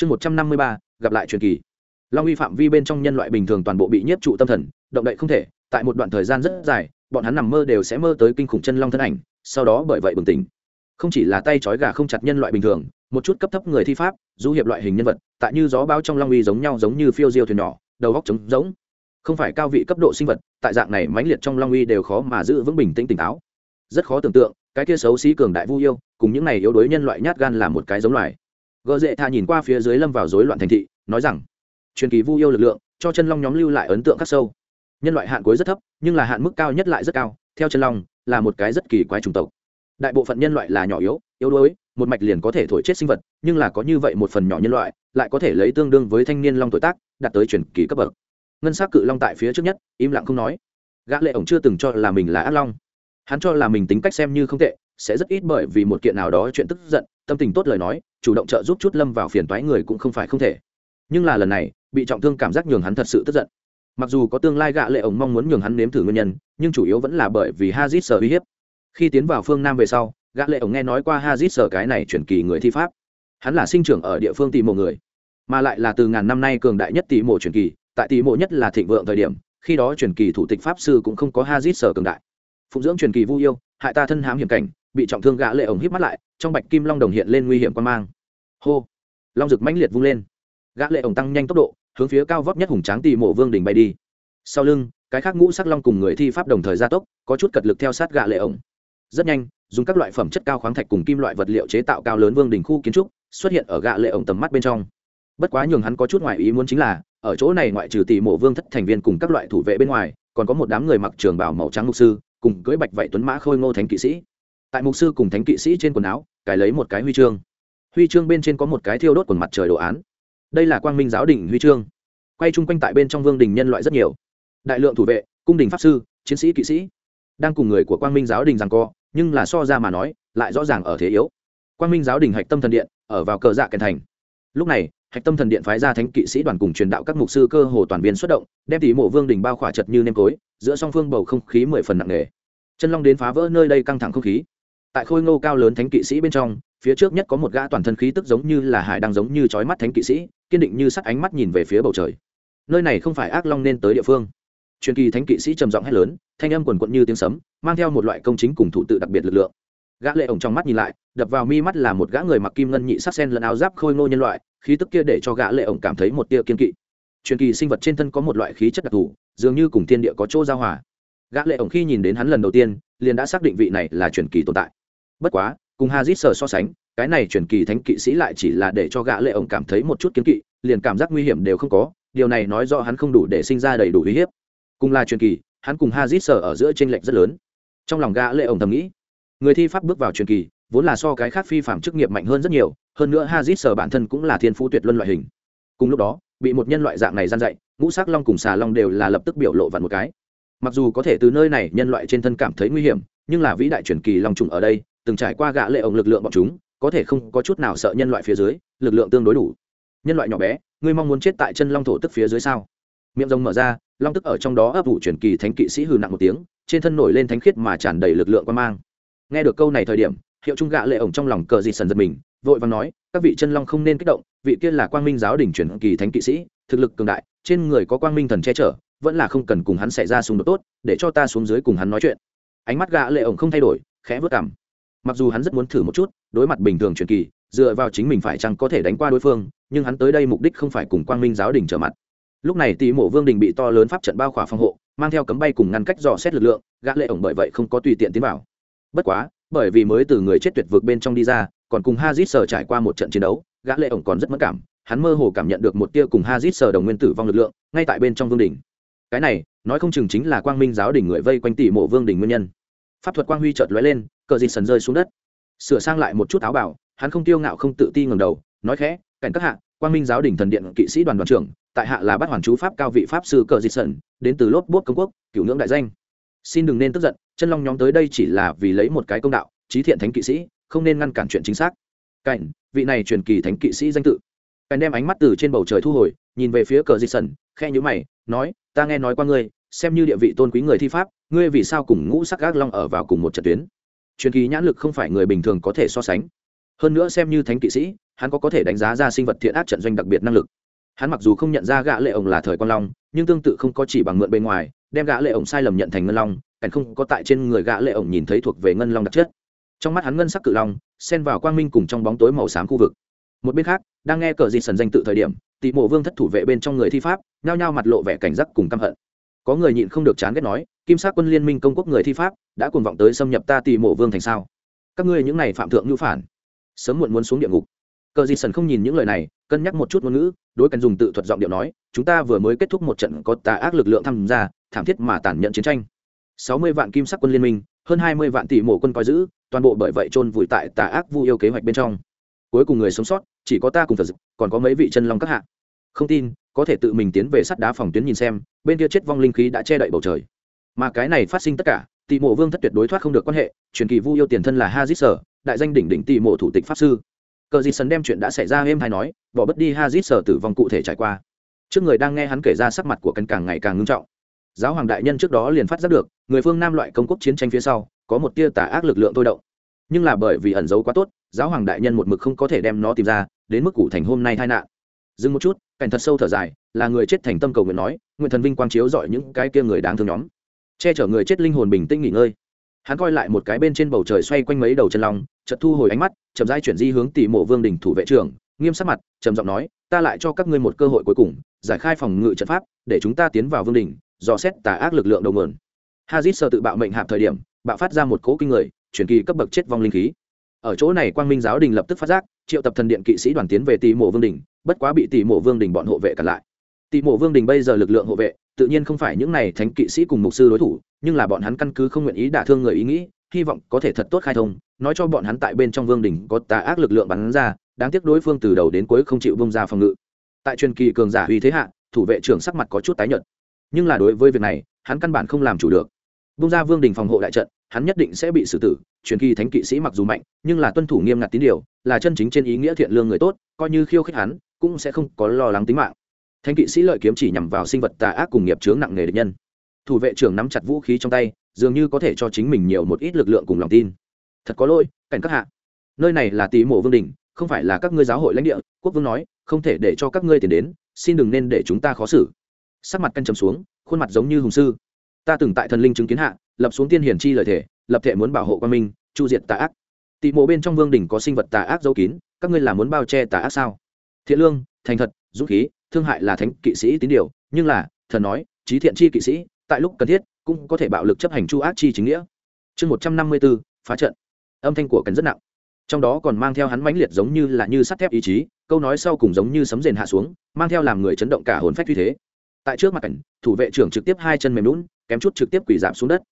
chương một trăm năm mươi ba, gặp lại truyền kỳ. Long uy phạm vi bên trong nhân loại bình thường toàn bộ bị nhiếp trụ tâm thần, động đậy không thể, tại một đoạn thời gian rất dài, bọn hắn nằm mơ đều sẽ mơ tới kinh khủng chân long thân ảnh, sau đó bởi vậy bừng tỉnh. Không chỉ là tay trói gà không chặt nhân loại bình thường, một chút cấp thấp người thi pháp, du hiệp loại hình nhân vật, tại như gió bao trong long uy giống nhau giống như phiêu diêu thuyền nhỏ, đầu góc trống giống không phải cao vị cấp độ sinh vật, tại dạng này mãnh liệt trong long uy đều khó mà giữ vững bình tĩnh tỉnh táo. Rất khó tưởng tượng, cái kia xấu xí cường đại vu yêu, cùng những này yếu đuối nhân loại nhát gan là một cái giống loài gợ dễ thà nhìn qua phía dưới lâm vào rối loạn thành thị, nói rằng, truyền kỳ vu yêu lực lượng, cho chân long nhóm lưu lại ấn tượng khắc sâu. Nhân loại hạn cuối rất thấp, nhưng là hạn mức cao nhất lại rất cao, theo chân long, là một cái rất kỳ quái chủng tộc. Đại bộ phận nhân loại là nhỏ yếu yếu đuối, một mạch liền có thể thổi chết sinh vật, nhưng là có như vậy một phần nhỏ nhân loại, lại có thể lấy tương đương với thanh niên long tuổi tác, đạt tới truyền kỳ cấp bậc. Ngân s á c cự long tại phía trước nhất, im lặng không nói. Gã lệ ổng chưa từng cho là mình là ác long. Hắn cho là mình tính cách xem như không tệ sẽ rất ít bởi vì một kiện nào đó chuyện tức giận, tâm tình tốt lời nói, chủ động trợ giúp chút lâm vào phiền toái người cũng không phải không thể. Nhưng là lần này, bị trọng thương cảm giác nhường hắn thật sự tức giận. Mặc dù có tương lai gạ lệ ổng mong muốn nhường hắn nếm thử nguyên nhân, nhưng chủ yếu vẫn là bởi vì hazit sợ uy hiếp. Khi tiến vào phương nam về sau, gạ lệ ổng nghe nói qua hazit sở cái này chuyển kỳ người thi pháp. Hắn là sinh trưởng ở địa phương tìm mộ người, mà lại là từ ngàn năm nay cường đại nhất tỷ mộ truyền kỳ, tại tỷ mộ nhất là thịnh vượng thời điểm, khi đó truyền kỳ thủ tịch pháp sư cũng không có hazit sở cường đại. Phụng dưỡng truyền kỳ vu yêu, hại ta thân hãm hiểm cảnh bị trọng thương gã lệ ổng híp mắt lại, trong bạch kim long đồng hiện lên nguy hiểm quan mang. Hô! Long rực mãnh liệt vung lên. Gã lệ ổng tăng nhanh tốc độ, hướng phía cao vóc nhất hùng tráng tỷ mộ vương đỉnh bay đi. Sau lưng, cái khác ngũ sắc long cùng người thi pháp đồng thời gia tốc, có chút cật lực theo sát gã lệ ổng. Rất nhanh, dùng các loại phẩm chất cao khoáng thạch cùng kim loại vật liệu chế tạo cao lớn vương đỉnh khu kiến trúc, xuất hiện ở gã lệ ổng tầm mắt bên trong. Bất quá nhường hắn có chút ngoại ý muốn chính là, ở chỗ này ngoại trừ tỷ mộ vương thất thành viên cùng các loại thủ vệ bên ngoài, còn có một đám người mặc trường bào màu trắng mục sư, cùng cưỡi bạch vậy tuấn mã khôi ngô thánh kỵ sĩ tại mục sư cùng thánh kỵ sĩ trên quần áo, cài lấy một cái huy chương. Huy chương bên trên có một cái thiêu đốt quần mặt trời đồ án. Đây là quang minh giáo đình huy chương. Quay chung quanh tại bên trong vương đình nhân loại rất nhiều. Đại lượng thủ vệ, cung đình pháp sư, chiến sĩ kỵ sĩ, đang cùng người của quang minh giáo đình rằng co, nhưng là so ra mà nói, lại rõ ràng ở thế yếu. Quang minh giáo đình hạch tâm thần điện, ở vào cờ dạ kèn thành. Lúc này, hạch tâm thần điện phái ra thánh kỵ sĩ đoàn cùng truyền đạo các mục sư cơ hồ toàn viên xuất động, đem tỷ mộ vương đình bao khỏa chật như nêm cối, giữa song phương bầu không khí mười phần nặng nề. Chân long đến phá vỡ nơi đây căng thẳng không khí tại khôi ngô cao lớn thánh kỵ sĩ bên trong, phía trước nhất có một gã toàn thân khí tức giống như là hải đang giống như chói mắt thánh kỵ sĩ, kiên định như sắt ánh mắt nhìn về phía bầu trời. Nơi này không phải ác long nên tới địa phương. Truyền kỳ thánh kỵ sĩ trầm giọng hét lớn, thanh âm quần quận như tiếng sấm, mang theo một loại công chính cùng thủ tự đặc biệt lực lượng. Gã lệ ổng trong mắt nhìn lại, đập vào mi mắt là một gã người mặc kim ngân nhị sắc sen lẫn áo giáp khôi ngô nhân loại, khí tức kia để cho gã lệ ổng cảm thấy một tia kiên kỵ. Truyền kỳ sinh vật trên thân có một loại khí chất đặc thù, dường như cùng thiên địa có chỗ giao hòa. Gã lệ ổng khi nhìn đến hắn lần đầu tiên, liền đã xác định vị này là truyền kỳ tồn tại bất quá, cùng hazit sở so sánh, cái này truyền kỳ thánh kỵ sĩ lại chỉ là để cho gã lệ ổng cảm thấy một chút kiến kỵ, liền cảm giác nguy hiểm đều không có, điều này nói rõ hắn không đủ để sinh ra đầy đủ uy hiếp. Cùng là truyền kỳ, hắn cùng hazit sở ở giữa tranh lệch rất lớn. Trong lòng gã lệ ổng thầm nghĩ, người thi pháp bước vào truyền kỳ, vốn là so cái khác phi phạm chức nghiệp mạnh hơn rất nhiều, hơn nữa hazit sở bản thân cũng là thiên phú tuyệt luân loại hình. Cùng lúc đó, bị một nhân loại dạng này gian dạy, ngũ sắc long cùng xà long đều là lập tức biểu lộ vặn một cái. Mặc dù có thể từ nơi này nhân loại trên thân cảm thấy nguy hiểm, nhưng là vĩ đại truyền kỳ long trùng ở đây từng trải qua gã lệ ổng lực lượng bọn chúng, có thể không có chút nào sợ nhân loại phía dưới, lực lượng tương đối đủ. Nhân loại nhỏ bé, ngươi mong muốn chết tại chân long thổ tức phía dưới sao? Miệng rồng mở ra, long tức ở trong đó ấp ủ truyền kỳ thánh kỵ sĩ hừ nặng một tiếng, trên thân nổi lên thánh khiết mà tràn đầy lực lượng quan mang. Nghe được câu này thời điểm, hiệu trung gã lệ ổng trong lòng cờ gì sần giật mình, vội vàng nói, các vị chân long không nên kích động, vị kia là quang minh giáo đỉnh truyền kỳ thánh kỵ sĩ, thực lực cường đại, trên người có quang minh thần che chở, vẫn là không cần cùng hắn xảy ra xung đột tốt, để cho ta xuống dưới cùng hắn nói chuyện. Ánh mắt gã lệ ổng không thay đổi, khẽ vớt cằm mặc dù hắn rất muốn thử một chút, đối mặt bình thường truyền kỳ, dựa vào chính mình phải chăng có thể đánh qua đối phương, nhưng hắn tới đây mục đích không phải cùng quang minh giáo đình trở mặt. Lúc này tỷ mộ vương đình bị to lớn pháp trận bao khỏa phòng hộ, mang theo cấm bay cùng ngăn cách dò xét lực lượng, gã lệ ổng bởi vậy không có tùy tiện tiến vào. Bất quá, bởi vì mới từ người chết tuyệt vực bên trong đi ra, còn cùng hazit sở trải qua một trận chiến đấu, gã lệ ổng còn rất mất cảm, hắn mơ hồ cảm nhận được một tia cùng hazit sở đồng nguyên tử vong lực lượng, ngay tại bên trong vương đình. Cái này, nói không chừng chính là quang minh giáo đình người vây quanh tỷ mộ vương đình nguyên nhân pháp thuật quang huy chợt lóe lên, cờ dịt sần rơi xuống đất. Sửa sang lại một chút áo bảo, hắn không tiêu ngạo không tự ti ngẩng đầu, nói khẽ, cảnh các hạ, quang minh giáo đình thần điện kỵ sĩ đoàn đoàn trưởng, tại hạ là bát hoàn chú pháp cao vị pháp sư cờ dịt sần, đến từ lốp bốt công quốc, cửu ngưỡng đại danh. Xin đừng nên tức giận, chân long nhóm tới đây chỉ là vì lấy một cái công đạo trí thiện thánh kỵ sĩ, không nên ngăn cản chuyện chính xác. Cảnh, vị này truyền kỳ thánh kỵ sĩ danh tự. Cảnh đem ánh mắt từ trên bầu trời thu hồi, nhìn về phía cờ dịt sần khe nhữ mày, nói, ta nghe nói qua ngươi, xem như địa vị tôn quý người thi pháp ngươi vì sao cùng ngũ sắc gác long ở vào cùng một trận tuyến? Truyền kỳ nhãn lực không phải người bình thường có thể so sánh. Hơn nữa xem như thánh kỵ sĩ, hắn có có thể đánh giá ra sinh vật thiện ác trận doanh đặc biệt năng lực. Hắn mặc dù không nhận ra gã lệ ổng là thời quan long, nhưng tương tự không có chỉ bằng mượn bên ngoài, đem gã lệ ổng sai lầm nhận thành ngân long cảnh không có tại trên người gã lệ ổng nhìn thấy thuộc về ngân long đặc chất. Trong mắt hắn ngân sắc cự long, xen vào quang minh cùng trong bóng tối màu xám khu vực. Một bên khác, đang nghe cờ dị sần danh tự thời điểm, tị mộ vương thất thủ vệ bên trong người thi pháp, nhao nhao mặt lộ vẻ cảnh giác cùng căm hận. Có người nhịn không được chán ghét nói kim sát quân liên minh công quốc người thi pháp, đã cuồng vọng tới xâm nhập ta tì mộ vương thành sao? Các ngươi những này phạm thượng ngữ phản, sớm muộn muốn xuống địa ngục. Cờ Di sần không nhìn những lời này, cân nhắc một chút ngôn ngữ, đối cần dùng tự thuật giọng điệu nói, chúng ta vừa mới kết thúc một trận có tà ác lực lượng tham gia, thảm thiết mà tàn nhẫn chiến tranh. Sáu mươi vạn kim sắc quân liên minh, hơn hai mươi vạn tỷ mộ quân coi giữ, toàn bộ bởi vậy chôn vùi tại tà ác vu yêu kế hoạch bên trong. Cuối cùng người sống sót, chỉ có ta cùng phật còn có mấy vị chân long các hạ. Không tin, có thể tự mình tiến về sắt đá phòng tuyến nhìn xem, bên kia chết vong linh khí đã che đậy bầu trời mà cái này phát sinh tất cả tỷ mộ vương thất tuyệt đối thoát không được quan hệ, truyền kỳ vu yêu tiền thân là hazit sở, đại danh đỉnh đỉnh tỷ mộ thủ tịch pháp sư. Cờ dì sần đem chuyện đã xảy ra êm hay nói, bỏ bất đi hazit sở tử vong cụ thể trải qua. Trước người đang nghe hắn kể ra sắc mặt của cân càng ngày càng ngưng trọng. Giáo hoàng đại nhân trước đó liền phát giác được, người phương nam loại công quốc chiến tranh phía sau, có một tia tà ác lực lượng thôi động. Nhưng là bởi vì ẩn giấu quá tốt, giáo hoàng đại nhân một mực không có thể đem nó tìm ra, đến mức cụ thành hôm nay tai nạn. Dừng một chút, cảnh thật sâu thở dài, là người chết thành tâm cầu nguyện nói, nguyện thần vinh quang chiếu dọi những cái kia người đáng thương nhóm che chở người chết linh hồn bình tĩnh nghỉ ngơi. Hắn coi lại một cái bên trên bầu trời xoay quanh mấy đầu chân long, chợt thu hồi ánh mắt, chậm rãi chuyển di hướng tỷ mộ vương đình thủ vệ trưởng, nghiêm sắc mặt, trầm giọng nói, ta lại cho các ngươi một cơ hội cuối cùng, giải khai phòng ngự trận pháp, để chúng ta tiến vào vương đình dò xét tà ác lực lượng đầu nguồn. Hazit sợ tự bạo mệnh hạp thời điểm, bạo phát ra một cỗ kinh người chuyển kỳ cấp bậc chết vong linh khí. Ở chỗ này quang minh giáo đình lập tức phát giác, triệu tập thần điện kỵ sĩ đoàn tiến về tỷ mộ vương đình bất quá bị tỷ mộ vương đình bọn hộ vệ cản lại. Tị mộ vương đình bây giờ lực lượng hộ vệ, tự nhiên không phải những này thánh kỵ sĩ cùng mục sư đối thủ, nhưng là bọn hắn căn cứ không nguyện ý đả thương người ý nghĩ, hy vọng có thể thật tốt khai thông, nói cho bọn hắn tại bên trong vương đình có tà ác lực lượng bắn ra, đáng tiếc đối phương từ đầu đến cuối không chịu bông ra phòng ngự. Tại truyền kỳ cường giả uy thế hạ, thủ vệ trưởng sắc mặt có chút tái nhợt. Nhưng là đối với việc này, hắn căn bản không làm chủ được. Bông ra vương đình phòng hộ đại trận, hắn nhất định sẽ bị xử tử, truyền kỳ thánh kỵ sĩ mặc dù mạnh, nhưng là tuân thủ nghiêm ngặt tín điều, là chân chính trên ý nghĩa thiện lương người tốt, coi như khiêu khích hắn, cũng sẽ không có lo lắng tính mạng thánh kỵ sĩ lợi kiếm chỉ nhằm vào sinh vật tà ác cùng nghiệp chướng nặng nề địch nhân. Thủ vệ trưởng nắm chặt vũ khí trong tay, dường như có thể cho chính mình nhiều một ít lực lượng cùng lòng tin. Thật có lỗi, cảnh các hạ. Nơi này là tí mộ vương đình không phải là các ngươi giáo hội lãnh địa. Quốc vương nói, không thể để cho các ngươi tiền đến, xin đừng nên để chúng ta khó xử. Sắc mặt canh trầm xuống, khuôn mặt giống như hùng sư. Ta từng tại thần linh chứng kiến hạ, lập xuống tiên hiển chi lợi thể, lập thể muốn bảo hộ quan minh, chu diệt tà ác. Tị mộ bên trong vương đình có sinh vật tà ác dấu kín, các ngươi là muốn bao che tà ác sao? Thiện lương, thành thật, dũng khí thương hại là thánh kỵ sĩ tín điều, nhưng là, thần nói, trí thiện chi kỵ sĩ, tại lúc cần thiết, cũng có thể bạo lực chấp hành chu ác chi chính nghĩa. Chương một trăm năm mươi b ố phá trận. Âm thanh của cần rất nặng. Trong đó còn mang theo hắn mãnh liệt giống như là như sắt thép ý chí, câu nói sau cùng giống như sấm rền hạ xuống, mang theo làm người chấn động cả hồn phách tuy thế. Tại trước mặt cảnh thủ vệ trưởng trực tiếp hai chân mềm lún kém chút trực tiếp quỳ giảm xuống đất.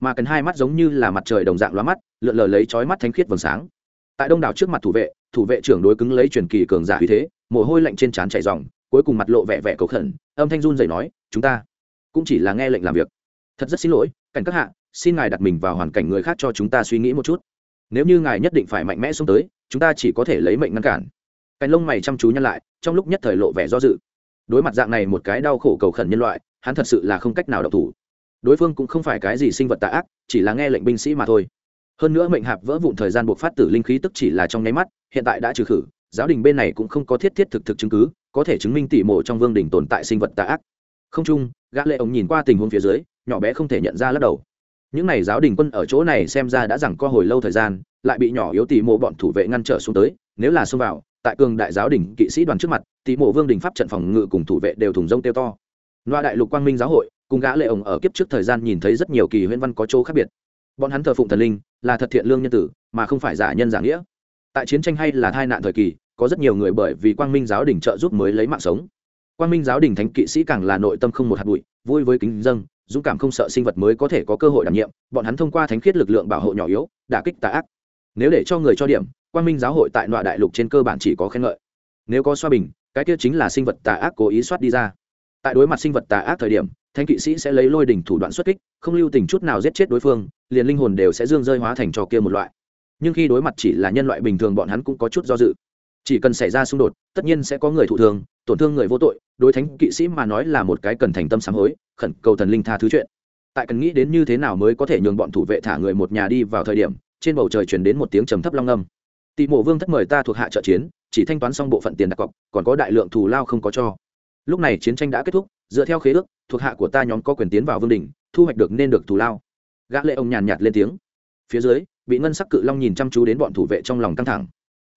Mà cần hai mắt giống như là mặt trời đồng dạng lóa mắt, lượn lờ lấy trói mắt thánh khiết vầng sáng. Tại đông đảo trước mặt thủ vệ thủ vệ trưởng đối cứng lấy truyền kỳ cường giả uy thế, mồ hôi lạnh trên trán chảy ròng cuối cùng mặt lộ vẻ vẻ cầu khẩn, âm thanh run rẩy nói, chúng ta cũng chỉ là nghe lệnh làm việc. Thật rất xin lỗi, cảnh các hạ, xin ngài đặt mình vào hoàn cảnh người khác cho chúng ta suy nghĩ một chút. Nếu như ngài nhất định phải mạnh mẽ xuống tới, chúng ta chỉ có thể lấy mệnh ngăn cản. Cánh lông mày chăm chú nhăn lại, trong lúc nhất thời lộ vẻ do dự. Đối mặt dạng này một cái đau khổ cầu khẩn nhân loại, hắn thật sự là không cách nào đọc thủ. Đối phương cũng không phải cái gì sinh vật tà ác, chỉ là nghe lệnh binh sĩ mà thôi. Hơn nữa mệnh hạp vỡ vụn thời gian buộc phát tử linh khí tức chỉ là trong nháy mắt, hiện tại đã trừ khử, giáo đình bên này cũng không có thiết thiết thực thực chứng cứ có thể chứng minh tỉ mộ trong vương đình tồn tại sinh vật tà ác. Không chung, gã lệ ổng nhìn qua tình huống phía dưới, nhỏ bé không thể nhận ra lắc đầu. Những này giáo đình quân ở chỗ này xem ra đã rằng co hồi lâu thời gian, lại bị nhỏ yếu tỉ mộ bọn thủ vệ ngăn trở xuống tới, nếu là xông vào, tại cường đại giáo đình kỵ sĩ đoàn trước mặt, tỉ mộ vương đình pháp trận phòng ngự cùng thủ vệ đều thùng rông tiêu to. Loa đại lục quang minh giáo hội, cùng gã lệ ổng ở kiếp trước thời gian nhìn thấy rất nhiều kỳ huyễn văn có chỗ khác biệt. Bọn hắn thờ phụng thần linh, là thật thiện lương nhân tử, mà không phải giả nhân giả nghĩa. Tại chiến tranh hay là tai nạn thời kỳ có rất nhiều người bởi vì quang minh giáo đình trợ giúp mới lấy mạng sống. Quang minh giáo đình thánh kỵ sĩ càng là nội tâm không một hạt bụi, vui với kính dâng dũng cảm không sợ sinh vật mới có thể có cơ hội đảm nhiệm, bọn hắn thông qua thánh khiết lực lượng bảo hộ nhỏ yếu, đả kích tà ác. Nếu để cho người cho điểm, quang minh giáo hội tại nội đại lục trên cơ bản chỉ có khen ngợi. Nếu có xoa bình, cái kia chính là sinh vật tà ác cố ý soát đi ra. Tại đối mặt sinh vật tà ác thời điểm, thánh kỵ sĩ sẽ lấy lôi đỉnh thủ đoạn xuất kích, không lưu tình chút nào giết chết đối phương, liền linh hồn đều sẽ dương rơi hóa thành trò kia một loại. Nhưng khi đối mặt chỉ là nhân loại bình thường, bọn hắn cũng có chút do dự chỉ cần xảy ra xung đột, tất nhiên sẽ có người thụ thương, tổn thương người vô tội, đối thánh kỵ sĩ mà nói là một cái cần thành tâm sám hối, khẩn cầu thần linh tha thứ chuyện. Tại cần nghĩ đến như thế nào mới có thể nhường bọn thủ vệ thả người một nhà đi vào thời điểm, trên bầu trời chuyển đến một tiếng trầm thấp long âm. Tị mộ vương thất mời ta thuộc hạ trợ chiến, chỉ thanh toán xong bộ phận tiền đặt cọc, còn có đại lượng thù lao không có cho. Lúc này chiến tranh đã kết thúc, dựa theo khế ước, thuộc hạ của ta nhóm có quyền tiến vào vương đình thu hoạch được nên được thù lao. Gã lệ ông nhàn nhạt lên tiếng. Phía dưới, bị ngân sắc cự long nhìn chăm chú đến bọn thủ vệ trong lòng căng thẳng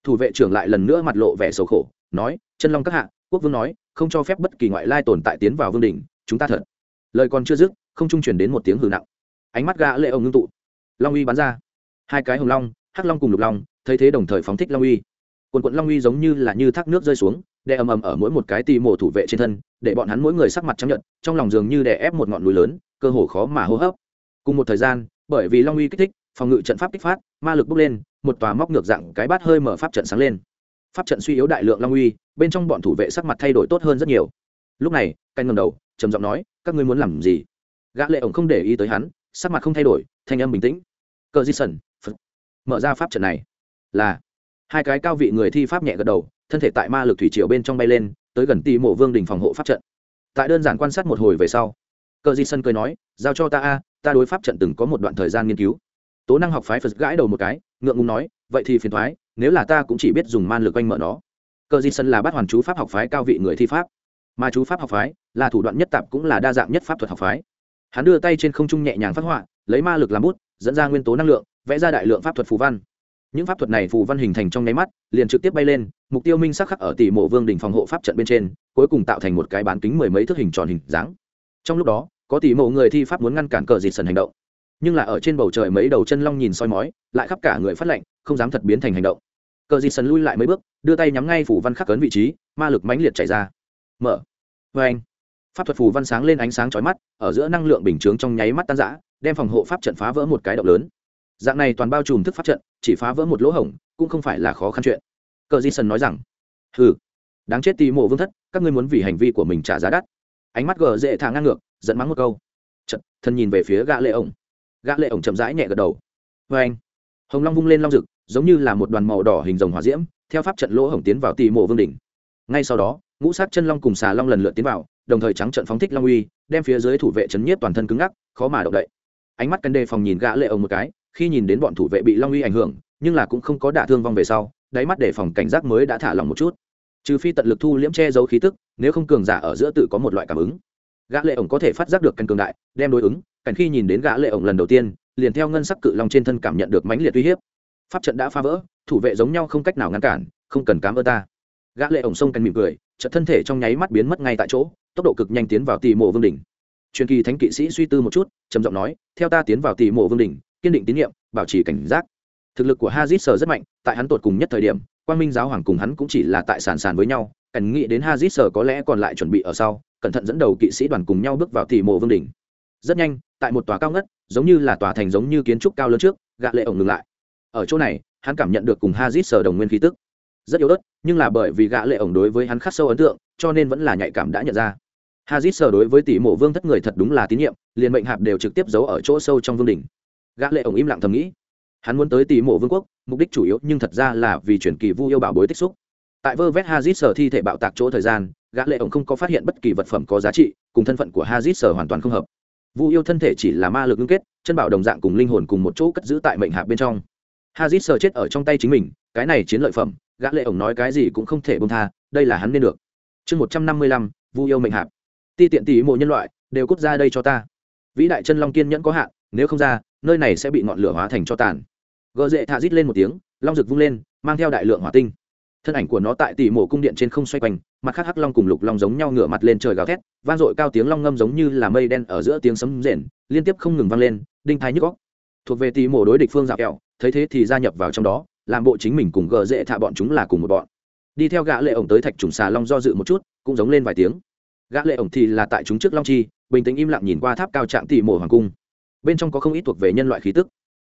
thủ vệ trưởng lại lần nữa mặt lộ vẻ xấu khổ, nói, chân long các hạ, quốc vương nói, không cho phép bất kỳ ngoại lai tồn tại tiến vào vương đình chúng ta thật. Lời còn chưa dứt, không trung chuyển đến một tiếng hừ nặng. Ánh mắt gã lệ ông ngưng tụ. Long uy bắn ra. Hai cái hồng long, hắc long cùng lục long, thấy thế đồng thời phóng thích long uy. Quần quận long uy giống như là như thác nước rơi xuống, đè ầm ầm ở mỗi một cái tì mổ thủ vệ trên thân, để bọn hắn mỗi người sắc mặt trắng nhợt, trong lòng dường như đè ép một ngọn núi lớn, cơ hồ khó mà hô hấp. Cùng một thời gian bởi vì long uy kích thích, phòng ngự trận pháp kích phát, ma lực bốc lên, một tòa móc ngược dạng cái bát hơi mở pháp trận sáng lên. Pháp trận suy yếu đại lượng long uy, bên trong bọn thủ vệ sắc mặt thay đổi tốt hơn rất nhiều. Lúc này canh ngầm đầu, trầm giọng nói, các ngươi muốn làm gì? Gã lệ ổng không để ý tới hắn, sắc mặt không thay đổi, thanh âm bình tĩnh. Cờ di sẩn mở ra pháp trận này. Là, hai cái cao vị người thi pháp nhẹ gật đầu, thân thể tại ma lực thủy triều bên trong bay lên, tới gần tỷ mộ vương đình phòng hộ pháp trận. Tại đơn giản quan sát một hồi về sau, cờ di sân cười nói, giao cho ta a ta đối pháp trận từng có một đoạn thời gian nghiên cứu. Tố năng học phái phật gãi đầu một cái, ngượng ngùng nói, vậy thì phiền thoái, nếu là ta cũng chỉ biết dùng man lực oanh mở nó. Cờ di sân là bát hoàn chú pháp học phái cao vị người thi pháp. Mà chú pháp học phái là thủ đoạn nhất tạp cũng là đa dạng nhất pháp thuật học phái. Hắn đưa tay trên không trung nhẹ nhàng phát họa, lấy ma lực làm bút, dẫn ra nguyên tố năng lượng, vẽ ra đại lượng pháp thuật phù văn. Những pháp thuật này phù văn hình thành trong nháy mắt, liền trực tiếp bay lên, mục tiêu minh sắc khắc ở tỷ mộ vương đình phòng hộ pháp trận bên trên, cuối cùng tạo thành một cái bán kính mười mấy thước hình tròn hình dáng. Trong lúc đó có tỷ mộ người thi pháp muốn ngăn cản cờ dịt sần hành động. Nhưng là ở trên bầu trời mấy đầu chân long nhìn soi mói, lại khắp cả người phát lệnh không dám thật biến thành hành động. Cờ dịt sần lui lại mấy bước, đưa tay nhắm ngay phủ văn khắc cấn vị trí, ma lực mãnh liệt chảy ra. Mở. Vê anh. Pháp thuật phù văn sáng lên ánh sáng chói mắt, ở giữa năng lượng bình chướng trong nháy mắt tan rã, đem phòng hộ pháp trận phá vỡ một cái động lớn. Dạng này toàn bao trùm thức pháp trận, chỉ phá vỡ một lỗ hổng, cũng không phải là khó khăn chuyện. Cờ di sân nói rằng ừ đáng chết tì mộ vương thất, các ngươi muốn vì hành vi của mình trả giá đắt. Ánh mắt gờ dễ thả ngang ngược dẫn mắng một câu. Trận thân nhìn về phía gã lệ ổng. Gã lệ ổng chậm rãi nhẹ gật đầu. Vê anh, hồng long vung lên long rực giống như là một đoàn màu đỏ hình rồng hỏa diễm, theo pháp trận lỗ hổng tiến vào tì mộ vương đỉnh. Ngay sau đó, ngũ sát chân long cùng xà long lần lượt tiến vào, đồng thời trắng trận phóng thích long uy, đem phía dưới thủ vệ chấn nhiếp toàn thân cứng ngắc, khó mà động đậy. Ánh mắt cân đề phòng nhìn gã lệ ổng một cái, khi nhìn đến bọn thủ vệ bị long uy ảnh hưởng, nhưng là cũng không có đả thương vong về sau, đáy mắt đề phòng cảnh giác mới đã thả lòng một chút. Trừ phi tận lực thu liễm che giấu khí tức, nếu không cường giả ở giữa tự có một loại cảm ứng gã lệ ổng có thể phát giác được cảnh cường đại, đem đối ứng, cảnh khi nhìn đến gã lệ ổng lần đầu tiên, liền theo ngân sắc cự long trên thân cảm nhận được mãnh liệt uy hiếp. Pháp trận đã phá vỡ, thủ vệ giống nhau không cách nào ngăn cản, không cần cám ơn ta. Gã lệ ổng sông cảnh mỉm cười, chợt thân thể trong nháy mắt biến mất ngay tại chỗ, tốc độ cực nhanh tiến vào tỷ mộ vương đỉnh. Truyền kỳ thánh kỵ sĩ suy tư một chút, trầm giọng nói, theo ta tiến vào tỷ mộ vương đỉnh, kiên định tín nhiệm, bảo trì cảnh giác. Thực lực của hazit sở rất mạnh, tại hắn tột cùng nhất thời điểm, quang minh giáo hoàng cùng hắn cũng chỉ là tại sàn sàn với nhau, cảnh nghĩ đến hazit sở có lẽ còn lại chuẩn bị ở sau cẩn thận dẫn đầu kỵ sĩ đoàn cùng nhau bước vào tỷ mộ vương đỉnh. Rất nhanh, tại một tòa cao ngất, giống như là tòa thành giống như kiến trúc cao lớn trước, gạ lệ ổng ngừng lại. Ở chỗ này, hắn cảm nhận được cùng hazit sở đồng nguyên khí tức. Rất yếu ớt, nhưng là bởi vì gã lệ ổng đối với hắn khắc sâu ấn tượng, cho nên vẫn là nhạy cảm đã nhận ra. Hazit sở đối với tỷ mộ vương thất người thật đúng là tín nhiệm, liền mệnh hạp đều trực tiếp giấu ở chỗ sâu trong vương đỉnh. Gã lệ ổng im lặng thầm nghĩ. Hắn muốn tới tỷ mộ vương quốc, mục đích chủ yếu nhưng thật ra là vì chuyển kỳ vu yêu bảo bối tích xúc. Tại vơ vét hazit sở thi thể bạo tạc chỗ thời gian gã lệ ổng không có phát hiện bất kỳ vật phẩm có giá trị, cùng thân phận của hazit sở hoàn toàn không hợp. Vu yêu thân thể chỉ là ma lực ngưng kết, chân bảo đồng dạng cùng linh hồn cùng một chỗ cất giữ tại mệnh hạ bên trong. Hazit sở chết ở trong tay chính mình, cái này chiến lợi phẩm, gã lệ ổng nói cái gì cũng không thể buông tha, đây là hắn nên được. Chương một trăm năm mươi lăm, vu yêu mệnh hạ ti tiện tỷ mộ nhân loại, đều cút ra đây cho ta. Vĩ đại chân long kiên nhẫn có hạn, nếu không ra, nơi này sẽ bị ngọn lửa hóa thành cho tàn. Gợ dệ thạ rít lên một tiếng, long rực vung lên, mang theo đại lượng hỏa tinh thân ảnh của nó tại tỷ mộ cung điện trên không xoay quanh, mặt khác hắc long cùng lục long giống nhau ngửa mặt lên trời gào thét, vang dội cao tiếng long ngâm giống như là mây đen ở giữa tiếng sấm rền, liên tiếp không ngừng vang lên, đinh thái nhức góc thuộc về tỷ mộ đối địch phương dạo kẹo, thấy thế thì gia nhập vào trong đó, làm bộ chính mình cùng gờ dễ thạ bọn chúng là cùng một bọn. Đi theo gã lệ ổng tới thạch trùng xà long do dự một chút, cũng giống lên vài tiếng. Gã lệ ổng thì là tại chúng trước long chi, bình tĩnh im lặng nhìn qua tháp cao trạng tỷ mộ hoàng cung. Bên trong có không ít thuộc về nhân loại khí tức.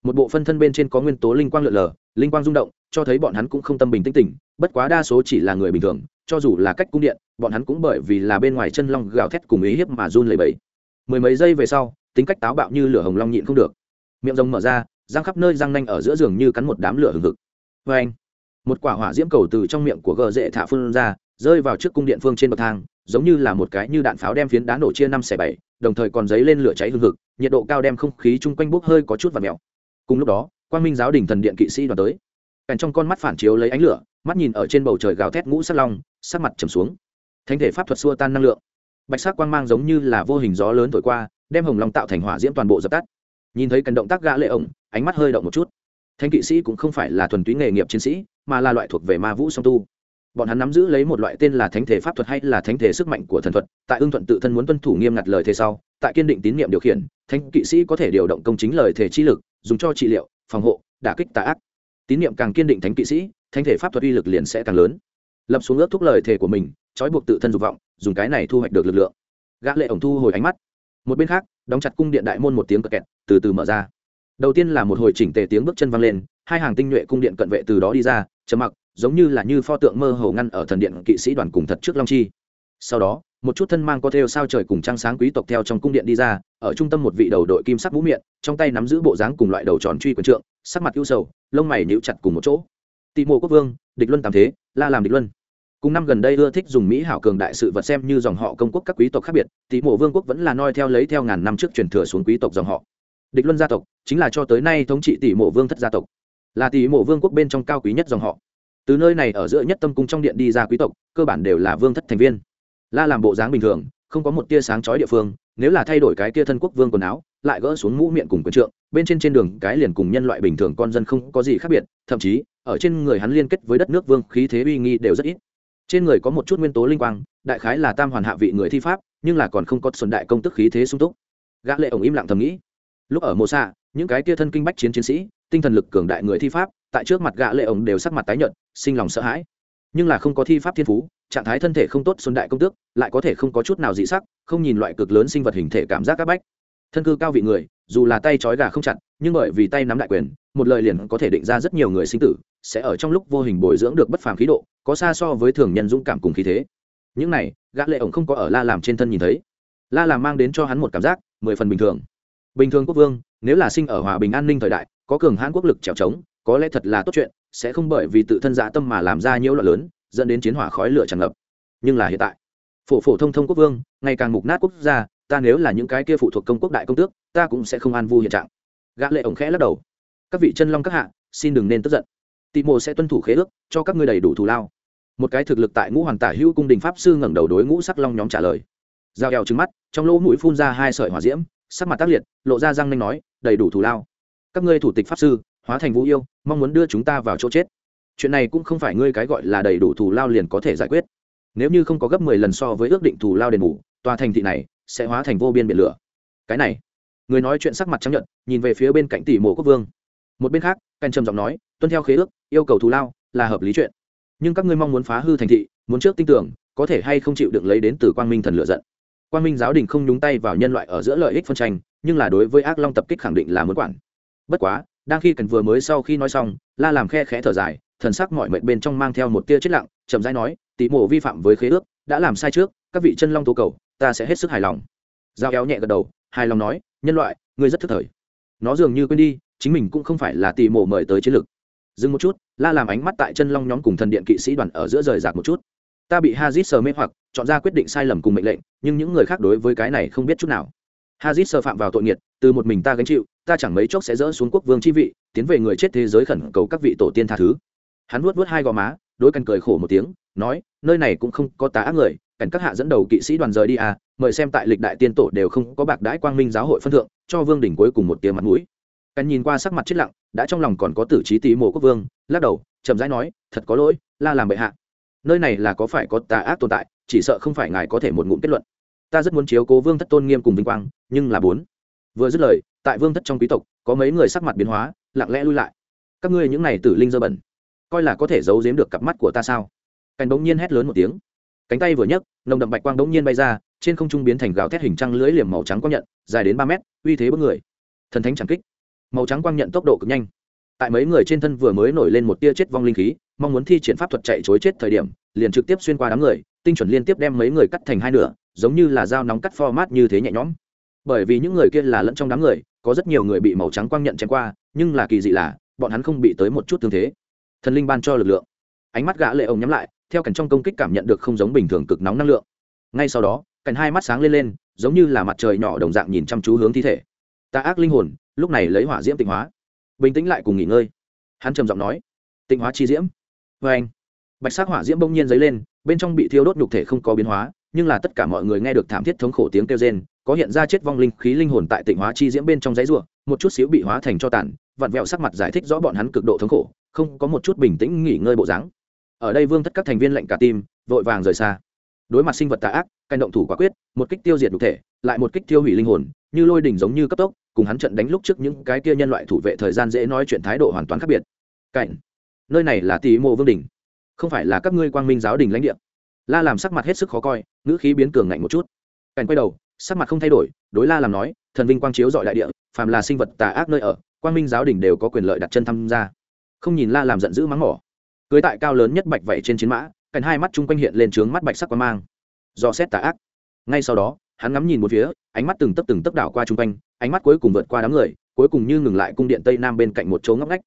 Một bộ phân thân bên trên có nguyên tố linh quang lượn lờ, linh quang rung động cho thấy bọn hắn cũng không tâm bình tĩnh tỉnh, bất quá đa số chỉ là người bình thường, cho dù là cách cung điện, bọn hắn cũng bởi vì là bên ngoài chân long gào thét cùng ý hiếp mà run lẩy bẩy. Mười mấy giây về sau, tính cách táo bạo như lửa hồng long nhịn không được. Miệng rồng mở ra, răng khắp nơi răng nanh ở giữa giường như cắn một đám lửa hừng hực. Vê anh, một quả hỏa diễm cầu từ trong miệng của gờ dễ thả phun ra, rơi vào trước cung điện phương trên bậc thang, giống như là một cái như đạn pháo đem phiến đá nổ chia năm xẻ bảy, đồng thời còn dấy lên lửa cháy hừng hực, nhiệt độ cao đem không khí chung quanh bốc hơi có chút và mèo. Cùng lúc đó quan minh giáo đình thần điện kỵ sĩ đoàn tới cạnh trong con mắt phản chiếu lấy ánh lửa, mắt nhìn ở trên bầu trời gào thét ngũ sắc long, sắc mặt trầm xuống. Thánh thể pháp thuật xua tan năng lượng. Bạch sắc quang mang giống như là vô hình gió lớn thổi qua, đem hồng long tạo thành hỏa diễm toàn bộ dập tắt. Nhìn thấy cần động tác gã lệ ổng, ánh mắt hơi động một chút. Thánh kỵ sĩ cũng không phải là thuần túy nghề nghiệp chiến sĩ, mà là loại thuộc về ma vũ song tu. Bọn hắn nắm giữ lấy một loại tên là thánh thể pháp thuật hay là thánh thể sức mạnh của thần thuật, tại ưng thuận tự thân muốn tuân thủ nghiêm ngặt lời thề sau, tại kiên định tín nhiệm điều khiển, thánh kỵ sĩ có thể điều động công chính lời thể chi lực, dùng cho trị liệu, phòng hộ, đả kích tà ác tín niệm càng kiên định thánh kỵ sĩ, thánh thể pháp thuật uy lực liền sẽ càng lớn. Lập xuống ước thúc lời thể của mình, trói buộc tự thân dục vọng, dùng cái này thu hoạch được lực lượng. Gã lệ ổng thu hồi ánh mắt. Một bên khác, đóng chặt cung điện đại môn một tiếng cật kẹt, từ từ mở ra. Đầu tiên là một hồi chỉnh tề tiếng bước chân vang lên, hai hàng tinh nhuệ cung điện cận vệ từ đó đi ra, trầm mặc, giống như là như pho tượng mơ hồ ngăn ở thần điện kỵ sĩ đoàn cùng thật trước long chi. Sau đó, một chút thân mang có theo sao trời cùng trăng sáng quý tộc theo trong cung điện đi ra, ở trung tâm một vị đầu đội kim sắc mũ miệng trong tay nắm giữ bộ dáng cùng loại đầu tròn truy quần trượng, sắc mặt ưu sầu lông mày níu chặt cùng một chỗ. Tị mộ quốc vương, địch luân tam thế, la làm địch luân. Cùng năm gần đây ưa thích dùng mỹ hảo cường đại sự vật xem như dòng họ công quốc các quý tộc khác biệt, tị mộ vương quốc vẫn là noi theo lấy theo ngàn năm trước truyền thừa xuống quý tộc dòng họ. Địch luân gia tộc, chính là cho tới nay thống trị tỷ mộ vương thất gia tộc. Là tỷ mộ vương quốc bên trong cao quý nhất dòng họ. Từ nơi này ở giữa nhất tâm cung trong điện đi ra quý tộc, cơ bản đều là vương thất thành viên. La làm bộ dáng bình thường, không có một tia sáng chói địa phương, nếu là thay đổi cái tia thân quốc vương quần áo lại gỡ xuống mũ miệng cùng quân trượng, bên trên trên đường cái liền cùng nhân loại bình thường con dân không có gì khác biệt, thậm chí, ở trên người hắn liên kết với đất nước vương khí thế uy nghi đều rất ít. Trên người có một chút nguyên tố linh quang, đại khái là tam hoàn hạ vị người thi pháp, nhưng là còn không có xuân đại công tức khí thế sung túc. Gã lệ ổng im lặng thầm nghĩ. Lúc ở mộ xạ, những cái tia thân kinh bách chiến chiến sĩ, tinh thần lực cường đại người thi pháp, tại trước mặt gã lệ ổng đều sắc mặt tái nhợt, sinh lòng sợ hãi. Nhưng là không có thi pháp thiên phú, trạng thái thân thể không tốt xuân đại công tước, lại có thể không có chút nào dị sắc, không nhìn loại cực lớn sinh vật hình thể cảm giác các bách thân cư cao vị người, dù là tay trói gà không chặt, nhưng bởi vì tay nắm đại quyền, một lời liền có thể định ra rất nhiều người sinh tử, sẽ ở trong lúc vô hình bồi dưỡng được bất phàm khí độ, có xa so với thường nhân dũng cảm cùng khí thế. Những này, gã lệ ổng không có ở la làm trên thân nhìn thấy. La làm mang đến cho hắn một cảm giác mười phần bình thường. Bình thường quốc vương, nếu là sinh ở hòa bình an ninh thời đại, có cường hãn quốc lực trèo trống, có lẽ thật là tốt chuyện, sẽ không bởi vì tự thân dạ tâm mà làm ra nhiễu loạn lớn, dẫn đến chiến hỏa khói lửa tràn ngập. Nhưng là hiện tại, phổ phổ thông thông quốc vương, ngày càng mục nát quốc gia ta nếu là những cái kia phụ thuộc công quốc đại công tước, ta cũng sẽ không an vui hiện trạng. Gã lệ ổng khẽ lắc đầu. Các vị chân long các hạ, xin đừng nên tức giận. Tị mộ sẽ tuân thủ khế ước, cho các ngươi đầy đủ thù lao. Một cái thực lực tại ngũ hoàng tả hữu cung đình pháp sư ngẩng đầu đối ngũ sắc long nhóm trả lời. Giao eo trứng mắt, trong lỗ mũi phun ra hai sợi hỏa diễm, sắc mặt tác liệt, lộ ra răng nanh nói, đầy đủ thù lao. Các ngươi thủ tịch pháp sư, hóa thành vũ yêu, mong muốn đưa chúng ta vào chỗ chết. Chuyện này cũng không phải ngươi cái gọi là đầy đủ thù lao liền có thể giải quyết. Nếu như không có gấp mười lần so với ước định thù lao đền bù, tòa thành thị này sẽ hóa thành vô biên biển lửa. Cái này, người nói chuyện sắc mặt trắng nhận nhìn về phía bên cạnh tỷ mộ quốc vương. Một bên khác ken trầm giọng nói, tuân theo khế ước, yêu cầu thù lao, là hợp lý chuyện. Nhưng các ngươi mong muốn phá hư thành thị, muốn trước tin tưởng, có thể hay không chịu được lấy đến từ quang minh thần lựa giận. Quang minh giáo đình không nhúng tay vào nhân loại ở giữa lợi ích phân tranh, nhưng là đối với ác long tập kích khẳng định là muốn quản. Bất quá, đang khi cần vừa mới sau khi nói xong, la làm khe khẽ thở dài, thần sắc mọi mệnh bên trong mang theo một tia chết lặng, chậm rãi nói, tỷ mộ vi phạm với khế ước, đã làm sai trước, các vị chân long tố cầu ta sẽ hết sức hài lòng. Giao éo nhẹ gật đầu, hài lòng nói, nhân loại, ngươi rất thức thời. Nó dường như quên đi, chính mình cũng không phải là tỷ mổ mời tới chiến lược. Dừng một chút, la làm ánh mắt tại chân long nhóm cùng thần điện kỵ sĩ đoàn ở giữa rời rạc một chút. Ta bị hazit sờ mê hoặc, chọn ra quyết định sai lầm cùng mệnh lệnh, nhưng những người khác đối với cái này không biết chút nào. Hazit sờ phạm vào tội nghiệt, từ một mình ta gánh chịu, ta chẳng mấy chốc sẽ dỡ xuống quốc vương chi vị, tiến về người chết thế giới khẩn cầu các vị tổ tiên tha thứ. Hắn vuốt vuốt hai gò má đôi cằn cười khổ một tiếng, nói, nơi này cũng không có tá ác người cảnh các hạ dẫn đầu kỵ sĩ đoàn rời đi à mời xem tại lịch đại tiên tổ đều không có bạc đãi quang minh giáo hội phân thượng, cho vương đỉnh cuối cùng một tia mặt mũi. Cảnh nhìn qua sắc mặt chết lặng, đã trong lòng còn có tử trí tí mộ quốc vương, lắc đầu, chậm rãi nói, thật có lỗi, la làm bệ hạ. Nơi này là có phải có tà ác tồn tại, chỉ sợ không phải ngài có thể một ngụm kết luận. Ta rất muốn chiếu cố vương thất tôn nghiêm cùng vinh quang, nhưng là bốn. Vừa dứt lời, tại vương thất trong quý tộc, có mấy người sắc mặt biến hóa, lặng lẽ lui lại. Các ngươi những này tử linh dơ bẩn, coi là có thể giấu giếm được cặp mắt của ta sao? Cánh bỗng nhiên hét lớn một tiếng cánh tay vừa nhấc, nồng đậm bạch quang đống nhiên bay ra, trên không trung biến thành gào thét hình trăng lưỡi liềm màu trắng quang nhận, dài đến ba mét, uy thế bất người. Thần thánh chẳng kích. Màu trắng quang nhận tốc độ cực nhanh. Tại mấy người trên thân vừa mới nổi lên một tia chết vong linh khí, mong muốn thi triển pháp thuật chạy chối chết thời điểm, liền trực tiếp xuyên qua đám người, tinh chuẩn liên tiếp đem mấy người cắt thành hai nửa, giống như là dao nóng cắt format như thế nhẹ nhõm. Bởi vì những người kia là lẫn trong đám người, có rất nhiều người bị màu trắng quang nhận chém qua, nhưng là kỳ dị là, bọn hắn không bị tới một chút thương thế. Thần linh ban cho lực lượng. Ánh mắt gã lệ ông nhắm lại theo cảnh trong công kích cảm nhận được không giống bình thường cực nóng năng lượng. Ngay sau đó, cảnh hai mắt sáng lên lên, giống như là mặt trời nhỏ đồng dạng nhìn chăm chú hướng thi thể. Ta ác linh hồn, lúc này lấy hỏa diễm tịnh hóa. Bình tĩnh lại cùng nghỉ ngơi. Hắn trầm giọng nói, tịnh hóa chi diễm. Vê anh, bạch sắc hỏa diễm bỗng nhiên dấy lên, bên trong bị thiêu đốt nhục thể không có biến hóa, nhưng là tất cả mọi người nghe được thảm thiết thống khổ tiếng kêu rên, có hiện ra chết vong linh khí linh hồn tại tịnh hóa chi diễm bên trong giấy ruộng một chút xíu bị hóa thành cho tàn, vặn vẹo sắc mặt giải thích rõ bọn hắn cực độ thống khổ, không có một chút bình tĩnh nghỉ ngơi bộ dáng ở đây vương thất các thành viên lệnh cả tim, vội vàng rời xa. Đối mặt sinh vật tà ác, canh động thủ quả quyết, một kích tiêu diệt đục thể, lại một kích tiêu hủy linh hồn, như lôi đỉnh giống như cấp tốc, cùng hắn trận đánh lúc trước những cái kia nhân loại thủ vệ thời gian dễ nói chuyện thái độ hoàn toàn khác biệt. Cảnh, nơi này là tỷ mộ vương đỉnh, không phải là các ngươi quang minh giáo đình lãnh địa. La làm sắc mặt hết sức khó coi, ngữ khí biến cường ngạnh một chút. Cảnh quay đầu, sắc mặt không thay đổi, đối la làm nói, thần vinh quang chiếu dọi đại địa, phàm là sinh vật tà ác nơi ở, quang minh giáo đình đều có quyền lợi đặt chân tham gia. Không nhìn la làm giận dữ mắng mỏ cưới tại cao lớn nhất bạch vậy trên chiến mã cạnh hai mắt chung quanh hiện lên trướng mắt bạch sắc quang mang. Do xét tà ác. Ngay sau đó, hắn ngắm nhìn một phía, ánh mắt từng tấp từng tấp đảo qua chung quanh, ánh mắt cuối cùng vượt qua đám người, cuối cùng như ngừng lại cung điện tây nam bên cạnh một chỗ ngóc ngách.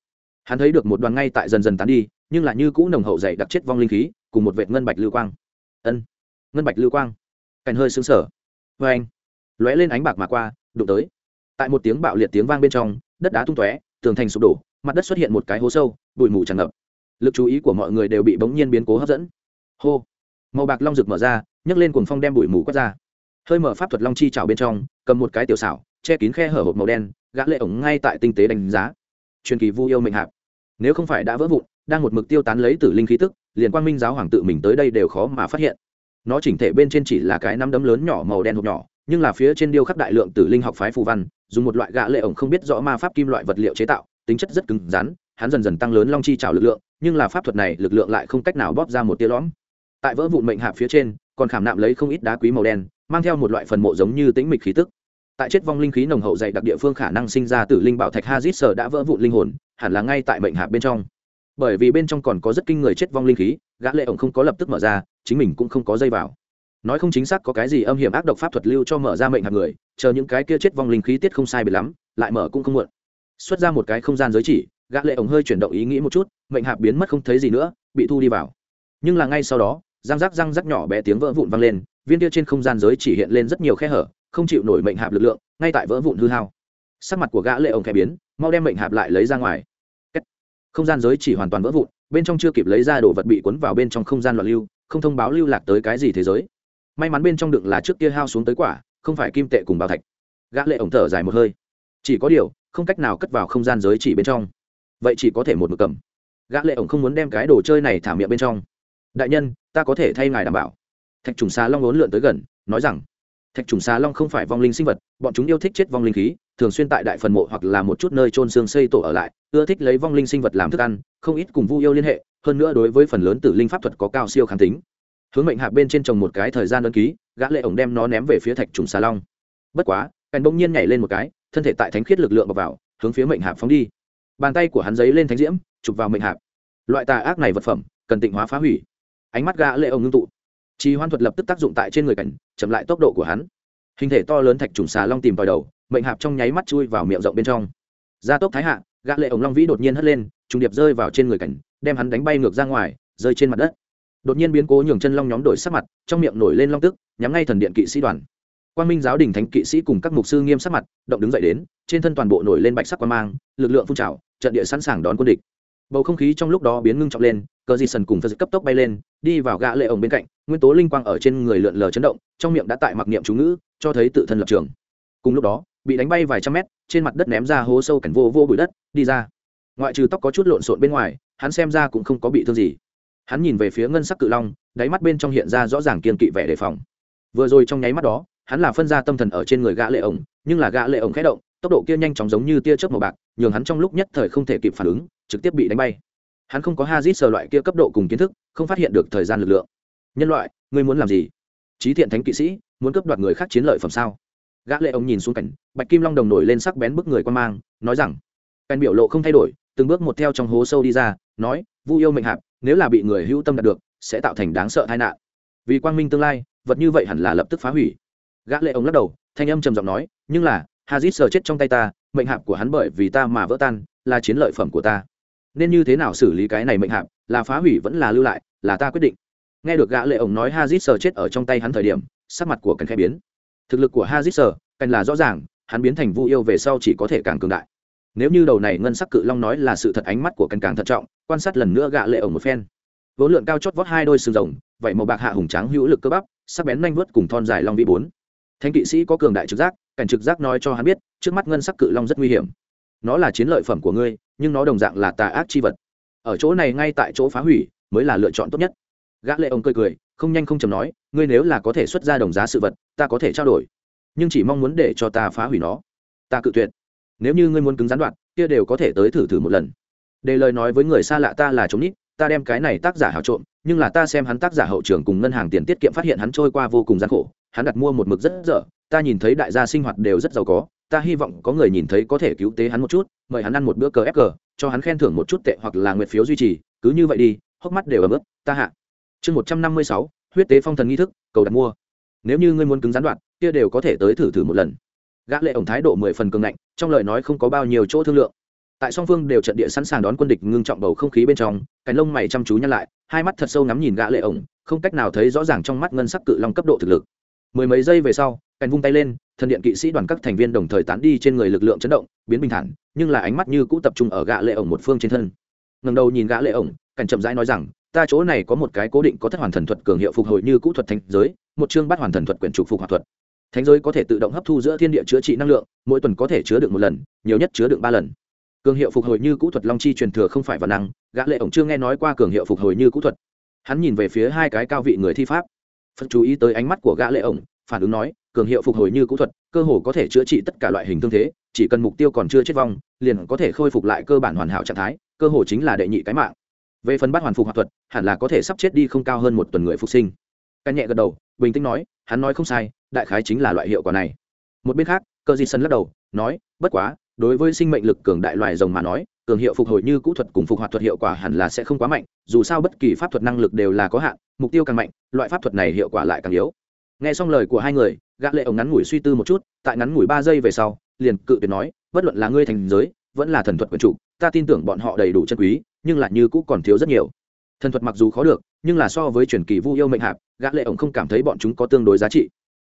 Hắn thấy được một đoàn ngay tại dần dần tán đi, nhưng lại như cũ nồng hậu dày đặc chết vong linh khí, cùng một vệt ngân bạch lưu quang. Ân, ngân bạch lưu quang. Cành hơi xứng sở vê anh, lóe lên ánh bạc mà qua, đụng tới. Tại một tiếng bạo liệt tiếng vang bên trong, đất đá tung tóe, tường thành sụp đổ, mặt đất xuất hiện một cái hố sâu, bụi mù tràn ngập lực chú ý của mọi người đều bị bỗng nhiên biến cố hấp dẫn. Hô. Màu bạc long rực mở ra, nhấc lên cuồng phong đem bụi mù quét ra. Hơi mở pháp thuật long chi trào bên trong, cầm một cái tiểu xảo, che kín khe hở hộp màu đen, gã lệ ổng ngay tại tinh tế đánh giá. Truyền kỳ vu yêu mệnh hạp. Nếu không phải đã vỡ vụn, đang một mực tiêu tán lấy tử linh khí tức, liền quang minh giáo hoàng tự mình tới đây đều khó mà phát hiện. Nó chỉnh thể bên trên chỉ là cái nắm đấm lớn nhỏ màu đen hộp nhỏ, nhưng là phía trên điêu khắc đại lượng tử linh học phái phù văn, dùng một loại gã lệ ổng không biết rõ ma pháp kim loại vật liệu chế tạo, tính chất rất cứng rắn, hắn dần dần tăng lớn long chi trào lực lượng nhưng là pháp thuật này lực lượng lại không cách nào bóp ra một tia lõm. Tại vỡ vụn mệnh hạp phía trên, còn khảm nạm lấy không ít đá quý màu đen, mang theo một loại phần mộ giống như tĩnh mịch khí tức. Tại chết vong linh khí nồng hậu dày đặc địa phương khả năng sinh ra tử linh bảo thạch hazit sở đã vỡ vụn linh hồn, hẳn là ngay tại mệnh hạp bên trong. Bởi vì bên trong còn có rất kinh người chết vong linh khí, gã lệ ổng không có lập tức mở ra, chính mình cũng không có dây vào. Nói không chính xác có cái gì âm hiểm ác độc pháp thuật lưu cho mở ra mệnh hạp người, chờ những cái kia chết vong linh khí tiết không sai biệt lắm, lại mở cũng không muộn. Xuất ra một cái không gian giới chỉ gã lệ ổng hơi chuyển động ý nghĩ một chút, mệnh hạp biến mất không thấy gì nữa, bị thu đi vào. Nhưng là ngay sau đó, răng rắc răng rắc nhỏ bé tiếng vỡ vụn vang lên, viên kia trên không gian giới chỉ hiện lên rất nhiều khe hở, không chịu nổi mệnh hạp lực lượng, ngay tại vỡ vụn hư hao. Sắc mặt của gã lệ ổng khẽ biến, mau đem mệnh hạp lại lấy ra ngoài. Không gian giới chỉ hoàn toàn vỡ vụn, bên trong chưa kịp lấy ra đồ vật bị cuốn vào bên trong không gian loạn lưu, không thông báo lưu lạc tới cái gì thế giới. May mắn bên trong đựng là trước kia hao xuống tới quả, không phải kim tệ cùng bảo thạch. Gã lệ ổng thở dài một hơi. Chỉ có điều, không cách nào cất vào không gian giới chỉ bên trong vậy chỉ có thể một mực cầm. Gã lệ ổng không muốn đem cái đồ chơi này thả miệng bên trong. Đại nhân, ta có thể thay ngài đảm bảo. Thạch trùng xà long ốn lượn tới gần, nói rằng, thạch trùng xà long không phải vong linh sinh vật, bọn chúng yêu thích chết vong linh khí, thường xuyên tại đại phần mộ hoặc là một chút nơi trôn xương xây tổ ở lại, ưa thích lấy vong linh sinh vật làm thức ăn, không ít cùng vu yêu liên hệ, hơn nữa đối với phần lớn tử linh pháp thuật có cao siêu kháng tính. Hướng mệnh hạ bên trên trồng một cái thời gian đơn ký, gã lệ ổng đem nó ném về phía thạch trùng xà long. Bất quá, cành bỗng nhiên nhảy lên một cái, thân thể tại thánh khiết lực lượng vào, hướng phía mệnh hạ phóng đi bàn tay của hắn giấy lên thánh diễm, chụp vào mệnh hạp. Loại tà ác này vật phẩm, cần tịnh hóa phá hủy. Ánh mắt gã lệ ông ngưng tụ. Trì hoan thuật lập tức tác dụng tại trên người cảnh, chậm lại tốc độ của hắn. Hình thể to lớn thạch trùng xà long tìm vào đầu, mệnh hạp trong nháy mắt chui vào miệng rộng bên trong. Gia tốc thái hạ, gã lệ ổng long vĩ đột nhiên hất lên, trùng điệp rơi vào trên người cảnh, đem hắn đánh bay ngược ra ngoài, rơi trên mặt đất. Đột nhiên biến cố nhường chân long nhóm đổi sắc mặt, trong miệng nổi lên long tức, nhắm ngay thần điện kỵ sĩ đoàn. Quang minh giáo đình thánh kỵ sĩ cùng các mục sư nghiêm sắc mặt, động đứng dậy đến, trên thân toàn bộ nổi lên bạch sắc quang mang, lực lượng phun trào trận địa sẵn sàng đón quân địch. Bầu không khí trong lúc đó biến ngưng trọng lên, cờ di sần cùng phật cấp tốc bay lên, đi vào gã lệ ổng bên cạnh, nguyên tố linh quang ở trên người lượn lờ chấn động, trong miệng đã tại mặc niệm chú ngữ, cho thấy tự thân lập trường. Cùng lúc đó, bị đánh bay vài trăm mét, trên mặt đất ném ra hố sâu cảnh vô vô bụi đất, đi ra. Ngoại trừ tóc có chút lộn xộn bên ngoài, hắn xem ra cũng không có bị thương gì. Hắn nhìn về phía ngân sắc cự long, đáy mắt bên trong hiện ra rõ ràng kiên kỵ vẻ đề phòng. Vừa rồi trong nháy mắt đó, hắn là phân ra tâm thần ở trên người gã lệ ổng, nhưng là gã lệ ổng khẽ động, tốc độ kia nhanh chóng giống như tia chớp màu bạc nhường hắn trong lúc nhất thời không thể kịp phản ứng, trực tiếp bị đánh bay. Hắn không có hazit sờ loại kia cấp độ cùng kiến thức, không phát hiện được thời gian lực lượng. Nhân loại, ngươi muốn làm gì? Trí thiện thánh kỵ sĩ, muốn cướp đoạt người khác chiến lợi phẩm sao? Gã lệ ông nhìn xuống cảnh, bạch kim long đồng nổi lên sắc bén bức người quan mang, nói rằng, cảnh biểu lộ không thay đổi, từng bước một theo trong hố sâu đi ra, nói, vu yêu mệnh hạp, nếu là bị người hữu tâm đạt được, sẽ tạo thành đáng sợ tai nạn. Vì quang minh tương lai, vật như vậy hẳn là lập tức phá hủy. Gã lệ ông lắc đầu, thanh âm trầm giọng nói, nhưng là, hazit sờ chết trong tay ta mệnh hạp của hắn bởi vì ta mà vỡ tan, là chiến lợi phẩm của ta. Nên như thế nào xử lý cái này mệnh hạp, là phá hủy vẫn là lưu lại, là ta quyết định. Nghe được gã lệ ổng nói hazit sờ chết ở trong tay hắn thời điểm, sắc mặt của cảnh khai biến. Thực lực của hazit sờ cảnh là rõ ràng, hắn biến thành vu yêu về sau chỉ có thể càng cường đại. Nếu như đầu này ngân sắc cự long nói là sự thật ánh mắt của Cần càng thận trọng, quan sát lần nữa gã lệ ổng một phen. Vỗ lượn cao chót vót hai đôi sừng rồng vậy màu bạc hạ hùng tráng hữu lực cơ bắp, sắc bén nhanh vớt cùng thon dài long vĩ bốn. Thanh kỵ sĩ có cường đại trực giác cảnh trực giác nói cho hắn biết, trước mắt ngân sắc cự long rất nguy hiểm. Nó là chiến lợi phẩm của ngươi, nhưng nó đồng dạng là tà ác chi vật. Ở chỗ này ngay tại chỗ phá hủy, mới là lựa chọn tốt nhất. Gã lệ ông cười cười, không nhanh không chậm nói, ngươi nếu là có thể xuất ra đồng giá sự vật, ta có thể trao đổi. Nhưng chỉ mong muốn để cho ta phá hủy nó. Ta cự tuyệt. Nếu như ngươi muốn cứng gián đoạn, kia đều có thể tới thử thử một lần. Để lời nói với người xa lạ ta là chống nít, ta đem cái này tác giả hào trộm, nhưng là ta xem hắn tác giả hậu trường cùng ngân hàng tiền tiết kiệm phát hiện hắn trôi qua vô cùng gian khổ, hắn đặt mua một mực rất dở ta nhìn thấy đại gia sinh hoạt đều rất giàu có, ta hy vọng có người nhìn thấy có thể cứu tế hắn một chút, mời hắn ăn một bữa cờ ép cờ, cho hắn khen thưởng một chút tệ hoặc là nguyệt phiếu duy trì, cứ như vậy đi, hốc mắt đều ấm ướt, ta hạ. Chương một trăm năm mươi sáu, huyết tế phong thần nghi thức, cầu đặt mua. Nếu như ngươi muốn cứng gián đoạn, kia đều có thể tới thử thử một lần. Gã lệ ổng thái độ mười phần cường ngạnh, trong lời nói không có bao nhiêu chỗ thương lượng. Tại song phương đều trận địa sẵn sàng đón quân địch ngưng trọng bầu không khí bên trong, cánh lông mày chăm chú nhăn lại, hai mắt thật sâu ngắm nhìn gã lệ ổng, không cách nào thấy rõ ràng trong mắt ngân sắc cự long cấp độ thực lực mười mấy giây về sau, cành vung tay lên, thần điện kỵ sĩ đoàn các thành viên đồng thời tán đi trên người lực lượng chấn động, biến bình thản, nhưng là ánh mắt như cũ tập trung ở gã lệ ổng một phương trên thân. Ngẩng đầu nhìn gã lệ ổng cảnh chậm rãi nói rằng, ta chỗ này có một cái cố định có thất hoàn thần thuật cường hiệu phục hồi như cũ thuật thánh giới, một chương bắt hoàn thần thuật quyển trục phục hoạt thuật. Thánh giới có thể tự động hấp thu giữa thiên địa chữa trị năng lượng, mỗi tuần có thể chứa được một lần, nhiều nhất chứa được ba lần. Cường hiệu phục hồi như cũ thuật long chi truyền thừa không phải văn năng, gã lệ ổng chưa nghe nói qua cường hiệu phục hồi như cũ thuật. Hắn nhìn về phía hai cái cao vị người thi pháp phật chú ý tới ánh mắt của gã lệ ổng, phản ứng nói, cường hiệu phục hồi như cũ thuật, cơ hồ có thể chữa trị tất cả loại hình thương thế, chỉ cần mục tiêu còn chưa chết vong, liền có thể khôi phục lại cơ bản hoàn hảo trạng thái, cơ hồ chính là đệ nhị cái mạng. Về phần bắt hoàn phục hoạt thuật, hẳn là có thể sắp chết đi không cao hơn một tuần người phục sinh. Cái nhẹ gật đầu, bình tĩnh nói, hắn nói không sai, đại khái chính là loại hiệu quả này. Một bên khác cờ di sân lắc đầu, nói, bất quá, đối với sinh mệnh lực cường đại loài rồng mà nói cường hiệu phục hồi như cũ thuật cùng phục hoạt thuật hiệu quả hẳn là sẽ không quá mạnh, dù sao bất kỳ pháp thuật năng lực đều là có hạn, mục tiêu càng mạnh, loại pháp thuật này hiệu quả lại càng yếu. Nghe xong lời của hai người, gã lệ ổng ngắn ngủi suy tư một chút, tại ngắn ngủi ba giây về sau, liền cự tuyệt nói, bất luận là ngươi thành giới, vẫn là thần thuật quyền chủ, ta tin tưởng bọn họ đầy đủ chân quý, nhưng lại như cũ còn thiếu rất nhiều. Thần thuật mặc dù khó được, nhưng là so với truyền kỳ vu yêu mệnh hạp, gã lệ ổng không cảm thấy bọn chúng có tương đối giá trị.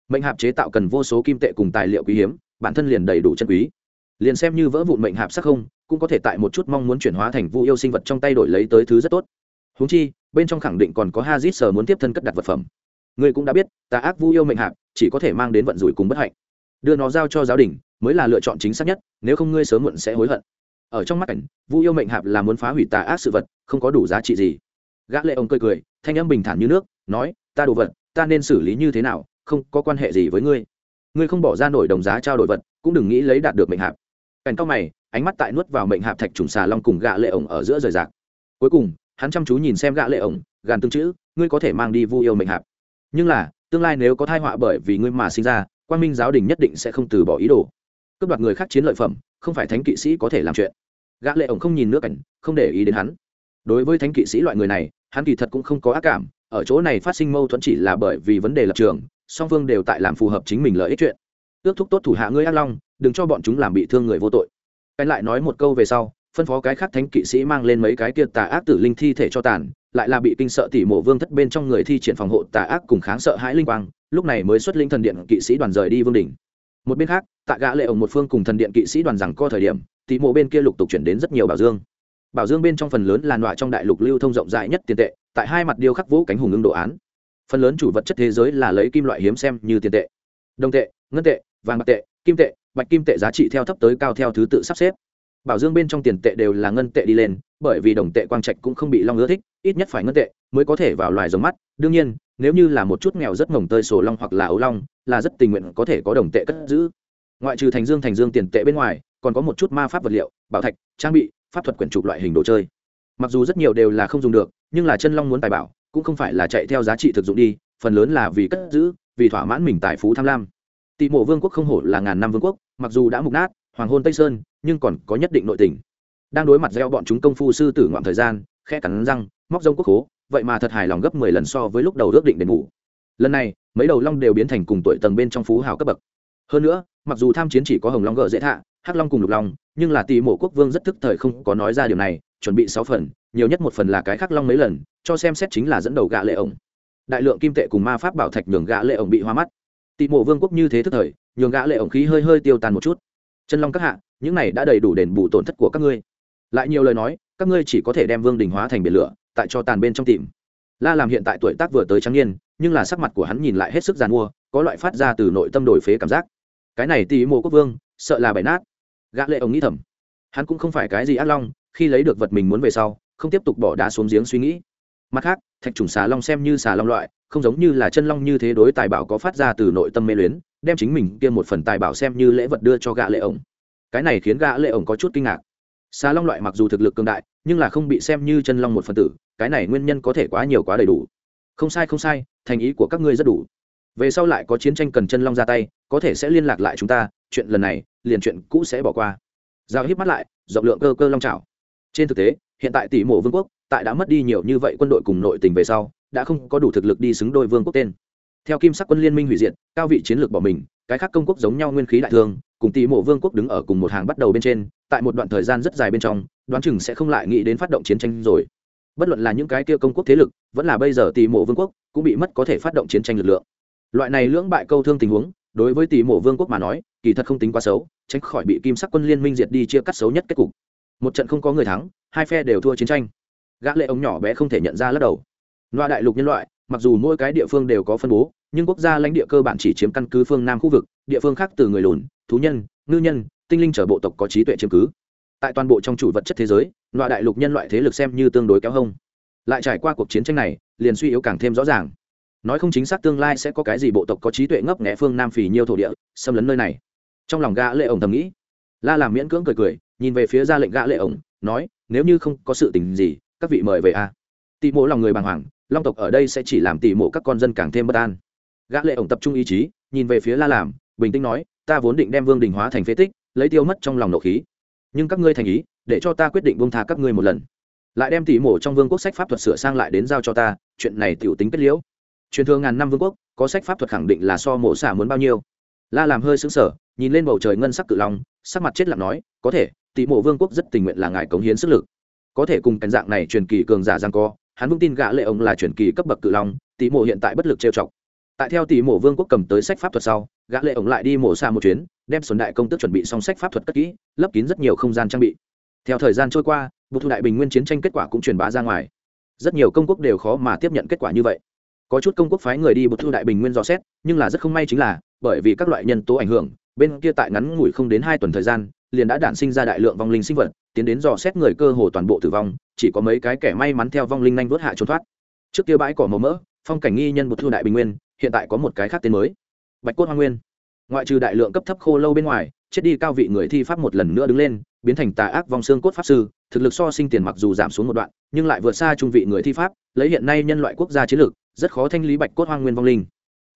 Mệnh hạp chế tạo cần vô số kim tệ cùng tài liệu quý hiếm, bản thân liền đầy đủ chân quý. Liền xem như vỡ vụn mệnh hạp sắc không cũng có thể tại một chút mong muốn chuyển hóa thành vu yêu sinh vật trong tay đổi lấy tới thứ rất tốt. Huống chi, bên trong khẳng định còn có hazit sờ muốn tiếp thân cất đặt vật phẩm. Ngươi cũng đã biết tà ác vu yêu mệnh hạp, chỉ có thể mang đến vận rủi cùng bất hạnh. Đưa nó giao cho giáo đình, mới là lựa chọn chính xác nhất, nếu không ngươi sớm muộn sẽ hối hận. Ở trong mắt cảnh, vu yêu mệnh hạp là muốn phá hủy tà ác sự vật, không có đủ giá trị gì. Gã lệ ông cười cười, thanh âm bình thản như nước, nói, ta đồ vật, ta nên xử lý như thế nào, không có quan hệ gì với ngươi. Ngươi không bỏ ra nổi đồng giá trao đổi vật, cũng đừng nghĩ lấy đạt được mệnh hạp cảnh cao mày, ánh mắt tại nuốt vào mệnh hạp thạch trùng xà long cùng gạ lệ ổng ở giữa rời rạc. Cuối cùng, hắn chăm chú nhìn xem gạ lệ ổng, gàn tương chữ, ngươi có thể mang đi vu yêu mệnh hạp. Nhưng là, tương lai nếu có thai họa bởi vì ngươi mà sinh ra quan minh giáo đình nhất định sẽ không từ bỏ ý đồ. Cướp đoạt người khác chiến lợi phẩm, không phải thánh kỵ sĩ có thể làm chuyện. Gã lệ ổng không nhìn nước cảnh, không để ý đến hắn. Đối với thánh kỵ sĩ loại người này, hắn kỳ thật cũng không có ác cảm, ở chỗ này phát sinh mâu thuẫn chỉ là bởi vì vấn đề lập trường, song phương đều tại làm phù hợp chính mình lợi ích chuyện ước thúc tốt thủ hạ ngươi ác long, đừng cho bọn chúng làm bị thương người vô tội. Cái lại nói một câu về sau, phân phó cái khác thánh kỵ sĩ mang lên mấy cái kia tà ác tử linh thi thể cho tàn, lại là bị kinh sợ tỉ mộ vương thất bên trong người thi triển phòng hộ tà ác cùng kháng sợ hãi linh quang, lúc này mới xuất linh thần điện kỵ sĩ đoàn rời đi vương đỉnh. Một bên khác, tạ gã lệ ổng một phương cùng thần điện kỵ sĩ đoàn rằng co thời điểm, tỉ mộ bên kia lục tục chuyển đến rất nhiều bảo dương. Bảo dương bên trong phần lớn là nọa trong đại lục lưu thông rộng rãi nhất tiền tệ, tại hai mặt điêu khắc vũ cánh hùng ưng đồ án. Phần lớn chủ vật chất thế giới là lấy kim loại hiếm xem như tiền tệ. Đồng tệ, ngân tệ vàng bạc tệ, kim tệ, bạch kim tệ giá trị theo thấp tới cao theo thứ tự sắp xếp. Bảo dương bên trong tiền tệ đều là ngân tệ đi lên, bởi vì đồng tệ quang trạch cũng không bị long ưa thích, ít nhất phải ngân tệ mới có thể vào loài giống mắt. Đương nhiên, nếu như là một chút nghèo rất ngồng tơi sổ long hoặc là ấu long, là rất tình nguyện có thể có đồng tệ cất giữ. Ngoại trừ thành dương thành dương tiền tệ bên ngoài, còn có một chút ma pháp vật liệu, bảo thạch, trang bị, pháp thuật quyển trục loại hình đồ chơi. Mặc dù rất nhiều đều là không dùng được, nhưng là chân long muốn tài bảo, cũng không phải là chạy theo giá trị thực dụng đi, phần lớn là vì cất giữ, vì thỏa mãn mình tài phú tham lam tị mộ vương quốc không hổ là ngàn năm vương quốc, mặc dù đã mục nát, hoàng hôn tây sơn, nhưng còn có nhất định nội tình. Đang đối mặt gieo bọn chúng công phu sư tử ngoạm thời gian khe cắn răng, móc rông quốc hố vậy mà thật hài lòng gấp mười lần so với lúc đầu ước định đền ngủ lần này, mấy đầu long đều biến thành cùng tuổi tầng bên trong phú hào cấp bậc. Hơn nữa, mặc dù tham chiến chỉ có hồng long gợ dễ thạ, hắc long cùng lục long, nhưng là tỷ mộ quốc vương rất thức thời không có nói ra điều này, chuẩn bị sáu phần, nhiều nhất một phần là cái khắc long mấy lần, cho xem xét chính là dẫn đầu gạ lệ ổng. Đại lượng kim tệ cùng ma pháp bảo thạch nhường gã lệ ổng bị hoa mắt tị mộ vương quốc như thế thức thời, nhường gã lệ ổng khí hơi hơi tiêu tan một chút. Chân long các hạ, những này đã đầy đủ đền bù tổn thất của các ngươi. Lại nhiều lời nói, các ngươi chỉ có thể đem vương đình hóa thành biển lửa, tại cho tàn bên trong tìm. La làm hiện tại tuổi tác vừa tới trắng niên, nhưng là sắc mặt của hắn nhìn lại hết sức giàn mua, có loại phát ra từ nội tâm đổi phế cảm giác. Cái này tị mộ quốc vương, sợ là bày nát. Gã lệ ổng nghĩ thầm. Hắn cũng không phải cái gì ác long, khi lấy được vật mình muốn về sau, không tiếp tục bỏ đá xuống giếng suy nghĩ. Mặt khác, thạch trùng xà long xem như xà long loại không giống như là chân long như thế đối tài bảo có phát ra từ nội tâm mê luyến, đem chính mình kia một phần tài bảo xem như lễ vật đưa cho gã lệ ổng. Cái này khiến gã lệ ổng có chút kinh ngạc. Xà long loại mặc dù thực lực cường đại, nhưng là không bị xem như chân long một phần tử, cái này nguyên nhân có thể quá nhiều quá đầy đủ. Không sai không sai, thành ý của các ngươi rất đủ. Về sau lại có chiến tranh cần chân long ra tay, có thể sẽ liên lạc lại chúng ta, chuyện lần này, liền chuyện cũ sẽ bỏ qua. Giao híp mắt lại, rộng lượng cơ cơ long trào trên thực tế, hiện tại tỷ mộ vương quốc, tại đã mất đi nhiều như vậy quân đội cùng nội tình về sau đã không có đủ thực lực đi xứng đôi vương quốc tên. Theo kim sắc quân liên minh hủy diệt, cao vị chiến lược bỏ mình, cái khác công quốc giống nhau nguyên khí đại thương, cùng tỷ mộ vương quốc đứng ở cùng một hàng bắt đầu bên trên, tại một đoạn thời gian rất dài bên trong, đoán chừng sẽ không lại nghĩ đến phát động chiến tranh rồi. Bất luận là những cái kia công quốc thế lực, vẫn là bây giờ tỷ mộ vương quốc, cũng bị mất có thể phát động chiến tranh lực lượng. Loại này lưỡng bại câu thương tình huống, đối với tỷ mộ vương quốc mà nói, kỳ thật không tính quá xấu, tránh khỏi bị kim sắc quân liên minh diệt đi chia cắt xấu nhất kết cục. Một trận không có người thắng, hai phe đều thua chiến tranh. Gã lệ ống nhỏ bé không thể nhận ra lắc đầu loại đại lục nhân loại, mặc dù mỗi cái địa phương đều có phân bố, nhưng quốc gia lãnh địa cơ bản chỉ chiếm căn cứ phương nam khu vực, địa phương khác từ người lùn, thú nhân, ngư nhân, tinh linh trở bộ tộc có trí tuệ chiếm cứ. Tại toàn bộ trong chủ vật chất thế giới loại đại lục nhân loại thế lực xem như tương đối kéo hông. Lại trải qua cuộc chiến tranh này, liền suy yếu càng thêm rõ ràng. Nói không chính xác tương lai sẽ có cái gì bộ tộc có trí tuệ ngấp nghẽ phương nam phì nhiêu thổ địa, xâm lấn nơi này. Trong lòng gã lệ ổng thầm nghĩ, la làm miễn cưỡng cười cười, nhìn về phía ra lệnh gã lệ ổng, nói, nếu như không có sự tình gì, các vị mời về a. Tị mộ lòng người bàng hoàng long tộc ở đây sẽ chỉ làm tỉ mộ các con dân càng thêm bất an. Gã lệ ổng tập trung ý chí, nhìn về phía la làm, bình tĩnh nói, ta vốn định đem vương đình hóa thành phế tích, lấy tiêu mất trong lòng nộ khí. Nhưng các ngươi thành ý, để cho ta quyết định buông tha các ngươi một lần. Lại đem tỉ mộ trong vương quốc sách pháp thuật sửa sang lại đến giao cho ta, chuyện này tiểu tính kết liễu. Truyền thừa ngàn năm vương quốc, có sách pháp thuật khẳng định là so mộ xả muốn bao nhiêu. La làm hơi sững sờ, nhìn lên bầu trời ngân sắc cự long, sắc mặt chết lặng nói, có thể, tỉ mộ vương quốc rất tình nguyện là ngài cống hiến sức lực. Có thể cùng cảnh dạng này truyền kỳ cường giả giang co hắn vững tin gã lệ ông là truyền kỳ cấp bậc cự long tỷ mộ hiện tại bất lực trêu chọc. Tại theo tỷ mộ vương quốc cầm tới sách pháp thuật sau, gã lệ ông lại đi mổ xa một chuyến, đem xuân đại công tức chuẩn bị xong sách pháp thuật cất kỹ, lấp kín rất nhiều không gian trang bị. Theo thời gian trôi qua bộ thu đại bình nguyên chiến tranh kết quả cũng truyền bá ra ngoài. Rất nhiều công quốc đều khó mà tiếp nhận kết quả như vậy. Có chút công quốc phái người đi bộ thu đại bình nguyên dò xét, nhưng là rất không may chính là, bởi vì các loại nhân tố ảnh hưởng, bên kia tại ngắn ngủi không đến hai tuần thời gian, liền đã đản sinh ra đại lượng vong linh sinh vật tiến đến dò xét người cơ hồ toàn bộ tử vong, chỉ có mấy cái kẻ may mắn theo vong linh nhanh vớt hạ trốn thoát. Trước kia bãi cỏ màu mỡ, phong cảnh nghi nhân một thu đại bình nguyên, hiện tại có một cái khác tên mới. Bạch cốt hoa nguyên. Ngoại trừ đại lượng cấp thấp khô lâu bên ngoài, chết đi cao vị người thi pháp một lần nữa đứng lên, biến thành tà ác vong xương cốt pháp sư, thực lực so sinh tiền mặc dù giảm xuống một đoạn, nhưng lại vượt xa trung vị người thi pháp, lấy hiện nay nhân loại quốc gia chiến lược rất khó thanh lý bạch cốt hoang nguyên vong linh.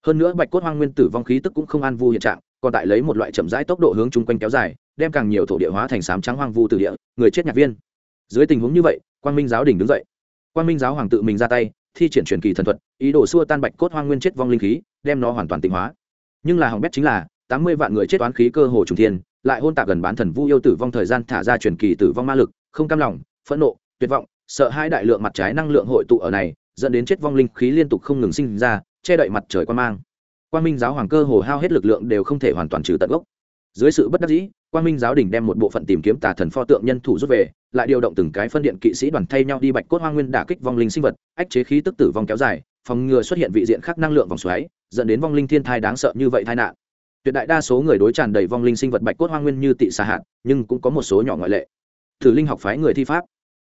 Hơn nữa bạch cốt hoang nguyên tử vong khí tức cũng không an vu hiện trạng, còn tại lấy một loại chậm rãi tốc độ hướng chung quanh kéo dài đem càng nhiều thổ địa hóa thành sám trắng hoang vu từ địa, người chết nhạc viên. Dưới tình huống như vậy, quang minh giáo đình đứng dậy. Quang minh giáo hoàng tự mình ra tay, thi triển truyền kỳ thần thuật, ý đồ xua tan bạch cốt hoang nguyên chết vong linh khí, đem nó hoàn toàn tịnh hóa. Nhưng là hỏng bét chính là, tám mươi vạn người chết toán khí cơ hồ trùng thiên, lại hôn tạc gần bán thần vu yêu tử vong thời gian thả ra truyền kỳ tử vong ma lực, không cam lòng, phẫn nộ, tuyệt vọng, sợ hai đại lượng mặt trái năng lượng hội tụ ở này, dẫn đến chết vong linh khí liên tục không ngừng sinh ra, che đậy mặt trời quan mang. Quan minh giáo hoàng cơ hồ hao hết lực lượng đều không thể hoàn toàn trừ tận gốc. Dưới sự bất đắc dĩ Quang minh giáo đình đem một bộ phận tìm kiếm tà thần pho tượng nhân thủ rút về, lại điều động từng cái phân điện kỵ sĩ đoàn thay nhau đi bạch cốt hoa nguyên đả kích vong linh sinh vật, ách chế khí tức tử vong kéo dài, phòng ngừa xuất hiện vị diện khác năng lượng vòng xoáy, dẫn đến vong linh thiên thai đáng sợ như vậy tai nạn. Tuyệt đại đa số người đối tràn đầy vong linh sinh vật bạch cốt hoa nguyên như tị xa hạn nhưng cũng có một số nhỏ ngoại lệ. Thử linh học phái người thi pháp.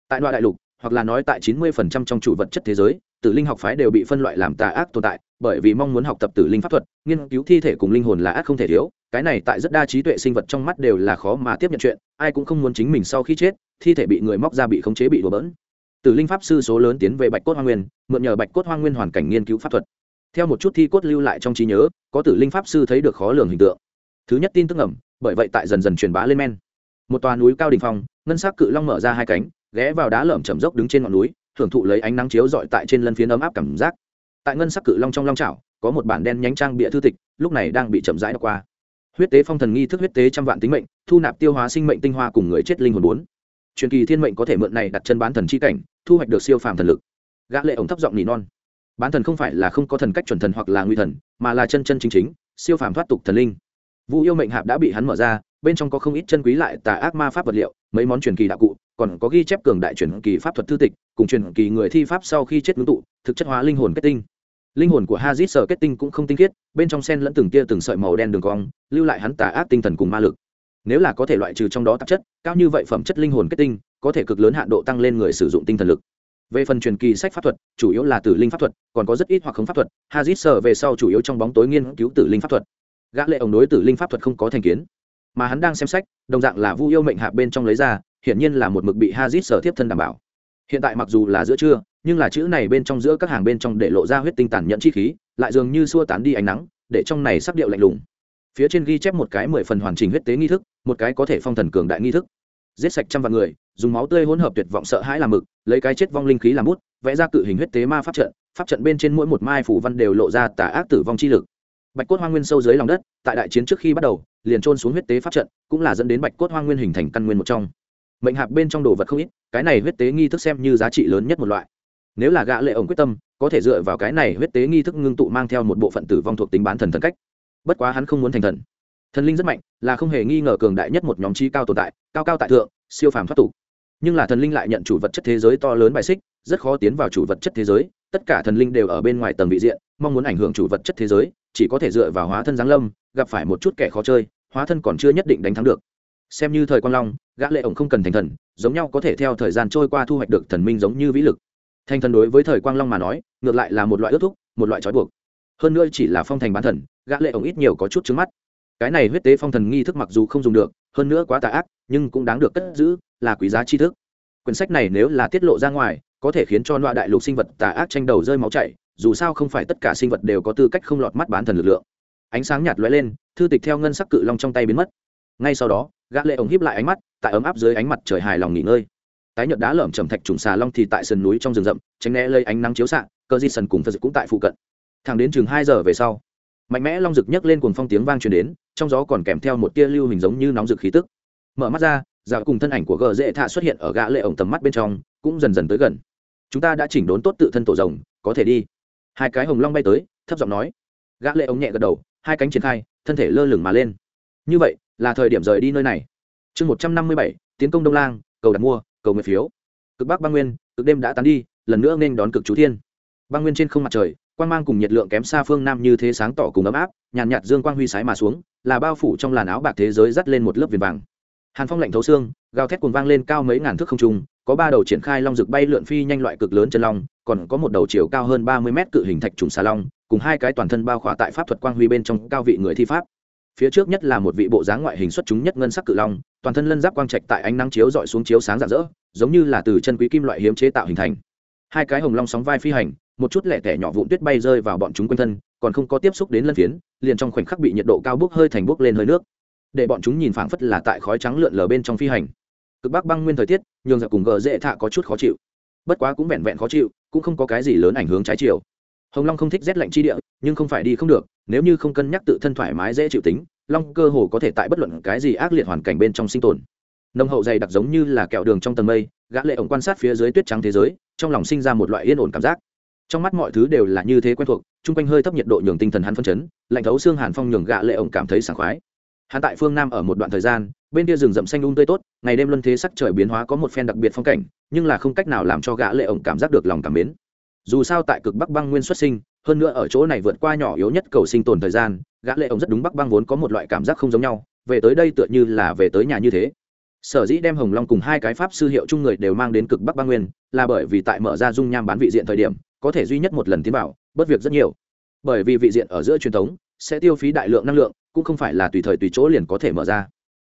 Tại đoạn đại lục, hoặc là nói tại chín mươi phần trăm trong chủ vật chất thế giới tử linh học phái đều bị phân loại làm tà ác tồn tại, bởi vì mong muốn học tập tử linh pháp thuật, nghiên cứu thi thể cùng linh hồn là ác không thể thiếu, cái này tại rất đa trí tuệ sinh vật trong mắt đều là khó mà tiếp nhận chuyện, ai cũng không muốn chính mình sau khi chết, thi thể bị người móc ra bị khống chế bị đổ bỡn. Tử linh pháp sư số lớn tiến về bạch cốt hoa nguyên, mượn nhờ bạch cốt hoa nguyên hoàn cảnh nghiên cứu pháp thuật. Theo một chút thi cốt lưu lại trong trí nhớ, có tử linh pháp sư thấy được khó lường hình tượng. Thứ nhất tin tức ẩm bởi vậy tại dần dần truyền bá lên men. Một tòa núi cao đình phong, ngân sắc cự long mở ra hai cánh, ghé vào đá lởm chầm dốc đứng trên ngọn núi hưởng thụ lấy ánh nắng chiếu rọi tại trên lân phiến ấm áp cảm giác. Tại ngân sắc cự long trong long trào có một bản đen nhánh trang bịa thư tịch, lúc này đang bị chậm rãi đọc qua. Huyết tế phong thần nghi thức huyết tế trăm vạn tính mệnh, thu nạp tiêu hóa sinh mệnh tinh hoa cùng người chết linh hồn bốn. Truyền kỳ thiên mệnh có thể mượn này đặt chân bán thần chi cảnh, thu hoạch được siêu phàm thần lực. Gã lệ ổng thấp giọng nỉ non. Bán thần không phải là không có thần cách chuẩn thần hoặc là nguy thần, mà là chân chân chính chính, siêu phàm thoát tục thần linh. Vũ yêu mệnh hạp đã bị hắn mở ra, bên trong có không ít chân quý lại tà ác ma pháp vật liệu, mấy món truyền kỳ đạo cụ còn có ghi chép cường đại truyền kỳ pháp thuật thư tịch, cùng truyền kỳ người thi pháp sau khi chết ngưng tụ, thực chất hóa linh hồn kết tinh. Linh hồn của hazit sở kết tinh cũng không tinh khiết, bên trong sen lẫn từng tia từng sợi màu đen đường cong, lưu lại hắn tà ác tinh thần cùng ma lực. Nếu là có thể loại trừ trong đó tạp chất, cao như vậy phẩm chất linh hồn kết tinh, có thể cực lớn hạn độ tăng lên người sử dụng tinh thần lực. Về phần truyền kỳ sách pháp thuật, chủ yếu là tử linh pháp thuật, còn có rất ít hoặc không pháp thuật hazit sở về sau chủ yếu trong bóng tối nghiên cứu tử linh pháp thuật. Gã lệ ổng đối tử linh pháp thuật không có thành kiến, mà hắn đang xem sách, đồng dạng là vu yêu mệnh hạ bên trong lấy ra hiển nhiên là một mực bị hazit sở tiếp thân đảm bảo. Hiện tại mặc dù là giữa trưa, nhưng là chữ này bên trong giữa các hàng bên trong để lộ ra huyết tinh tàn nhẫn chi khí, lại dường như xua tán đi ánh nắng, để trong này sắc điệu lạnh lùng. Phía trên ghi chép một cái mười phần hoàn chỉnh huyết tế nghi thức, một cái có thể phong thần cường đại nghi thức. Giết sạch trăm vạn người, dùng máu tươi hỗn hợp tuyệt vọng sợ hãi làm mực, lấy cái chết vong linh khí làm bút, vẽ ra cự hình huyết tế ma pháp trận pháp trận bên trên mỗi một mai phủ văn đều lộ ra tà ác tử vong chi lực. Bạch cốt hoang nguyên sâu dưới lòng đất, tại đại chiến trước khi bắt đầu, liền trôn xuống huyết tế pháp trận, cũng là dẫn đến bạch cốt hoang nguyên hình thành căn nguyên một trong mệnh hạp bên trong đồ vật không ít, cái này huyết tế nghi thức xem như giá trị lớn nhất một loại. Nếu là gã lệ ổng quyết tâm, có thể dựa vào cái này huyết tế nghi thức ngưng tụ mang theo một bộ phận tử vong thuộc tính bán thần thần cách. Bất quá hắn không muốn thành thần. Thần linh rất mạnh, là không hề nghi ngờ cường đại nhất một nhóm chi cao tồn tại, cao cao tại thượng, siêu phàm thoát tục. Nhưng là thần linh lại nhận chủ vật chất thế giới to lớn bài xích, rất khó tiến vào chủ vật chất thế giới, tất cả thần linh đều ở bên ngoài tầng vị diện, mong muốn ảnh hưởng chủ vật chất thế giới, chỉ có thể dựa vào hóa thân giáng lâm, gặp phải một chút kẻ khó chơi, hóa thân còn chưa nhất định đánh thắng được xem như thời quang long, gã lệ ổng không cần thành thần, giống nhau có thể theo thời gian trôi qua thu hoạch được thần minh giống như vĩ lực. Thành thần đối với thời quang long mà nói, ngược lại là một loại ước thúc, một loại trói buộc. Hơn nữa chỉ là phong thành bán thần, gã lệ ổng ít nhiều có chút trứng mắt. Cái này huyết tế phong thần nghi thức mặc dù không dùng được, hơn nữa quá tà ác, nhưng cũng đáng được cất giữ, là quý giá tri thức. Quyển sách này nếu là tiết lộ ra ngoài, có thể khiến cho loa đại lục sinh vật tà ác tranh đầu rơi máu chảy, dù sao không phải tất cả sinh vật đều có tư cách không lọt mắt bán thần lực lượng. Ánh sáng nhạt lóe lên, thư tịch theo ngân sắc cự long trong tay biến mất. Ngay sau đó gã lệ ổng híp lại ánh mắt, tại ấm áp dưới ánh mặt trời hài lòng nghỉ ngơi. Tái nhợt đá lởm chầm thạch trùng xà long thì tại sườn núi trong rừng rậm, tránh né lây ánh nắng chiếu xạ, cơ di sần cùng phật cũng tại phụ cận. Thẳng đến chừng hai giờ về sau, mạnh mẽ long rực nhấc lên cuồng phong tiếng vang truyền đến, trong gió còn kèm theo một tia lưu hình giống như nóng rực khí tức. Mở mắt ra, dạo cùng thân ảnh của gờ dễ thạ xuất hiện ở gã lệ ổng tầm mắt bên trong, cũng dần dần tới gần. Chúng ta đã chỉnh đốn tốt tự thân tổ rồng, có thể đi. Hai cái hồng long bay tới, thấp giọng nói. Gã lệ ổng nhẹ gật đầu, hai cánh triển khai, thân thể lơ lửng mà lên. Như vậy là thời điểm rời đi nơi này. Chương một trăm năm mươi bảy tiến công đông lang cầu đặt mua cầu nguyện phiếu. Cực bắc băng nguyên cực đêm đã tán đi lần nữa nên đón cực chú thiên. Băng nguyên trên không mặt trời quang mang cùng nhiệt lượng kém xa phương nam như thế sáng tỏ cùng ấm áp nhàn nhạt, nhạt dương quang huy sái mà xuống là bao phủ trong làn áo bạc thế giới dắt lên một lớp viền vàng. Hàn phong lạnh thấu xương gào thét cuồng vang lên cao mấy ngàn thước không trung có ba đầu triển khai long rực bay lượn phi nhanh loại cực lớn chân long còn có một đầu chiều cao hơn ba mươi mét cự hình thạch trùng xà long cùng hai cái toàn thân bao khỏa tại pháp thuật quang huy bên trong cao vị người thi pháp phía trước nhất là một vị bộ dáng ngoại hình xuất chúng nhất ngân sắc cự long, toàn thân lân giáp quang trạch tại ánh nắng chiếu dọi xuống chiếu sáng rạng rỡ, giống như là từ chân quý kim loại hiếm chế tạo hình thành. Hai cái hồng long sóng vai phi hành, một chút lẻ tẻ nhỏ vụn tuyết bay rơi vào bọn chúng quanh thân, còn không có tiếp xúc đến lân phiến, liền trong khoảnh khắc bị nhiệt độ cao bốc hơi thành bốc lên hơi nước. Để bọn chúng nhìn phảng phất là tại khói trắng lượn lờ bên trong phi hành. Cực bắc băng nguyên thời tiết, nhường ra cùng gờ dễ thạ có chút khó chịu. Bất quá cũng vẹn vẹn khó chịu, cũng không có cái gì lớn ảnh hướng trái chiều. Hồng long không thích rét lạnh chi địa, nhưng không phải đi không được nếu như không cân nhắc tự thân thoải mái dễ chịu tính, long cơ hồ có thể tại bất luận cái gì ác liệt hoàn cảnh bên trong sinh tồn. Nông hậu dày đặc giống như là kẹo đường trong tầng mây, gã lệ ổng quan sát phía dưới tuyết trắng thế giới, trong lòng sinh ra một loại yên ổn cảm giác. Trong mắt mọi thứ đều là như thế quen thuộc, chung quanh hơi thấp nhiệt độ nhường tinh thần hắn phân chấn, lạnh thấu xương hàn phong nhường gã lệ ổng cảm thấy sảng khoái. Hắn tại phương nam ở một đoạn thời gian, bên kia rừng rậm xanh um tươi tốt, ngày đêm luân thế sắc trời biến hóa có một phen đặc biệt phong cảnh, nhưng là không cách nào làm cho gã lệ ổng cảm giác được lòng cảm mến. Dù sao tại cực bắc băng nguyên xuất sinh hơn nữa ở chỗ này vượt qua nhỏ yếu nhất cầu sinh tồn thời gian, gã lệ ổng rất đúng bắc băng vốn có một loại cảm giác không giống nhau, về tới đây tựa như là về tới nhà như thế. Sở dĩ đem hồng long cùng hai cái pháp sư hiệu chung người đều mang đến cực bắc băng nguyên, là bởi vì tại mở ra dung nham bán vị diện thời điểm, có thể duy nhất một lần tiến vào bất việc rất nhiều. Bởi vì vị diện ở giữa truyền thống, sẽ tiêu phí đại lượng năng lượng, cũng không phải là tùy thời tùy chỗ liền có thể mở ra.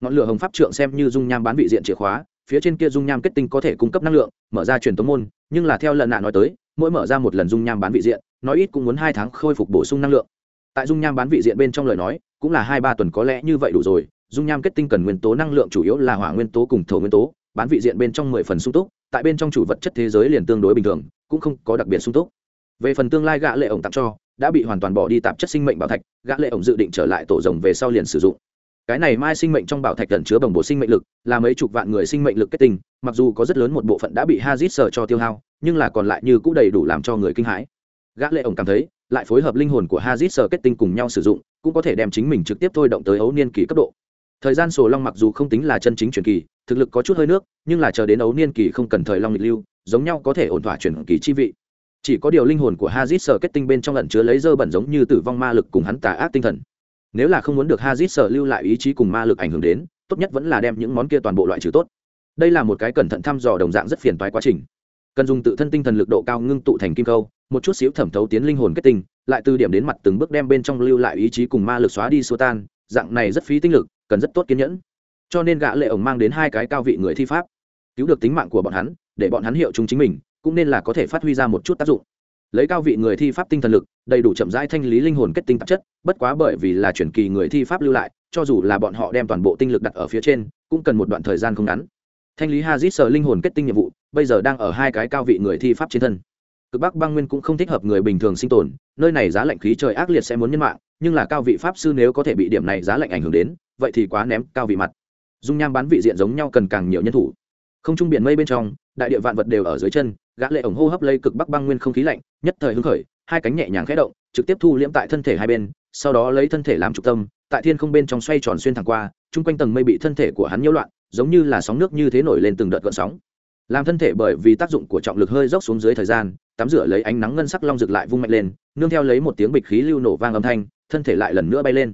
Ngọn lửa hồng pháp trượng xem như dung nham bán vị diện chìa khóa, phía trên kia dung nham kết tinh có thể cung cấp năng lượng, mở ra truyền thống môn, nhưng là theo lần nạn nói tới mỗi mở ra một lần dung nham bán vị diện nói ít cũng muốn hai tháng khôi phục bổ sung năng lượng. Tại dung nham bán vị diện bên trong lời nói, cũng là hai ba tuần có lẽ như vậy đủ rồi, dung nham kết tinh cần nguyên tố năng lượng chủ yếu là hỏa nguyên tố cùng thổ nguyên tố, bán vị diện bên trong mười phần sung túc, tại bên trong chủ vật chất thế giới liền tương đối bình thường, cũng không có đặc biệt sung túc. Về phần tương lai gã lệ ổng tặng cho, đã bị hoàn toàn bỏ đi tạp chất sinh mệnh bảo thạch, gã lệ ổng dự định trở lại tổ rồng về sau liền sử dụng cái này mai sinh mệnh trong bảo thạch cẩn chứa bồng bổ sinh mệnh lực, là mấy chục vạn người sinh mệnh lực kết tinh, mặc dù có rất lớn một bộ phận đã bị hazit sở cho tiêu hao, nhưng là còn lại như cũng đầy đủ làm cho người kinh hãi. Gã lệ ổng cảm thấy, lại phối hợp linh hồn của hazit sở kết tinh cùng nhau sử dụng, cũng có thể đem chính mình trực tiếp thôi động tới ấu niên kỳ cấp độ. Thời gian sổ long mặc dù không tính là chân chính truyền kỳ, thực lực có chút hơi nước, nhưng là chờ đến ấu niên kỳ không cần thời long lịch lưu, giống nhau có thể ổn thỏa truyền kỳ chi vị. Chỉ có điều linh hồn của hazit sở kết tinh bên trong lẩn chứa lấy dơ bẩn giống như tử vong ma lực cùng hắn tà ác tinh thần nếu là không muốn được hazit sở lưu lại ý chí cùng ma lực ảnh hưởng đến, tốt nhất vẫn là đem những món kia toàn bộ loại trừ tốt. Đây là một cái cẩn thận thăm dò đồng dạng rất phiền toái quá trình. Cần dùng tự thân tinh thần lực độ cao ngưng tụ thành kim câu, một chút xíu thẩm thấu tiến linh hồn kết tinh, lại từ điểm đến mặt từng bước đem bên trong lưu lại ý chí cùng ma lực xóa đi xua tan, dạng này rất phí tinh lực, cần rất tốt kiên nhẫn. Cho nên gã lệ ổng mang đến hai cái cao vị người thi pháp, cứu được tính mạng của bọn hắn, để bọn hắn hiệu chúng chính mình, cũng nên là có thể phát huy ra một chút tác dụng lấy cao vị người thi pháp tinh thần lực, đầy đủ chậm rãi thanh lý linh hồn kết tinh tạp chất, bất quá bởi vì là chuyển kỳ người thi pháp lưu lại, cho dù là bọn họ đem toàn bộ tinh lực đặt ở phía trên, cũng cần một đoạn thời gian không ngắn. Thanh lý hazit sờ linh hồn kết tinh nhiệm vụ, bây giờ đang ở hai cái cao vị người thi pháp trên thân. Cực bắc băng nguyên cũng không thích hợp người bình thường sinh tồn, nơi này giá lạnh khí trời ác liệt sẽ muốn nhân mạng, nhưng là cao vị pháp sư nếu có thể bị điểm này giá lạnh ảnh hưởng đến, vậy thì quá ném cao vị mặt. Dung nham bán vị diện giống nhau cần càng nhiều nhân thủ. Không trung biển mây bên trong, đại địa vạn vật đều ở dưới chân gã lệ ổng hô hấp lấy cực bắc băng nguyên không khí lạnh, nhất thời hứng khởi, hai cánh nhẹ nhàng khẽ động, trực tiếp thu liễm tại thân thể hai bên, sau đó lấy thân thể làm trục tâm, tại thiên không bên trong xoay tròn xuyên thẳng qua, chung quanh tầng mây bị thân thể của hắn nhiễu loạn, giống như là sóng nước như thế nổi lên từng đợt gợn sóng. Làm thân thể bởi vì tác dụng của trọng lực hơi dốc xuống dưới thời gian, tắm rửa lấy ánh nắng ngân sắc long rực lại vung mạnh lên, nương theo lấy một tiếng bịch khí lưu nổ vang âm thanh, thân thể lại lần nữa bay lên.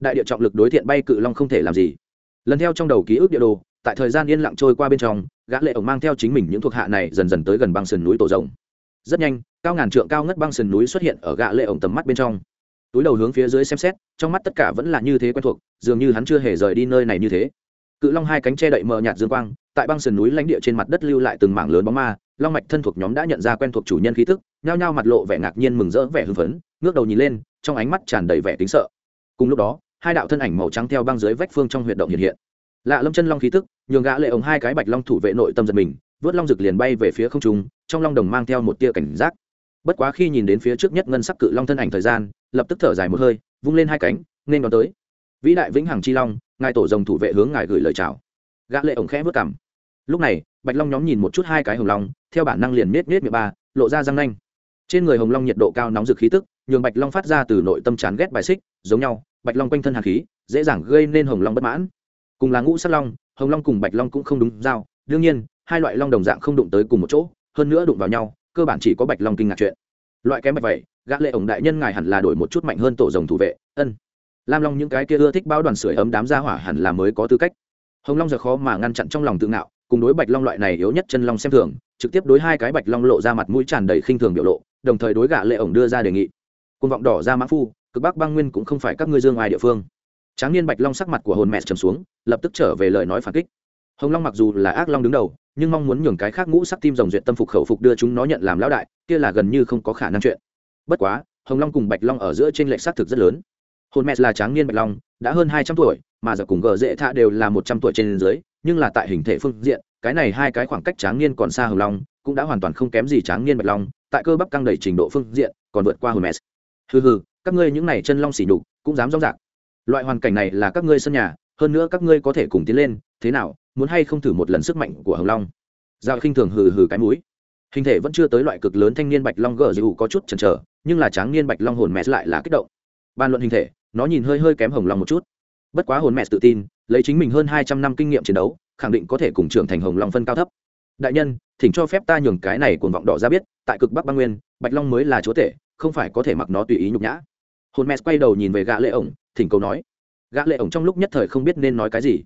Đại địa trọng lực đối thiện bay cự long không thể làm gì. Lần theo trong đầu ký ức địa đồ tại thời gian yên lặng trôi qua bên trong, gã lệ ổng mang theo chính mình những thuộc hạ này dần dần tới gần băng sườn núi tổ rồng. Rất nhanh, cao ngàn trượng cao ngất băng sườn núi xuất hiện ở gã lệ ổng tầm mắt bên trong. Túi đầu hướng phía dưới xem xét, trong mắt tất cả vẫn là như thế quen thuộc, dường như hắn chưa hề rời đi nơi này như thế. Cự long hai cánh che đậy mờ nhạt dương quang, tại băng sườn núi lãnh địa trên mặt đất lưu lại từng mảng lớn bóng ma, long mạch thân thuộc nhóm đã nhận ra quen thuộc chủ nhân khí tức, nhao nhao mặt lộ vẻ ngạc nhiên mừng rỡ vẻ hưng phấn, ngước đầu nhìn lên, trong ánh mắt tràn đầy vẻ tính sợ. Cùng lúc đó, hai đạo thân ảnh màu trắng theo băng dưới vách phương trong huyệt động hiện hiện lạ lâm chân long khí tức, nhường gã lệ ống hai cái bạch long thủ vệ nội tâm giật mình, vớt long rực liền bay về phía không trung, trong long đồng mang theo một tia cảnh giác. Bất quá khi nhìn đến phía trước nhất ngân sắc cự long thân ảnh thời gian, lập tức thở dài một hơi, vung lên hai cánh, nên đón tới. Vĩ đại vĩnh hằng chi long, ngài tổ rồng thủ vệ hướng ngài gửi lời chào. Gã lệ ổng khẽ vớt cằm. Lúc này, bạch long nhóm nhìn một chút hai cái hồng long, theo bản năng liền nết nết miệng ba, lộ ra răng nanh. Trên người hồng long nhiệt độ cao nóng rực khí tức, nhường bạch long phát ra từ nội tâm chán ghét bài xích, giống nhau, bạch long quanh thân hàn khí, dễ dàng gây nên hồng long bất mãn cùng là ngũ sắc long, hồng long cùng bạch long cũng không đúng giao. Đương nhiên, hai loại long đồng dạng không đụng tới cùng một chỗ, hơn nữa đụng vào nhau, cơ bản chỉ có bạch long kinh ngạc chuyện. Loại kém bạch vậy, gã lệ ổng đại nhân ngài hẳn là đổi một chút mạnh hơn tổ rồng thủ vệ, ân. Lam long những cái kia ưa thích bao đoàn sưởi ấm đám gia hỏa hẳn là mới có tư cách. Hồng long giờ khó mà ngăn chặn trong lòng tự ngạo, cùng đối bạch long loại này yếu nhất chân long xem thường, trực tiếp đối hai cái bạch long lộ ra mặt mũi tràn đầy khinh thường biểu lộ, đồng thời đối gã lệ ổng đưa ra đề nghị. Côn vọng đỏ ra mã phu, cực bắc băng nguyên cũng không phải các ngươi dương ai địa phương tráng niên bạch long sắc mặt của hồn mẹ trầm xuống, lập tức trở về lời nói phản kích. Hồng long mặc dù là ác long đứng đầu, nhưng mong muốn nhường cái khác ngũ sắc tim rồng duyệt tâm phục khẩu phục đưa chúng nó nhận làm lão đại, kia là gần như không có khả năng chuyện. Bất quá, hồng long cùng bạch long ở giữa trên lệch xác thực rất lớn. Hồn mẹ là tráng niên bạch long, đã hơn hai trăm tuổi, mà giờ cùng gờ dễ thạ đều là một trăm tuổi trên dưới, nhưng là tại hình thể phương diện, cái này hai cái khoảng cách tráng niên còn xa hồng long, cũng đã hoàn toàn không kém gì tráng niên bạch long, tại cơ bắp căng đầy trình độ phương diện, còn vượt qua hồn mẹ. Hừ hừ, các ngươi những này chân long xỉ nhục, cũng dám rong rạc loại hoàn cảnh này là các ngươi sân nhà, hơn nữa các ngươi có thể cùng tiến lên, thế nào, muốn hay không thử một lần sức mạnh của hồng long? Giao khinh thường hừ hừ cái mũi. Hình thể vẫn chưa tới loại cực lớn thanh niên bạch long gờ dù có chút chần chờ, nhưng là tráng niên bạch long hồn mẹ lại là kích động. Ban luận hình thể, nó nhìn hơi hơi kém hồng long một chút. Bất quá hồn mẹ tự tin, lấy chính mình hơn hai trăm năm kinh nghiệm chiến đấu, khẳng định có thể cùng trưởng thành hồng long phân cao thấp. Đại nhân, thỉnh cho phép ta nhường cái này cuồng vọng đỏ ra biết, tại cực bắc băng nguyên, bạch long mới là chúa tể, không phải có thể mặc nó tùy ý nhục nhã. Hồn mẹ quay đầu nhìn về gã lệ ổng thỉnh cầu nói. Gã lệ ổng trong lúc nhất thời không biết nên nói cái gì.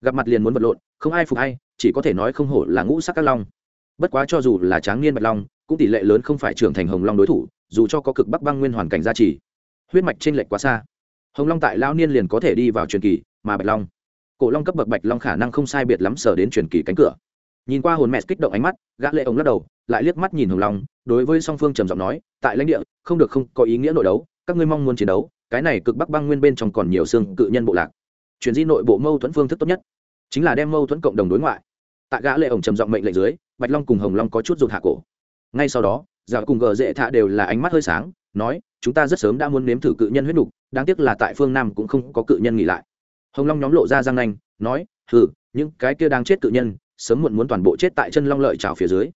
Gặp mặt liền muốn vật lộn, không ai phục hay chỉ có thể nói không hổ là ngũ sắc các long. Bất quá cho dù là tráng niên bạch long, cũng tỷ lệ lớn không phải trưởng thành hồng long đối thủ, dù cho có cực bắc băng nguyên hoàn cảnh gia trì. Huyết mạch trên lệch quá xa. Hồng long tại lao niên liền có thể đi vào truyền kỳ, mà bạch long, cổ long cấp bậc bạch long khả năng không sai biệt lắm sở đến truyền kỳ cánh cửa. Nhìn qua hồn mẹ kích động ánh mắt, gã lệ ổng lắc đầu, lại liếc mắt nhìn hồng long, đối với song phương trầm giọng nói, tại lãnh địa, không được không có ý nghĩa nội đấu, các ngươi mong muốn chiến đấu cái này cực bắc băng nguyên bên trong còn nhiều xương cự nhân bộ lạc. Chuyển di nội bộ mâu thuẫn phương thức tốt nhất chính là đem mâu thuẫn cộng đồng đối ngoại. Tại gã lệ ổng trầm giọng mệnh lệnh dưới, bạch long cùng hồng long có chút rụt hạ cổ. Ngay sau đó dạo cùng gờ dễ thạ đều là ánh mắt hơi sáng, nói, chúng ta rất sớm đã muốn nếm thử cự nhân huyết nục, đáng tiếc là tại phương nam cũng không có cự nhân nghỉ lại. Hồng long nhóm lộ ra răng nanh, nói, hừ, những cái kia đang chết cự nhân, sớm muộn muốn toàn bộ chết tại chân long lợi trào phía dưới.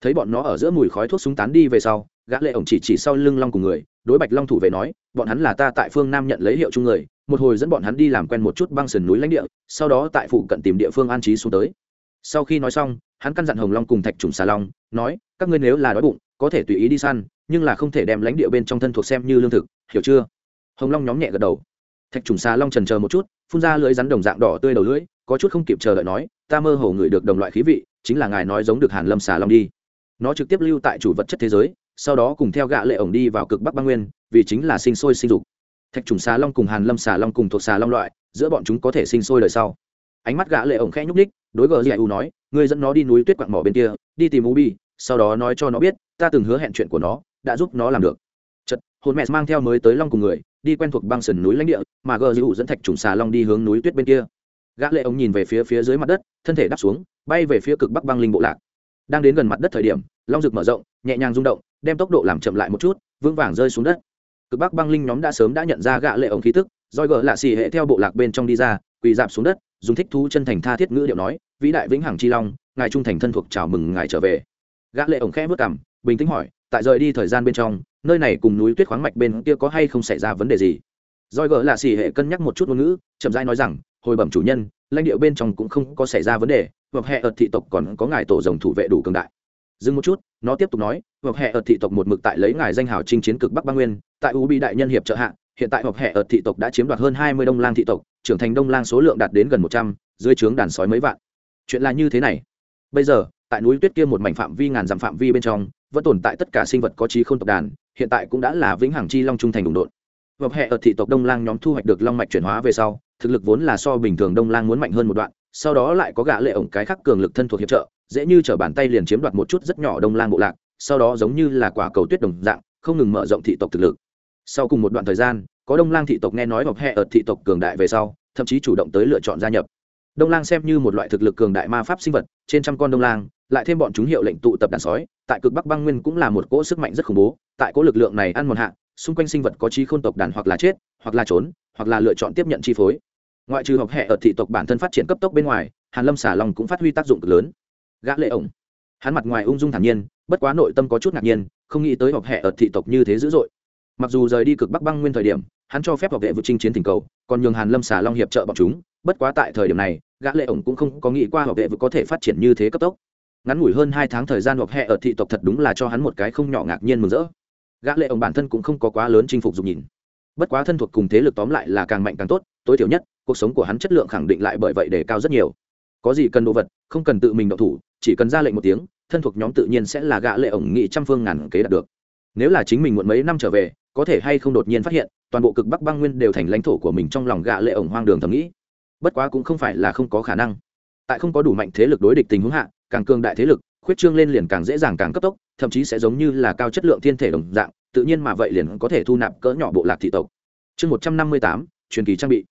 Thấy bọn nó ở giữa mùi khói thuốc súng tán đi về sau gã lệ ổng chỉ chỉ sau lưng long cùng người, đối bạch long thủ vệ nói, bọn hắn là ta tại phương nam nhận lấy hiệu chung người, một hồi dẫn bọn hắn đi làm quen một chút băng sườn núi lãnh địa, sau đó tại phụ cận tìm địa phương an trí xuống tới. Sau khi nói xong, hắn căn dặn hồng long cùng thạch trùng xà long, nói, các ngươi nếu là đói bụng, có thể tùy ý đi săn, nhưng là không thể đem lãnh địa bên trong thân thuộc xem như lương thực, hiểu chưa? Hồng long nhóm nhẹ gật đầu. Thạch trùng xà long trần chờ một chút, phun ra lưỡi rắn đồng dạng đỏ tươi đầu lưỡi, có chút không kịp chờ đợi nói, ta mơ hồ ngửi được đồng loại khí vị, chính là ngài nói giống được hàn lâm xà long đi. Nó trực tiếp lưu tại chủ vật chất thế giới sau đó cùng theo gã lệ ổng đi vào cực bắc băng nguyên, vì chính là sinh sôi sinh dục. Thạch trùng xà long cùng hàn lâm xà long cùng thuộc xà long loại, giữa bọn chúng có thể sinh sôi đời sau. Ánh mắt gã lệ ổng khẽ nhúc nhích, đối gờ dì u nói, ngươi dẫn nó đi núi tuyết quặng mỏ bên kia, đi tìm ubi sau đó nói cho nó biết, ta từng hứa hẹn chuyện của nó, đã giúp nó làm được. Chật hồn mẹ mang theo mới tới long cùng người, đi quen thuộc băng sườn núi lãnh địa, mà gờ dì u dẫn thạch trùng xà long đi hướng núi tuyết bên kia. Gã lệ ổng nhìn về phía phía dưới mặt đất, thân thể đáp xuống, bay về phía cực bắc băng linh bộ lạc. Đang đến gần mặt đất thời điểm, long rực mở rộng, nhẹ nhàng rung động đem tốc độ làm chậm lại một chút, vững vàng rơi xuống đất. Cực bắc băng linh nhóm đã sớm đã nhận ra gã lệ ổng khí tức, roi gờ lạ xì hệ theo bộ lạc bên trong đi ra, quỳ dạp xuống đất, dùng thích thú chân thành tha thiết ngữ điệu nói, vĩ đại vĩnh hằng chi long, ngài trung thành thân thuộc chào mừng ngài trở về. Gã lệ ổng khẽ vất cảm bình tĩnh hỏi, tại rời đi thời gian bên trong, nơi này cùng núi tuyết khoáng mạch bên kia có hay không xảy ra vấn đề gì? Roi gờ lạ xì hệ cân nhắc một chút ngôn ngữ, chậm rãi nói rằng, hồi bẩm chủ nhân, lãnh địa bên trong cũng không có xảy ra vấn đề, hoặc hệ ợt thị tộc còn có ngài tổ rồng thủ vệ đủ cường đại dừng một chút, nó tiếp tục nói hoặc hệ ở thị tộc một mực tại lấy ngài danh hào chinh chiến cực bắc Ba nguyên, tại u bi đại nhân hiệp trợ hạ, hiện tại hoặc hệ ở thị tộc đã chiếm đoạt hơn hai mươi đông lang thị tộc, trưởng thành đông lang số lượng đạt đến gần một trăm, dưới trướng đàn sói mấy vạn. Chuyện là như thế này. Bây giờ, tại núi tuyết kia một mảnh phạm vi ngàn dặm phạm vi bên trong, vẫn tồn tại tất cả sinh vật có trí không tộc đàn, hiện tại cũng đã là vĩnh hằng chi long trung thành đụng đột hoặc hệ ở thị tộc đông lang nhóm thu hoạch được long mạch chuyển hóa về sau, thực lực vốn là so bình thường đông lang muốn mạnh hơn một đoạn sau đó lại có gã lệ ổng cái khắc cường lực thân thuộc hiệp trợ, dễ như trở bàn tay liền chiếm đoạt một chút rất nhỏ đông lang bộ lạc, sau đó giống như là quả cầu tuyết đồng dạng, không ngừng mở rộng thị tộc thực lực. Sau cùng một đoạn thời gian, có đông lang thị tộc nghe nói hoặc hệ ở thị tộc cường đại về sau, thậm chí chủ động tới lựa chọn gia nhập. Đông lang xem như một loại thực lực cường đại ma pháp sinh vật, trên trăm con đông lang, lại thêm bọn chúng hiệu lệnh tụ tập đàn sói, tại cực bắc băng nguyên cũng là một cỗ sức mạnh rất khủng bố, tại cỗ lực lượng này ăn một hạ, xung quanh sinh vật có trí khôn tộc đàn hoặc là chết, hoặc là trốn, hoặc là lựa chọn tiếp nhận chi phối ngoại trừ học hệ ở thị tộc bản thân phát triển cấp tốc bên ngoài, hàn lâm xả lòng cũng phát huy tác dụng cực lớn. Gã lệ ổng. Hắn mặt ngoài ung dung thản nhiên, bất quá nội tâm có chút ngạc nhiên, không nghĩ tới học hệ ở thị tộc như thế dữ dội. Mặc dù rời đi cực bắc băng nguyên thời điểm, hắn cho phép học vệ vượt chinh chiến tình cầu, còn nhường hàn lâm xả long hiệp trợ bọn chúng, bất quá tại thời điểm này, gã lệ ổng cũng không có nghĩ qua học vệ vượt có thể phát triển như thế cấp tốc. Ngắn ngủi hơn hai tháng thời gian học hệ ở thị tộc thật đúng là cho hắn một cái không nhỏ ngạc nhiên mừng rỡ. Gã lệ ổng bản thân cũng không có quá lớn chinh phục dục nhìn bất quá thân thuộc cùng thế lực tóm lại là càng mạnh càng tốt, tối thiểu nhất, cuộc sống của hắn chất lượng khẳng định lại bởi vậy để cao rất nhiều. Có gì cần đồ vật, không cần tự mình động thủ, chỉ cần ra lệnh một tiếng, thân thuộc nhóm tự nhiên sẽ là gạ lệ ổng nghị trăm phương ngàn kế đạt được. Nếu là chính mình muộn mấy năm trở về, có thể hay không đột nhiên phát hiện, toàn bộ cực bắc băng nguyên đều thành lãnh thổ của mình trong lòng gạ lệ ổng hoang đường thầm nghĩ. Bất quá cũng không phải là không có khả năng. Tại không có đủ mạnh thế lực đối địch tình huống hạ, càng cường đại thế lực, khuyết trương lên liền càng dễ dàng càng cấp tốc, thậm chí sẽ giống như là cao chất lượng thiên thể đồng dạng tự nhiên mà vậy liền có thể thu nạp cỡ nhỏ bộ lạc thị tộc. Chương một trăm năm mươi tám, truyền kỳ trang bị.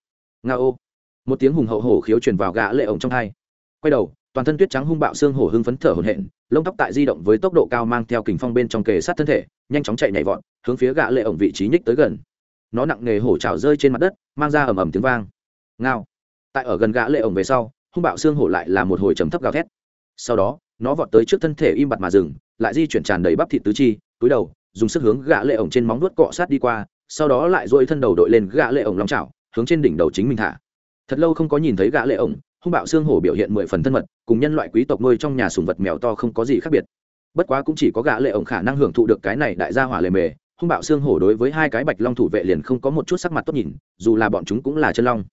Nga ô. Một tiếng hùng hậu hổ khiếu truyền vào gã lệ ổng trong hai. Quay đầu, toàn thân tuyết trắng hung bạo xương hổ hưng phấn thở hổn hển, lông tóc tại di động với tốc độ cao mang theo kình phong bên trong kề sát thân thể, nhanh chóng chạy nhảy vọt, hướng phía gã lệ ổng vị trí nhích tới gần. Nó nặng nghề hổ trào rơi trên mặt đất, mang ra ầm ầm tiếng vang. Ngao. Tại ở gần gã lệ ổng về sau, hung bạo xương hổ lại là một hồi trầm thấp gào thét. Sau đó, nó vọt tới trước thân thể im bặt mà dừng, lại di chuyển tràn đầy bắp thịt tứ chi, túi đầu dùng sức hướng gã lệ ổng trên móng vuốt cọ sát đi qua, sau đó lại duỗi thân đầu đội lên gã lệ ổng long chảo, hướng trên đỉnh đầu chính mình thả. Thật lâu không có nhìn thấy gã lệ ổng, hung bạo xương hổ biểu hiện mười phần thân mật, cùng nhân loại quý tộc nuôi trong nhà sùng vật mèo to không có gì khác biệt. Bất quá cũng chỉ có gã lệ ổng khả năng hưởng thụ được cái này đại gia hỏa lề mề, hung bạo xương hổ đối với hai cái bạch long thủ vệ liền không có một chút sắc mặt tốt nhìn, dù là bọn chúng cũng là chân long.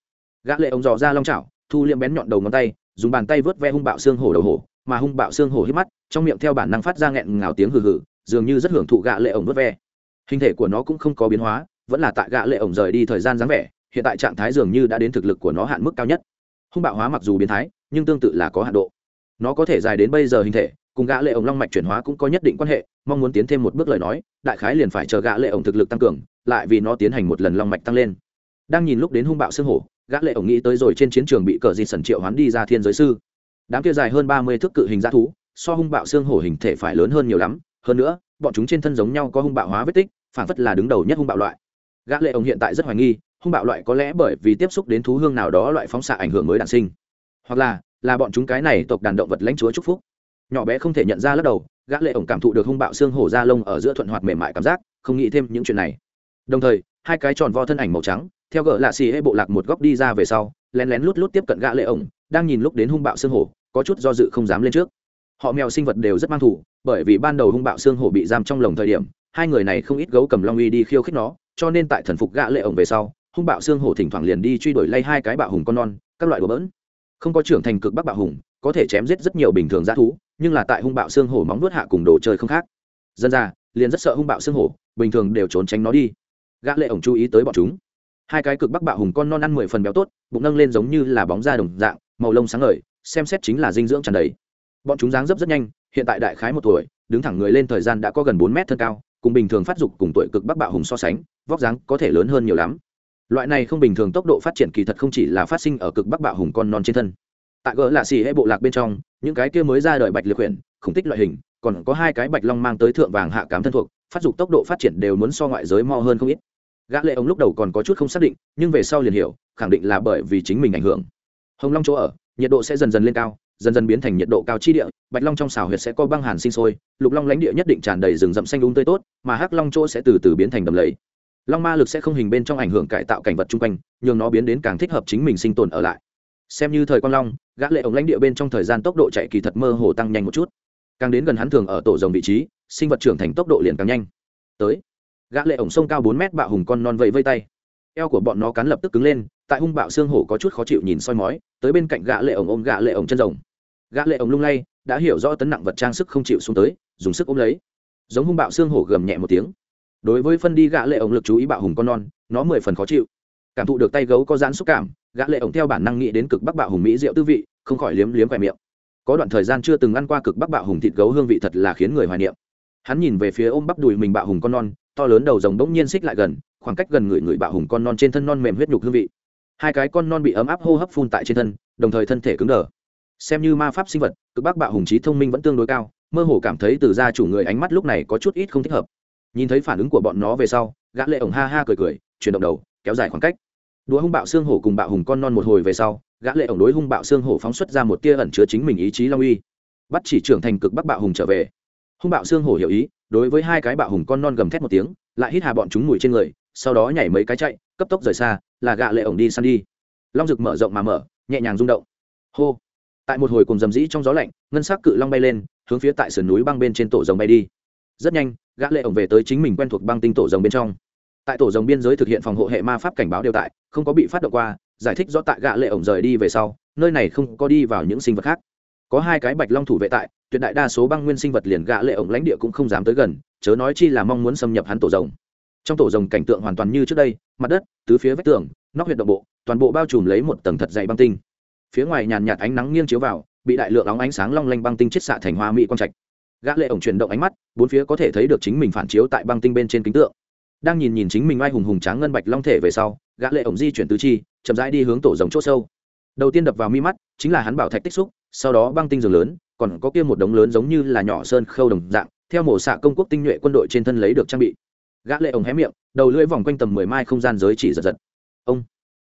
Gã lệ ổng dò ra long chảo, thu liệm bén nhọn đầu ngón tay, dùng bàn tay vớt ve hung bạo xương hổ đầu hổ, mà hung bạo xương hổ hít mắt, trong miệng theo bản năng phát ra nghẹn ngào tiếng hừ hừ dường như rất hưởng thụ gã lệ ổng vớt ve. Hình thể của nó cũng không có biến hóa, vẫn là tại gã lệ ổng rời đi thời gian dáng vẻ, hiện tại trạng thái dường như đã đến thực lực của nó hạn mức cao nhất. Hung bạo hóa mặc dù biến thái, nhưng tương tự là có hạn độ. Nó có thể dài đến bây giờ hình thể, cùng gã lệ ổng long mạch chuyển hóa cũng có nhất định quan hệ, mong muốn tiến thêm một bước lời nói, đại khái liền phải chờ gã lệ ổng thực lực tăng cường, lại vì nó tiến hành một lần long mạch tăng lên. Đang nhìn lúc đến hung bạo xương hổ gã lệ ổng nghĩ tới rồi trên chiến trường bị cờ di sẩn triệu hoán đi ra thiên giới sư. Đám kia dài hơn ba mươi thước cự hình dã thú, so hung bạo xương hổ hình thể phải lớn hơn nhiều lắm hơn nữa, bọn chúng trên thân giống nhau có hung bạo hóa vết tích phản phất là đứng đầu nhất hung bạo loại. Gã lệ ổng hiện tại rất hoài nghi, hung bạo loại có lẽ bởi vì tiếp xúc đến thú hương nào đó loại phóng xạ ảnh hưởng mới đản sinh. Hoặc là là bọn chúng cái này tộc đàn động vật lãnh chúa chúc phúc. Nhỏ bé không thể nhận ra lắc đầu, gã lệ ổng cảm thụ được hung bạo xương hổ da lông ở giữa thuận hoạt mềm mại cảm giác, không nghĩ thêm những chuyện này. Đồng thời, hai cái tròn vo thân ảnh màu trắng, theo gỡ lạ xì hệ bộ lạc một góc đi ra về sau, lén lén lút lút tiếp cận gã lệ ổng đang nhìn lúc đến hung bạo xương hổ, có chút do dự không dám lên trước họ mèo sinh vật đều rất mang thủ, bởi vì ban đầu hung bạo xương hổ bị giam trong lồng thời điểm, hai người này không ít gấu cầm long uy đi khiêu khích nó, cho nên tại thần phục gã lệ ổng về sau, hung bạo xương hổ thỉnh thoảng liền đi truy đuổi lay hai cái bạo hùng con non, các loại đồ bỡn. Không có trưởng thành cực bắc bạo hùng, có thể chém giết rất nhiều bình thường g thú, nhưng là tại hung bạo xương hổ móng nuốt hạ cùng đồ chơi không khác. Dân ra, liền rất sợ hung bạo xương hổ, bình thường đều trốn tránh nó đi. Gã lệ ổng chú ý tới bọn chúng. Hai cái cực bắc bạo hùng con non ăn mười phần béo tốt, bụng nâng lên giống như là bóng da đồng dạng, màu lông sáng ngời, xem xét chính là dinh dưỡng tràn đầy bọn chúng dáng dấp rất nhanh, hiện tại đại khái một tuổi, đứng thẳng người lên thời gian đã có gần bốn mét thân cao, cùng bình thường phát dục cùng tuổi cực bắc bạo hùng so sánh, vóc dáng có thể lớn hơn nhiều lắm. Loại này không bình thường tốc độ phát triển kỳ thật không chỉ là phát sinh ở cực bắc bạo hùng con non trên thân. Tại gỡ lạ xì hệ bộ lạc bên trong, những cái kia mới ra đời bạch liệt quyển khủng tích loại hình, còn có hai cái bạch long mang tới thượng vàng hạ cám thân thuộc, phát dục tốc độ phát triển đều muốn so ngoại giới mo hơn không ít. Gã lệ ông lúc đầu còn có chút không xác định, nhưng về sau liền hiểu, khẳng định là bởi vì chính mình ảnh hưởng. Hồng long chỗ ở, nhiệt độ sẽ dần dần lên cao dần dần biến thành nhiệt độ cao chi địa, bạch long trong xào huyệt sẽ có băng hàn sinh sôi, lục long lãnh địa nhất định tràn đầy rừng rậm xanh đúng um tươi tốt, mà hắc long chỗ sẽ từ từ biến thành đầm lầy. Long ma lực sẽ không hình bên trong ảnh hưởng cải tạo cảnh vật chung quanh, nhường nó biến đến càng thích hợp chính mình sinh tồn ở lại. Xem như thời quang long, gã lệ ổng lãnh địa bên trong thời gian tốc độ chạy kỳ thật mơ hồ tăng nhanh một chút. Càng đến gần hắn thường ở tổ rồng vị trí, sinh vật trưởng thành tốc độ liền càng nhanh. Tới, gã lệ ổng sông cao bốn mét bạo hùng con non vẫy vây tay. Eo của bọn nó cắn lập tức cứng lên tại hung bạo xương hổ có chút khó chịu nhìn soi mói, tới bên cạnh gã lệ ổng ôm gã lệ ổng chân rồng. Gã lệ ổng lung lay, đã hiểu rõ tấn nặng vật trang sức không chịu xuống tới, dùng sức ôm lấy. Giống hung bạo xương hổ gầm nhẹ một tiếng. Đối với phân đi gã lệ ổng lực chú ý bạo hùng con non, nó mười phần khó chịu. Cảm thụ được tay gấu có giãn xúc cảm, gã lệ ổng theo bản năng nghĩ đến cực bắc bạo hùng mỹ rượu tư vị, không khỏi liếm liếm quẹt miệng. Có đoạn thời gian chưa từng ăn qua cực bắc bạo hùng thịt gấu hương vị thật là khiến người hoài niệm. Hắn nhìn về phía ôm bắp đùi mình bạo hùng con non, to lớn đầu rồng bỗng nhiên xích lại gần, khoảng cách gần người người bạo hùng con non trên thân non mềm huyết nhục hương vị hai cái con non bị ấm áp hô hấp phun tại trên thân, đồng thời thân thể cứng đờ. Xem như ma pháp sinh vật, cực bắc bạo hùng trí thông minh vẫn tương đối cao, mơ hồ cảm thấy từ gia chủ người ánh mắt lúc này có chút ít không thích hợp. Nhìn thấy phản ứng của bọn nó về sau, gã lệ ổng ha ha cười cười, chuyển động đầu, kéo dài khoảng cách. Đũa hung bạo xương hổ cùng bạo hùng con non một hồi về sau, gã lệ ổng đối hung bạo xương hổ phóng xuất ra một tia ẩn chứa chính mình ý chí long uy. Bắt chỉ trưởng thành cực bắc bạo hùng trở về. Hung bạo xương hổ hiểu ý, đối với hai cái bạo hùng con non gầm thét một tiếng, lại hít hà bọn chúng mùi trên người, sau đó nhảy mấy cái chạy, cấp tốc rời xa là gã lệ ổng đi săn đi. Long rực mở rộng mà mở, nhẹ nhàng rung động. Hô. Tại một hồi cùng dầm dĩ trong gió lạnh, ngân sắc cự long bay lên, hướng phía tại sườn núi băng bên trên tổ rồng bay đi. Rất nhanh gã lệ ổng về tới chính mình quen thuộc băng tinh tổ rồng bên trong. Tại tổ rồng biên giới thực hiện phòng hộ hệ ma pháp cảnh báo đều tại, không có bị phát động qua, giải thích rõ tại gã lệ ổng rời đi về sau, nơi này không có đi vào những sinh vật khác. Có hai cái bạch long thủ vệ tại, tuyệt đại đa số băng nguyên sinh vật liền gã lệ ổng lãnh địa cũng không dám tới gần, chớ nói chi là mong muốn xâm nhập hắn tổ rồng. Trong tổ rồng cảnh tượng hoàn toàn như trước đây mặt đất, tứ phía vách tường, nóc huyệt động bộ, toàn bộ bao trùm lấy một tầng thật dày băng tinh. Phía ngoài nhàn nhạt ánh nắng nghiêng chiếu vào, bị đại lượng óng ánh sáng long lanh băng tinh chiết xạ thành hoa mỹ quang trạch. Gã lệ ổng chuyển động ánh mắt, bốn phía có thể thấy được chính mình phản chiếu tại băng tinh bên trên kính tượng. Đang nhìn nhìn chính mình oai hùng hùng tráng ngân bạch long thể về sau, gã lệ ổng di chuyển tứ chi, chậm rãi đi hướng tổ rồng chỗ sâu. Đầu tiên đập vào mi mắt, chính là hắn bảo thạch tích xúc, sau đó băng tinh giường lớn, còn có kia một đống lớn giống như là nhỏ sơn khâu đồng dạng, theo mổ xạ công quốc tinh nhuệ quân đội trên thân lấy được trang bị gã lệ ổng hé miệng, đầu lưỡi vòng quanh tầm mười mai không gian giới chỉ giật giật. Ông,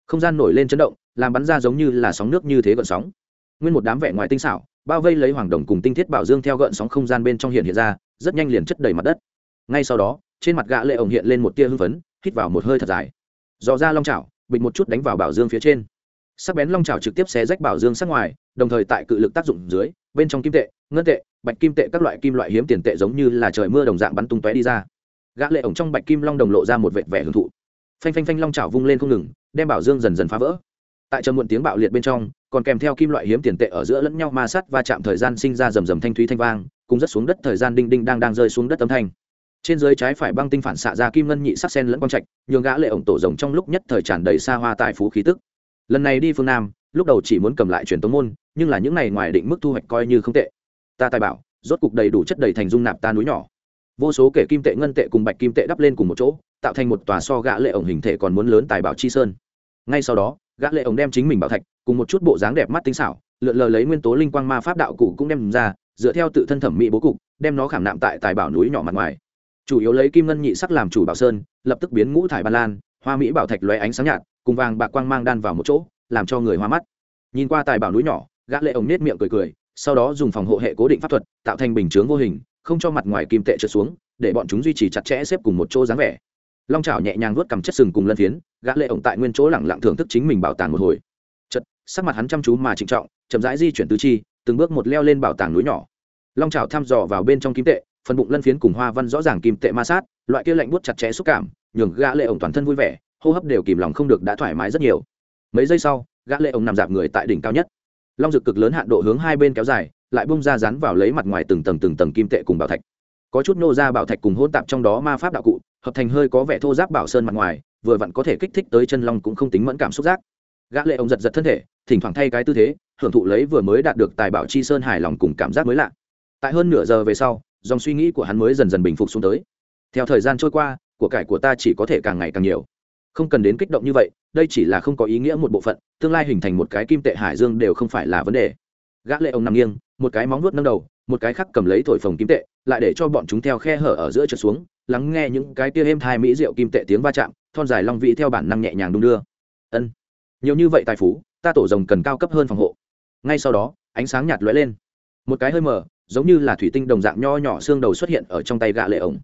không gian nổi lên chấn động, làm bắn ra giống như là sóng nước như thế gợn sóng. Nguyên một đám vẻ ngoài tinh xảo, bao vây lấy hoàng đồng cùng tinh thiết bảo dương theo gợn sóng không gian bên trong hiện hiện ra, rất nhanh liền chất đầy mặt đất. Ngay sau đó, trên mặt gã lệ ổng hiện lên một tia hưng phấn, hít vào một hơi thật dài. Dò ra long chảo, bịch một chút đánh vào bảo dương phía trên. Sắc bén long chảo trực tiếp xé rách bảo dương sát ngoài, đồng thời tại cự lực tác dụng dưới, bên trong kim tệ, ngân tệ, bạch kim tệ các loại kim loại hiếm tiền tệ giống như là trời mưa đồng dạng bắn tung tóe đi ra gã lệ ổng trong bạch kim long đồng lộ ra một vệt vẻ hưởng thụ. Phanh phanh phanh long chảo vung lên không ngừng, đem bảo dương dần dần phá vỡ. Tại trầm muộn tiếng bạo liệt bên trong, còn kèm theo kim loại hiếm tiền tệ ở giữa lẫn nhau ma sát và chạm thời gian sinh ra rầm rầm thanh thúy thanh vang, cùng rất xuống đất thời gian đinh đinh đang đang rơi xuống đất âm thanh. Trên dưới trái phải băng tinh phản xạ ra kim ngân nhị sắc sen lẫn quang trạch, nhường gã lệ ổng tổ rồng trong lúc nhất thời tràn đầy xa hoa tài phú khí tức. Lần này đi phương nam, lúc đầu chỉ muốn cầm lại truyền tống môn, nhưng là những này ngoài định mức thu hoạch coi như không tệ. Ta tài bảo, rốt cục đầy đủ chất đầy thành dung nạp ta núi nhỏ vô số kể kim tệ ngân tệ cùng bạch kim tệ đắp lên cùng một chỗ, tạo thành một tòa so gã lệ ổng hình thể còn muốn lớn tài bảo chi sơn. Ngay sau đó, gã lệ ổng đem chính mình bảo thạch, cùng một chút bộ dáng đẹp mắt tinh xảo, lượn lờ lấy nguyên tố linh quang ma pháp đạo cụ cũng đem ra, dựa theo tự thân thẩm mỹ bố cục, đem nó khảm nạm tại tài bảo núi nhỏ mặt ngoài. Chủ yếu lấy kim ngân nhị sắc làm chủ bảo sơn, lập tức biến ngũ thải ban lan, hoa mỹ bảo thạch lóe ánh sáng nhạt, cùng vàng bạc quang mang đan vào một chỗ, làm cho người hoa mắt. Nhìn qua tài bảo núi nhỏ, gã lệ ổng nết miệng cười cười, sau đó dùng phòng hộ hệ cố định pháp thuật, tạo thành bình chướng vô hình không cho mặt ngoài kim tệ trượt xuống, để bọn chúng duy trì chặt chẽ xếp cùng một chỗ dáng vẻ. Long trào nhẹ nhàng vuốt cầm chất sừng cùng lân phiến, gã lệ ổng tại nguyên chỗ lẳng lặng thưởng thức chính mình bảo tàng một hồi. Chật sắc mặt hắn chăm chú mà trịnh trọng, chậm rãi di chuyển tứ chi, từng bước một leo lên bảo tàng núi nhỏ. Long trào thăm dò vào bên trong kim tệ, phần bụng lân phiến cùng hoa văn rõ ràng kim tệ ma sát, loại kia lạnh buốt chặt chẽ xúc cảm, nhường gã lệ ổng toàn thân vui vẻ, hô hấp đều kìm lòng không được đã thoải mái rất nhiều. Mấy giây sau, gã lệ ổng nằm dạp người tại đỉnh cao nhất. Long dực cực lớn hạn độ hướng hai bên kéo dài lại bung ra dán vào lấy mặt ngoài từng tầng từng tầng kim tệ cùng bảo thạch. Có chút nô ra bảo thạch cùng hôn tạp trong đó ma pháp đạo cụ, hợp thành hơi có vẻ thô giáp bảo sơn mặt ngoài, vừa vặn có thể kích thích tới chân long cũng không tính mẫn cảm xúc giác. Gã lệ ông giật giật thân thể, thỉnh thoảng thay cái tư thế, hưởng thụ lấy vừa mới đạt được tài bảo chi sơn hài lòng cùng cảm giác mới lạ. Tại hơn nửa giờ về sau, dòng suy nghĩ của hắn mới dần dần bình phục xuống tới. Theo thời gian trôi qua, của cải của ta chỉ có thể càng ngày càng nhiều. Không cần đến kích động như vậy, đây chỉ là không có ý nghĩa một bộ phận, tương lai hình thành một cái kim tệ hải dương đều không phải là vấn đề gã lệ ông nằm nghiêng, một cái móng vuốt nâng đầu, một cái khác cầm lấy thổi phồng kim tệ, lại để cho bọn chúng theo khe hở ở giữa trượt xuống, lắng nghe những cái tia êm thai mỹ rượu kim tệ tiếng va chạm, thon dài long vị theo bản năng nhẹ nhàng đung đưa. Ân, nhiều như vậy tài phú, ta tổ rồng cần cao cấp hơn phòng hộ. Ngay sau đó, ánh sáng nhạt lóe lên. Một cái hơi mờ, giống như là thủy tinh đồng dạng nho nhỏ xương đầu xuất hiện ở trong tay gạ lệ ổng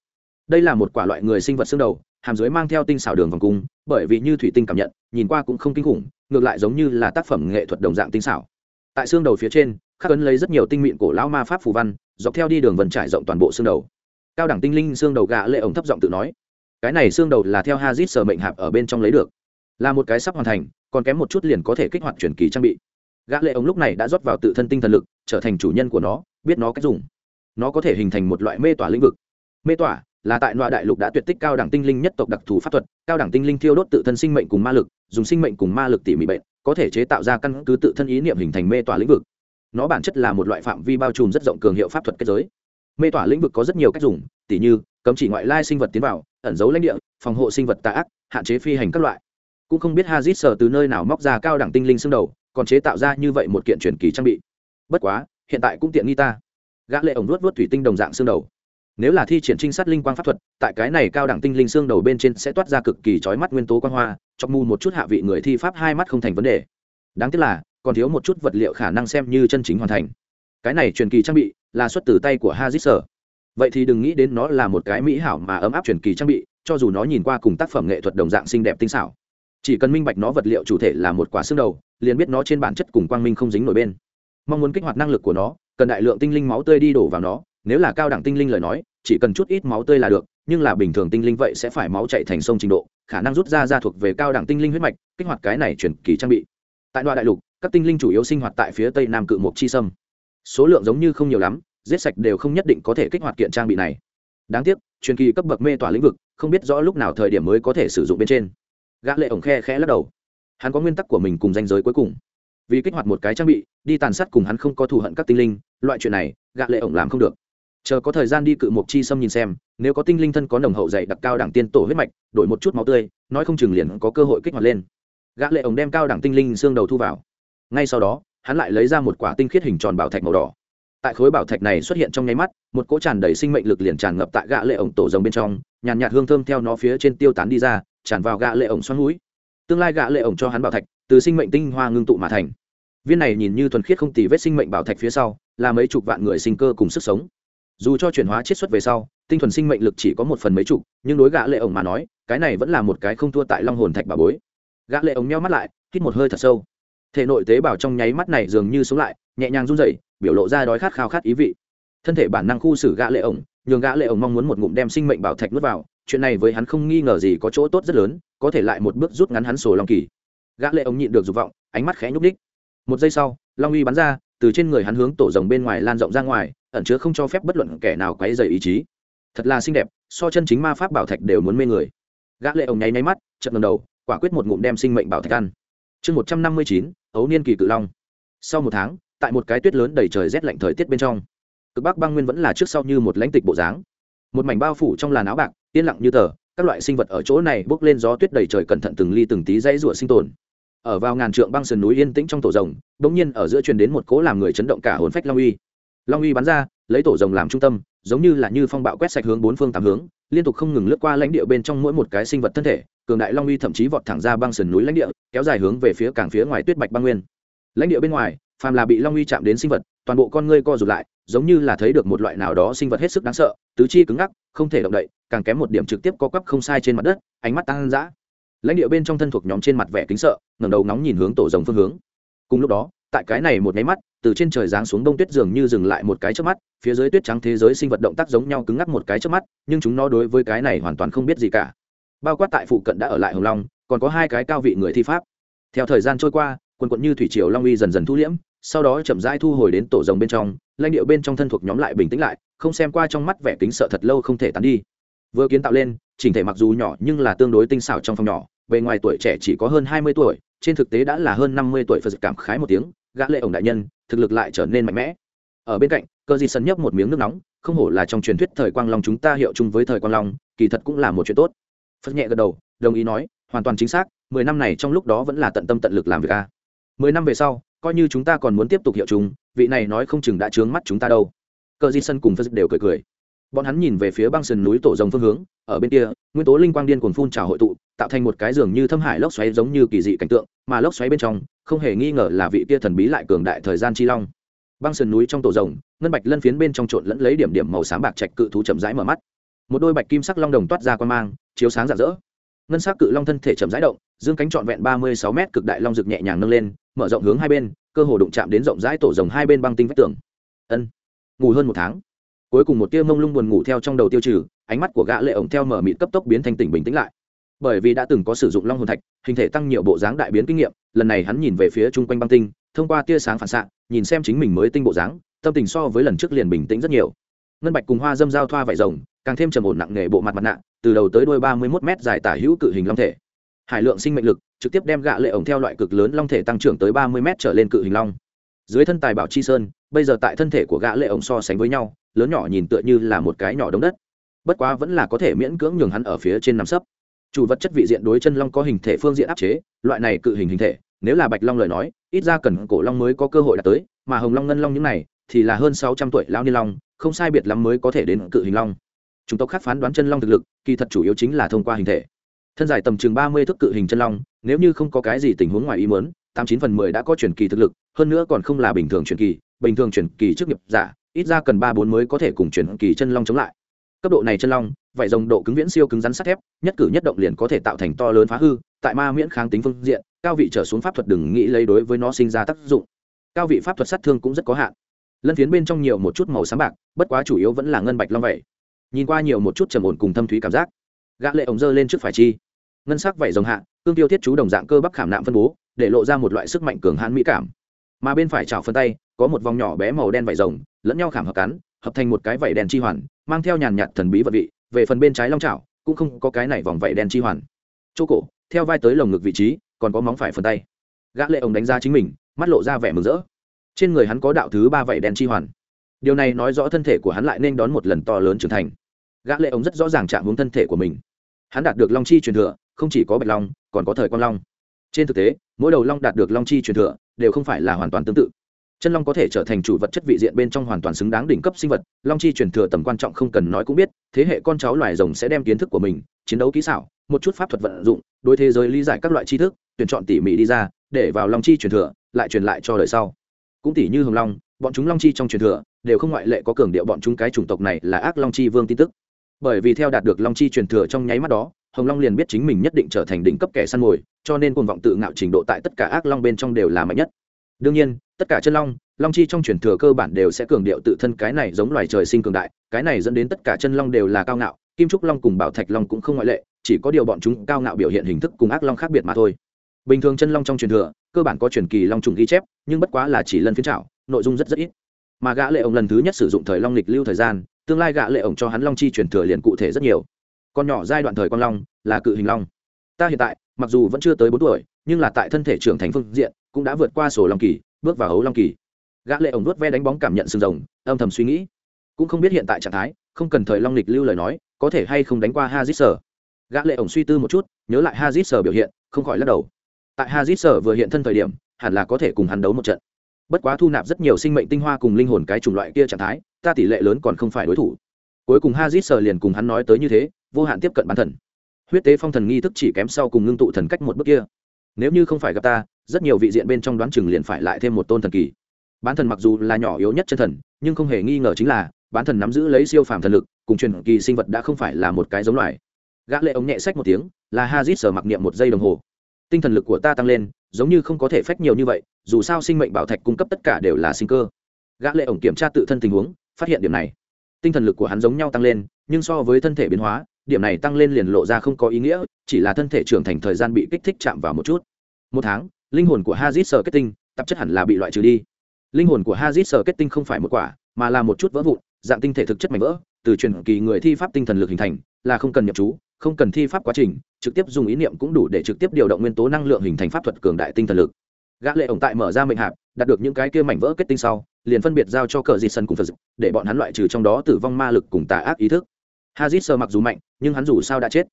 đây là một quả loại người sinh vật xương đầu, hàm dưới mang theo tinh xảo đường vòng cung, bởi vì như thủy tinh cảm nhận, nhìn qua cũng không kinh khủng, ngược lại giống như là tác phẩm nghệ thuật đồng dạng tinh xảo tại xương đầu phía trên, khắc ấn lấy rất nhiều tinh mịn cổ lão ma pháp phù văn, dọc theo đi đường vần trải rộng toàn bộ xương đầu. Cao đẳng tinh linh xương đầu gạ lệ ổng thấp giọng tự nói, cái này xương đầu là theo hazit sở mệnh hạp ở bên trong lấy được. Là một cái sắp hoàn thành, còn kém một chút liền có thể kích hoạt truyền kỳ trang bị. Gã lệ ổng lúc này đã rót vào tự thân tinh thần lực, trở thành chủ nhân của nó, biết nó cách dùng. Nó có thể hình thành một loại mê tỏa lĩnh vực. Mê tỏa là tại loại đại lục đã tuyệt tích cao đẳng tinh linh nhất tộc đặc thù pháp thuật, cao đẳng tinh linh thiêu đốt tự thân sinh mệnh cùng ma lực, dùng sinh mệnh cùng ma lực tỉ mỉ bệnh có thể chế tạo ra căn cứ tự thân ý niệm hình thành mê tỏa lĩnh vực. Nó bản chất là một loại phạm vi bao trùm rất rộng cường hiệu pháp thuật kết giới. Mê tỏa lĩnh vực có rất nhiều cách dùng, tỉ như, cấm chỉ ngoại lai sinh vật tiến vào, ẩn giấu lãnh địa, phòng hộ sinh vật tạ ác, hạn chế phi hành các loại. Cũng không biết hazit sở từ nơi nào móc ra cao đẳng tinh linh xương đầu, còn chế tạo ra như vậy một kiện truyền kỳ trang bị. Bất quá, hiện tại cũng tiện nghi ta. Gã lệ ổng nuốt nuốt thủy tinh đồng dạng xương đầu. Nếu là thi triển trinh sát linh quang pháp thuật, tại cái này cao đẳng tinh linh xương đầu bên trên sẽ toát ra cực kỳ chói mắt nguyên tố quang hoa chọc mù một chút hạ vị người thi pháp hai mắt không thành vấn đề. Đáng tiếc là, còn thiếu một chút vật liệu khả năng xem như chân chính hoàn thành. Cái này truyền kỳ trang bị là xuất từ tay của hazit sở. Vậy thì đừng nghĩ đến nó là một cái mỹ hảo mà ấm áp truyền kỳ trang bị, cho dù nó nhìn qua cùng tác phẩm nghệ thuật đồng dạng xinh đẹp tinh xảo. Chỉ cần minh bạch nó vật liệu chủ thể là một quả xương đầu, liền biết nó trên bản chất cùng quang minh không dính nổi bên. Mong muốn kích hoạt năng lực của nó, cần đại lượng tinh linh máu tươi đi đổ vào nó, nếu là cao đẳng tinh linh lời nói, chỉ cần chút ít máu tươi là được nhưng là bình thường tinh linh vậy sẽ phải máu chạy thành sông trình độ, khả năng rút ra ra thuộc về cao đẳng tinh linh huyết mạch, kích hoạt cái này chuyển kỳ trang bị. Tại đoạn đại lục, các tinh linh chủ yếu sinh hoạt tại phía tây nam cự mộc chi sâm. Số lượng giống như không nhiều lắm, giết sạch đều không nhất định có thể kích hoạt kiện trang bị này. Đáng tiếc, truyền kỳ cấp bậc mê tỏa lĩnh vực, không biết rõ lúc nào thời điểm mới có thể sử dụng bên trên. Gã lệ ổng khe khẽ lắc đầu. Hắn có nguyên tắc của mình cùng danh giới cuối cùng. Vì kích hoạt một cái trang bị, đi tàn sát cùng hắn không có thù hận các tinh linh, loại chuyện này, gã lệ ổng làm không được chờ có thời gian đi cự mộc chi xâm nhìn xem, nếu có tinh linh thân có nồng hậu dày đặc cao đẳng tiên tổ huyết mạch, đổi một chút máu tươi, nói không chừng liền có cơ hội kích hoạt lên. Gã lệ ổng đem cao đẳng tinh linh xương đầu thu vào. Ngay sau đó, hắn lại lấy ra một quả tinh khiết hình tròn bảo thạch màu đỏ. Tại khối bảo thạch này xuất hiện trong nháy mắt, một cỗ tràn đầy sinh mệnh lực liền tràn ngập tại gã lệ ổng tổ rồng bên trong, nhàn nhạt hương thơm theo nó phía trên tiêu tán đi ra, tràn vào gã lệ ổng xoắn mũi. Tương lai gã lệ ổng cho hắn bảo thạch, từ sinh mệnh tinh hoa ngưng tụ mà thành. Viên này nhìn như thuần khiết không tì vết sinh mệnh bảo thạch phía sau, là mấy chục vạn người sinh cơ cùng sức sống dù cho chuyển hóa chiết xuất về sau, tinh thuần sinh mệnh lực chỉ có một phần mấy chục, nhưng đối gã lệ ổng mà nói, cái này vẫn là một cái không thua tại long hồn thạch bà bối. Gã lệ ổng nheo mắt lại, hít một hơi thật sâu. Thể nội tế bào trong nháy mắt này dường như sống lại, nhẹ nhàng run rẩy, biểu lộ ra đói khát khao khát ý vị. Thân thể bản năng khu xử gã lệ ổng, nhường gã lệ ổng mong muốn một ngụm đem sinh mệnh bảo thạch nuốt vào, chuyện này với hắn không nghi ngờ gì có chỗ tốt rất lớn, có thể lại một bước rút ngắn hắn sổ long kỳ. Gã lệ ổng nhịn được dục vọng, ánh mắt khẽ nhúc đích một giây sau, long uy bắn ra, từ trên người hắn hướng tổ rồng bên ngoài lan rộng ra ngoài ẩn chứa không cho phép bất luận kẻ nào quấy rầy ý chí. Thật là xinh đẹp, so chân chính ma pháp bảo thạch đều muốn mê người. Gã lệ ổng nháy nháy mắt, chợt ngẩng đầu, quả quyết một ngụm đem sinh mệnh bảo thạch ăn. Chương một trăm năm mươi chín, ấu niên kỳ cự long. Sau một tháng, tại một cái tuyết lớn đầy trời rét lạnh thời tiết bên trong, cực bắc băng nguyên vẫn là trước sau như một lãnh tịch bộ dáng. Một mảnh bao phủ trong làn áo bạc, yên lặng như tờ, các loại sinh vật ở chỗ này bước lên gió tuyết đầy trời cẩn thận từng ly từng tí dãy rủa sinh tồn. Ở vào ngàn trượng băng sườn núi yên tĩnh trong tổ rồng, bỗng nhiên ở giữa truyền đến một cỗ làm người chấn động cả hồn phách long uy long uy bắn ra, lấy tổ rồng làm trung tâm, giống như là như phong bạo quét sạch hướng bốn phương tám hướng, liên tục không ngừng lướt qua lãnh địa bên trong mỗi một cái sinh vật thân thể, cường đại long uy thậm chí vọt thẳng ra băng sườn núi lãnh địa, kéo dài hướng về phía cảng phía ngoài tuyết bạch băng nguyên. Lãnh địa bên ngoài, phàm là bị long uy chạm đến sinh vật, toàn bộ con ngươi co rụt lại, giống như là thấy được một loại nào đó sinh vật hết sức đáng sợ, tứ chi cứng ngắc, không thể động đậy, càng kém một điểm trực tiếp co quắp không sai trên mặt đất, ánh mắt tăng dã. Lãnh địa bên trong thân thuộc nhóm trên mặt vẻ kính sợ, ngẩng đầu nóng nhìn hướng tổ rồng phương hướng. Cùng lúc đó tại cái này một nháy mắt, từ trên trời giáng xuống đông tuyết dường như dừng lại một cái trước mắt, phía dưới tuyết trắng thế giới sinh vật động tác giống nhau cứng ngắc một cái trước mắt, nhưng chúng nó đối với cái này hoàn toàn không biết gì cả. Bao quát tại phụ cận đã ở lại hồng long, còn có hai cái cao vị người thi pháp. Theo thời gian trôi qua, quần quận như thủy triều long uy dần dần thu liễm, sau đó chậm rãi thu hồi đến tổ rồng bên trong, lãnh điệu bên trong thân thuộc nhóm lại bình tĩnh lại, không xem qua trong mắt vẻ kính sợ thật lâu không thể tán đi. Vừa kiến tạo lên, chỉnh thể mặc dù nhỏ nhưng là tương đối tinh xảo trong phòng nhỏ, bề ngoài tuổi trẻ chỉ có hơn hai mươi tuổi, trên thực tế đã là hơn năm mươi tuổi phật cảm khái một tiếng gã lệ ổng đại nhân, thực lực lại trở nên mạnh mẽ. Ở bên cạnh, cơ di sân nhấp một miếng nước nóng, không hổ là trong truyền thuyết thời quang long chúng ta hiệu chung với thời quang long, kỳ thật cũng là một chuyện tốt. Phật nhẹ gật đầu, đồng ý nói, hoàn toàn chính xác, mười năm này trong lúc đó vẫn là tận tâm tận lực làm việc a. Mười năm về sau, coi như chúng ta còn muốn tiếp tục hiệu chung, vị này nói không chừng đã trướng mắt chúng ta đâu. Cơ di sân cùng phật đều cười cười bọn hắn nhìn về phía băng sườn núi tổ rồng phương hướng, ở bên kia, nguyên tố linh quang điên cuồng phun trào hội tụ, tạo thành một cái giường như thâm hải lốc xoáy giống như kỳ dị cảnh tượng, mà lốc xoáy bên trong, không hề nghi ngờ là vị kia thần bí lại cường đại thời gian chi long. Băng sườn núi trong tổ rồng, ngân bạch lân phiến bên trong trộn lẫn lấy điểm điểm màu sáng bạc trạch cự thú chậm rãi mở mắt. Một đôi bạch kim sắc long đồng toát ra quan mang, chiếu sáng rạng rỡ. Ngân sắc cự long thân thể chậm rãi động, dương cánh trọn vẹn ba mươi sáu mét cực đại long rực nhẹ nhàng nâng lên, mở rộng hướng hai bên, cơ hồ đụng chạm đến rộng rãi tổ rồng hai bên băng tinh vách tường. Ân, ngủ hơn một tháng cuối cùng một tia mông lung buồn ngủ theo trong đầu tiêu trừ, ánh mắt của gã lệ ổng theo mở mịt cấp tốc biến thành tỉnh bình tĩnh lại. Bởi vì đã từng có sử dụng long hồn thạch, hình thể tăng nhiều bộ dáng đại biến kinh nghiệm, lần này hắn nhìn về phía chung quanh băng tinh, thông qua tia sáng phản xạ, nhìn xem chính mình mới tinh bộ dáng, tâm tình so với lần trước liền bình tĩnh rất nhiều. Ngân bạch cùng hoa dâm giao thoa vải rồng, càng thêm trầm ổn nặng nghề bộ mặt mặt nạ, từ đầu tới đuôi ba mươi 31 mét dài tả hữu cự hình long thể. Hải lượng sinh mệnh lực, trực tiếp đem gã lệ ổng theo loại cực lớn long thể tăng trưởng tới ba mươi mét trở lên cự hình long. Dưới thân tài bảo chi sơn, bây giờ tại thân thể của gã lệ ổng so sánh với nhau lớn nhỏ nhìn tựa như là một cái nhỏ đống đất. Bất quá vẫn là có thể miễn cưỡng nhường hắn ở phía trên nằm sấp. Chủ vật chất vị diện đối chân long có hình thể phương diện áp chế, loại này cự hình hình thể, nếu là bạch long lời nói, ít ra cần cổ long mới có cơ hội đạt tới, mà hồng long ngân long những này, thì là hơn sáu trăm tuổi lao niên long, không sai biệt lắm mới có thể đến cự hình long. Chúng tộc khác phán đoán chân long thực lực, kỳ thật chủ yếu chính là thông qua hình thể. Thân dài tầm chừng ba mươi thước cự hình chân long, nếu như không có cái gì tình huống ngoài ý muốn, tám chín phần mười đã có truyền kỳ thực lực, hơn nữa còn không là bình thường truyền kỳ, bình thường truyền kỳ trước nghiệp giả ít ra cần ba bốn mới có thể cùng chuyển kỳ chân long chống lại. Cấp độ này chân long vảy rồng độ cứng viễn siêu cứng rắn sắt thép, nhất cử nhất động liền có thể tạo thành to lớn phá hư, tại ma miễn kháng tính phương diện, cao vị trở xuống pháp thuật đừng nghĩ lấy đối với nó sinh ra tác dụng. Cao vị pháp thuật sát thương cũng rất có hạn. Lân phiến bên trong nhiều một chút màu sáng bạc, bất quá chủ yếu vẫn là ngân bạch long vẩy nhìn qua nhiều một chút trầm ổn cùng thâm thúy cảm giác. Gã lệ ống dơ lên trước phải chi. Ngân sắc vảy rồng hạ, cương tiêu thiết chú đồng dạng cơ bắp khảm nạm phân bố, để lộ ra một loại sức mạnh cường hãn mỹ cảm. Mà bên phải chảo phân tay, có một vòng nhỏ bé màu đen vảy rồng lẫn nhau khảm hợp cắn, hợp thành một cái vảy đen chi hoàn, mang theo nhàn nhạt thần bí vật vị, về phần bên trái long chảo, cũng không có cái này vòng vảy đen chi hoàn. Chỗ cổ, theo vai tới lồng ngực vị trí, còn có móng phải phần tay. Gã lệ ông đánh giá chính mình, mắt lộ ra vẻ mừng rỡ. Trên người hắn có đạo thứ ba vảy đen chi hoàn. Điều này nói rõ thân thể của hắn lại nên đón một lần to lớn trưởng thành. Gã lệ ông rất rõ ràng chạm hướng thân thể của mình. Hắn đạt được long chi truyền thừa, không chỉ có bạch long, còn có thời quang long. Trên thực tế, mỗi đầu long đạt được long chi truyền thừa, đều không phải là hoàn toàn tương tự chân long có thể trở thành chủ vật chất vị diện bên trong hoàn toàn xứng đáng đỉnh cấp sinh vật, long chi truyền thừa tầm quan trọng không cần nói cũng biết, thế hệ con cháu loài rồng sẽ đem kiến thức của mình, chiến đấu kỹ xảo, một chút pháp thuật vận dụng, đối thế giới lý giải các loại tri thức, tuyển chọn tỉ mỉ đi ra, để vào long chi truyền thừa, lại truyền lại cho đời sau. Cũng tỉ như hồng long, bọn chúng long chi trong truyền thừa, đều không ngoại lệ có cường điệu bọn chúng cái chủng tộc này là ác long chi vương tin tức. Bởi vì theo đạt được long chi truyền thừa trong nháy mắt đó, hồng long liền biết chính mình nhất định trở thành đỉnh cấp kẻ săn mồi, cho nên cuồng vọng tự ngạo trình độ tại tất cả ác long bên trong đều là mạnh nhất đương nhiên, tất cả chân long long chi trong truyền thừa cơ bản đều sẽ cường điệu tự thân cái này giống loài trời sinh cường đại, cái này dẫn đến tất cả chân long đều là cao ngạo, kim trúc long cùng bảo thạch long cũng không ngoại lệ, chỉ có điều bọn chúng cao ngạo biểu hiện hình thức cùng ác long khác biệt mà thôi. Bình thường chân long trong truyền thừa, cơ bản có truyền kỳ long trùng ghi chép, nhưng bất quá là chỉ lần phiến trảo, nội dung rất rất ít. Mà gã lệ ổng lần thứ nhất sử dụng thời long lịch lưu thời gian, tương lai gã lệ ổng cho hắn long chi truyền thừa liền cụ thể rất nhiều. Con nhỏ giai đoạn thời quang long là cự hình long. Ta hiện tại, mặc dù vẫn chưa tới bốn tuổi, nhưng là tại thân thể trưởng thành phương diện cũng đã vượt qua sổ long kỳ, bước vào hấu long kỳ. Gã lệ ổng nuốt ve đánh bóng cảm nhận sừng rồng, âm thầm suy nghĩ. Cũng không biết hiện tại trạng thái, không cần thời long lịch lưu lời nói, có thể hay không đánh qua hazit sở gã lệ ổng suy tư một chút, nhớ lại hazit sở biểu hiện, không khỏi lắc đầu. Tại hazit sở vừa hiện thân thời điểm, hẳn là có thể cùng hắn đấu một trận. Bất quá thu nạp rất nhiều sinh mệnh tinh hoa cùng linh hồn cái chủng loại kia trạng thái, ta tỷ lệ lớn còn không phải đối thủ. Cuối cùng hazit sở liền cùng hắn nói tới như thế, vô hạn tiếp cận bản thần huyết tế phong thần nghi thức chỉ kém sau cùng ngưng tụ thần cách một bước kia. Nếu như không phải gặp ta rất nhiều vị diện bên trong đoán chừng liền phải lại thêm một tôn thần kỳ. Bán thần mặc dù là nhỏ yếu nhất chân thần, nhưng không hề nghi ngờ chính là, bán thần nắm giữ lấy siêu phàm thần lực, cùng truyền kỳ sinh vật đã không phải là một cái giống loài. Gã lệ ống nhẹ sách một tiếng, là hazit sở mặc niệm một giây đồng hồ. Tinh thần lực của ta tăng lên, giống như không có thể phách nhiều như vậy, dù sao sinh mệnh bảo thạch cung cấp tất cả đều là sinh cơ. Gã lệ ống kiểm tra tự thân tình huống, phát hiện điểm này. Tinh thần lực của hắn giống nhau tăng lên, nhưng so với thân thể biến hóa, điểm này tăng lên liền lộ ra không có ý nghĩa, chỉ là thân thể trưởng thành thời gian bị kích thích chạm vào một chút. Một tháng linh hồn của hazit sở kết tinh, tạp chất hẳn là bị loại trừ đi. Linh hồn của hazit sở kết tinh không phải một quả, mà là một chút vỡ vụn, dạng tinh thể thực chất mảnh vỡ, từ truyền kỳ người thi pháp tinh thần lực hình thành, là không cần nhập chú, không cần thi pháp quá trình, trực tiếp dùng ý niệm cũng đủ để trực tiếp điều động nguyên tố năng lượng hình thành pháp thuật cường đại tinh thần lực. Gã lệ ổng tại mở ra mệnh hạp, đạt được những cái kia mảnh vỡ kết tinh sau, liền phân biệt giao cho cờ dịt sân cùng phật để bọn hắn loại trừ trong đó tử vong ma lực cùng tà ác ý thức. Hazit sơ mặc dù mạnh, nhưng hắn dù sao đã chết.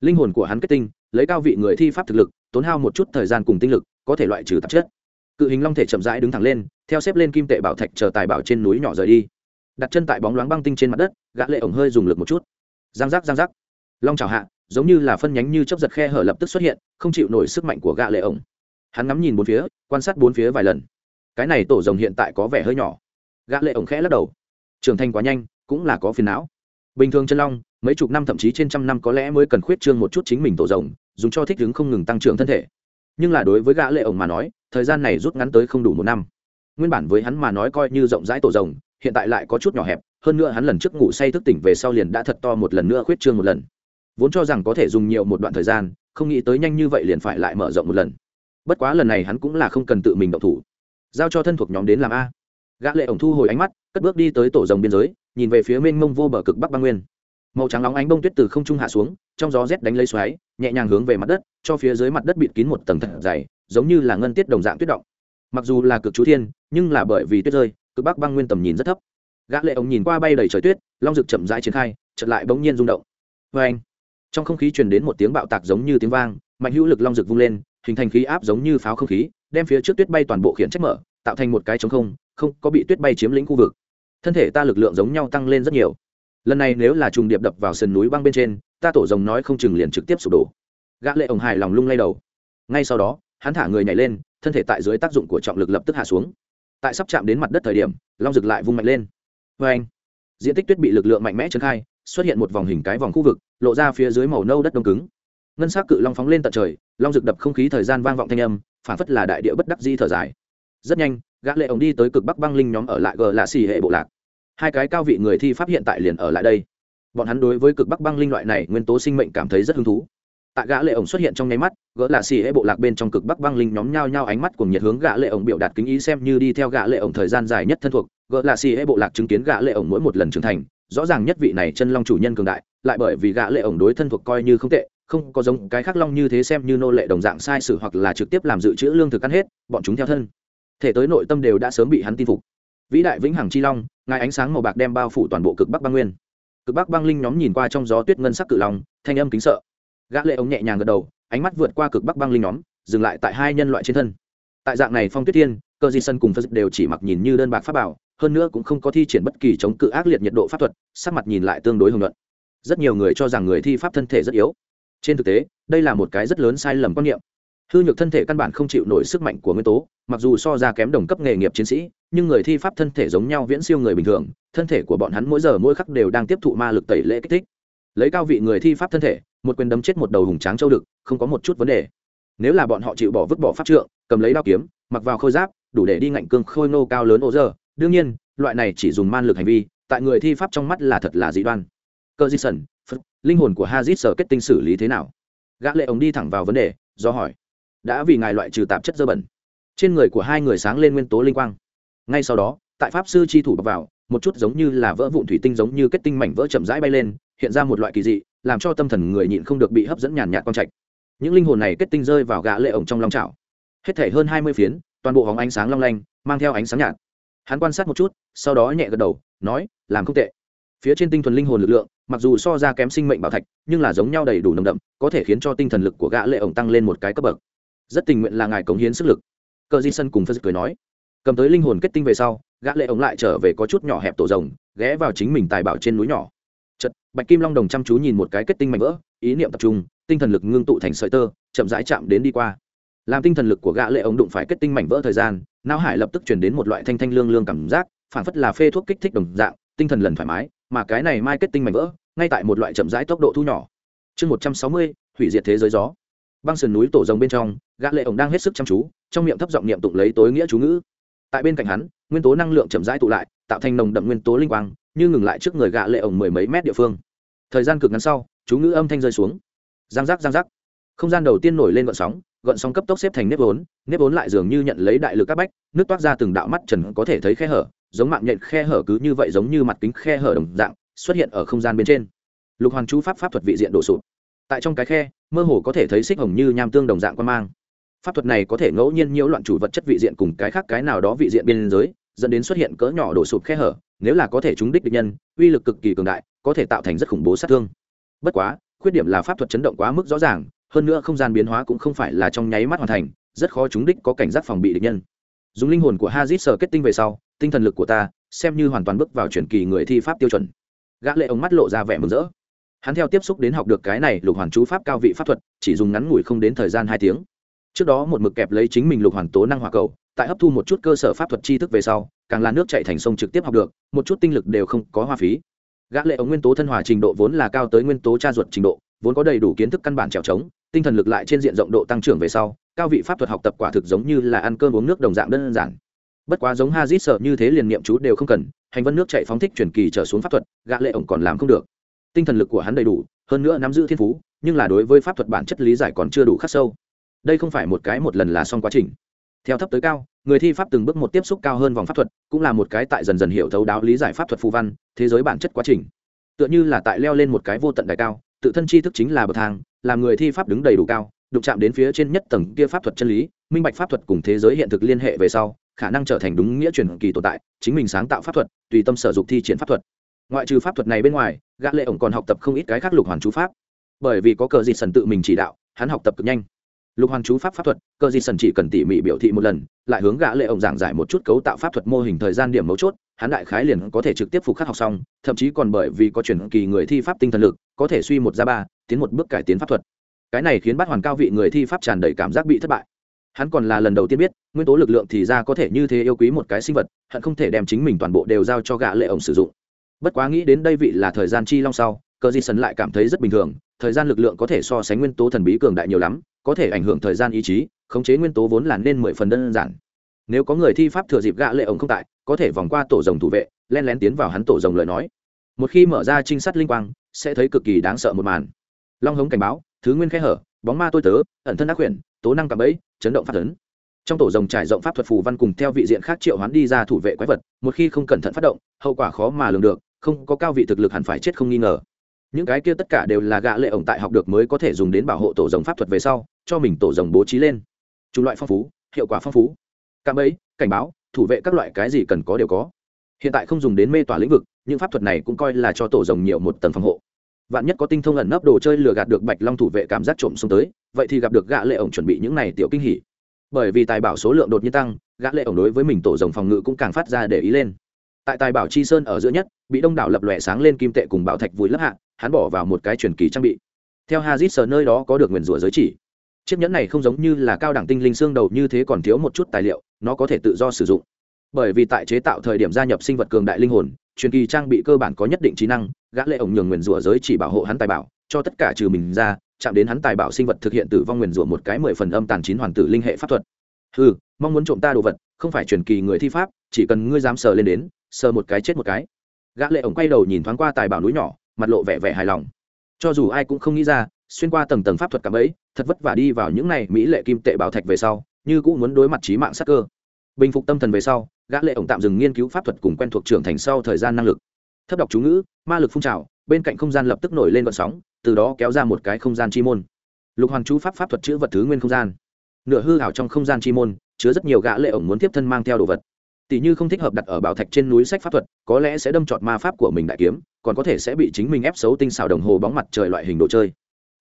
Linh hồn của hắn kết tinh, lấy cao vị người thi pháp thực lực, tốn hao một chút thời gian cùng tinh lực có thể loại trừ tạp chất. Cự hình long thể chậm rãi đứng thẳng lên, theo xếp lên kim tệ bảo thạch chờ tài bảo trên núi nhỏ rời đi. Đặt chân tại bóng loáng băng tinh trên mặt đất, gã lệ ổng hơi dùng lực một chút. Giang giác giang giác. Long chào hạ, giống như là phân nhánh như chớp giật khe hở lập tức xuất hiện, không chịu nổi sức mạnh của gã lệ ổng. Hắn ngắm nhìn bốn phía, quan sát bốn phía vài lần. Cái này tổ rồng hiện tại có vẻ hơi nhỏ. Gã lệ ổng khẽ lắc đầu. Trưởng thành quá nhanh, cũng là có phiền não. Bình thường chân long, mấy chục năm thậm chí trên trăm năm có lẽ mới cần khuyết trương một chút chính mình tổ rồng, dùng cho thích ứng không ngừng tăng trưởng thân thể nhưng là đối với gã lệ ổng mà nói, thời gian này rút ngắn tới không đủ một năm. Nguyên bản với hắn mà nói coi như rộng rãi tổ rồng, hiện tại lại có chút nhỏ hẹp, hơn nữa hắn lần trước ngủ say thức tỉnh về sau liền đã thật to một lần nữa khuyết trương một lần. Vốn cho rằng có thể dùng nhiều một đoạn thời gian, không nghĩ tới nhanh như vậy liền phải lại mở rộng một lần. Bất quá lần này hắn cũng là không cần tự mình động thủ. Giao cho thân thuộc nhóm đến làm a. Gã lệ ổng thu hồi ánh mắt, cất bước đi tới tổ rồng biên giới, nhìn về phía mênh mông vô bờ cực bắc băng nguyên màu trắng nóng ánh bông tuyết từ không trung hạ xuống, trong gió rét đánh lấy xoáy, nhẹ nhàng hướng về mặt đất, cho phía dưới mặt đất bịt kín một tầng thật dày, giống như là ngân tiết đồng dạng tuyết động. Mặc dù là cực chú thiên, nhưng là bởi vì tuyết rơi, cực bắc băng nguyên tầm nhìn rất thấp. Gã lệ ông nhìn qua bay đầy trời tuyết, long rực chậm rãi triển khai, chợt lại bỗng nhiên rung động. Với anh, trong không khí truyền đến một tiếng bạo tạc giống như tiếng vang, mạnh hữu lực long rực vung lên, hình thành khí áp giống như pháo không khí, đem phía trước tuyết bay toàn bộ khiển trách mở, tạo thành một cái trống không không có bị tuyết bay chiếm lĩnh khu vực. Thân thể ta lực lượng giống nhau tăng lên rất nhiều lần này nếu là trùng điệp đập vào sườn núi băng bên trên, ta tổ rồng nói không chừng liền trực tiếp sụp đổ. Gã lệ ổng hài lòng lung lay đầu. Ngay sau đó, hắn thả người nhảy lên, thân thể tại dưới tác dụng của trọng lực lập tức hạ xuống. Tại sắp chạm đến mặt đất thời điểm, long rực lại vung mạnh lên. Vê anh, diện tích tuyết bị lực lượng mạnh mẽ trấn khai, xuất hiện một vòng hình cái vòng khu vực, lộ ra phía dưới màu nâu đất đông cứng. Ngân sắc cự long phóng lên tận trời, long rực đập không khí thời gian vang vọng thanh âm, phản phất là đại địa bất đắc di thở dài. Rất nhanh, gã lệ ổng đi tới cực bắc băng linh nhóm ở lại gờ lạ xì hệ bộ lạc hai cái cao vị người thi pháp hiện tại liền ở lại đây. Bọn hắn đối với cực bắc băng linh loại này nguyên tố sinh mệnh cảm thấy rất hứng thú. Tại gã lệ ổng xuất hiện trong nháy mắt, gỡ lạ xì hệ bộ lạc bên trong cực bắc băng linh nhóm nhao nhao ánh mắt cùng nhiệt hướng gã lệ ổng biểu đạt kính ý xem như đi theo gã lệ ổng thời gian dài nhất thân thuộc. Gỡ lạ xì hệ bộ lạc chứng kiến gã lệ ổng mỗi một lần trưởng thành, rõ ràng nhất vị này chân long chủ nhân cường đại, lại bởi vì gã lệ ổng đối thân thuộc coi như không tệ, không có giống cái khác long như thế xem như nô lệ đồng dạng sai sử hoặc là trực tiếp làm dự trữ lương thực ăn hết, bọn chúng theo thân. Thể tới nội tâm đều đã sớm bị hắn tin phục vĩ đại vĩnh hằng chi long, ngài ánh sáng màu bạc đem bao phủ toàn bộ cực bắc băng nguyên. Cực bắc băng linh nhóm nhìn qua trong gió tuyết ngân sắc cự long, thanh âm kính sợ. Gã lệ ống nhẹ nhàng gật đầu, ánh mắt vượt qua cực bắc băng linh nhóm, dừng lại tại hai nhân loại trên thân. Tại dạng này phong tuyết thiên, cơ di sân cùng phật đều chỉ mặc nhìn như đơn bạc pháp bảo, hơn nữa cũng không có thi triển bất kỳ chống cự ác liệt nhiệt độ pháp thuật, sắc mặt nhìn lại tương đối hùng luận rất nhiều người cho rằng người thi pháp thân thể rất yếu. Trên thực tế, đây là một cái rất lớn sai lầm quan niệm hư nhược thân thể căn bản không chịu nổi sức mạnh của nguyên tố, mặc dù so ra kém đồng cấp nghề nghiệp chiến sĩ, nhưng người thi pháp thân thể giống nhau viễn siêu người bình thường, thân thể của bọn hắn mỗi giờ mỗi khắc đều đang tiếp thụ ma lực tẩy lễ kích thích. Lấy cao vị người thi pháp thân thể, một quyền đấm chết một đầu hùng tráng châu đực, không có một chút vấn đề. Nếu là bọn họ chịu bỏ vứt bỏ pháp trượng, cầm lấy đao kiếm, mặc vào khôi giáp, đủ để đi ngạnh cương khôi nô cao lớn ô giờ đương nhiên, loại này chỉ dùng man lực hành vi, tại người thi pháp trong mắt là thật là dị đoan. Cơ di sần linh hồn của hazit sở kết tinh xử lý thế nào? Gã lệ ống đi thẳng vào vấn đề, do hỏi đã vì ngài loại trừ tạp chất dơ bẩn. Trên người của hai người sáng lên nguyên tố linh quang. Ngay sau đó, tại pháp sư chi thủ bọc vào, một chút giống như là vỡ vụn thủy tinh giống như kết tinh mảnh vỡ chậm rãi bay lên, hiện ra một loại kỳ dị, làm cho tâm thần người nhịn không được bị hấp dẫn nhàn nhạt quang trạch. Những linh hồn này kết tinh rơi vào gã lệ ổng trong long chảo. Hết thể hơn hai mươi phiến, toàn bộ hóng ánh sáng long lanh, mang theo ánh sáng nhạt. Hắn quan sát một chút, sau đó nhẹ gật đầu, nói, làm không tệ. Phía trên tinh thuần linh hồn lực lượng, mặc dù so ra kém sinh mệnh bảo thạch, nhưng là giống nhau đầy đủ nồng đậm, có thể khiến cho tinh thần lực của gã lệ ổng tăng lên một cái cấp bậc rất tình nguyện là ngài cống hiến sức lực. Cờ di sân cùng phật cười nói, cầm tới linh hồn kết tinh về sau, gã lệ ống lại trở về có chút nhỏ hẹp tổ rồng, ghé vào chính mình tài bảo trên núi nhỏ. Chật bạch kim long đồng chăm chú nhìn một cái kết tinh mạnh vỡ, ý niệm tập trung, tinh thần lực ngưng tụ thành sợi tơ, chậm rãi chạm đến đi qua. Làm tinh thần lực của gã lệ ống đụng phải kết tinh mảnh vỡ thời gian, não hải lập tức truyền đến một loại thanh thanh lương lương cảm giác, phản phất là phê thuốc kích thích đồng dạng, tinh thần lần thoải mái, mà cái này mai kết tinh mảnh vỡ, ngay tại một loại chậm rãi tốc độ thu nhỏ. Chương một trăm sáu mươi, hủy diệt thế giới gió băng sườn núi tổ rồng bên trong, gã lệ ổng đang hết sức chăm chú, trong miệng thấp giọng niệm tụng lấy tối nghĩa chú ngữ. Tại bên cạnh hắn, nguyên tố năng lượng chậm rãi tụ lại, tạo thành nồng đậm nguyên tố linh quang, như ngừng lại trước người gã lệ ổng mười mấy mét địa phương. Thời gian cực ngắn sau, chú ngữ âm thanh rơi xuống. Giang giác giang giác. Không gian đầu tiên nổi lên gợn sóng gợn sóng cấp tốc xếp thành nếp vốn nếp vốn lại dường như nhận lấy đại lực các bách, nước toát ra từng đạo mắt trần có thể thấy khe hở, giống mạng nhện khe hở cứ như vậy giống như mặt kính khe hở đồng dạng, xuất hiện ở không gian bên trên. Lục hoàn chú pháp pháp thuật vị diện đổ sụp. Tại trong cái khe mơ hồ có thể thấy xích hồng như nham tương đồng dạng quan mang. Pháp thuật này có thể ngẫu nhiên nhiễu loạn chủ vật chất vị diện cùng cái khác cái nào đó vị diện biên giới, dẫn đến xuất hiện cỡ nhỏ đổ sụp khe hở, nếu là có thể trúng đích địch nhân, uy lực cực kỳ cường đại, có thể tạo thành rất khủng bố sát thương. Bất quá, khuyết điểm là pháp thuật chấn động quá mức rõ ràng, hơn nữa không gian biến hóa cũng không phải là trong nháy mắt hoàn thành, rất khó trúng đích có cảnh giác phòng bị địch nhân. Dùng linh hồn của hazit sờ kết tinh về sau, tinh thần lực của ta xem như hoàn toàn bước vào truyền kỳ người thi pháp tiêu chuẩn. Gã lệ ống mắt lộ ra vẻ mừng rỡ hắn theo tiếp xúc đến học được cái này lục hoàn chú pháp cao vị pháp thuật, chỉ dùng ngắn ngủi không đến thời gian hai tiếng. Trước đó một mực kẹp lấy chính mình lục hoàn tố năng hỏa cầu, tại hấp thu một chút cơ sở pháp thuật tri thức về sau, càng là nước chạy thành sông trực tiếp học được, một chút tinh lực đều không có hoa phí. Gã lệ ống nguyên tố thân hòa trình độ vốn là cao tới nguyên tố tra ruột trình độ, vốn có đầy đủ kiến thức căn bản trèo trống, tinh thần lực lại trên diện rộng độ tăng trưởng về sau, cao vị pháp thuật học tập quả thực giống như là ăn cơm uống nước đồng dạng đơn giản. Bất quá giống hazit sợ như thế liền niệm chú đều không cần, hành vân nước chạy phóng thích truyền kỳ trở xuống pháp thuật, gã lệ ổng còn làm không được tinh thần lực của hắn đầy đủ, hơn nữa nắm giữ thiên phú, nhưng là đối với pháp thuật bản chất lý giải còn chưa đủ khắc sâu. Đây không phải một cái một lần là xong quá trình. Theo thấp tới cao, người thi pháp từng bước một tiếp xúc cao hơn vòng pháp thuật, cũng là một cái tại dần dần hiểu thấu đáo lý giải pháp thuật phù văn, thế giới bản chất quá trình. Tựa như là tại leo lên một cái vô tận đài cao, tự thân tri thức chính là bậc thang, làm người thi pháp đứng đầy đủ cao, đụng chạm đến phía trên nhất tầng kia pháp thuật chân lý, minh bạch pháp thuật cùng thế giới hiện thực liên hệ về sau, khả năng trở thành đúng nghĩa truyền kỳ tồn tại, chính mình sáng tạo pháp thuật, tùy tâm sở dục thi triển pháp thuật ngoại trừ pháp thuật này bên ngoài, gã lệ ổng còn học tập không ít cái khác lục hoàn chú pháp. Bởi vì có cờ dịt sần tự mình chỉ đạo, hắn học tập cực nhanh. Lục hoàn chú pháp pháp thuật, cờ dịt sần chỉ cần tỉ mỉ biểu thị một lần, lại hướng gã lệ ổng giảng giải một chút cấu tạo pháp thuật mô hình thời gian điểm mấu chốt, hắn đại khái liền có thể trực tiếp phục khắc học xong, thậm chí còn bởi vì có truyền kỳ người thi pháp tinh thần lực, có thể suy một ra ba, tiến một bước cải tiến pháp thuật. Cái này khiến bát hoàn cao vị người thi pháp tràn đầy cảm giác bị thất bại. Hắn còn là lần đầu tiên biết, nguyên tố lực lượng thì ra có thể như thế yêu quý một cái sinh vật, hận không thể đem chính mình toàn bộ đều giao cho gã lệ ổng sử dụng bất quá nghĩ đến đây vị là thời gian chi long sau, cờ di sấn lại cảm thấy rất bình thường, thời gian lực lượng có thể so sánh nguyên tố thần bí cường đại nhiều lắm, có thể ảnh hưởng thời gian ý chí, khống chế nguyên tố vốn là nên mười phần đơn giản. Nếu có người thi pháp thừa dịp gạ lệ ổng không tại, có thể vòng qua tổ rồng thủ vệ, len lén tiến vào hắn tổ rồng lời nói. Một khi mở ra trinh sát linh quang, sẽ thấy cực kỳ đáng sợ một màn. Long hống cảnh báo, thứ nguyên khe hở, bóng ma tôi tớ, ẩn thân ác quyển tố năng cạm bẫy, chấn động phát tấn trong tổ rồng trải rộng pháp thuật phù văn cùng theo vị diện khác triệu hoán đi ra thủ vệ quái vật, một khi không cẩn thận phát động, hậu quả khó mà lường được không có cao vị thực lực hẳn phải chết không nghi ngờ. Những cái kia tất cả đều là gã lệ ổng tại học được mới có thể dùng đến bảo hộ tổ rồng pháp thuật về sau cho mình tổ rồng bố trí lên. Chủng loại phong phú hiệu quả phong phú. Cảm ấy, cảnh báo thủ vệ các loại cái gì cần có đều có. Hiện tại không dùng đến mê tỏa lĩnh vực những pháp thuật này cũng coi là cho tổ rồng nhiều một tầng phòng hộ. Vạn nhất có tinh thông ẩn nấp đồ chơi lừa gạt được bạch long thủ vệ cảm giác trộm xuống tới vậy thì gặp được gã lệ ổng chuẩn bị những này tiểu kinh hỉ. Bởi vì tài bảo số lượng đột nhiên tăng gã lệ ổng đối với mình tổ rồng phòng ngự cũng càng phát ra để ý lên tại tài bảo chi sơn ở giữa nhất, bị đông đảo lập lòe sáng lên kim tệ cùng bảo thạch vùi lấp hạ, hắn bỏ vào một cái truyền kỳ trang bị. Theo hazit sờ nơi đó có được nguyền rủa giới chỉ. Chiếc nhẫn này không giống như là cao đẳng tinh linh xương đầu như thế còn thiếu một chút tài liệu, nó có thể tự do sử dụng. Bởi vì tại chế tạo thời điểm gia nhập sinh vật cường đại linh hồn, truyền kỳ trang bị cơ bản có nhất định trí năng, gã lệ ổng nhường nguyền rủa giới chỉ bảo hộ hắn tài bảo, cho tất cả trừ mình ra, chạm đến hắn tài bảo sinh vật thực hiện tử vong nguyền rủa một cái mười phần âm tàn chín hoàn tử linh hệ pháp thuật. Ừ mong muốn trộm ta đồ vật, không phải truyền kỳ người thi pháp, chỉ cần ngươi dám sờ lên đến sờ một cái chết một cái. Gã lệ ổng quay đầu nhìn thoáng qua tài bảo núi nhỏ, mặt lộ vẻ vẻ hài lòng. Cho dù ai cũng không nghĩ ra, xuyên qua tầng tầng pháp thuật cảm ấy, thật vất vả đi vào những này mỹ lệ kim tệ bảo thạch về sau, như cũng muốn đối mặt trí mạng sắc cơ. Bình phục tâm thần về sau, gã lệ ổng tạm dừng nghiên cứu pháp thuật cùng quen thuộc trưởng thành sau thời gian năng lực. Thấp đọc chú ngữ, ma lực phun trào, bên cạnh không gian lập tức nổi lên vận sóng, từ đó kéo ra một cái không gian chi môn. Lục hoàng chú pháp pháp thuật chữ vật thứ nguyên không gian. Nửa hư ảo trong không gian chi môn, chứa rất nhiều gã lệ ổng muốn tiếp thân mang theo đồ vật tỷ như không thích hợp đặt ở bảo thạch trên núi sách pháp thuật, có lẽ sẽ đâm trọt ma pháp của mình đại kiếm, còn có thể sẽ bị chính mình ép xấu tinh xảo đồng hồ bóng mặt trời loại hình đồ chơi.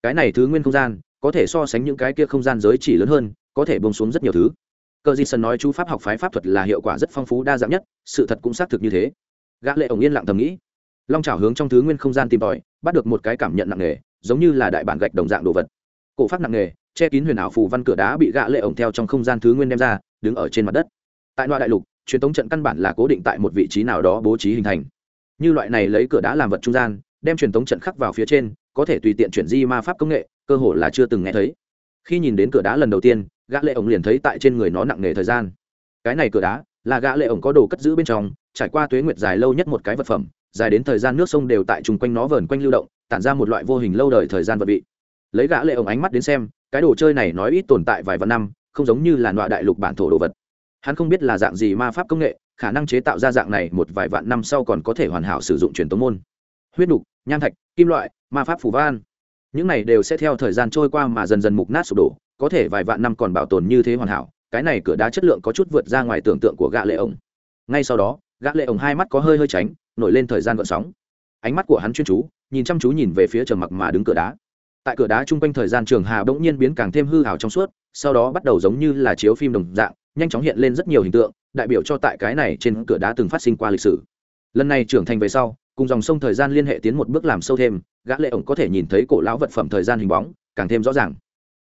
Cái này thứ nguyên không gian, có thể so sánh những cái kia không gian giới chỉ lớn hơn, có thể bông xuống rất nhiều thứ. Cờ di Sân nói chú pháp học phái pháp thuật là hiệu quả rất phong phú đa dạng nhất, sự thật cũng xác thực như thế. Gã lệ ổng yên lặng thầm nghĩ. Long trào hướng trong thứ nguyên không gian tìm tòi, bắt được một cái cảm nhận nặng nề, giống như là đại bản gạch đồng dạng đồ vật. Cổ phát nặng nề, che kín huyền ảo phù văn cửa đá bị gã lệ ổng theo trong không gian thứ nguyên đem ra, đứng ở trên mặt đất. Tại loại đại lục truyền tống trận căn bản là cố định tại một vị trí nào đó bố trí hình thành. Như loại này lấy cửa đá làm vật trung gian, đem truyền tống trận khắc vào phía trên, có thể tùy tiện chuyển di ma pháp công nghệ, cơ hồ là chưa từng nghe thấy. Khi nhìn đến cửa đá lần đầu tiên, gã lệ ổng liền thấy tại trên người nó nặng nề thời gian. Cái này cửa đá là gã lệ ổng có đồ cất giữ bên trong, trải qua tuế nguyệt dài lâu nhất một cái vật phẩm, dài đến thời gian nước sông đều tại chung quanh nó vờn quanh lưu động, tản ra một loại vô hình lâu đời thời gian vật vị. Lấy gã lệ ổng ánh mắt đến xem, cái đồ chơi này nói ít tồn tại vài vạn năm, không giống như là loại đại lục bản thổ đồ vật hắn không biết là dạng gì ma pháp công nghệ khả năng chế tạo ra dạng này một vài vạn năm sau còn có thể hoàn hảo sử dụng truyền tống môn. Huyết nục nham thạch kim loại ma pháp phù van, những này đều sẽ theo thời gian trôi qua mà dần dần mục nát sụp đổ có thể vài vạn năm còn bảo tồn như thế hoàn hảo cái này cửa đá chất lượng có chút vượt ra ngoài tưởng tượng của gã lệ ổng. Ngay sau đó gã lệ ổng hai mắt có hơi hơi tránh nổi lên thời gian gợn sóng. Ánh mắt của hắn chuyên chú nhìn chăm chú nhìn về phía trầm mặc mà đứng cửa đá. Tại cửa đá trung quanh thời gian trường hà bỗng nhiên biến càng thêm hư hào trong suốt sau đó bắt đầu giống như là chiếu phim đồng dạng nhanh chóng hiện lên rất nhiều hình tượng, đại biểu cho tại cái này trên cửa đá từng phát sinh qua lịch sử. Lần này trưởng thành về sau, cùng dòng sông thời gian liên hệ tiến một bước làm sâu thêm, gã lệ ổng có thể nhìn thấy cổ lão vật phẩm thời gian hình bóng, càng thêm rõ ràng.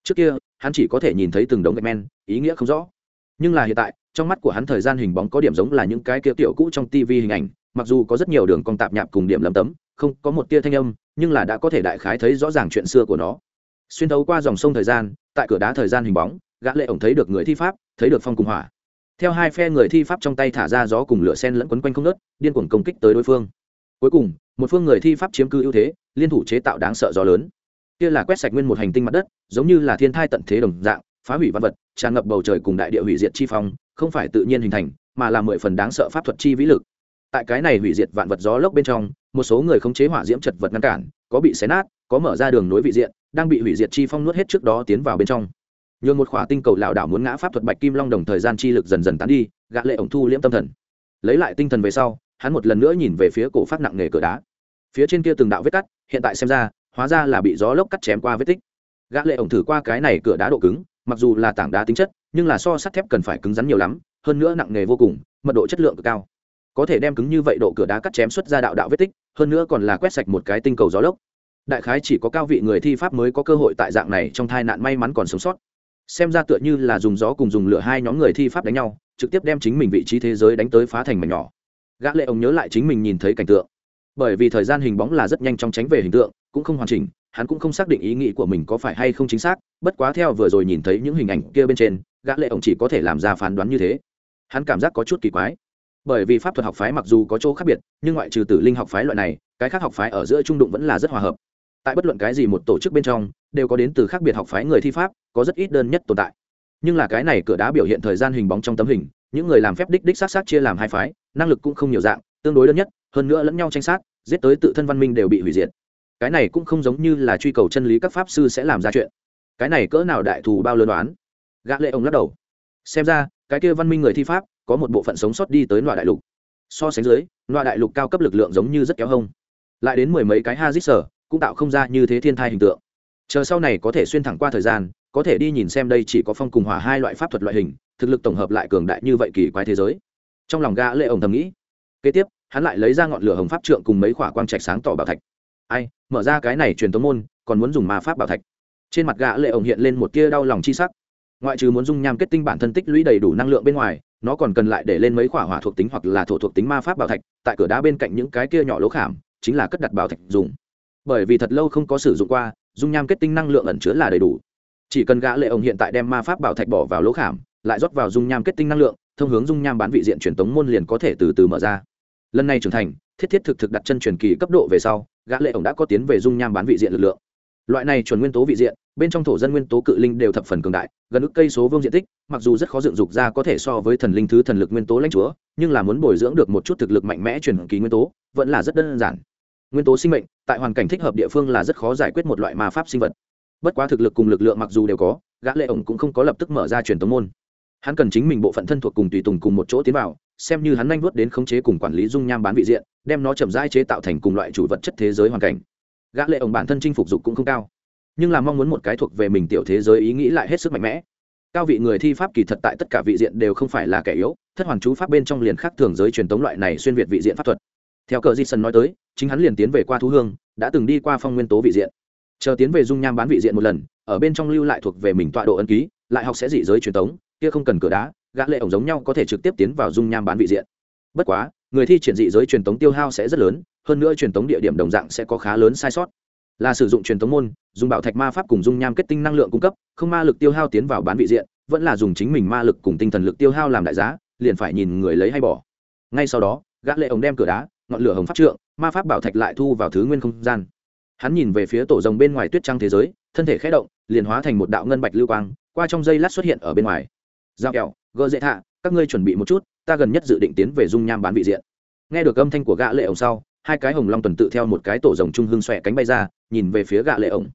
Trước kia, hắn chỉ có thể nhìn thấy từng đống gạch men, ý nghĩa không rõ. Nhưng là hiện tại, trong mắt của hắn thời gian hình bóng có điểm giống là những cái kia tiểu cũ trong tivi hình ảnh, mặc dù có rất nhiều đường cong tạp nhạp cùng điểm lấm tấm, không có một tia thanh âm, nhưng là đã có thể đại khái thấy rõ ràng chuyện xưa của nó. Xuyên thấu qua dòng sông thời gian, tại cửa đá thời gian hình bóng gã lệ ổng thấy được người thi pháp, thấy được phong cùng hỏa. Theo hai phe người thi pháp trong tay thả ra gió cùng lửa sen lẫn quấn quanh không nớt điên cuồng công kích tới đối phương. Cuối cùng, một phương người thi pháp chiếm cư ưu thế, liên thủ chế tạo đáng sợ gió lớn. Kia là quét sạch nguyên một hành tinh mặt đất, giống như là thiên thai tận thế đồng dạng, phá hủy văn vật, tràn ngập bầu trời cùng đại địa hủy diệt chi phong, không phải tự nhiên hình thành, mà là mười phần đáng sợ pháp thuật chi vĩ lực. Tại cái này hủy diệt vạn vật gió lốc bên trong, một số người khống chế hỏa diễm chật vật ngăn cản, có bị xé nát, có mở ra đường nối vị diện, đang bị hủy diệt chi phong nuốt hết trước đó tiến vào bên trong nhường một khỏa tinh cầu lảo đảo muốn ngã pháp thuật bạch kim long đồng thời gian chi lực dần dần tán đi, gã lệ ổng thu liễm tâm thần. Lấy lại tinh thần về sau, hắn một lần nữa nhìn về phía cổ phát nặng nghề cửa đá. Phía trên kia từng đạo vết cắt, hiện tại xem ra, hóa ra là bị gió lốc cắt chém qua vết tích. Gã lệ ổng thử qua cái này cửa đá độ cứng, mặc dù là tảng đá tính chất, nhưng là so sắt thép cần phải cứng rắn nhiều lắm, hơn nữa nặng nghề vô cùng, mật độ chất lượng cực cao. Có thể đem cứng như vậy độ cửa đá cắt chém xuất ra đạo đạo vết tích, hơn nữa còn là quét sạch một cái tinh cầu gió lốc. Đại khái chỉ có cao vị người thi pháp mới có cơ hội tại dạng này trong tai nạn may mắn còn sống sót xem ra tựa như là dùng gió cùng dùng lửa hai nhóm người thi pháp đánh nhau, trực tiếp đem chính mình vị trí thế giới đánh tới phá thành mảnh nhỏ. Gã lệ ông nhớ lại chính mình nhìn thấy cảnh tượng. Bởi vì thời gian hình bóng là rất nhanh chóng tránh về hình tượng, cũng không hoàn chỉnh, hắn cũng không xác định ý nghĩ của mình có phải hay không chính xác, bất quá theo vừa rồi nhìn thấy những hình ảnh kia bên trên, gã lệ ông chỉ có thể làm ra phán đoán như thế. Hắn cảm giác có chút kỳ quái. Bởi vì pháp thuật học phái mặc dù có chỗ khác biệt, nhưng ngoại trừ tử linh học phái loại này, cái khác học phái ở giữa trung đụng vẫn là rất hòa hợp tại bất luận cái gì một tổ chức bên trong, đều có đến từ khác biệt học phái người thi pháp, có rất ít đơn nhất tồn tại. Nhưng là cái này cửa đá biểu hiện thời gian hình bóng trong tấm hình, những người làm phép đích đích s á chia làm hai phái, năng lực cũng không nhiều dạng, tương đối đơn nhất, hơn nữa lẫn nhau tranh sát, giết tới tự thân văn minh đều bị hủy diệt. Cái này cũng không giống như là truy cầu chân lý các pháp sư sẽ làm ra chuyện. Cái này cỡ nào đại thù bao lớn đoán? Gã lệ ông lắc đầu. Xem ra, cái kia văn minh người thi pháp, có một bộ phận sống sót đi tới loại đại lục. So sánh dưới loại đại lục cao cấp lực lượng giống như rất kéo hông. Lại đến mười mấy cái hazit sở cũng tạo không ra như thế thiên thai hình tượng. Chờ sau này có thể xuyên thẳng qua thời gian, có thể đi nhìn xem đây chỉ có phong cùng hỏa hai loại pháp thuật loại hình, thực lực tổng hợp lại cường đại như vậy kỳ quái thế giới. Trong lòng gã lệ ổng thầm nghĩ. Kế tiếp, hắn lại lấy ra ngọn lửa hồng pháp trượng cùng mấy khỏa quang trạch sáng tỏ bảo thạch. Ai, mở ra cái này truyền tống môn, còn muốn dùng ma pháp bảo thạch. Trên mặt gã lệ ổng hiện lên một tia đau lòng chi sắc. Ngoại trừ muốn dung nham kết tinh bản thân tích lũy đầy đủ năng lượng bên ngoài, nó còn cần lại để lên mấy khỏa hỏa thuộc tính hoặc là thổ thuộc tính ma pháp bảo thạch, tại cửa đá bên cạnh những cái kia nhỏ lỗ khảm, chính là cất đặt bảo thạch dùng bởi vì thật lâu không có sử dụng qua, dung nham kết tinh năng lượng ẩn chứa là đầy đủ. Chỉ cần gã lệ ông hiện tại đem ma pháp bảo thạch bỏ vào lỗ khảm, lại rót vào dung nham kết tinh năng lượng, thông hướng dung nham bán vị diện truyền tống môn liền có thể từ từ mở ra. Lần này trưởng thành, thiết thiết thực thực đặt chân truyền kỳ cấp độ về sau, gã lệ ông đã có tiến về dung nham bán vị diện lực lượng. Loại này chuẩn nguyên tố vị diện, bên trong thổ dân nguyên tố cự linh đều thập phần cường đại, gần ức cây số vương diện tích, mặc dù rất khó dựng dục ra có thể so với thần linh thứ thần lực nguyên tố lãnh chúa, nhưng là muốn bồi dưỡng được một chút thực lực mạnh mẽ truyền kỳ nguyên tố, vẫn là rất đơn giản. Nguyên tố sinh mệnh tại hoàn cảnh thích hợp địa phương là rất khó giải quyết một loại ma pháp sinh vật. Bất quá thực lực cùng lực lượng mặc dù đều có, gã lệ ổng cũng không có lập tức mở ra truyền tống môn. Hắn cần chính mình bộ phận thân thuộc cùng tùy tùng cùng một chỗ tiến vào, xem như hắn nhanh vuốt đến khống chế cùng quản lý dung nham bán vị diện, đem nó chậm rãi chế tạo thành cùng loại chủ vật chất thế giới hoàn cảnh. Gã lệ ổng bản thân chinh phục dục cũng không cao, nhưng là mong muốn một cái thuộc về mình tiểu thế giới ý nghĩ lại hết sức mạnh mẽ. Cao vị người thi pháp kỳ thật tại tất cả vị diện đều không phải là kẻ yếu, thất hoàn chú pháp bên trong liền khác thường giới truyền tống loại này xuyên việt vị diện pháp thuật theo cờ di sân nói tới, chính hắn liền tiến về qua thú hương, đã từng đi qua phong nguyên tố vị diện. Chờ tiến về dung nham bán vị diện một lần, ở bên trong lưu lại thuộc về mình tọa độ ân ký, lại học sẽ dị giới truyền tống, kia không cần cửa đá, gã lệ ổng giống nhau có thể trực tiếp tiến vào dung nham bán vị diện. Bất quá, người thi triển dị giới truyền tống tiêu hao sẽ rất lớn, hơn nữa truyền tống địa điểm đồng dạng sẽ có khá lớn sai sót. Là sử dụng truyền tống môn, dùng bảo thạch ma pháp cùng dung nham kết tinh năng lượng cung cấp, không ma lực tiêu hao tiến vào bán vị diện, vẫn là dùng chính mình ma lực cùng tinh thần lực tiêu hao làm đại giá, liền phải nhìn người lấy hay bỏ. Ngay sau đó, gã lệ ổng đem cửa đá ngọn lửa hồng pháp trượng, ma pháp bảo thạch lại thu vào thứ nguyên không gian. Hắn nhìn về phía tổ rồng bên ngoài tuyết trăng thế giới, thân thể khẽ động, liền hóa thành một đạo ngân bạch lưu quang, qua trong dây lát xuất hiện ở bên ngoài. Giao kẹo gỡ dễ thạ, các ngươi chuẩn bị một chút, ta gần nhất dự định tiến về dung nham bán vị diện. Nghe được âm thanh của gã lệ ổng sau, hai cái hồng long tuần tự theo một cái tổ rồng trung hưng xòe cánh bay ra, nhìn về phía gã lệ ổng.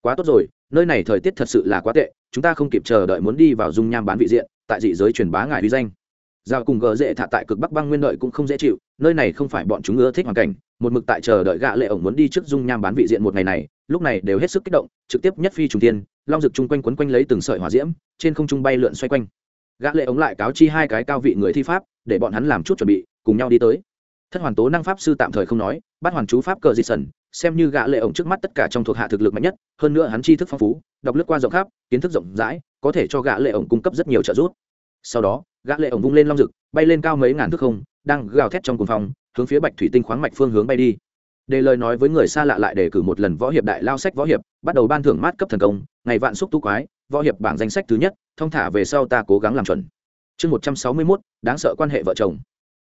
Quá tốt rồi, nơi này thời tiết thật sự là quá tệ, chúng ta không kịp chờ đợi muốn đi vào dung nham bán vị diện, tại dị giới truyền bá ngài uy danh giao cùng gờ dễ thả tại cực bắc băng nguyên đợi cũng không dễ chịu, nơi này không phải bọn chúng ưa thích hoàn cảnh, một mực tại chờ đợi gã lệ ổng muốn đi trước dung nham bán vị diện một ngày này, lúc này đều hết sức kích động, trực tiếp nhất phi trùng tiên long rực chung quanh quấn quanh lấy từng sợi hỏa diễm, trên không trung bay lượn xoay quanh. Gã lệ ống lại cáo chi hai cái cao vị người thi pháp, để bọn hắn làm chút chuẩn bị, cùng nhau đi tới. Thất hoàn tố năng pháp sư tạm thời không nói, bắt hoàn chú pháp cờ di sần, xem như gã lệ ổng trước mắt tất cả trong thuộc hạ thực lực mạnh nhất, hơn nữa hắn tri thức phong phú, đọc lướt qua rộng khắp, kiến thức rộng rãi, có thể cho gã lệ ổng cung cấp rất nhiều trợ giúp. Sau đó gã lệ ống vung lên long rực, bay lên cao mấy ngàn thước không, đang gào thét trong cuồng phong, hướng phía bạch thủy tinh khoáng mạch phương hướng bay đi. Để lời nói với người xa lạ lại để cử một lần võ hiệp đại lao sách võ hiệp, bắt đầu ban thưởng mát cấp thần công, ngày vạn xúc tu quái, võ hiệp bảng danh sách thứ nhất, thông thả về sau ta cố gắng làm chuẩn. Chương một trăm sáu mươi mốt, đáng sợ quan hệ vợ chồng.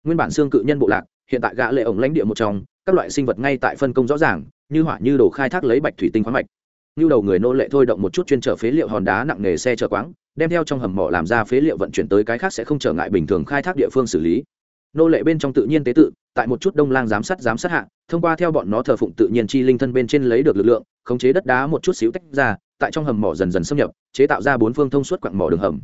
Nguyên bản xương cự nhân bộ lạc, hiện tại gã lệ ổng lãnh địa một trong, các loại sinh vật ngay tại phân công rõ ràng, như hỏa như đồ khai thác lấy bạch thủy tinh khoáng mạch. Như đầu người nô lệ thôi động một chút chuyên trở phế liệu hòn đá nặng nghề xe chở quáng đem theo trong hầm mỏ làm ra phế liệu vận chuyển tới cái khác sẽ không trở ngại bình thường khai thác địa phương xử lý. Nô lệ bên trong tự nhiên tế tự, tại một chút đông lang giám sát giám sát hạ, thông qua theo bọn nó thờ phụng tự nhiên chi linh thân bên trên lấy được lực lượng, khống chế đất đá một chút xíu tách ra, tại trong hầm mỏ dần dần xâm nhập, chế tạo ra bốn phương thông suốt quặng mỏ đường hầm.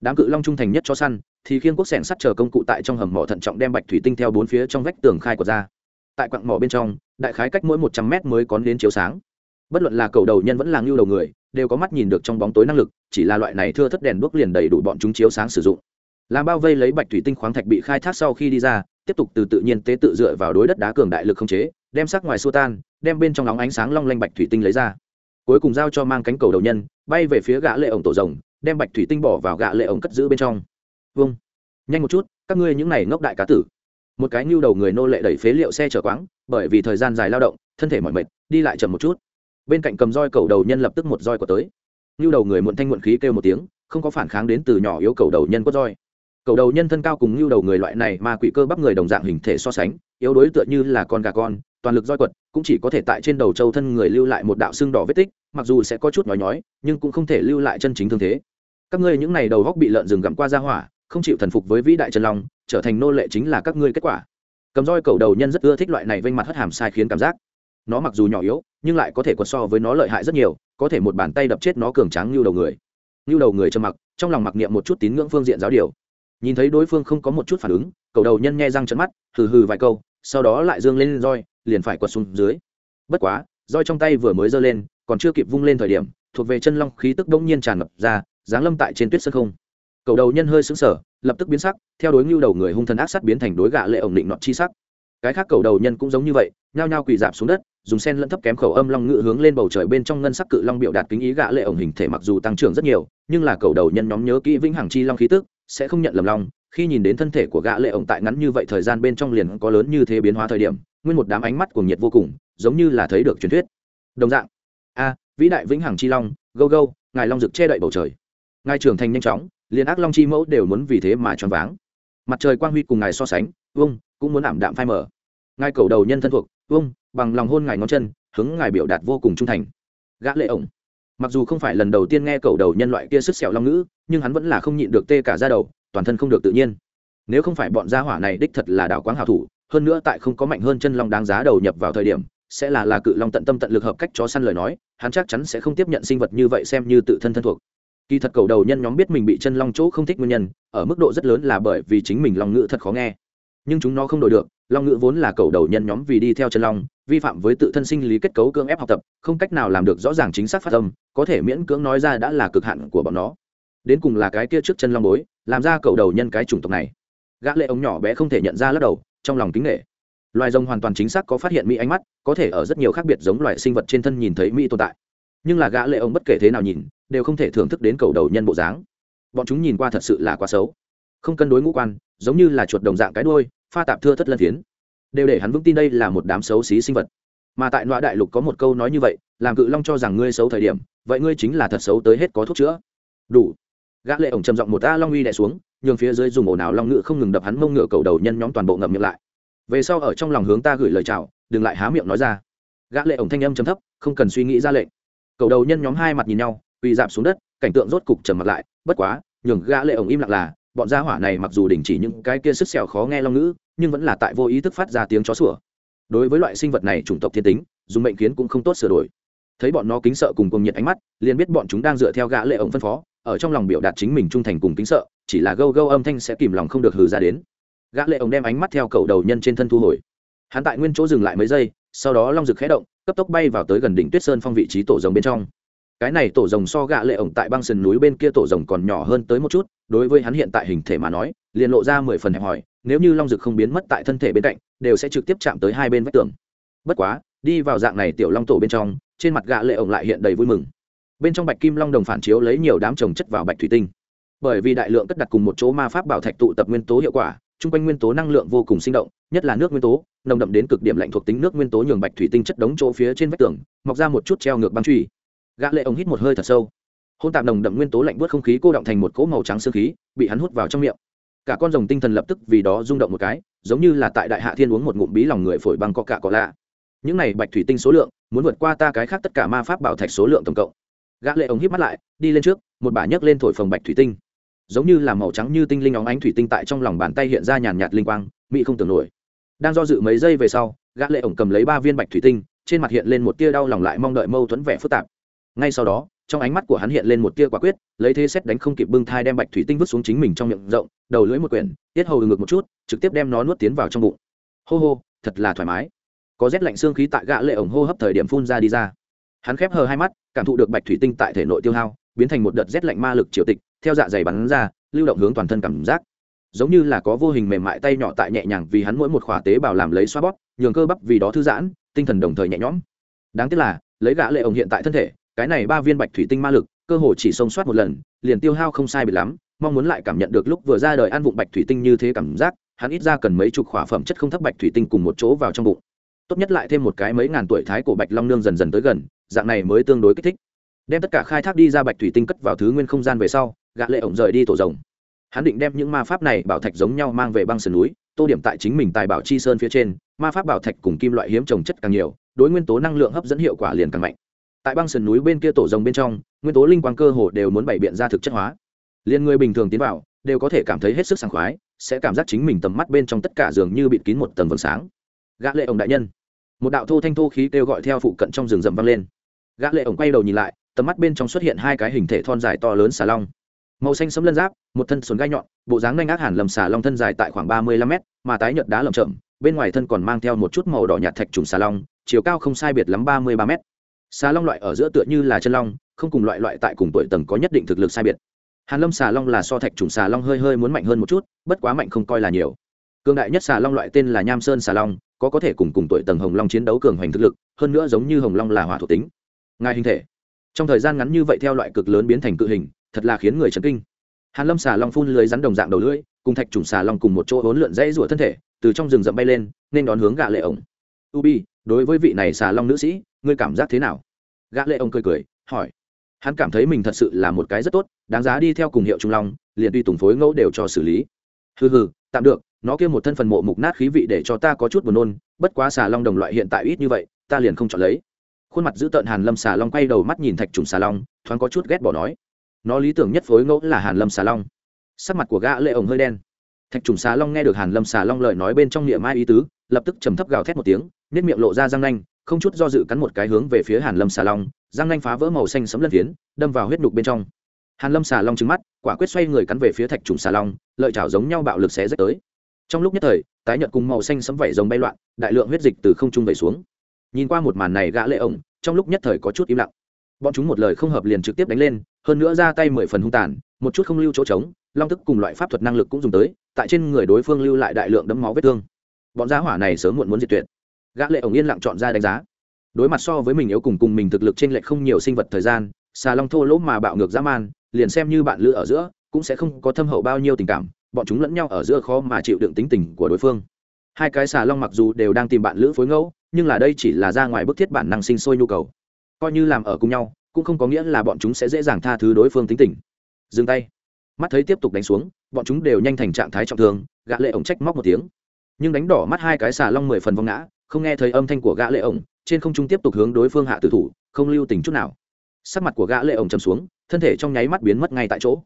Đám cự long trung thành nhất cho săn, thì khiên quốc sẻng sắt chờ công cụ tại trong hầm mỏ thận trọng đem bạch thủy tinh theo bốn phía trong vách tường khai của ra. Tại quặng mỏ bên trong, đại khái cách mỗi một trăm mét mới có đến chiếu sáng bất luận là cầu đầu nhân vẫn là ngưu đầu người, đều có mắt nhìn được trong bóng tối năng lực, chỉ là loại này thưa thất đèn đuốc liền đầy đủ bọn chúng chiếu sáng sử dụng. Làm bao vây lấy bạch thủy tinh khoáng thạch bị khai thác sau khi đi ra, tiếp tục từ tự nhiên tế tự dựa vào đối đất đá cường đại lực không chế, đem sắc ngoài xua tan, đem bên trong nóng ánh sáng long lanh bạch thủy tinh lấy ra. Cuối cùng giao cho mang cánh cầu đầu nhân, bay về phía gã lệ ổng tổ rồng, đem bạch thủy tinh bỏ vào gã lệ ổng cất giữ bên trong. Vâng nhanh một chút, các ngươi những này ngốc đại cá tử. Một cái nhu đầu người nô lệ đẩy phế liệu xe chở quáng, bởi vì thời gian dài lao động, thân thể mỏi mệt, đi lại chậm một chút bên cạnh cầm roi cầu đầu nhân lập tức một roi của tới. Như đầu người muộn thanh muộn khí kêu một tiếng, không có phản kháng đến từ nhỏ yếu cầu đầu nhân quất roi. Cầu đầu nhân thân cao cùng như đầu người loại này mà quỷ cơ bắp người đồng dạng hình thể so sánh, yếu đối tựa như là con gà con, toàn lực roi quật, cũng chỉ có thể tại trên đầu châu thân người lưu lại một đạo xương đỏ vết tích, mặc dù sẽ có chút nhói nhói, nhưng cũng không thể lưu lại chân chính thương thế. Các ngươi những này đầu góc bị lợn rừng gặm qua ra hỏa, không chịu thần phục với vĩ đại chân long, trở thành nô lệ chính là các ngươi kết quả. Cầm roi cầu đầu nhân rất ưa thích loại này vênh mặt hất hàm sai khiến cảm giác nó mặc dù nhỏ yếu, nhưng lại có thể quật so với nó lợi hại rất nhiều, có thể một bàn tay đập chết nó cường tráng như đầu người. Như đầu người trầm mặc, trong lòng mặc niệm một chút tín ngưỡng phương diện giáo điều. Nhìn thấy đối phương không có một chút phản ứng, cầu đầu nhân nghe răng trận mắt, hừ hừ vài câu, sau đó lại dương lên roi, liền phải quật xuống dưới. Bất quá, roi trong tay vừa mới giơ lên, còn chưa kịp vung lên thời điểm, thuộc về chân long khí tức đông nhiên tràn ngập ra, giáng lâm tại trên tuyết sân không. Cầu đầu nhân hơi sững sờ, lập tức biến sắc, theo đối ngưu đầu người hung thần ác sát biến thành đối gạ lệ ổng định nọ chi sắc cái khác cầu đầu nhân cũng giống như vậy, nhao nhao quỳ dạp xuống đất, dùng sen lẫn thấp kém khẩu âm long ngự hướng lên bầu trời bên trong ngân sắc cự long biểu đạt kính ý gã lệ ổng hình thể mặc dù tăng trưởng rất nhiều, nhưng là cầu đầu nhân nhóm nhớ kỹ vĩnh hằng chi long khí tức, sẽ không nhận lầm long. Khi nhìn đến thân thể của gã lệ ổng tại ngắn như vậy thời gian bên trong liền có lớn như thế biến hóa thời điểm, nguyên một đám ánh mắt cuồng nhiệt vô cùng, giống như là thấy được truyền thuyết. Đồng dạng, a, vĩ đại vĩnh hằng chi long, gâu gâu, ngài long rực che đậy bầu trời. Ngài trưởng thành nhanh chóng, liền ác long chi mẫu đều muốn vì thế mà choáng váng. Mặt trời quang huy cùng ngài so sánh vung cũng muốn ảm đạm phai mở ngài cầu đầu nhân thân thuộc vung bằng lòng hôn ngài ngón chân, hướng ngài biểu đạt vô cùng trung thành. Gã lệ ổng. Mặc dù không phải lần đầu tiên nghe cầu đầu nhân loại kia sức sẹo long ngữ, nhưng hắn vẫn là không nhịn được tê cả ra đầu, toàn thân không được tự nhiên. Nếu không phải bọn gia hỏa này đích thật là đảo quáng hảo thủ, hơn nữa tại không có mạnh hơn chân long đáng giá đầu nhập vào thời điểm, sẽ là là cự long tận tâm tận lực hợp cách chó săn lời nói, hắn chắc chắn sẽ không tiếp nhận sinh vật như vậy xem như tự thân thân thuộc. Kỳ thật cầu đầu nhân nhóm biết mình bị chân long chỗ không thích nguyên nhân, ở mức độ rất lớn là bởi vì chính mình long ngữ thật khó nghe nhưng chúng nó không đổi được, long ngữ vốn là cầu đầu nhân nhóm vì đi theo chân long, vi phạm với tự thân sinh lý kết cấu cưỡng ép học tập, không cách nào làm được rõ ràng chính xác phát âm, có thể miễn cưỡng nói ra đã là cực hạn của bọn nó. Đến cùng là cái kia trước chân long bối, làm ra cầu đầu nhân cái chủng tộc này. Gã lệ ống nhỏ bé không thể nhận ra lắc đầu, trong lòng kính nghệ loài rồng hoàn toàn chính xác có phát hiện mỹ ánh mắt, có thể ở rất nhiều khác biệt giống loài sinh vật trên thân nhìn thấy mỹ tồn tại. Nhưng là gã lệ ống bất kể thế nào nhìn, đều không thể thưởng thức đến cầu đầu nhân bộ dáng. Bọn chúng nhìn qua thật sự là quá xấu. Không cân đối ngũ quan giống như là chuột đồng dạng cái đuôi, pha tạp thưa thất lân thiến, đều để hắn vững tin đây là một đám xấu xí sinh vật. Mà tại nọa đại lục có một câu nói như vậy làm cự long cho rằng ngươi xấu thời điểm vậy ngươi chính là thật xấu tới hết có thuốc chữa. Đủ. Gã lệ ổng trầm giọng một a long uy đè xuống nhường phía dưới dùng ổ nào long ngựa không ngừng đập hắn mông ngựa cầu đầu nhân nhóm toàn bộ ngậm miệng lại. Về sau ở trong lòng hướng ta gửi lời chào đừng lại há miệng nói ra. Gã lệ ổng thanh âm trầm thấp không cần suy nghĩ ra lệnh. Cầu đầu nhân nhóm hai mặt nhìn nhau quỳ dạp xuống đất cảnh tượng rốt cục trầm mặt lại bất quá nhường gã lệ ổng im lặng là bọn gia hỏa này mặc dù đình chỉ những cái kia sức sẹo khó nghe long ngữ, nhưng vẫn là tại vô ý thức phát ra tiếng chó sủa. Đối với loại sinh vật này chủng tộc thiên tính, dùng mệnh kiến cũng không tốt sửa đổi. Thấy bọn nó kính sợ cùng cùng nhiệt ánh mắt, liền biết bọn chúng đang dựa theo gã lệ ổng phân phó, ở trong lòng biểu đạt chính mình trung thành cùng kính sợ, chỉ là gâu gâu âm thanh sẽ kìm lòng không được hừ ra đến. Gã lệ ổng đem ánh mắt theo cầu đầu nhân trên thân thu hồi. Hắn tại nguyên chỗ dừng lại mấy giây, sau đó long rực khẽ động, cấp tốc bay vào tới gần đỉnh tuyết sơn phong vị trí tổ rồng bên trong. Cái này tổ rồng so gã lệ ổng tại băng sườn núi bên kia tổ rồng còn nhỏ hơn tới một chút đối với hắn hiện tại hình thể mà nói, liền lộ ra mười phần hẹp hòi, nếu như long rực không biến mất tại thân thể bên cạnh, đều sẽ trực tiếp chạm tới hai bên vách tường. Bất quá, đi vào dạng này tiểu long tổ bên trong, trên mặt gã lệ ổng lại hiện đầy vui mừng. Bên trong bạch kim long đồng phản chiếu lấy nhiều đám trồng chất vào bạch thủy tinh. Bởi vì đại lượng cất đặt cùng một chỗ ma pháp bảo thạch tụ tập nguyên tố hiệu quả, chung quanh nguyên tố năng lượng vô cùng sinh động, nhất là nước nguyên tố, nồng đậm đến cực điểm lạnh thuộc tính nước nguyên tố nhường bạch thủy tinh chất đống chỗ phía trên vách tường, mọc ra một chút treo ngược băng truy. Gã lệ ông hít một hơi thật sâu hôn tạp nồng đậm nguyên tố lạnh buốt không khí cô động thành một cỗ màu trắng sương khí, bị hắn hút vào trong miệng. Cả con rồng tinh thần lập tức vì đó rung động một cái, giống như là tại đại hạ thiên uống một ngụm bí lòng người phổi băng có cả có lạ. Những này bạch thủy tinh số lượng, muốn vượt qua ta cái khác tất cả ma pháp bảo thạch số lượng tổng cộng. Gã lệ ống híp mắt lại, đi lên trước, một bà nhấc lên thổi phồng bạch thủy tinh. Giống như là màu trắng như tinh linh óng ánh thủy tinh tại trong lòng bàn tay hiện ra nhàn nhạt linh quang, mỹ không tưởng nổi. Đang do dự mấy giây về sau, gã lệ ống cầm lấy ba viên bạch thủy tinh, trên mặt hiện lên một tia đau lòng lại mong đợi mâu thuẫn vẻ phức tạp. Ngay sau đó trong ánh mắt của hắn hiện lên một tia quả quyết, lấy thế xét đánh không kịp bưng thai đem bạch thủy tinh vứt xuống chính mình trong miệng rộng, đầu lưỡi một quyển, tiết hầu ngược một chút, trực tiếp đem nó nuốt tiến vào trong bụng. Hô hô, thật là thoải mái. Có rét lạnh xương khí tại gã lệ ổng hô hấp thời điểm phun ra đi ra. Hắn khép hờ hai mắt, cảm thụ được bạch thủy tinh tại thể nội tiêu hao, biến thành một đợt rét lạnh ma lực triều tịch, theo dạ dày bắn ra, lưu động hướng toàn thân cảm giác. Giống như là có vô hình mềm mại tay nhỏ tại nhẹ nhàng vì hắn mỗi một khỏa tế bào làm lấy xoa bóp, nhường cơ bắp vì đó thư giãn, tinh thần đồng thời nhẹ nhõm. Đáng tiếc là, lấy gã lệ ổng hiện tại thân thể cái này ba viên bạch thủy tinh ma lực, cơ hồ chỉ xông soát một lần, liền tiêu hao không sai bị lắm, mong muốn lại cảm nhận được lúc vừa ra đời ăn vụng bạch thủy tinh như thế cảm giác, hắn ít ra cần mấy chục khỏa phẩm chất không thấp bạch thủy tinh cùng một chỗ vào trong bụng. Tốt nhất lại thêm một cái mấy ngàn tuổi thái cổ bạch long nương dần dần tới gần, dạng này mới tương đối kích thích. Đem tất cả khai thác đi ra bạch thủy tinh cất vào thứ nguyên không gian về sau, gã lệ ổng rời đi tổ rồng. Hắn định đem những ma pháp này bảo thạch giống nhau mang về băng sườn núi, tô điểm tại chính mình tài bảo chi sơn phía trên, ma pháp bảo thạch cùng kim loại hiếm trồng chất càng nhiều, đối nguyên tố năng lượng hấp dẫn hiệu quả liền càng mạnh tại băng sườn núi bên kia tổ rồng bên trong, nguyên tố linh quang cơ hồ đều muốn bày biện ra thực chất hóa. Liên người bình thường tiến vào, đều có thể cảm thấy hết sức sảng khoái, sẽ cảm giác chính mình tầm mắt bên trong tất cả dường như bịt kín một tầng vầng sáng. Gã lệ ổng đại nhân. Một đạo thô thanh thô khí kêu gọi theo phụ cận trong rừng rậm vang lên. Gã lệ ổng quay đầu nhìn lại, tầm mắt bên trong xuất hiện hai cái hình thể thon dài to lớn xà long. Màu xanh sẫm lân giáp, một thân sườn gai nhọn, bộ dáng nhanh ác hẳn lầm xà long thân dài tại khoảng ba mươi lăm mét, mà tái nhợt đá lầm chậm bên ngoài thân còn mang theo một chút màu đỏ nhạt thạch trùng xà long, chiều cao không sai biệt lắm ba mươi ba mét xà long loại ở giữa tựa như là chân long, không cùng loại loại tại cùng tuổi tầng có nhất định thực lực sai biệt. Hàn lâm xà long là so thạch trùng xà long hơi hơi muốn mạnh hơn một chút, bất quá mạnh không coi là nhiều. Cương đại nhất xà long loại tên là nham sơn xà long, có có thể cùng cùng tuổi tầng hồng long chiến đấu cường hoành thực lực, hơn nữa giống như hồng long là hỏa thuộc tính. Ngài hình thể. Trong thời gian ngắn như vậy theo loại cực lớn biến thành cự hình, thật là khiến người chấn kinh. Hàn lâm xà long phun lưới rắn đồng dạng đầu lưỡi, cùng thạch trùng xà long cùng một chỗ hỗn lượn dãy rủa thân thể, từ trong rừng rậm bay lên, nên đón hướng gạ lệ ổng ubi, đối với vị này xà long nữ sĩ, ngươi cảm giác thế nào? Gã lệ ông cười cười, hỏi. Hắn cảm thấy mình thật sự là một cái rất tốt, đáng giá đi theo cùng hiệu trung long, liền tuy tùng phối ngẫu đều cho xử lý. Hừ hừ, tạm được, nó kia một thân phần mộ mục nát khí vị để cho ta có chút buồn nôn, bất quá xà long đồng loại hiện tại ít như vậy, ta liền không chọn lấy. Khuôn mặt giữ tợn hàn lâm xà long quay đầu mắt nhìn thạch trùng xà long, thoáng có chút ghét bỏ nói. Nó lý tưởng nhất phối ngẫu là hàn lâm xà long. Sắc mặt của gã lệ ổng hơi đen. Thạch trùng xà long nghe được hàn lâm xà long lời nói bên trong niệm mai ý tứ, lập tức trầm thấp gào thét một tiếng nét miệng lộ ra răng nanh, không chút do dự cắn một cái hướng về phía hàn lâm xà long, răng nanh phá vỡ màu xanh sấm lân phiến, đâm vào huyết nhục bên trong. Hàn lâm xà long trừng mắt, quả quyết xoay người cắn về phía thạch trùng xà long, lợi chảo giống nhau bạo lực xé rách tới. Trong lúc nhất thời, tái nhợt cùng màu xanh sấm vảy rồng bay loạn, đại lượng huyết dịch từ không trung về xuống. Nhìn qua một màn này gã lệ ổng, trong lúc nhất thời có chút im lặng. Bọn chúng một lời không hợp liền trực tiếp đánh lên, hơn nữa ra tay mười phần hung tàn, một chút không lưu chỗ trống, long tức cùng loại pháp thuật năng lực cũng dùng tới, tại trên người đối phương lưu lại đại lượng đấm máu vết thương. Bọn giá hỏa này sớm muộn muốn diệt tuyệt gã lệ ổng yên lặng chọn ra đánh giá. Đối mặt so với mình yếu cùng cùng mình thực lực trên lệch không nhiều sinh vật thời gian, xà long thô lỗ mà bạo ngược dã man, liền xem như bạn lữ ở giữa, cũng sẽ không có thâm hậu bao nhiêu tình cảm, bọn chúng lẫn nhau ở giữa khó mà chịu đựng tính tình của đối phương. Hai cái xà long mặc dù đều đang tìm bạn lữ phối ngẫu, nhưng là đây chỉ là ra ngoài bức thiết bản năng sinh sôi nhu cầu. Coi như làm ở cùng nhau, cũng không có nghĩa là bọn chúng sẽ dễ dàng tha thứ đối phương tính tình. Dừng tay. Mắt thấy tiếp tục đánh xuống, bọn chúng đều nhanh thành trạng thái trọng thương, gã lệ ổng trách móc một tiếng. Nhưng đánh đỏ mắt hai cái xà long mười phần vong ngã không nghe thấy âm thanh của gã lệ ổng, trên không trung tiếp tục hướng đối phương hạ tử thủ, không lưu tình chút nào. Sắc mặt của gã lệ ổng trầm xuống, thân thể trong nháy mắt biến mất ngay tại chỗ.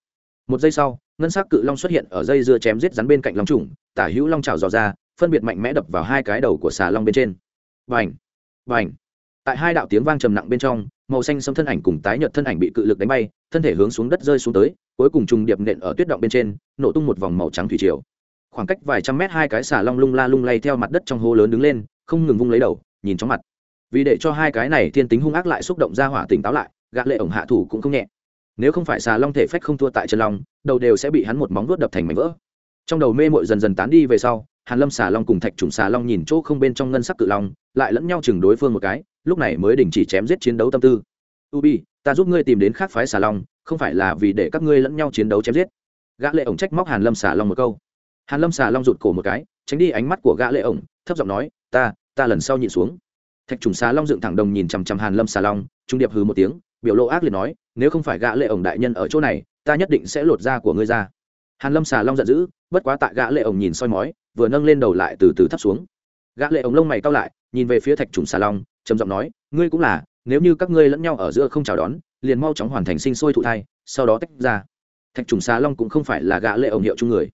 Một giây sau, ngân sắc cự long xuất hiện ở dây dưa chém giết rắn bên cạnh long trùng, tả hữu long chảo dò ra, phân biệt mạnh mẽ đập vào hai cái đầu của xà long bên trên. Vành vành tại hai đạo tiếng vang trầm nặng bên trong, màu xanh sẫm thân ảnh cùng tái nhợt thân ảnh bị cự lực đánh bay, thân thể hướng xuống đất rơi xuống tới, cuối cùng trùng điệp nện ở tuyết động bên trên, nổ tung một vòng màu trắng thủy triều. Khoảng cách vài trăm mét hai cái xà long lung la lung lay theo mặt đất trong hố lớn đứng lên không ngừng vung lấy đầu, nhìn chóng mặt. Vì để cho hai cái này thiên tính hung ác lại xúc động ra hỏa tỉnh táo lại, gã lệ ổng hạ thủ cũng không nhẹ. Nếu không phải xà long thể phách không thua tại chân long, đầu đều sẽ bị hắn một móng vuốt đập thành mảnh vỡ. Trong đầu mê mội dần dần tán đi về sau, hàn lâm xà long cùng thạch trùng xà long nhìn chỗ không bên trong ngân sắc cự long, lại lẫn nhau chừng đối phương một cái, lúc này mới đình chỉ chém giết chiến đấu tâm tư. Ubi, ta giúp ngươi tìm đến khác phái xà long, không phải là vì để các ngươi lẫn nhau chiến đấu chém giết. Gã lệ ổng trách móc hàn lâm xà long một câu. Hàn lâm xà long rụt cổ một cái, tránh đi ánh mắt của gã lệ ổng, thấp giọng nói, ta ta lần sau nhịn xuống. Thạch trùng xà long dựng thẳng đồng nhìn chằm chằm hàn lâm xà long, trung điệp hừ một tiếng, biểu lộ ác liệt nói, nếu không phải gã lệ ổng đại nhân ở chỗ này, ta nhất định sẽ lột da của ngươi ra. Hàn lâm xà long giận dữ, bất quá tại gã lệ ổng nhìn soi mói, vừa nâng lên đầu lại từ từ thấp xuống. Gã lệ ổng lông mày cau lại, nhìn về phía thạch trùng xà long, trầm giọng nói, ngươi cũng là, nếu như các ngươi lẫn nhau ở giữa không chào đón, liền mau chóng hoàn thành sinh sôi thụ thai, sau đó tách ra. Thạch trùng xà long cũng không phải là gã lệ ổng hiệu chung người.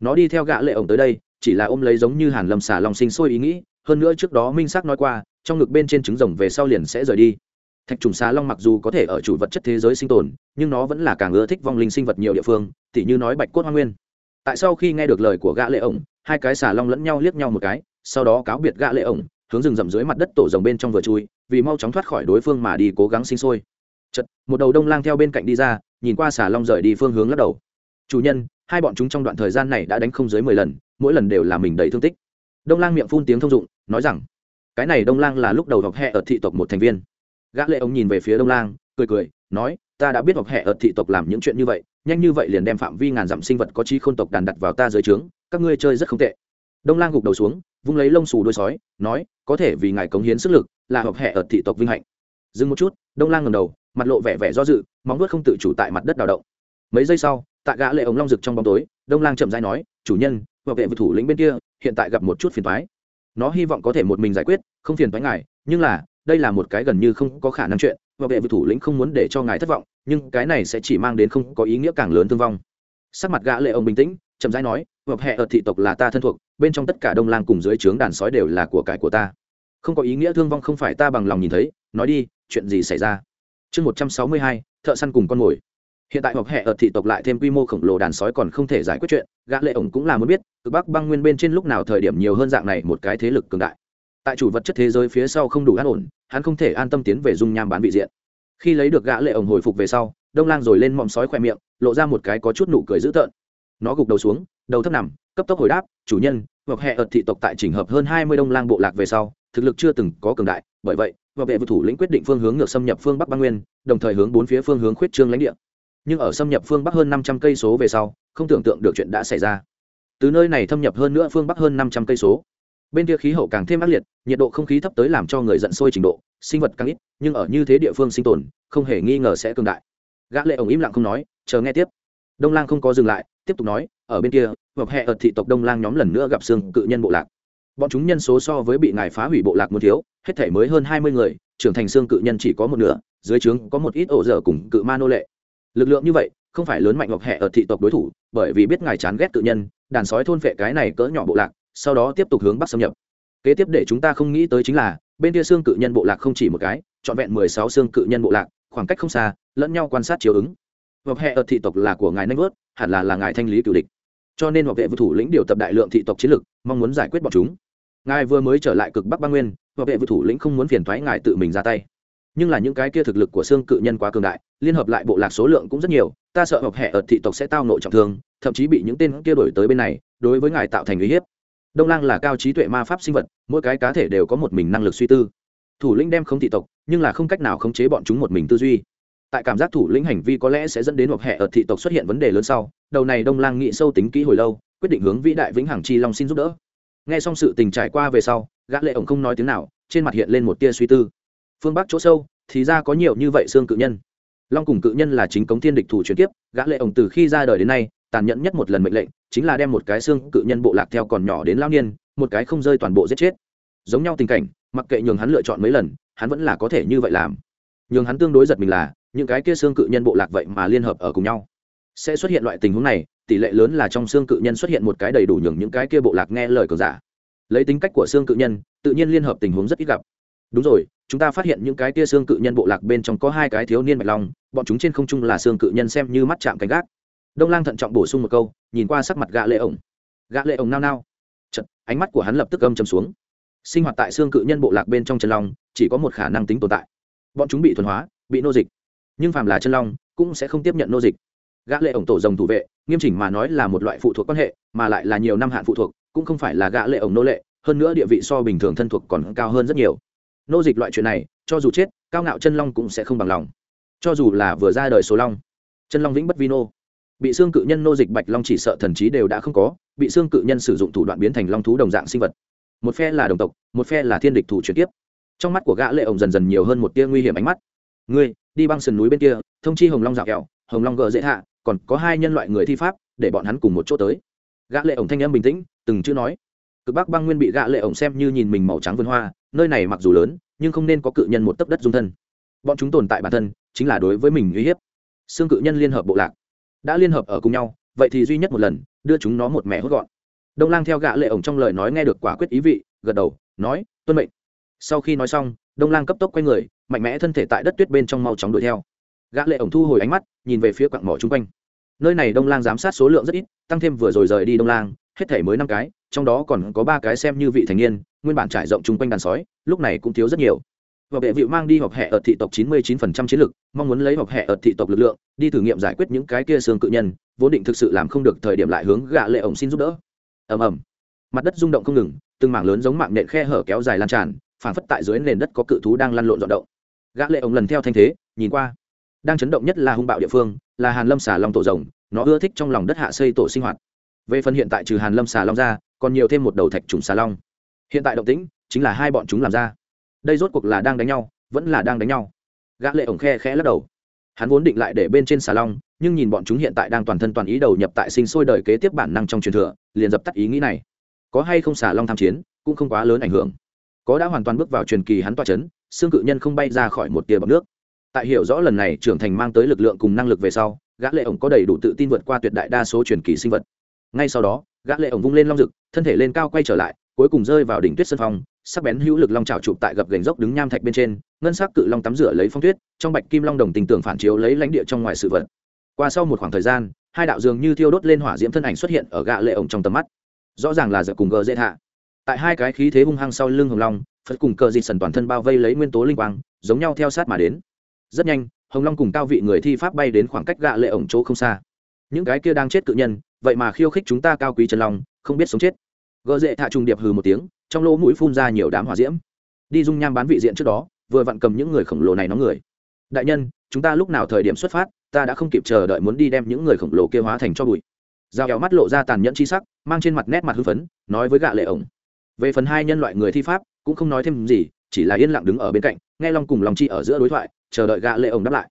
Nó đi theo gã lệ ổng tới đây, chỉ là ôm lấy giống như hàn lâm xà long sinh sôi ý nghĩ hơn nữa trước đó minh xác nói qua, trong ngực bên trên trứng rồng về sau liền sẽ rời đi. Thạch trùng xà long mặc dù có thể ở chủ vật chất thế giới sinh tồn, nhưng nó vẫn là càng ưa thích vong linh sinh vật nhiều địa phương, tỉ như nói bạch cốt hoa nguyên. Tại sau khi nghe được lời của gã lệ ổng, hai cái xà long lẫn nhau liếc nhau một cái, sau đó cáo biệt gã lệ ổng, hướng rừng rậm dưới mặt đất tổ rồng bên trong vừa chui, vì mau chóng thoát khỏi đối phương mà đi cố gắng sinh sôi. Chật một đầu đông lang theo bên cạnh đi ra, nhìn qua xà long rời đi phương hướng lắc đầu. Chủ nhân, hai bọn chúng trong đoạn thời gian này đã đánh không dưới mười lần, mỗi lần đều là mình đầy thương tích đông lang miệng phun tiếng thông dụng, nói rằng, cái này đông lang là lúc đầu học hệ ở thị tộc một thành viên. Gã lệ ông nhìn về phía đông lang, cười cười, nói, ta đã biết học hệ ở thị tộc làm những chuyện như vậy, nhanh như vậy liền đem phạm vi ngàn dặm sinh vật có chi khôn tộc đàn đặt vào ta dưới trướng, các ngươi chơi rất không tệ. Đông lang gục đầu xuống, vung lấy lông xù đuôi sói, nói, có thể vì ngài cống hiến sức lực, là học hệ ở thị tộc vinh hạnh. Dừng một chút, đông lang ngẩng đầu, mặt lộ vẻ vẻ do dự, móng vuốt không tự chủ tại mặt đất đào động. Mấy giây sau tạ gã lệ ống long rực trong bóng tối, đông lang chậm rãi nói, chủ nhân và vệ thủ lĩnh bên kia, hiện tại gặp một chút phiền toái. Nó hy vọng có thể một mình giải quyết, không phiền toái ngài, nhưng là, đây là một cái gần như không có khả năng chuyện và vệ thủ lĩnh không muốn để cho ngài thất vọng, nhưng cái này sẽ chỉ mang đến không có ý nghĩa càng lớn thương vong. Sắc mặt gã lệ ông bình tĩnh, chậm rãi nói hợp hệ ở thị tộc là ta thân thuộc, bên trong tất cả đông lang cùng dưới trướng đàn sói đều là của cải của ta. Không có ý nghĩa thương vong không phải ta bằng lòng nhìn thấy, nói đi, chuyện gì xảy ra? Chương một trăm sáu mươi hai, thợ săn cùng con mồi hiện tại hoặc hệ ở thị tộc lại thêm quy mô khổng lồ đàn sói còn không thể giải quyết chuyện, gã lệ ổng cũng là muốn biết, cực bắc băng nguyên bên trên lúc nào thời điểm nhiều hơn dạng này một cái thế lực cường đại. Tại chủ vật chất thế giới phía sau không đủ an ổn, hắn không thể an tâm tiến về dung nham bán vị diện. Khi lấy được gã lệ ổng hồi phục về sau, đông lang rồi lên mõm sói khoe miệng, lộ ra một cái có chút nụ cười dữ tợn. Nó gục đầu xuống, đầu thấp nằm, cấp tốc hồi đáp, chủ nhân hoặc hệ ở thị tộc tại chỉnh hợp hơn hai mươi đông lang bộ lạc về sau, thực lực chưa từng có cường đại, bởi vậy và vệ thủ lĩnh quyết định phương hướng ngược xâm nhập phương bắc băng nguyên, đồng thời hướng bốn phía phương hướng khuyết trương lãnh địa nhưng ở xâm nhập phương bắc hơn năm trăm cây số về sau, không tưởng tượng được chuyện đã xảy ra. Từ nơi này thâm nhập hơn nữa phương bắc hơn năm trăm cây số. Bên kia khí hậu càng thêm ác liệt, nhiệt độ không khí thấp tới làm cho người giận sôi trình độ, sinh vật càng ít, nhưng ở như thế địa phương sinh tồn, không hề nghi ngờ sẽ cường đại. Gã lệ ổng im lặng không nói, chờ nghe tiếp. Đông lang không có dừng lại, tiếp tục nói, ở bên kia, hợp hệ ở thị tộc đông lang nhóm lần nữa gặp xương cự nhân bộ lạc. Bọn chúng nhân số so với bị ngài phá hủy bộ lạc muốn thiếu, hết thể mới hơn hai mươi người, trưởng thành xương cự nhân chỉ có một nửa, dưới trướng có một ít ổ dở cùng cự ma nô lệ lực lượng như vậy, không phải lớn mạnh ngọc hệ ở thị tộc đối thủ, bởi vì biết ngài chán ghét tự nhân, đàn sói thôn phệ cái này cỡ nhỏ bộ lạc, sau đó tiếp tục hướng bắc xâm nhập. Kế tiếp để chúng ta không nghĩ tới chính là, bên kia xương cự nhân bộ lạc không chỉ một cái, trọn vẹn mười sáu xương cự nhân bộ lạc, khoảng cách không xa, lẫn nhau quan sát chiếu ứng. Ngọc hệ ở thị tộc là của ngài nanh vớt, hẳn là là ngài thanh lý cựu địch. Cho nên ngọc vệ vũ thủ lĩnh điều tập đại lượng thị tộc chiến lực, mong muốn giải quyết bọn chúng. Ngài vừa mới trở lại cực bắc ba nguyên ngọc vệ vũ thủ lĩnh không muốn phiền thoái ngài tự mình ra tay nhưng là những cái kia thực lực của xương cự nhân quá cường đại, liên hợp lại bộ lạc số lượng cũng rất nhiều, ta sợ học hệ ở thị tộc sẽ tao nội trọng thương, thậm chí bị những tên kia đổi tới bên này, đối với ngài tạo thành uy hiếp. Đông lang là cao trí tuệ ma pháp sinh vật, mỗi cái cá thể đều có một mình năng lực suy tư. Thủ lĩnh đem không thị tộc, nhưng là không cách nào khống chế bọn chúng một mình tư duy. Tại cảm giác thủ lĩnh hành vi có lẽ sẽ dẫn đến hợp hệ ở thị tộc xuất hiện vấn đề lớn sau, đầu này đông lang nghĩ sâu tính kỹ hồi lâu, quyết định hướng vĩ đại vĩnh hằng chi long xin giúp đỡ. Nghe xong sự tình trải qua về sau, gã lệ ổng không nói tiếng nào, trên mặt hiện lên một tia suy tư phương bắc chỗ sâu, thì ra có nhiều như vậy xương cự nhân. Long cùng cự nhân là chính cống thiên địch thủ chuyển tiếp gã lệ ổng từ khi ra đời đến nay, tàn nhẫn nhất một lần mệnh lệnh, chính là đem một cái xương cự nhân bộ lạc theo còn nhỏ đến lao niên, một cái không rơi toàn bộ giết chết. Giống nhau tình cảnh, mặc kệ nhường hắn lựa chọn mấy lần, hắn vẫn là có thể như vậy làm. Nhường hắn tương đối giật mình là, những cái kia xương cự nhân bộ lạc vậy mà liên hợp ở cùng nhau. Sẽ xuất hiện loại tình huống này, tỷ lệ lớn là trong xương cự nhân xuất hiện một cái đầy đủ nhường những cái kia bộ lạc nghe lời cờ giả. Lấy tính cách của xương cự nhân, tự nhiên liên hợp tình huống rất ít gặp đúng rồi, chúng ta phát hiện những cái tia xương cự nhân bộ lạc bên trong có hai cái thiếu niên bạch long, bọn chúng trên không trung là xương cự nhân xem như mắt chạm cánh gác. Đông lang thận trọng bổ sung một câu, nhìn qua sắc mặt gã lệ ổng. Gã lệ ổng nao nao. Chật ánh mắt của hắn lập tức âm trầm xuống. Sinh hoạt tại xương cự nhân bộ lạc bên trong chân long, chỉ có một khả năng tính tồn tại. Bọn chúng bị thuần hóa, bị nô dịch. Nhưng phàm là chân long, cũng sẽ không tiếp nhận nô dịch. Gã lệ ổng tổ rồng thủ vệ, nghiêm chỉnh mà nói là một loại phụ thuộc quan hệ, mà lại là nhiều năm hạn phụ thuộc, cũng không phải là gã lệ ổng nô lệ, hơn nữa địa vị so bình thường thân thuộc còn cao hơn rất nhiều nô dịch loại chuyện này, cho dù chết, cao ngạo chân long cũng sẽ không bằng lòng. Cho dù là vừa ra đời số long, chân long vĩnh bất vi nô. Bị xương cự nhân nô dịch bạch long chỉ sợ thần trí đều đã không có, bị xương cự nhân sử dụng thủ đoạn biến thành long thú đồng dạng sinh vật. Một phe là đồng tộc, một phe là thiên địch thủ chuyển tiếp trong mắt của gã lệ ổng dần dần nhiều hơn một tia nguy hiểm ánh mắt. Ngươi, đi băng sườn núi bên kia, thông chi hồng long dạo kẹo, hồng long gờ dễ hạ, còn có hai nhân loại người thi pháp, để bọn hắn cùng một chỗ tới. Gã lệ ổng thanh âm bình tĩnh, từng chữ nói cực bắc băng nguyên bị gã lệ ổng xem như nhìn mình màu trắng vườn hoa, nơi này mặc dù lớn, nhưng không nên có cự nhân một tấc đất dung thân. Bọn chúng tồn tại bản thân, chính là đối với mình uy hiếp. Xương cự nhân liên hợp bộ lạc, đã liên hợp ở cùng nhau, vậy thì duy nhất một lần, đưa chúng nó một mẹ hốt gọn. Đông lang theo gã lệ ổng trong lời nói nghe được quả quyết ý vị, gật đầu, nói, tuân mệnh. Sau khi nói xong, đông lang cấp tốc quay người, mạnh mẽ thân thể tại đất tuyết bên trong mau chóng đuổi theo. Gã lệ ổng thu hồi ánh mắt, nhìn về phía quặng mỏ chung quanh. Nơi này đông lang giám sát số lượng rất ít, tăng thêm vừa rồi rời đi đông lang hết thể mới năm cái, trong đó còn có ba cái xem như vị thành niên, nguyên bản trải rộng chung quanh đàn sói, lúc này cũng thiếu rất nhiều. Và vệ vịu mang đi họp hệ ở thị tộc 99% chiến lực mong muốn lấy họp hệ ở thị tộc lực lượng, đi thử nghiệm giải quyết những cái kia xương cự nhân, vốn định thực sự làm không được thời điểm lại hướng gạ lệ ổng xin giúp đỡ. Ầm ầm. Mặt đất rung động không ngừng, từng mảng lớn giống mạng nện khe hở kéo dài lan tràn phản phất tại dưới nền đất có cự thú đang lăn lộn dọn động. Gã lệ ổng lần theo thanh thế, nhìn qua, đang chấn động nhất là hung bạo địa phương, là hàn lâm xà long tổ rồng, nó ưa thích trong lòng đất hạ xây tổ sinh hoạt về phần hiện tại trừ hàn lâm xà long ra, còn nhiều thêm một đầu thạch trùng xà long. Hiện tại động tĩnh chính là hai bọn chúng làm ra. Đây rốt cuộc là đang đánh nhau, vẫn là đang đánh nhau. Gã lệ ổng khe khẽ lắc đầu. Hắn vốn định lại để bên trên xà long, nhưng nhìn bọn chúng hiện tại đang toàn thân toàn ý đầu nhập tại sinh sôi đời kế tiếp bản năng trong truyền thừa, liền dập tắt ý nghĩ này. Có hay không xà long tham chiến, cũng không quá lớn ảnh hưởng. Có đã hoàn toàn bước vào truyền kỳ hắn toa chấn, xương cự nhân không bay ra khỏi một tia bọc nước. Tại hiểu rõ lần này trưởng thành mang tới lực lượng cùng năng lực về sau, gã lệ ổng có đầy đủ tự tin vượt qua tuyệt đại đa số truyền kỳ sinh vật ngay sau đó, gã lệ ổng vung lên long rực, thân thể lên cao quay trở lại, cuối cùng rơi vào đỉnh tuyết sơn phong, sắc bén hữu lực long trào chụp tại gập gành dốc đứng nham thạch bên trên, ngân sắc cự long tắm rửa lấy phong tuyết, trong bạch kim long đồng tình tưởng phản chiếu lấy lãnh địa trong ngoài sự vật. Qua sau một khoảng thời gian, hai đạo dường như thiêu đốt lên hỏa diễm thân ảnh xuất hiện ở gã lệ ổng trong tầm mắt. Rõ ràng là giật cùng gờ dễ hạ tại hai cái khí thế hung hăng sau lưng hồng long, phật cùng cờ dịt sần toàn thân bao vây lấy nguyên tố linh quang, giống nhau theo sát mà đến. Rất nhanh, hồng long cùng cao vị người thi pháp bay đến khoảng cách gã lệ ổng chỗ không xa những cái kia đang chết cự nhân, vậy mà khiêu khích chúng ta cao quý chân long, không biết sống chết. Gợ dễ thạ trùng điệp hừ một tiếng, trong lỗ mũi phun ra nhiều đám hỏa diễm. Đi dung nham bán vị diện trước đó, vừa vặn cầm những người khổng lồ này nó người. Đại nhân, chúng ta lúc nào thời điểm xuất phát, ta đã không kịp chờ đợi muốn đi đem những người khổng lồ kia hóa thành cho bụi. Dao kéo mắt lộ ra tàn nhẫn chi sắc, mang trên mặt nét mặt hưng phấn, nói với gạ lệ ổng. Về phần hai nhân loại người thi pháp, cũng không nói thêm gì, chỉ là yên lặng đứng ở bên cạnh, nghe long cùng lòng chi ở giữa đối thoại, chờ đợi gạ lệ ổng đáp lại.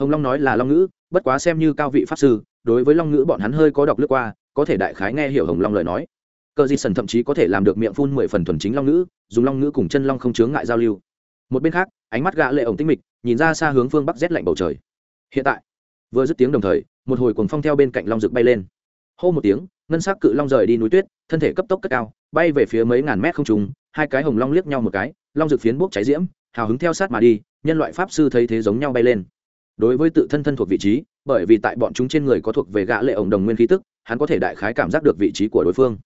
Hồng long nói là long ngữ bất quá xem như cao vị pháp sư, đối với long ngữ bọn hắn hơi có đọc lướt qua, có thể đại khái nghe hiểu hồng long lời nói. Cờ di sần thậm chí có thể làm được miệng phun mười phần thuần chính long ngữ, dùng long ngữ cùng chân long không chướng ngại giao lưu. Một bên khác, ánh mắt gã lệ ổng tinh mịch, nhìn ra xa hướng phương bắc rét lạnh bầu trời. Hiện tại, vừa dứt tiếng đồng thời, một hồi cuồng phong theo bên cạnh long rực bay lên. Hô một tiếng, ngân sắc cự long rời đi núi tuyết, thân thể cấp tốc cất cao, bay về phía mấy ngàn mét không trùng hai cái hồng long liếc nhau một cái, long rực phiến bốc cháy diễm, hào hứng theo sát mà đi, nhân loại pháp sư thấy thế giống nhau bay lên đối với tự thân thân thuộc vị trí, bởi vì tại bọn chúng trên người có thuộc về gã lệ ổng đồng nguyên khí tức, hắn có thể đại khái cảm giác được vị trí của đối phương.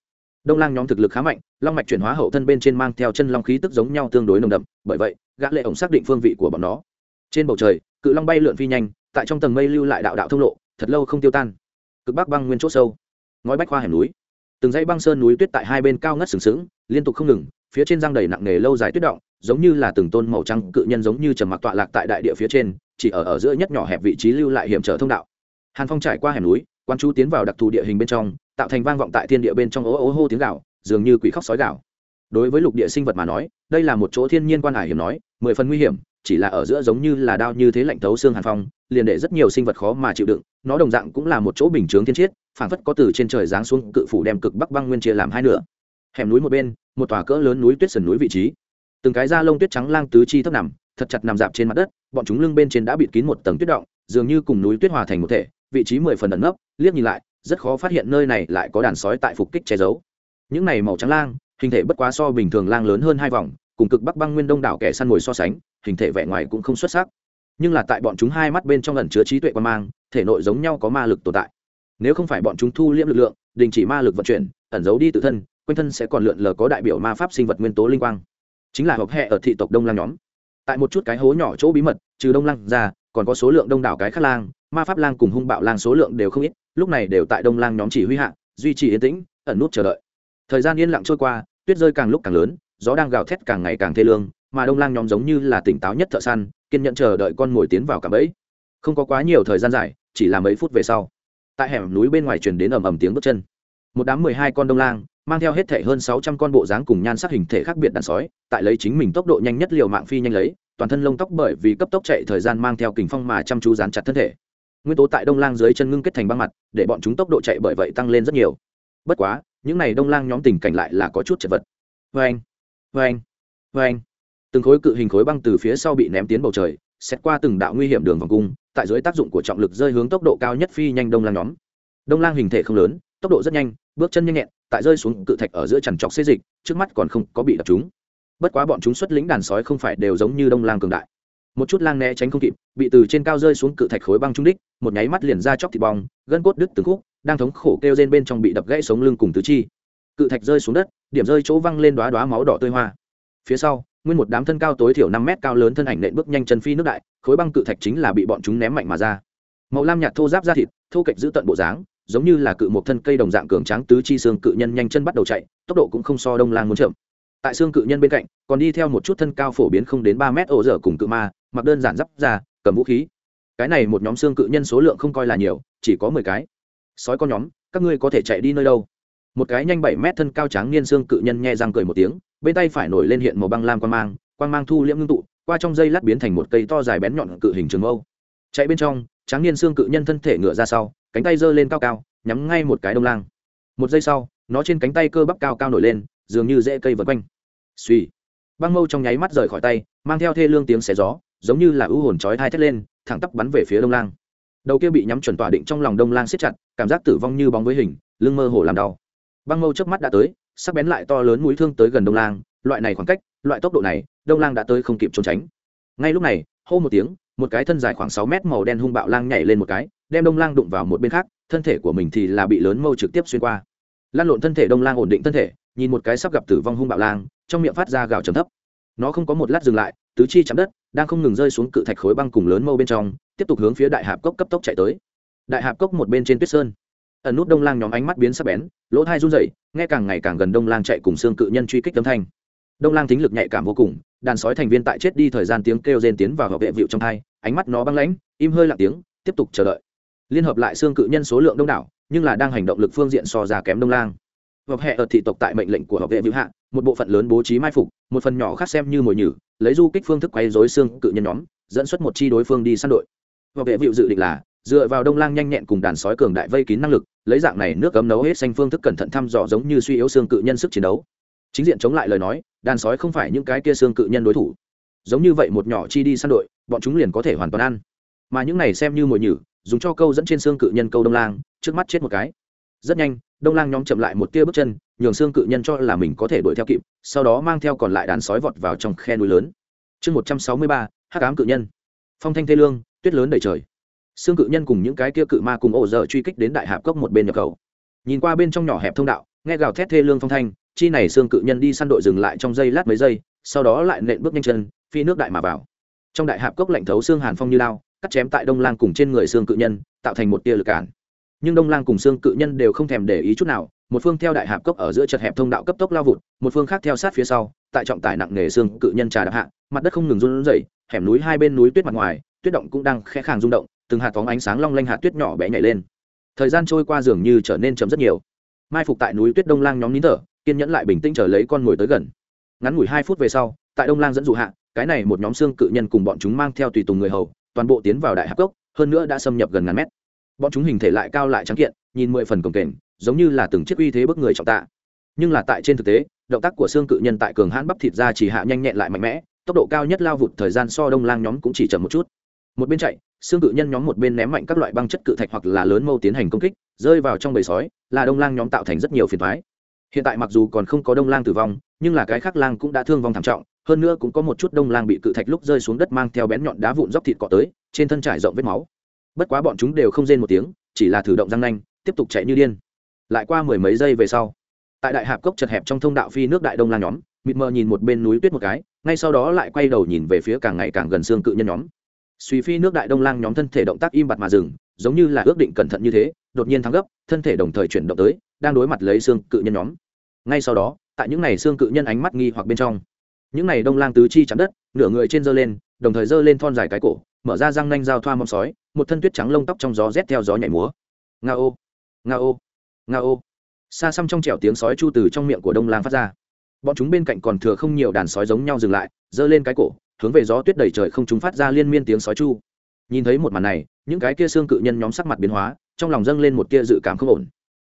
Đông lang nhóm thực lực khá mạnh, long mạch chuyển hóa hậu thân bên trên mang theo chân long khí tức giống nhau tương đối nồng đậm, bởi vậy, gã lệ ổng xác định phương vị của bọn nó. Trên bầu trời, cự long bay lượn phi nhanh, tại trong tầng mây lưu lại đạo đạo thông lộ, thật lâu không tiêu tan. Cực bắc băng nguyên chỗ sâu, ngói bách khoa hẻm núi. Từng dãy băng sơn núi tuyết tại hai bên cao ngất sừng sững, liên tục không ngừng, phía trên răng đầy nặng nề lâu dài tuyết động, giống như là từng tôn màu trắng cự nhân giống như trầm mặc tọa lạc tại đại địa phía trên chỉ ở ở giữa nhất nhỏ hẹp vị trí lưu lại hiểm trở thông đạo. Hàn phong trải qua hẻm núi, quan chú tiến vào đặc thù địa hình bên trong, tạo thành vang vọng tại thiên địa bên trong ố ố hô tiếng gạo dường như quỷ khóc sói gạo đối với lục địa sinh vật mà nói, đây là một chỗ thiên nhiên quan hải hiểm nói, mười phần nguy hiểm, chỉ là ở giữa giống như là đao như thế lạnh thấu xương hàn phong, liền để rất nhiều sinh vật khó mà chịu đựng, nó đồng dạng cũng là một chỗ bình chướng thiên chiết phản phất có từ trên trời giáng xuống cự phủ đem cực bắc băng nguyên chia làm hai nửa. Hẻm núi một bên, một tòa cỡ lớn núi tuyết sườn núi vị trí. Từng cái da lông tuyết trắng lang tứ chi thấp nằm thật chặt nằm dạp trên mặt đất, bọn chúng lưng bên trên đã bịt kín một tầng tuyết động, dường như cùng núi tuyết hòa thành một thể, vị trí mười phần ẩn nấp, liếc nhìn lại, rất khó phát hiện nơi này lại có đàn sói tại phục kích che giấu. Những này màu trắng lang, hình thể bất quá so bình thường lang lớn hơn hai vòng, cùng cực bắc băng nguyên đông đảo kẻ săn mồi so sánh, hình thể vẻ ngoài cũng không xuất sắc. Nhưng là tại bọn chúng hai mắt bên trong ẩn chứa trí tuệ quan mang, thể nội giống nhau có ma lực tồn tại. Nếu không phải bọn chúng thu liễm lực lượng, đình chỉ ma lực vận chuyển, ẩn giấu đi tự thân, quanh thân sẽ còn lượn lờ có đại biểu ma pháp sinh vật nguyên tố linh quang. Chính là hộp hẹ ở thị tộc đông lang nhóm tại một chút cái hố nhỏ chỗ bí mật, trừ đông lang ra, còn có số lượng đông đảo cái khát lang, ma pháp lang cùng hung bạo lang số lượng đều không ít, lúc này đều tại đông lang nhóm chỉ huy hạ, duy trì yên tĩnh, ẩn nút chờ đợi. Thời gian yên lặng trôi qua, tuyết rơi càng lúc càng lớn, gió đang gào thét càng ngày càng thê lương, mà đông lang nhóm giống như là tỉnh táo nhất thợ săn, kiên nhẫn chờ đợi con mồi tiến vào cả bẫy. Không có quá nhiều thời gian dài, chỉ là mấy phút về sau, tại hẻm núi bên ngoài truyền đến ầm ầm tiếng bước chân. Một đám mười hai con đông lang mang theo hết thể hơn sáu trăm con bộ dáng cùng nhan sắc hình thể khác biệt đàn sói, tại lấy chính mình tốc độ nhanh nhất liều mạng phi nhanh lấy toàn thân lông tóc bởi vì cấp tốc chạy thời gian mang theo kình phong mà chăm chú dán chặt thân thể. Nguyên tố tại đông lang dưới chân ngưng kết thành băng mặt, để bọn chúng tốc độ chạy bởi vậy tăng lên rất nhiều. Bất quá, những n à y đông lang nhóm tình cảnh lại là có chút chật vật. Vê anh vê anh vê anh từng khối cự hình khối băng từ phía sau bị ném tiến bầu trời, xét qua từng đạo nguy hiểm đường vòng cung, tại dưới tác dụng của trọng lực rơi hướng tốc độ cao nhất phi nhanh đông lang nhóm. Đông lang hình thể không lớn, tốc độ rất nhanh, bước chân nhanh nhẹn, tại rơi xuống cự thạch ở giữa chằn trọc xê dịch, trước mắt còn không có bị đập chúng bất quá bọn chúng xuất lĩnh đàn sói không phải đều giống như đông lang cường đại. Một chút lang né tránh không kịp, bị từ trên cao rơi xuống cự thạch khối băng trung đích, một nháy mắt liền ra chóc thịt bong, gân cốt đứt từng khúc, đang thống khổ kêu trên bên trong bị đập gãy sống lưng cùng tứ chi. Cự thạch rơi xuống đất, điểm rơi chỗ văng lên đoá đoá máu đỏ tươi hoa. Phía sau, nguyên một đám thân cao tối thiểu năm mét cao lớn thân ảnh nện bước nhanh chân phi nước đại, khối băng cự thạch chính là bị bọn chúng ném mạnh mà ra. Màu lam nhạt thô giáp ra thịt, thô kệch giữ tận bộ dáng, giống như là cự một thân cây đồng dạng cường tráng tứ chi xương cự nhân nhanh chân bắt đầu chạy, tốc độ cũng không so đông lang muốn chậm tại xương cự nhân bên cạnh, còn đi theo một chút thân cao phổ biến không đến ba mét ổ dở cùng cự ma, mặc đơn giản d ra, cầm vũ khí. Cái này một nhóm xương cự nhân số lượng không coi là nhiều, chỉ có mười cái. Sói con nhóm, các ngươi có thể chạy đi nơi đâu? Một cái nhanh bảy mét thân cao tráng niên xương cự nhân nhẹ răng cười một tiếng, bên tay phải nổi lên hiện màu băng lam quan mang quan mang thu liễm ngưng tụ, qua trong dây lát biến thành một cây to dài bén nhọn cự hình trường âu chạy bên trong, tráng niên xương cự nhân thân thể ngựa ra sau, cánh tay giơ lên cao cao, nhắm ngay một cái đông lang. Một giây sau, nó trên cánh tay cơ bắp cao cao nổi lên dường như dễ cây vật quanh. Suy băng mâu trong nháy mắt rời khỏi tay, mang theo thê lương tiếng xé gió, giống như là ưu hồn chói thai thét lên, thẳng tắp bắn về phía đông lang. Đầu kia bị nhắm chuẩn tỏa định trong lòng đông lang siết chặt, cảm giác tử vong như bóng với hình, lưng mơ hồ làm đau. Băng mâu trước mắt đã tới, sắc bén lại to lớn mũi thương tới gần đông lang, loại này khoảng cách, loại tốc độ này, đông lang đã tới không kịp trốn tránh. Ngay lúc này, hô một tiếng, một cái thân dài khoảng sáu mét màu đen hung bạo lang nhảy lên một cái, đem đông lang đụng vào một bên khác, thân thể của mình thì là bị lớn mâu trực tiếp xuyên qua lan lộn thân thể đông lang ổn định thân thể, nhìn một cái sắp gặp tử vong hung bạo lang, trong miệng phát ra gào trầm thấp. Nó không có một lát dừng lại, tứ chi chạm đất, đang không ngừng rơi xuống cự thạch khối băng cùng lớn mâu bên trong, tiếp tục hướng phía đại hạp cốc cấp tốc chạy tới. Đại hạp cốc một bên trên tuyết sơn. Ẩn nút đông lang nhóm ánh mắt biến sắc bén, lỗ thai run rẩy, nghe càng ngày càng gần đông lang chạy cùng xương cự nhân truy kích âm thanh. Đông lang thính lực nhạy cảm vô cùng, đàn sói thành viên tại chết đi thời gian tiếng kêu rên tiến vào hợp vệ vịu trong thai, ánh mắt nó băng lãnh, im hơi lặng tiếng, tiếp tục chờ đợi. Liên hợp lại xương cự nhân số lượng đông đảo nhưng là đang hành động lực phương diện so ra kém đông lang. Hợp hệ ở thị tộc tại mệnh lệnh của hợp vệ vịu hạ, một bộ phận lớn bố trí mai phục, một phần nhỏ khác xem như mồi nhử, lấy du kích phương thức quay dối xương cự nhân nhóm, dẫn xuất một chi đối phương đi săn đội. Hợp vệ vịu dự định là, dựa vào đông lang nhanh nhẹn cùng đàn sói cường đại vây kín năng lực, lấy dạng này nước cấm nấu hết xanh phương thức cẩn thận thăm dò giống như suy yếu xương cự nhân sức chiến đấu. Chính diện chống lại lời nói, đàn sói không phải những cái kia xương cự nhân đối thủ. Giống như vậy một nhỏ chi đi săn đội, bọn chúng liền có thể hoàn toàn ăn. Mà những này xem như mồi nhử dùng cho câu dẫn trên xương cự nhân câu đông lang, trước mắt chết một cái. Rất nhanh, đông lang nhóm chậm lại một tia bước chân, nhường xương cự nhân cho là mình có thể đuổi theo kịp, sau đó mang theo còn lại đàn sói vọt vào trong khe núi lớn. Chương một trăm sáu mươi ba, hắc ám cự nhân. Phong thanh thê lương, tuyết lớn đầy trời. Xương cự nhân cùng những cái kia cự ma cùng ổ dở truy kích đến đại hạp cốc một bên nhập khẩu. Nhìn qua bên trong nhỏ hẹp thông đạo, nghe gào thét thê lương phong thanh, chi này xương cự nhân đi săn đội dừng lại trong giây lát mấy giây, sau đó lại nện bước nhanh chân, phi nước đại mà vào. Trong đại hạp cốc lạnh thấu xương hàn phong như lao cắt chém tại đông lang cùng trên người xương cự nhân, tạo thành một tia lực cản. Nhưng đông lang cùng xương cự nhân đều không thèm để ý chút nào, một phương theo đại hạp cốc ở giữa chật hẹp thông đạo cấp tốc lao vụt, một phương khác theo sát phía sau, tại trọng tải nặng nề xương cự nhân trà đạp hạ, mặt đất không ngừng run rẩy, hẻm núi hai bên núi tuyết mặt ngoài, tuyết động cũng đang khẽ khàng rung động, từng hạt phóng ánh sáng long lanh hạt tuyết nhỏ bé nhảy lên. Thời gian trôi qua dường như trở nên chậm rất nhiều. Mai phục tại núi tuyết đông lang nhóm nín thở, kiên nhẫn lại bình tĩnh chờ lấy con ngồi tới gần. Ngắn ngủi hai phút về sau, tại đông lang dẫn dụ hạ, cái này một nhóm xương cự nhân cùng bọn chúng mang theo tùy tùng người hầu toàn bộ tiến vào đại hạp cốc, hơn nữa đã xâm nhập gần ngàn mét. Bọn chúng hình thể lại cao lại trắng kiện, nhìn mười phần cồng kềnh, giống như là từng chiếc uy thế bức người trọng tạ. Nhưng là tại trên thực tế, động tác của xương cự nhân tại cường hãn bắp thịt ra chỉ hạ nhanh nhẹn lại mạnh mẽ, tốc độ cao nhất lao vụt thời gian so đông lang nhóm cũng chỉ chậm một chút. Một bên chạy, xương cự nhân nhóm một bên ném mạnh các loại băng chất cự thạch hoặc là lớn mâu tiến hành công kích, rơi vào trong bầy sói, là đông lang nhóm tạo thành rất nhiều phiền thoái hiện tại mặc dù còn không có đông lang tử vong, nhưng là cái khác lang cũng đã thương vong thảm trọng hơn nữa cũng có một chút đông lang bị cự thạch lúc rơi xuống đất mang theo bén nhọn đá vụn dốc thịt cọ tới, trên thân trải rộng vết máu. Bất quá bọn chúng đều không rên một tiếng, chỉ là thử động răng nanh, tiếp tục chạy như điên. Lại qua mười mấy giây về sau, tại đại hạp cốc chật hẹp trong thông đạo phi nước đại đông lang nhóm, mịt mờ nhìn một bên núi tuyết một cái, ngay sau đó lại quay đầu nhìn về phía càng ngày càng gần xương cự nhân nhóm. Suy phi nước đại đông lang nhóm thân thể động tác im bặt mà dừng, giống như là ước định cẩn thận như thế, đột nhiên thắng gấp, thân thể đồng thời chuyển động tới, đang đối mặt lấy xương cự nhân nhóm. Ngay sau đó, tại những này xương cự nhân ánh mắt nghi hoặc bên trong những này đông lang tứ chi chạm đất, nửa người trên dơ lên, đồng thời dơ lên thon dài cái cổ, mở ra răng nanh dao thoa mâm sói, một thân tuyết trắng lông tóc trong gió rét theo gió nhảy múa. Nga ô nga ô nga ô. Xa xăm trong trẻo tiếng sói chu từ trong miệng của đông lang phát ra. Bọn chúng bên cạnh còn thừa không nhiều đàn sói giống nhau dừng lại, giơ lên cái cổ, hướng về gió tuyết đầy trời không chúng phát ra liên miên tiếng sói chu. Nhìn thấy một màn này, những cái kia xương cự nhân nhóm sắc mặt biến hóa, trong lòng dâng lên một kia dự cảm không ổn.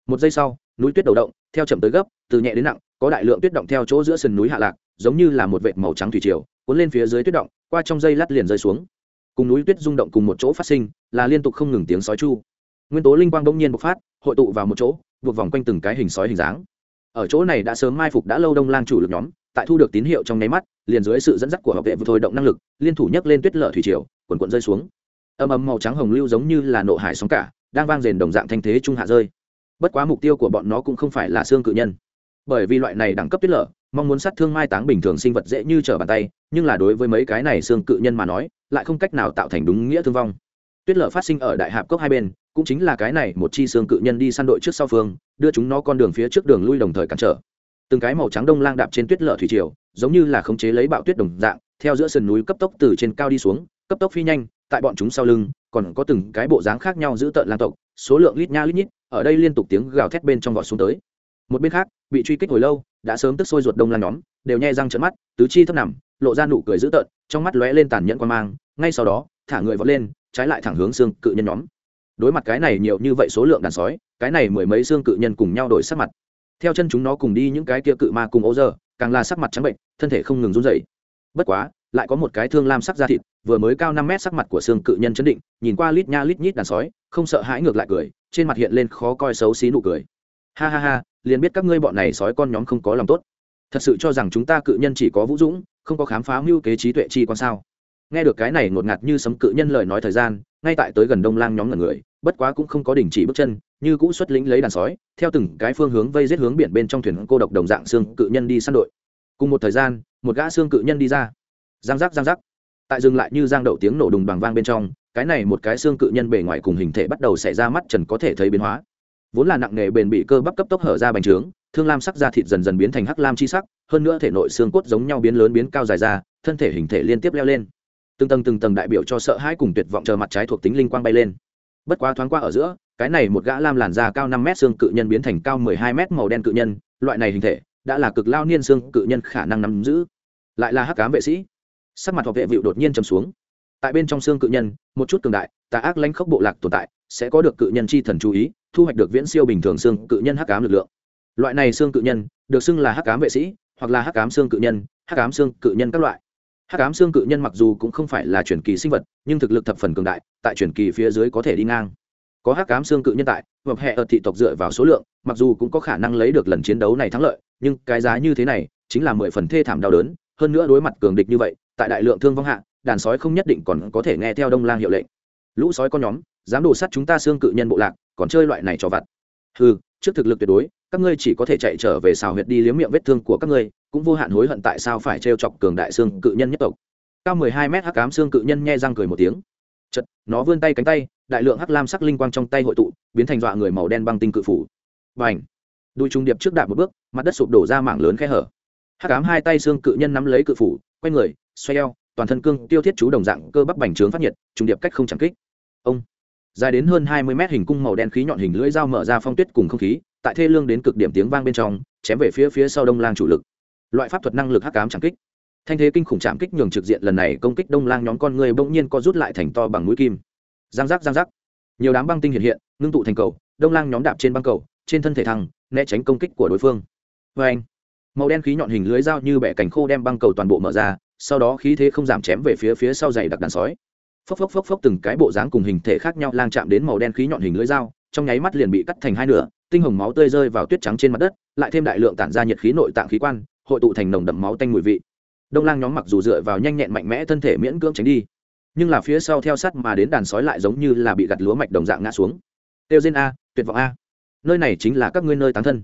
Một giây sau, núi tuyết đầu động, theo chậm tới gấp, từ nhẹ đến nặng, có đại lượng tuyết động theo chỗ giữa sườn núi hạ lạc giống như là một vệt màu trắng thủy triều, cuốn lên phía dưới tuyết động, qua trong dây lát liền rơi xuống. Cùng núi tuyết rung động cùng một chỗ phát sinh, là liên tục không ngừng tiếng sói chu. Nguyên tố linh quang đông nhiên bộc phát, hội tụ vào một chỗ, buộc vòng quanh từng cái hình sói hình dáng. Ở chỗ này đã sớm mai phục đã lâu đông lang chủ lực nhóm, tại thu được tín hiệu trong nháy mắt, liền dưới sự dẫn dắt của học vệ vừa thôi động năng lực, liên thủ nhấc lên tuyết lở thủy triều quần quận rơi xuống. Âm âm màu trắng hồng lưu giống như là nộ hải sóng cả, đang vang rền đồng dạng thanh thế trung hạ rơi. Bất quá mục tiêu của bọn nó cũng không phải là xương cự nhân. Bởi vì loại này đẳng cấp tuyết lở mong muốn sát thương mai táng bình thường sinh vật dễ như trở bàn tay, nhưng là đối với mấy cái này xương cự nhân mà nói, lại không cách nào tạo thành đúng nghĩa thương vong. Tuyết lở phát sinh ở đại hạp cốc hai bên, cũng chính là cái này một chi xương cự nhân đi săn đội trước sau phương, đưa chúng nó con đường phía trước đường lui đồng thời cản trở. Từng cái màu trắng đông lang đạp trên tuyết lở thủy triều, giống như là khống chế lấy bạo tuyết đồng dạng, theo giữa sườn núi cấp tốc từ trên cao đi xuống, cấp tốc phi nhanh, tại bọn chúng sau lưng, còn có từng cái bộ dáng khác nhau giữ tợn lang tộc, số lượng lít nha lít nhít, ở đây liên tục tiếng gào thét bên trong vọt xuống tới một bên khác, bị truy kích hồi lâu, đã sớm tức sôi ruột đông lan nhóm, đều nhai răng trợn mắt, tứ chi thấp nằm, lộ ra nụ cười dữ tợn, trong mắt lóe lên tàn nhẫn quan mang, ngay sau đó, thả người vọt lên, trái lại thẳng hướng xương cự nhân nhóm. Đối mặt cái này nhiều như vậy số lượng đàn sói, cái này mười mấy xương cự nhân cùng nhau đổi sắc mặt. Theo chân chúng nó cùng đi những cái kia cự ma cùng ố giờ càng là sắc mặt trắng bệnh, thân thể không ngừng run dậy bất quá, lại có một cái thương lam sắc da thịt, vừa mới cao năm mét sắc mặt của xương cự nhân chấn định, nhìn qua lít nha lít nhít đàn sói, không sợ hãi ngược lại cười, trên mặt hiện lên khó coi xấu xí nụ cười. Ha ha ha liền biết các ngươi bọn này sói con nhóm không có lòng tốt. Thật sự cho rằng chúng ta cự nhân chỉ có vũ dũng, không có khám phá mưu kế trí tuệ chi con sao? Nghe được cái này ngột ngạt như sấm cự nhân lời nói thời gian, ngay tại tới gần đông lang nhóm ngần người, bất quá cũng không có đình chỉ bước chân, như cũ xuất lĩnh lấy đàn sói, theo từng cái phương hướng vây giết hướng biển bên trong thuyền cô độc đồng dạng xương cự nhân đi săn đội. Cùng một thời gian, một gã xương cự nhân đi ra. Giang giác giang giác. Tại dừng lại như giang đậu tiếng nổ đùng bằng vang bên trong, cái này một cái xương cự nhân bề ngoài cùng hình thể bắt đầu xảy ra mắt trần có thể thấy biến hóa vốn là nặng nghề bền bị cơ bắp cấp tốc hở ra bành trướng, thương lam sắc da thịt dần dần biến thành hắc lam chi sắc, hơn nữa thể nội xương cốt giống nhau biến lớn biến cao dài ra, thân thể hình thể liên tiếp leo lên. Từng tầng từng tầng đại biểu cho sợ hãi cùng tuyệt vọng chờ mặt trái thuộc tính linh quang bay lên. Bất quá thoáng qua ở giữa, cái này một gã lam làn da cao năm mét xương cự nhân biến thành cao mười hai mét màu đen cự nhân, loại này hình thể đã là cực lao niên xương cự nhân khả năng nắm giữ. Lại là hắc cám vệ sĩ. Sắc mặt hoặc vệ vịu đột nhiên trầm xuống. Tại bên trong xương cự nhân, một chút cường đại, tà ác lãnh khốc bộ lạc tồn tại, sẽ có được cự nhân chi thần chú ý thu hoạch được viễn siêu bình thường xương cự nhân hắc ám lực lượng. Loại này xương cự nhân, được xưng là hắc ám vệ sĩ, hoặc là hắc ám xương cự nhân, hắc ám xương cự nhân các loại. Hắc ám xương cự nhân mặc dù cũng không phải là truyền kỳ sinh vật, nhưng thực lực thập phần cường đại, tại truyền kỳ phía dưới có thể đi ngang. Có hắc ám xương cự nhân tại, hợp hệ ở thị tộc dựa vào số lượng, mặc dù cũng có khả năng lấy được lần chiến đấu này thắng lợi, nhưng cái giá như thế này, chính là mười phần thê thảm đau đớn, hơn nữa đối mặt cường địch như vậy, tại đại lượng thương vong hạ, đàn sói không nhất định còn có thể nghe theo đông lang hiệu lệnh. Lũ sói con nhóm, dám đổ sắt chúng ta xương cự nhân bộ lạc còn chơi loại này cho vặt. Ừ trước thực lực tuyệt đối, các ngươi chỉ có thể chạy trở về xào huyệt đi liếm miệng vết thương của các ngươi, cũng vô hạn hối hận tại sao phải trêu chọc cường đại xương cự nhân nhất tộc. Cao mười hai mét hắc cám xương cự nhân nhe răng cười một tiếng. Chật, nó vươn tay cánh tay, đại lượng hắc lam sắc linh quang trong tay hội tụ, biến thành dọa người màu đen băng tinh cự phủ. Và ảnh đuôi trung điệp trước đạp một bước, mặt đất sụp đổ ra mảng lớn khe hở. Hắc ám hai tay xương cự nhân nắm lấy cự phủ, quay người, xoay eo, toàn thân cương tiêu thiết chú đồng dạng cơ bắp bành trướng phát nhiệt trùng điệp cách không chẳng kích. Ông! Dài đến hơn hai mươi mét hình cung màu đen khí nhọn hình lưỡi dao mở ra phong tuyết cùng không khí, tại thê lương đến cực điểm tiếng vang bên trong, chém về phía phía sau đông lang chủ lực. Loại pháp thuật năng lực hắc ám chẳng kích. Thanh thế kinh khủng chạm kích nhường trực diện lần này công kích đông lang nhóm con người bỗng nhiên co rút lại thành to bằng mũi kim. Giang giác giang giác. Nhiều đám băng tinh hiện hiện, ngưng tụ thành cầu, đông lang nhóm đạp trên băng cầu, trên thân thể thăng, né tránh công kích của đối phương. Vê anh, màu đen khí nhọn hình lưới dao như bẻ cành khô đem băng cầu toàn bộ mở ra, sau đó khí thế không giảm chém về phía phía sau dày đặc đàn sói phốc phốc phốc phốc từng cái bộ dáng cùng hình thể khác nhau lang chạm đến màu đen khí nhọn hình lưỡi dao, trong nháy mắt liền bị cắt thành hai nửa, tinh hồng máu tươi rơi vào tuyết trắng trên mặt đất, lại thêm đại lượng tản ra nhiệt khí nội tạng khí quan, hội tụ thành nồng đậm máu tanh mùi vị. Đông lang nhóm mặc dù dựa vào nhanh nhẹn mạnh mẽ thân thể miễn cưỡng tránh đi, nhưng là phía sau theo sắt mà đến đàn sói lại giống như là bị gặt lúa mạch đồng dạng ngã xuống. Tiêu diên a, tuyệt vọng a. Nơi này chính là các ngươi nơi tán thân.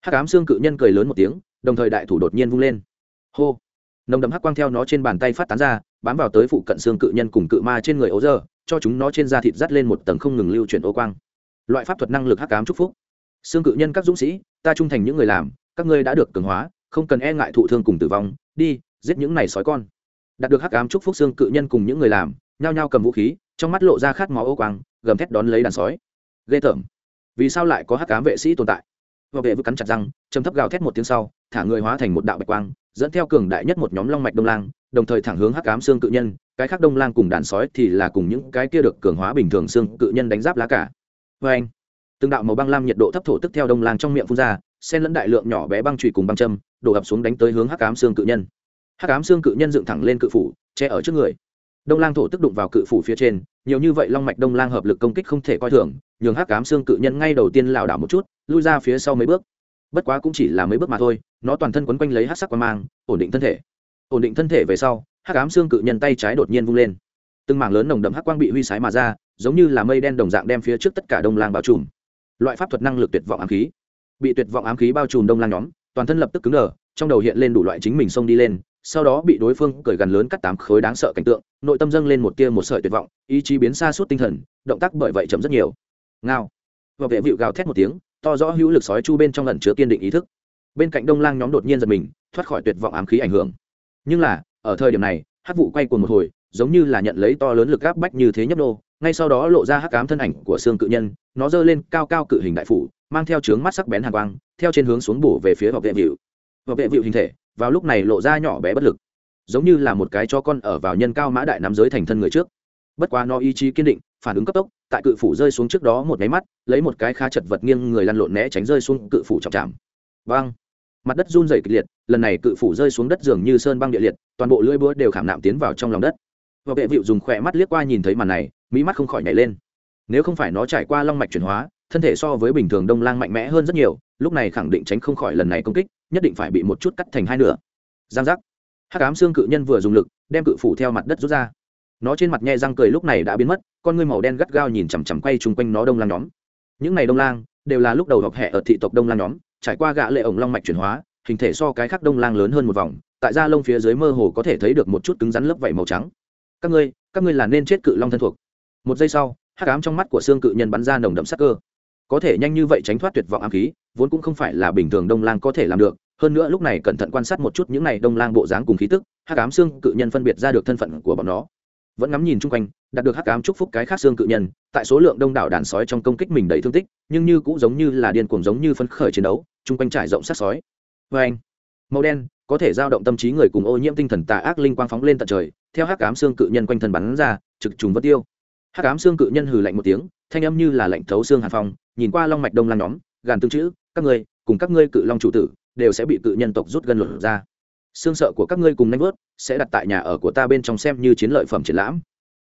Hắc ám xương cự nhân cười lớn một tiếng, đồng thời đại thủ đột nhiên vung lên. Hô. Nồng đậm hắc quang theo nó trên bàn tay phát tán ra bám vào tới phụ cận xương cự nhân cùng cự ma trên người ấu dơ, cho chúng nó trên da thịt dắt lên một tầng không ngừng lưu chuyển ô quang. Loại pháp thuật năng lực hắc ám chúc phúc. Xương cự nhân các dũng sĩ, ta trung thành những người làm, các ngươi đã được cường hóa, không cần e ngại thụ thương cùng tử vong, đi, giết những này sói con. Đạt được hắc ám chúc phúc xương cự nhân cùng những người làm, nhao nhao cầm vũ khí, trong mắt lộ ra khát máu ô quang, gầm thét đón lấy đàn sói. Ghê tởm. Vì sao lại có hắc ám vệ sĩ tồn tại? Và vệ vừa cắn chặt răng châm thấp gào thét một tiếng sau, thả người hóa thành một đạo bạch quang, dẫn theo cường đại nhất một nhóm long mạch đông lang đồng thời thẳng hướng hắc ám xương cự nhân, cái khác đông lang cùng đàn sói thì là cùng những cái kia được cường hóa bình thường xương cự nhân đánh giáp lá cả. Vê anh, từng đạo màu băng lam nhiệt độ thấp thổ tức theo đông lang trong miệng phun ra, xen lẫn đại lượng nhỏ bé băng trụy cùng băng châm, đổ ập xuống đánh tới hướng hắc ám xương cự nhân. Hắc ám xương cự nhân dựng thẳng lên cự phủ, che ở trước người. Đông lang thổ tức đụng vào cự phủ phía trên, nhiều như vậy long mạch đông lang hợp lực công kích không thể coi thường, nhường hắc ám xương cự nhân ngay đầu tiên lảo đảo một chút, lui ra phía sau mấy bước. Bất quá cũng chỉ là mấy bước mà thôi, nó toàn thân quấn quanh lấy hắc sắc qua mang, ổn định thân thể ổn định thân thể về sau, hắc ám xương cự nhân tay trái đột nhiên vung lên. Từng mảng lớn nồng đậm hắc quang bị huy sái mà ra, giống như là mây đen đồng dạng đem phía trước tất cả đông lang bao trùm. Loại pháp thuật năng lực tuyệt vọng ám khí. Bị tuyệt vọng ám khí bao trùm đông lang nhóm, toàn thân lập tức cứng đờ, trong đầu hiện lên đủ loại chính mình xông đi lên, sau đó bị đối phương cởi gần lớn cắt tám khối đáng sợ cảnh tượng, nội tâm dâng lên một tia một sợi tuyệt vọng, ý chí biến xa suốt tinh thần, động tác bởi vậy chậm rất nhiều. Ngao. Và vệ vịu gào thét một tiếng, to rõ hữu lực sói chu bên trong lần chứa kiên định ý thức. Bên cạnh đông lang nhóm đột nhiên giật mình, thoát khỏi tuyệt vọng ám khí ảnh hưởng nhưng là, ở thời điểm này, hát vụ quay cuồng một hồi, giống như là nhận lấy to lớn lực gáp bách như thế nhấp nô, ngay sau đó lộ ra hắc cám thân ảnh của xương cự nhân, nó giơ lên cao cao cự hình đại phủ, mang theo trướng mắt sắc bén hàng quang, theo trên hướng xuống bổ về phía vào vệ vịu. Vào vệ vịu hình thể, vào lúc này lộ ra nhỏ bé bất lực, giống như là một cái cho con ở vào nhân cao mã đại nắm giới thành thân người trước. Bất quá nó ý chí kiên định, phản ứng cấp tốc, tại cự phủ rơi xuống trước đó một máy mắt, lấy một cái khá chật vật nghiêng người lăn lộn né tránh rơi xuống cự phủ trọng chạm vang mặt đất run rẩy kịch liệt, lần này cự phủ rơi xuống đất dường như sơn băng địa liệt, toàn bộ lưỡi búa đều khảm nạm tiến vào trong lòng đất. Và vệ vịu dùng khỏe mắt liếc qua nhìn thấy màn này, mỹ mắt không khỏi nhảy lên. Nếu không phải nó trải qua long mạch chuyển hóa, thân thể so với bình thường đông lang mạnh mẽ hơn rất nhiều, lúc này khẳng định tránh không khỏi lần này công kích, nhất định phải bị một chút cắt thành hai nửa. Giang giác. Hắc ám xương cự nhân vừa dùng lực, đem cự phủ theo mặt đất rút ra. Nó trên mặt nhe răng cười lúc này đã biến mất, con ngươi màu đen gắt gao nhìn chằm chằm quay chung quanh nó đông lang nhóm. Những này đông lang đều là lúc đầu học hệ ở thị tộc đông lang nhóm trải qua gã lệ ổng long mạch chuyển hóa, hình thể so cái khác đông lang lớn hơn một vòng, tại da lông phía dưới mơ hồ có thể thấy được một chút cứng rắn lớp vảy màu trắng. Các ngươi các ngươi là nên chết cự long thân thuộc. Một giây sau, hắc ám trong mắt của xương cự nhân bắn ra nồng đậm sắc cơ. Có thể nhanh như vậy tránh thoát tuyệt vọng ám khí, vốn cũng không phải là bình thường đông lang có thể làm được. Hơn nữa lúc này cẩn thận quan sát một chút những này đông lang bộ dáng cùng khí tức, hắc ám xương cự nhân phân biệt ra được thân phận của bọn nó vẫn ngắm nhìn chung quanh, đạt được hắc ám chúc phúc cái khác xương cự nhân, tại số lượng đông đảo đàn sói trong công kích mình đầy thương tích, nhưng như cũng giống như là điên cuồng giống như phấn khởi chiến đấu, chung quanh trải rộng sát sói. Vê anh, màu đen, có thể giao động tâm trí người cùng ô nhiễm tinh thần tà ác linh quang phóng lên tận trời, theo hắc ám xương cự nhân quanh thân bắn ra, trực trùng vất tiêu. Hắc ám xương cự nhân hừ lạnh một tiếng, thanh âm như là lạnh thấu xương hàn phong, nhìn qua long mạch đông lan nhóm, gàn tương chữ, các ngươi, cùng các ngươi cự long chủ tử, đều sẽ bị cự nhân tộc rút gân luận ra xương sợ của các ngươi cùng nanh vớt sẽ đặt tại nhà ở của ta bên trong xem như chiến lợi phẩm triển lãm.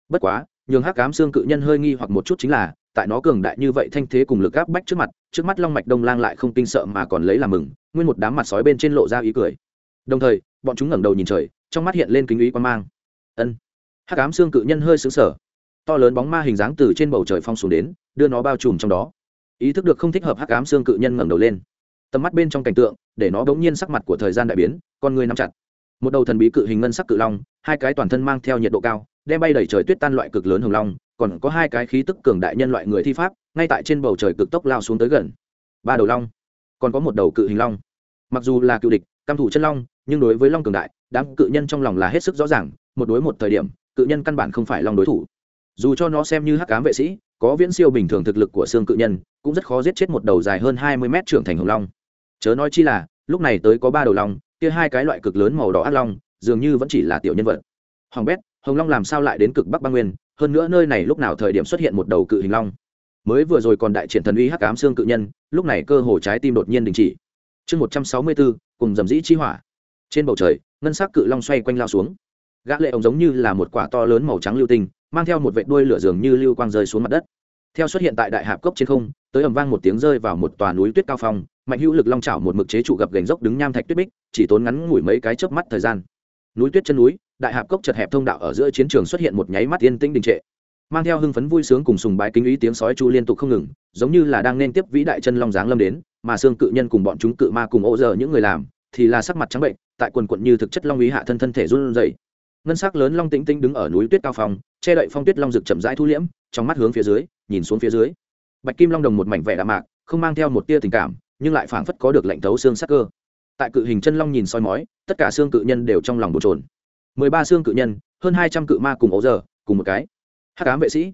Bất quá, nhường hắc cám xương cự nhân hơi nghi hoặc một chút chính là, tại nó cường đại như vậy thanh thế cùng lực áp bách trước mặt, trước mắt long mạch đông lang lại không kinh sợ mà còn lấy làm mừng, nguyên một đám mặt sói bên trên lộ ra ý cười. Đồng thời, bọn chúng ngẩng đầu nhìn trời, trong mắt hiện lên kính ý quan mang. Ân. Hắc ám xương cự nhân hơi xứng sở to lớn bóng ma hình dáng từ trên bầu trời phong xuống đến, đưa nó bao trùm trong đó. Ý thức được không thích hợp hắc ám xương cự nhân ngẩng đầu lên. Tầm mắt bên trong cảnh tượng, để nó bỗng nhiên sắc mặt của thời gian đại biến con người nắm chặt. Một đầu thần bí cự hình ngân sắc cự long, hai cái toàn thân mang theo nhiệt độ cao, đem bay đẩy trời tuyết tan loại cực lớn hồng long, còn có hai cái khí tức cường đại nhân loại người thi pháp, ngay tại trên bầu trời cực tốc lao xuống tới gần. Ba đầu long, còn có một đầu cự hình long. Mặc dù là cựu địch, căm thủ chân long, nhưng đối với long cường đại, đám cự nhân trong lòng là hết sức rõ ràng, một đối một thời điểm, cự nhân căn bản không phải long đối thủ. Dù cho nó xem như hắc cám vệ sĩ, có viễn siêu bình thường thực lực của xương cự nhân, cũng rất khó giết chết một đầu dài hơn hai mươi mét trưởng thành hồng long. Chớ nói chi là, lúc này tới có ba đầu long kia hai cái loại cực lớn màu đỏ ác long, dường như vẫn chỉ là tiểu nhân vật. Hoàng bét, hồng long làm sao lại đến cực bắc băng nguyên? Hơn nữa nơi này lúc nào thời điểm xuất hiện một đầu cự hình long? Mới vừa rồi còn đại triển thần uy hắc ám xương cự nhân, lúc này cơ hồ trái tim đột nhiên đình chỉ. Chương một trăm sáu mươi bốn, cùng dầm dĩ chi hỏa. Trên bầu trời, ngân sắc cự long xoay quanh lao xuống. Gã lệ ống giống như là một quả to lớn màu trắng lưu tinh, mang theo một vệt đuôi lửa dường như lưu quang rơi xuống mặt đất theo xuất hiện tại đại hạp cốc trên không, tới ầm vang một tiếng rơi vào một tòa núi tuyết cao phong, mạnh hữu lực long chảo một mực chế trụ gập gành dốc đứng nham thạch tuyết bích, chỉ tốn ngắn ngủi mấy cái chớp mắt thời gian. Núi tuyết chân núi, đại hạp cốc chật hẹp thông đạo ở giữa chiến trường xuất hiện một nháy mắt yên tĩnh đình trệ. Mang theo hưng phấn vui sướng cùng sùng bái kính ý tiếng sói chu liên tục không ngừng, giống như là đang nên tiếp vĩ đại chân long giáng lâm đến, mà xương cự nhân cùng bọn chúng cự ma cùng ô giờ những người làm, thì là sắc mặt trắng bệnh, tại quần quận như thực chất long ý hạ thân thân thể run rẩy ngân sắc lớn long tĩnh tĩnh đứng ở núi tuyết cao phong, che đậy phong tuyết long rực chậm rãi thu liễm, trong mắt hướng phía dưới, nhìn xuống phía dưới. Bạch kim long đồng một mảnh vẻ đạm mạc, không mang theo một tia tình cảm, nhưng lại phảng phất có được lệnh thấu xương sắc cơ. Tại cự hình chân long nhìn soi mói, tất cả xương cự nhân đều trong lòng bồn trồn mười ba xương cự nhân, hơn hai trăm cự ma cùng ấu giờ cùng một cái. Hắc ám vệ sĩ.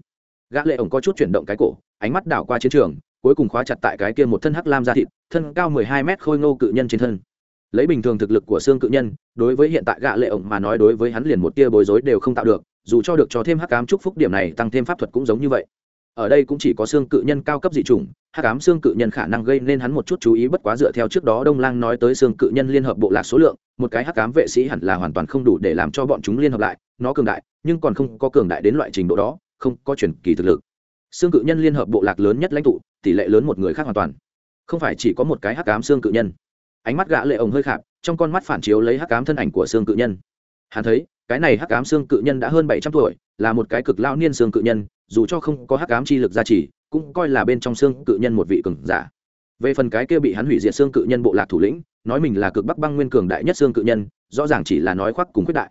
Gã lệ ổng có chút chuyển động cái cổ, ánh mắt đảo qua chiến trường, cuối cùng khóa chặt tại cái kia một thân hắc lam da thịt, thân cao mười hai mét khôi ngô cự nhân trên thân lấy bình thường thực lực của xương cự nhân, đối với hiện tại gạ lệ ổng mà nói đối với hắn liền một tia bối rối đều không tạo được, dù cho được cho thêm hắc ám chúc phúc điểm này tăng thêm pháp thuật cũng giống như vậy. Ở đây cũng chỉ có xương cự nhân cao cấp dị chủng, hắc ám xương cự nhân khả năng gây nên hắn một chút chú ý bất quá dựa theo trước đó đông lang nói tới xương cự nhân liên hợp bộ lạc số lượng, một cái hắc ám vệ sĩ hẳn là hoàn toàn không đủ để làm cho bọn chúng liên hợp lại, nó cường đại, nhưng còn không có cường đại đến loại trình độ đó, không có truyền kỳ thực lực. Xương cự nhân liên hợp bộ lạc lớn nhất lãnh tụ, tỷ lệ lớn một người khác hoàn toàn. Không phải chỉ có một cái hắc ám xương cự nhân ánh mắt gã lệ ổng hơi khạp, trong con mắt phản chiếu lấy hắc ám thân ảnh của xương cự nhân. Hắn thấy, cái này hắc ám xương cự nhân đã hơn bảy trăm tuổi, là một cái cực lão niên xương cự nhân, dù cho không có hắc ám chi lực gia trì, cũng coi là bên trong xương cự nhân một vị cường giả. Về phần cái kia bị hắn hủy diệt xương cự nhân bộ lạc thủ lĩnh, nói mình là cực bắc băng nguyên cường đại nhất xương cự nhân, rõ ràng chỉ là nói khoác cùng quyết đại.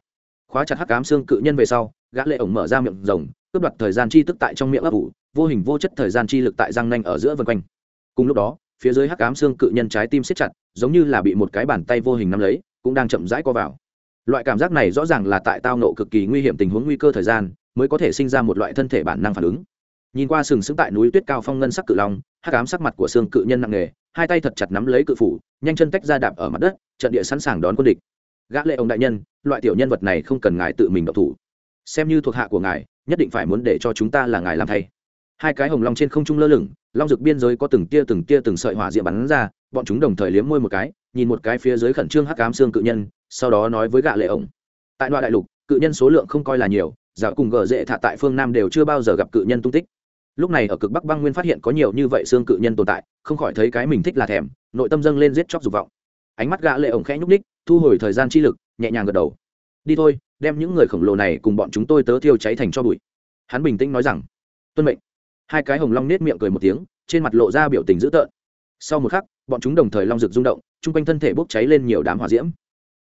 Khóa chặt hắc ám xương cự nhân về sau, gã lệ ổng mở ra miệng rồng, cướp đoạt thời gian chi tức tại trong miệng ấp ủ, vô hình vô chất thời gian chi lực tại răng nanh ở giữa vân quanh. Cùng lúc đó phía dưới hắc ám xương cự nhân trái tim siết chặt, giống như là bị một cái bàn tay vô hình nắm lấy, cũng đang chậm rãi co vào. Loại cảm giác này rõ ràng là tại tao nộ cực kỳ nguy hiểm tình huống nguy cơ thời gian, mới có thể sinh ra một loại thân thể bản năng phản ứng. Nhìn qua sừng sững tại núi tuyết cao phong ngân sắc cự long, hắc ám sắc mặt của xương cự nhân nặng nề, hai tay thật chặt nắm lấy cự phủ, nhanh chân tách ra đạp ở mặt đất, trận địa sẵn sàng đón quân địch. Gã lệ ông đại nhân, loại tiểu nhân vật này không cần ngài tự mình động thủ. Xem như thuộc hạ của ngài, nhất định phải muốn để cho chúng ta là ngài làm thay hai cái hồng long trên không trung lơ lửng, long rực biên giới có từng tia từng tia từng sợi hỏa diệm bắn ra, bọn chúng đồng thời liếm môi một cái, nhìn một cái phía dưới khẩn trương hắc ám xương cự nhân, sau đó nói với gã lệ ổng. Tại đoạn đại lục, cự nhân số lượng không coi là nhiều, dạo cùng gờ dễ thạ tại phương nam đều chưa bao giờ gặp cự nhân tung tích. Lúc này ở cực bắc băng nguyên phát hiện có nhiều như vậy xương cự nhân tồn tại, không khỏi thấy cái mình thích là thèm, nội tâm dâng lên giết chóc dục vọng. Ánh mắt gã lệ ổng khẽ nhúc ních thu hồi thời gian chi lực, nhẹ nhàng gật đầu. Đi thôi, đem những người khổng lồ này cùng bọn chúng tôi tớ thiêu cháy thành cho bụi. Hắn bình tĩnh nói rằng, tuân mệnh hai cái hồng long nết miệng cười một tiếng, trên mặt lộ ra biểu tình dữ tợn. Sau một khắc, bọn chúng đồng thời long rực rung động, chung quanh thân thể bốc cháy lên nhiều đám hỏa diễm.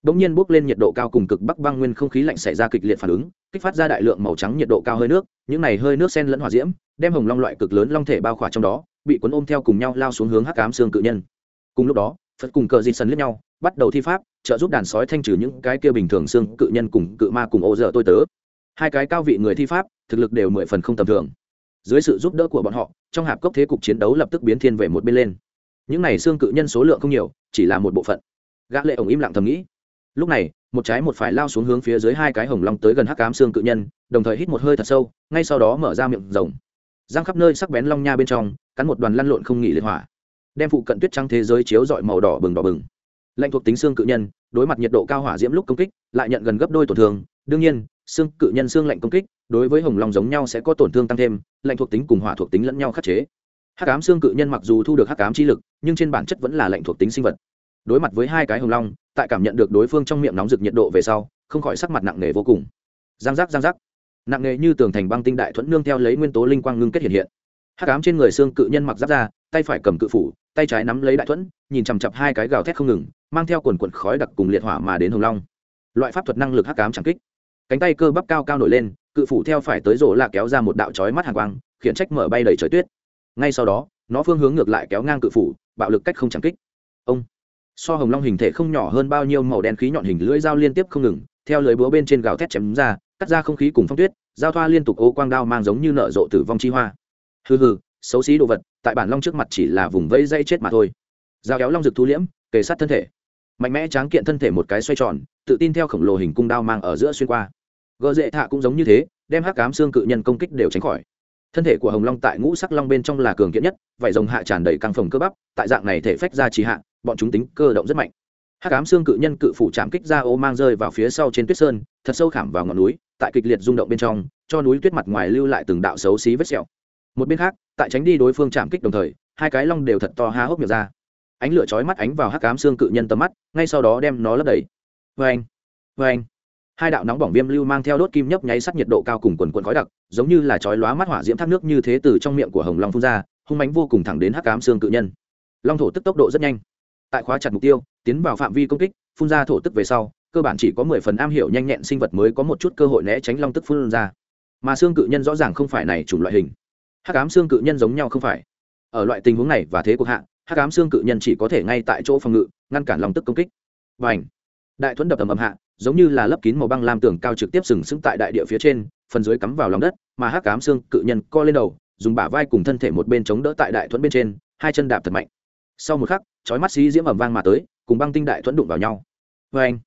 Đ ỗ n g nhiên bốc lên nhiệt độ cao cùng cực bắc băng nguyên không khí lạnh xảy ra kịch liệt phản ứng, kích phát ra đại lượng màu trắng nhiệt độ cao hơi nước, những này hơi nước sen lẫn hỏa diễm, đem hồng long loại cực lớn long thể bao khỏa trong đó, bị cuốn ôm theo cùng nhau lao xuống hướng hắc cám xương cự nhân. Cùng lúc đó, phật cùng cờ dịt sần lướt nhau, bắt đầu thi pháp, trợ giúp đàn sói thanh trừ những cái kia bình thường xương cự nhân cùng cự ma cùng ô dở tôi tớ. Hai cái cao vị người thi pháp, thực lực đều mười phần không tầm thường dưới sự giúp đỡ của bọn họ, trong hạp cốc thế cục chiến đấu lập tức biến thiên về một bên lên. Những này xương cự nhân số lượng không nhiều, chỉ là một bộ phận. Gã lệ ổng im lặng thầm nghĩ. Lúc này, một trái một phải lao xuống hướng phía dưới hai cái hồng long tới gần hắc ám xương cự nhân, đồng thời hít một hơi thật sâu, ngay sau đó mở ra miệng rồng giang khắp nơi sắc bén long nha bên trong, cắn một đoàn lăn lộn không nghỉ liệt hỏa, đem phụ cận tuyết trắng thế giới chiếu dọi màu đỏ bừng đỏ bừng. Lạnh thuộc tính xương cự nhân, đối mặt nhiệt độ cao hỏa diễm lúc công kích, lại nhận gần gấp đôi tổn thương. Đương nhiên, xương cự nhân xương lạnh công kích đối với hồng long giống nhau sẽ có tổn thương tăng thêm, lạnh thuộc tính cùng hỏa thuộc tính lẫn nhau khắc chế. Hắc ám xương cự nhân mặc dù thu được hắc ám chi lực, nhưng trên bản chất vẫn là lạnh thuộc tính sinh vật. Đối mặt với hai cái hồng long, tại cảm nhận được đối phương trong miệng nóng rực nhiệt độ về sau, không khỏi sắc mặt nặng nề vô cùng. Giang giác giang giác. Nặng nề như tường thành băng tinh đại thuẫn nương theo lấy nguyên tố linh quang ngưng kết hiện hiện. Hắc ám trên người xương cự nhân mặc giáp ra, tay phải cầm cự phủ, tay trái nắm lấy đại thuẫn, nhìn chằm chặp hai cái gào thét không ngừng, mang theo quần quần khói đặc cùng liệt hỏa mà đến hồng long. Loại pháp thuật năng lực hắc ám chẳng kích. Cánh tay cơ bắp cao cao nổi lên cự phủ theo phải tới rổ là kéo ra một đạo chói mắt hàng quang, khiển trách mở bay đầy trời tuyết. Ngay sau đó, nó phương hướng ngược lại kéo ngang cự phủ, bạo lực cách không chẳng kích. Ông! So hồng long hình thể không nhỏ hơn bao nhiêu màu đen khí nhọn hình lưỡi dao liên tiếp không ngừng, theo lưới búa bên trên gào thét chém ra, cắt ra không khí cùng phong tuyết, giao thoa liên tục ô quang đao mang giống như nở rộ tử vong chi hoa. Hừ hừ, xấu xí đồ vật, tại bản long trước mặt chỉ là vùng vẫy dây chết mà thôi. Dao kéo long rực thu liễm, kề sát thân thể. Mạnh mẽ tráng kiện thân thể một cái xoay tròn, tự tin theo khổng lồ hình cung đao mang ở giữa xuyên qua gợ dễ thạ cũng giống như thế, đem hắc cám xương cự nhân công kích đều tránh khỏi. Thân thể của hồng long tại ngũ sắc long bên trong là cường kiện nhất, vải rồng hạ tràn đầy căng phồng cơ bắp, tại dạng này thể phách ra trì hạ, bọn chúng tính cơ động rất mạnh. Hắc ám xương cự nhân cự phủ chạm kích ra ô mang rơi vào phía sau trên tuyết sơn, thật sâu khảm vào ngọn núi, tại kịch liệt rung động bên trong, cho núi tuyết mặt ngoài lưu lại từng đạo xấu xí vết sẹo. Một bên khác, tại tránh đi đối phương chạm kích đồng thời, hai cái long đều thật to há hốc miệng ra. Ánh lửa chói mắt ánh vào hắc ám xương cự nhân tầm mắt, ngay sau đó đem nó lấp đầy. Vê anh vê anh hai đạo nóng bỏng viêm lưu mang theo đốt kim nhấp nháy sắt nhiệt độ cao cùng quần quần khói đặc, giống như là chói lóa mắt hỏa diễm thác nước như thế từ trong miệng của hồng long phun ra, hung mánh vô cùng thẳng đến hắc ám xương cự nhân. Long thổ tức tốc độ rất nhanh. Tại khóa chặt mục tiêu, tiến vào phạm vi công kích, phun ra thổ tức về sau, cơ bản chỉ có mười phần am hiểu nhanh nhẹn sinh vật mới có một chút cơ hội né tránh long tức phun ra. Mà xương cự nhân rõ ràng không phải này chủng loại hình. Hắc ám xương cự nhân giống nhau không phải. Ở loại tình huống này và thế cuộc hạ, hắc ám xương cự nhân chỉ có thể ngay tại chỗ phòng ngự, ngăn cản long tức công kích. Và ảnh đại thuẫn đập ầm ầm hạ giống như là lấp kín màu băng lam tường cao trực tiếp sừng sững tại đại địa phía trên, phần dưới cắm vào lòng đất, mà hắc ám xương cự nhân co lên đầu, dùng bả vai cùng thân thể một bên chống đỡ tại đại thuẫn bên trên, hai chân đạp thật mạnh. Sau một khắc, chói mắt xí diễm ẩm vang mà tới, cùng băng tinh đại thuẫn đụng vào nhau. Vê anh,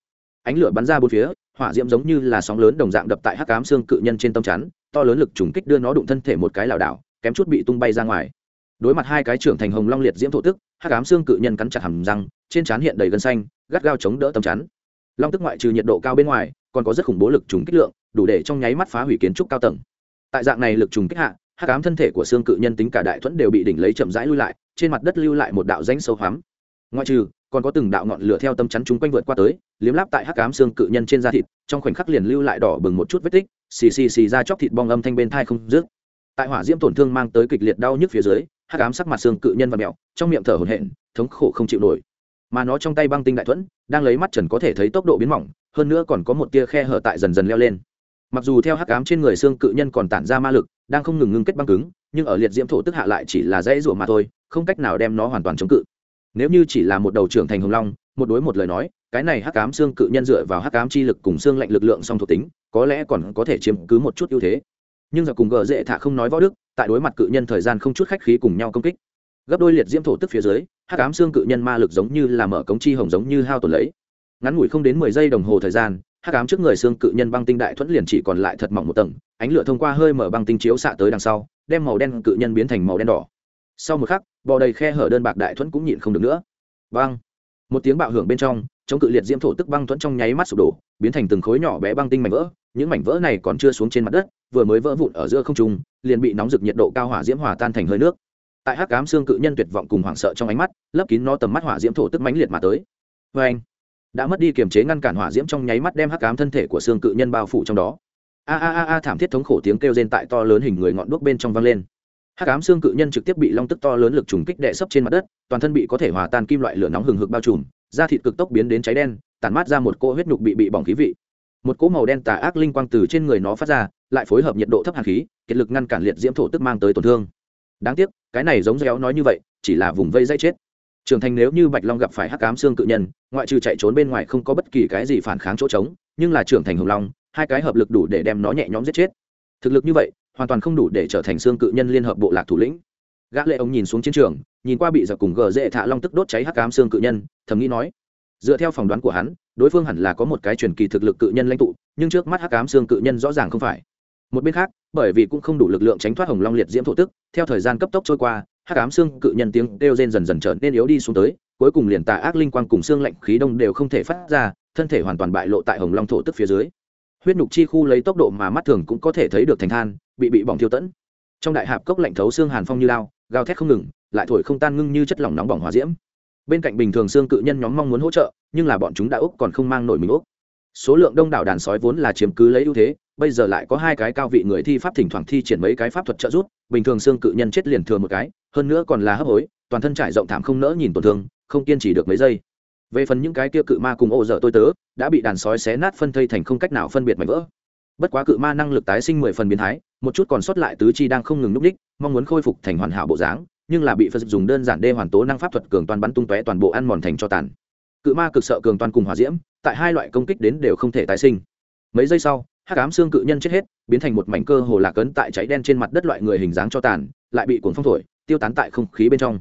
ánh lửa bắn ra bốn phía, hỏa diễm giống như là sóng lớn đồng dạng đập tại hắc cám xương cự nhân trên tâm chắn, to lớn lực trùng kích đưa nó đụng thân thể một cái lảo đảo, kém chút bị tung bay ra ngoài. Đối mặt hai cái trưởng thành hồng long liệt diễm thổ tức, hắc cám xương cự nhân cắn chặt hầm răng, trên trán hiện đầy gân xanh, gắt gao chống đỡ tâm chắn long tức ngoại trừ nhiệt độ cao bên ngoài, còn có rất khủng bố lực trùng kích lượng, đủ để trong nháy mắt phá hủy kiến trúc cao tầng. Tại dạng này lực trùng kích hạ, hắc ám thân thể của xương cự nhân tính cả đại thuẫn đều bị đỉnh lấy chậm rãi lui lại, trên mặt đất lưu lại một đạo rãnh sâu hoắm. Ngoại trừ, còn có từng đạo ngọn lửa theo tâm chắn chúng quanh vượt qua tới, liếm láp tại hắc ám xương cự nhân trên da thịt, trong khoảnh khắc liền lưu lại đỏ bừng một chút vết tích, xì xì xì ra chóc thịt bong âm thanh bên thai không dứt. Tại hỏa diễm tổn thương mang tới kịch liệt đau nhức phía dưới, hắc ám sắc mặt xương cự nhân và mẹo, trong miệng thở hổn hển, thống khổ không chịu nổi mà nó trong tay băng tinh đại thuẫn đang lấy mắt trần có thể thấy tốc độ biến mỏng, hơn nữa còn có một tia khe hở tại dần dần leo lên. Mặc dù theo hắc ám trên người xương cự nhân còn tản ra ma lực, đang không ngừng ngưng kết băng cứng, nhưng ở liệt diễm thổ tức hạ lại chỉ là dãy rủa mà thôi, không cách nào đem nó hoàn toàn chống cự. Nếu như chỉ là một đầu trưởng thành hồng long, một đối một lời nói, cái này hắc ám xương cự nhân dựa vào hắc ám chi lực cùng xương lạnh lực lượng song thuộc tính, có lẽ còn có thể chiếm cứ một chút ưu thế. Nhưng giờ cùng gờ dễ thả không nói võ đức, tại đối mặt cự nhân thời gian không chút khách khí cùng nhau công kích. Gấp đôi liệt diễm thổ tức phía dưới hắc ám xương cự nhân ma lực giống như là mở cống chi hồng giống như hao tổn lấy. Ngắn ngủi không đến mười giây đồng hồ thời gian, hắc ám trước người xương cự nhân băng tinh đại thuẫn liền chỉ còn lại thật mỏng một tầng, ánh lửa thông qua hơi mở băng tinh chiếu xạ tới đằng sau, đem màu đen cự nhân biến thành màu đen đỏ. Sau một khắc, bò đầy khe hở đơn bạc đại thuẫn cũng nhịn không được nữa. Băng một tiếng bạo hưởng bên trong, chống cự liệt diễm thổ tức băng thuẫn trong nháy mắt sụp đổ, biến thành từng khối nhỏ bé băng tinh mảnh vỡ, những mảnh vỡ này còn chưa xuống trên mặt đất, vừa mới vỡ vụn ở giữa không trung, liền bị nóng rực nhiệt độ cao hỏa diễm hòa tan thành hơi nước tại hắc ám xương cự nhân tuyệt vọng cùng hoảng sợ trong ánh mắt, lấp kín nó tầm mắt hỏa diễm thổ tức mãnh liệt mà tới. Vê anh, đã mất đi kiềm chế ngăn cản hỏa diễm trong nháy mắt đem hắc ám thân thể của xương cự nhân bao phủ trong đó. A a a a, thảm thiết thống khổ tiếng kêu rên tại to lớn hình người ngọn đuốc bên trong vang lên. Hắc ám xương cự nhân trực tiếp bị long tức to lớn lực trùng kích đè sấp trên mặt đất, toàn thân bị có thể hòa tan kim loại lửa nóng hừng hực bao trùm, da thịt cực tốc biến đến cháy đen, tản mát ra một cỗ huyết nhục bị bị bỏng khí vị. Một cỗ màu đen tà ác linh quang từ trên người nó phát ra, lại phối hợp nhiệt độ thấp hàn khí, kiệt lực ngăn cản liệt diễm thổ tức mang tới tổn thương đáng tiếc, cái này giống réo nói như vậy, chỉ là vùng vây dây chết. Trưởng thành nếu như bạch long gặp phải hắc ám xương cự nhân, ngoại trừ chạy trốn bên ngoài không có bất kỳ cái gì phản kháng chỗ trống, nhưng là trưởng thành hồng long, hai cái hợp lực đủ để đem nó nhẹ nhõm giết chết. Thực lực như vậy, hoàn toàn không đủ để trở thành xương cự nhân liên hợp bộ lạc thủ lĩnh. Gã lệ ông nhìn xuống chiến trường, nhìn qua bị giặc cùng gờ dễ thạ long tức đốt cháy hắc ám xương cự nhân, thầm nghĩ nói, dựa theo phỏng đoán của hắn, đối phương hẳn là có một cái truyền kỳ thực lực cự nhân lãnh tụ, nhưng trước mắt hắc ám xương cự nhân rõ ràng không phải một bên khác, bởi vì cũng không đủ lực lượng tránh thoát hồng long liệt diễm thổ tức, theo thời gian cấp tốc trôi qua, hắc ám xương cự nhân tiếng kêu rên dần dần trở nên yếu đi xuống tới, cuối cùng liền tà ác linh quang cùng xương lạnh khí đông đều không thể phát ra, thân thể hoàn toàn bại lộ tại hồng long thổ tức phía dưới. Huyết nhục chi khu lấy tốc độ mà mắt thường cũng có thể thấy được thành than, bị bị bỏng thiêu tẫn. Trong đại hạp cốc lạnh thấu xương hàn phong như lao, gào thét không ngừng, lại thổi không tan ngưng như chất lỏng nóng bỏng hòa diễm. Bên cạnh bình thường xương cự nhân nhóm mong muốn hỗ trợ, nhưng là bọn chúng đã úc còn không mang nổi mình úc số lượng đông đảo đàn sói vốn là chiếm cứ lấy ưu thế, bây giờ lại có hai cái cao vị người thi pháp thỉnh thoảng thi triển mấy cái pháp thuật trợ giúp, bình thường xương cự nhân chết liền thừa một cái, hơn nữa còn là hấp hối, toàn thân trải rộng thảm không nỡ nhìn tổn thương, không kiên trì được mấy giây. Về phần những cái kia cự ma cùng ô dở tôi tớ, đã bị đàn sói xé nát phân thây thành không cách nào phân biệt mảnh vỡ. Bất quá cự ma năng lực tái sinh mười phần biến thái, một chút còn sót lại tứ chi đang không ngừng núp đích, mong muốn khôi phục thành hoàn hảo bộ dáng, nhưng là bị phật dùng đơn giản đê hoàn tố năng pháp thuật cường toàn bắn tung tóe toàn bộ ăn mòn thành cho tàn. Cự ma cực sợ cường toàn cùng hòa diễm tại hai loại công kích đến đều không thể tái sinh. Mấy giây sau, hắc ám xương cự nhân chết hết, biến thành một mảnh cơ hồ lạc ấn tại cháy đen trên mặt đất loại người hình dáng cho tàn, lại bị cuốn phong thổi, tiêu tán tại không khí bên trong.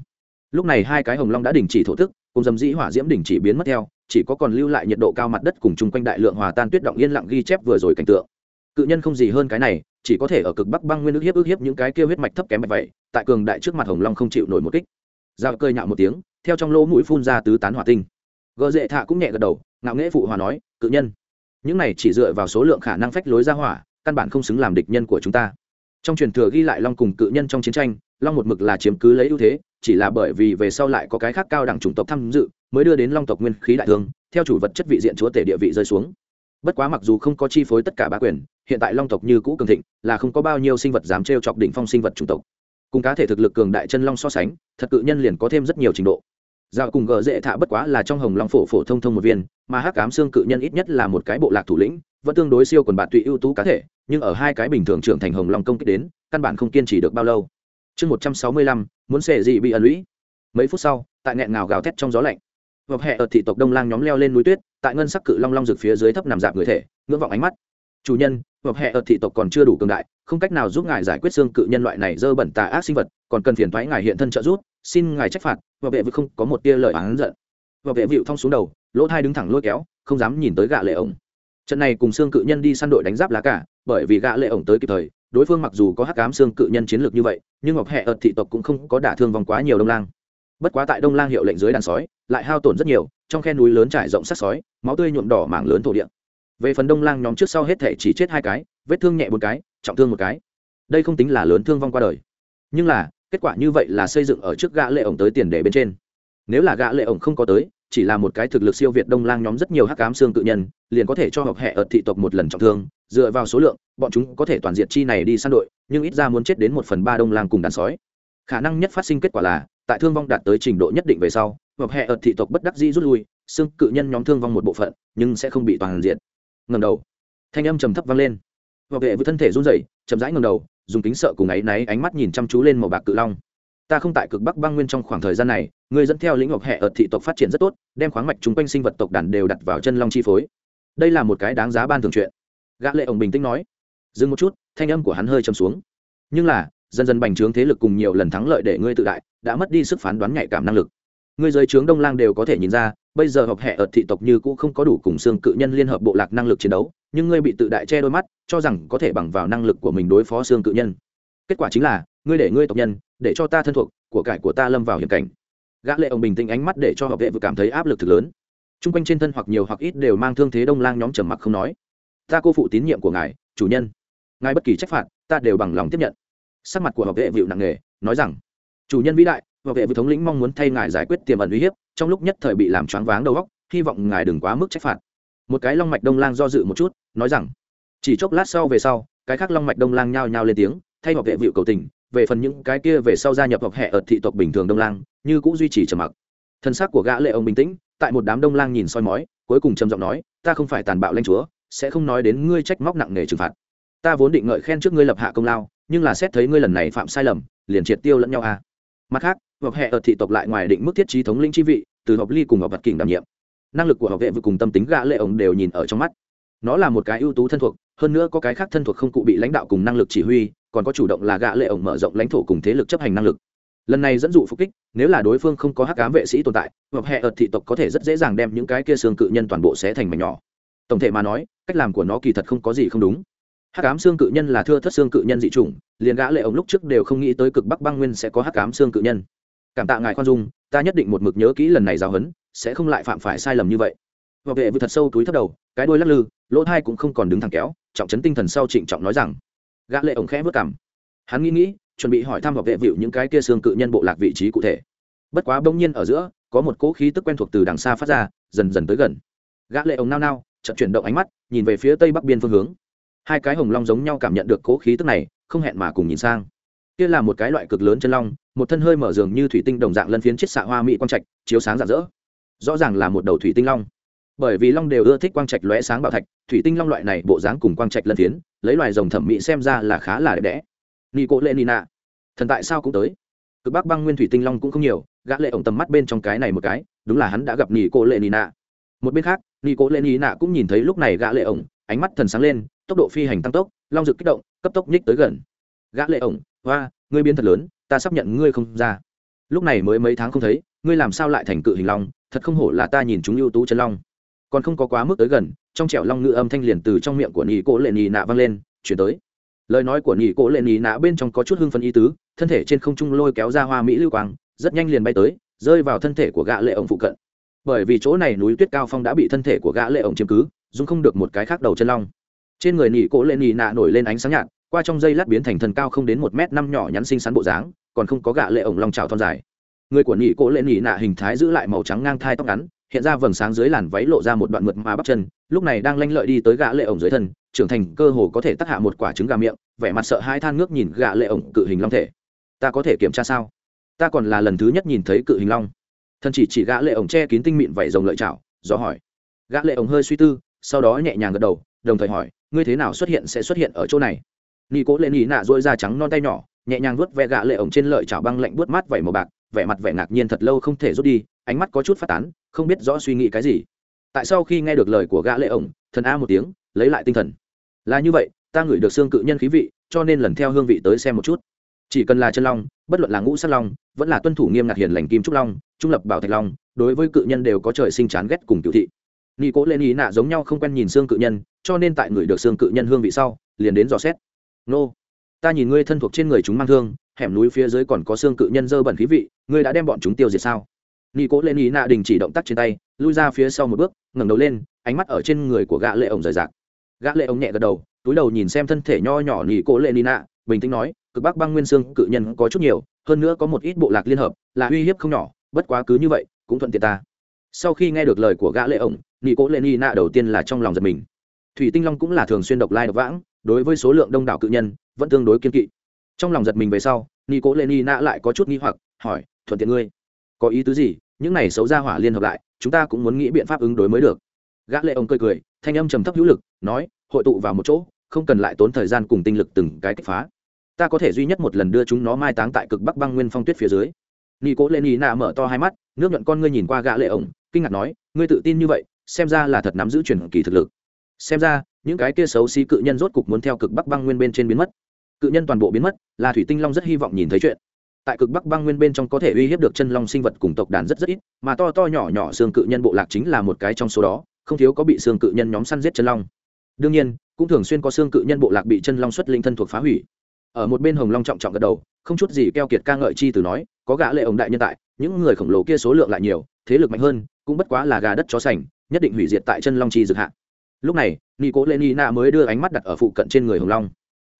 Lúc này hai cái hồng long đã đình chỉ thổ tức cùng dầm dĩ hỏa diễm đình chỉ biến mất theo, chỉ có còn lưu lại nhiệt độ cao mặt đất cùng chung quanh đại lượng hòa tan tuyết động yên lặng ghi chép vừa rồi cảnh tượng. Cự nhân không gì hơn cái này, chỉ có thể ở cực bắc băng nguyên ức hiếp ức hiếp những cái kêu huyết mạch thấp kém mạch vậy, tại cường đại trước mặt hồng long không chịu nổi một kích. Dao cơi nhạo một tiếng, theo trong lỗ mũi phun ra tứ tán hỏa tinh gợ dệ thạ cũng nhẹ gật đầu, ngạo nghễ phụ hòa nói, cự nhân, những này chỉ dựa vào số lượng khả năng phách lối ra hỏa, căn bản không xứng làm địch nhân của chúng ta. Trong truyền thừa ghi lại long cùng cự nhân trong chiến tranh, long một mực là chiếm cứ lấy ưu thế, chỉ là bởi vì về sau lại có cái khác cao đẳng chủng tộc tham dự, mới đưa đến long tộc nguyên khí đại thương, theo chủ vật chất vị diện chúa tể địa vị rơi xuống. Bất quá mặc dù không có chi phối tất cả bá quyền, hiện tại long tộc như cũ cường thịnh, là không có bao nhiêu sinh vật dám trêu chọc đỉnh phong sinh vật chủng tộc. Cùng cá thể thực lực cường đại chân long so sánh, thật cự nhân liền có thêm rất nhiều trình độ dạo cùng gờ dễ thạ bất quá là trong hồng long phổ phổ thông thông một viên, mà hắc cám xương cự nhân ít nhất là một cái bộ lạc thủ lĩnh, vẫn tương đối siêu quần bạn tụy ưu tú cá thể, nhưng ở hai cái bình thường trưởng thành hồng long công kích đến, căn bản không kiên trì được bao lâu. Chương một trăm sáu mươi lăm, muốn xệ gì bị ẩn lũy. Mấy phút sau, tại nghẹn ngào gào thét trong gió lạnh vọc hẹ ở thị tộc đông lang nhóm leo lên núi tuyết, tại ngân sắc cự long long rực phía dưới thấp nằm dạp người thể, ngưỡng vọng ánh mắt. Chủ nhân vọc hẹ ở thị tộc còn chưa đủ cường đại, không cách nào giúp ngài giải quyết xương cự nhân loại này dơ bẩn tà ác sinh vật, còn cần phiền thoái ngài hiện thân trợ giúp, xin ngài trách phạt và vệ vực không có một tia lời oán giận. Và vệ vịu thong xuống đầu, lỗ thai đứng thẳng lôi kéo, không dám nhìn tới gạ lệ ổng. Trận này cùng xương cự nhân đi săn đội đánh giáp lá cả, bởi vì gạ lệ ổng tới kịp thời, đối phương mặc dù có hắc cám xương cự nhân chiến lược như vậy, nhưng ngọc hẹ ợt thị tộc cũng không có đả thương vòng quá nhiều đông lang. Bất quá tại đông lang hiệu lệnh dưới đàn sói, lại hao tổn rất nhiều, trong khe núi lớn trải rộng sắc sói, máu tươi nhuộm đỏ mảng lớn thổ địa. Về phần đông lang nhóm trước sau hết thể chỉ chết hai cái, vết thương nhẹ một cái, trọng thương một cái. Đây không tính là lớn thương vong qua đời. Nhưng là kết quả như vậy là xây dựng ở trước gã lệ ổng tới tiền đề bên trên. Nếu là gã lệ ổng không có tới, chỉ là một cái thực lực siêu việt đông lang nhóm rất nhiều hắc ám xương cự nhân, liền có thể cho học hệ ở thị tộc một lần trọng thương, dựa vào số lượng, bọn chúng có thể toàn diện chi này đi săn đội, nhưng ít ra muốn chết đến một phần ba đông lang cùng đàn sói. Khả năng nhất phát sinh kết quả là, tại thương vong đạt tới trình độ nhất định về sau, học hệ ở thị tộc bất đắc dĩ rút lui, xương cự nhân nhóm thương vong một bộ phận, nhưng sẽ không bị toàn diện ngầm đầu. Thanh âm trầm thấp vang lên. Học hệ với thân thể run rẩy, chậm rãi ngầm đầu dùng kính sợ cùng ấy náy ánh mắt nhìn chăm chú lên màu bạc cự long. Ta không tại cực bắc băng nguyên trong khoảng thời gian này người dẫn theo lĩnh ngọc hệ ở thị tộc phát triển rất tốt, đem khoáng mạch chung quanh sinh vật tộc đàn đều đặt vào chân long chi phối. Đây là một cái đáng giá ban thường chuyện. Gã lệ ổng bình tĩnh nói. Dừng một chút, thanh âm của hắn hơi trầm xuống. Nhưng là, dần dần bành trướng thế lực cùng nhiều lần thắng lợi để ngươi tự đại, đã mất đi sức phán đoán nhạy cảm năng lực. Ngươi dưới trướng đông lang đều có thể nhìn ra, bây giờ học hệ ở thị tộc như cũ không có đủ cùng xương cự nhân liên hợp bộ lạc năng lực chiến đấu nhưng ngươi bị tự đại che đôi mắt, cho rằng có thể bằng vào năng lực của mình đối phó xương cự nhân. Kết quả chính là, ngươi để ngươi tộc nhân, để cho ta thân thuộc, của cải của ta lâm vào hiểm cảnh. Gã lệ ông bình tĩnh ánh mắt để cho học vệ vừa cảm thấy áp lực thực lớn. Trung quanh trên thân hoặc nhiều hoặc ít đều mang thương thế đông lang nhóm trầm mặc không nói. Ta cô phụ tín nhiệm của ngài, chủ nhân. Ngài bất kỳ trách phạt, ta đều bằng lòng tiếp nhận. Sắc mặt của học vệ vịu nặng nề, nói rằng, chủ nhân vĩ đại học vệ vừa thống lĩnh mong muốn thay ngài giải quyết tiềm ẩn uy hiếp, trong lúc nhất thời bị làm choáng váng đầu óc, hy vọng ngài đừng quá mức trách phạt một cái long mạch đông lang do dự một chút, nói rằng, chỉ chốc lát sau về sau, cái khác long mạch đông lang nhao nhao lên tiếng, thay học vệ vịu cầu tình, về phần những cái kia về sau gia nhập học hệ ở thị tộc bình thường đông lang, như cũng duy trì trầm mặc. Thân xác của gã lệ ông bình tĩnh, tại một đám đông lang nhìn soi mói, cuối cùng trầm giọng nói, ta không phải tàn bạo lãnh chúa, sẽ không nói đến ngươi trách móc nặng nề trừng phạt. Ta vốn định ngợi khen trước ngươi lập hạ công lao, nhưng là xét thấy ngươi lần này phạm sai lầm, liền triệt tiêu lẫn nhau à. Mặt khác học hệ ở thị tộc lại ngoài định mức thiết trí thống linh chi vị, từ học ly cùng học vật kình đảm nhiệm năng lực của học vệ vừa cùng tâm tính gã lệ ông đều nhìn ở trong mắt. Nó là một cái ưu tú thân thuộc, hơn nữa có cái khác thân thuộc không cụ bị lãnh đạo cùng năng lực chỉ huy, còn có chủ động là gã lệ ổng mở rộng lãnh thổ cùng thế lực chấp hành năng lực. Lần này dẫn dụ phục kích, nếu là đối phương không có hắc ám vệ sĩ tồn tại, hoặc hệ ợt thị tộc có thể rất dễ dàng đem những cái kia xương cự nhân toàn bộ xé thành mảnh nhỏ. Tổng thể mà nói, cách làm của nó kỳ thật không có gì không đúng. Hắc ám xương cự nhân là thưa thất xương cự nhân dị chủng, liền gã lệ ổng lúc trước đều không nghĩ tới cực bắc băng nguyên sẽ có hắc ám xương cự nhân. Cảm tạ ngài khoan dung, ta nhất định một mực nhớ kỹ lần này giáo huấn sẽ không lại phạm phải sai lầm như vậy. Và vệ vừa thật sâu túi thấp đầu, cái đuôi lắc lư, lỗ thai cũng không còn đứng thẳng kéo, trọng chấn tinh thần sau trịnh trọng nói rằng, gã lệ ổng khẽ vớt cằm. Hắn nghĩ nghĩ, chuẩn bị hỏi thăm vào vệ vịu những cái kia xương cự nhân bộ lạc vị trí cụ thể. Bất quá bỗng nhiên ở giữa, có một cỗ khí tức quen thuộc từ đằng xa phát ra, dần dần tới gần. Gã lệ ổng nao nao, chợt chuyển động ánh mắt, nhìn về phía tây bắc biên phương hướng. Hai cái hồng long giống nhau cảm nhận được cỗ khí tức này, không hẹn mà cùng nhìn sang. Kia là một cái loại cực lớn chân long, một thân hơi mở giường như thủy tinh đồng dạng lân phiến chiết xạ hoa mỹ quang trạch, chiếu sáng rạng rỡ rõ ràng là một đầu thủy tinh long. Bởi vì long đều ưa thích quang trạch lóe sáng bảo thạch thủy tinh long loại này bộ dáng cùng quang trạch lân thiến, lấy loài rồng thẩm mỹ xem ra là khá là đẹp đẽ. Ni cô lệ nina thần tại sao cũng tới? Cực bắc băng nguyên thủy tinh long cũng không nhiều gã lệ ổng tầm mắt bên trong cái này một cái đúng là hắn đã gặp ni cô lệ nina một bên khác ni cô lệ nina cũng nhìn thấy lúc này gã lệ ổng ánh mắt thần sáng lên tốc độ phi hành tăng tốc long rực kích động cấp tốc nhích tới gần. Gã lệ ổng hoa ngươi biến thật lớn ta sắp nhận ngươi không ra. Lúc này mới mấy tháng không thấy ngươi làm sao lại thành cự hình long thật không hổ là ta nhìn chúng ưu tú chân long. Còn không có quá mức tới gần, trong trẻo long ngữ âm thanh liền từ trong miệng của nhị cố lệ nhị nạ vang lên, chuyển tới. Lời nói của nhị cố lệ nhị nạ bên trong có chút hưng phấn ý tứ, thân thể trên không trung lôi kéo ra hoa mỹ lưu quang, rất nhanh liền bay tới, rơi vào thân thể của gã lệ ổng phụ cận. Bởi vì chỗ này núi tuyết cao phong đã bị thân thể của gã lệ ổng chiếm cứ dung không được một cái khác đầu chân long. Trên người nhị cố lệ nhị nạ nổi lên ánh sáng nhạt, qua trong dây lát biến thành thần cao không đến một m năm nhỏ nhắn xinh xắn bộ dáng, còn không có gã lệ ổng long trào thon dài người của nhị cố lệ nhị nạ hình thái giữ lại màu trắng ngang thai tóc ngắn, hiện ra vầng sáng dưới làn váy lộ ra một đoạn mượt mà bắp chân, lúc này đang lanh lợi đi tới gã lệ ổng dưới thân, trưởng thành cơ hồ có thể tác hạ một quả trứng gà miệng, vẻ mặt sợ hai than ngước nhìn gã lệ ổng cự hình long thể. Ta có thể kiểm tra sao? Ta còn là lần thứ nhất nhìn thấy cự hình long. Thân chỉ chỉ gã lệ ổng che kín tinh mịn vảy rồng lợi chảo, do hỏi. Gã lệ ổng hơi suy tư, sau đó nhẹ nhàng gật đầu, đồng thời hỏi, ngươi thế nào xuất hiện sẽ xuất hiện ở chỗ này? Nị cố lệ nhị nạ duỗi ra trắng non tay nhỏ, nhẹ nhàng vuốt ve gã lệ ổng trên lợi chảo băng lạnh buốt mát vảy màu bạc vẻ mặt vẻ ngạc nhiên thật lâu không thể rút đi, ánh mắt có chút phát tán, không biết rõ suy nghĩ cái gì. Tại sau khi nghe được lời của gã lệ ổng, thần a một tiếng, lấy lại tinh thần. Là như vậy, ta ngửi được xương cự nhân khí vị, cho nên lần theo hương vị tới xem một chút. Chỉ cần là chân long, bất luận là ngũ sát long, vẫn là tuân thủ nghiêm ngặt hiền lành kim trúc long, trung lập bảo thạch long, đối với cự nhân đều có trời sinh chán ghét cùng cựu thị. Nghi cố lên ý nạ giống nhau không quen nhìn xương cự nhân, cho nên tại người được xương cự nhân hương vị sau, liền đến dò xét. Nô, ta nhìn ngươi thân thuộc trên người chúng mang thương, hẻm núi phía dưới còn có xương cự nhân dơ bẩn khí vị ngươi đã đem bọn chúng tiêu diệt sao? Nghi cố lên ý nạ đình chỉ động tác trên tay, lui ra phía sau một bước, ngẩng đầu lên, ánh mắt ở trên người của gã lệ ổng rời rạc. Gã lệ ổng nhẹ gật đầu, túi đầu nhìn xem thân thể nho nhỏ nghi cố lên ý nạ, bình tĩnh nói, cực bắc băng nguyên xương cự nhân có chút nhiều, hơn nữa có một ít bộ lạc liên hợp, là uy hiếp không nhỏ, bất quá cứ như vậy, cũng thuận tiện ta. Sau khi nghe được lời của gã lệ ổng nghi cố lên ý nạ đầu tiên là trong lòng giật mình. Thủy tinh long cũng là thường xuyên độc lai độc vãng, đối với số lượng đông đảo cự nhân, vẫn tương đối kiên kỵ. Trong lòng giật mình về sau nghi cố lên ý nạ lại có chút nghi hoặc, hỏi thuận tiện ngươi. Có ý tứ gì? Những này xấu ra hỏa liên hợp lại, chúng ta cũng muốn nghĩ biện pháp ứng đối mới được. Gã lệ ông cười cười, thanh âm trầm thấp hữu lực, nói, hội tụ vào một chỗ, không cần lại tốn thời gian cùng tinh lực từng cái kích phá. Ta có thể duy nhất một lần đưa chúng nó mai táng tại cực bắc băng nguyên phong tuyết phía dưới. Nị cố lên ý nạ mở to hai mắt, nước nhuận con ngươi nhìn qua gã lệ ổng kinh ngạc nói, ngươi tự tin như vậy, xem ra là thật nắm giữ truyền kỳ thực lực. Xem ra, những cái kia xấu xí cự nhân rốt cục muốn theo cực bắc băng nguyên bên trên biến mất. Cự nhân toàn bộ biến mất, là thủy tinh long rất hy vọng nhìn thấy chuyện tại cực bắc băng nguyên bên trong có thể uy hiếp được chân long sinh vật cùng tộc đàn rất rất ít, mà to to nhỏ nhỏ xương cự nhân bộ lạc chính là một cái trong số đó, không thiếu có bị xương cự nhân nhóm săn giết chân long. Đương nhiên, cũng thường xuyên có xương cự nhân bộ lạc bị chân long xuất linh thân thuộc phá hủy. Ở một bên hồng long trọng trọng gật đầu, không chút gì keo kiệt ca ngợi chi từ nói, có gã lệ ổng đại nhân tại, những người khổng lồ kia số lượng lại nhiều, thế lực mạnh hơn, cũng bất quá là gà đất chó sành, nhất định hủy diệt tại chân long chi dược hạ. Lúc này ni cố lê ni na mới đưa ánh mắt đặt ở phụ cận trên người hồng long.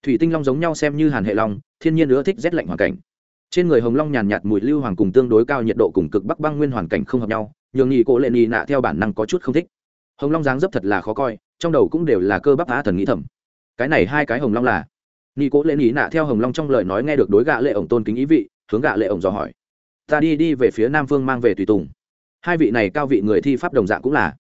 Thủy tinh long giống nhau xem như hàn hệ long, thiên nhiên ưa thích rét lạnh hoàn cảnh trên người hồng long nhàn nhạt mùi lưu hoàng cùng tương đối cao nhiệt độ cùng cực bắc băng nguyên hoàn cảnh không hợp nhau, nhường nhị cố lệ nhị nạ theo bản năng có chút không thích. Hồng long dáng dấp thật là khó coi, trong đầu cũng đều là cơ bắp á thần nghĩ thầm. Cái này hai cái hồng long là? Nhị cố lệ nhị nạ theo hồng long trong lời nói nghe được đối gạ lệ ổng tôn kính ý vị, hướng gạ lệ ổng dò hỏi. Ta đi đi về phía nam phương mang về tùy tùng. Hai vị này cao vị người thi pháp đồng dạng cũng là.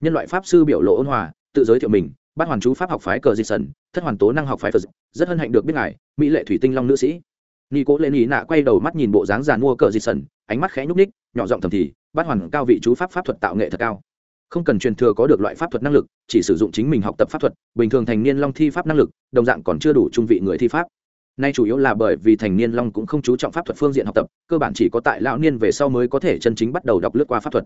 Nhân loại pháp sư biểu lộ ôn hòa, tự giới thiệu mình bát hoàn chú pháp học phái cờ di sần thất hoàn tố năng học phái phật rất hân hạnh được biết ngài, mỹ lệ thủy tinh long nữ sĩ nghi cố lên ý nạ quay đầu mắt nhìn bộ dáng giàn mua cờ dị sần, ánh mắt khẽ nhúc ních nhỏ giọng thầm thì, bát hoàn cao vị chú pháp pháp thuật tạo nghệ thật cao. Không cần truyền thừa có được loại pháp thuật năng lực, chỉ sử dụng chính mình học tập pháp thuật, bình thường thành niên long thi pháp năng lực, đồng dạng còn chưa đủ trung vị người thi pháp. Nay chủ yếu là bởi vì thành niên long cũng không chú trọng pháp thuật phương diện học tập, cơ bản chỉ có tại lão niên về sau mới có thể chân chính bắt đầu đọc lướt qua pháp thuật.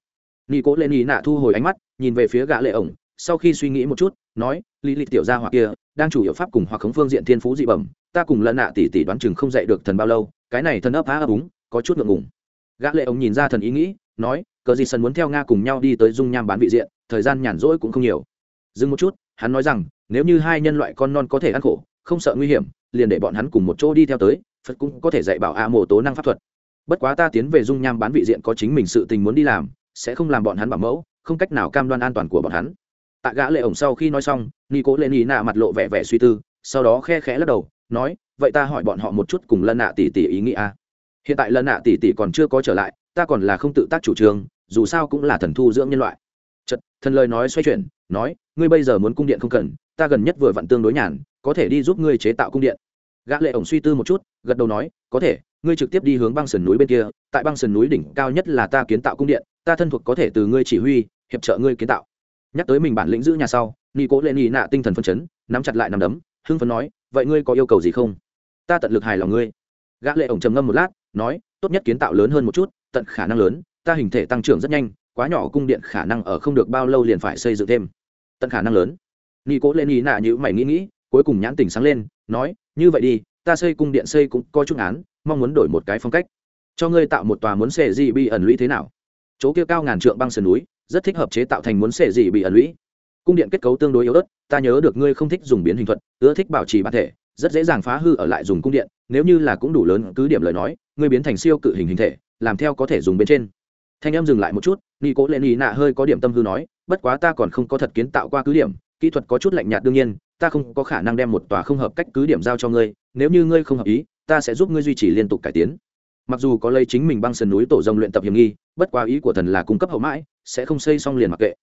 Nghi cố lên ý nạ thu hồi ánh mắt, nhìn về phía gã lệ ổng, sau khi suy nghĩ một chút, nói, lý lịch tiểu gia hoặc kia đang chủ yếu pháp cùng hoặc khống phương diện thiên phú dị bẩm, ta cùng lần nạ tỷ tỷ đoán chừng không dạy được thần bao lâu, cái này thần ấp á ấp úng, có chút ngượng ngùng. Gã lệ ông nhìn ra thần ý nghĩ, nói, cờ gì sân muốn theo nga cùng nhau đi tới dung nham bán vị diện, thời gian nhàn rỗi cũng không nhiều. Dừng một chút, hắn nói rằng, nếu như hai nhân loại con non có thể ăn khổ, không sợ nguy hiểm, liền để bọn hắn cùng một chỗ đi theo tới, phật cũng có thể dạy bảo a mộ tố năng pháp thuật. Bất quá ta tiến về dung nham bán vị diện có chính mình sự tình muốn đi làm, sẽ không làm bọn hắn bảo mẫu, không cách nào cam đoan an toàn của bọn hắn tạ gã lệ ổng sau khi nói xong ni cố lên ý nạ mặt lộ vẻ vẻ suy tư, sau đó khe khẽ lắc đầu, nói, vậy ta hỏi bọn họ một chút cùng lân nạ tỷ tỷ ý nghĩa à? hiện tại lân nạ tỷ tỷ còn chưa có trở lại, ta còn là không tự tác chủ trương, dù sao cũng là thần thu dưỡng nhân loại. Chật thần lời nói xoay chuyển, nói, ngươi bây giờ muốn cung điện không cần, ta gần nhất vừa vặn tương đối nhàn, có thể đi giúp ngươi chế tạo cung điện. Gã lệ ổng suy tư một chút, gật đầu nói, có thể, ngươi trực tiếp đi hướng băng sườn núi bên kia, tại băng sườn núi đỉnh cao nhất là ta kiến tạo cung điện, ta thân thuộc có thể từ ngươi chỉ huy, hiệp trợ ngươi kiến tạo nhắc tới mình bản lĩnh giữ nhà sau nghi cố lên nghi nạ tinh thần phân chấn, nắm chặt lại nằm đấm, hưng phấn nói, vậy ngươi có yêu cầu gì không? Ta tận lực hài lòng ngươi. Gã lệ ổng trầm ngâm một lát, nói, tốt nhất kiến tạo lớn hơn một chút, tận khả năng lớn, ta hình thể tăng trưởng rất nhanh, quá nhỏ cung điện khả năng ở không được bao lâu liền phải xây dựng thêm. Tận khả năng lớn. Nghi cố lên nghi nạ như mày nghĩ nghĩ, cuối cùng nhãn tình sáng lên, nói, như vậy đi, ta xây cung điện xây cũng có chút án mong muốn đổi một cái phong cách. Cho ngươi tạo một tòa muốn xệ gì bi ẩn lũy thế nào? Chỗ kia cao ngàn trượng băng sườn núi rất thích hợp chế tạo thành muốn xệ gì bị ẩn lũy. Cung điện kết cấu tương đối yếu ớt, ta nhớ được ngươi không thích dùng biến hình thuật, ưa thích bảo trì bản thể, rất dễ dàng phá hư ở lại dùng cung điện, nếu như là cũng đủ lớn, cứ điểm lời nói, ngươi biến thành siêu cự hình hình thể, làm theo có thể dùng bên trên. Thanh em dừng lại một chút nghi cố lên ý nạ hơi có điểm tâm hư nói, bất quá ta còn không có thật kiến tạo qua cứ điểm, kỹ thuật có chút lạnh nhạt đương nhiên, ta không có khả năng đem một tòa không hợp cách cứ điểm giao cho ngươi, nếu như ngươi không hợp ý, ta sẽ giúp ngươi duy trì liên tục cải tiến. Mặc dù có lấy chính mình băng sườn núi tổ rồng luyện tập hiểm nghi, bất quá ý của thần là cung cấp hậu mãi sẽ không xây xong liền mặc kệ.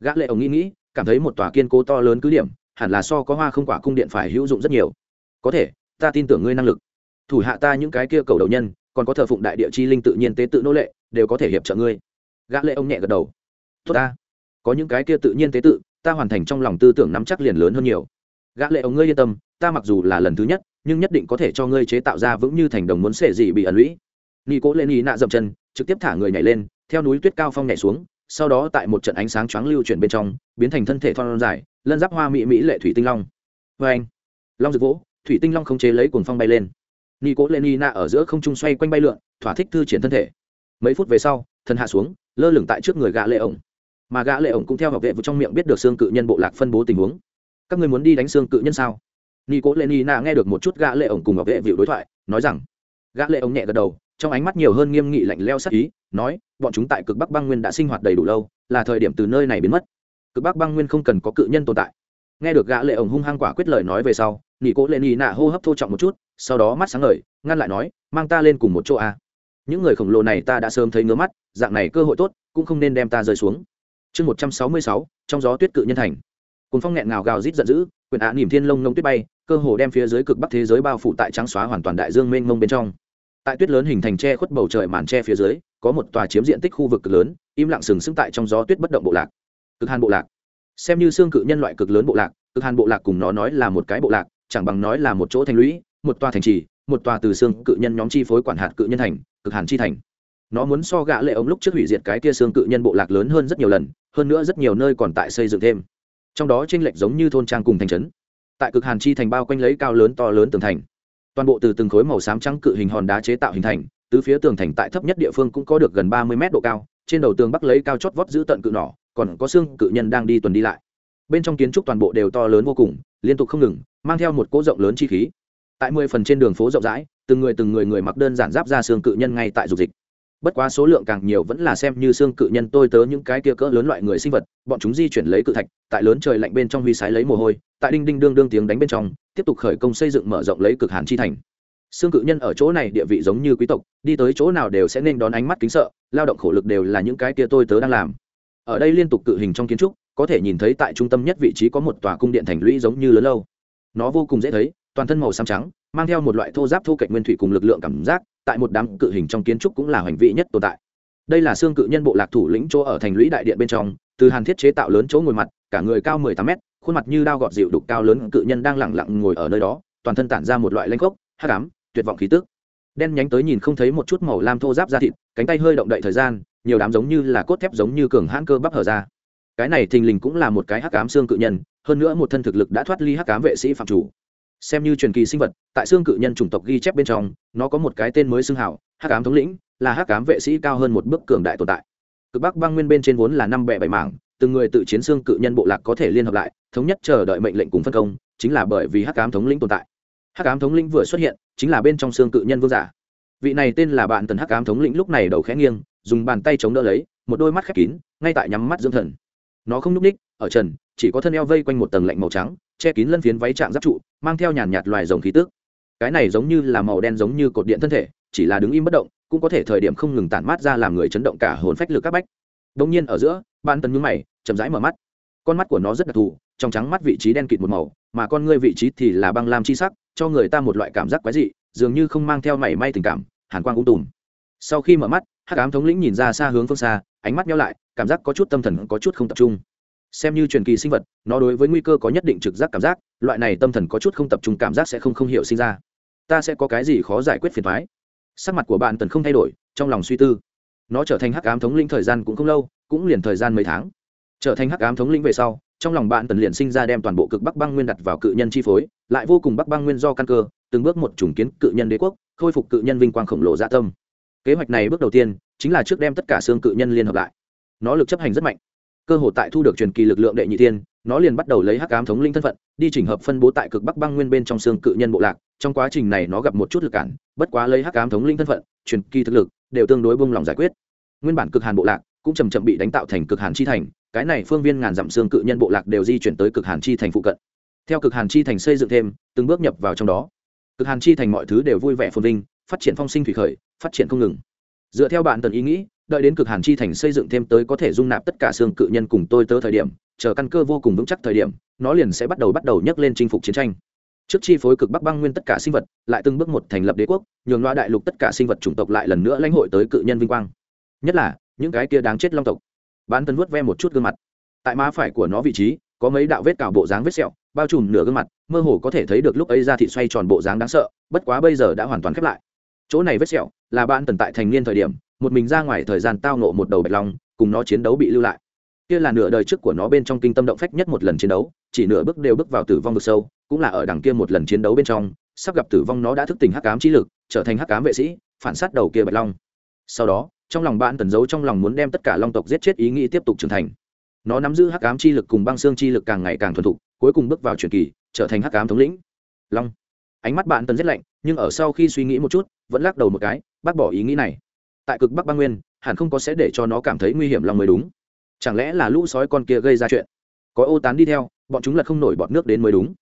Gã lệ ổng nghĩ nghĩ, cảm thấy một tòa kiên cố to lớn cứ điểm, hẳn là so có hoa không quả cung điện phải hữu dụng rất nhiều. Có thể, ta tin tưởng ngươi năng lực. Thủ hạ ta những cái kia cầu đầu nhân, còn có thờ phụng đại địa chi linh tự nhiên tế tự nô lệ, đều có thể hiệp trợ ngươi. Gã lệ ông nhẹ gật đầu. Tốt ta. Có những cái kia tự nhiên tế tự, ta hoàn thành trong lòng tư tưởng nắm chắc liền lớn hơn nhiều. Gã lệ ông ngươi yên tâm, ta mặc dù là lần thứ nhất, nhưng nhất định có thể cho ngươi chế tạo ra vững như thành đồng muốn xẻ gì bị ẩn lũy. Nghi cố lên ý nạ dậm chân, trực tiếp thả người nhảy lên, theo núi tuyết cao phong nhảy xuống sau đó tại một trận ánh sáng choáng lưu chuyển bên trong, biến thành thân thể thon dài, lân giáp hoa mỹ mỹ lệ thủy tinh long. Vê anh, long rực vỗ, thủy tinh long không chế lấy cuồng phong bay lên. Ni cố lên ni na ở giữa không trung xoay quanh bay lượn, thỏa thích thư triển thân thể. Mấy phút về sau thân hạ xuống, lơ lửng tại trước người gã lệ ổng. Mà gã lệ ổng cũng theo học vệ vụ trong miệng biết được xương cự nhân bộ lạc phân bố tình huống. Các ngươi muốn đi đánh xương cự nhân sao? Ni cố lên ni na nghe được một chút gã lệ ổng cùng học vệ vụ đối thoại, nói rằng. Gã lệ ổng nhẹ gật đầu, trong ánh mắt nhiều hơn nghiêm nghị lạnh leo sắc ý nói, bọn chúng tại cực bắc băng nguyên đã sinh hoạt đầy đủ lâu, là thời điểm từ nơi này biến mất. Cực bắc băng nguyên không cần có cự nhân tồn tại. Nghe được gã lệ ổng hung hăng quả quyết lời nói về sau nhị cố lệ nỉ nạ hô hấp thô trọng một chút, sau đó mắt sáng ngời, ngăn lại nói, mang ta lên cùng một chỗ a những người khổng lồ này ta đã sớm thấy ngứa mắt, dạng này cơ hội tốt, cũng không nên đem ta rơi xuống. Chương một trăm sáu mươi sáu, trong gió tuyết cự nhân thành. Cùng phong nghẹn ngào gào rít giận dữ, quyền ạ nỉm thiên lông nông tuyết bay, cơ hồ đem phía dưới cực bắc thế giới bao phủ tại trắng xóa hoàn toàn đại dương mênh mông bên trong. Tại tuyết lớn hình thành tre khuất bầu trời màn tre phía dưới có một tòa chiếm diện tích khu vực cực lớn, im lặng sừng sững tại trong gió tuyết bất động bộ lạc. Cực hàn bộ lạc. Xem như xương cự nhân loại cực lớn bộ lạc, cực hàn bộ lạc cùng nó nói là một cái bộ lạc, chẳng bằng nói là một chỗ thành lũy, một tòa thành trì, một tòa từ xương cự nhân nhóm chi phối quản hạt cự nhân thành, cực hàn chi thành. Nó muốn so gã lệ ống lúc trước hủy diệt cái kia xương cự nhân bộ lạc lớn hơn rất nhiều lần, hơn nữa rất nhiều nơi còn tại xây dựng thêm. Trong đó tranh lệch giống như thôn trang cùng thành trấn. Tại cực hàn chi thành bao quanh lấy cao lớn to lớn tường thành. Toàn bộ từ từng khối màu xám trắng cự hình hòn đá chế tạo hình thành tứ phía tường thành tại thấp nhất địa phương cũng có được gần ba mươi mét độ cao, trên đầu tường bắc lấy cao chót vót giữ tận cự nỏ, còn có xương cự nhân đang đi tuần đi lại. Bên trong kiến trúc toàn bộ đều to lớn vô cùng, liên tục không ngừng, mang theo một cỗ rộng lớn chi khí. Tại mười phần trên đường phố rộng rãi, từng người từng người người mặc đơn giản giáp ra xương cự nhân ngay tại dục dịch. Bất quá số lượng càng nhiều vẫn là xem như xương cự nhân tôi tớ những cái kia cỡ lớn loại người sinh vật, bọn chúng di chuyển lấy cự thạch, tại lớn trời lạnh bên trong huy sái lấy mồ hôi, tại đinh đinh đương đương tiếng đánh bên trong, tiếp tục khởi công xây dựng mở rộng lấy cực hàn chi thành xương cự nhân ở chỗ này địa vị giống như quý tộc, đi tới chỗ nào đều sẽ nên đón ánh mắt kính sợ, lao động khổ lực đều là những cái kia tôi tớ đang làm. Ở đây liên tục cự hình trong kiến trúc, có thể nhìn thấy tại trung tâm nhất vị trí có một tòa cung điện thành lũy giống như lớn lâu. Nó vô cùng dễ thấy, toàn thân màu xám trắng, mang theo một loại thô giáp thô cạnh nguyên thủy cùng lực lượng cảm giác, tại một đám cự hình trong kiến trúc cũng là hoành vị nhất tồn tại. Đây là xương cự nhân bộ lạc thủ lĩnh chỗ ở thành lũy đại điện bên trong, từ hàn thiết chế tạo lớn chỗ ngồi mặt, cả người cao mười tám mét, khuôn mặt như đao gọt dịu đục cao lớn cự nhân đang lẳng lặng ngồi ở nơi đó, toàn thân tản ra một loại lanh gốc hắc ám tuyệt vọng khí tức. Đen nhánh tới nhìn không thấy một chút màu lam thô giáp da thịt, cánh tay hơi động đậy thời gian, nhiều đám giống như là cốt thép giống như cường hãn cơ bắp hở ra. Cái này thình lình cũng là một cái hắc ám xương cự nhân, hơn nữa một thân thực lực đã thoát ly hắc ám vệ sĩ phạm chủ. Xem như truyền kỳ sinh vật, tại xương cự nhân chủng tộc ghi chép bên trong, nó có một cái tên mới xưng hảo, hắc ám thống lĩnh, là hắc ám vệ sĩ cao hơn một bước cường đại tồn tại. Cực bắc băng nguyên bên trên vốn là năm bẻ bảy mảng, từng người tự chiến xương cự nhân bộ lạc có thể liên hợp lại, thống nhất chờ đợi mệnh lệnh cùng phân công, chính là bởi vì hắc ám thống lĩnh tồn tại hắc ám thống lĩnh vừa xuất hiện, chính là bên trong xương cự nhân vương giả. Vị này tên là bạn tần hắc ám thống lĩnh lúc này đầu khẽ nghiêng, dùng bàn tay chống đỡ lấy, một đôi mắt khép kín, ngay tại nhắm mắt dưỡng thần. Nó không n ú c ních ở trần, chỉ có thân eo vây quanh một tầng lạnh màu trắng, che kín lân phiến váy trạng giáp trụ, mang theo nhàn nhạt loài rồng khí tước cái này giống như là màu đen giống như cột điện thân thể, chỉ là đứng im bất động, cũng có thể thời điểm không ngừng tản mát ra làm người chấn động cả hồn phách lực các bách. Đông nhiên ở giữa, bạn tần nhúng mày, chậm rãi mở mắt. Con mắt của nó rất đặc thù trong trắng mắt vị trí đen kịt một màu, mà con ngươi vị trí thì là băng lam chi sắc, cho người ta một loại cảm giác quái dị, dường như không mang theo mảy may tình cảm, hàn quang cũng tùm. Sau khi mở mắt, hắc ám thống lĩnh nhìn ra xa hướng phương xa, ánh mắt nhau lại, cảm giác có chút tâm thần có chút không tập trung. Xem như truyền kỳ sinh vật, nó đối với nguy cơ có nhất định trực giác cảm giác, loại này tâm thần có chút không tập trung cảm giác sẽ không không hiểu sinh ra. Ta sẽ có cái gì khó giải quyết phiền thoái sắc mặt của bạn tần không thay đổi, trong lòng suy tư. Nó trở thành hắc ám thống lĩnh thời gian cũng không lâu, cũng liền thời gian mấy tháng. Trở thành hắc ám thống lĩnh về sau trong lòng bạn tần liền sinh ra đem toàn bộ cực bắc băng nguyên đặt vào cự nhân chi phối, lại vô cùng bắc băng nguyên do căn cơ, từng bước một trùng kiến cự nhân đế quốc, khôi phục cự nhân vinh quang khổng lồ dạ tâm. Kế hoạch này bước đầu tiên chính là trước đem tất cả xương cự nhân liên hợp lại. Nó lực chấp hành rất mạnh. Cơ hội tại thu được truyền kỳ lực lượng đệ nhị tiên nó liền bắt đầu lấy hắc ám thống linh thân phận, đi chỉnh hợp phân bố tại cực bắc băng nguyên bên trong xương cự nhân bộ lạc. Trong quá trình này nó gặp một chút lực cản, bất quá lấy hắc ám thống linh thân phận, truyền kỳ thực lực đều tương đối bông lòng giải quyết. Nguyên bản cực hàn bộ lạc cũng chầm chậm bị đánh tạo thành cực hàn chi thành cái này phương viên ngàn dặm xương cự nhân bộ lạc đều di chuyển tới cực hàn chi thành phụ cận. Theo cực hàn chi thành xây dựng thêm, từng bước nhập vào trong đó. Cực hàn chi thành mọi thứ đều vui vẻ phồn vinh, phát triển phong sinh thủy khởi, phát triển không ngừng. Dựa theo bạn tần ý nghĩ, đợi đến cực hàn chi thành xây dựng thêm tới có thể dung nạp tất cả xương cự nhân cùng tôi tớ thời điểm, chờ căn cơ vô cùng vững chắc thời điểm, nó liền sẽ bắt đầu bắt đầu nhấc lên chinh phục chiến tranh. Trước chi phối cực bắc băng nguyên tất cả sinh vật, lại từng bước một thành lập đế quốc, nhường loa đại lục tất cả sinh vật chủng tộc lại lần nữa lãnh hội tới cự nhân vinh quang. Nhất là, những cái kia đáng chết long tộc bán tần vuốt ve một chút gương mặt. Tại má phải của nó vị trí, có mấy đạo vết cào bộ dáng vết sẹo, bao trùm nửa gương mặt, mơ hồ có thể thấy được lúc ấy ra thị xoay tròn bộ dáng đáng sợ, bất quá bây giờ đã hoàn toàn khép lại. Chỗ này vết sẹo là bạn tần tại thành niên thời điểm, một mình ra ngoài thời gian tao nộ một đầu bạch long, cùng nó chiến đấu bị lưu lại. Kia là nửa đời trước của nó bên trong kinh tâm động phách nhất một lần chiến đấu, chỉ nửa bước đều bước vào tử vong vực sâu, cũng là ở đằng kia một lần chiến đấu bên trong, sắp gặp tử vong nó đã thức tỉnh hắc ám trí lực, trở thành hắc ám vệ sĩ, phản sát đầu kia bạch long. Sau đó trong lòng bạn tần giấu trong lòng muốn đem tất cả long tộc giết chết ý nghĩ tiếp tục trưởng thành. Nó nắm giữ hắc ám chi lực cùng băng xương chi lực càng ngày càng thuần thục, cuối cùng bước vào truyền kỳ, trở thành hắc ám thống lĩnh. Long. Ánh mắt bạn tần rất lạnh, nhưng ở sau khi suy nghĩ một chút, vẫn lắc đầu một cái, bác bỏ ý nghĩ này. Tại cực bắc băng nguyên, hẳn không có sẽ để cho nó cảm thấy nguy hiểm long mới đúng. Chẳng lẽ là lũ sói con kia gây ra chuyện? Có ô tán đi theo, bọn chúng là không nổi bọt nước đến mới đúng.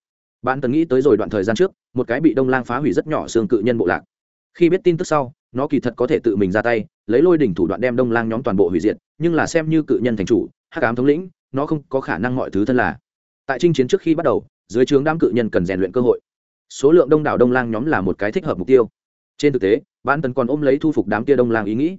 Bạn tần nghĩ tới rồi đoạn thời gian trước, một cái bị đông lang phá hủy rất nhỏ xương cự nhân bộ lạc khi biết tin tức sau, nó kỳ thật có thể tự mình ra tay, lấy lôi đỉnh thủ đoạn đem đông lang nhóm toàn bộ hủy diệt, nhưng là xem như cự nhân thành chủ hát cám thống lĩnh, nó không có khả năng mọi thứ thân là. Tại chinh chiến trước khi bắt đầu, dưới trướng đám cự nhân cần rèn luyện cơ hội. Số lượng đông đảo đông lang nhóm là một cái thích hợp mục tiêu. Trên thực tế bản tần còn ôm lấy thu phục đám kia đông lang ý nghĩ.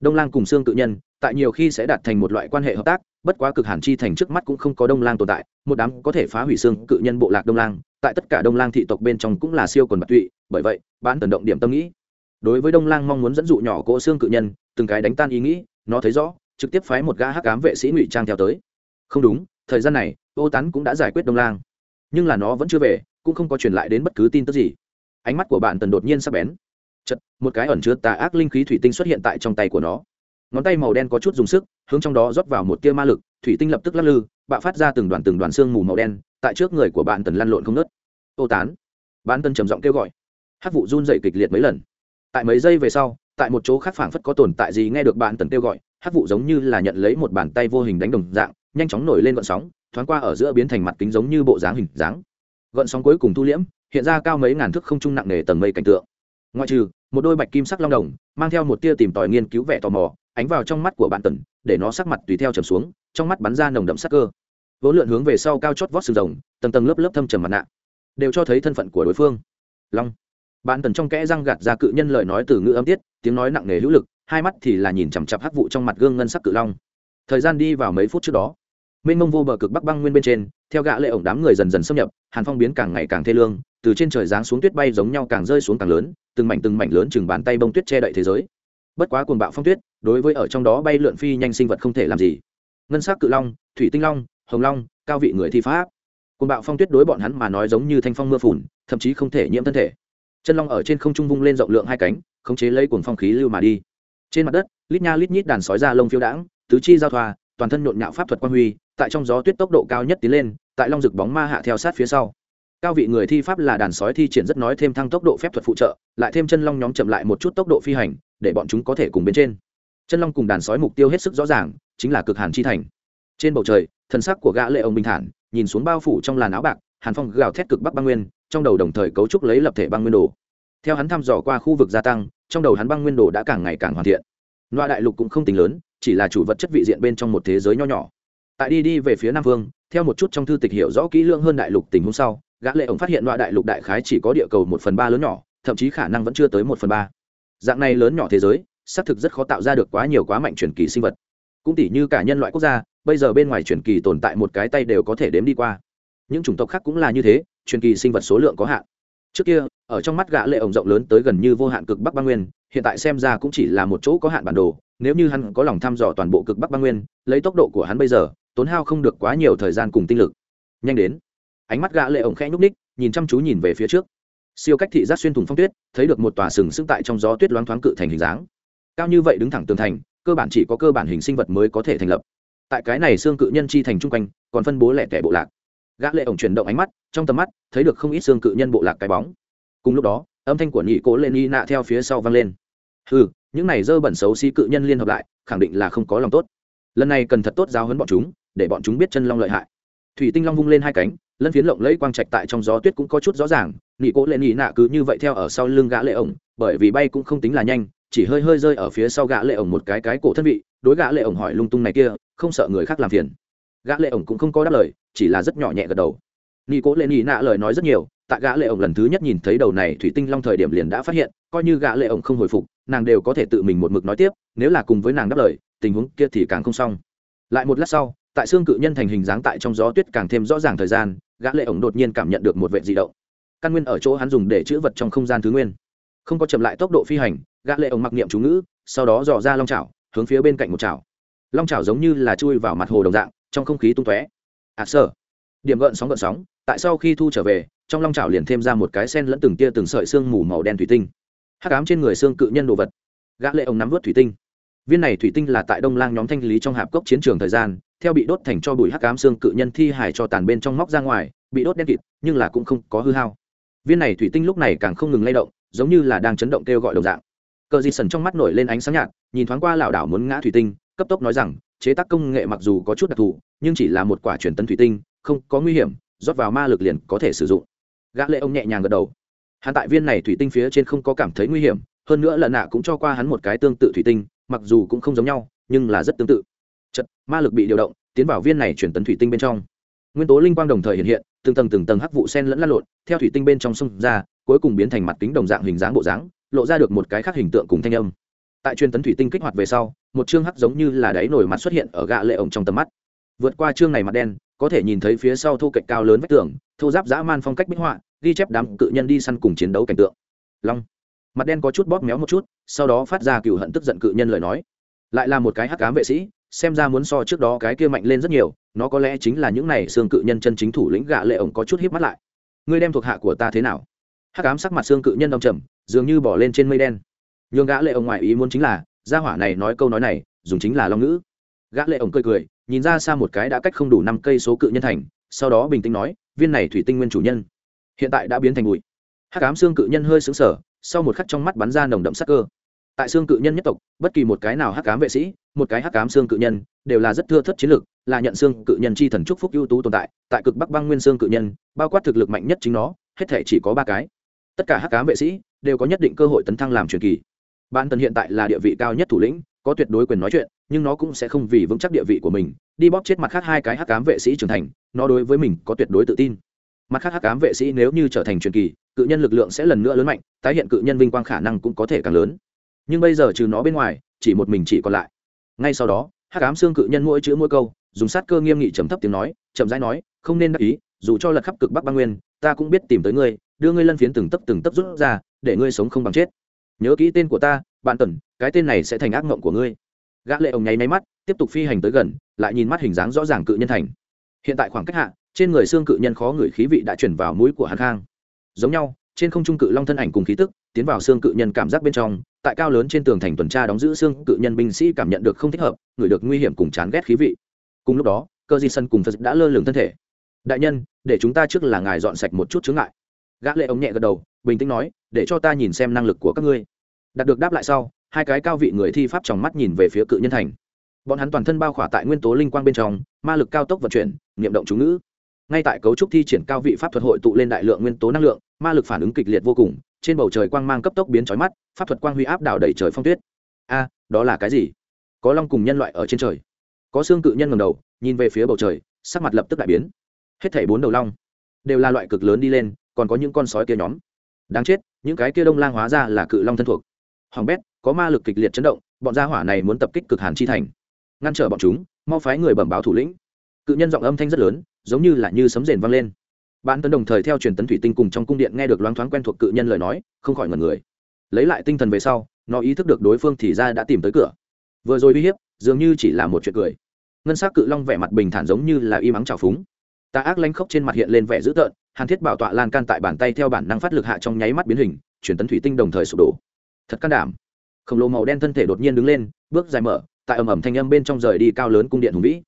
Đông lang cùng xương cự nhân, tại nhiều khi sẽ đạt thành một loại quan hệ hợp tác bất quá cực hàn chi thành trước mắt cũng không có đông lang tồn tại, một đám có thể phá hủy xương cự nhân bộ lạc đông lang, tại tất cả đông lang thị tộc bên trong cũng là siêu quần bạc tụy, bởi vậy, bán tần động điểm tâm nghĩ. Đối với đông lang mong muốn dẫn dụ nhỏ cỗ xương cự nhân, từng cái đánh tan ý nghĩ, nó thấy rõ, trực tiếp phái một gã hắc cám vệ sĩ ngụy trang theo tới. Không đúng, thời gian này, ô tán cũng đã giải quyết đông lang. Nhưng là nó vẫn chưa về, cũng không có truyền lại đến bất cứ tin tức gì. Ánh mắt của bạn tần đột nhiên sắp bén. Chật, một cái ẩn chứa tà ác linh khí thủy tinh xuất hiện tại trong tay của nó ngón tay màu đen có chút dùng sức, hướng trong đó rót vào một tia ma lực, thủy tinh lập tức lắc lư, bạo phát ra từng đoàn từng đoàn xương mù màu đen, tại trước người của bạn tần lăn lộn không nớt ô tán. Bạn tần trầm giọng kêu gọi. Hát vụ run dậy kịch liệt mấy lần. Tại mấy giây về sau, tại một chỗ khác phảng phất có tồn tại gì nghe được bạn tần kêu gọi hát vụ giống như là nhận lấy một bàn tay vô hình đánh đồng dạng, nhanh chóng nổi lên gọn sóng, thoáng qua ở giữa biến thành mặt kính giống như bộ dáng hình dáng. Gọn sóng cuối cùng thu liễm, hiện ra cao mấy ngàn thước không trung nặng nề tầng mây cảnh tượng. Ngoại trừ, một đôi bạch kim sắc long đồng, mang theo một tia tìm tòi nghiên cứu vẻ tò mò ánh vào trong mắt của bạn tần, để nó sắc mặt tùy theo trầm xuống, trong mắt bắn ra nồng đậm sắc cơ. Vốn lượn hướng về sau cao chót vót sừng rồng, tầng tầng lớp lớp thâm trầm mặt nạ, đều cho thấy thân phận của đối phương. Long. Bạn tần trong kẽ răng gạt ra cự nhân lời nói từ ngữ âm tiết, tiếng nói nặng nề hữu lực, hai mắt thì là nhìn chằm chặp hắc vụ trong mặt gương ngân sắc cự long. Thời gian đi vào mấy phút trước đó, mênh mông vô bờ cực bắc băng nguyên bên trên, theo gã lệ ổng đám người dần dần xâm nhập, hàn phong biến càng ngày càng thê lương, từ trên trời giáng xuống tuyết bay giống nhau càng rơi xuống càng lớn, từng mảnh từng mảnh lớn chừng bàn tay bông tuyết che đậy thế giới. Bất quá cuồng bạo phong tuyết đối với ở trong đó bay lượn phi nhanh sinh vật không thể làm gì. Ngân sắc cự long, thủy tinh long, hồng long, cao vị người thi pháp. Côn bạo phong tuyết đối bọn hắn mà nói giống như thanh phong mưa phùn, thậm chí không thể nhiễm thân thể. Chân long ở trên không trung vung lên rộng lượng hai cánh, khống chế lấy cuồng phong khí lưu mà đi. Trên mặt đất, lít nha lít nhít đàn sói ra lông phiêu đãng, tứ chi giao thoa, toàn thân nhộn nhạo pháp thuật quang huy, tại trong gió tuyết tốc độ cao nhất tiến lên, tại long rực bóng ma hạ theo sát phía sau. Cao vị người thi pháp là đàn sói thi triển rất nói thêm thăng tốc độ phép thuật phụ trợ, lại thêm chân long nhóm chậm lại một chút tốc độ phi hành, để bọn chúng có thể cùng bên trên chân long cùng đàn sói mục tiêu hết sức rõ ràng, chính là cực hàn chi thành. Trên bầu trời thân sắc của gã lệ ông bình thản, nhìn xuống bao phủ trong làn áo bạc, hàn phong gào thét cực bắc băng nguyên, trong đầu đồng thời cấu trúc lấy lập thể băng nguyên đồ. Theo hắn thăm dò qua khu vực gia tăng, trong đầu hắn băng nguyên đồ đã càng ngày càng hoàn thiện. Loa đại lục cũng không tính lớn, chỉ là chủ vật chất vị diện bên trong một thế giới nho nhỏ. Tại đi đi về phía nam vương, theo một chút trong thư tịch hiểu rõ kỹ lưỡng hơn đại lục tình huống sau, gã lệ ổng phát hiện loại đại lục đại khái chỉ có địa cầu một phần ba lớn nhỏ, thậm chí khả năng vẫn chưa tới một phần ba. Dạng này lớn nhỏ thế giới xác thực rất khó tạo ra được quá nhiều quá mạnh truyền kỳ sinh vật. Cũng tỷ như cả nhân loại quốc gia, bây giờ bên ngoài truyền kỳ tồn tại một cái tay đều có thể đếm đi qua. Những chủng tộc khác cũng là như thế, truyền kỳ sinh vật số lượng có hạn. Trước kia, ở trong mắt gã lệ ổng rộng lớn tới gần như vô hạn cực bắc băng nguyên, hiện tại xem ra cũng chỉ là một chỗ có hạn bản đồ, nếu như hắn có lòng thăm dò toàn bộ cực bắc băng nguyên, lấy tốc độ của hắn bây giờ, tốn hao không được quá nhiều thời gian cùng tinh lực. Nhanh đến. Ánh mắt gã lệ ổng khẽ nhúc ních nhìn chăm chú nhìn về phía trước. Siêu cách thị giác xuyên thủng phong tuyết, thấy được một tòa sừng sững tại trong gió tuyết loáng thoáng cự thành hình dáng cao như vậy đứng thẳng tường thành, cơ bản chỉ có cơ bản hình sinh vật mới có thể thành lập. Tại cái này xương cự nhân chi thành trung quanh, còn phân bố lẻ tẻ bộ lạc. Gã lệ ổng chuyển động ánh mắt, trong tầm mắt, thấy được không ít xương cự nhân bộ lạc cái bóng. Cùng lúc đó, âm thanh của nhị cố lên y nạ theo phía sau vang lên. Hừ, những này dơ bẩn xấu xí cự nhân liên hợp lại, khẳng định là không có lòng tốt. Lần này cần thật tốt giáo huấn bọn chúng, để bọn chúng biết chân long lợi hại. Thủy tinh long vung lên hai cánh, lân phiến lộng lẫy quang trạch tại trong gió tuyết cũng có chút rõ ràng nhị cố lên y nạ cứ như vậy theo ở sau lưng gã lệ ổng, bởi vì bay cũng không tính là nhanh chỉ hơi hơi rơi ở phía sau gã lệ ổng một cái cái cổ thân vị, đối gã lệ ổng hỏi lung tung này kia, không sợ người khác làm phiền. Gã lệ ổng cũng không có đáp lời, chỉ là rất nhỏ nhẹ gật đầu. Nghi cố lên nhị nạ lời nói rất nhiều, tại gã lệ ổng lần thứ nhất nhìn thấy đầu này thủy tinh long thời điểm liền đã phát hiện, coi như gã lệ ổng không hồi phục, nàng đều có thể tự mình một mực nói tiếp, nếu là cùng với nàng đáp lời, tình huống kia thì càng không xong. Lại một lát sau, tại xương cự nhân thành hình dáng tại trong gió tuyết càng thêm rõ ràng thời gian, gã lệ ổng đột nhiên cảm nhận được một vệt dị động. Căn nguyên ở chỗ hắn dùng để chứa vật trong không gian thứ nguyên. Không có chậm lại tốc độ phi hành gã lệ ổng mặc niệm chú ngữ, sau đó dò ra long chảo, hướng phía bên cạnh một chảo. Long chảo giống như là chui vào mặt hồ đồng dạng, trong không khí tung tóe. À sơ điểm gợn sóng gợn sóng, tại sau khi thu trở về, trong long chảo liền thêm ra một cái sen lẫn từng tia từng sợi xương mù màu đen thủy tinh. Hắc ám trên người xương cự nhân đồ vật. Gã lệ ông nắm vớt thủy tinh. Viên này thủy tinh là tại đông lang nhóm thanh lý trong hạp cốc chiến trường thời gian, theo bị đốt thành cho bụi hắc ám xương cự nhân thi hài cho tàn bên trong móc ra ngoài, bị đốt đen kịt, nhưng là cũng không có hư hao. Viên này thủy tinh lúc này càng không ngừng lay động, giống như là đang chấn động kêu gọi đồng dạng cờ di sần trong mắt nổi lên ánh sáng nhạt, nhìn thoáng qua lảo đảo muốn ngã thủy tinh, cấp tốc nói rằng, chế tác công nghệ mặc dù có chút đặc thù, nhưng chỉ là một quả truyền tấn thủy tinh, không có nguy hiểm, rót vào ma lực liền có thể sử dụng. Gã lệ ông nhẹ nhàng gật đầu. Hắn tại viên này thủy tinh phía trên không có cảm thấy nguy hiểm, hơn nữa lần nạ cũng cho qua hắn một cái tương tự thủy tinh, mặc dù cũng không giống nhau, nhưng là rất tương tự. Chật, ma lực bị điều động, tiến vào viên này chuyển tấn thủy tinh bên trong. Nguyên tố linh quang đồng thời hiện hiện, từng tầng từng tầng hắc vụ sen lẫn lăn lộn, theo thủy tinh bên trong sông ra, cuối cùng biến thành mặt kính đồng dạng hình dáng bộ dáng lộ ra được một cái khác hình tượng cùng thanh âm. Tại truyền tấn thủy tinh kích hoạt về sau, một chương hắc giống như là đáy nổi mặt xuất hiện ở gạ lệ ổng trong tầm mắt. Vượt qua chương này mặt đen, có thể nhìn thấy phía sau thu cạnh cao lớn vách tường thô giáp dã man phong cách bích họa, ghi chép đám cự nhân đi săn cùng chiến đấu cảnh tượng. Long. Mặt đen có chút bóp méo một chút, sau đó phát ra cựu hận tức giận cự nhân lời nói. Lại là một cái hắc cám vệ sĩ, xem ra muốn so trước đó cái kia mạnh lên rất nhiều, nó có lẽ chính là những này xương cự nhân chân chính thủ lĩnh gạ lệ ổng có chút híp mắt lại. Ngươi đem thuộc hạ của ta thế nào? Hắc cám sắc mặt xương cự nhân đông trầm dường như bỏ lên trên mây đen. Nhường gã lệ ông ngoại ý muốn chính là gia hỏa này nói câu nói này dùng chính là long ngữ. Gã lệ ổng cười cười nhìn ra xa một cái đã cách không đủ năm cây số cự nhân thành sau đó bình tĩnh nói viên này thủy tinh nguyên chủ nhân hiện tại đã biến thành bụi. Hắc ám xương cự nhân hơi sững sờ sau một khắc trong mắt bắn ra nồng đậm sắc cơ. Tại xương cự nhân nhất tộc bất kỳ một cái nào hắc ám vệ sĩ một cái hắc ám xương cự nhân đều là rất thưa thất chiến lực, là nhận xương cự nhân chi thần chúc phúc ưu tú tồn tại tại cực bắc băng nguyên xương cự nhân bao quát thực lực mạnh nhất chính nó hết thể chỉ có ba cái tất cả hắc ám vệ sĩ đều có nhất định cơ hội tấn thăng làm truyền kỳ. Bản tần hiện tại là địa vị cao nhất thủ lĩnh, có tuyệt đối quyền nói chuyện, nhưng nó cũng sẽ không vì vững chắc địa vị của mình, đi bóp chết mặt khác hai cái hắc cám vệ sĩ trưởng thành, nó đối với mình có tuyệt đối tự tin. Mặt khác hắc cám vệ sĩ nếu như trở thành truyền kỳ, cự nhân lực lượng sẽ lần nữa lớn mạnh, tái hiện cự nhân vinh quang khả năng cũng có thể càng lớn. Nhưng bây giờ trừ nó bên ngoài, chỉ một mình chỉ còn lại. Ngay sau đó, hắc cám xương cự nhân mỗi chữ mỗi câu, dùng sát cơ nghiêm nghị trầm thấp tiếng nói, chậm rãi nói, không nên đắc ý, dù cho lật khắp cực bắc băng nguyên, ta cũng biết tìm tới ngươi đưa ngươi lân phiến từng tấp từng tấp rút ra, để ngươi sống không bằng chết. Nhớ kỹ tên của ta, bạn tần cái tên này sẽ thành ác mộng của ngươi. Gã lệ ông nháy máy mắt, tiếp tục phi hành tới gần, lại nhìn mắt hình dáng rõ ràng cự nhân thành. Hiện tại khoảng cách hạ, trên người xương cự nhân khó người khí vị đã chuyển vào mũi của hắn khang. Giống nhau, trên không trung cự long thân ảnh cùng khí tức, tiến vào xương cự nhân cảm giác bên trong, tại cao lớn trên tường thành tuần tra đóng giữ xương cự nhân binh sĩ cảm nhận được không thích hợp người được nguy hiểm cùng chán ghét khí vị. Cùng lúc đó, cơ di sân cùng phật đã lơ lửng thân thể. Đại nhân, để chúng ta trước là ngài dọn sạch một chút chướng ngại gã lệ ông nhẹ gật đầu, bình tĩnh nói, để cho ta nhìn xem năng lực của các ngươi. Đạt được đáp lại sau, hai cái cao vị người thi pháp trong mắt nhìn về phía cự nhân thành. Bọn hắn toàn thân bao khỏa tại nguyên tố linh quang bên trong, ma lực cao tốc vận chuyển, niệm động chú ngữ. Ngay tại cấu trúc thi triển cao vị pháp thuật hội tụ lên đại lượng nguyên tố năng lượng, ma lực phản ứng kịch liệt vô cùng, trên bầu trời quang mang cấp tốc biến trói mắt, pháp thuật quang huy áp đảo đầy trời phong tuyết. A, đó là cái gì? Có long cùng nhân loại ở trên trời. Có xương cự nhân ngầm đầu, nhìn về phía bầu trời, sắc mặt lập tức đại biến. Hết thảy bốn đầu long đều là loại cực lớn đi lên còn có những con sói kia nhóm. Đáng chết, những cái kia đông lang hóa ra là cự long thân thuộc. Hoàng bét, có ma lực kịch liệt chấn động, bọn gia hỏa này muốn tập kích cực hàn chi thành. Ngăn trở bọn chúng, mau phái người bẩm báo thủ lĩnh. Cự nhân giọng âm thanh rất lớn, giống như là như sấm rền vang lên. Bạn tấn đồng thời theo truyền tấn thủy tinh cùng trong cung điện nghe được loáng thoáng quen thuộc cự nhân lời nói, không khỏi ngần người. Lấy lại tinh thần về sau, nó ý thức được đối phương thì ra đã tìm tới cửa. Vừa rồi uy hiếp, dường như chỉ là một chuyện cười. Ngân s á c cự long vẻ mặt bình thản giống như là y mắng trào phúng tà ác lanh khốc trên mặt hiện lên vẻ dữ tợn, hàn thiết bảo tọa lan can tại bàn tay theo bản năng phát lực hạ trong nháy mắt biến hình, chuyển tấn thủy tinh đồng thời sụp đổ. Thật can đảm. Khổng lồ màu đen thân thể đột nhiên đứng lên, bước dài mở, tại ầm ầm thanh âm bên trong rời đi cao lớn cung điện hùng vĩ.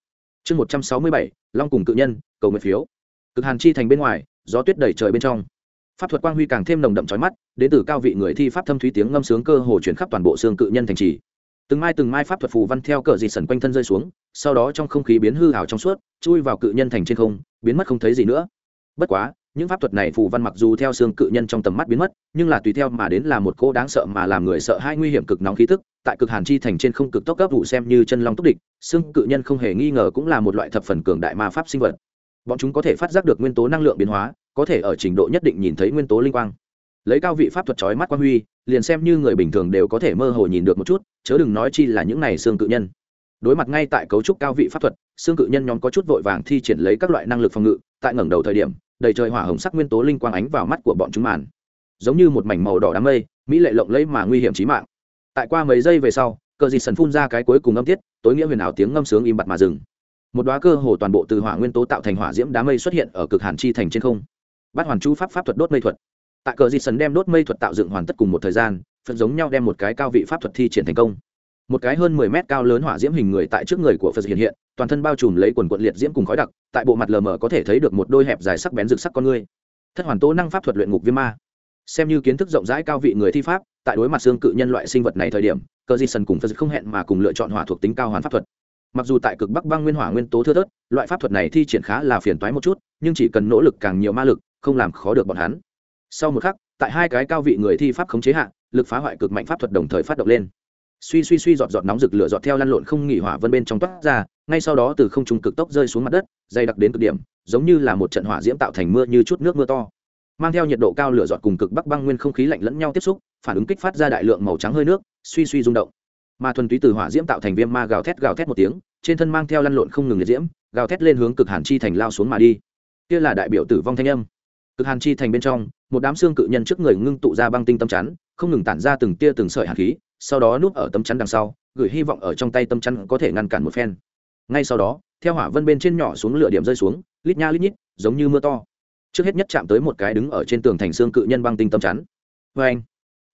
Chương một trăm sáu mươi bảy, long cùng cự nhân, cầu nguyện phiếu. Cực hàn chi thành bên ngoài, gió tuyết đẩy trời bên trong. Pháp thuật quang huy càng thêm nồng đậm trói mắt, đến từ cao vị người thi pháp thâm thúy tiếng ngâm sướng cơ hồ chuyển khắp toàn bộ xương cự nhân thành trì. Từng mai từng mai pháp thuật phù văn theo cờ dị sần quanh thân rơi xuống sau đó trong không khí biến hư hào trong suốt, chui vào cự nhân thành trên không, biến mất không thấy gì nữa. Bất quá, những pháp thuật này phù văn mặc dù theo xương cự nhân trong tầm mắt biến mất, nhưng là tùy theo mà đến là một cô đáng sợ mà làm người sợ hai nguy hiểm cực nóng khí tức, tại cực hàn chi thành trên không cực tốc cấp vụ xem như chân long túc địch, xương cự nhân không hề nghi ngờ cũng là một loại thập phần cường đại ma pháp sinh vật. Bọn chúng có thể phát giác được nguyên tố năng lượng biến hóa, có thể ở trình độ nhất định nhìn thấy nguyên tố linh quang. Lấy cao vị pháp thuật trói mắt quan huy, liền xem như người bình thường đều có thể mơ hồ nhìn được một chút, chớ đừng nói chi là những này xương cự nhân đối mặt ngay tại cấu trúc cao vị pháp thuật, xương cự nhân nhóm có chút vội vàng thi triển lấy các loại năng lực phòng ngự, tại ngẩng đầu thời điểm, đầy trời hỏa hồng sắc nguyên tố linh quang ánh vào mắt của bọn chúng màn. Giống như một mảnh màu đỏ đám mây, mỹ lệ lộng lẫy mà nguy hiểm chí mạng. Tại qua mấy giây về sau, cờ dịt sần phun ra cái cuối cùng âm tiết, tối nghĩa huyền ảo tiếng ngâm sướng im bặt mà dừng. Một đoá cơ hồ toàn bộ từ hỏa nguyên tố tạo thành hỏa diễm đám mây xuất hiện ở cực hàn chi thành trên không. Bắt hoàn chú pháp pháp thuật đốt mây thuật. Tại cờ dịt sần đem đốt mây thuật tạo dựng hoàn tất cùng một thời gian phần giống nhau đem một cái cao vị pháp thuật thi triển thành công một cái hơn mười mét cao lớn hỏa diễm hình người tại trước người của phật hiện hiện, toàn thân bao trùm lấy quần quận liệt diễm cùng khói đặc, tại bộ mặt lờ mờ có thể thấy được một đôi hẹp dài sắc bén rực sắc con người thất hoàn tố năng pháp thuật luyện ngục viêm ma. Xem như kiến thức rộng rãi cao vị người thi pháp, tại đối mặt xương cự nhân loại sinh vật này thời điểm, cơ di sơn cùng phật không hẹn mà cùng lựa chọn hỏa thuộc tính cao hoàn pháp thuật. Mặc dù tại cực bắc băng nguyên hỏa nguyên tố thưa thớt, loại pháp thuật này thi triển khá là phiền toái một chút, nhưng chỉ cần nỗ lực càng nhiều ma lực, không làm khó được bọn hắn. Sau một khắc, tại hai cái cao vị người thi pháp khống chế hạ, lực phá hoại cực mạnh pháp thuật đồng thời phát động lên suy suy suy giọt giọt nóng rực lửa giọt theo lăn lộn không nghỉ hỏa vân bên trong toát ra, ngay sau đó từ không trung cực tốc rơi xuống mặt đất, dày đặc đến cực điểm, giống như là một trận hỏa diễm tạo thành mưa như chút nước mưa to. Mang theo nhiệt độ cao lửa giọt cùng cực bắc băng nguyên không khí lạnh lẫn nhau tiếp xúc, phản ứng kích phát ra đại lượng màu trắng hơi nước, suy suy rung động. Mà thuần túy từ hỏa diễm tạo thành viêm ma gào thét gào thét một tiếng, trên thân mang theo lăn lộn không ngừng liệt diễm, gào thét lên hướng cực hàn chi thành lao xuống mà đi. Kia là đại biểu tử vong thanh âm. Cực hàn chi thành bên trong, một đám xương cự nhân trước người ngưng tụ ra băng tinh tâm chắn, không ngừng tản ra từng tia từng sợi hạt khí sau đó núp ở tấm chắn đằng sau, gửi hy vọng ở trong tay tấm chắn có thể ngăn cản một phen. Ngay sau đó, theo hỏa vân bên trên nhỏ xuống lửa điểm rơi xuống, lít nha lít nhít, giống như mưa to. Trước hết nhất chạm tới một cái đứng ở trên tường thành xương cự nhân băng tinh tấm chắn. Vê anh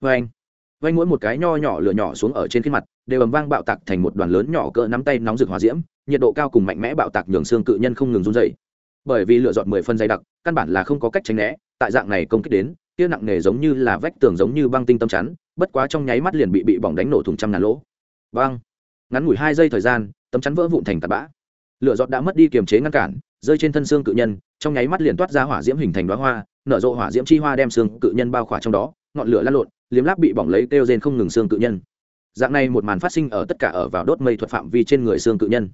vê anh vê mỗi một cái nho nhỏ lửa nhỏ xuống ở trên khuôn mặt, đều ầm vang bạo tạc thành một đoàn lớn nhỏ cỡ nắm tay nóng rực hỏa diễm, nhiệt độ cao cùng mạnh mẽ bạo tạc nhường xương cự nhân không ngừng run dày bởi vì lựa dọn mười phân dày đặc, căn bản là không có cách tránh né, tại dạng này công kích đến kia nặng nề giống như là vách tường giống như băng tinh tâm chắn, bất quá trong nháy mắt liền bị bị bỏng đánh nổ thùng trăm ngàn lỗ. Băng ngắn ngủi hai giây thời gian, tấm chắn vỡ vụn thành tạt bã. Lửa giọt đã mất đi kiềm chế ngăn cản, rơi trên thân xương cự nhân, trong nháy mắt liền toát ra hỏa diễm hình thành đoá hoa, nở rộ hỏa diễm chi hoa đem xương cự nhân bao khỏa trong đó, ngọn lửa lan lộn, liếm láp bị bỏng lấy kêu rên không ngừng xương cự nhân. Dạng này một màn phát sinh ở tất cả ở vào đốt mây thuật phạm vi trên người xương cự nhân.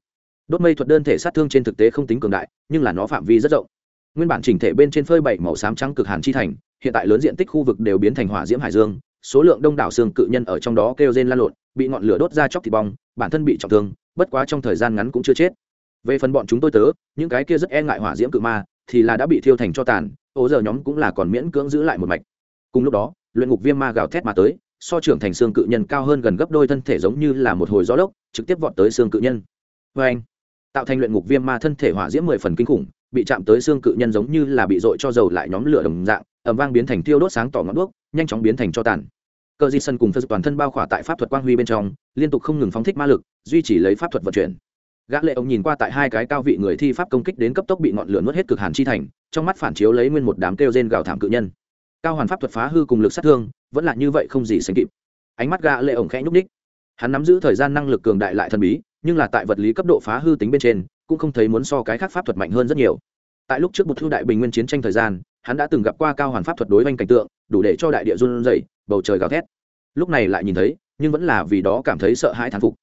Đốt mây thuật đơn thể sát thương trên thực tế không tính cường đại, nhưng là nó phạm vi rất rộng nguyên bản chỉnh thể bên trên phơi bảy màu xám trắng cực hàn chi thành, hiện tại lớn diện tích khu vực đều biến thành hỏa diễm hải dương, số lượng đông đảo xương cự nhân ở trong đó kêu rên lan lộn, bị ngọn lửa đốt ra chóc thịt bong, bản thân bị trọng thương, bất quá trong thời gian ngắn cũng chưa chết. Về phần bọn chúng tôi tớ, những cái kia rất e ngại hỏa diễm cự ma, thì là đã bị thiêu thành cho tàn, ố giờ nhóm cũng là còn miễn cưỡng giữ lại một mạch. Cùng lúc đó, luyện ngục viêm ma gào thét mà tới, so trưởng thành xương cự nhân cao hơn gần gấp đôi thân thể giống như là một hồi gió lốc, trực tiếp vọt tới xương cự nhân. Vê anh tạo thành luyện ngục viêm ma thân thể hỏa diễm mười phần kinh khủng bị chạm tới xương cự nhân giống như là bị dội cho dầu lại nhóm lửa đồng dạng ẩm vang biến thành tiêu đốt sáng tỏ ngọn đuốc, nhanh chóng biến thành cho tàn. Cờ di sân cùng phật toàn thân bao khỏa tại pháp thuật quang huy bên trong, liên tục không ngừng phóng thích ma lực, duy trì lấy pháp thuật vận chuyển. Gã lệ ông nhìn qua tại hai cái cao vị người thi pháp công kích đến cấp tốc bị ngọn lửa nuốt hết cực hàn chi thành, trong mắt phản chiếu lấy nguyên một đám kêu rên gào thảm cự nhân. Cao hoàn pháp thuật phá hư cùng lực sát thương, vẫn là như vậy không gì sánh kịp. Ánh mắt gã lệ ổng khẽ nhúc ních hắn nắm giữ thời gian năng lực cường đại lại thần bí, nhưng là tại vật lý cấp độ phá hư tính bên trên cũng không thấy muốn so cái khác pháp thuật mạnh hơn rất nhiều. Tại lúc trước một thu đại bình nguyên chiến tranh thời gian, hắn đã từng gặp qua cao hoàn pháp thuật đối với cảnh tượng, đủ để cho đại địa run rẩy, bầu trời gào thét. Lúc này lại nhìn thấy, nhưng vẫn là vì đó cảm thấy sợ hãi thán phục.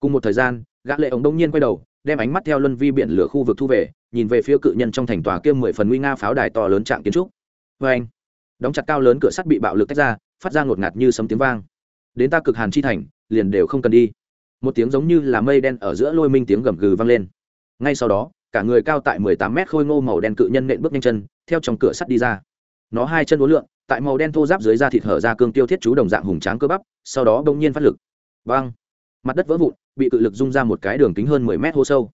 Cùng một thời gian, gã lệ ống đông nhiên quay đầu, đem ánh mắt theo luân vi biển lửa khu vực thu về, nhìn về phía cự nhân trong thành tòa kia mười phần nguy nga pháo đài to lớn trạng kiến trúc. Với anh, đóng chặt cao lớn cửa sắt bị bạo lực tách ra, phát ra ngột ngạt như sấm tiếng vang. Đến ta cực hàn chi thành, liền đều không cần đi. Một tiếng giống như là mây đen ở giữa lôi minh tiếng gầm gừ vang lên ngay sau đó, cả người cao tại mười tám mét khôi ngô màu đen cự nhân nện bước nhanh chân, theo trong cửa sắt đi ra. Nó hai chân uốn lượn, tại màu đen thô giáp dưới da thịt hở ra cương tiêu thiết chú đồng dạng hùng tráng cơ bắp, sau đó đông nhiên phát lực. Vang! Mặt đất vỡ vụn, bị cự lực rung ra một cái đường kính hơn mười mét hô sâu.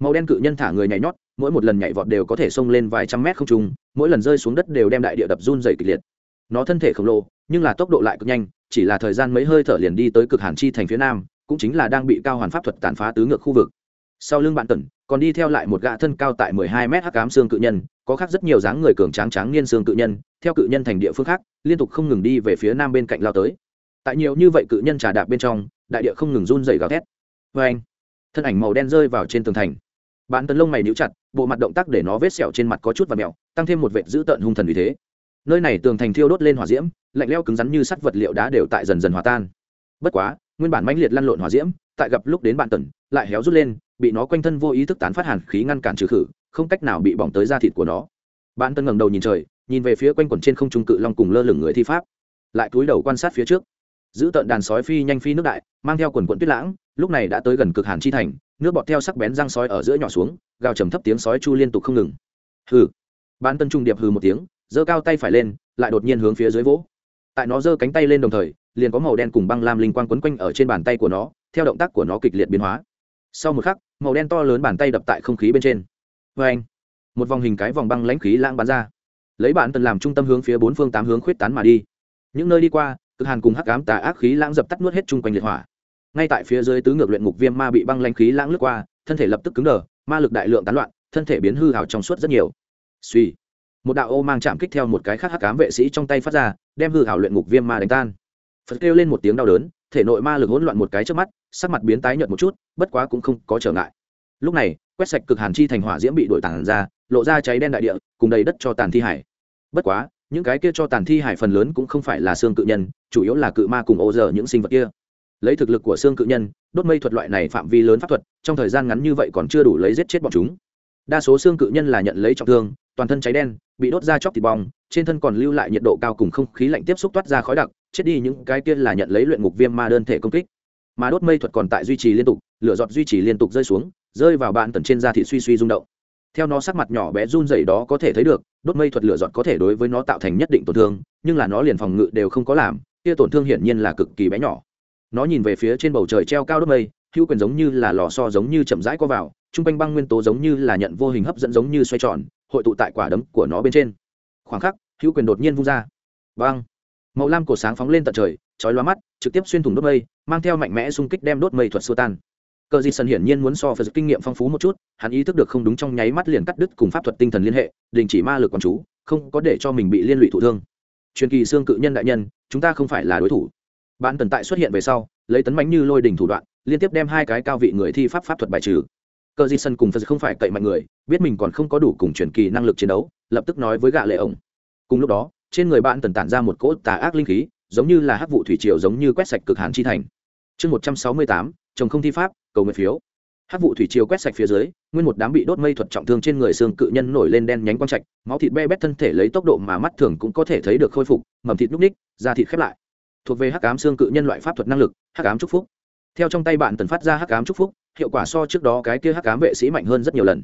Màu đen cự nhân thả người nhảy nhót, mỗi một lần nhảy vọt đều có thể xông lên vài trăm mét không trung, mỗi lần rơi xuống đất đều đem đại địa đập run dày kịch liệt. Nó thân thể khổng lồ, nhưng là tốc độ lại cực nhanh, chỉ là thời gian mấy hơi thở liền đi tới cực hàn chi thành phía nam, cũng chính là đang bị cao hoàn pháp thuật tàn phá tứ ngược khu vực. Sau lưng bạn tần còn đi theo lại một gã thân cao tại mười hai mét hắc ám xương cự nhân, có khác rất nhiều dáng người cường tráng tráng niên xương cự nhân, theo cự nhân thành địa phương khác, liên tục không ngừng đi về phía nam bên cạnh lao tới. Tại nhiều như vậy cự nhân trà đạp bên trong, đại địa không ngừng run rẩy gào thét. Oeng! anh, thân ảnh màu đen rơi vào trên tường thành. Bạn tần lông mày níu chặt, bộ mặt động tác để nó vết sẹo trên mặt có chút và mèo tăng thêm một vệt dữ tợn hung thần vì thế. Nơi này tường thành thiêu đốt lên hỏa diễm, lạnh lẽo cứng rắn như sắt vật liệu đá đều tại dần dần hòa tan. Bất quá, nguyên bản mãnh liệt lăn lộn hỏa diễm, tại gặp lúc đến bạn tần, lại héo rút lên bị nó quanh thân vô ý thức tán phát hàn khí ngăn cản trừ khử, không cách nào bị bỏng tới da thịt của nó. Bạn tân ngẩng đầu nhìn trời, nhìn về phía quanh quẩn trên không trung cự long cùng lơ lửng người thi pháp. Lại cúi đầu quan sát phía trước. Giữ tận đàn sói phi nhanh phi nước đại, mang theo quần quận tuyết lãng, lúc này đã tới gần cực hàn chi thành, nước bọt theo sắc bén răng sói ở giữa nhỏ xuống, gào trầm thấp tiếng sói chu liên tục không ngừng. Hừ. Ban tân trung điệp hừ một tiếng, giơ cao tay phải lên, lại đột nhiên hướng phía dưới vỗ. Tại nó giơ cánh tay lên đồng thời, liền có màu đen cùng băng lam linh quang quấn quanh ở trên bàn tay của nó, theo động tác của nó kịch liệt biến hóa sau một khắc, màu đen to lớn bàn tay đập tại không khí bên trên. Vê anh, một vòng hình cái vòng băng lãnh khí lãng bắn ra. Lấy bản tần làm trung tâm hướng phía bốn phương tám hướng khuyết tán mà đi. Những nơi đi qua, cực hàn cùng hắc ám tà ác khí lãng dập tắt nuốt hết chung quanh liệt hỏa. Ngay tại phía dưới tứ ngược luyện ngục viêm ma bị băng lãnh khí lãng lướt qua, thân thể lập tức cứng đờ, ma lực đại lượng tán loạn, thân thể biến hư hào trong suốt rất nhiều. Suy, một đạo ô mang chạm kích theo một cái khác hắc ám vệ sĩ trong tay phát ra, đem hư hảo luyện ngục viêm ma đánh tan. Phật kêu lên một tiếng đau đớn, thể nội ma lực hỗn loạn một cái trước mắt sắc mặt biến tái nhợt một chút, bất quá cũng không có trở ngại. Lúc này, quét sạch cực hàn chi thành hỏa diễm bị đổi tàn ra, lộ ra cháy đen đại địa, cùng đầy đất cho tàn thi hải. Bất quá, những cái kia cho tàn thi hải phần lớn cũng không phải là xương cự nhân, chủ yếu là cự ma cùng ô giờ những sinh vật kia. Lấy thực lực của xương cự nhân, đốt mây thuật loại này phạm vi lớn pháp thuật, trong thời gian ngắn như vậy còn chưa đủ lấy giết chết bọn chúng. Đa số xương cự nhân là nhận lấy trọng thương, toàn thân cháy đen, bị đốt ra chóc thịt bong, trên thân còn lưu lại nhiệt độ cao cùng không khí lạnh tiếp xúc toát ra khói đặc, chết đi những cái kia là nhận lấy luyện ngục viêm ma đơn thể công kích mà đốt mây thuật còn tại duy trì liên tục, lửa giọt duy trì liên tục rơi xuống, rơi vào bạn tần trên da thị suy suy rung động. Theo nó sắc mặt nhỏ bé run rẩy đó có thể thấy được, đốt mây thuật lửa giọt có thể đối với nó tạo thành nhất định tổn thương, nhưng là nó liền phòng ngự đều không có làm, kia tổn thương hiển nhiên là cực kỳ bé nhỏ. Nó nhìn về phía trên bầu trời treo cao đốt mây, hữu quyền giống như là lò so giống như chậm rãi có vào, trung quanh băng nguyên tố giống như là nhận vô hình hấp dẫn giống như xoay tròn, hội tụ tại quả đấm của nó bên trên. Khoảng khắc, hữu quyền đột nhiên vung ra. Băng màu lam cổ sáng phóng lên tận trời, chói loa mắt, trực tiếp xuyên thủng đốt mây, mang theo mạnh mẽ xung kích đem đốt mây thuật xua tan. Cờ di sân hiển nhiên muốn so với kinh nghiệm phong phú một chút, hắn ý thức được không đúng trong nháy mắt liền cắt đứt cùng pháp thuật tinh thần liên hệ, đình chỉ ma lực quán chú, không có để cho mình bị liên lụy thụ thương. Truyền kỳ xương cự nhân đại nhân, chúng ta không phải là đối thủ. Bạn tần tại xuất hiện về sau, lấy tấn mánh như lôi đình thủ đoạn, liên tiếp đem hai cái cao vị người thi pháp pháp thuật bài trừ. Cờ di sân cùng phật không phải cậy mạnh người, biết mình còn không có đủ cùng truyền kỳ năng lực chiến đấu, lập tức nói với gạ lệ ổng. Cùng lúc đó trên người bạn tần tản ra một cỗ tà ác linh khí, giống như là hắc vụ thủy triều giống như quét sạch cực hàn chi thành. Chương một trăm sáu mươi tám, chồng không thi pháp, cầu nguyện phiếu. Hắc vụ thủy triều quét sạch phía dưới, nguyên một đám bị đốt mây thuật trọng thương trên người xương cự nhân nổi lên đen nhánh quang trạch, máu thịt be bét thân thể lấy tốc độ mà mắt thường cũng có thể thấy được khôi phục, mầm thịt núc ních, da thịt khép lại. Thuộc về hắc ám xương cự nhân loại pháp thuật năng lực, hắc ám trúc phúc. Theo trong tay bạn tần phát ra hắc ám trúc phúc, hiệu quả so trước đó cái kia hắc ám vệ sĩ mạnh hơn rất nhiều lần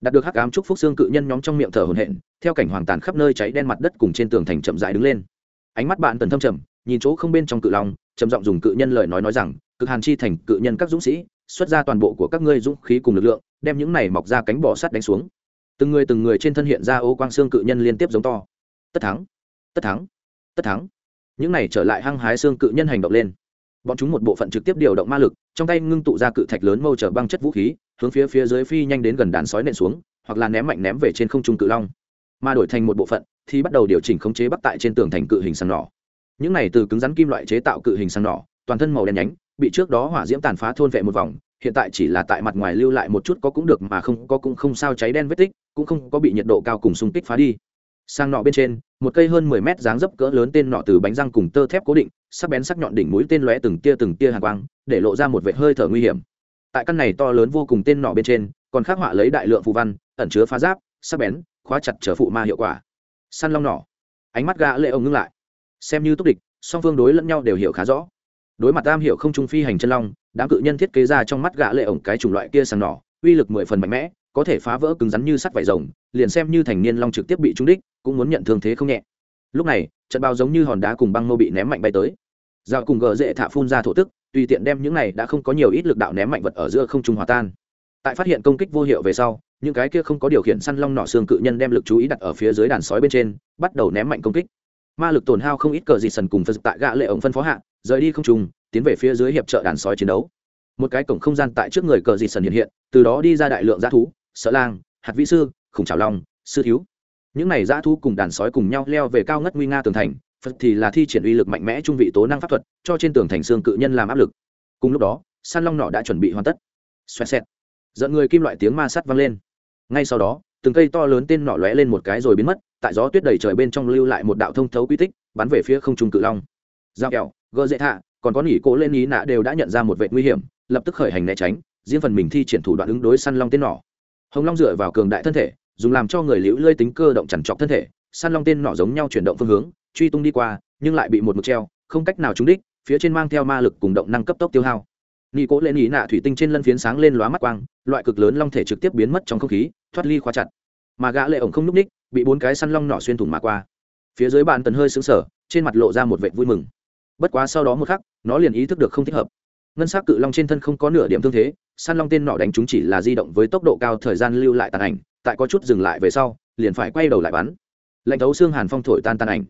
đạt được hắc ám trúc phúc xương cự nhân nhóm trong miệng thở hổn hển, theo cảnh hoàng tàn khắp nơi cháy đen mặt đất cùng trên tường thành chậm rãi đứng lên. Ánh mắt bạn tần thâm trầm, nhìn chỗ không bên trong cự long, trầm giọng dùng cự nhân lời nói nói rằng, cực hàn chi thành, cự nhân các dũng sĩ, xuất ra toàn bộ của các ngươi dũng khí cùng lực lượng, đem những này mọc ra cánh bò sắt đánh xuống. Từng người từng người trên thân hiện ra ô quang xương cự nhân liên tiếp giống to. Tất thắng tất thắng tất thắng. Những này trở lại hăng hái xương cự nhân hành động lên. Bọn chúng một bộ phận trực tiếp điều động ma lực, trong tay ngưng tụ ra cự thạch lớn mâu trở băng chất vũ khí hướng phía phía dưới phi nhanh đến gần đàn sói nện xuống, hoặc là ném mạnh ném về trên không trung cự long. Mà đổi thành một bộ phận, thì bắt đầu điều chỉnh khống chế bắt tại trên tường thành cự hình sàng nỏ. Những này từ cứng rắn kim loại chế tạo cự hình sàng nỏ, toàn thân màu đen nhánh, bị trước đó hỏa diễm tàn phá thôn vệ một vòng, hiện tại chỉ là tại mặt ngoài lưu lại một chút có cũng được mà không, có cũng không sao cháy đen vết tích, cũng không có bị nhiệt độ cao cùng xung kích phá đi. Sang nọ bên trên, một cây hơn mười mét dáng dấp cỡ lớn tên nọ từ bánh răng cùng tơ thép cố định, sắc bén sắc nhọn đỉnh mũi tên lóe từng tia từng tia hàng quang, để lộ ra một vệt hơi thở nguy hiểm tại căn này to lớn vô cùng tên nọ bên trên, còn khắc họa lấy đại lượng phù văn, ẩn chứa phá giáp, sắc bén, khóa chặt trở phụ ma hiệu quả. Săn long nỏ. Ánh mắt gã lệ ông ngưng lại. Xem như túc địch, song phương đối lẫn nhau đều hiểu khá rõ. Đối mặt tam hiểu không trung phi hành chân long, đám cự nhân thiết kế ra trong mắt gã lệ ổng cái chủng loại kia sàng nỏ, uy lực mười phần mạnh mẽ, có thể phá vỡ cứng rắn như sắt vải rồng, liền xem như thành niên long trực tiếp bị trúng đích, cũng muốn nhận thương thế không nhẹ. Lúc này, trận bao giống như hòn đá cùng băng mô bị ném mạnh bay tới. Dạo cùng gờ dễ thả phun ra thổ tức tùy tiện đem những này đã không có nhiều ít lực đạo ném mạnh vật ở giữa không trung hòa tan. Tại phát hiện công kích vô hiệu về sau, những cái kia không có điều khiển săn long nỏ xương cự nhân đem lực chú ý đặt ở phía dưới đàn sói bên trên, bắt đầu ném mạnh công kích. Ma lực tổn hao không ít cờ gì sần cùng phật tại gã lệ ổng phân phó hạ, rời đi không trùng tiến về phía dưới hiệp trợ đàn sói chiến đấu. Một cái cổng không gian tại trước người cờ gì sần hiện hiện, từ đó đi ra đại lượng dã thú, sợ lang, hạt vĩ sư, khủng trào long, sư thiếu. Những này dã thú cùng đàn sói cùng nhau leo về cao ngất nguy nga tường thành phật thì là thi triển uy lực mạnh mẽ trung vị tố năng pháp thuật, cho trên tường thành xương cự nhân làm áp lực. Cùng lúc đó săn long nỏ đã chuẩn bị hoàn tất. Xoẹt xẹt. Dẫn người kim loại tiếng ma sắt vang lên. Ngay sau đó, từng cây to lớn tên nỏ lóe lên một cái rồi biến mất, tại gió tuyết đầy trời bên trong lưu lại một đạo thông thấu quy tích, bắn về phía không trung cự long. Dao kẹo gỡ dễ thạ, còn có nỉ cố lên ý nạ đều đã nhận ra một vệ nguy hiểm, lập tức khởi hành né tránh, riêng phần mình thi triển thủ đoạn ứng đối săn long tên nỏ hồng long dựa vào cường đại thân thể, dùng làm cho người liễu lơi tính cơ động chằn trọc thân thể săn long tên nỏ giống nhau chuyển động phương hướng truy tung đi qua, nhưng lại bị một mực treo, không cách nào trúng đích, phía trên mang theo ma lực cùng động năng cấp tốc tiêu hao. Nghi cố lên ý nạ thủy tinh trên lân phiến sáng lên lóa mắt quang, loại cực lớn long thể trực tiếp biến mất trong không khí, thoát ly khóa chặt. Mà gã lệ ổng không núp ních bị bốn cái săn long nỏ xuyên thủng mà qua. Phía dưới bàn tần hơi sững sờ, trên mặt lộ ra một vẻ vui mừng. Bất quá sau đó một khắc, nó liền ý thức được không thích hợp. Ngân sắc cự long trên thân không có nửa điểm thương thế, săn long tên nỏ đánh chúng chỉ là di động với tốc độ cao thời gian lưu lại tàn ảnh, tại có chút dừng lại về sau, liền phải quay đầu lại bắn. Lệnh thấu xương hàn phong thổi tan tàn ảnh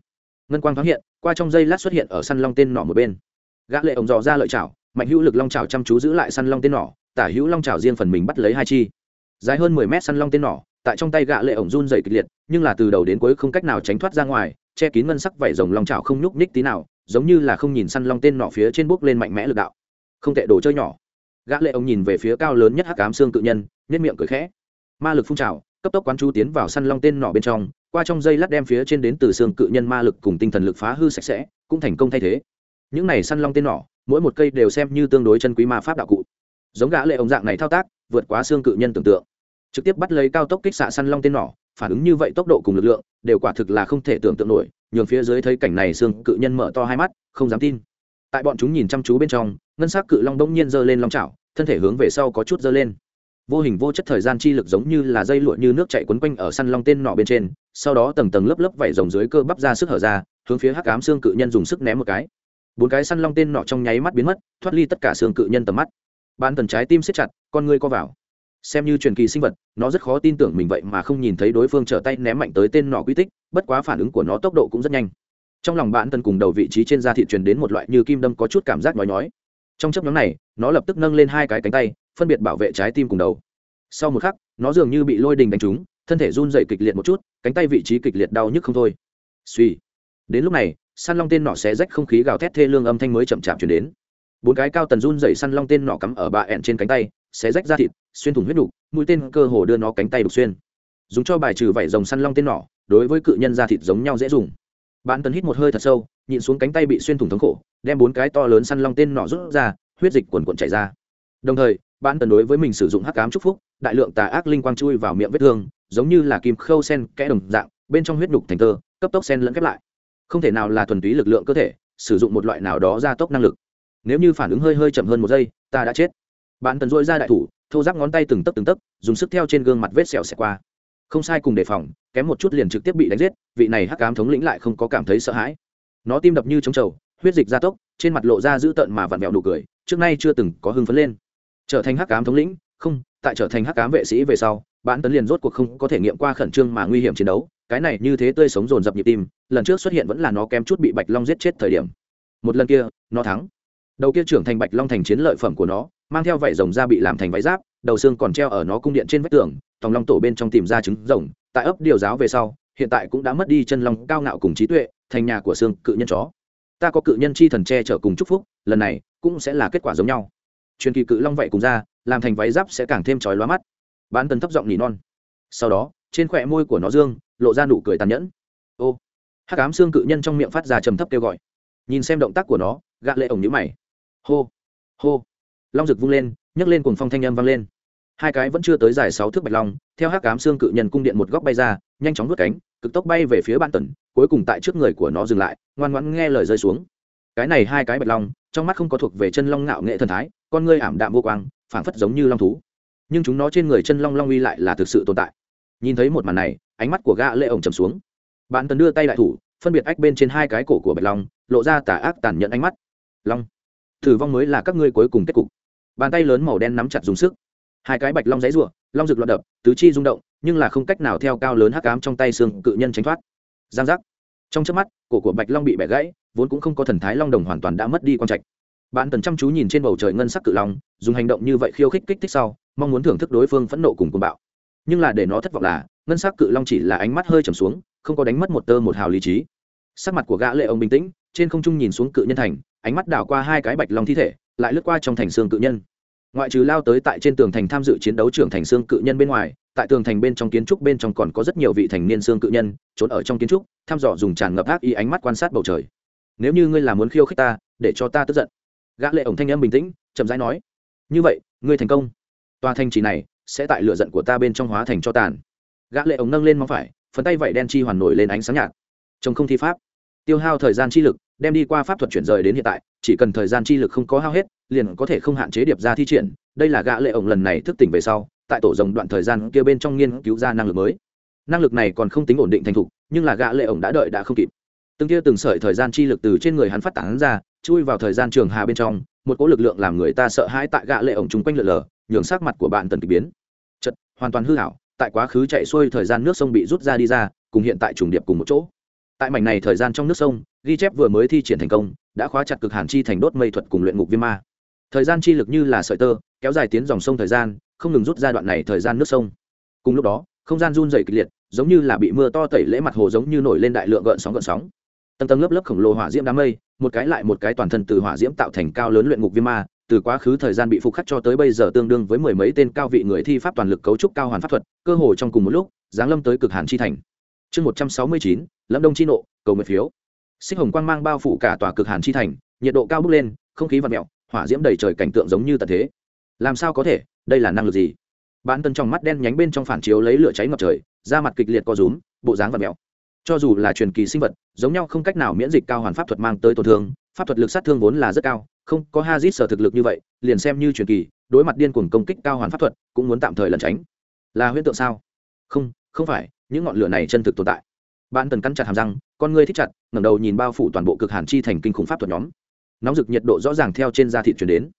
ngân quang thoáng hiện, qua trong giây lát xuất hiện ở săn long tên nỏ một bên. Gã lệ ổng dò ra lợi chảo, mạnh hữu lực long chảo chăm chú giữ lại săn long tên nỏ, tả hữu long chảo riêng phần mình bắt lấy hai chi. Dài hơn mười mét săn long tên nỏ, tại trong tay gã lệ ổng run rẩy kịch liệt, nhưng là từ đầu đến cuối không cách nào tránh thoát ra ngoài, che kín ngân sắc vảy rồng long chảo không nhúc nhích tí nào, giống như là không nhìn săn long tên nỏ phía trên bước lên mạnh mẽ lực đạo. Không tệ đồ chơi nhỏ. Gã lệ ổng nhìn về phía cao lớn nhất hắc ám xương cự nhân, nhếch miệng cười khẽ. Ma lực phun trào, cấp tốc quán chú tiến vào săn long tên nỏ bên trong qua trong dây lát đem phía trên đến từ xương cự nhân ma lực cùng tinh thần lực phá hư sạch sẽ, cũng thành công thay thế. Những này săn long tên nỏ, mỗi một cây đều xem như tương đối chân quý ma pháp đạo cụ. Giống gã lệ ông dạng này thao tác, vượt quá xương cự nhân tưởng tượng. Trực tiếp bắt lấy cao tốc kích xạ săn long tên nỏ, phản ứng như vậy tốc độ cùng lực lượng, đều quả thực là không thể tưởng tượng nổi, nhường phía dưới thấy cảnh này xương cự nhân mở to hai mắt, không dám tin. Tại bọn chúng nhìn chăm chú bên trong, ngân sắc cự long đông nhiên giơ lên long chảo, thân thể hướng về sau có chút giơ lên vô hình vô chất thời gian chi lực giống như là dây lụa như nước chạy quấn quanh ở săn long tên nọ bên trên, sau đó tầng tầng lớp lớp vẩy rồng dưới cơ bắp ra sức hở ra, hướng phía hắc ám xương cự nhân dùng sức ném một cái. Bốn cái săn long tên nọ trong nháy mắt biến mất, thoát ly tất cả xương cự nhân tầm mắt. Ban tần trái tim siết chặt, con ngươi co vào. Xem như truyền kỳ sinh vật, nó rất khó tin tưởng mình vậy mà không nhìn thấy đối phương trở tay ném mạnh tới tên nọ quy tích, bất quá phản ứng của nó tốc độ cũng rất nhanh. Trong lòng bạn tần cùng đầu vị trí trên da thị truyền đến một loại như kim đâm có chút cảm giác nói nói trong chấp nhóm này, nó lập tức nâng lên hai cái cánh tay phân biệt bảo vệ trái tim cùng đầu. Sau một khắc, nó dường như bị lôi đình đánh trúng, thân thể run dậy kịch liệt một chút, cánh tay vị trí kịch liệt đau nhức không thôi. Suy đến lúc này, săn long tên nọ xé rách không khí gào thét thê lương âm thanh mới chậm chạp chuyển đến. Bốn cái cao tần run dậy săn long tên nọ cắm ở bà ẹn trên cánh tay xé rách ra thịt, xuyên thủng huyết đục mũi tên cơ hồ đưa nó cánh tay đục xuyên. Dùng cho bài trừ vảy rồng săn long tên nỏ đối với cự nhân da thịt giống nhau dễ dùng. Bạn tần hít một hơi thật sâu, nhịn xuống cánh tay bị xuyên thủng thống khổ, đem bốn cái to lớn săn long tên nỏ rút ra, huyết dịch quần quần chảy ra đồng thời bản tần đối với mình sử dụng hắc cám chúc phúc, đại lượng tà ác linh quang chui vào miệng vết thương, giống như là kim khâu sen kẽ đồng dạng, bên trong huyết đục thành tơ cấp tốc sen lẫn khép lại. Không thể nào là thuần túy lực lượng cơ thể, sử dụng một loại nào đó gia tốc năng lực. Nếu như phản ứng hơi hơi chậm hơn một giây, ta đã chết. Bạn tần dội ra đại thủ, thô giáp ngón tay từng tấc từng tấc, dùng sức theo trên gương mặt vết sẹo xẹt qua. Không sai cùng đề phòng, kém một chút liền trực tiếp bị đánh giết, vị này hắc cám thống lĩnh lại không có cảm thấy sợ hãi. Nó tim đập như trống trầu, huyết dịch gia tốc, trên mặt lộ ra dữ tợn mà vặn vẹo nụ cười, trước nay chưa từng có hưng phấn lên trở thành hắc ám thống lĩnh, không, tại trở thành hắc ám vệ sĩ về sau, bạn tấn liền rốt cuộc không có thể nghiệm qua khẩn trương mà nguy hiểm chiến đấu, cái này như thế tươi sống dồn dập nhịp tim, lần trước xuất hiện vẫn là nó kém chút bị bạch long giết chết thời điểm. Một lần kia, nó thắng. Đầu kia trưởng thành bạch long thành chiến lợi phẩm của nó, mang theo vảy rồng da bị làm thành váy giáp, đầu xương còn treo ở nó cung điện trên vách tường, tòng long tổ bên trong tìm ra trứng rồng, tại ấp điều giáo về sau, hiện tại cũng đã mất đi chân long cao ngạo cùng trí tuệ, thành nhà của xương cự nhân chó. Ta có cự nhân chi thần che chở cùng chúc phúc, lần này cũng sẽ là kết quả giống nhau truyền kỳ cự long vậy cùng ra, làm thành váy giáp sẽ càng thêm trói lóa mắt. Bán tần thấp giọng nỉ non. Sau đó, trên khỏe môi của nó dương, lộ ra nụ cười tàn nhẫn. Ô, hắc ám xương cự nhân trong miệng phát ra trầm thấp kêu gọi. Nhìn xem động tác của nó gạ lệ ổng nhữ mày. Hô hô. Long rực vung lên, nhấc lên cùng phong thanh âm vang lên. Hai cái vẫn chưa tới dài sáu thước bạch long, theo hắc cám xương cự nhân cung điện một góc bay ra, nhanh chóng vớt cánh, cực tốc bay về phía ban tần, cuối cùng tại trước người của nó dừng lại, ngoan ngoãn nghe lời rơi xuống cái này hai cái bạch long, trong mắt không có thuộc về chân long ngạo nghệ thần thái, con ngươi ảm đạm vô quang, phảng phất giống như long thú. Nhưng chúng nó trên người chân long long uy lại là thực sự tồn tại. Nhìn thấy một màn này, ánh mắt của gã lệ ổng trầm xuống. Bạn tần đưa tay đại thủ, phân biệt ách bên trên hai cái cổ của bạch long, lộ ra tà ác tàn nhẫn ánh mắt. Long, thử vong mới là các ngươi cuối cùng kết cục. Bàn tay lớn màu đen nắm chặt dùng sức. Hai cái bạch long giấy rủa, long rực loạn đập, tứ chi rung động, nhưng là không cách nào theo cao lớn hắc ám trong tay xương cự nhân tránh thoát. Giang giác trong chớp mắt, cổ của bạch long bị bẻ gãy, vốn cũng không có thần thái long đồng hoàn toàn đã mất đi quan trạch. Bạn tần chăm chú nhìn trên bầu trời ngân sắc cự long, dùng hành động như vậy khiêu khích kích thích sau, mong muốn thưởng thức đối phương phẫn nộ cùng cuồng bạo. Nhưng là để nó thất vọng là, ngân sắc cự long chỉ là ánh mắt hơi trầm xuống, không có đánh mất một tơ một hào lý trí. Sắc mặt của gã lệ ông bình tĩnh, trên không trung nhìn xuống cự nhân thành, ánh mắt đảo qua hai cái bạch long thi thể, lại lướt qua trong thành xương cự nhân. Ngoại trừ lao tới tại trên tường thành tham dự chiến đấu trưởng thành xương cự nhân bên ngoài tại tường thành bên trong kiến trúc bên trong còn có rất nhiều vị thành niên xương cự nhân, trốn ở trong kiến trúc, thăm dò dùng tràn ngập ác ý ánh mắt quan sát bầu trời. Nếu như ngươi là muốn khiêu khích ta, để cho ta tức giận. Gã lệ ổng thanh âm bình tĩnh, chậm rãi nói, như vậy, ngươi thành công. Tòa thành trì này sẽ tại lửa giận của ta bên trong hóa thành cho tàn. Gã lệ ổng nâng lên móng phải, phần tay vảy đen chi hoàn nổi lên ánh sáng nhạt. Trong không thi pháp. Tiêu hao thời gian chi lực, đem đi qua pháp thuật chuyển rời đến hiện tại, chỉ cần thời gian chi lực không có hao hết, liền có thể không hạn chế điệp ra thi triển. Đây là gã lệ ổng lần này thức tỉnh về sau tại tổ rồng đoạn thời gian kia bên trong nghiên cứu ra năng lực mới. Năng lực này còn không tính ổn định thành thục, nhưng là gã lệ ổng đã đợi đã không kịp. Từng kia từng sợi thời gian chi lực từ trên người hắn phát tán ra, chui vào thời gian trường hà bên trong, một cỗ lực lượng làm người ta sợ hãi tại gã lệ ổng chúng quanh lượn lờ, nhường sắc mặt của bạn tần kỳ biến. Chật hoàn toàn hư hảo, tại quá khứ chạy xuôi thời gian nước sông bị rút ra đi ra, cùng hiện tại trùng điệp cùng một chỗ. Tại mảnh này thời gian trong nước sông, ghi chép vừa mới thi triển thành công, đã khóa chặt cực hàn chi thành đốt mây thuật cùng luyện ngục viêm ma. Thời gian chi lực như là sợi tơ, kéo dài tiến dòng sông thời gian không ngừng rút ra đoạn này thời gian nước sông. Cùng lúc đó, không gian run dày kịch liệt, giống như là bị mưa to tẩy lễ mặt hồ giống như nổi lên đại lượng gợn sóng gợn sóng. Tầng tầng lớp lớp khổng lồ hỏa diễm đám mây, một cái lại một cái toàn thân từ hỏa diễm tạo thành cao lớn luyện ngục viêm ma, từ quá khứ thời gian bị phục khắc cho tới bây giờ tương đương với mười mấy tên cao vị người thi pháp toàn lực cấu trúc cao hoàn pháp thuật, cơ hồ trong cùng một lúc, giáng lâm tới cực hàn chi thành. Chương một trăm sáu mươi chín, lâm đông chi nộ, cầu nguyện phiếu. Xích hồng quang mang bao phủ cả tòa cực hàn chi thành, nhiệt độ cao bốc lên, không khí và mẹo hỏa diễm đầy trời cảnh tượng giống như tận thế. Làm sao có thể? Đây là năng lực gì? Bản tân trong mắt đen nhánh bên trong phản chiếu lấy lửa cháy ngập trời, da mặt kịch liệt co rúm, bộ dáng và mẹo cho dù là truyền kỳ sinh vật, giống nhau không cách nào miễn dịch cao hoàn pháp thuật mang tới tổn thương, pháp thuật lực sát thương vốn là rất cao, không có hazit sở thực lực như vậy, liền xem như truyền kỳ, đối mặt điên cuồng công kích cao hoàn pháp thuật, cũng muốn tạm thời lẩn tránh. Là huyễn tượng sao? Không không phải, những ngọn lửa này chân thực tồn tại. Bạn tần cắn chặt hàm răng, con ngươi thích chặt, ngẩng đầu nhìn bao phủ toàn bộ cực hàn chi thành kinh khủng pháp thuật nhóm. Nóng rực nhiệt độ rõ ràng theo trên da thịt chuyển đến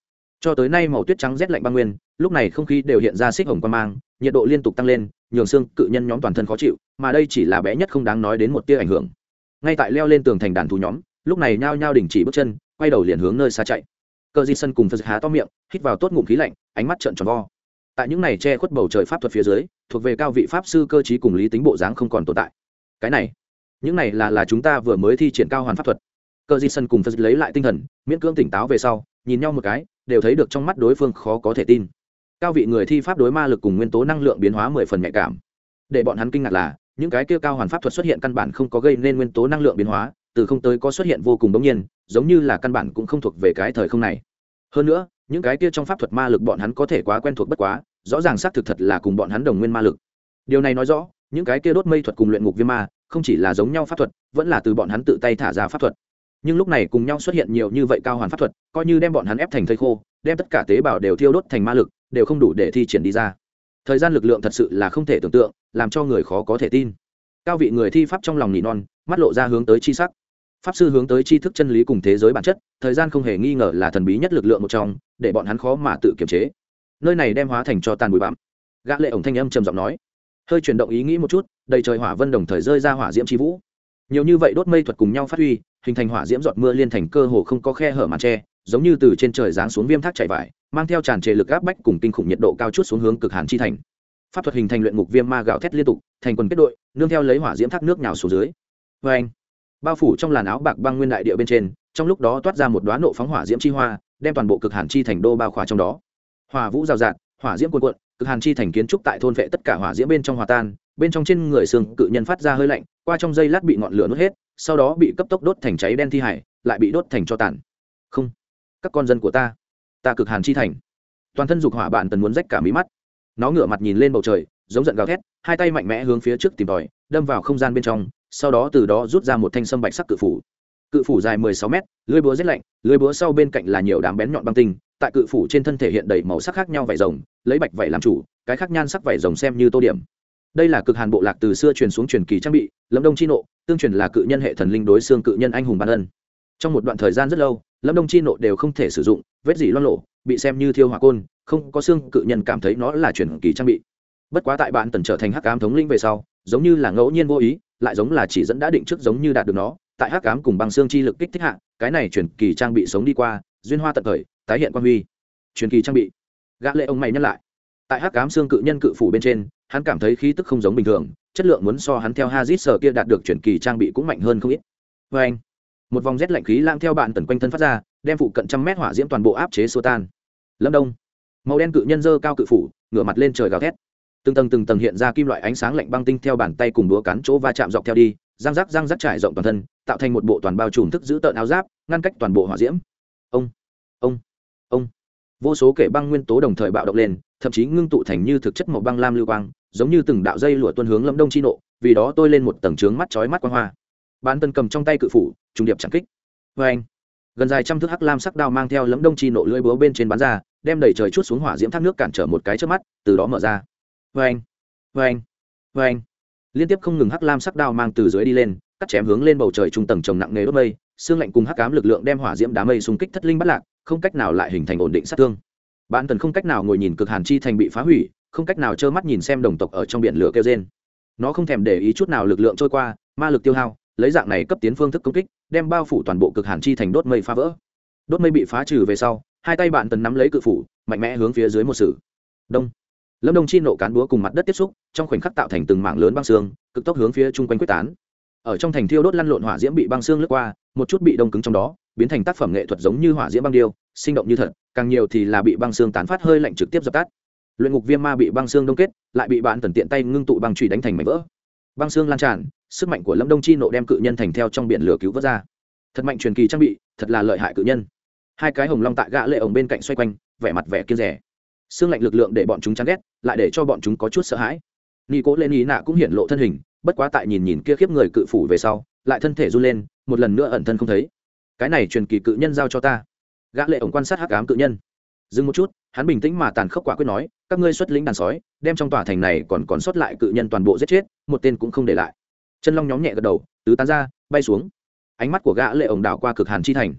cho tới nay màu tuyết trắng rét lạnh băng nguyên, lúc này không khí đều hiện ra xích hồng quan mang, nhiệt độ liên tục tăng lên, nhường xương cự nhân nhóm toàn thân khó chịu, mà đây chỉ là bé nhất không đáng nói đến một tia ảnh hưởng. Ngay tại leo lên tường thành đàn thú nhóm, lúc này nhao nhao đình chỉ bước chân, quay đầu liền hướng nơi xa chạy. Cờ di sân cùng phật há to miệng, hít vào tốt ngụm khí lạnh, ánh mắt trợn tròn vo. Tại những này che khuất bầu trời pháp thuật phía dưới, thuộc về cao vị pháp sư cơ chí cùng lý tính bộ dáng không còn tồn tại. Cái này, những này là là chúng ta vừa mới thi triển cao hoàn pháp thuật. Cờ di sân cùng phật lấy lại tinh thần, miễn cưỡng tỉnh táo về sau nhìn nhau một cái, đều thấy được trong mắt đối phương khó có thể tin. Cao vị người thi pháp đối ma lực cùng nguyên tố năng lượng biến hóa mười phần nhạy cảm. Để bọn hắn kinh ngạc là, những cái kia cao hoàn pháp thuật xuất hiện căn bản không có gây nên nguyên tố năng lượng biến hóa, từ không tới có xuất hiện vô cùng đống nhiên, giống như là căn bản cũng không thuộc về cái thời không này. Hơn nữa, những cái kia trong pháp thuật ma lực bọn hắn có thể quá quen thuộc bất quá, rõ ràng xác thực thật là cùng bọn hắn đồng nguyên ma lực. Điều này nói rõ, những cái kia đốt mây thuật cùng luyện ngục viêm ma, không chỉ là giống nhau pháp thuật, vẫn là từ bọn hắn tự tay thả ra pháp thuật nhưng lúc này cùng nhau xuất hiện nhiều như vậy cao hoàn pháp thuật, coi như đem bọn hắn ép thành thây khô, đem tất cả tế bào đều thiêu đốt thành ma lực, đều không đủ để thi triển đi ra. Thời gian lực lượng thật sự là không thể tưởng tượng, làm cho người khó có thể tin. Cao vị người thi pháp trong lòng nỉ non, mắt lộ ra hướng tới chi sắc. Pháp sư hướng tới tri thức chân lý cùng thế giới bản chất, thời gian không hề nghi ngờ là thần bí nhất lực lượng một trong, để bọn hắn khó mà tự kiềm chế. Nơi này đem hóa thành cho tàn bụi bặm. Gã lệ ổng thanh âm trầm giọng nói. Hơi chuyển động ý nghĩ một chút, đầy trời hỏa vân đồng thời rơi ra hỏa diễm chi vũ. Nhiều như vậy đốt mây thuật cùng nhau phát huy hình thành hỏa diễm giọt mưa liên thành cơ hồ không có khe hở màn tre, giống như từ trên trời giáng xuống viêm thác chảy vải, mang theo tràn trề lực áp bách cùng kinh khủng nhiệt độ cao chút xuống hướng cực hàn chi thành. Pháp thuật hình thành luyện ngục viêm ma gạo thét liên tục, thành quần kết đội, nương theo lấy hỏa diễm thác nước nhào xuống dưới. Vê anh bao phủ trong làn áo bạc băng nguyên đại địa bên trên, trong lúc đó toát ra một đoá nộ phóng hỏa diễm chi hoa, đem toàn bộ cực hàn chi thành đô bao khỏa trong đó. Hỏa vũ rào rạt, hỏa diễm cuồn cuộn, cực hàn chi thành kiến trúc tại thôn vệ tất cả hỏa diễm bên trong hòa tan, bên trong trên người xương cự nhân phát ra hơi lạnh, qua trong dây lát bị ngọn lửa nuốt hết sau đó bị cấp tốc đốt thành cháy đen thi hải, lại bị đốt thành cho tàn. Không, các con dân của ta ta cực hàn chi thành. Toàn thân dục hỏa bạn tần muốn rách cả mí mắt. Nó ngửa mặt nhìn lên bầu trời, giống giận gào thét, hai tay mạnh mẽ hướng phía trước tìm tòi, đâm vào không gian bên trong, sau đó từ đó rút ra một thanh sâm bạch sắc cự phủ. Cự phủ dài mười sáu mét, lưới búa rét lạnh, lưới búa sau bên cạnh là nhiều đám bén nhọn băng tinh, tại cự phủ trên thân thể hiện đầy màu sắc khác nhau vải rồng, lấy bạch vải làm chủ, cái khác nhan sắc vải rồng xem như tô điểm đây là cực hàn bộ lạc từ xưa truyền xuống truyền kỳ trang bị, lâm đông chi nộ, tương truyền là cự nhân hệ thần linh đối xương cự nhân anh hùng bản ân. Trong một đoạn thời gian rất lâu, lâm đông chi nộ đều không thể sử dụng, vết dỉ loan lộ bị xem như thiêu hỏa côn, không có xương cự nhân cảm thấy nó là truyền kỳ trang bị. Bất quá tại bạn tần trở thành hắc ám thống linh về sau, giống như là ngẫu nhiên vô ý, lại giống là chỉ dẫn đã định trước giống như đạt được nó, tại hắc ám cùng băng xương chi lực kích thích hạ, cái này truyền kỳ trang bị sống đi qua, duyên hoa tận thời, tái hiện quan huy. Truyền kỳ trang bị. Gã lệ ông mày nhắc lại. Tại hắc ám xương cự nhân cự phủ bên trên hắn cảm thấy khí tức không giống bình thường, chất lượng muốn so hắn theo hazit sở kia đạt được chuyển kỳ trang bị cũng mạnh hơn không ít. Vê anh, một vòng rét lạnh khí lang theo bạn tần quanh thân phát ra, đem phụ cận trăm mét hỏa diễm toàn bộ áp chế xua tan. Lâm đông, màu đen cự nhân dơ cao cự phủ, ngửa mặt lên trời gào thét. Từng tầng từng tầng hiện ra kim loại ánh sáng lạnh băng tinh theo bàn tay cùng đũa cắn chỗ va chạm dọc theo đi, răng rắc răng rắc trải rộng toàn thân, tạo thành một bộ toàn bao trùm thức giữ tợn áo giáp, ngăn cách toàn bộ hỏa diễm. Ông ông ông. Vô số kể băng nguyên tố đồng thời bạo động lên thậm chí ngưng tụ thành như thực chất màu băng lam lưu quang, giống như từng đạo dây lụa tuân hướng lâm đông chi nộ, vì đó tôi lên một tầng trướng mắt chói mắt quang hoa. Bán tân cầm trong tay cự phủ, trùng điệp chẳng kích. Vê anh, gần dài trăm thước hắc lam sắc đao mang theo lấm đông chi nộ lưỡi búa bên trên bán ra, đem đầy trời chút xuống hỏa diễm thác nước cản trở một cái trước mắt, từ đó mở ra. Vê anh vê anh vê anh. Liên tiếp không ngừng hắc lam sắc đao mang từ dưới đi lên, cắt chém hướng lên bầu trời trung tầng trồng nặng nề đốt mây, xương lạnh cùng hắc cám lực lượng đem hỏa diễm đá mây xung kích thất linh bắt lạc, không cách nào lại hình thành ổn định sát thương bản tần không cách nào ngồi nhìn cực hàn chi thành bị phá hủy, không cách nào trơ mắt nhìn xem đồng tộc ở trong biển lửa kêu trên nó không thèm để ý chút nào lực lượng trôi qua, ma lực tiêu hao, lấy dạng này cấp tiến phương thức công kích, đem bao phủ toàn bộ cực hàn chi thành đốt mây phá vỡ. Đốt mây bị phá trừ về sau, hai tay bạn tần nắm lấy cự phủ, mạnh mẽ hướng phía dưới một sử đông. Lâm đông chi nộ cán búa cùng mặt đất tiếp xúc, trong khoảnh khắc tạo thành từng mảng lớn băng xương, cực tốc hướng phía chung quanh quyết tán. Ở trong thành thiêu đốt lăn lộn hỏa diễm bị băng xương lướt qua, một chút bị đông cứng trong đó biến thành tác phẩm nghệ thuật giống như hỏa diễm băng điêu, sinh động như thật, càng nhiều thì là bị băng xương tán phát hơi lạnh trực tiếp dập tắt. Luyện ngục viêm ma bị băng xương đông kết, lại bị bạn tần tiện tay ngưng tụ băng chủy đánh thành mảnh vỡ. Băng xương lan tràn, sức mạnh của lâm đông chi nộ đem cự nhân thành theo trong biển lửa cứu vớt ra. Thật mạnh truyền kỳ trang bị, thật là lợi hại cự nhân. Hai cái hồng long tại gã lệ ổng bên cạnh xoay quanh, vẻ mặt vẻ kiên rẻ. Xương lạnh lực lượng để bọn chúng chán ghét, lại để cho bọn chúng có chút sợ hãi. Nghi cố lên ý nạ cũng hiện lộ thân hình, bất quá tại nhìn nhìn kia khiếp người cự phủ về sau, lại thân thể run lên, một lần nữa ẩn thân không thấy cái này truyền kỳ cự nhân giao cho ta. Gã lệ ổng quan sát hắc ám cự nhân. Dừng một chút, hắn bình tĩnh mà tàn khốc quả quyết nói, các ngươi xuất lĩnh đàn sói, đem trong tòa thành này còn còn sót lại cự nhân toàn bộ giết chết, một tên cũng không để lại. Chân long nhóm nhẹ gật đầu, tứ tán ra, bay xuống. Ánh mắt của gã lệ ổng đảo qua cực hàn chi thành.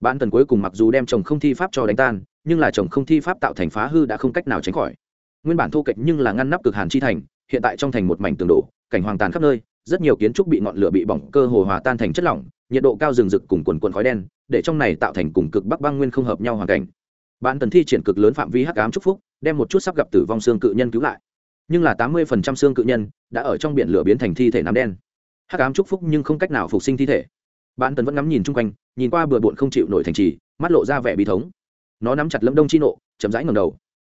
Bản tần cuối cùng mặc dù đem chồng không thi pháp cho đánh tan, nhưng là chồng không thi pháp tạo thành phá hư đã không cách nào tránh khỏi. Nguyên bản thu kịch nhưng là ngăn nắp cực hàn chi thành, hiện tại trong thành một mảnh tường đổ, cảnh hoàng tàn khắp nơi rất nhiều kiến trúc bị ngọn lửa bị bỏng cơ hồ hòa tan thành chất lỏng, nhiệt độ cao rừng rực cùng quần quần khói đen, để trong này tạo thành cùng cực bắc băng nguyên không hợp nhau hoàn cảnh. Bản tần thi triển cực lớn phạm vi hắc ám chúc phúc, đem một chút sắp gặp tử vong xương cự nhân cứu lại. Nhưng là tám mươi phần trăm xương cự nhân đã ở trong biển lửa biến thành thi thể nám đen. Hắc ám chúc phúc nhưng không cách nào phục sinh thi thể. Bản tần vẫn ngắm nhìn chung quanh, nhìn qua bừa bộn không chịu nổi thành trì, mắt lộ ra vẻ bi thống. Nó nắm chặt lâm đông chi nộ chấm rãi ngầm đầu.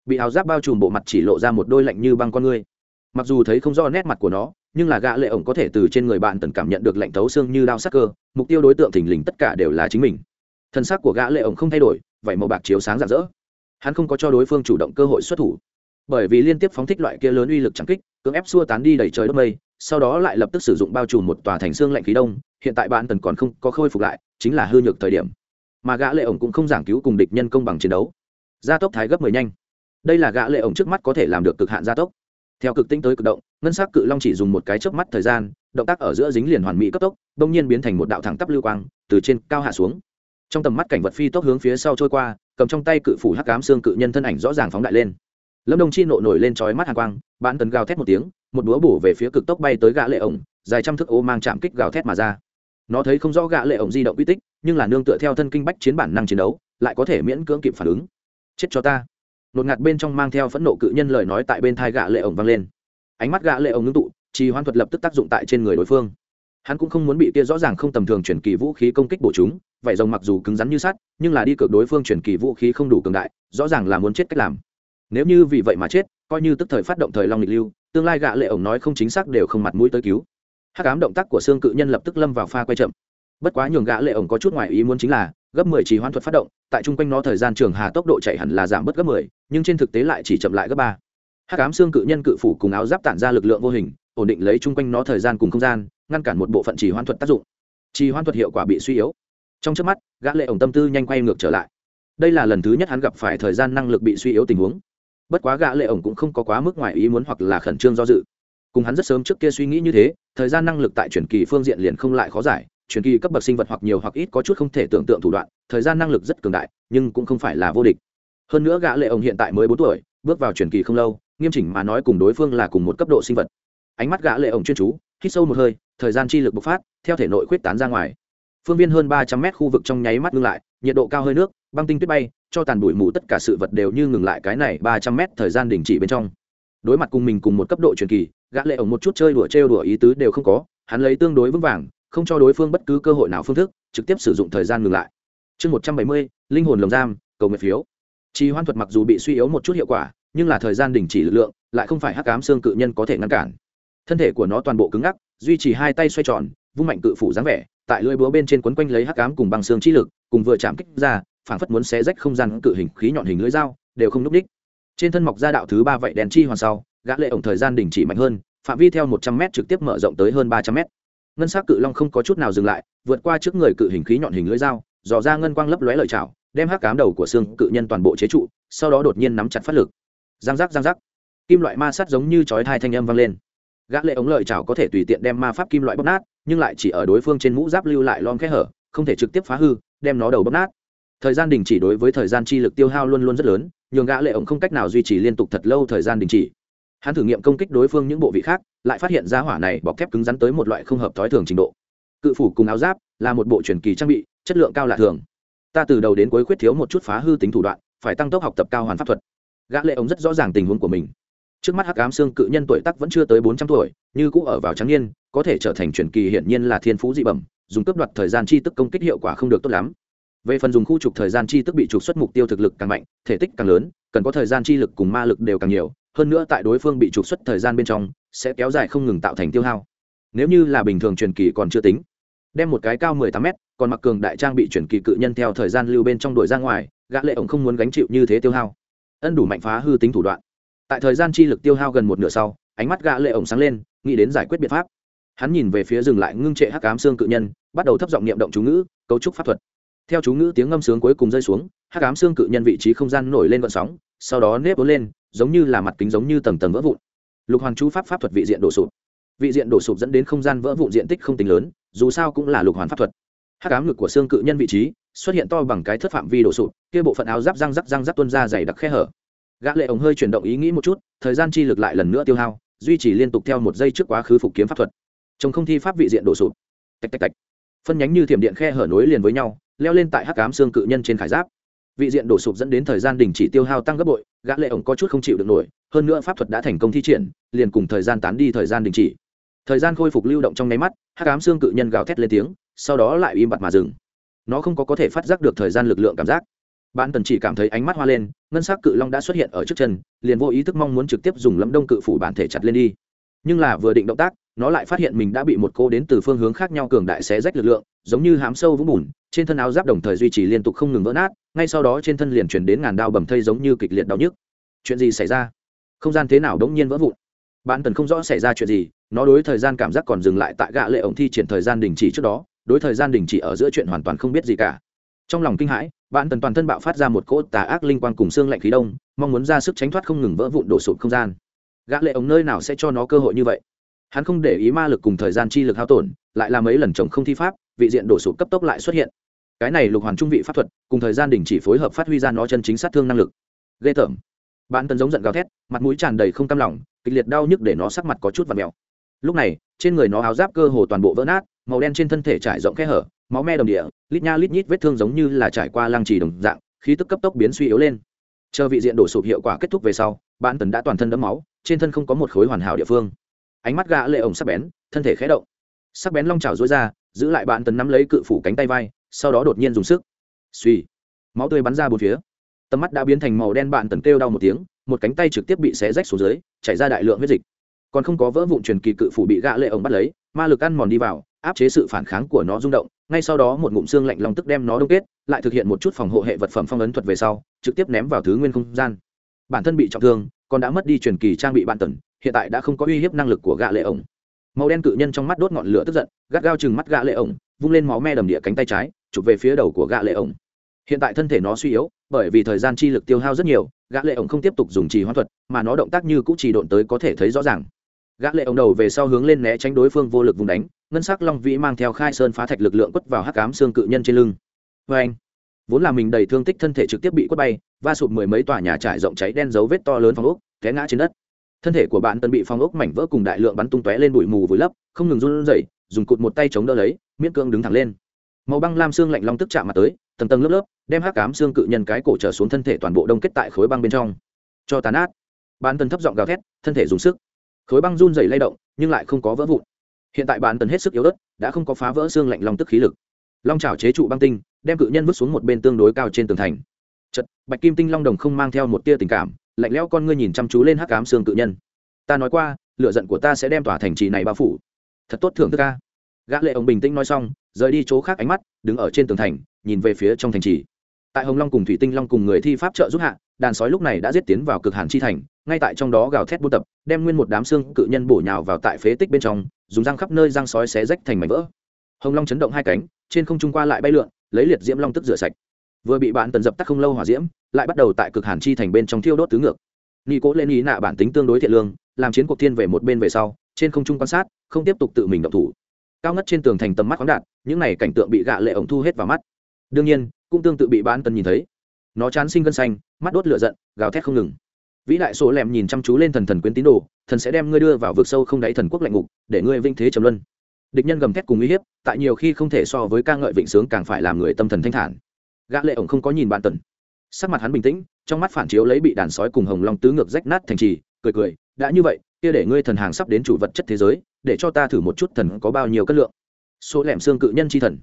Bị áo giáp bao trùm bộ mặt chỉ lộ ra một đôi lạnh như băng con ngươi. Mặc dù thấy không rõ nét mặt của nó nhưng là gã lệ ổng có thể từ trên người bạn tần cảm nhận được lạnh thấu xương như đao sắc cơ, mục tiêu đối tượng thình lình tất cả đều là chính mình. Thân xác của gã lệ ổng không thay đổi vậy màu bạc chiếu sáng rạng rỡ. Hắn không có cho đối phương chủ động cơ hội xuất thủ. Bởi vì liên tiếp phóng thích loại kia lớn uy lực chẳng kích, cưỡng ép xua tán đi đầy trời đất mây, sau đó lại lập tức sử dụng bao trùm một tòa thành xương lạnh khí đông, hiện tại bạn tần còn không có khôi phục lại, chính là hư nhược thời điểm. Mà gã lệ ổng cũng không giảng cứu cùng địch nhân công bằng chiến đấu. Gia tốc thái gấp mười nhanh. Đây là gã lệ ổng trước mắt có thể làm được cực hạn gia tốc theo cực tinh tới cực động, ngân sắc cự long chỉ dùng một cái chớp mắt thời gian, động tác ở giữa dính liền hoàn mỹ cấp tốc, bỗng nhiên biến thành một đạo thẳng tắp lưu quang, từ trên cao hạ xuống. Trong tầm mắt cảnh vật phi tốc hướng phía sau trôi qua, cầm trong tay cự phủ hắc ám xương cự nhân thân ảnh rõ ràng phóng đại lên. Lâm đồng chi nộ nổi lên chói mắt hàn quang, bán tấn gào thét một tiếng, một búa bổ về phía cực tốc bay tới gã lệ ổng, dài trăm thước ô mang chạm kích gào thét mà ra. Nó thấy không rõ gã lệ ổng di động uy tích, nhưng là nương tựa theo thân kinh bách chiến bản năng chiến đấu, lại có thể miễn cưỡng kịp phản ứng. Chết cho ta nột ngạt bên trong mang theo phẫn nộ cự nhân lời nói tại bên thai gã lệ ổng vang lên. Ánh mắt gã lệ ổng ngưng tụ, trì hoan thuật lập tức tác dụng tại trên người đối phương. Hắn cũng không muốn bị kia rõ ràng không tầm thường chuyển kỳ vũ khí công kích bổ chúng vậy rồng mặc dù cứng rắn như sắt, nhưng là đi cược đối phương chuyển kỳ vũ khí không đủ cường đại, rõ ràng là muốn chết cách làm. Nếu như vì vậy mà chết, coi như tức thời phát động thời long lịch lưu, tương lai gã lệ ổng nói không chính xác đều không mặt mũi tới cứu. Hắc ám động tác của xương cự nhân lập tức lâm vào pha quay chậm. Bất quá nhường gã lệ ổng có chút ngoài ý muốn chính là gấp 10 chỉ hoãn thuật phát động tại trung quanh nó thời gian trường hà tốc độ chạy hẳn là giảm bớt gấp 10, nhưng trên thực tế lại chỉ chậm lại gấp 3. hắc ám xương cự nhân cự phủ cùng áo giáp tản ra lực lượng vô hình ổn định lấy trung quanh nó thời gian cùng không gian ngăn cản một bộ phận chỉ hoãn thuật tác dụng. Trì hoãn thuật hiệu quả bị suy yếu. Trong chớp mắt gã lệ ổng tâm tư nhanh quay ngược trở lại. Đây là lần thứ nhất hắn gặp phải thời gian năng lực bị suy yếu tình huống. Bất quá gã lệ ổng cũng không có quá mức ngoài ý muốn hoặc là khẩn trương do dự. Cùng hắn rất sớm trước kia suy nghĩ như thế thời gian năng lực tại chuyển kỳ phương diện liền không lại khó giải truyền kỳ cấp bậc sinh vật hoặc nhiều hoặc ít có chút không thể tưởng tượng thủ đoạn, thời gian năng lực rất cường đại, nhưng cũng không phải là vô địch. Hơn nữa gã lệ ổng hiện tại mới bốn tuổi, bước vào truyền kỳ không lâu, nghiêm chỉnh mà nói cùng đối phương là cùng một cấp độ sinh vật. Ánh mắt gã lệ ổng chuyên chú, hít sâu một hơi, thời gian chi lực bộc phát, theo thể nội khuyết tán ra ngoài. Phương viên hơn ba trăm mét khu vực trong nháy mắt ngưng lại, nhiệt độ cao hơi nước, băng tinh tuyết bay, cho tàn bụi mù tất cả sự vật đều như ngừng lại cái này ba trăm mét thời gian đình chỉ bên trong. Đối mặt cùng mình cùng một cấp độ truyền kỳ, gã lệ ổng một chút chơi đùa trêu đùa ý tứ đều không có, hắn lấy tương đối vững vàng không cho đối phương bất cứ cơ hội nào phương thức, trực tiếp sử dụng thời gian ngừng lại. Chương một trăm bảy mươi, linh hồn lồng giam, cầu nguyện phiếu. Trì hoan thuật mặc dù bị suy yếu một chút hiệu quả, nhưng là thời gian đình chỉ lực lượng, lại không phải hắc ám xương cự nhân có thể ngăn cản. Thân thể của nó toàn bộ cứng ngắc, duy trì hai tay xoay tròn, vung mạnh cự phủ dáng vẻ, tại lưỡi búa bên trên quấn quanh lấy hắc ám cùng băng xương chi lực, cùng vừa chạm kích ra, phảng phất muốn xé rách không gian cự hình khí nhọn hình lưỡi dao, đều không núp đích. Trên thân mọc ra đạo thứ ba vậy đèn chi hoàn sau, gã lệ ổng thời gian đình chỉ mạnh hơn, phạm vi theo một trăm m trực tiếp mở rộng tới hơn ba trăm m ngân sắc cự long không có chút nào dừng lại, vượt qua trước người cự hình khí nhọn hình lưỡi dao, dò ra ngân quang lấp lóe lợi chảo, đem hắc cám đầu của xương cự nhân toàn bộ chế trụ, sau đó đột nhiên nắm chặt phát lực. Giang giác giang giác. Kim loại ma sắt giống như chói thai thanh âm vang lên. Gã lệ ống lợi chảo có thể tùy tiện đem ma pháp kim loại bóp nát, nhưng lại chỉ ở đối phương trên mũ giáp lưu lại lom khe hở, không thể trực tiếp phá hư, đem nó đầu bóp nát. Thời gian đình chỉ đối với thời gian chi lực tiêu hao luôn luôn rất lớn, nhường gã lệ ống không cách nào duy trì liên tục thật lâu thời gian đình chỉ hắn thử nghiệm công kích đối phương những bộ vị khác, lại phát hiện ra hỏa này bọc thép cứng rắn tới một loại không hợp thói thường trình độ. Cự phủ cùng áo giáp là một bộ truyền kỳ trang bị, chất lượng cao lạ thường. Ta từ đầu đến cuối khuyết thiếu một chút phá hư tính thủ đoạn, phải tăng tốc học tập cao hoàn pháp thuật. Gã lệ ống rất rõ ràng tình huống của mình. Trước mắt hắc ám xương cự nhân tuổi tác vẫn chưa tới bốn trăm tuổi, như cũ ở vào trắng niên, có thể trở thành truyền kỳ hiển nhiên là thiên phú dị bẩm, dùng cướp đoạt thời gian chi tức công kích hiệu quả không được tốt lắm. Về phần dùng khu trục thời gian chi tức bị trục xuất mục tiêu thực lực càng mạnh, thể tích càng lớn, cần có thời gian chi lực cùng ma lực đều càng nhiều hơn nữa tại đối phương bị trục xuất thời gian bên trong, sẽ kéo dài không ngừng tạo thành tiêu hao. Nếu như là bình thường truyền kỳ còn chưa tính, đem một cái cao mười tám mét, còn mặc cường đại trang bị truyền kỳ cự nhân theo thời gian lưu bên trong đuổi ra ngoài, gã lệ ổng không muốn gánh chịu như thế tiêu hao. Ân đủ mạnh phá hư tính thủ đoạn. Tại thời gian chi lực tiêu hao gần một nửa sau, ánh mắt gã lệ ổng sáng lên, nghĩ đến giải quyết biện pháp. Hắn nhìn về phía dừng lại ngưng trệ hắc ám xương cự nhân, bắt đầu thấp giọng niệm động chú ngữ, cấu trúc pháp thuật. Theo chú ngữ tiếng ngâm sướng cuối cùng rơi xuống, hắc ám xương cự nhân vị trí không gian nổi lên vận sóng, sau đó nếp vốn lên giống như là mặt kính giống như tầng tầng vỡ vụn. Lục hoàn chú pháp pháp thuật vị diện đổ sụp. Vị diện đổ sụp dẫn đến không gian vỡ vụn diện tích không tính lớn, dù sao cũng là lục hoàn pháp thuật. Hắc ám ngực của xương cự nhân vị trí xuất hiện to bằng cái thất phạm vi đổ sụp, kia bộ phận áo giáp răng rắc răng rắc tuôn ra dày đặc khe hở. Gã lệ ổng hơi chuyển động ý nghĩ một chút, thời gian chi lực lại lần nữa tiêu hao, duy trì liên tục theo một giây trước quá khứ phục kiếm pháp thuật. Trong không thi pháp vị diện đổ sụp. Tạch tạch tạch. Phân nhánh như thiểm điện khe hở nối liền với nhau, leo lên tại hắc ám xương cự nhân trên khải giáp vị diện đổ sụp dẫn đến thời gian đình chỉ tiêu hao tăng gấp bội, gã lệ ổng có chút không chịu được nổi, hơn nữa pháp thuật đã thành công thi triển, liền cùng thời gian tán đi thời gian đình chỉ. Thời gian khôi phục lưu động trong nháy mắt, hắc ám xương cự nhân gào thét lên tiếng, sau đó lại im bặt mà dừng. Nó không có có thể phát giác được thời gian lực lượng cảm giác. Bạn tần chỉ cảm thấy ánh mắt hoa lên, ngân sắc cự long đã xuất hiện ở trước chân, liền vô ý thức mong muốn trực tiếp dùng lâm đông cự phủ bản thể chặt lên đi. Nhưng là vừa định động tác, nó lại phát hiện mình đã bị một cô đến từ phương hướng khác nhau cường đại xé rách lực lượng, giống như hám sâu vũng bùn, trên thân áo giáp đồng thời duy trì liên tục không ngừng vỡ nát ngay sau đó trên thân liền chuyển đến ngàn đao bầm thây giống như kịch liệt đau nhức. Chuyện gì xảy ra? Không gian thế nào đống nhiên vỡ vụn? Bạn tần không rõ xảy ra chuyện gì, nó đối thời gian cảm giác còn dừng lại tại gạ lệ ổng thi triển thời gian đình chỉ trước đó, đối thời gian đình chỉ ở giữa chuyện hoàn toàn không biết gì cả. Trong lòng kinh hãi, bạn tần toàn thân bạo phát ra một cỗ tà ác linh quang cùng xương lạnh khí đông, mong muốn ra sức tránh thoát không ngừng vỡ vụn đổ sụp không gian. Gã lệ ổng nơi nào sẽ cho nó cơ hội như vậy? Hắn không để ý ma lực cùng thời gian chi lực hao tổn, lại làm mấy lần chồng không thi pháp, vị diện đổ sụp cấp tốc lại xuất hiện cái này lục hoàn trung vị pháp thuật, cùng thời gian đình chỉ phối hợp phát huy ra nó chân chính sát thương năng lực. Ghê tởm. Bạn tần giống giận gào thét, mặt mũi tràn đầy không cam lòng, kịch liệt đau nhức để nó sắc mặt có chút và mèo. Lúc này, trên người nó áo giáp cơ hồ toàn bộ vỡ nát, màu đen trên thân thể trải rộng khe hở, máu me đồng địa, lít nha lít nhít vết thương giống như là trải qua lăng trì đồng dạng, khí tức cấp tốc biến suy yếu lên. Chờ vị diện đổ sụp hiệu quả kết thúc về sau, bạn tần đã toàn thân đẫm máu, trên thân không có một khối hoàn hảo địa phương. Ánh mắt gã lệ ổng sắc bén, thân thể khẽ động. Sắc bén long chảo dối ra, giữ lại bạn tần nắm lấy cự phủ cánh tay vai sau đó đột nhiên dùng sức. Suy. Máu tươi bắn ra bốn phía. Tầm mắt đã biến thành màu đen bạn tần kêu đau một tiếng, một cánh tay trực tiếp bị xé rách xuống dưới, chảy ra đại lượng huyết dịch. Còn không có vỡ vụn truyền kỳ cự phủ bị gã lệ ổng bắt lấy, ma lực ăn mòn đi vào, áp chế sự phản kháng của nó rung động, ngay sau đó một ngụm xương lạnh long tức đem nó đông kết, lại thực hiện một chút phòng hộ hệ vật phẩm phong ấn thuật về sau, trực tiếp ném vào thứ nguyên không gian. Bản thân bị trọng thương, còn đã mất đi truyền kỳ trang bị bạn tần, hiện tại đã không có uy hiếp năng lực của gã lệ ổng. Màu đen cự nhân trong mắt đốt ngọn lửa tức giận, gắt gao chừng mắt gã lệ ổng, vung lên máu me đầm địa cánh tay trái chụp về phía đầu của gã lệ ổng. Hiện tại thân thể nó suy yếu, bởi vì thời gian chi lực tiêu hao rất nhiều, gã lệ ổng không tiếp tục dùng trì hoãn thuật, mà nó động tác như cũ chỉ độn tới có thể thấy rõ ràng. Gã lệ ổng đầu về sau hướng lên né tránh đối phương vô lực vùng đánh, ngân sắc long vĩ mang theo khai sơn phá thạch lực lượng quất vào hắc ám xương cự nhân trên lưng. Với anh, vốn là mình đầy thương tích thân thể trực tiếp bị quất bay, va sụp mười mấy tòa nhà trải rộng cháy đen dấu vết to lớn phong ốc, té ngã trên đất. Thân thể của bạn tân bị phong ốc mảnh vỡ cùng đại lượng bắn tung tóe lên bụi mù vùi lấp, không ngừng run rẩy, dùng cụt một tay chống đỡ lấy, miễn cưỡng đứng thẳng lên màu băng lam xương lạnh long tức chạm mặt tới, tầng tầng lớp lớp, đem hắc ám xương cự nhân cái cổ trở xuống thân thể toàn bộ đông kết tại khối băng bên trong. Cho tàn át Bán tân thấp giọng gào thét, thân thể dùng sức. Khối băng run rẩy lay động, nhưng lại không có vỡ vụn. Hiện tại bán tân hết sức yếu ớt, đã không có phá vỡ xương lạnh long tức khí lực. Long trào chế trụ băng tinh, đem cự nhân vứt xuống một bên tương đối cao trên tường thành. Chật, bạch kim tinh long đồng không mang theo một tia tình cảm, lạnh lẽo con ngươi nhìn chăm chú lên hắc ám xương cự nhân. Ta nói qua lựa giận của ta sẽ đem tỏa thành trì này bao phủ. Thật tốt thưởng thức ca gã lệ ông bình tĩnh nói xong, rời đi chỗ khác ánh mắt, đứng ở trên tường thành, nhìn về phía trong thành trì. Tại hồng long cùng thủy tinh long cùng người thi pháp trợ giúp hạ, đàn sói lúc này đã giết tiến vào cực hàn chi thành, ngay tại trong đó gào thét buôn tập, đem nguyên một đám xương cự nhân bổ nhào vào tại phế tích bên trong, dùng răng khắp nơi răng sói xé rách thành mảnh vỡ. Hồng long chấn động hai cánh, trên không trung qua lại bay lượn, lấy liệt diễm long tức rửa sạch. Vừa bị bạn tần dập tắt không lâu hỏa diễm, lại bắt đầu tại cực hàn chi thành bên trong thiêu đốt tứ ngược. Nghi cố lên ý nạ bản tính tương đối thiện lương, làm chiến cuộc thiên về một bên về sau, trên không trung quan sát, không tiếp tục tự mình động thủ cao ngất trên tường thành tầm mắt khoáng đạt, những này cảnh tượng bị gạ lệ ổng thu hết vào mắt. Đương nhiên, cũng tương tự bị bán tần nhìn thấy. Nó chán sinh gân xanh, mắt đốt lửa giận, gào thét không ngừng. Vĩ đại số lẹm nhìn chăm chú lên thần thần quyến tín đồ, thần sẽ đem ngươi đưa vào vực sâu không đáy thần quốc lạnh ngục, để ngươi vinh thế trầm luân. Địch nhân gầm thét cùng uy hiếp, tại nhiều khi không thể so với ca ngợi vịnh sướng càng phải làm người tâm thần thanh thản. Gã lệ ổng không có nhìn bạn tần. Sắc mặt hắn bình tĩnh, trong mắt phản chiếu lấy bị đàn sói cùng hồng long tứ ngược rách nát thành trì, cười cười, đã như vậy, kia để ngươi thần hàng sắp đến chủ vật chất thế giới để cho ta thử một chút thần có bao nhiêu cân lượng. Số lẻm xương cự nhân chi thần.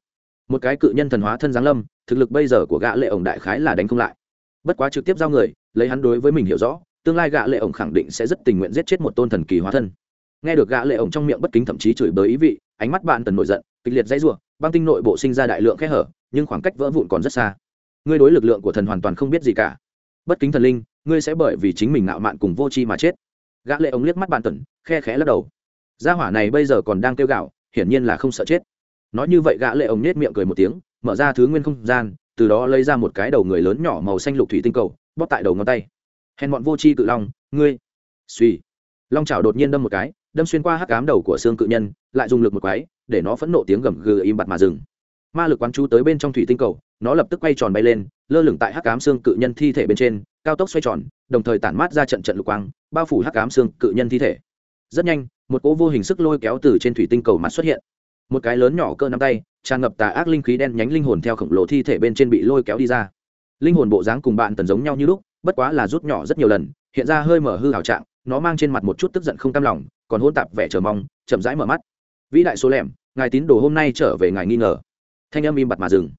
Một cái cự nhân thần hóa thân giáng lâm, thực lực bây giờ của gã lệ ổng đại khái là đánh không lại. Bất quá trực tiếp giao người, lấy hắn đối với mình hiểu rõ, tương lai gã lệ ổng khẳng định sẽ rất tình nguyện giết chết một tôn thần kỳ hóa thân. Nghe được gã lệ ổng trong miệng bất kính thậm chí chửi bới ý vị, ánh mắt bạn tần nổi giận, kịch liệt dãy rủa, băng tinh nội bộ sinh ra đại lượng khe hở, nhưng khoảng cách vỡ vụn còn rất xa. Ngươi đối lực lượng của thần hoàn toàn không biết gì cả. Bất kính thần linh, ngươi sẽ bởi vì chính mình ngạo mạn cùng vô tri mà chết. Gã lệ ổng liếc mắt bạn tần, khe khẽ lắc đầu gia hỏa này bây giờ còn đang kêu gạo hiển nhiên là không sợ chết. Nói như vậy gã lệ ông nết miệng cười một tiếng mở ra thứ nguyên không gian từ đó lấy ra một cái đầu người lớn nhỏ màu xanh lục thủy tinh cầu bóp tại đầu ngón tay. Hèn bọn vô chi cự long ngươi. Suy long chảo đột nhiên đâm một cái đâm xuyên qua hắc ám đầu của xương cự nhân lại dùng lực một cái, để nó phẫn nộ tiếng gầm gừ im bặt mà dừng. Ma lực quán chú tới bên trong thủy tinh cầu nó lập tức quay tròn bay lên lơ lửng tại hắc ám xương cự nhân thi thể bên trên cao tốc xoay tròn đồng thời tản mát ra trận trận lục quang bao phủ hắc ám xương cự nhân thi thể rất nhanh, một cỗ vô hình sức lôi kéo từ trên thủy tinh cầu mặt xuất hiện. Một cái lớn nhỏ cơ nắm tay, tràn ngập tà ác linh khí đen nhánh linh hồn theo khổng lồ thi thể bên trên bị lôi kéo đi ra. Linh hồn bộ dáng cùng bạn tần giống nhau như lúc, bất quá là rút nhỏ rất nhiều lần, hiện ra hơi mở hư hảo trạng, nó mang trên mặt một chút tức giận không cam lòng, còn hôn tạp vẻ chờ mong, chậm rãi mở mắt. Vĩ đại số lẻm, ngài tín đồ hôm nay trở về ngài nghi ngờ. Thanh âm im bặt mà dừng.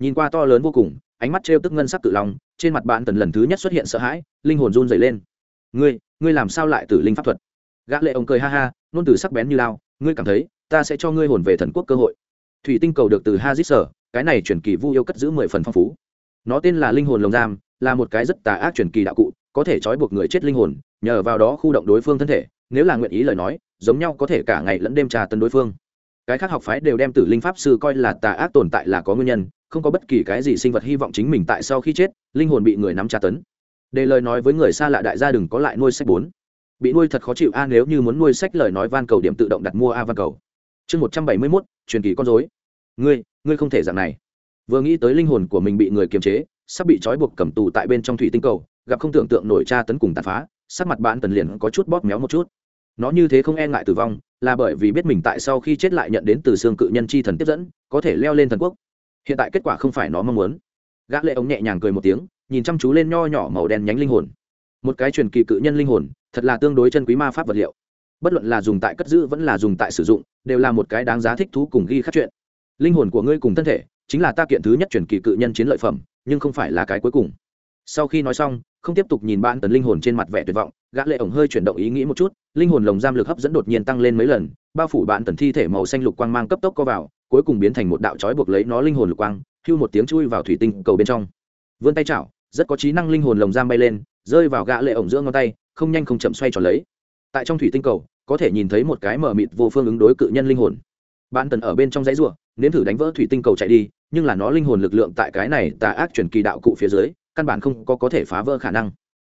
Nhìn qua to lớn vô cùng, ánh mắt trêu tức ngân sắc cự long, trên mặt bạn tần lần thứ nhất xuất hiện sợ hãi, linh hồn run dày lên. Ngươi ngươi làm sao lại tử linh pháp thuật? Gã lệ ông cười ha ha nôn từ sắc bén như lao, ngươi cảm thấy, ta sẽ cho ngươi hồn về thần quốc cơ hội. Thủy tinh cầu được từ hazit sở, cái này truyền kỳ vu yêu cất giữ mười phần phong phú. Nó tên là linh hồn lồng giam, là một cái rất tà ác truyền kỳ đạo cụ, có thể trói buộc người chết linh hồn, nhờ vào đó khu động đối phương thân thể, nếu là nguyện ý lời nói, giống nhau có thể cả ngày lẫn đêm trà tấn đối phương. Cái khác học phái đều đem tử linh pháp sư coi là tà ác tồn tại là có nguyên nhân, không có bất kỳ cái gì sinh vật hy vọng chính mình tại sau khi chết, linh hồn bị người nắm tra tấn. Để lời nói với người xa lạ đại gia đừng có lại nuôi sách bốn bị nuôi thật khó chịu. A, nếu như muốn nuôi sách lời nói van cầu điểm tự động đặt mua a van cầu. Chương một trăm bảy mươi mốt, truyền kỳ con dối ngươi ngươi không thể dạng này. Vừa nghĩ tới linh hồn của mình bị người kiềm chế, sắp bị trói buộc cầm tù tại bên trong thủy tinh cầu, gặp không tưởng tượng nổi tra tấn cùng tàn phá, sắc mặt bạn tần liền có chút bóp méo một chút. Nó như thế không e ngại tử vong, là bởi vì biết mình tại sau khi chết lại nhận đến từ xương cự nhân chi thần tiếp dẫn, có thể leo lên thần quốc. Hiện tại kết quả không phải nó mong muốn. Gã lệ ống nhẹ nhàng cười một tiếng, nhìn chăm chú lên nho nhỏ màu đen nhánh linh hồn. Một cái truyền kỳ cự nhân linh hồn thật là tương đối chân quý ma pháp vật liệu. Bất luận là dùng tại cất giữ vẫn là dùng tại sử dụng, đều là một cái đáng giá thích thú cùng ghi khắc chuyện. Linh hồn của ngươi cùng thân thể, chính là ta kiện thứ nhất truyền kỳ cự nhân chiến lợi phẩm, nhưng không phải là cái cuối cùng. Sau khi nói xong, không tiếp tục nhìn bạn tần linh hồn trên mặt vẻ tuyệt vọng, gã lệ ổng hơi chuyển động ý nghĩ một chút, linh hồn lồng giam lực hấp dẫn đột nhiên tăng lên mấy lần, bao phủ bạn tần thi thể màu xanh lục quang mang cấp tốc co vào, cuối cùng biến thành một đạo chói buộc lấy nó linh hồn lục quang, hưu một tiếng chui vào thủy tinh cầu bên trong. Vươn tay chảo, rất có trí năng linh hồn lồng giam bay lên, rơi vào gã lệ ổng giữa ngón tay không nhanh không chậm xoay tròn lấy. Tại trong thủy tinh cầu, có thể nhìn thấy một cái mờ mịt vô phương ứng đối cự nhân linh hồn. Bạn tần ở bên trong dãy rùa nếm thử đánh vỡ thủy tinh cầu chạy đi, nhưng là nó linh hồn lực lượng tại cái này tà ác chuyển kỳ đạo cụ phía dưới, căn bản không có có thể phá vỡ khả năng.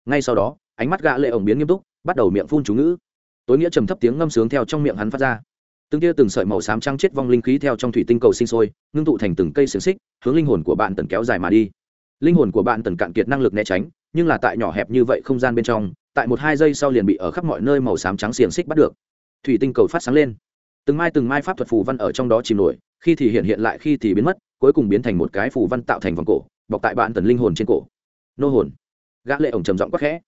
Ngay sau đó, ánh mắt gã lệ ổng biến nghiêm túc, bắt đầu miệng phun chú ngữ. Tối nghĩa trầm thấp tiếng ngâm sướng theo trong miệng hắn phát ra. Từng tia từng sợi màu xám trắng chết vong linh khí theo trong thủy tinh cầu sinh sôi, ngưng tụ thành từng cây xiềng xích, hướng linh hồn của bạn tần kéo dài mà đi. Linh hồn của bạn tần cạn kiệt năng lực né tránh, nhưng là tại nhỏ hẹp như vậy không gian bên trong tại một hai giây sau liền bị ở khắp mọi nơi màu xám trắng xiềng xích bắt được. Thủy tinh cầu phát sáng lên. Từng mai từng mai pháp thuật phù văn ở trong đó chìm nổi, khi thì hiện hiện lại khi thì biến mất, cuối cùng biến thành một cái phù văn tạo thành vòng cổ, bọc tại bạn tần linh hồn trên cổ. Nô hồn. Gã lệ ổng trầm giọng quát khẽ.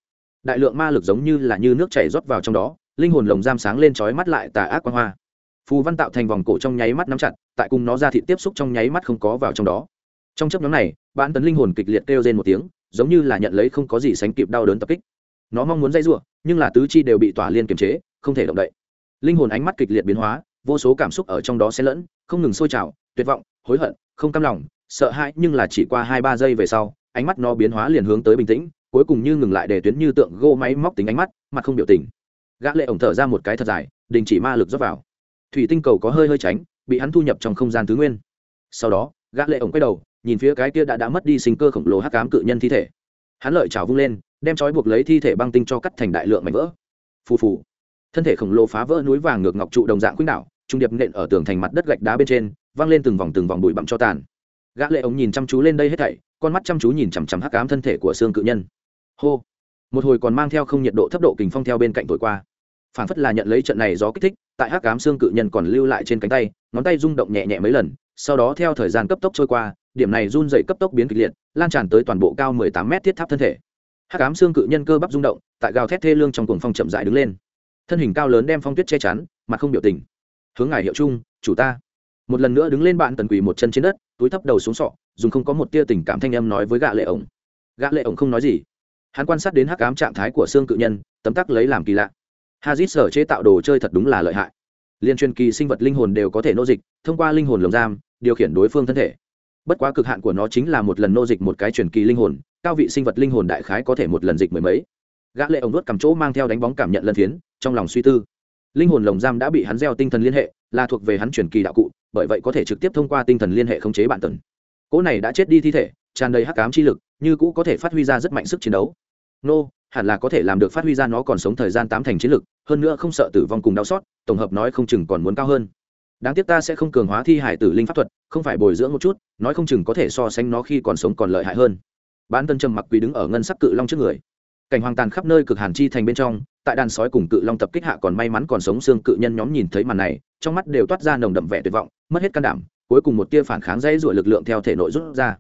Đại lượng ma lực giống như là như nước chảy rót vào trong đó, linh hồn lồng giam sáng lên chói mắt lại tà ác quang hoa. Phù văn tạo thành vòng cổ trong nháy mắt nắm chặt, tại cùng nó ra thị tiếp xúc trong nháy mắt không có vào trong đó. Trong chấp nhóm này bạn tấn linh hồn kịch liệt kêu rên một tiếng, giống như là nhận lấy không có gì sánh kịp đau đớn tập kích nó mong muốn dây rủa, nhưng là tứ chi đều bị tỏa liên kiềm chế, không thể động đậy. Linh hồn ánh mắt kịch liệt biến hóa, vô số cảm xúc ở trong đó xen lẫn, không ngừng sôi trào, tuyệt vọng, hối hận, không cam lòng, sợ hãi, nhưng là chỉ qua hai ba giây về sau, ánh mắt nó biến hóa liền hướng tới bình tĩnh, cuối cùng như ngừng lại để tuyến như tượng gô máy móc tính ánh mắt, mặt không biểu tình. Gã lệ ổng thở ra một cái thật dài, đình chỉ ma lực rót vào. Thủy tinh cầu có hơi hơi tránh, bị hắn thu nhập trong không gian thứ nguyên. Sau đó, gã lệ ổng quay đầu, nhìn phía cái kia đã đã mất đi sinh cơ khổng lồ hắc ám cự nhân thi thể. Hắn lợi chảo vung lên đem trói buộc lấy thi thể băng tinh cho cắt thành đại lượng mảnh vỡ. Phù phù. Thân thể khổng lồ phá vỡ núi vàng ngược ngọc trụ đồng dạng khuynh đảo, trung điệp nện ở tường thành mặt đất gạch đá bên trên văng lên từng vòng từng vòng bụi bặm cho tàn. Gã lệ ống nhìn chăm chú lên đây hết thảy, con mắt chăm chú nhìn chằm chằm hắc ám thân thể của xương cự nhân. Hô. Một hồi còn mang theo không nhiệt độ thấp độ kình phong theo bên cạnh thổi qua. Phản phất là nhận lấy trận này gió kích thích, tại hắc ám xương cự nhân còn lưu lại trên cánh tay, ngón tay rung động nhẹ nhẹ mấy lần, sau đó theo thời gian cấp tốc trôi qua, điểm này run dày cấp tốc biến kịch liệt, lan tràn tới toàn bộ cao 18 mét thiết tháp thân thể hắc ám xương cự nhân cơ bắp rung động, tại gào thét thê lương trong cuồng phong chậm rãi đứng lên. Thân hình cao lớn đem phong tuyết che chắn, mặt không biểu tình. Hướng ngài hiệu chung chủ ta. Một lần nữa đứng lên bạn tần quỳ một chân trên đất, túi thấp đầu xuống sọ, dùng không có một tia tình cảm thanh âm nói với gã lệ ổng. Gã lệ ổng không nói gì. Hắn quan sát đến hắc ám trạng thái của xương cự nhân, tấm tắc lấy làm kỳ lạ. Hazit sở chế tạo đồ chơi thật đúng là lợi hại. Liên truyền kỳ sinh vật linh hồn đều có thể nô dịch, thông qua linh hồn lồng giam, điều khiển đối phương thân thể. Bất quá cực hạn của nó chính là một lần nô dịch một cái truyền kỳ linh hồn cao vị sinh vật linh hồn đại khái có thể một lần dịch mười mấy. Gã lệ ổng đốt cầm chỗ mang theo đánh bóng cảm nhận lần phiến, trong lòng suy tư. Linh hồn lồng giam đã bị hắn gieo tinh thần liên hệ, là thuộc về hắn truyền kỳ đạo cụ, bởi vậy có thể trực tiếp thông qua tinh thần liên hệ khống chế bản tần. Cỗ này đã chết đi thi thể, tràn đầy hắc ám chi lực, như cũ có thể phát huy ra rất mạnh sức chiến đấu. Nô, hẳn là có thể làm được phát huy ra nó còn sống thời gian tám thành chiến lực, hơn nữa không sợ tử vong cùng đau xót, tổng hợp nói không chừng còn muốn cao hơn. Đáng tiếc ta sẽ không cường hóa thi hải tử linh pháp thuật, không phải bồi dưỡng một chút, nói không chừng có thể so sánh nó khi còn sống còn lợi hại hơn bán tân trầm mặc quỳ đứng ở ngân sắc cự long trước người. Cảnh hoàng tàn khắp nơi cực hàn chi thành bên trong, tại đàn sói cùng cự long tập kích hạ còn may mắn còn sống xương cự nhân nhóm nhìn thấy màn này, trong mắt đều toát ra nồng đậm vẻ tuyệt vọng, mất hết can đảm, cuối cùng một tia phản kháng dãy ruổi lực lượng theo thể nội rút ra.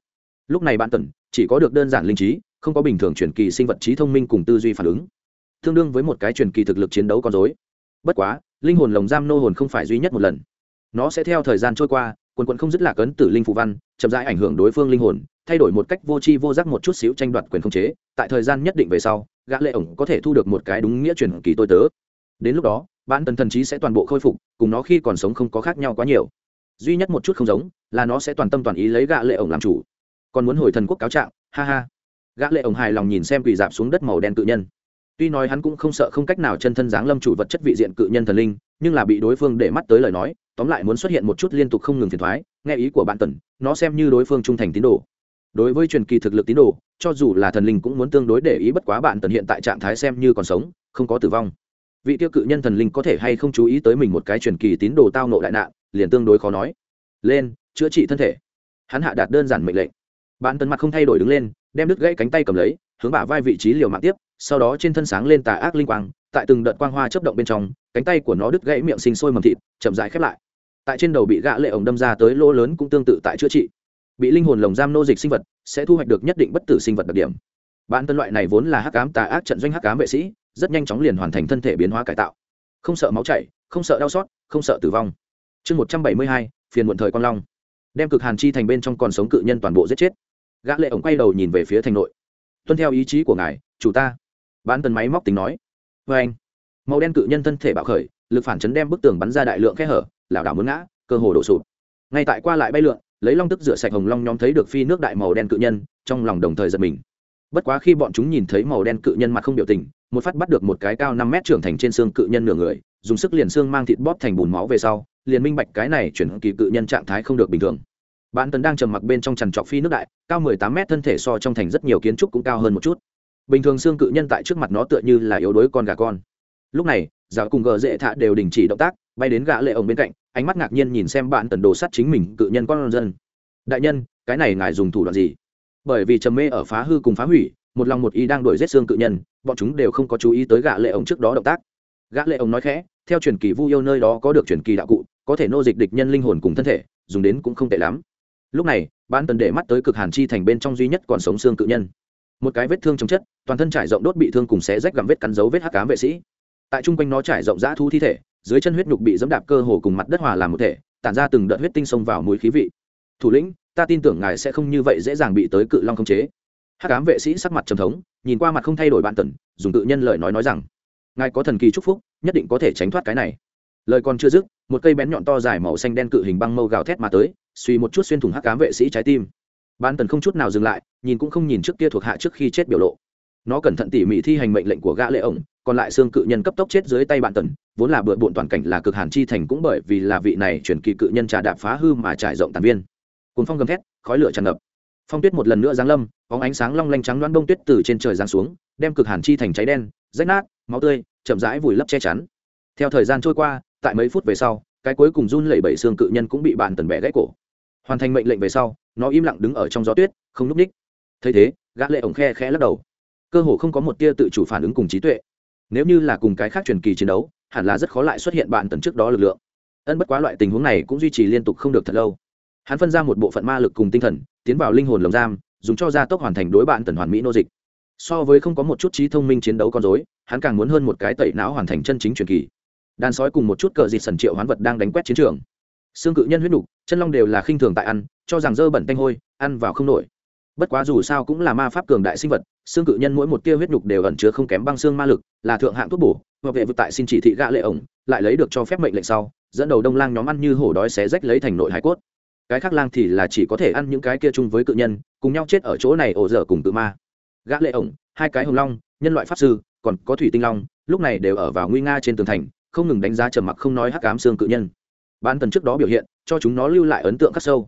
Lúc này bạn tần chỉ có được đơn giản linh trí, không có bình thường truyền kỳ sinh vật trí thông minh cùng tư duy phản ứng. Tương đương với một cái truyền kỳ thực lực chiến đấu con dối bất quá, linh hồn lồng giam nô hồn không phải duy nhất một lần. Nó sẽ theo thời gian trôi qua, quần quần không dứt lạc ấn tử linh phụ văn, chậm rãi ảnh hưởng đối phương linh hồn thay đổi một cách vô tri vô giác một chút xíu tranh đoạt quyền khống chế, tại thời gian nhất định về sau, gã lệ ổng có thể thu được một cái đúng nghĩa truyền kỳ tôi tớ. Đến lúc đó, bản tần thần trí sẽ toàn bộ khôi phục, cùng nó khi còn sống không có khác nhau quá nhiều. Duy nhất một chút không giống, là nó sẽ toàn tâm toàn ý lấy gã lệ ổng làm chủ. Còn muốn hồi thần quốc cáo trạng, ha ha. Gã lệ ổng hài lòng nhìn xem quỳ dạp xuống đất màu đen cự nhân. Tuy nói hắn cũng không sợ không cách nào chân thân dáng lâm chủ vật chất vị diện cự nhân thần linh, nhưng là bị đối phương để mắt tới lời nói, tóm lại muốn xuất hiện một chút liên tục không ngừng phiền thoái, nghe ý của bạn tần nó xem như đối phương trung thành tín đồ đối với truyền kỳ thực lực tín đồ, cho dù là thần linh cũng muốn tương đối để ý bất quá bạn tần hiện tại trạng thái xem như còn sống, không có tử vong. Vị tiêu cự nhân thần linh có thể hay không chú ý tới mình một cái truyền kỳ tín đồ tao nộ đại nạn, liền tương đối khó nói. Lên, chữa trị thân thể. Hắn hạ đạt đơn giản mệnh lệnh. Bạn tần mặt không thay đổi đứng lên, đem đứt gãy cánh tay cầm lấy, hướng bả vai vị trí liều mạng tiếp, sau đó trên thân sáng lên tà ác linh quang, tại từng đợt quang hoa chấp động bên trong, cánh tay của nó đứt gãy miệng sinh sôi mầm thịt, chậm rãi khép lại. Tại trên đầu bị gã lệ ổng đâm ra tới lỗ lớn cũng tương tự tại chữa trị bị linh hồn lồng giam nô dịch sinh vật, sẽ thu hoạch được nhất định bất tử sinh vật đặc điểm. Bản tân loại này vốn là hắc ám tà ác trận doanh hắc ám vệ sĩ, rất nhanh chóng liền hoàn thành thân thể biến hóa cải tạo. Không sợ máu chảy, không sợ đau xót, không sợ tử vong. Chương một trăm bảy mươi hai, phiền muộn thời quan long. Đem cực hàn chi thành bên trong còn sống cự nhân toàn bộ giết chết. Gã lệ ổng quay đầu nhìn về phía thành nội. Tuân theo ý chí của ngài, chủ ta. Bán tần máy móc tính nói. Vê anh, màu đen cự nhân thân thể bạo khởi, lực phản chấn đem bức tường bắn ra đại lượng khe hở, lảo đảo muốn ngã, cơ hồ đổ sụp. Ngay tại qua lại bay lượn lấy long tức rửa sạch hồng long nhóm thấy được phi nước đại màu đen cự nhân, trong lòng đồng thời giật mình. Bất quá khi bọn chúng nhìn thấy màu đen cự nhân mặt không biểu tình, một phát bắt được một cái cao năm mét trưởng thành trên xương cự nhân nửa người, dùng sức liền xương mang thịt bóp thành bùn máu về sau, liền minh bạch cái này chuyển kỳ cự nhân trạng thái không được bình thường. Bạn tần đang trầm mặc bên trong trằn trọc phi nước đại, cao mười tám mét thân thể so trong thành rất nhiều kiến trúc cũng cao hơn một chút. Bình thường xương cự nhân tại trước mặt nó tựa như là yếu đuối con gà con. Lúc này, giáo cùng gờ dễ thạ đều đình chỉ động tác, bay đến gã lệ ổng bên cạnh ánh mắt ngạc nhiên nhìn xem bạn tần đồ sắt chính mình, cự nhân con dân. Đại nhân, cái này ngài dùng thủ đoạn gì? Bởi vì trầm mê ở phá hư cùng phá hủy, một lòng một ý đang đuổi giết xương cự nhân, bọn chúng đều không có chú ý tới gã lệ ổng trước đó động tác. Gã lệ ổng nói khẽ, theo truyền kỳ vu yêu nơi đó có được truyền kỳ đạo cụ, có thể nô dịch địch nhân linh hồn cùng thân thể, dùng đến cũng không tệ lắm. Lúc này, bạn tần để mắt tới cực hàn chi thành bên trong duy nhất còn sống xương cự nhân. Một cái vết thương chống chất, toàn thân trải rộng đốt bị thương cùng xé rách gặm vết cắn dấu vết hắc cám vệ sĩ. Tại trung quanh nó trải rộng dã thu thi thể dưới chân huyết nhục bị dẫm đạp cơ hồ cùng mặt đất hòa làm một thể, tản ra từng đợt huyết tinh xông vào mũi khí vị. Thủ lĩnh, ta tin tưởng ngài sẽ không như vậy dễ dàng bị tới cự long khống chế. Hắc ám vệ sĩ sắc mặt trầm thống, nhìn qua mặt không thay đổi bạn tần, dùng tự nhân lời nói nói rằng, ngài có thần kỳ chúc phúc, nhất định có thể tránh thoát cái này. Lời còn chưa dứt, một cây bén nhọn to dài màu xanh đen cự hình băng mâu gào thét mà tới, suy một chút xuyên thủng hắc ám vệ sĩ trái tim. Ban tần không chút nào dừng lại, nhìn cũng không nhìn trước kia thuộc hạ trước khi chết biểu lộ nó cẩn thận tỉ mỉ thi hành mệnh lệnh của gã lệ ổng, còn lại xương cự nhân cấp tốc chết dưới tay bạn tần, vốn là bừa bộn toàn cảnh là cực hàn chi thành cũng bởi vì là vị này chuyển kỳ cự nhân trà đạp phá hư mà trải rộng tàn viên. Cùng phong gầm thét, khói lửa tràn ngập. Phong tuyết một lần nữa giáng lâm có ánh sáng long lanh trắng loan bông tuyết từ trên trời giáng xuống, đem cực hàn chi thành cháy đen, rách nát, máu tươi, chậm rãi vùi lấp che chắn. Theo thời gian trôi qua, tại mấy phút về sau, cái cuối cùng run lẩy bẩy xương cự nhân cũng bị bạn tần bẻ gãy cổ. Hoàn thành mệnh lệnh về sau, nó im lặng đứng ở trong gió tuyết, không núp ních thấy thế, gã lệ ổng khe khẽ lắc đầu cơ hồ không có một tia tự chủ phản ứng cùng trí tuệ. Nếu như là cùng cái khác truyền kỳ chiến đấu, hẳn là rất khó lại xuất hiện bạn tần trước đó lực lượng. Ân bất quá loại tình huống này cũng duy trì liên tục không được thật lâu. Hắn phân ra một bộ phận ma lực cùng tinh thần, tiến vào linh hồn lồng giam, dùng cho gia tốc hoàn thành đối bạn tần hoàn mỹ nô dịch. So với không có một chút trí thông minh chiến đấu con dối hắn càng muốn hơn một cái tẩy não hoàn thành chân chính truyền kỳ. Đàn sói cùng một chút cờ dịt sần triệu hoán vật đang đánh quét chiến trường. Xương cự nhân huyết nục, chân long đều là khinh thường tại ăn, cho rằng dơ bẩn tanh hôi, ăn vào không nổi. Bất quá dù sao cũng là ma pháp cường đại sinh vật xương cự nhân mỗi một tia huyết nhục đều ẩn chứa không kém băng xương ma lực, là thượng hạng thuốc bổ, hoặc vệ vực tại xin chỉ thị gã lệ ổng, lại lấy được cho phép mệnh lệnh sau, dẫn đầu đông lang nhóm ăn như hổ đói xé rách lấy thành nội hải cốt. Cái khác lang thì là chỉ có thể ăn những cái kia chung với cự nhân, cùng nhau chết ở chỗ này ổ dở cùng cự ma. Gã lệ ổng, hai cái hồng long, nhân loại pháp sư, còn có thủy tinh long, lúc này đều ở vào nguy nga trên tường thành, không ngừng đánh giá trầm mặc không nói hắc ám xương cự nhân. Ban tần trước đó biểu hiện, cho chúng nó lưu lại ấn tượng khắc sâu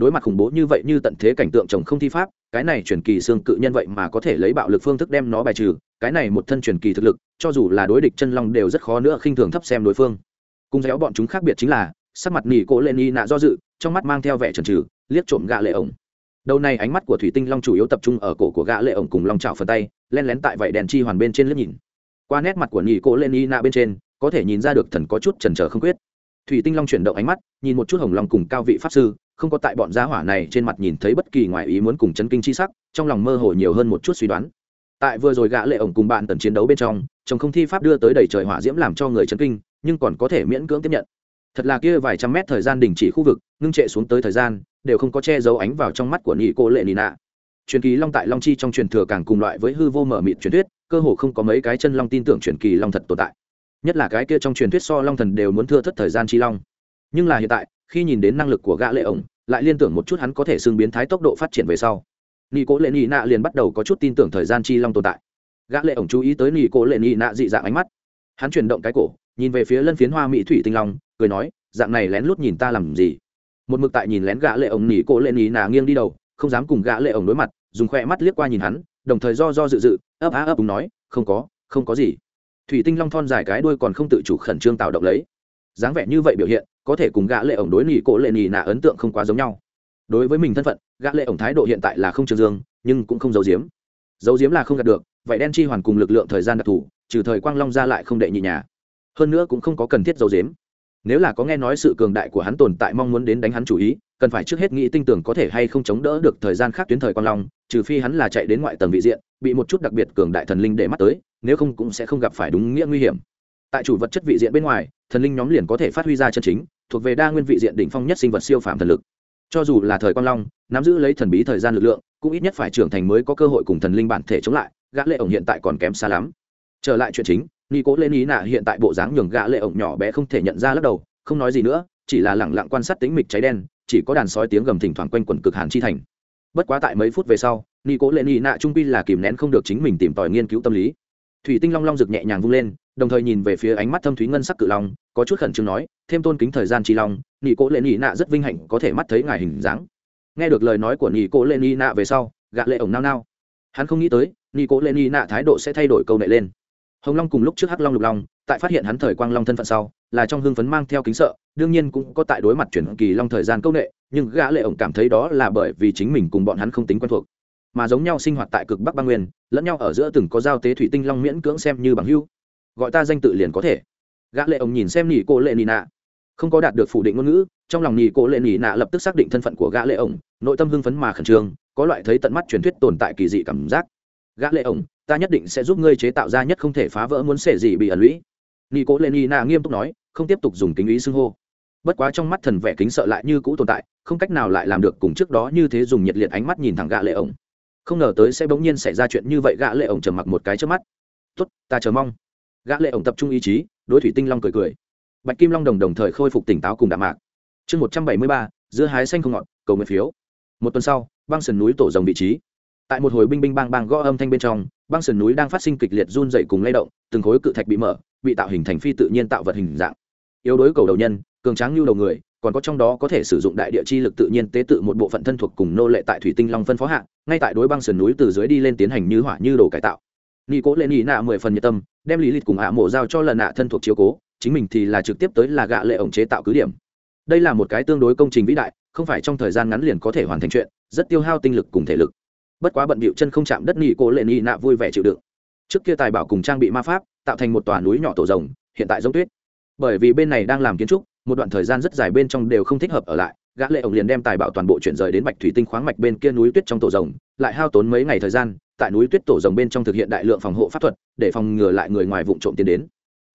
đối mặt khủng bố như vậy như tận thế cảnh tượng chồng không thi pháp, cái này truyền kỳ xương cự nhân vậy mà có thể lấy bạo lực phương thức đem nó bài trừ, cái này một thân truyền kỳ thực lực, cho dù là đối địch chân long đều rất khó nữa khinh thường thấp xem đối phương. Cùng dẻo bọn chúng khác biệt chính là, sắc mặt nỉ cổ lên y nạ do dự, trong mắt mang theo vẻ trần trừ liếc trộm gạ lệ ổng. Đầu này ánh mắt của thủy tinh long chủ yếu tập trung ở cổ của gã lệ ổng cùng long trào phần tay, len lén tại vậy đèn chi hoàn bên trên liếc nhìn. Qua nét mặt của nỉ cổ lên y nạ bên trên, có thể nhìn ra được thần có chút chần chờ không quyết. Thủy tinh long chuyển động ánh mắt, nhìn một chút hồng long cùng cao vị pháp sư không có tại bọn gia hỏa này trên mặt nhìn thấy bất kỳ ngoài ý muốn cùng chấn kinh chi sắc, trong lòng mơ hồ nhiều hơn một chút suy đoán. Tại vừa rồi gã lệ ổng cùng bạn tần chiến đấu bên trong, chồng không thi pháp đưa tới đầy trời hỏa diễm làm cho người chấn kinh, nhưng còn có thể miễn cưỡng tiếp nhận. Thật là kia vài trăm mét thời gian đình chỉ khu vực, ngưng trệ xuống tới thời gian, đều không có che giấu ánh vào trong mắt của nhị cô lệ nị nạ. Truyền kỳ long tại long chi trong truyền thừa càng cùng loại với hư vô mở mịt truyền thuyết, cơ hồ không có mấy cái chân long tin tưởng truyền kỳ long thật tồn tại. Nhất là cái kia trong truyền thuyết so long thần đều muốn thưa thất thời gian chi long. Nhưng là hiện tại, khi nhìn đến năng lực của gã lệ ổng lại liên tưởng một chút hắn có thể xưng biến thái tốc độ phát triển về sau. Nị cố lệ nị nạ liền bắt đầu có chút tin tưởng thời gian chi long tồn tại. Gã lệ ổng chú ý tới nị cố lệ nị nạ dị dạng ánh mắt. Hắn chuyển động cái cổ, nhìn về phía lân phiến hoa mỹ thủy tinh long, cười nói, dạng này lén lút nhìn ta làm gì? Một mực tại nhìn lén gã lệ ổng nỉ cố lệ nỉ nạ nghiêng đi đầu, không dám cùng gã lệ ổng đối mặt, dùng khoe mắt liếc qua nhìn hắn, đồng thời do do dự dự, ấp á ấp đúng nói, không có không có gì. Thủy tinh long thon dài cái đuôi còn không tự chủ khẩn trương tạo động lấy. Dáng vẻ như vậy biểu hiện có thể cùng gã lệ ổng đối nỉ cổ lệ nỉ nạ ấn tượng không quá giống nhau. Đối với mình thân phận, gã lệ ổng thái độ hiện tại là không trường dương, nhưng cũng không giấu giếm. Giấu giếm là không gạt được vậy đen chi hoàn cùng lực lượng thời gian đặc thù, trừ thời quang long ra lại không đệ nhị nhà. Hơn nữa cũng không có cần thiết giấu giếm. Nếu là có nghe nói sự cường đại của hắn tồn tại mong muốn đến đánh hắn chủ ý, cần phải trước hết nghĩ tinh tưởng có thể hay không chống đỡ được thời gian khác tuyến thời quang long, trừ phi hắn là chạy đến ngoại tầng vị diện, bị một chút đặc biệt cường đại thần linh để mắt tới, nếu không cũng sẽ không gặp phải đúng nghĩa nguy hiểm. Tại chủ vật chất vị diện bên ngoài thần linh nhóm liền có thể phát huy ra chân chính, thuộc về đa nguyên vị diện đỉnh phong nhất sinh vật siêu phàm thần lực. Cho dù là thời quang long, nắm giữ lấy thần bí thời gian lực lượng, cũng ít nhất phải trưởng thành mới có cơ hội cùng thần linh bản thể chống lại, gã lệ ổng hiện tại còn kém xa lắm. Trở lại chuyện chính ni cố lên ý nạ hiện tại bộ dáng nhường gã lệ ổng nhỏ bé không thể nhận ra lắc đầu, không nói gì nữa, chỉ là lẳng lặng quan sát tính mịch cháy đen, chỉ có đàn sói tiếng gầm thỉnh thoảng quanh quẩn cực hàn chi thành. Bất quá tại mấy phút về sau ni cố lên ý nạ trung pi là kìm nén không được chính mình tìm tòi nghiên cứu tâm lý. Thủy tinh long long rực nhẹ nhàng vung lên, đồng thời nhìn về phía ánh mắt thâm thúy ngân sắc cự long có chút khẩn trương nói, thêm tôn kính thời gian trì long nhị cố lệ nhị nạ rất vinh hạnh có thể mắt thấy ngài hình dáng. Nghe được lời nói của nhị cố lệ nhị nạ về sau gạ lệ ổng nao nao. Hắn không nghĩ tới nhị cố lệ nhị nạ thái độ sẽ thay đổi câu nệ lên. Hồng long cùng lúc trước hắc long lục long, tại phát hiện hắn thời quang long thân phận sau, là trong hưng phấn mang theo kính sợ, đương nhiên cũng có tại đối mặt chuyển kỳ long thời gian câu nệ, nhưng gã lệ ổng cảm thấy đó là bởi vì chính mình cùng bọn hắn không tính quen thuộc, mà giống nhau sinh hoạt tại cực bắc băng nguyên, lẫn nhau ở giữa từng có giao tế thủy tinh long miễn cưỡng xem như bằng hữu. Gọi ta danh tự liền có thể gã lệ ổng nhìn xem nỉ cô lệ nỉ nạ. Không có đạt được phủ định ngôn ngữ, trong lòng nỉ cô lệ nỉ nạ lập tức xác định thân phận của gã lệ ổng nội tâm hưng phấn mà khẩn trương, có loại thấy tận mắt truyền thuyết tồn tại kỳ dị cảm giác. Gã lệ ổng ta nhất định sẽ giúp ngươi chế tạo ra nhất không thể phá vỡ muốn xẻ gì bị ẩn lũy. Nỉ cô lệ nỉ nạ nghiêm túc nói, không tiếp tục dùng kính ý xưng hô. Bất quá trong mắt thần vẻ kính sợ lại như cũ tồn tại, không cách nào lại làm được cùng trước đó như thế dùng nhiệt liệt ánh mắt nhìn thẳng gã lệ ổng không ngờ tới sẽ bỗng nhiên xảy ra chuyện như vậy, gã lệ ổng trầm mặc một cái trước mắt. Tốt, ta chờ mong. Gã lệ ổng tập trung ý chí đối thủy tinh long cười cười. Bạch kim long đồng đồng thời khôi phục tỉnh táo cùng đạm mạc. Chương một trăm bảy mươi ba, giữa hái xanh không ngọt, cầu nguyện phiếu. Một tuần sau, băng sườn núi tổ rồng vị trí. Tại một hồi binh binh bang bang gõ âm thanh bên trong, băng sườn núi đang phát sinh kịch liệt run dậy cùng lay động, từng khối cự thạch bị mở, bị tạo hình thành phi tự nhiên tạo vật hình dạng. Yếu đối cầu đầu nhân, cường tráng như đầu người, còn có trong đó có thể sử dụng đại địa chi lực tự nhiên tế tự một bộ phận thân thuộc cùng nô lệ tại thủy tinh long phân phó hạng ngay tại đối băng sườn núi từ dưới đi lên tiến hành như hỏa như đồ cải tạo nghi cố lên nghi nạ mười phần nhiệt tâm, đem lý lịch cùng hạ mộ giao cho lần nạ thân thuộc chiếu cố, chính mình thì là trực tiếp tới là gạ lệ ổng chế tạo cứ điểm. Đây là một cái tương đối công trình vĩ đại, không phải trong thời gian ngắn liền có thể hoàn thành chuyện, rất tiêu hao tinh lực cùng thể lực. Bất quá bận bịu chân không chạm đất nghi cố lệ nghi nạ vui vẻ chịu đựng. Trước kia tài bảo cùng trang bị ma pháp, tạo thành một tòa núi nhỏ tổ rồng, hiện tại giống tuyết. Bởi vì bên này đang làm kiến trúc, một đoạn thời gian rất dài bên trong đều không thích hợp ở lại, gã lệ ổng liền đem tài bảo toàn bộ chuyển rời đến bạch thủy tinh khoáng mạch bên kia núi tuyết trong tổ rồng, lại hao tốn mấy ngày thời gian tại núi tuyết tổ rồng bên trong thực hiện đại lượng phòng hộ pháp thuật, để phòng ngừa lại người ngoài vụ trộm tiến đến.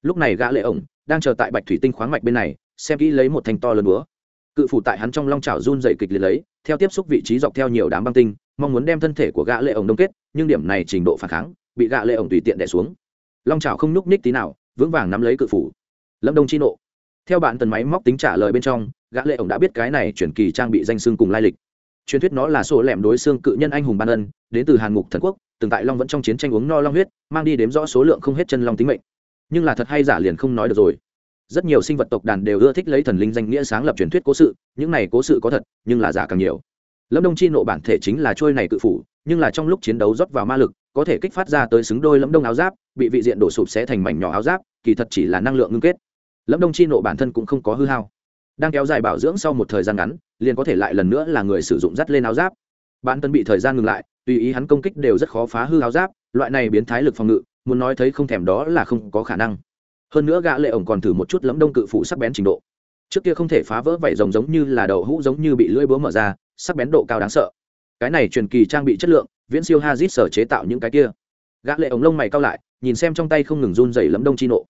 Lúc này gã lệ ổng đang chờ tại bạch thủy tinh khoáng mạch bên này, xem kỹ lấy một thanh to lớn búa. Cự phủ tại hắn trong long chảo run dậy kịch liệt lấy, theo tiếp xúc vị trí dọc theo nhiều đám băng tinh, mong muốn đem thân thể của gã lệ ổng đông kết, nhưng điểm này trình độ phản kháng, bị gã lệ ổng tùy tiện đè xuống. Long chảo không nhúc nhích tí nào, vững vàng nắm lấy cự phủ. Lâm đông chi nộ. Theo bạn tần máy móc tính trả lời bên trong, gã lệ ổng đã biết cái này chuyển kỳ trang bị danh sương cùng lai lịch truyền thuyết nó là sổ lẻm đối xương cự nhân anh hùng ban ân, đến từ hàn ngục thần quốc, từng tại long vẫn trong chiến tranh uống no long huyết, mang đi đếm rõ số lượng không hết chân long tính mệnh. Nhưng là thật hay giả liền không nói được rồi. Rất nhiều sinh vật tộc đàn đều ưa thích lấy thần linh danh nghĩa sáng lập truyền thuyết cố sự, những này cố sự có thật, nhưng là giả càng nhiều. Lâm đông chi nộ bản thể chính là trôi này cự phủ, nhưng là trong lúc chiến đấu rót vào ma lực, có thể kích phát ra tới xứng đôi lâm đông áo giáp, bị vị diện đổ sụp sẽ thành mảnh nhỏ áo giáp, kỳ thật chỉ là năng lượng ngưng kết. Lâm đông chi nộ bản thân cũng không có hư hao đang kéo dài bảo dưỡng sau một thời gian ngắn, liền có thể lại lần nữa là người sử dụng dắt lên áo giáp. Bản thân bị thời gian ngừng lại, tùy ý hắn công kích đều rất khó phá hư áo giáp, loại này biến thái lực phòng ngự, muốn nói thấy không thèm đó là không có khả năng. Hơn nữa gã lệ ổng còn thử một chút lẫm đông cự phụ sắc bén trình độ. Trước kia không thể phá vỡ vảy rồng giống như là đầu hũ giống như bị lưỡi búa mở ra, sắc bén độ cao đáng sợ. Cái này truyền kỳ trang bị chất lượng, viễn siêu hazit sở chế tạo những cái kia. Gã lệ ổng lông mày cao lại, nhìn xem trong tay không ngừng run rẩy lẫm đông chi nộ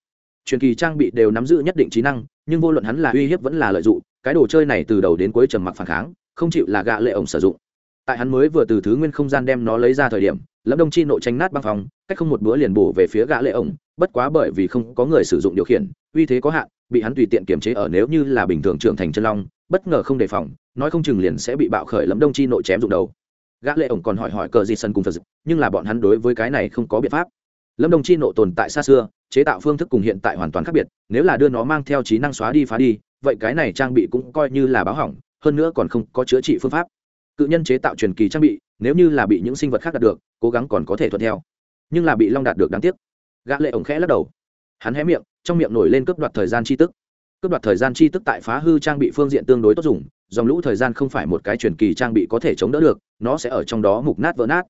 truyền kỳ trang bị đều nắm giữ nhất định trí năng, nhưng vô luận hắn là uy hiếp vẫn là lợi dụng, cái đồ chơi này từ đầu đến cuối trầm mặc phản kháng, không chịu là gạ lệ ổng sử dụng. Tại hắn mới vừa từ thứ nguyên không gian đem nó lấy ra thời điểm, lâm đông chi nộ tranh nát băng phòng, cách không một bữa liền bổ về phía gã lệ ổng, bất quá bởi vì không có người sử dụng điều khiển, uy thế có hạn, bị hắn tùy tiện kiểm chế ở nếu như là bình thường trưởng thành chân long, bất ngờ không đề phòng, nói không chừng liền sẽ bị bạo khởi lâm đông chi nộ chém dụng đầu. Gã lệ ổng còn hỏi hỏi cờ gì sân cùng phật nhưng là bọn hắn đối với cái này không có biện pháp. Lâm đông chi nộ tồn tại xa xưa chế tạo phương thức cùng hiện tại hoàn toàn khác biệt, nếu là đưa nó mang theo trí năng xóa đi phá đi, vậy cái này trang bị cũng coi như là báo hỏng, hơn nữa còn không có chữa trị phương pháp. Cự nhân chế tạo truyền kỳ trang bị, nếu như là bị những sinh vật khác đạt được, cố gắng còn có thể thuận theo. Nhưng là bị long đạt được đáng tiếc. Gã lệ ổng khẽ lắc đầu. Hắn hé miệng, trong miệng nổi lên cướp đoạt thời gian chi tức. Cướp đoạt thời gian chi tức tại phá hư trang bị phương diện tương đối tốt dùng, dòng lũ thời gian không phải một cái truyền kỳ trang bị có thể chống đỡ được, nó sẽ ở trong đó mục nát vỡ nát.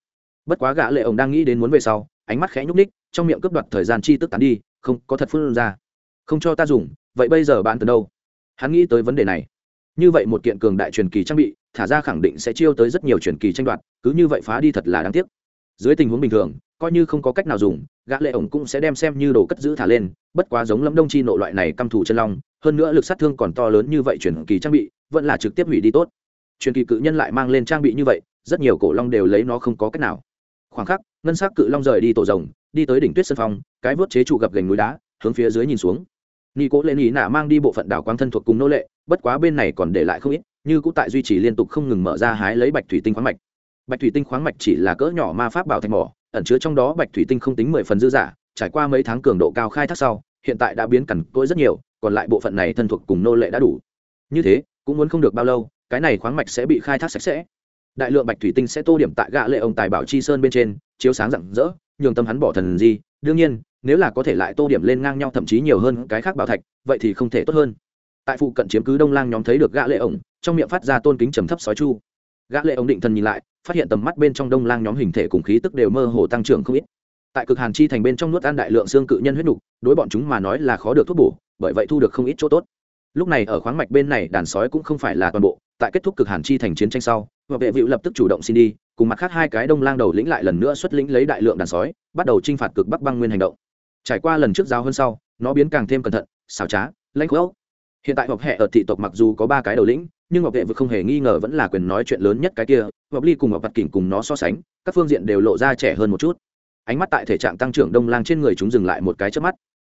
Bất quá gã lệ ổng đang nghĩ đến muốn về sau ánh mắt khẽ nhúc ních trong miệng cướp đoạt thời gian chi tức tán đi, không, có thật phun ra. Không cho ta dùng, vậy bây giờ bạn từ đâu? Hắn nghĩ tới vấn đề này. Như vậy một kiện cường đại truyền kỳ trang bị, thả ra khẳng định sẽ chiêu tới rất nhiều truyền kỳ tranh đoạt, cứ như vậy phá đi thật là đáng tiếc. Dưới tình huống bình thường, coi như không có cách nào dùng, gã lệ ổng cũng sẽ đem xem như đồ cất giữ thả lên, bất quá giống lâm đông chi nộ loại này căm thủ chân long, hơn nữa lực sát thương còn to lớn như vậy truyền kỳ trang bị, vẫn là trực tiếp hủy đi tốt. Truyền kỳ cự nhân lại mang lên trang bị như vậy, rất nhiều cổ long đều lấy nó không có cách nào khoảng khắc, ngân sắc cự long rời đi tổ rồng, đi tới đỉnh tuyết sân phong, cái vớt chế trụ gập gành núi đá, hướng phía dưới nhìn xuống. Nghi cố lên ý nạ mang đi bộ phận đảo quang thân thuộc cùng nô lệ, bất quá bên này còn để lại không ít, như cũng tại duy trì liên tục không ngừng mở ra hái lấy bạch thủy tinh khoáng mạch. Bạch thủy tinh khoáng mạch chỉ là cỡ nhỏ ma pháp bảo thành mỏ, ẩn chứa trong đó bạch thủy tinh không tính mười phần dư giả trải qua mấy tháng cường độ cao khai thác sau, hiện tại đã biến cằn cỗi rất nhiều, còn lại bộ phận này thân thuộc cùng nô lệ đã đủ. Như thế, cũng muốn không được bao lâu, cái này khoáng mạch sẽ bị khai thác sạch sẽ đại lượng bạch thủy tinh sẽ tô điểm tại gã lệ ông tài bảo chi sơn bên trên, chiếu sáng rạng rỡ, nhường tâm hắn bỏ thần gì đương nhiên, nếu là có thể lại tô điểm lên ngang nhau thậm chí nhiều hơn cái khác bảo thạch, vậy thì không thể tốt hơn. Tại phụ cận chiếm cứ đông lang nhóm thấy được gã lệ ổng trong miệng phát ra tôn kính trầm thấp sói chu. Gã lệ ổng định thần nhìn lại, phát hiện tầm mắt bên trong đông lang nhóm hình thể cùng khí tức đều mơ hồ tăng trưởng không ít. Tại cực hàn chi thành bên trong nuốt ăn đại lượng xương cự nhân huyết nục, đối bọn chúng mà nói là khó được thuốc bổ, bởi vậy thu được không ít chỗ tốt. Lúc này ở khoáng mạch bên này đàn sói cũng không phải là toàn bộ, tại kết thúc cực hàn chi thành chiến tranh sau và vệ vịu lập tức chủ động xin đi, cùng mặt khác hai cái đông lang đầu lĩnh lại lần nữa xuất lĩnh lấy đại lượng đàn sói, bắt đầu chinh phạt cực bắc băng nguyên hành động. Trải qua lần trước giao hơn sau, nó biến càng thêm cẩn thận, xảo trá, lãnh khốc. Hiện tại ngọc hệ ở thị tộc mặc dù có ba cái đầu lĩnh, nhưng ngọc vệ vực không hề nghi ngờ vẫn là quyền nói chuyện lớn nhất cái kia, ngọc ly cùng ngọc bạt kỉnh cùng nó so sánh, các phương diện đều lộ ra trẻ hơn một chút. Ánh mắt tại thể trạng tăng trưởng đông lang trên người chúng dừng lại một cái trước mắt.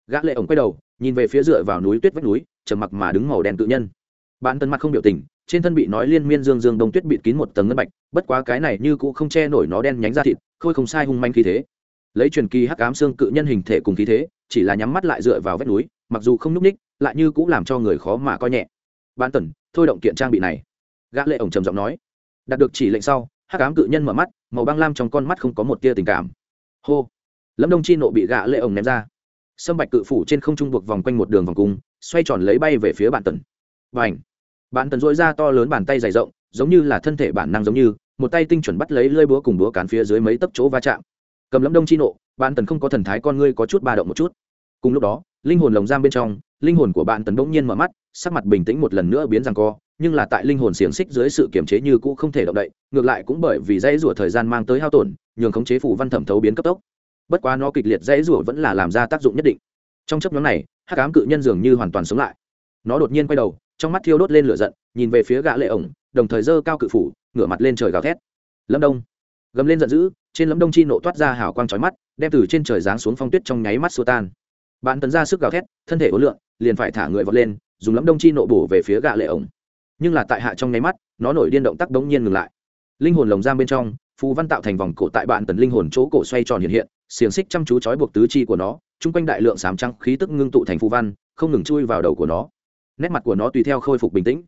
Gã lệ ổng quay đầu, nhìn về phía dựa vào núi tuyết vách núi, trầm mặc mà đứng màu đen tự nhân. Bạn tân mặt không biểu tình trên thân bị nói liên miên dương dương đông tuyết bịt kín một tầng ngân bạch, bất quá cái này như cũng không che nổi nó đen nhánh ra thịt, khôi không sai hung manh khí thế. Lấy truyền kỳ hắc ám xương cự nhân hình thể cùng khí thế, chỉ là nhắm mắt lại dựa vào vách núi, mặc dù không núp ních lại như cũng làm cho người khó mà coi nhẹ. Ban tần, thôi động kiện trang bị này. Gã lệ ổng trầm giọng nói. Đạt được chỉ lệnh sau, hắc ám cự nhân mở mắt, màu băng lam trong con mắt không có một tia tình cảm. Hô. Lâm đông chi nộ bị gã lệ ổng ném ra. Sâm bạch cự phủ trên không trung buộc vòng quanh một đường vòng cung, xoay tròn lấy bay về phía bạn tần. Và ảnh bạn tần dội ra to lớn bàn tay dày rộng, giống như là thân thể bản năng giống như, một tay tinh chuẩn bắt lấy lơi búa cùng búa cán phía dưới mấy tấc chỗ va chạm. Cầm lẫm đông chi nộ bạn tần không có thần thái con ngươi có chút ba động một chút. Cùng lúc đó, linh hồn lồng giam bên trong, linh hồn của bạn tần bỗng nhiên mở mắt, sắc mặt bình tĩnh một lần nữa biến rằng co, nhưng là tại linh hồn xiềng xích dưới sự kiểm chế như cũ không thể động đậy, ngược lại cũng bởi vì dãy rủa thời gian mang tới hao tổn, nhường khống chế phủ văn thẩm thấu biến cấp tốc. Bất quá nó kịch liệt dãy rủa vẫn là làm ra tác dụng nhất định. Trong chấp nhóm này, hắc ám cự nhân dường như hoàn toàn sống lại nó đột nhiên quay đầu, trong mắt thiêu đốt lên lửa giận, nhìn về phía gã lệ ổng, đồng thời giơ cao cự phủ, ngửa mặt lên trời gào thét. Lâm đông. Gầm lên giận dữ, trên lâm đông chi nộ toát ra hào quang chói mắt, đem từ trên trời giáng xuống phong tuyết trong nháy mắt xua tan. Bạn tấn ra sức gào thét, thân thể ố lượng liền phải thả người vọt lên, dùng lâm đông chi nộ bổ về phía gã lệ ổng. Nhưng là tại hạ trong nháy mắt, nó nổi điên động tác đống nhiên ngừng lại. Linh hồn lồng giam bên trong, phù văn tạo thành vòng cổ tại bạn tấn linh hồn chỗ cổ xoay tròn hiện hiện, xiềng xích chăm chú trói buộc tứ chi của nó, chung quanh đại lượng sám trăng khí tức ngưng tụ thành phù văn, không ngừng chui vào đầu của nó nét mặt của nó tùy theo khôi phục bình tĩnh.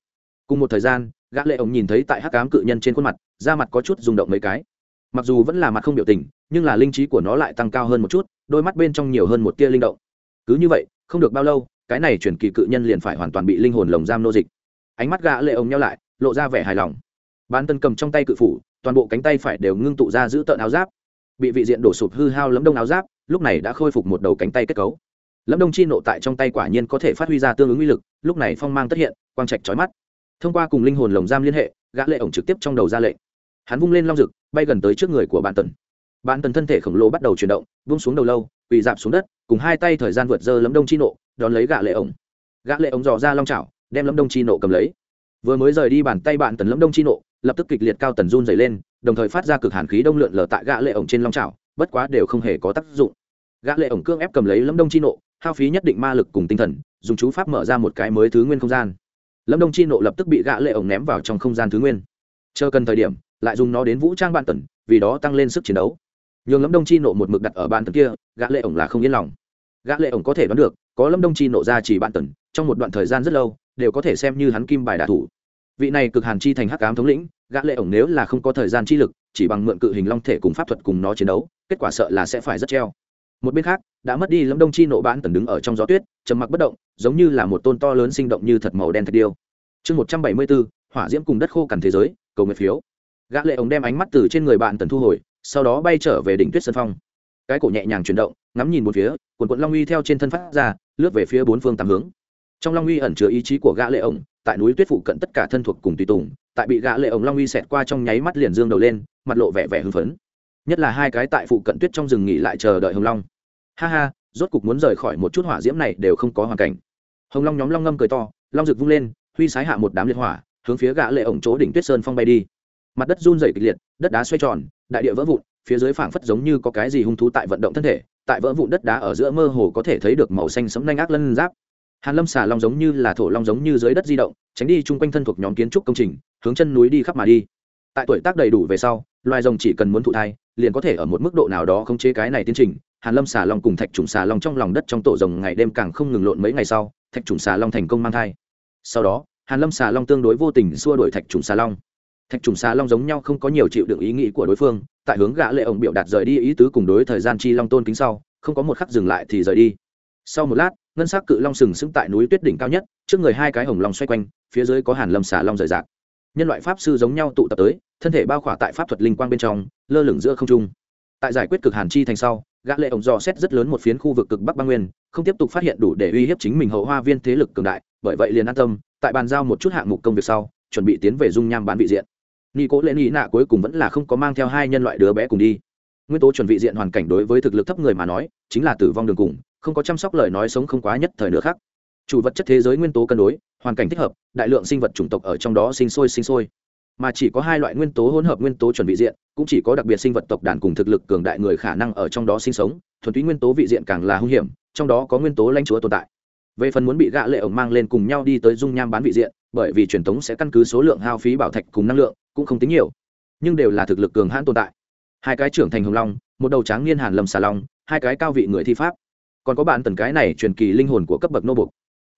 Cùng một thời gian, gã lệ ổng nhìn thấy tại hắc ám cự nhân trên khuôn mặt, da mặt có chút rung động mấy cái. Mặc dù vẫn là mặt không biểu tình, nhưng là linh trí của nó lại tăng cao hơn một chút, đôi mắt bên trong nhiều hơn một tia linh động. Cứ như vậy, không được bao lâu, cái này chuyển kỳ cự nhân liền phải hoàn toàn bị linh hồn lồng giam nô dịch. Ánh mắt gã lệ ổng nhau lại, lộ ra vẻ hài lòng. Bán tân cầm trong tay cự phủ, toàn bộ cánh tay phải đều ngưng tụ ra giữ tợn áo giáp. Bị vị diện đổ sụp hư hao lấm đông áo giáp, lúc này đã khôi phục một đầu cánh tay kết cấu lâm đông chi nộ tại trong tay quả nhiên có thể phát huy ra tương ứng uy lực, lúc này phong mang tất hiện, quang trạch trói mắt. Thông qua cùng linh hồn lồng giam liên hệ, gã lệ ổng trực tiếp trong đầu ra lệnh. Hắn vung lên long rực bay gần tới trước người của bạn tần. Bạn tần thân thể khổng lồ bắt đầu chuyển động vung xuống đầu lâu, quỳ dạp xuống đất, cùng hai tay thời gian vượt dơ lâm đông chi nộ, đón lấy gã lệ ổng. Gã lệ ổng dò ra long chảo, đem lâm đông chi nộ cầm lấy. Vừa mới rời đi bàn tay bạn tần lâm đông chi nộ, lập tức kịch liệt cao tần run dày lên, đồng thời phát ra cực hàn khí đông lượn lở tại gã lệ ổng trên long chảo, bất quá đều không hề có tác dụng. Gã lệ ổng cương ép cầm lấy lâm đông chi nộ hao phí nhất định ma lực cùng tinh thần, dùng chú pháp mở ra một cái mới thứ nguyên không gian. Lâm đông chi nộ lập tức bị gã lệ ổng ném vào trong không gian thứ nguyên. Chờ cần thời điểm, lại dùng nó đến vũ trang bạn tần, vì đó tăng lên sức chiến đấu. Nhường lâm đông chi nộ một mực đặt ở bạn tần kia, gã lệ ổng là không yên lòng. Gã lệ ổng có thể đoán được, có lâm đông chi nộ ra chỉ bạn tần, trong một đoạn thời gian rất lâu, đều có thể xem như hắn kim bài đả thủ. Vị này cực hàn chi thành hắc ám thống lĩnh, gã lệ ổng nếu là không có thời gian chi lực, chỉ bằng mượn cự hình long thể cùng pháp thuật cùng nó chiến đấu, kết quả sợ là sẽ phải rất treo. Một bên khác đã mất đi lâm đông chi nộ bán tần đứng ở trong gió tuyết, trầm mặc bất động, giống như là một tôn to lớn sinh động như thật màu đen thạch điêu. Chương một trăm bảy mươi bốn, hỏa diễm cùng đất khô cằn thế giới, cầu nguyện phiếu. Gã lệ ống đem ánh mắt từ trên người bạn tần thu hồi, sau đó bay trở về đỉnh tuyết sơn phong. Cái cổ nhẹ nhàng chuyển động, ngắm nhìn một phía, quần quận long uy theo trên thân phát ra, lướt về phía bốn phương tám hướng. Trong long uy ẩn chứa ý chí của gã lệ ổng, tại núi tuyết phụ cận tất cả thân thuộc cùng tùy tùng, tại bị gã lệ ổng long uy xẹt qua trong nháy mắt liền dương đầu lên, mặt lộ vẻ vẻ hưng phấn. Nhất là hai cái tại phụ cận tuyết trong rừng nghỉ lại chờ đợi hồng long ha ha, rốt cục muốn rời khỏi một chút hỏa diễm này đều không có hoàn cảnh. Hồng long nhóm long ngâm cười to, long rực vung lên, huy sái hạ một đám liệt hỏa, hướng phía gã lệ ổng chỗ đỉnh tuyết sơn phong bay đi. Mặt đất run rẩy kịch liệt, đất đá xoay tròn, đại địa vỡ vụn, phía dưới phảng phất giống như có cái gì hung thú tại vận động thân thể, tại vỡ vụn đất đá ở giữa mơ hồ có thể thấy được màu xanh sẫm nhanh ác lân giáp. Hàn lâm xà long giống như là thổ long giống như dưới đất di động, tránh đi chung quanh thân thuộc nhóm kiến trúc công trình, hướng chân núi đi khắp mà đi. Tại tuổi tác đầy đủ về sau, loài rồng chỉ cần muốn thụ thai, liền có thể ở một mức độ nào đó khống chế cái này tiến trình hàn lâm xà long cùng thạch trùng xà long trong lòng đất trong tổ rồng ngày đêm càng không ngừng lộn mấy ngày sau, thạch trùng xà long thành công mang thai. Sau đó, hàn lâm xà long tương đối vô tình xua đuổi thạch trùng xà long. Thạch trùng xà long giống nhau không có nhiều chịu đựng ý nghĩ của đối phương, tại hướng gã lệ ổng biểu đạt rời đi ý tứ cùng đối thời gian chi long tôn kính sau, không có một khắc dừng lại thì rời đi. Sau một lát, ngân sắc cự long sừng sững tại núi tuyết đỉnh cao nhất, trước người hai cái hồng long xoay quanh, phía dưới có hàn lâm xà long rời rạc. Nhân loại pháp sư giống nhau tụ tập tới, thân thể bao khỏa tại pháp thuật linh quang bên trong, lơ lửng giữa không trung. Tại giải quyết cực hàn chi thành sau gã lệ ổng dò xét rất lớn một phiến khu vực cực bắc băng nguyên, không tiếp tục phát hiện đủ để uy hiếp chính mình hậu hoa viên thế lực cường đại, bởi vậy liền an tâm, tại bàn giao một chút hạng mục công việc sau, chuẩn bị tiến về dung nham bán vị diện. Nghi cố lệ nghĩ nạ cuối cùng vẫn là không có mang theo hai nhân loại đứa bé cùng đi. Nguyên tố chuẩn vị diện hoàn cảnh đối với thực lực thấp người mà nói, chính là tử vong đường cùng, không có chăm sóc lời nói sống không quá nhất thời nữa khác. Chủ vật chất thế giới nguyên tố cân đối, hoàn cảnh thích hợp, đại lượng sinh vật chủng tộc ở trong đó sinh sôi sinh sôi mà chỉ có hai loại nguyên tố hỗn hợp nguyên tố chuẩn vị diện, cũng chỉ có đặc biệt sinh vật tộc đàn cùng thực lực cường đại người khả năng ở trong đó sinh sống, thuần túy nguyên tố vị diện càng là hung hiểm, trong đó có nguyên tố lãnh chúa tồn tại. Về phần muốn bị gã lệ ổng mang lên cùng nhau đi tới dung nham bán vị diện, bởi vì truyền thống sẽ căn cứ số lượng hao phí bảo thạch cùng năng lượng, cũng không tính nhiều, nhưng đều là thực lực cường hãn tồn tại. Hai cái trưởng thành hồng long, một đầu tráng niên hàn lâm xà long, hai cái cao vị người thi pháp. Còn có bạn tần cái này truyền kỳ linh hồn của cấp bậc nô bục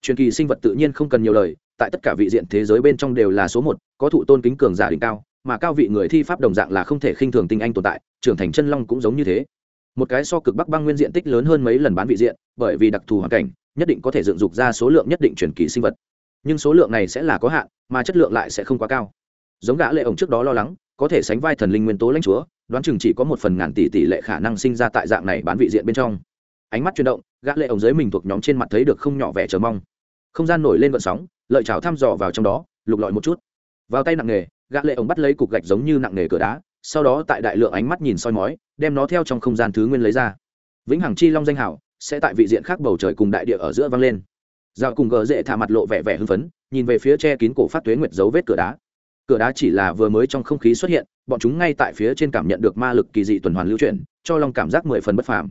truyền kỳ sinh vật tự nhiên không cần nhiều lời, tại tất cả vị diện thế giới bên trong đều là số một, có thụ tôn kính cường giả đỉnh cao, mà cao vị người thi pháp đồng dạng là không thể khinh thường tinh anh tồn tại, trưởng thành chân long cũng giống như thế. Một cái so cực bắc băng nguyên diện tích lớn hơn mấy lần bán vị diện, bởi vì đặc thù hoàn cảnh, nhất định có thể dựng dục ra số lượng nhất định truyền kỳ sinh vật. Nhưng số lượng này sẽ là có hạn, mà chất lượng lại sẽ không quá cao. Giống gã lệ ổng trước đó lo lắng, có thể sánh vai thần linh nguyên tố lãnh chúa, đoán chừng chỉ có một phần ngàn tỷ tỷ lệ khả năng sinh ra tại dạng này bán vị diện bên trong. Ánh mắt chuyển động, gã lệ ổng dưới mình thuộc nhóm trên mặt thấy được không nhỏ vẻ chờ mong không gian nổi lên vận sóng, lợi chảo thăm dò vào trong đó, lục lọi một chút. Vào tay nặng nghề, gã lệ ổng bắt lấy cục gạch giống như nặng nghề cửa đá, sau đó tại đại lượng ánh mắt nhìn soi mói, đem nó theo trong không gian thứ nguyên lấy ra. Vĩnh hằng chi long danh hảo, sẽ tại vị diện khác bầu trời cùng đại địa ở giữa vang lên. Dạo cùng gờ dễ thả mặt lộ vẻ vẻ hưng phấn, nhìn về phía che kín cổ phát tuế nguyệt dấu vết cửa đá. Cửa đá chỉ là vừa mới trong không khí xuất hiện, bọn chúng ngay tại phía trên cảm nhận được ma lực kỳ dị tuần hoàn lưu chuyển, cho long cảm giác mười phần bất phàm.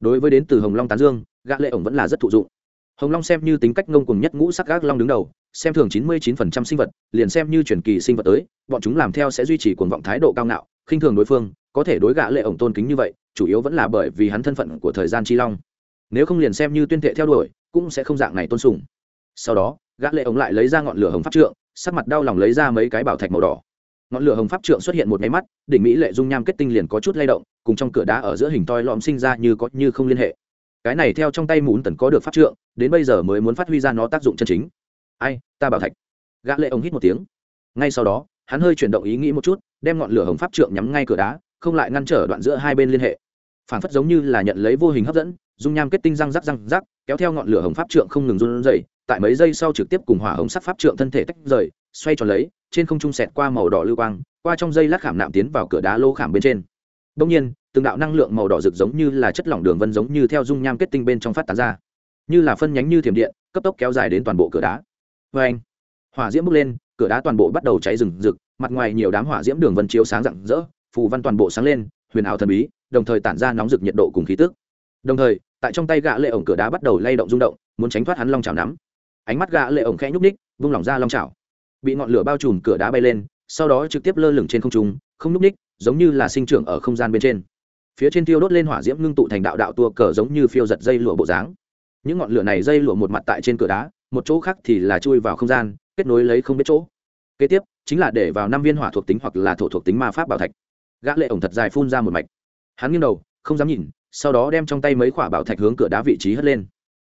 Đối với đến từ hồng long tán dương, gã lệ ổng vẫn là rất thụ dụng hồng long xem như tính cách ngông cùng nhất ngũ sắc gác long đứng đầu, xem thường chín mươi 99% sinh vật, liền xem như truyền kỳ sinh vật tới, bọn chúng làm theo sẽ duy trì cuồng vọng thái độ cao ngạo, khinh thường đối phương, có thể đối gã lệ ổng tôn kính như vậy, chủ yếu vẫn là bởi vì hắn thân phận của thời gian chi long. Nếu không liền xem như tuyên thệ theo đuổi, cũng sẽ không dạng này tôn sùng. Sau đó, gã lệ ổng lại lấy ra ngọn lửa hồng pháp trượng, sắc mặt đau lòng lấy ra mấy cái bảo thạch màu đỏ. Ngọn lửa hồng pháp trượng xuất hiện một máy mắt, đỉnh mỹ lệ dung nham kết tinh liền có chút lay động, cùng trong cửa đá ở giữa hình toi lõm sinh ra như có như không liên hệ cái này theo trong tay mún tần có được pháp trượng, đến bây giờ mới muốn phát huy ra nó tác dụng chân chính. Ai, ta bảo thạch. Gã lệ ông hít một tiếng. Ngay sau đó, hắn hơi chuyển động ý nghĩ một chút, đem ngọn lửa hồng pháp trượng nhắm ngay cửa đá, không lại ngăn trở đoạn giữa hai bên liên hệ. Phản phất giống như là nhận lấy vô hình hấp dẫn, dung nham kết tinh răng rắc răng rắc, kéo theo ngọn lửa hồng pháp trượng không ngừng run rẩy, tại mấy giây sau trực tiếp cùng hỏa hồng sắc pháp trượng thân thể tách rời, xoay tròn lấy, trên không trung sẹt qua màu đỏ lưu quang, qua trong dây lát khảm nạm tiến vào cửa đá lô khảm bên trên. Đông nhiên từng đạo năng lượng màu đỏ rực giống như là chất lỏng đường vân giống như theo dung nham kết tinh bên trong phát tán ra. Như là phân nhánh như thiểm điện, cấp tốc kéo dài đến toàn bộ cửa đá. Vê anh, hỏa diễm bốc lên, cửa đá toàn bộ bắt đầu cháy rừng rực, mặt ngoài nhiều đám hỏa diễm đường vân chiếu sáng rạng rỡ, phù văn toàn bộ sáng lên, huyền ảo thần bí, đồng thời tản ra nóng rực nhiệt độ cùng khí tức. Đồng thời, tại trong tay gã lệ ổng cửa đá bắt đầu lay động rung động, muốn tránh thoát hắn long chảo nắm. Ánh mắt gã lệ ổng khẽ nhúc ních vung lỏng ra long chảo. Bị ngọn lửa bao trùm cửa đá bay lên, sau đó trực tiếp lơ lửng trên không trung, không nhúc ních giống như là sinh trưởng ở không gian bên trên phía trên tiêu đốt lên hỏa diễm ngưng tụ thành đạo đạo tua cờ giống như phiêu giật dây lụa bộ dáng. Những ngọn lửa này dây lụa một mặt tại trên cửa đá, một chỗ khác thì là chui vào không gian, kết nối lấy không biết chỗ. Kế tiếp, chính là để vào năm viên hỏa thuộc tính hoặc là thổ thuộc tính ma pháp bảo thạch. Gã lệ ổng thật dài phun ra một mạch. Hắn nghiêng đầu, không dám nhìn, sau đó đem trong tay mấy quả bảo thạch hướng cửa đá vị trí hất lên.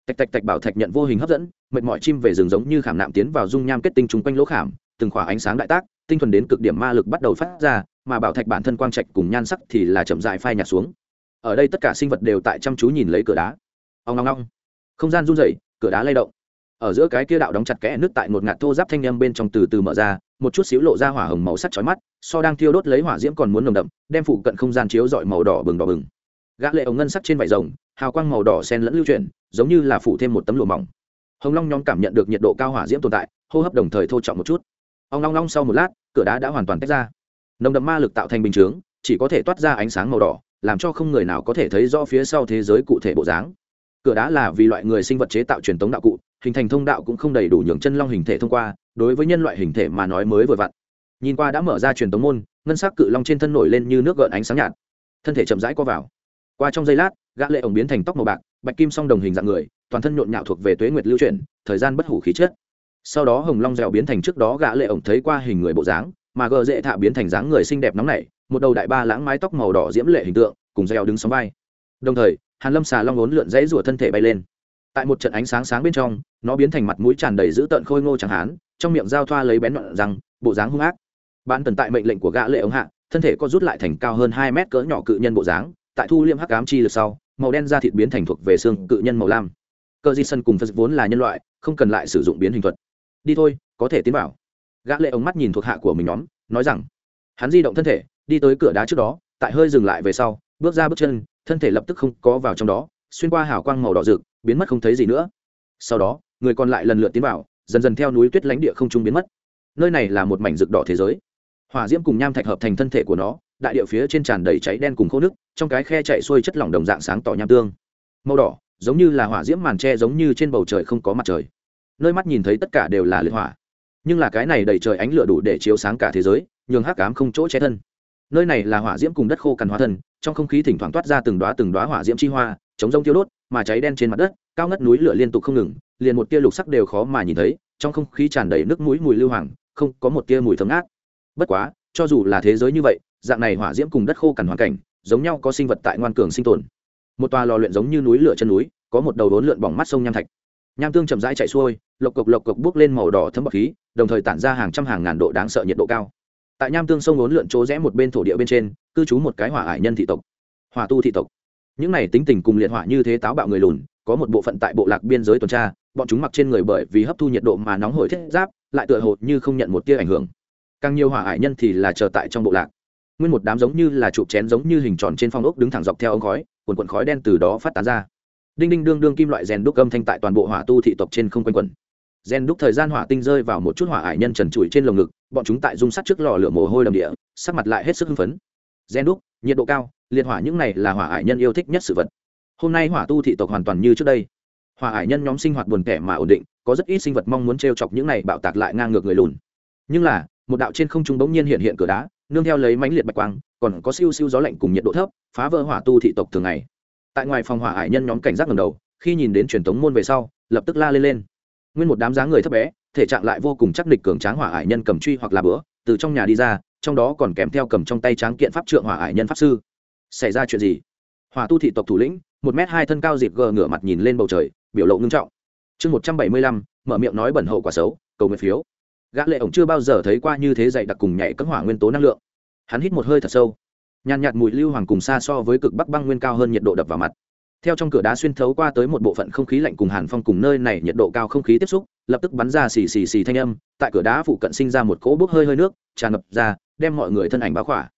Tạch tạch tạch bảo thạch nhận vô hình hấp dẫn, mệt mỏi chim về rừng giống như khảm nạm tiến vào dung nham kết tinh trùng quanh lỗ khảm, từng khỏa ánh sáng đại tác, tinh thuần đến cực điểm ma lực bắt đầu phát ra mà bảo thạch bản thân quang trạch cùng nhan sắc thì là chậm dại phai nhạt xuống. Ở đây tất cả sinh vật đều tại chăm chú nhìn lấy cửa đá. Ông long long không gian run rẩy, cửa đá lay động. Ở giữa cái kia đạo đóng chặt kẽ nước tại một ngạt thô giáp thanh â bên trong từ từ mở ra, một chút xíu lộ ra hỏa hồng màu sắc chói mắt, so đang thiêu đốt lấy hỏa diễm còn muốn nồng đậm, đem phụ cận không gian chiếu dọi màu đỏ bừng đỏ bừng. Gã lệ ống ngân sắc trên vải rồng, hào quang màu đỏ sen lẫn lưu chuyển, giống như là phủ thêm một tấm lụa mỏng. Hồng long nhóm cảm nhận được nhiệt độ cao hỏa diễm tồn tại, hô hấp đồng thời thô trọng một chút. Ông long long sau một lát, cửa đá đã hoàn toàn tách ra nồng đậm ma lực tạo thành bình chướng, chỉ có thể toát ra ánh sáng màu đỏ, làm cho không người nào có thể thấy rõ phía sau thế giới cụ thể bộ dáng. Cửa đá là vì loại người sinh vật chế tạo truyền thống đạo cụ, hình thành thông đạo cũng không đầy đủ nhường chân long hình thể thông qua, đối với nhân loại hình thể mà nói mới vừa vặn. Nhìn qua đã mở ra truyền tống môn, ngân sắc cự long trên thân nổi lên như nước gợn ánh sáng nhạt. Thân thể chậm rãi qua vào. Qua trong giây lát, gã lệ ổng biến thành tóc màu bạc, bạch kim song đồng hình dạng người, toàn thân nhộn nhạo thuộc về tuế nguyệt lưu chuyển, thời gian bất hủ khí chất. Sau đó hồng long dẻo biến thành trước đó gã lệ ổng thấy qua hình người bộ dáng mà gờ dễ thạ biến thành dáng người xinh đẹp nóng nảy, một đầu đại ba lãng mái tóc màu đỏ diễm lệ hình tượng, cùng dẻo đứng sóng vai. Đồng thời, hàn lâm xà long vốn lượn dãy rủa thân thể bay lên. Tại một trận ánh sáng sáng bên trong, nó biến thành mặt mũi tràn đầy dữ tợn khôi ngô chẳng hán trong miệng giao thoa lấy bén đoạn răng, bộ dáng hung ác. Bạn tần tại mệnh lệnh của gã lệ ống hạ, thân thể có rút lại thành cao hơn hai mét cỡ nhỏ cự nhân bộ dáng, tại thu liêm hắc ám chi lực sau, màu đen da thịt biến thành thuộc về xương cự nhân màu lam. Cơ di sân cùng phật vốn là nhân loại, không cần lại sử dụng biến hình thuật. Đi thôi, có thể tiến vào gã lệ ống mắt nhìn thuộc hạ của mình nhóm, nói rằng, hắn di động thân thể, đi tới cửa đá trước đó, tại hơi dừng lại về sau, bước ra bước chân, thân thể lập tức không có vào trong đó, xuyên qua hào quang màu đỏ rực, biến mất không thấy gì nữa. Sau đó, người còn lại lần lượt tiến vào, dần dần theo núi tuyết lánh địa không trung biến mất. Nơi này là một mảnh rực đỏ thế giới. Hỏa diễm cùng nham thạch hợp thành thân thể của nó, đại địa phía trên tràn đầy cháy đen cùng khô nước, trong cái khe chạy xuôi chất lỏng đồng dạng sáng tỏ nham tương. Màu đỏ, giống như là hỏa diễm màn tre giống như trên bầu trời không có mặt trời. Nơi mắt nhìn thấy tất cả đều là liệt hỏa nhưng là cái này đầy trời ánh lửa đủ để chiếu sáng cả thế giới, nhường hắc ám không chỗ che thân. Nơi này là hỏa diễm cùng đất khô cằn hóa thân, trong không khí thỉnh thoảng toát ra từng đoá từng đoá hỏa diễm chi hoa, chống rông tiêu đốt, mà cháy đen trên mặt đất, cao ngất núi lửa liên tục không ngừng, liền một tia lục sắc đều khó mà nhìn thấy, trong không khí tràn đầy nước mũi mùi lưu hoàng, không có một tia mùi thấm ngát. Bất quá, cho dù là thế giới như vậy, dạng này hỏa diễm cùng đất khô cằn hoàn cảnh, giống nhau có sinh vật tại ngoan cường sinh tồn. Một tòa lò luyện giống như núi lửa chân núi, có một đầu đốn lượn bỏng mắt sông nham thạch. Nham tương chậm rãi chạy xuôi, lộc cộc lộc cộc bước lên màu đỏ thấm bọc khí đồng thời tản ra hàng trăm hàng ngàn độ đáng sợ nhiệt độ cao. Tại nham tương sông ốn lượn chỗ rẽ một bên thổ địa bên trên, cư trú một cái hỏa ải nhân thị tộc. Hỏa tu thị tộc. Những này tính tình cùng liệt hỏa như thế táo bạo người lùn, có một bộ phận tại bộ lạc biên giới tuần tra, bọn chúng mặc trên người bởi vì hấp thu nhiệt độ mà nóng hổi thiết giáp, lại tựa hồ như không nhận một tia ảnh hưởng. Càng nhiều hỏa ải nhân thì là chờ tại trong bộ lạc. Nguyên một đám giống như là chụp chén giống như hình tròn trên phong ốc đứng thẳng dọc theo ống khói quần quần khói đen từ đó phát tán ra. Đinh đinh đương đương kim loại rèn đúc âm thanh tại toàn bộ hỏa tu thị tộc trên không quanh quần rèn đúc thời gian hỏa tinh rơi vào một chút hỏa ải nhân trần trụi trên lồng ngực, bọn chúng tại dung sắt trước lò lửa mồ hôi đầm địa, sắc mặt lại hết sức hưng phấn. Rèn đúc, nhiệt độ cao, liệt hỏa những này là hỏa ải nhân yêu thích nhất sự vật. Hôm nay hỏa tu thị tộc hoàn toàn như trước đây. Hỏa ải nhân nhóm sinh hoạt buồn tẻ mà ổn định, có rất ít sinh vật mong muốn t chọc những này bạo tạc lại ngang ngược người lùn. Nhưng là, một đạo trên không trung bỗng nhiên hiện hiện cửa đá, nương theo lấy mãnh liệt bạch quang, còn có siêu siêu gió lạnh cùng nhiệt độ thấp, phá vỡ hỏa tu thị tộc thường ngày. Tại ngoài phòng hỏa ải nhân nhóm cảnh giác ngầm đầu, khi nhìn đến truyền thống môn về sau, lập tức la lên lên nguyên một đám dáng người thấp bé, thể trạng lại vô cùng chắc địch cường tráng hỏa ải nhân cầm truy hoặc là bữa, từ trong nhà đi ra, trong đó còn kèm theo cầm trong tay tráng kiện pháp trượng hỏa ải nhân pháp sư. Xảy ra chuyện gì? Hỏa tu thị tộc thủ lĩnh, một m hai thân cao dịp gờ ngửa mặt nhìn lên bầu trời, biểu lộ ngưng trọng. Chương một trăm bảy mươi lăm, mở miệng nói bẩn hậu quả xấu, cầu nguyện phiếu. Gã lệ ổng chưa bao giờ thấy qua như thế dạy đặc cùng nhảy các hỏa nguyên tố năng lượng. Hắn hít một hơi thật sâu. Nhàn nhạt mùi lưu hoàng cùng xa so với cực bắc băng nguyên cao hơn nhiệt độ đập vào mặt theo trong cửa đá xuyên thấu qua tới một bộ phận không khí lạnh cùng hàn phong cùng nơi này nhiệt độ cao không khí tiếp xúc, lập tức bắn ra xì xì xì thanh âm, tại cửa đá phụ cận sinh ra một cỗ bốc hơi hơi nước, tràn ngập ra, đem mọi người thân ảnh báo khỏa.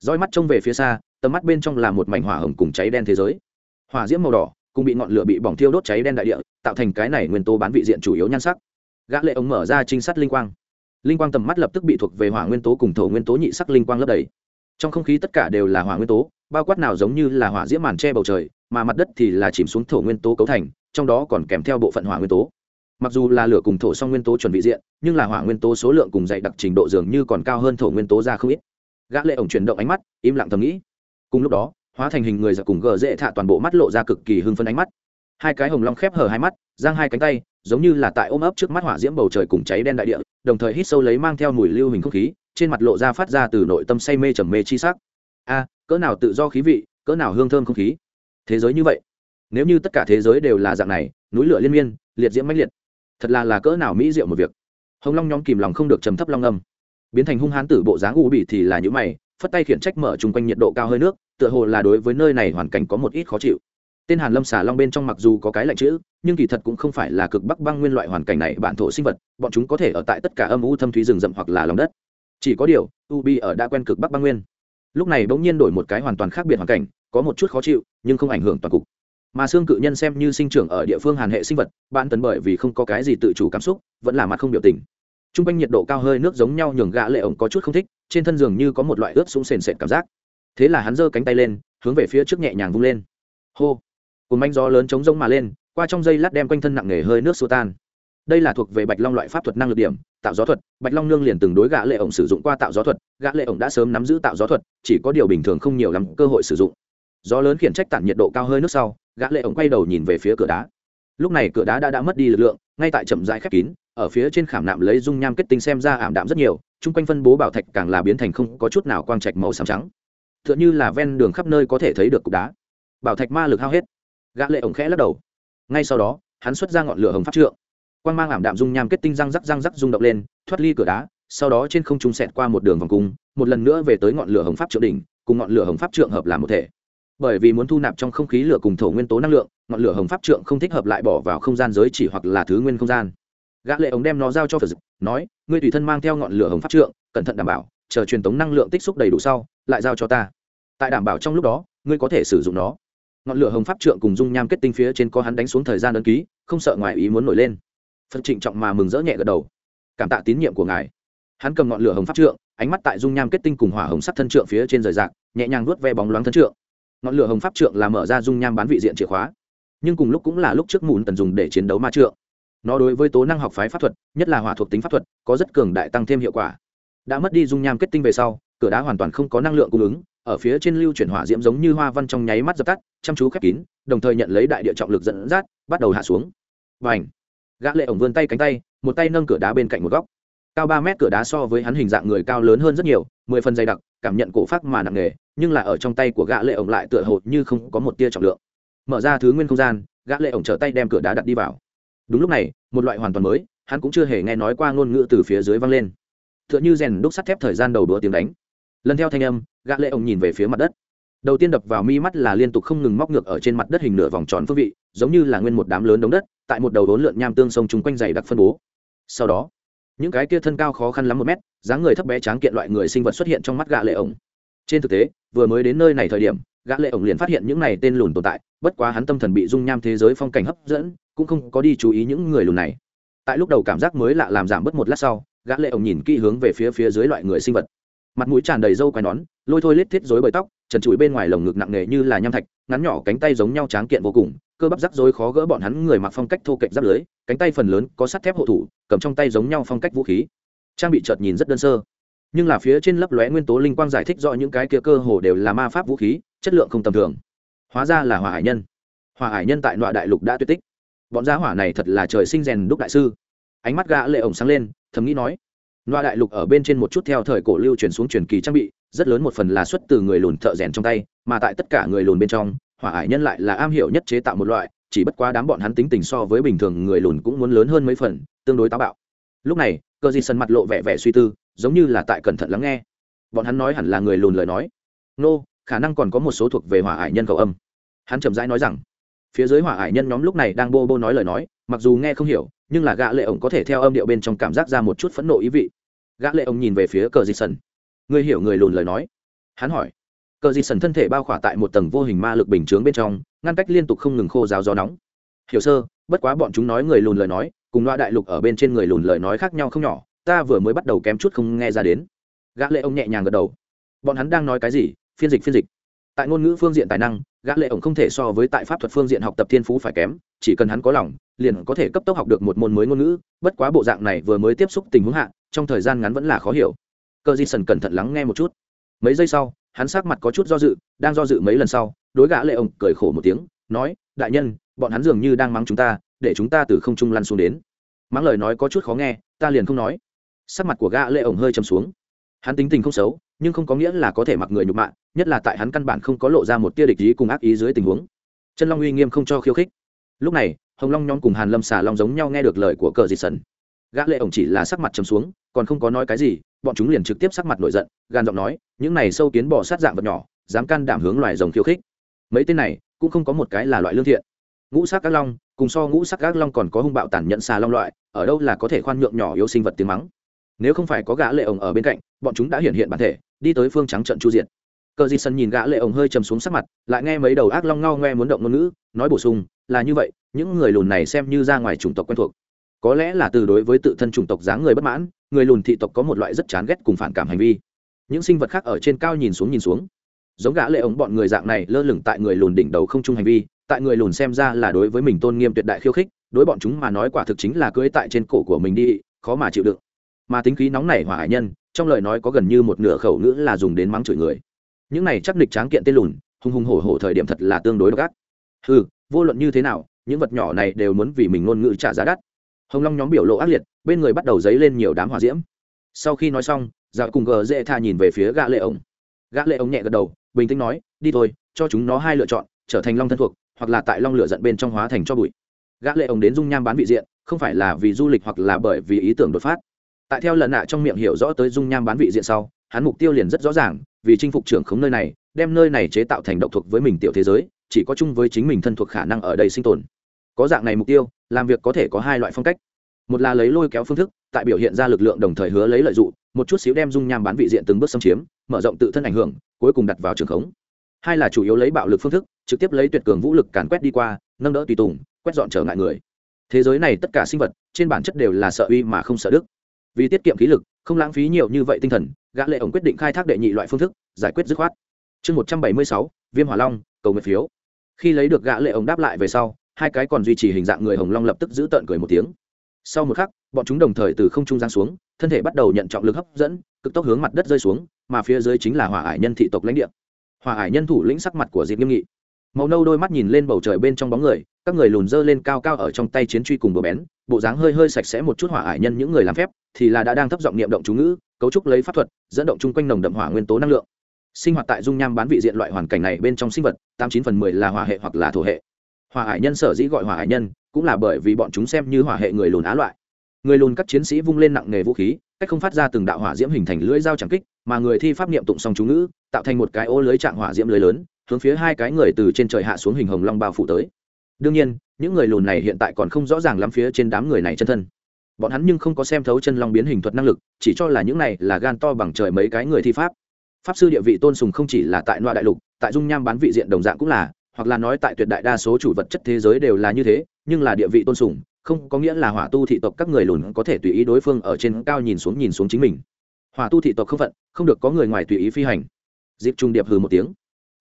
Roi mắt trông về phía xa, tầm mắt bên trong là một mảnh hỏa hồng cùng cháy đen thế giới. Hỏa diễm màu đỏ, cùng bị ngọn lửa bị bỏng thiêu đốt cháy đen đại địa, tạo thành cái này nguyên tố bán vị diện chủ yếu nhan sắc. Gã lệ ống mở ra trinh sát linh quang. Linh quang tầm mắt lập tức bị thuộc về hỏa nguyên tố cùng thổ nguyên tố nhị sắc linh quang lấp đầy. Trong không khí tất cả đều là hỏa nguyên tố, bao quát nào giống như là hỏa diễm màn che bầu trời mà mặt đất thì là chìm xuống thổ nguyên tố cấu thành, trong đó còn kèm theo bộ phận hỏa nguyên tố. Mặc dù là lửa cùng thổ song nguyên tố chuẩn bị diện, nhưng là hỏa nguyên tố số lượng cùng dạy đặc trình độ dường như còn cao hơn thổ nguyên tố ra không ít. Gã lệ ổng chuyển động ánh mắt, im lặng thầm nghĩ. Cùng lúc đó, hóa thành hình người giặc cùng gờ dễ thạ toàn bộ mắt lộ ra cực kỳ hưng phấn ánh mắt. Hai cái hồng long khép hở hai mắt, giang hai cánh tay, giống như là tại ôm ấp trước mắt hỏa diễm bầu trời cùng cháy đen đại địa, đồng thời hít sâu lấy mang theo mùi lưu hình không khí, trên mặt lộ ra phát ra từ nội tâm say mê trầm mê chi sắc. A, cỡ nào tự do khí vị, cỡ nào hương thơm không khí thế giới như vậy. Nếu như tất cả thế giới đều là dạng này, núi lửa liên miên, liệt diễm mãnh liệt, thật là là cỡ nào mỹ diệu một việc. Hồng long nhóm kìm lòng không được trầm thấp long âm. Biến thành hung hán tử bộ dáng u bị thì là những mày, phất tay khiển trách mở chung quanh nhiệt độ cao hơi nước, tựa hồ là đối với nơi này hoàn cảnh có một ít khó chịu. Tên hàn lâm xà long bên trong mặc dù có cái lạnh chữ, nhưng kỳ thật cũng không phải là cực bắc băng nguyên loại hoàn cảnh này bản thổ sinh vật, bọn chúng có thể ở tại tất cả âm u thâm thúy rừng rậm hoặc là lòng đất. Chỉ có điều, U ubi ở đã quen cực bắc băng nguyên. Lúc này bỗng nhiên đổi một cái hoàn toàn khác biệt hoàn cảnh có một chút khó chịu, nhưng không ảnh hưởng toàn cục. Mà xương cự nhân xem như sinh trưởng ở địa phương hàn hệ sinh vật, bạn tấn bởi vì không có cái gì tự chủ cảm xúc, vẫn là mặt không biểu tình. T r u n g quanh nhiệt độ cao hơi nước giống nhau nhường gã lệ ổng có chút không thích, trên thân giường như có một loại ướt súng sền sệt cảm giác. Thế là hắn giơ cánh tay lên, hướng về phía trước nhẹ nhàng vung lên. Hô! Cùng manh gió lớn chống rông mà lên, qua trong dây lát đem quanh thân nặng nề hơi nước xô tan. Đây là thuộc về bạch long loại pháp thuật năng lực điểm, tạo gió thuật. Bạch long nương liền từng đối gã lệ ổng sử dụng qua tạo gió thuật. Gã lệ ổng đã sớm nắm giữ tạo gió thuật, chỉ có điều bình thường không nhiều lắm cơ hội sử dụng gió lớn khiển trách tản nhiệt độ cao hơi nước sau, gã lệ ổng quay đầu nhìn về phía cửa đá. Lúc này cửa đá đã đã mất đi lực lượng, ngay tại chậm rãi khép kín, ở phía trên khảm nạm lấy dung nham kết tinh xem ra ảm đạm rất nhiều, chung quanh phân bố bảo thạch càng là biến thành không có chút nào quang trạch màu xám trắng. Tựa như là ven đường khắp nơi có thể thấy được cục đá. Bảo thạch ma lực hao hết. Gã lệ ổng khẽ lắc đầu. Ngay sau đó, hắn xuất ra ngọn lửa hồng pháp trượng. Quang mang ảm đạm dung nham kết tinh răng rắc răng rắc rung động lên, thoát ly cửa đá, sau đó trên không trung sẹt qua một đường vòng cung, một lần nữa về tới ngọn lửa hồng pháp trượng đỉnh, cùng ngọn lửa hồng pháp trượng hợp làm một thể bởi vì muốn thu nạp trong không khí lửa cùng thổ nguyên tố năng lượng, ngọn lửa hồng pháp trượng không thích hợp lại bỏ vào không gian giới chỉ hoặc là thứ nguyên không gian. Gã lệ ống đem nó giao cho phật nói, ngươi tùy thân mang theo ngọn lửa hồng pháp trượng, cẩn thận đảm bảo, chờ truyền tống năng lượng tích xúc đầy đủ sau, lại giao cho ta. Tại đảm bảo trong lúc đó, ngươi có thể sử dụng nó. Ngọn lửa hồng pháp trượng cùng dung nham kết tinh phía trên có hắn đánh xuống thời gian ấn ký, không sợ ngoài ý muốn nổi lên. Phật trịnh trọng mà mừng rỡ nhẹ gật đầu. Cảm tạ tín nhiệm của ngài. Hắn cầm ngọn lửa hồng pháp trượng, ánh mắt tại dung nham kết tinh cùng hỏa hồng sắc thân trượng phía trên rời rạc, nhẹ nhàng nuốt ve bóng loáng thân trượng ngọn lửa hồng pháp trượng là mở ra dung nham bán vị diện chìa khóa. Nhưng cùng lúc cũng là lúc trước mùn tần dùng để chiến đấu ma trượng. Nó đối với tố năng học phái pháp thuật, nhất là hỏa thuộc tính pháp thuật, có rất cường đại tăng thêm hiệu quả. Đã mất đi dung nham kết tinh về sau, cửa đá hoàn toàn không có năng lượng cung ứng, ở phía trên lưu chuyển hỏa diễm giống như hoa văn trong nháy mắt dập tắt, chăm chú khép kín, đồng thời nhận lấy đại địa trọng lực dẫn dắt, bắt đầu hạ xuống. Và ảnh gã lệ ổng vươn tay cánh tay, một tay nâng cửa đá bên cạnh một góc cao ba mét cửa đá so với hắn hình dạng người cao lớn hơn rất nhiều, mười phần dày đặc, cảm nhận cổ phát mà nặng nề, nhưng là ở trong tay của gã lệ ổng lại tựa hồ như không có một tia trọng lượng. Mở ra thứ nguyên không gian, gã lệ ổng trở tay đem cửa đá đặt đi vào. Đúng lúc này, một loại hoàn toàn mới, hắn cũng chưa hề nghe nói qua ngôn ngữ từ phía dưới vang lên. Tựa như rèn đúc sắt thép thời gian đầu đũa tiếng đánh. Lần theo thanh âm, gã lệ ổng nhìn về phía mặt đất. Đầu tiên đập vào mi mắt là liên tục không ngừng móc ngược ở trên mặt đất hình nửa vòng tròn phương vị, giống như là nguyên một đám lớn đống đất, tại một đầu đốn lượn nham tương sông chung quanh dày đặc phân bố. Sau đó những cái kia thân cao khó khăn lắm một mét, dáng người thấp bé tráng kiện loại người sinh vật xuất hiện trong mắt gã lệ ổng. Trên thực tế, vừa mới đến nơi này thời điểm, gã lệ ổng liền phát hiện những này tên lùn tồn tại, bất quá hắn tâm thần bị dung nham thế giới phong cảnh hấp dẫn, cũng không có đi chú ý những người lùn này. Tại lúc đầu cảm giác mới lạ làm giảm bớt một lát sau, gã lệ ổng nhìn kỹ hướng về phía phía dưới loại người sinh vật. Mặt mũi tràn đầy râu quai nón, lôi thôi lết thiết rối bời tóc, trần trụi bên ngoài lồng ngực nặng nề như là nham thạch, ngắn nhỏ cánh tay giống nhau tráng kiện vô cùng cơ bắp rắc rối khó gỡ bọn hắn người mặc phong cách thô kệch giáp lưới cánh tay phần lớn có sắt thép hộ thủ cầm trong tay giống nhau phong cách vũ khí. Trang bị chợt nhìn rất đơn sơ. Nhưng là phía trên lấp lóe nguyên tố linh quang giải thích rõ những cái kia cơ hồ đều là ma pháp vũ khí chất lượng không tầm thường. Hóa ra là hỏa hải nhân. Hỏa hải nhân tại nội đại lục đã tuyệt tích. Bọn gia hỏa này thật là trời sinh rèn đúc đại sư. Ánh mắt gã lệ ổng sáng lên thầm nghĩ nói Loa đại lục ở bên trên một chút theo thời cổ lưu truyền xuống truyền kỳ trang bị, rất lớn một phần là xuất từ người lùn thợ rèn trong tay, mà tại tất cả người lùn bên trong, hỏa ải nhân lại là am hiểu nhất chế tạo một loại, chỉ bất quá đám bọn hắn tính tình so với bình thường người lùn cũng muốn lớn hơn mấy phần, tương đối táo bạo. Lúc này, Cơ Di Sân mặt lộ vẻ vẻ suy tư, giống như là tại cẩn thận lắng nghe. Bọn hắn nói hẳn là người lùn lời nói. Nô, khả năng còn có một số thuộc về hỏa ải nhân cầu âm. Hắn chậm rãi nói rằng, phía dưới hỏa ải nhân nhóm lúc này đang bô bô nói lời nói, mặc dù nghe không hiểu, nhưng là gã lệ ổng có thể theo âm điệu bên trong cảm giác ra một chút phẫn nộ ý vị gã lệ ông nhìn về phía cờ di Sân, người hiểu người lùn lời nói hắn hỏi cờ di sần thân thể bao khỏa tại một tầng vô hình ma lực bình chướng bên trong, ngăn cách liên tục không ngừng khô ráo gió nóng. Hiểu sơ, bất quá bọn chúng nói người lùn lời nói, cùng loa đại lục ở bên trên người lùn lời nói khác nhau không nhỏ, ta vừa mới bắt đầu kém chút không nghe ra đến. Gã lệ ông nhẹ nhàng gật đầu. Bọn hắn đang nói cái gì? Phiên dịch phiên dịch. Tại ngôn ngữ phương diện tài năng, gã lệ ổng không thể so với tại pháp thuật phương diện học tập thiên phú phải kém, chỉ cần hắn có lòng, liền có thể cấp tốc học được một môn mới ngôn ngữ, bất quá bộ dạng này vừa mới tiếp xúc tình huống hạ, trong thời gian ngắn vẫn là khó hiểu. Cơ di sần cẩn thận lắng nghe một chút. Mấy giây sau hắn sắc mặt có chút do dự, đang do dự mấy lần sau, đối gã lệ ổng cười khổ một tiếng, nói, đại nhân, bọn hắn dường như đang mắng chúng ta, để chúng ta từ không trung lăn xuống đến. Mắng lời nói có chút khó nghe, ta liền không nói. Sắc mặt của gã lệ ổng hơi trầm xuống. Hắn tính tình không xấu, nhưng không có nghĩa là có thể mặc người nhục mạ, nhất là tại hắn căn bản không có lộ ra một tia địch ý cùng ác ý dưới tình huống. Chân long uy nghiêm không cho khiêu khích. Lúc này, hồng long nhon cùng hàn lâm xà long giống nhau nghe được lời của cờ dị sần. Gã lệ ổng chỉ là sắc mặt trầm xuống còn không có nói cái gì, bọn chúng liền trực tiếp sắc mặt nổi giận, gan giọng nói, những này sâu kiến bỏ sát dạng vật nhỏ, dám can đảm hướng loài rồng khiêu khích. Mấy tên này cũng không có một cái là loại lương thiện. Ngũ sắc các long, cùng so ngũ sắc các long còn có hung bạo tàn nhẫn xà long loại, ở đâu là có thể khoan nhượng nhỏ yếu sinh vật tiếng mắng. Nếu không phải có gã lệ ổng ở bên cạnh, bọn chúng đã hiện hiện bản thể, đi tới phương trắng trận chu diện cờ di sân nhìn gã lệ ổng hơi trầm xuống sắc mặt, lại nghe mấy đầu ác long ngao ngoe muốn động ngôn ngữ, nói bổ sung, là như vậy, những người lùn này xem như ra ngoài chủng tộc quen thuộc. Có lẽ là từ đối với tự thân chủng tộc dáng người bất mãn người lùn thị tộc có một loại rất chán ghét cùng phản cảm hành vi. Những sinh vật khác ở trên cao nhìn xuống nhìn xuống. Giống gã lệ ống bọn người dạng này lơ lửng tại người lùn đỉnh đầu không chung hành vi, tại người lùn xem ra là đối với mình tôn nghiêm tuyệt đại khiêu khích, đối bọn chúng mà nói quả thực chính là cưỡi tại trên cổ của mình đi, khó mà chịu đựng. Mà tính khí nóng nảy hỏa hải nhân, trong lời nói có gần như một nửa khẩu ngữ là dùng đến mắng chửi người. Những này chắc địch tráng kiện tên lùn hùng hùng hổ hổ thời điểm thật là tương đối độc ác. Ừ vô luận như thế nào, những vật nhỏ này đều muốn vì mình ngôn ngữ trả giá đắt. Hồng long nhóm biểu lộ ác liệt bên người bắt đầu dấy lên nhiều đám hỏa diễm. Sau khi nói xong dạo cùng gờ dễ tha nhìn về phía gã lệ ổng. Gã lệ ổng nhẹ gật đầu, bình tĩnh nói, đi thôi, cho chúng nó hai lựa chọn, trở thành long thân thuộc, hoặc là tại long lửa giận bên trong hóa thành cho bụi. Gã lệ ổng đến dung nham bán vị diện, không phải là vì du lịch hoặc là bởi vì ý tưởng đột phát. Tại theo lần nạ trong miệng hiểu rõ tới dung nham bán vị diện sau, hắn mục tiêu liền rất rõ ràng, vì chinh phục trưởng khống nơi này, đem nơi này chế tạo thành độc thuộc với mình tiểu thế giới, chỉ có chung với chính mình thân thuộc khả năng ở đây sinh tồn. Có dạng này mục tiêu, làm việc có thể có hai loại phong cách một là lấy lôi kéo phương thức, tại biểu hiện ra lực lượng đồng thời hứa lấy lợi dụng, một chút xíu đem dung nham bán vị diện từng bước xâm chiếm, mở rộng tự thân ảnh hưởng, cuối cùng đặt vào trường khống. Hai là chủ yếu lấy bạo lực phương thức, trực tiếp lấy tuyệt cường vũ lực càn quét đi qua, nâng đỡ tùy tùng, quét dọn trở ngại người. Thế giới này tất cả sinh vật, trên bản chất đều là sợ uy mà không sợ đức. Vì tiết kiệm khí lực, không lãng phí nhiều như vậy tinh thần, gã lệ ổng quyết định khai thác đệ nhị loại phương thức, giải quyết dứt khoát. Chương một trăm bảy mươi sáu, viêm hỏa long, cầu nguyện phiếu. Khi lấy được gã lệ ổng đáp lại về sau, hai cái còn duy trì hình dạng người hồng long lập tức giữ tợn cười một tiếng sau một khắc, bọn chúng đồng thời từ không trung giáng xuống, thân thể bắt đầu nhận trọng lực hấp dẫn, cực tốc hướng mặt đất rơi xuống, mà phía dưới chính là hỏa ải nhân thị tộc lãnh địa. Hỏa ải nhân thủ lĩnh sắc mặt của diệp nghiêm nghị. Màu nâu đôi mắt nhìn lên bầu trời bên trong bóng người, các người lùn dơ lên cao cao ở trong tay chiến truy cùng bờ bén, bộ dáng hơi hơi sạch sẽ một chút hỏa ải nhân những người làm phép, thì là đã đang thấp giọng niệm động chú ngữ, cấu trúc lấy pháp thuật, dẫn động chung quanh nồng đậm hỏa nguyên tố năng lượng. Sinh hoạt tại dung nham bán vị diện loại hoàn cảnh này bên trong sinh vật, tám chín phần mười là hỏa hệ hoặc là thổ hệ hòa hải nhân sở dĩ gọi hòa hải nhân cũng là bởi vì bọn chúng xem như hỏa hệ người lùn á loại. Người lùn các chiến sĩ vung lên nặng nghề vũ khí, cách không phát ra từng đạo hỏa diễm hình thành lưỡi dao chẳng kích, mà người thi pháp niệm tụng song chú ngữ, tạo thành một cái ô lưới trạng hỏa diễm lưới lớn, hướng phía hai cái người từ trên trời hạ xuống hình hồng long bao phủ tới. Đương nhiên, những người lùn này hiện tại còn không rõ ràng lắm phía trên đám người này chân thân. Bọn hắn nhưng không có xem thấu chân long biến hình thuật năng lực, chỉ cho là những này là gan to bằng trời mấy cái người thi pháp. Pháp sư địa vị tôn sùng không chỉ là tại loa đại lục, tại dung nham bán vị diện đồng dạng cũng là hoặc là nói tại tuyệt đại đa số chủ vật chất thế giới đều là như thế, nhưng là địa vị tôn sùng, không có nghĩa là hỏa tu thị tộc các người lùn có thể tùy ý đối phương ở trên cao nhìn xuống nhìn xuống chính mình. Hỏa tu thị tộc không phận, không được có người ngoài tùy ý phi hành. Dịp trung điệp hừ một tiếng.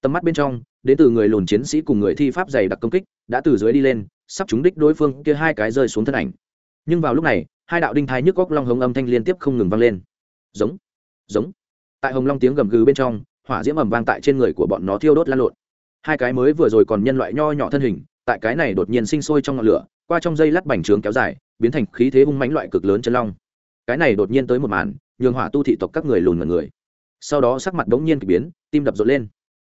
Tầm mắt bên trong, đến từ người lùn chiến sĩ cùng người thi pháp dày đặc công kích, đã từ dưới đi lên, sắp trúng đích đối phương kia hai cái rơi xuống thân ảnh. Nhưng vào lúc này, hai đạo đinh thái nhức góc long hống âm thanh liên tiếp không ngừng vang lên. Giống giống. Tại hồng long tiếng gầm gừ bên trong, hỏa diễm ầm vang tại trên người của bọn nó thiêu đốt lan lộn hai cái mới vừa rồi còn nhân loại nho nhỏ thân hình, tại cái này đột nhiên sinh sôi trong ngọn lửa, qua trong dây lát bành trướng kéo dài, biến thành khí thế hung mãnh loại cực lớn chân long. Cái này đột nhiên tới một màn, nhường hỏa tu thị tộc các người lùn mật người. Sau đó sắc mặt đống nhiên k ỳ biến, tim đập rộn lên.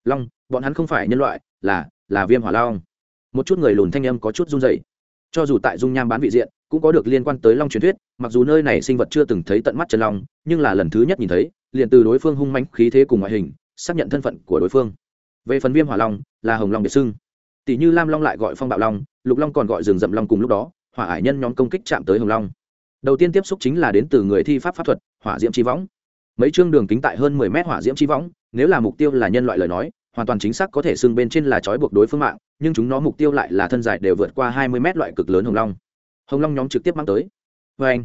Long, bọn hắn không phải nhân loại, là là viêm hỏa long. Một chút người lùn thanh âm có chút run dày cho dù tại dung nham bán vị diện, cũng có được liên quan tới long truyền thuyết, mặc dù nơi này sinh vật chưa từng thấy tận mắt chân long, nhưng là lần thứ nhất nhìn thấy, liền từ đối phương hung manh khí thế cùng ngoại hình, xác nhận thân phận của đối phương về phần viêm hỏa long, là hồng long biệt xưng tỷ như lam long lại gọi phong bạo long, lục long còn gọi rừng rậm long cùng lúc đó, hỏa ải nhân nhóm công kích chạm tới hồng long. Đầu tiên tiếp xúc chính là đến từ người thi pháp pháp thuật, hỏa diễm chi võng. Mấy chương đường kính tại hơn mười mét hỏa diễm chi võng, nếu là mục tiêu là nhân loại lời nói, hoàn toàn chính xác có thể xưng bên trên là trói buộc đối phương mạng, nhưng chúng nó mục tiêu lại là thân dài đều vượt qua hai mươi mét loại cực lớn hồng long. Hồng long nhóm trực tiếp mang tới. Vê anh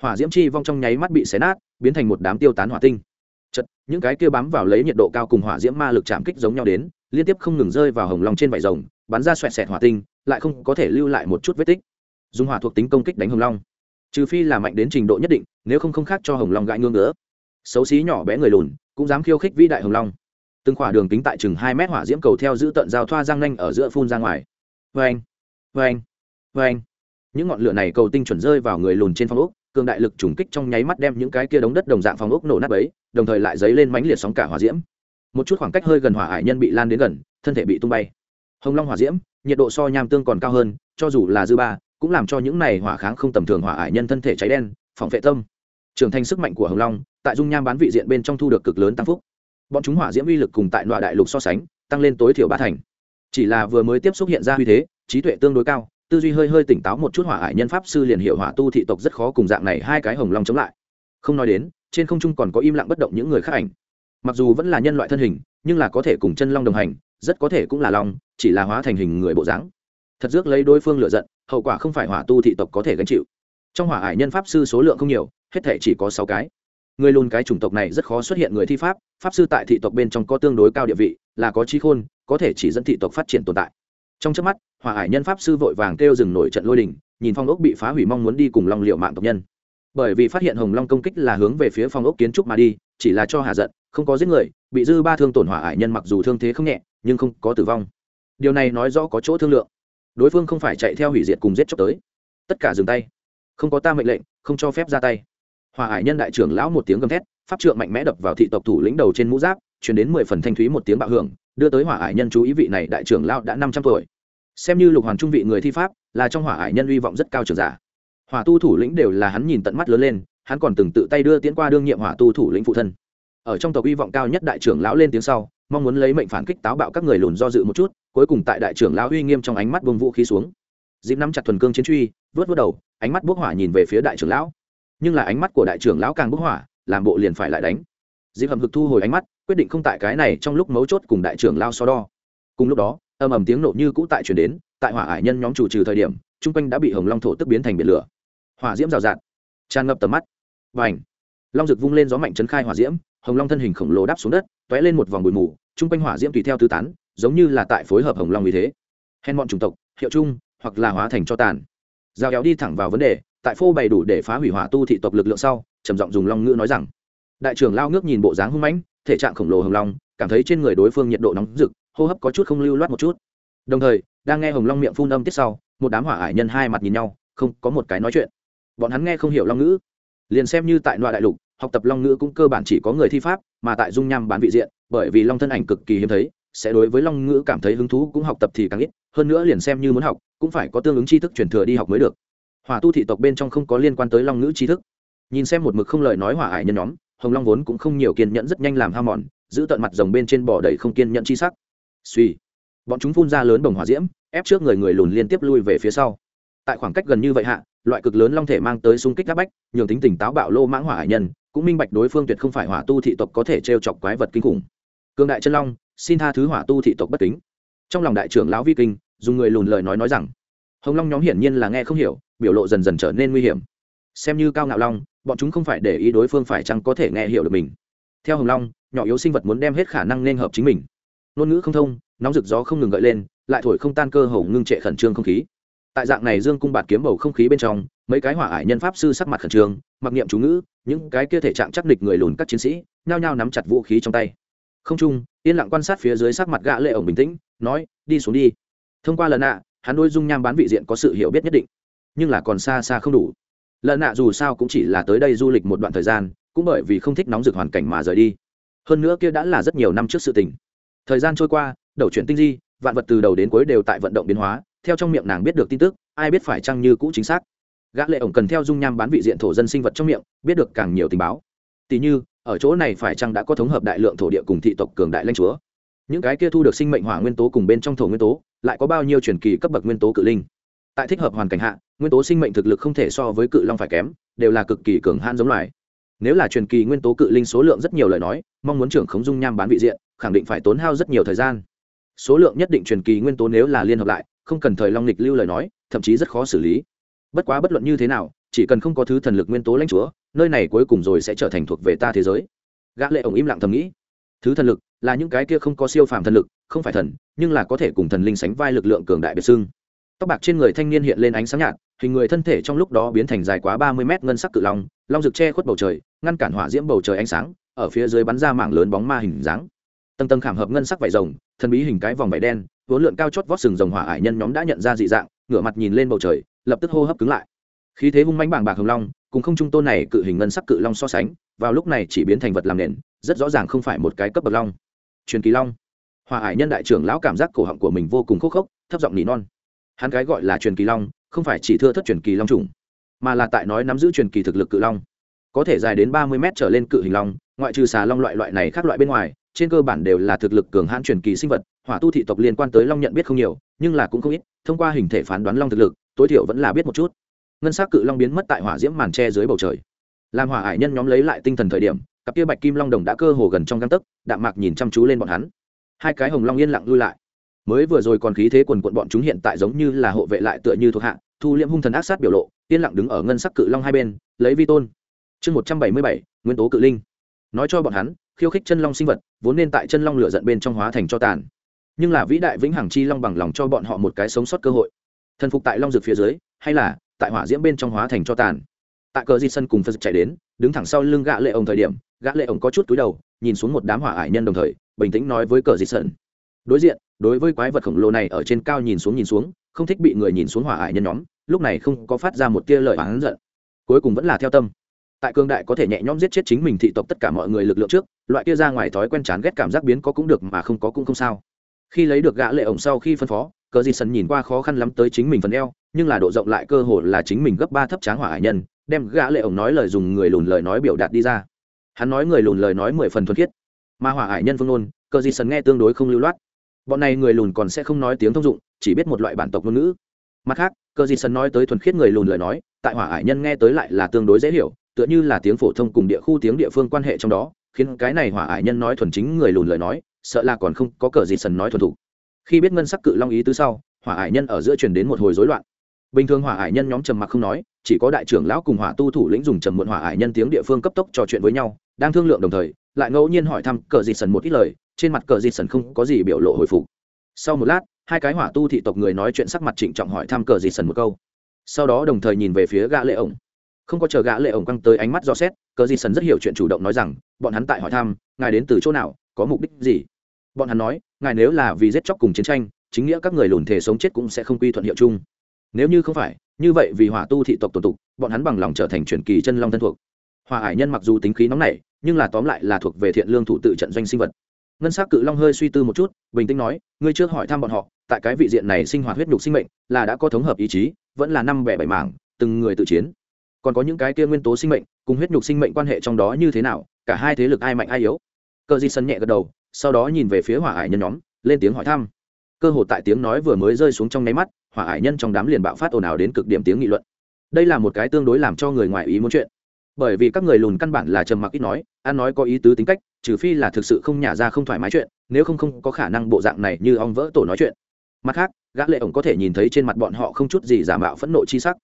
hỏa diễm chi vong trong nháy mắt bị xé nát, biến thành một đám tiêu tán hỏa tinh chật, những cái kia bám vào lấy nhiệt độ cao cùng hỏa diễm ma lực chạm kích giống nhau đến, liên tiếp không ngừng rơi vào hồng long trên vải rồng, bắn ra xoẹt xẹt hỏa tinh, lại không có thể lưu lại một chút vết tích. Dùng hỏa thuộc tính công kích đánh hồng long. Trừ phi là mạnh đến trình độ nhất định, nếu không không khác cho hồng long gãi ngưỡng nữa xấu xí nhỏ bé người lùn, cũng dám khiêu khích vĩ đại hồng long. Từng khỏa đường kính tại chừng hai mét hỏa diễm cầu theo giữ tận giao thoa răng nanh ở giữa phun ra ngoài. Vê anh vê anh vê anh những ngọn lửa này cầu tinh chuẩn rơi vào người lùn trên phong ốc cường đại lực trùng kích trong nháy mắt đem những cái kia đống đất đồng dạng phong ốc nổ nát ấy đồng thời lại dấy lên mãnh liệt sóng cả hỏa diễm. Một chút khoảng cách hơi gần hỏa hải nhân bị lan đến gần, thân thể bị tung bay. Hồng long hỏa diễm, nhiệt độ so nham tương còn cao hơn, cho dù là dư ba, cũng làm cho những này hỏa kháng không tầm thường hỏa hải nhân thân thể cháy đen, phòng vệ tâm. Trưởng thành sức mạnh của hồng long, tại dung nham bán vị diện bên trong thu được cực lớn tăng phúc. Bọn chúng hỏa diễm uy lực cùng tại loại đại lục so sánh, tăng lên tối thiểu ba thành. Chỉ là vừa mới tiếp xúc hiện ra uy thế, trí tuệ tương đối cao tư duy hơi hơi tỉnh táo một chút hỏa ải nhân pháp sư liền hiệu hỏa tu thị tộc rất khó cùng dạng này hai cái hồng long chống lại. Không nói đến, trên không trung còn có im lặng bất động những người khác ảnh. Mặc dù vẫn là nhân loại thân hình, nhưng là có thể cùng chân long đồng hành, rất có thể cũng là long, chỉ là hóa thành hình người bộ dáng. Thật dước lấy đối phương lựa giận, hậu quả không phải hỏa tu thị tộc có thể gánh chịu. Trong hỏa ải nhân pháp sư số lượng không nhiều, hết thể chỉ có sáu cái. Người lùn cái chủng tộc này rất khó xuất hiện người thi pháp pháp sư tại thị tộc bên trong có tương đối cao địa vị, là có trí khôn, có thể chỉ dẫn thị tộc phát triển tồn tại. Trong trước mắt hỏa Hải nhân pháp sư vội vàng kêu dừng nổi trận lôi đình, nhìn phong ốc bị phá hủy mong muốn đi cùng long liệu mạng tộc nhân. Bởi vì phát hiện hồng long công kích là hướng về phía phong ốc kiến trúc mà đi, chỉ là cho hạ giận, không có giết người, bị dư ba thương tổn hỏa Hải nhân mặc dù thương thế không nhẹ, nhưng không có tử vong. Điều này nói rõ có chỗ thương lượng. Đối phương không phải chạy theo hủy diệt cùng giết chóc tới. Tất cả dừng tay. Không có ta mệnh lệnh, không cho phép ra tay. Hòa hải nhân đại trưởng lão một tiếng gầm thét, pháp trượng mạnh mẽ đập vào thị tộc thủ lĩnh đầu trên mũ giáp chuyển đến mười phần thanh thúy một tiếng bạo hưởng, đưa tới hỏa Hải nhân chú ý vị này đại trưởng lão đã năm trăm tuổi xem như lục hoàn trung vị người thi pháp, là trong hỏa hải nhân uy vọng rất cao trưởng giả. Hỏa tu thủ lĩnh đều là hắn nhìn tận mắt lớn lên, hắn còn từng tự tay đưa tiến qua đương nhiệm hỏa tu thủ lĩnh phụ thân. Ở trong tộc uy vọng cao nhất đại trưởng lão lên tiếng sau, mong muốn lấy mệnh phản kích táo bạo các người lùn do dự một chút, cuối cùng tại đại trưởng lão uy nghiêm trong ánh mắt bông vũ khí xuống. Dịp nắm chặt thuần cương chiến truy, vớt vớt đầu, ánh mắt bốc hỏa nhìn về phía đại trưởng lão. Nhưng là ánh mắt của đại trưởng lão càng bốc hỏa, làm bộ liền phải lại đánh. Dịp hầm hực thu hồi ánh mắt, quyết định không tại cái này trong lúc mấu chốt cùng đại trưởng lao so đo. Cùng lúc đó ầm ầm tiếng nổ như cũ tại chuyển đến, tại hỏa ải nhân nhóm chủ trừ thời điểm, chung quanh đã bị hồng long thổ tức biến thành biển lửa. Hỏa diễm rào rạt, tràn ngập tầm mắt. Và ảnh long rực vung lên gió mạnh chấn khai hỏa diễm, hồng long thân hình khổng lồ đáp xuống đất t ó é lên một vòng bụi mù, chung quanh hỏa diễm tùy theo tứ tán, giống như là tại phối hợp hồng long vì thế. Hèn bọn chủng tộc, hiệu chung, hoặc là hóa thành cho tàn. Giao kéo đi thẳng vào vấn đề, tại phô bày đủ để phá hủy hỏa tu thị tộc lực lượng sau, trầm giọng dùng long ngữ nói rằng, đại trưởng lao ngước nhìn bộ dáng hung mãnh, thể trạng khổng lồ hồng long, cảm thấy trên người đối phương nhiệt độ nóng rực hô hấp có chút không lưu loát một chút. Đồng thời, đang nghe hồng long miệng phun âm tiết sau, một đám hỏa ải nhân hai mặt nhìn nhau, không có một cái nói chuyện. Bọn hắn nghe không hiểu long ngữ. Liền xem như tại loại đại lục, học tập long ngữ cũng cơ bản chỉ có người thi pháp, mà tại dung nham bán vị diện, bởi vì long thân ảnh cực kỳ hiếm thấy, sẽ đối với long ngữ cảm thấy hứng thú cũng học tập thì càng ít, hơn nữa liền xem như muốn học, cũng phải có tương ứng tri thức truyền thừa đi học mới được. Hỏa tu thị tộc bên trong không có liên quan tới long ngữ tri thức. Nhìn xem một mực không lời nói hỏa ải nhân nhóm, hồng long vốn cũng không nhiều kiên nhẫn, rất nhanh làm ham mòn, giữ tận mặt rồng bên trên bò đầy không kiên nhẫn chi sắc suy. Bọn chúng phun ra lớn bồng hỏa diễm, ép trước người người lùn liên tiếp lui về phía sau. Tại khoảng cách gần như vậy hạ, loại cực lớn long thể mang tới xung kích áp bách, nhường tính tỉnh táo bạo lô mãng hỏa hải nhân, cũng minh bạch đối phương tuyệt không phải hỏa tu thị tộc có thể t chọc quái vật kinh khủng. Cương đại chân long, xin tha thứ hỏa tu thị tộc bất kính. Trong lòng đại trưởng lão vi kinh, dùng người lùn lời nói nói rằng, hồng long nhóm hiển nhiên là nghe không hiểu, biểu lộ dần dần trở nên nguy hiểm. Xem như cao ngạo long, bọn chúng không phải để ý đối phương phải chăng có thể nghe hiểu được mình. Theo hồng long, nhỏ yếu sinh vật muốn đem hết khả năng nên hợp chính mình ngôn ngữ không thông, nóng rực gió không ngừng gợi lên, lại thổi không tan cơ hầu ngưng trệ khẩn trương không khí. Tại dạng này dương cung bạt kiếm bầu không khí bên trong, mấy cái hỏa ải nhân pháp sư sắc mặt khẩn trương, mặc niệm chú ngữ, những cái kia thể trạng chắc địch người lùn các chiến sĩ, nhao nhao nắm chặt vũ khí trong tay. Không trung, yên lặng quan sát phía dưới sắc mặt gã lệ ổng bình tĩnh, nói, đi xuống đi. Thông qua lần nạ, hắn đôi dung nham bán vị diện có sự hiểu biết nhất định. Nhưng là còn xa xa không đủ. Lần nạ dù sao cũng chỉ là tới đây du lịch một đoạn thời gian, cũng bởi vì không thích nóng rực hoàn cảnh mà rời đi. Hơn nữa kia đã là rất nhiều năm trước sự tình thời gian trôi qua, đầu chuyển tinh di, vạn vật từ đầu đến cuối đều tại vận động biến hóa, theo trong miệng nàng biết được tin tức, ai biết phải chăng như cũ chính xác. Gã lệ ổng cần theo dung nham bán vị diện thổ dân sinh vật trong miệng, biết được càng nhiều tình báo. Tỷ như, ở chỗ này phải chăng đã có thống hợp đại lượng thổ địa cùng thị tộc cường đại lãnh chúa? Những cái kia thu được sinh mệnh hỏa nguyên tố cùng bên trong thổ nguyên tố, lại có bao nhiêu truyền kỳ cấp bậc nguyên tố cự linh? Tại thích hợp hoàn cảnh hạ, nguyên tố sinh mệnh thực lực không thể so với cự long phải kém, đều là cực kỳ cường hãn giống loài. Nếu là truyền kỳ nguyên tố cự linh số lượng rất nhiều lời nói, mong muốn trưởng khống dung nham bán vị diện khẳng định phải tốn hao rất nhiều thời gian. Số lượng nhất định truyền kỳ nguyên tố nếu là liên hợp lại, không cần thời long lịch lưu lời nói, thậm chí rất khó xử lý. Bất quá bất luận như thế nào, chỉ cần không có thứ thần lực nguyên tố lãnh chúa, nơi này cuối cùng rồi sẽ trở thành thuộc về ta thế giới. Gã lệ ổng im lặng thầm nghĩ. Thứ thần lực là những cái kia không có siêu phàm thần lực, không phải thần, nhưng là có thể cùng thần linh sánh vai lực lượng cường đại biệt sưng tóc bạc trên người thanh niên hiện lên ánh sáng nhạt, hình người thân thể trong lúc đó biến thành dài quá ba mươi mét ngân sắc cự long long rực che khuất bầu trời, ngăn cản hỏa diễm bầu trời ánh sáng, ở phía dưới bắn ra mảng lớn bóng ma hình dáng tầng tầng khảm hợp ngân sắc vải rồng, thần bí hình cái vòng vải đen, vốn lượn cao chót vót sừng rồng hỏa ải nhân nhóm đã nhận ra dị dạng, ngửa mặt nhìn lên bầu trời, lập tức hô hấp cứng lại. Khí thế hung mãnh bàng bạc hồng long, cùng không trung tôn này cự hình ngân sắc cự long so sánh, vào lúc này chỉ biến thành vật làm nền, rất rõ ràng không phải một cái cấp bậc long. Truyền kỳ long. Hỏa ải nhân đại trưởng lão cảm giác cổ họng của mình vô cùng khốc khốc, thấp giọng nỉ non. Hắn cái gọi là truyền kỳ long, không phải chỉ thưa thất truyền kỳ long trùng mà là tại nói nắm giữ truyền kỳ thực lực cự long. Có thể dài đến ba mươi mét trở lên cự hình long, ngoại trừ xà long loại loại này khác loại bên ngoài trên cơ bản đều là thực lực cường hãn truyền kỳ sinh vật, hỏa tu thị tộc liên quan tới long nhận biết không nhiều, nhưng là cũng không ít, thông qua hình thể phán đoán long thực lực, tối thiểu vẫn là biết một chút. Ngân s á c cự long biến mất tại hỏa diễm màn tre dưới bầu trời. Làm hỏa hải nhân nhóm lấy lại tinh thần thời điểm, cặp kia bạch kim long đồng đã cơ hồ gần trong găng tấc, đạm mạc nhìn chăm chú lên bọn hắn. Hai cái hồng long yên lặng lui lại. Mới vừa rồi còn khí thế quần quận bọn chúng hiện tại giống như là hộ vệ lại tựa như thuộc hạ, thu liễm hung thần ác sát biểu lộ, yên lặng đứng ở ngân sắc cự long hai bên, lấy vi tôn. Chương một trăm bảy mươi bảy, nguyên tố cự linh nói cho bọn hắn, khiêu khích chân long sinh vật, vốn nên tại chân long lửa giận bên trong hóa thành cho tàn. Nhưng là vĩ đại vĩnh hằng chi long bằng lòng cho bọn họ một cái sống sót cơ hội. Thần phục tại long dược phía dưới, hay là tại hỏa diễm bên trong hóa thành cho tàn. Tại cờ di sân cùng phật chạy đến, đứng thẳng sau lưng gã lệ ông thời điểm, gã lệ ông có chút túi đầu, nhìn xuống một đám hỏa ải nhân đồng thời, bình tĩnh nói với cờ di sân. Đối diện, đối với quái vật khổng lồ này ở trên cao nhìn xuống nhìn xuống, không thích bị người nhìn xuống hỏa ải nhân nhóm, lúc này không có phát ra một tia lời oán giận. Cuối cùng vẫn là theo tâm tại cương đại có thể nhẹ nhõm giết chết chính mình thị tộc tất cả mọi người lực lượng trước, loại kia ra ngoài thói quen chán ghét cảm giác biến có cũng được mà không có cũng không sao. Khi lấy được gã lệ ổng sau khi phân phó, cờ di sần nhìn qua khó khăn lắm tới chính mình phần eo, nhưng là độ rộng lại cơ hồ là chính mình gấp ba thấp tráng hỏa hải nhân, đem gã lệ ổng nói lời dùng người lùn lời nói biểu đạt đi ra. Hắn nói người lùn lời nói mười phần thuần khiết. Mà hỏa hải nhân phương ngôn, cờ di sần nghe tương đối không lưu loát. Bọn này người lùn còn sẽ không nói tiếng thông dụng, chỉ biết một loại bản tộc ngôn ngữ. Mặt khác, cờ di sần nói tới thuần khiết người lùn lời nói, tại hỏa hải nhân nghe tới lại là tương đối dễ hiểu tựa như là tiếng phổ thông cùng địa khu tiếng địa phương quan hệ trong đó, khiến cái này hỏa ải nhân nói thuần chính người lùn lời nói, sợ là còn không có cờ gì sần nói thuần thủ. Khi biết ngân sắc cự long ý tứ sau, hỏa ải nhân ở giữa truyền đến một hồi rối loạn. Bình thường hỏa ải nhân nhóm trầm mặc không nói, chỉ có đại trưởng lão cùng hỏa tu thủ lĩnh dùng trầm muộn hỏa ải nhân tiếng địa phương cấp tốc trò chuyện với nhau, đang thương lượng đồng thời, lại ngẫu nhiên hỏi thăm cờ gì sần một ít lời, trên mặt cờ gì sần không có gì biểu lộ hồi phục. Sau một lát, hai cái hỏa tu thị tộc người nói chuyện sắc mặt trịnh trọng hỏi thăm cờ gì sần một câu. Sau đó đồng thời nhìn về phía gã lệ ổng không có chờ gã lệ ổng căng tới ánh mắt do xét, cờ di sần rất hiểu chuyện chủ động nói rằng, bọn hắn tại hỏi thăm, ngài đến từ chỗ nào, có mục đích gì? Bọn hắn nói, ngài nếu là vì giết chóc cùng chiến tranh, chính nghĩa các người lùn thể sống chết cũng sẽ không quy thuận hiệu chung. Nếu như không phải, như vậy vì hỏa tu thị tộc tổ tục, bọn hắn bằng lòng trở thành truyền kỳ chân long thân thuộc. Hỏa hải nhân mặc dù tính khí nóng nảy, nhưng là tóm lại là thuộc về thiện lương thủ tự trận doanh sinh vật. Ngân sắc cự long hơi suy tư một chút, bình tĩnh nói, ngươi trước hỏi thăm bọn họ, tại cái vị diện này sinh hoạt huyết nhục sinh mệnh, là đã có thống hợp ý chí, vẫn là năm bẻ bảy mảng, từng người tự chiến còn có những cái kia nguyên tố sinh mệnh, cùng huyết nhục sinh mệnh quan hệ trong đó như thế nào, cả hai thế lực ai mạnh ai yếu. Cờ di sân nhẹ gật đầu, sau đó nhìn về phía hỏa hải nhân nhóm, lên tiếng hỏi thăm. Cơ hội tại tiếng nói vừa mới rơi xuống trong nháy mắt, hỏa hải nhân trong đám liền bạo phát ồn ào đến cực điểm tiếng nghị luận. Đây là một cái tương đối làm cho người ngoài ý muốn chuyện. Bởi vì các người lùn căn bản là trầm mặc ít nói, ăn nói có ý tứ tính cách, trừ phi là thực sự không nhả ra không thoải mái chuyện, nếu không không có khả năng bộ dạng này như ong vỡ tổ nói chuyện. Mặt khác, gã lệ ổng có thể nhìn thấy trên mặt bọn họ không chút gì giả mạo phẫn nộ chi sắc.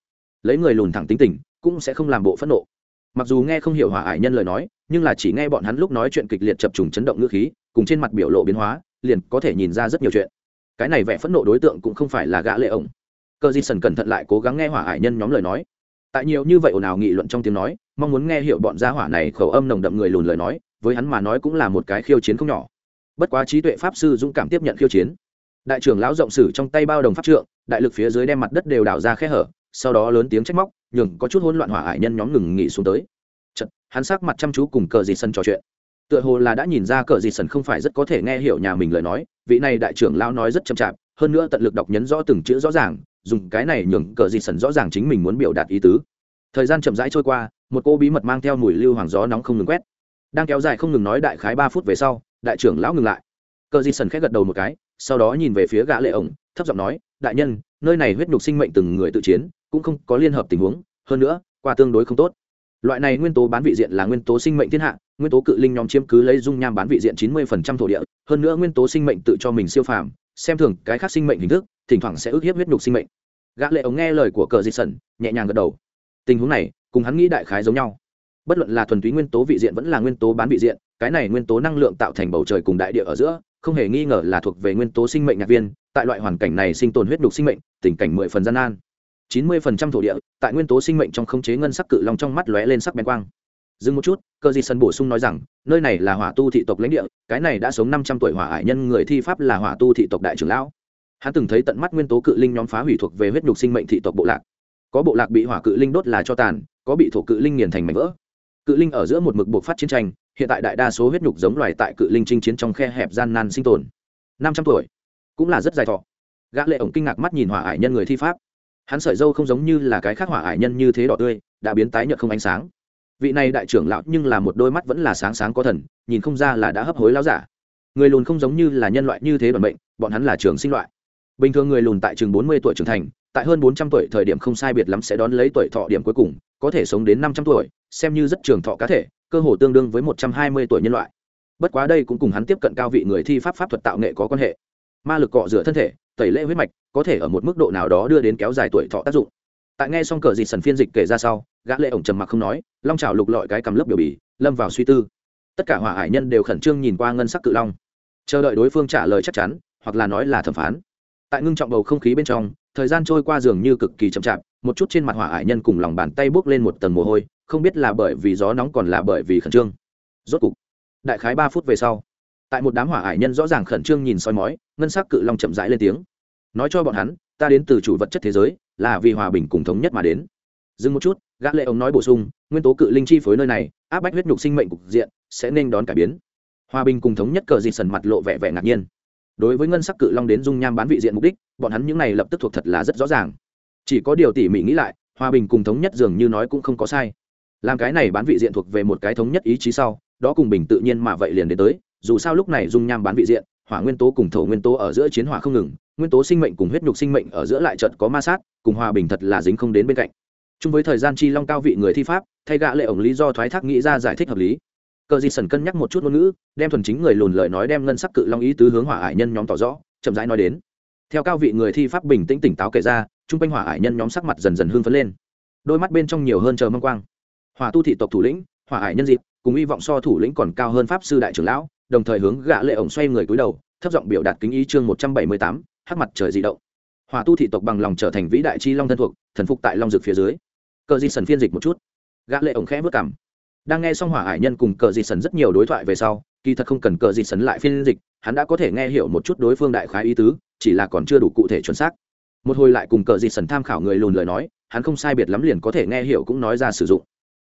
Lấy người lùn thẳng tính tình cũng sẽ không làm bộ phẫn nộ. Mặc dù nghe không hiểu hỏa ải nhân lời nói, nhưng là chỉ nghe bọn hắn lúc nói chuyện kịch liệt chập trùng chấn động ngữ khí, cùng trên mặt biểu lộ biến hóa, liền có thể nhìn ra rất nhiều chuyện. Cái này vẻ phẫn nộ đối tượng cũng không phải là gã lệ ổng. Cơ di sần cẩn thận lại cố gắng nghe hỏa ải nhân nhóm lời nói. Tại nhiều như vậy ồn ào nghị luận trong tiếng nói, mong muốn nghe hiểu bọn gia hỏa này khẩu âm nồng đậm người lùn lời nói, với hắn mà nói cũng là một cái khiêu chiến không nhỏ. Bất quá trí tuệ pháp sư dũng cảm tiếp nhận khiêu chiến. Đại trưởng lão rộng sử trong tay bao đồng pháp trượng, đại lực phía dưới đem mặt đất đều đảo ra khe hở sau đó lớn tiếng trách móc nhường có chút hỗn loạn hỏa hải nhân nhóm ngừng nghỉ xuống tới. Chật, hắn sắc mặt chăm chú cùng cờ dì sân trò chuyện. Tựa hồ là đã nhìn ra cờ dì sân không phải rất có thể nghe hiểu nhà mình lời nói vị này đại trưởng lão nói rất chậm chạp hơn nữa tận lực đọc nhấn rõ từng chữ rõ ràng dùng cái này nhường cờ dì sân rõ ràng chính mình muốn biểu đạt ý tứ. Thời gian chậm rãi trôi qua một cô bí mật mang theo mùi lưu hoàng gió nóng không ngừng quét. Đang kéo dài không ngừng nói đại khái ba phút về sau đại trưởng lão ngừng lại. Cờ dì sân khẽ gật đầu một cái sau đó nhìn về phía gã lệ ổng thấp giọng nói đại nhân nơi này huyết nhục sinh mệnh từng người tự chiến cũng không có liên hợp tình huống, hơn nữa qua tương đối không tốt. Loại này nguyên tố bán vị diện là nguyên tố sinh mệnh thiên hạ, nguyên tố cự linh nhóm chiếm cứ lấy dung nham bán vị diện chín mươi phần trăm thổ địa, hơn nữa nguyên tố sinh mệnh tự cho mình siêu phàm, xem thường cái khác sinh mệnh hình thức, thỉnh thoảng sẽ ức hiếp huyết nhục sinh mệnh. Gã lệ ống nghe lời của cờ di sẩn nhẹ nhàng gật đầu. Tình huống này, cùng hắn nghĩ đại khái giống nhau. Bất luận là thuần túy nguyên tố vị diện vẫn là nguyên tố bán vị diện, cái này nguyên tố năng lượng tạo thành bầu trời cùng đại địa ở giữa, không hề nghi ngờ là thuộc về nguyên tố sinh mệnh nhạc viên, tại loại hoàn cảnh này sinh tồn huyết nhục sinh mệnh, tình cảnh mười phần gian nan chín mươi phần trăm thổ địa, tại nguyên tố sinh mệnh trong khống chế ngân sắc cự long trong mắt lóe lên sắc bén quang. Dừng một chút, cơ di sân bổ sung nói rằng, nơi này là hỏa tu thị tộc lãnh địa, cái này đã sống năm trăm tuổi hỏa hải nhân người thi pháp là hỏa tu thị tộc đại trưởng lão. Hắn từng thấy tận mắt nguyên tố cự linh nhóm phá hủy thuộc về huyết nhục sinh mệnh thị tộc bộ lạc. Có bộ lạc bị hỏa cự linh đốt là cho tàn, có bị thổ cự linh nghiền thành mảnh vỡ. Cự linh ở giữa một mực buộc phát chiến tranh, hiện tại đại đa số huyết nhục giống loài tại cự linh chinh chiến trong khe hẹp gian nan sinh tồn. Năm trăm tuổi, cũng là rất dài thọ. Gã lệ ổng kinh ngạc mắt nhìn hỏa hải nhân người thi pháp hắn sợi dâu không giống như là cái khác hỏa ải nhân như thế đỏ tươi, đã biến tái nhợt không ánh sáng. Vị này đại trưởng lão nhưng là một đôi mắt vẫn là sáng sáng có thần, nhìn không ra là đã hấp hối lão giả. Người lùn không giống như là nhân loại như thế bản bệnh, bọn hắn là trường sinh loại. Bình thường người lùn tại chừng bốn mươi tuổi trưởng thành, tại hơn bốn trăm tuổi thời điểm không sai biệt lắm sẽ đón lấy tuổi thọ điểm cuối cùng, có thể sống đến năm trăm tuổi, xem như rất trường thọ cá thể, cơ hồ tương đương với một trăm hai mươi tuổi nhân loại. Bất quá đây cũng cùng hắn tiếp cận cao vị người thi pháp pháp thuật tạo nghệ có quan hệ. Ma lực cọ rửa thân thể, tẩy lễ huyết mạch có thể ở một mức độ nào đó đưa đến kéo dài tuổi thọ tác dụng. Tại nghe xong cờ dịt sần phiên dịch kể ra sau, gã lệ ổng trầm mặc không nói, long trào lục lọi cái cầm lớp biểu bì, lâm vào suy tư. Tất cả hỏa hải nhân đều khẩn trương nhìn qua ngân sắc cự long, chờ đợi đối phương trả lời chắc chắn, hoặc là nói là thẩm phán. Tại ngưng trọng bầu không khí bên trong, thời gian trôi qua dường như cực kỳ chậm chạp, một chút trên mặt hỏa hải nhân cùng lòng bàn tay bước lên một tầng mồ hôi, không biết là bởi vì gió nóng còn là bởi vì khẩn trương. Rốt cục, đại khái ba phút về sau, tại một đám hỏa hải nhân rõ ràng khẩn trương nhìn soi mói, ngân sắc cự long chậm rãi lên tiếng nói cho bọn hắn, ta đến từ chủ vật chất thế giới, là vì hòa bình cùng thống nhất mà đến. Dừng một chút, gã lệ ông nói bổ sung, nguyên tố cự linh chi phối nơi này, áp bách huyết nhục sinh mệnh cục diện, sẽ nên đón cải biến. Hòa bình cùng thống nhất cờ di sần mặt lộ vẻ vẻ ngạc nhiên. Đối với ngân sắc cự long đến dung nham bán vị diện mục đích, bọn hắn những này lập tức thuộc thật là rất rõ ràng. Chỉ có điều tỉ mỉ nghĩ lại, hòa bình cùng thống nhất dường như nói cũng không có sai. Làm cái này bán vị diện thuộc về một cái thống nhất ý chí sau, đó cùng bình tự nhiên mà vậy liền đến tới, dù sao lúc này dung nham bán vị diện, hỏa nguyên tố cùng thổ nguyên tố ở giữa chiến hỏa không ngừng nguyên tố sinh mệnh cùng huyết nhục sinh mệnh ở giữa lại trận có ma sát, cùng hòa bình thật là dính không đến bên cạnh. Chung với thời gian chi long cao vị người thi pháp, thay gạ lệ ổng lý do thoái thác nghĩ ra giải thích hợp lý. Cờ di sần cân nhắc một chút ngôn ngữ, đem thuần chính người lùn lời nói đem ngân sắc cự long ý tứ hướng hỏa ải nhân nhóm tỏ rõ, chậm rãi nói đến. Theo cao vị người thi pháp bình tĩnh tỉnh táo kể ra, chung quanh hỏa ải nhân nhóm sắc mặt dần dần hương phấn lên. Đôi mắt bên trong nhiều hơn chờ mong quang. Hỏa tu thị tộc thủ lĩnh, hỏa ải nhân dịp, cùng hy vọng so thủ lĩnh còn cao hơn pháp sư đại trưởng lão, đồng thời hướng gạ lệ ổng xoay người cúi đầu, thấp giọng biểu đạt kính ý chương một trăm bảy mươi tám hắc mặt trời di động. Hỏa tu thị tộc bằng lòng trở thành vĩ đại chi long thân thuộc, thần phục tại long dược phía dưới. Cờ di sần phiên dịch một chút. Gã lệ ổng khẽ vất cảm. Đang nghe xong hỏa hải nhân cùng cờ di sần rất nhiều đối thoại về sau, kỳ thật không cần cờ di sần lại phiên dịch, hắn đã có thể nghe hiểu một chút đối phương đại khái ý tứ, chỉ là còn chưa đủ cụ thể chuẩn xác. Một hồi lại cùng cờ di sần tham khảo người lùn lời nói, hắn không sai biệt lắm liền có thể nghe hiểu cũng nói ra sử dụng.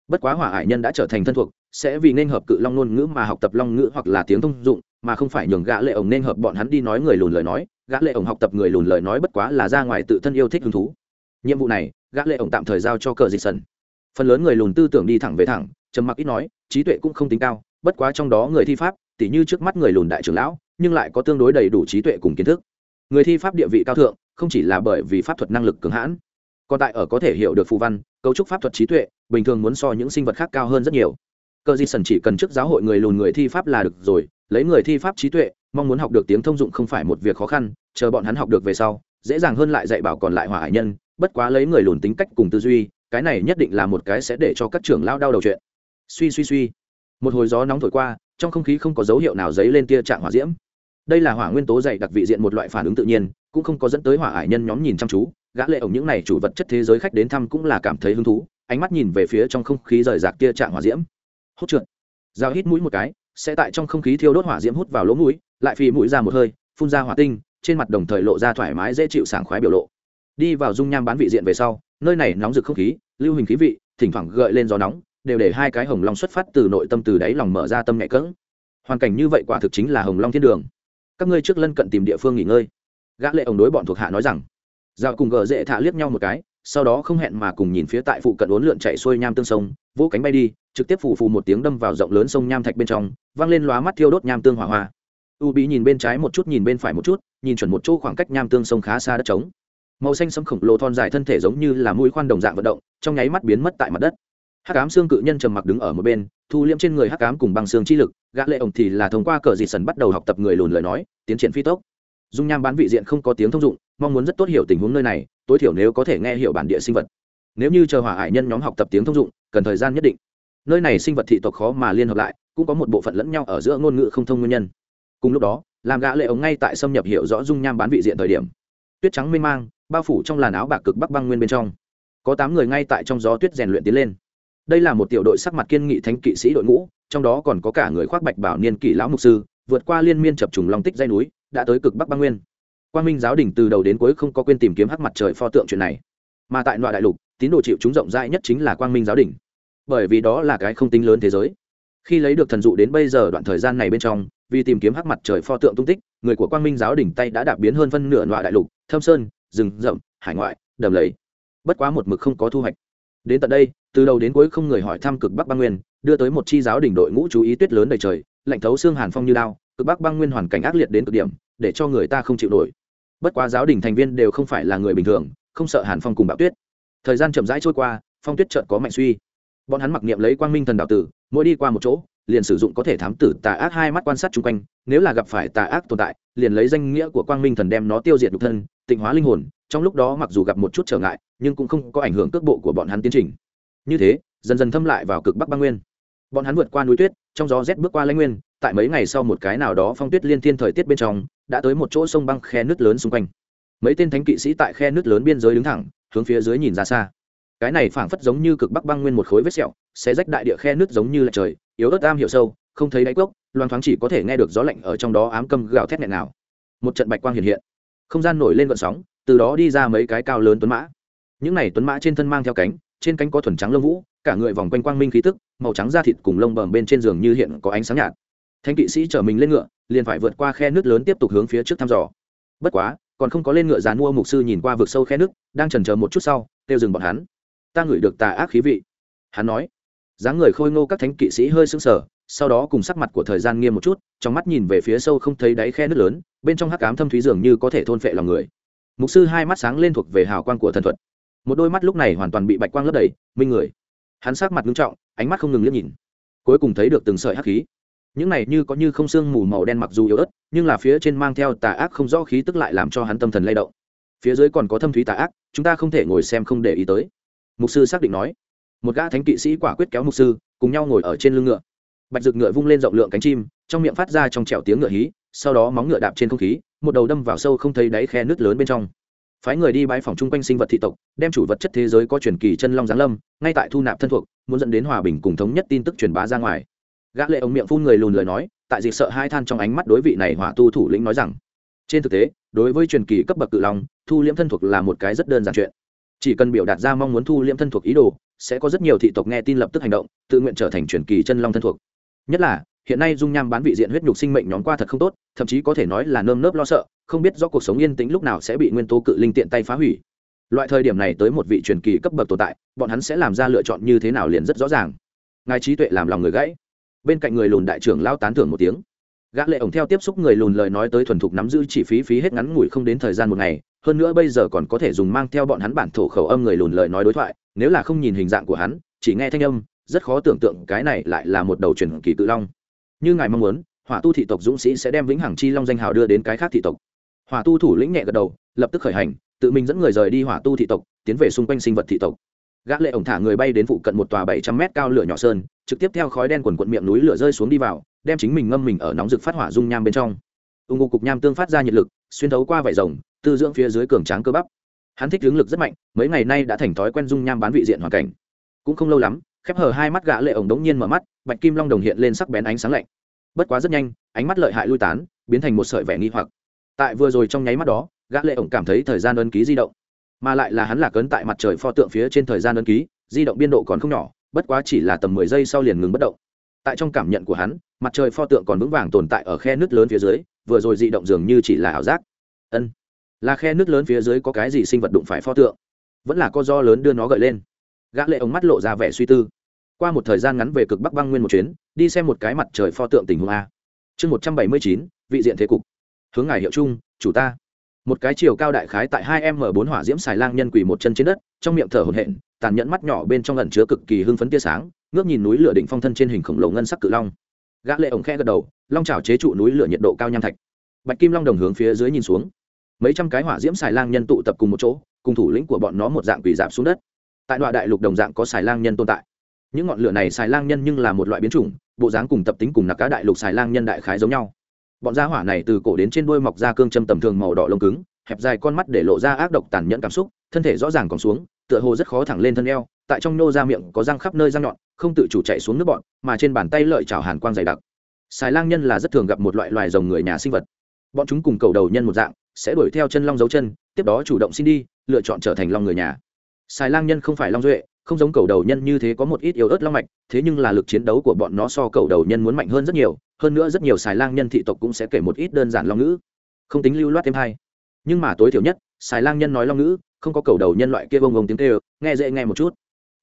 Bất quá hỏa hải nhân đã trở thành thân thuộc, sẽ vì nên hợp cự long ngôn ngữ mà học tập long ngữ hoặc là tiếng thông dụng mà không phải nhường gã lệ ổng nên hợp bọn hắn đi nói người lùn lời nói, gã lệ ổng học tập người lùn lời nói bất quá là ra ngoài tự thân yêu thích hứng thú. Nhiệm vụ này, gã lệ ổng tạm thời giao cho cờ dịch sần phần lớn người lùn tư tưởng đi thẳng về thẳng, trầm mặc ít nói, trí tuệ cũng không tính cao, bất quá trong đó người thi pháp, tỉ như trước mắt người lùn đại trưởng lão, nhưng lại có tương đối đầy đủ trí tuệ cùng kiến thức. Người thi pháp địa vị cao thượng, không chỉ là bởi vì pháp thuật năng lực cường hãn, còn tại ở có thể hiểu được phù văn, cấu trúc pháp thuật trí tuệ, bình thường muốn so những sinh vật khác cao hơn rất nhiều. Cơ di sần chỉ cần trước giáo hội người lùn người thi pháp là được rồi lấy người thi pháp trí tuệ, mong muốn học được tiếng thông dụng không phải một việc khó khăn, chờ bọn hắn học được về sau, dễ dàng hơn lại dạy bảo còn lại hỏa hải nhân, bất quá lấy người lùn tính cách cùng tư duy, cái này nhất định là một cái sẽ để cho các trưởng lao đau đầu chuyện. Suy suy suy. Một hồi gió nóng thổi qua, trong không khí không có dấu hiệu nào dấy lên tia trạng hỏa diễm. Đây là hỏa nguyên tố dày đặc vị diện một loại phản ứng tự nhiên, cũng không có dẫn tới hỏa hải nhân nhóm nhìn chăm chú. Gã lệ ổng những này chủ vật chất thế giới khách đến thăm cũng là cảm thấy hứng thú, ánh mắt nhìn về phía trong không khí rời rạc tia trạng hỏa diễm. Hút trượt. Dao hít mũi một cái sẽ tại trong không khí thiêu đốt hỏa diễm hút vào lỗ mũi, lại phì mũi ra một hơi, phun ra hỏa tinh, trên mặt đồng thời lộ ra thoải mái dễ chịu sảng khoái biểu lộ. Đi vào dung nham bán vị diện về sau, nơi này nóng rực không khí, lưu hình khí vị, thỉnh thoảng gợi lên gió nóng, đều để hai cái hồng long xuất phát từ nội tâm từ đáy lòng mở ra tâm nhẹ cỡng hoàn cảnh như vậy quả thực chính là hồng long thiên đường. Các ngươi trước lân cận tìm địa phương nghỉ ngơi. Gã lệ ổng đối bọn thuộc hạ nói rằng dạo cùng gờ dễ thả liếc nhau một cái, sau đó không hẹn mà cùng nhìn phía tại phụ cận uốn lượn chạy xuôi nham tương sông, vỗ cánh bay đi trực tiếp phủ phù một tiếng đâm vào rộng lớn sông nham thạch bên trong văng lên lóa mắt thiêu đốt nham tương hỏa hoa. U bí nhìn bên trái một chút, nhìn bên phải một chút, nhìn chuẩn một chỗ khoảng cách nham tương sông khá xa đất trống. Màu xanh sẫm khổng lồ thon dài thân thể giống như là mũi khoan đồng dạng vận động, trong nháy mắt biến mất tại mặt đất. Hắc ám xương cự nhân trầm mặc đứng ở một bên, thu liễm trên người hắc ám cùng băng xương chi lực, gã lệ ổng thì là thông qua cờ dị sần bắt đầu học tập người lùn lời nói, tiến triển phi tốc. Dung nham bán vị diện không có tiếng thông dụng, mong muốn rất tốt hiểu tình huống nơi này, tối thiểu nếu có thể nghe hiểu bản địa sinh vật. Nếu như chờ hỏa hải nhân nhóm học tập tiếng thông dụng, cần thời gian nhất định nơi này sinh vật thị tộc khó mà liên hợp lại, cũng có một bộ phận lẫn nhau ở giữa ngôn ngữ không thông nguyên nhân. Cùng lúc đó, làm gã lệ ống ngay tại xâm nhập hiểu rõ dung nham bán vị diện thời điểm. Tuyết trắng mênh mang, bao phủ trong làn áo bạc cực bắc băng nguyên bên trong. Có tám người ngay tại trong gió tuyết rèn luyện tiến lên. Đây là một tiểu đội sắc mặt kiên nghị thánh kỵ sĩ đội ngũ, trong đó còn có cả người khoác bạch bảo niên kỷ lão mục sư, vượt qua liên miên chập trùng long tích dây núi, đã tới cực bắc băng nguyên. Quang minh giáo đình từ đầu đến cuối không có quên tìm kiếm hắc mặt trời pho tượng chuyện này. Mà tại nội đại lục, tín đồ chịu chúng rộng rãi nhất chính là quang minh giáo đình bởi vì đó là cái không tính lớn thế giới. Khi lấy được thần dụ đến bây giờ đoạn thời gian này bên trong, vì tìm kiếm hắc mặt trời pho tượng tung tích, người của quang minh giáo đỉnh tay đã đạp biến hơn phân nửa loại đại lục, thâm sơn, rừng, rậm, hải ngoại, đầm lầy. Bất quá một mực không có thu hoạch. Đến tận đây, từ đầu đến cuối không người hỏi thăm cực bắc băng nguyên, đưa tới một chi giáo đỉnh đội ngũ chú ý tuyết lớn đầy trời, lạnh thấu xương hàn phong như lao cực bắc băng nguyên hoàn cảnh ác liệt đến cực điểm, để cho người ta không chịu nổi. Bất quá giáo đỉnh thành viên đều không phải là người bình thường, không sợ hàn phong cùng bão tuyết. Thời gian chậm rãi trôi qua, phong tuyết chợt có mạnh suy bọn hắn mặc niệm lấy quang minh thần đạo tử, mỗi đi qua một chỗ, liền sử dụng có thể thám tử tà ác hai mắt quan sát chung quanh, nếu là gặp phải tà ác tồn tại, liền lấy danh nghĩa của quang minh thần đem nó tiêu diệt nhục thân, tịnh hóa linh hồn, trong lúc đó mặc dù gặp một chút trở ngại, nhưng cũng không có ảnh hưởng cước bộ của bọn hắn tiến trình. Như thế, dần dần thâm lại vào cực bắc băng nguyên. Bọn hắn vượt qua núi tuyết, trong gió rét bước qua lãnh nguyên, tại mấy ngày sau một cái nào đó phong tuyết liên thiên thời tiết bên trong, đã tới một chỗ sông băng khe nước lớn xung quanh. Mấy tên thánh kỵ sĩ tại khe nước lớn biên giới đứng thẳng, hướng phía dưới nhìn ra xa cái này phảng phất giống như cực bắc băng nguyên một khối vết sẹo sẽ rách đại địa khe nước giống như là trời, yếu ớt am hiểu sâu, không thấy đáy cốc loan thoáng chỉ có thể nghe được gió lạnh ở trong đó ám câm gào thét nghẹn nào một trận bạch quang hiện hiện. Không gian nổi lên gợn sóng, từ đó đi ra mấy cái cao lớn tuấn mã. Những này tuấn mã trên thân mang theo cánh, trên cánh có thuần trắng lông vũ, cả người vòng quanh quang minh khí tức, màu trắng da thịt cùng lông bờm bên trên giường như hiện có ánh sáng nhạt. Thanh kỵ sĩ chở mình lên ngựa, liền phải vượt qua khe nước lớn tiếp tục hướng phía trước thăm dò. Bất quá, còn không có lên ngựa dàn mua mục sư nhìn qua vực sâu khe nước đang chần chờ một chút sau tiêu dừng bọn hắn ta ngửi được tà ác khí vị. Hắn nói. Dáng người khôi ngô các thánh kỵ sĩ hơi sững sờ, sau đó cùng sắc mặt của thời gian nghiêm một chút, trong mắt nhìn về phía sâu không thấy đáy khe nước lớn, bên trong hắc cám thâm thúy dường như có thể thôn phệ lòng người. Mục sư hai mắt sáng lên thuộc về hào quang của thần thuật. Một đôi mắt lúc này hoàn toàn bị bạch quang lấp đầy, minh người. Hắn sắc mặt nghiêm trọng, ánh mắt không ngừng liếc nhìn. Cuối cùng thấy được từng sợi hắc khí. Những này như có như không xương mù màu đen mặc dù yếu ớt, nhưng là phía trên mang theo tà ác không rõ khí tức lại làm cho hắn tâm thần lay động. Phía dưới còn có thâm thúy tà ác, chúng ta không thể ngồi xem không để ý tới mục sư xác định nói. Một gã thánh kỵ sĩ quả quyết kéo mục sư, cùng nhau ngồi ở trên lưng ngựa. Bạch rực ngựa vung lên rộng lượng cánh chim, trong miệng phát ra trong trẻo tiếng ngựa hí, sau đó móng ngựa đạp trên không khí, một đầu đâm vào sâu không thấy đáy khe nước lớn bên trong. Phái người đi bãi phòng chung quanh sinh vật thị tộc, đem chủ vật chất thế giới có truyền kỳ chân long giáng lâm, ngay tại thu nạp thân thuộc, muốn dẫn đến hòa bình cùng thống nhất tin tức truyền bá ra ngoài. Gã lệ ống miệng phun người lùn lời nói, tại dịp sợ hai than trong ánh mắt đối vị này hỏa tu thủ lĩnh nói rằng, trên thực tế, đối với truyền kỳ cấp bậc cự long, thu liễm thân thuộc là một cái rất đơn giản chuyện chỉ cần biểu đạt ra mong muốn thu liễm thân thuộc ý đồ, sẽ có rất nhiều thị tộc nghe tin lập tức hành động, tự nguyện trở thành truyền kỳ chân long thân thuộc. Nhất là, hiện nay dung nham bán vị diện huyết nhục sinh mệnh nhóm qua thật không tốt, thậm chí có thể nói là nơm nớp lo sợ, không biết do cuộc sống yên tĩnh lúc nào sẽ bị nguyên tố cự linh tiện tay phá hủy. Loại thời điểm này tới một vị truyền kỳ cấp bậc tồn tại, bọn hắn sẽ làm ra lựa chọn như thế nào liền rất rõ ràng. Ngài trí tuệ làm lòng người gãy. Bên cạnh người lùn đại trưởng lao tán thưởng một tiếng. Gã lệ ổng theo tiếp xúc người lùn lời nói tới thuần thục nắm giữ chỉ phí phí hết ngắn ngủi không đến thời gian một ngày hơn nữa bây giờ còn có thể dùng mang theo bọn hắn bản thổ khẩu âm người lùn lời nói đối thoại, nếu là không nhìn hình dạng của hắn, chỉ nghe thanh âm, rất khó tưởng tượng cái này lại là một đầu truyền kỳ cự long. Như ngài mong muốn, hỏa tu thị tộc dũng sĩ sẽ đem vĩnh hằng chi long danh hào đưa đến cái khác thị tộc. Hỏa tu thủ lĩnh nhẹ gật đầu, lập tức khởi hành, tự mình dẫn người rời đi hỏa tu thị tộc, tiến về xung quanh sinh vật thị tộc. Gã lệ ổng thả người bay đến phụ cận một tòa bảy trăm mét cao lửa nhỏ sơn, trực tiếp theo khói đen quần quận miệng núi lửa rơi xuống đi vào, đem chính mình ngâm mình ở nóng rực phát hỏa dung nham bên trong ung ngô cục nham tương phát ra nhiệt lực, xuyên thấu qua vải rồng, tư dưỡng phía dưới cường tráng cơ bắp. Hắn thích hướng lực rất mạnh, mấy ngày nay đã thành thói quen dung nham bán vị diện hoàn cảnh. Cũng không lâu lắm, khép hờ hai mắt gã lệ ổng đống nhiên mở mắt, bạch kim long đồng hiện lên sắc bén ánh sáng lạnh. Bất quá rất nhanh, ánh mắt lợi hại lui tán, biến thành một sợi vẻ nghi hoặc. Tại vừa rồi trong nháy mắt đó, gã lệ ổng cảm thấy thời gian ấn ký di động. Mà lại là hắn lạc ấn tại mặt trời pho tượng phía trên thời gian ấn ký, di động biên độ còn không nhỏ, bất quá chỉ là tầm mười giây sau liền ngừng bất động. Tại trong cảm nhận của hắn, mặt trời pho tượng còn vững vàng tồn tại ở khe nước lớn phía dưới vừa rồi dị động dường như chỉ là ảo giác. Ân, là khe nước lớn phía dưới có cái gì sinh vật đụng phải pho tượng? Vẫn là có do lớn đưa nó gợi lên. Gã lệ ống mắt lộ ra vẻ suy tư. Qua một thời gian ngắn về cực bắc băng nguyên một chuyến, đi xem một cái mặt trời pho tượng tình huống a. Chương một trăm bảy mươi chín, vị diện thế cục. Hướng ngài hiệu chung, chủ ta. Một cái chiều cao đại khái tại hai m bốn hỏa diễm xài lang nhân quỳ một chân trên đất, trong miệng thở hổn hển, tàn nhẫn mắt nhỏ bên trong ẩn chứa cực kỳ hưng phấn tia sáng, ngước nhìn núi lửa đỉnh phong thân trên hình khổng lồ ngân sắc cự long gã lệ ổng khe gật đầu, long chảo chế trụ núi lửa nhiệt độ cao nham thạch. Bạch kim long đồng hướng phía dưới nhìn xuống. Mấy trăm cái hỏa diễm xài lang nhân tụ tập cùng một chỗ, cùng thủ lĩnh của bọn nó một dạng quỷ giảm xuống đất. Tại đoạn đại lục đồng dạng có xài lang nhân tồn tại. Những ngọn lửa này xài lang nhân nhưng là một loại biến chủng, bộ dáng cùng tập tính cùng nặc cá đại lục xài lang nhân đại khái giống nhau. Bọn gia hỏa này từ cổ đến trên đuôi mọc ra cương châm tầm thường màu đỏ lông cứng, hẹp dài con mắt để lộ ra ác độc tàn nhẫn cảm xúc, thân thể rõ ràng còn xuống, tựa hồ rất khó thẳng lên thân eo tại trong nô ra miệng có răng khắp nơi răng nhọn, không tự chủ chạy xuống nước bọn, mà trên bàn tay lợi chảo hàn quang dày đặc. Xài lang nhân là rất thường gặp một loại loài rồng người nhà sinh vật. Bọn chúng cùng cầu đầu nhân một dạng, sẽ đuổi theo chân long dấu chân, tiếp đó chủ động xin đi, lựa chọn trở thành long người nhà. Xài lang nhân không phải long duệ, không giống cầu đầu nhân như thế có một ít yếu ớt long mạch, thế nhưng là lực chiến đấu của bọn nó so cầu đầu nhân muốn mạnh hơn rất nhiều, hơn nữa rất nhiều xài lang nhân thị tộc cũng sẽ kể một ít đơn giản long ngữ. Không tính lưu loát thêm hay. Nhưng mà tối thiểu nhất xài lang nhân nói long ngữ, không có cầu đầu nhân loại kia bông bông tiếng kêu, nghe dễ nghe một chút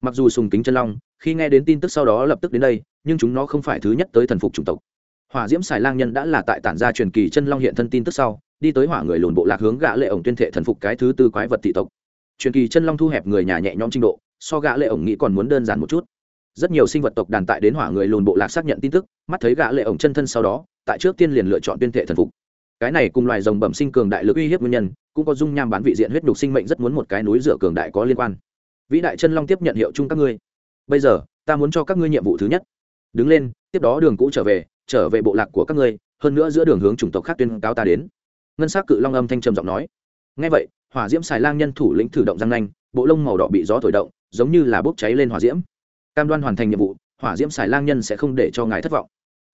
mặc dù sùng kính chân long, khi nghe đến tin tức sau đó lập tức đến đây, nhưng chúng nó không phải thứ nhất tới thần phục chủng tộc. Hỏa diễm xài lang nhân đã là tại tản gia truyền kỳ chân long hiện thân tin tức sau, đi tới hỏa người lùn bộ lạc hướng gã lệ ổng tuyên thệ thần phục cái thứ tư quái vật thị tộc. Truyền kỳ chân long thu hẹp người nhà nhẹ nhõm trình độ, so gã lệ ổng nghĩ còn muốn đơn giản một chút. Rất nhiều sinh vật tộc đàn tại đến hỏa người lùn bộ lạc xác nhận tin tức, mắt thấy gã lệ ổng chân thân sau đó, tại trước tiên liền lựa chọn tuyên thệ thần phục. Cái này cùng loài rồng bẩm sinh cường đại lực uy hiếp nguyên nhân, cũng có dung nham bán vị diện huyết nhục sinh mệnh rất muốn một cái núi rửa cường đại có liên quan vĩ đại chân long tiếp nhận hiệu chung các ngươi. Bây giờ, ta muốn cho các ngươi nhiệm vụ thứ nhất. Đứng lên, tiếp đó đường cũ trở về trở về bộ lạc của các ngươi, hơn nữa giữa đường hướng chủng tộc khác tuyên cáo ta đến. Ngân s á c cự long âm thanh trầm giọng nói. Ngay vậy, hỏa diễm xài lang nhân thủ lĩnh thử động răng nanh, bộ lông màu đỏ bị gió thổi động, giống như là bốc cháy lên hỏa diễm. Cam đoan hoàn thành nhiệm vụ, hỏa diễm xài lang nhân sẽ không để cho ngài thất vọng.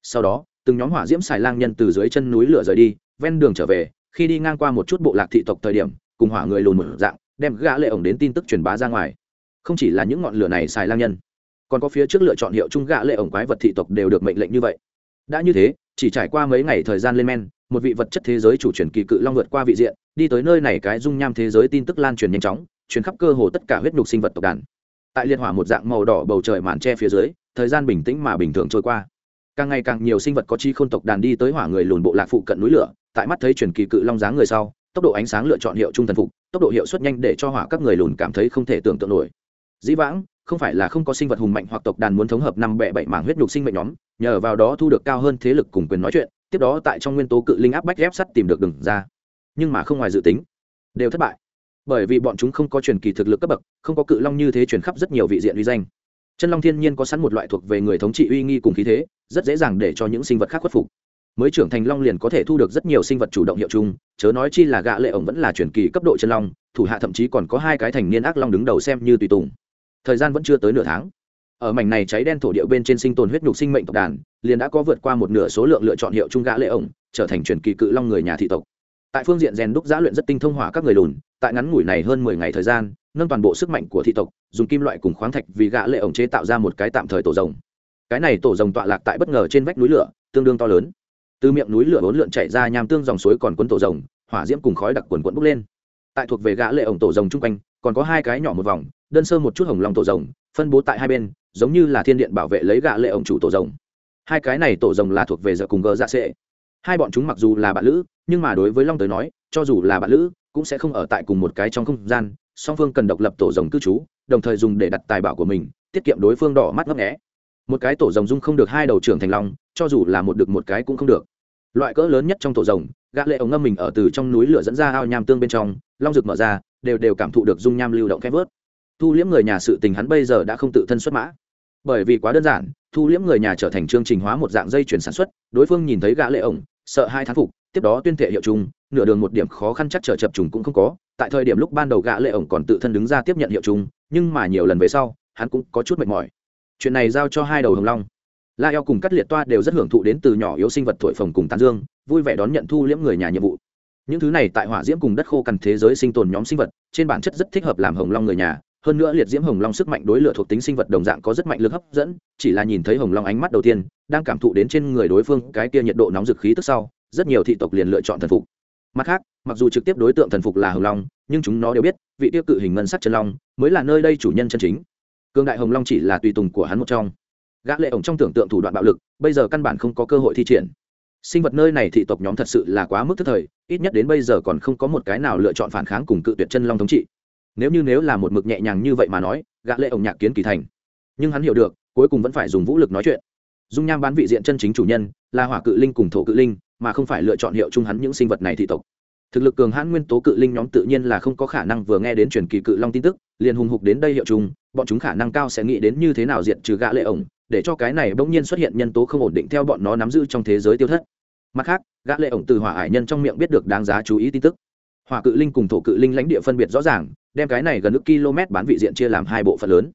Sau đó, từng nhóm hỏa diễm xài lang nhân từ dưới chân núi lửa rời đi, ven đường trở về, khi đi ngang qua một chút bộ lạc thị tộc thời điểm, cùng hỏa người lùn một dạng, đem gã lệ ổng đến tin tức truyền bá ra ngoài không chỉ là những ngọn lửa này xài lang nhân, còn có phía trước lựa chọn hiệu chung gạ lệ ổng quái vật thị tộc đều được mệnh lệnh như vậy. Đã như thế, chỉ trải qua mấy ngày thời gian lên men, một vị vật chất thế giới chủ truyền kỳ cự long vượt qua vị diện, đi tới nơi này cái dung nham thế giới tin tức lan truyền nhanh chóng, truyền khắp cơ hồ tất cả huyết nhục sinh vật tộc đàn. Tại liên hỏa một dạng màu đỏ bầu trời màn che phía dưới, thời gian bình tĩnh mà bình thường trôi qua. Càng ngày càng nhiều sinh vật có chi khôn tộc đàn đi tới hỏa người lùn bộ lạc phụ cận núi lửa, tại mắt thấy truyền kỳ cự long dáng người sau, tốc độ ánh sáng lựa chọn hiệu trung thần phục, tốc độ hiệu suất nhanh để cho hỏa các người lùn cảm thấy không thể tưởng tượng nổi dĩ vãng, không phải là không có sinh vật hùng mạnh hoặc tộc đàn muốn thống hợp năm bẹ bảy mảng huyết nhục sinh mệnh nhóm, nhờ vào đó thu được cao hơn thế lực cùng quyền nói chuyện, tiếp đó tại trong nguyên tố cự linh áp bách ghép sắt tìm được đường ra. Nhưng mà không ngoài dự tính, đều thất bại. Bởi vì bọn chúng không có truyền kỳ thực lực cấp bậc, không có cự long như thế truyền khắp rất nhiều vị diện uy danh. Chân long thiên nhiên có sẵn một loại thuộc về người thống trị uy nghi cùng khí thế, rất dễ dàng để cho những sinh vật khác khuất phục. Mới trưởng thành long liền có thể thu được rất nhiều sinh vật chủ động hiệu chung, chớ nói chi là gạ lệ ổng vẫn là truyền kỳ cấp độ chân long, thủ hạ thậm chí còn có hai cái thành niên ác long đứng đầu xem như tùy tùng thời gian vẫn chưa tới nửa tháng. Ở mảnh này cháy đen thổ địa bên trên sinh tồn huyết nhục sinh mệnh tộc đàn, liền đã có vượt qua một nửa số lượng lựa chọn hiệu trung gã lệ ổng, trở thành truyền kỳ cự long người nhà thị tộc. Tại phương diện rèn đúc giã luyện rất tinh thông hỏa các người lùn, tại ngắn ngủi này hơn mười ngày thời gian, nâng toàn bộ sức mạnh của thị tộc, dùng kim loại cùng khoáng thạch vì gã lệ ổng chế tạo ra một cái tạm thời tổ rồng. Cái này tổ rồng tọa lạc tại bất ngờ trên vách núi lửa, tương đương to lớn. Từ miệng núi lửa bốn lượn chảy ra nham tương dòng suối còn cuốn tổ rồng, hỏa diễm cùng khói đặc quần cuộn bốc lên. Tại thuộc về gã lệ ổng tổ rồng trung quanh, còn có hai cái nhỏ một vòng đơn sơ một chút hồng long tổ rồng, phân bố tại hai bên, giống như là thiên điện bảo vệ lấy gạ lệ ổng chủ tổ rồng. Hai cái này tổ rồng là thuộc về giờ cùng gờ dạ sệ hai bọn chúng mặc dù là bạn lữ, nhưng mà đối với long tới nói, cho dù là bạn lữ, cũng sẽ không ở tại cùng một cái trong không gian, song phương cần độc lập tổ rồng cư trú, đồng thời dùng để đặt tài bảo của mình, tiết kiệm đối phương đỏ mắt ngấp nghé. Một cái tổ rồng dung không được hai đầu trưởng thành long, cho dù là một được một cái cũng không được. Loại cỡ lớn nhất trong tổ rồng, gã lệ ống ngâm mình ở từ trong núi lửa dẫn ra ao nham tương bên trong, long rực mở ra, đều đều cảm thụ được dung nham lưu động khép vớt thu liễm người nhà sự tình hắn bây giờ đã không tự thân xuất mã. Bởi vì quá đơn giản, thu liễm người nhà trở thành chương trình hóa một dạng dây chuyển sản xuất, đối phương nhìn thấy gã lệ ổng, sợ hai thán phục, tiếp đó tuyên thệ hiệu chung, nửa đường một điểm khó khăn chắc trở chập trùng cũng không có, tại thời điểm lúc ban đầu gã lệ ổng còn tự thân đứng ra tiếp nhận hiệu chung, nhưng mà nhiều lần về sau, hắn cũng có chút mệt mỏi. Chuyện này giao cho hai đầu hồng long. La eo cùng cắt liệt toa đều rất hưởng thụ đến từ nhỏ yếu sinh vật thổi phồng cùng tán dương, vui vẻ đón nhận thu liễm người nhà nhiệm vụ. Những thứ này tại hỏa diễm cùng đất khô cằn thế giới sinh tồn nhóm sinh vật, trên bản chất rất thích hợp làm hồng long người nhà hơn nữa liệt diễm hồng long sức mạnh đối lửa thuộc tính sinh vật đồng dạng có rất mạnh lực hấp dẫn, chỉ là nhìn thấy hồng long ánh mắt đầu tiên, đang cảm thụ đến trên người đối phương cái kia nhiệt độ nóng dực khí tức sau, rất nhiều thị tộc liền lựa chọn thần phục. Mặt khác, mặc dù trực tiếp đối tượng thần phục là hồng long, nhưng chúng nó đều biết, vị tiêu cự hình ngân sắc chân long mới là nơi đây chủ nhân chân chính. Cương đại hồng long chỉ là tùy tùng của hắn một trong. Gã lệ ổng trong tưởng tượng thủ đoạn bạo lực, bây giờ căn bản không có cơ hội thi triển. Sinh vật nơi này thị tộc nhóm thật sự là quá mức thất thời, ít nhất đến bây giờ còn không có một cái nào lựa chọn phản kháng cùng cự tuyệt chân long thống trị nếu như nếu là một mực nhẹ nhàng như vậy mà nói, gã lệ ổng nhạc kiến kỳ thành. Nhưng hắn hiểu được, cuối cùng vẫn phải dùng vũ lực nói chuyện. Dung nham bán vị diện chân chính chủ nhân, là hỏa cự linh cùng thổ cự linh, mà không phải lựa chọn hiệu chung hắn những sinh vật này thị tộc. Thực lực cường hãn nguyên tố cự linh nhóm tự nhiên là không có khả năng vừa nghe đến truyền kỳ cự long tin tức, liền hùng hục đến đây hiệu chung, bọn chúng khả năng cao sẽ nghĩ đến như thế nào diện trừ gã lệ ổng, để cho cái này bỗng nhiên xuất hiện nhân tố không ổn định theo bọn nó nắm giữ trong thế giới tiêu thất. Mặt khác, gã lệ ổng từ hỏa hải nhân trong miệng biết được đáng giá chú ý tin tức. Hỏa cự linh cùng thổ cự linh lãnh địa phân biệt rõ ràng đem cái này gần ước km bán vị diện chia làm hai bộ phận lớn.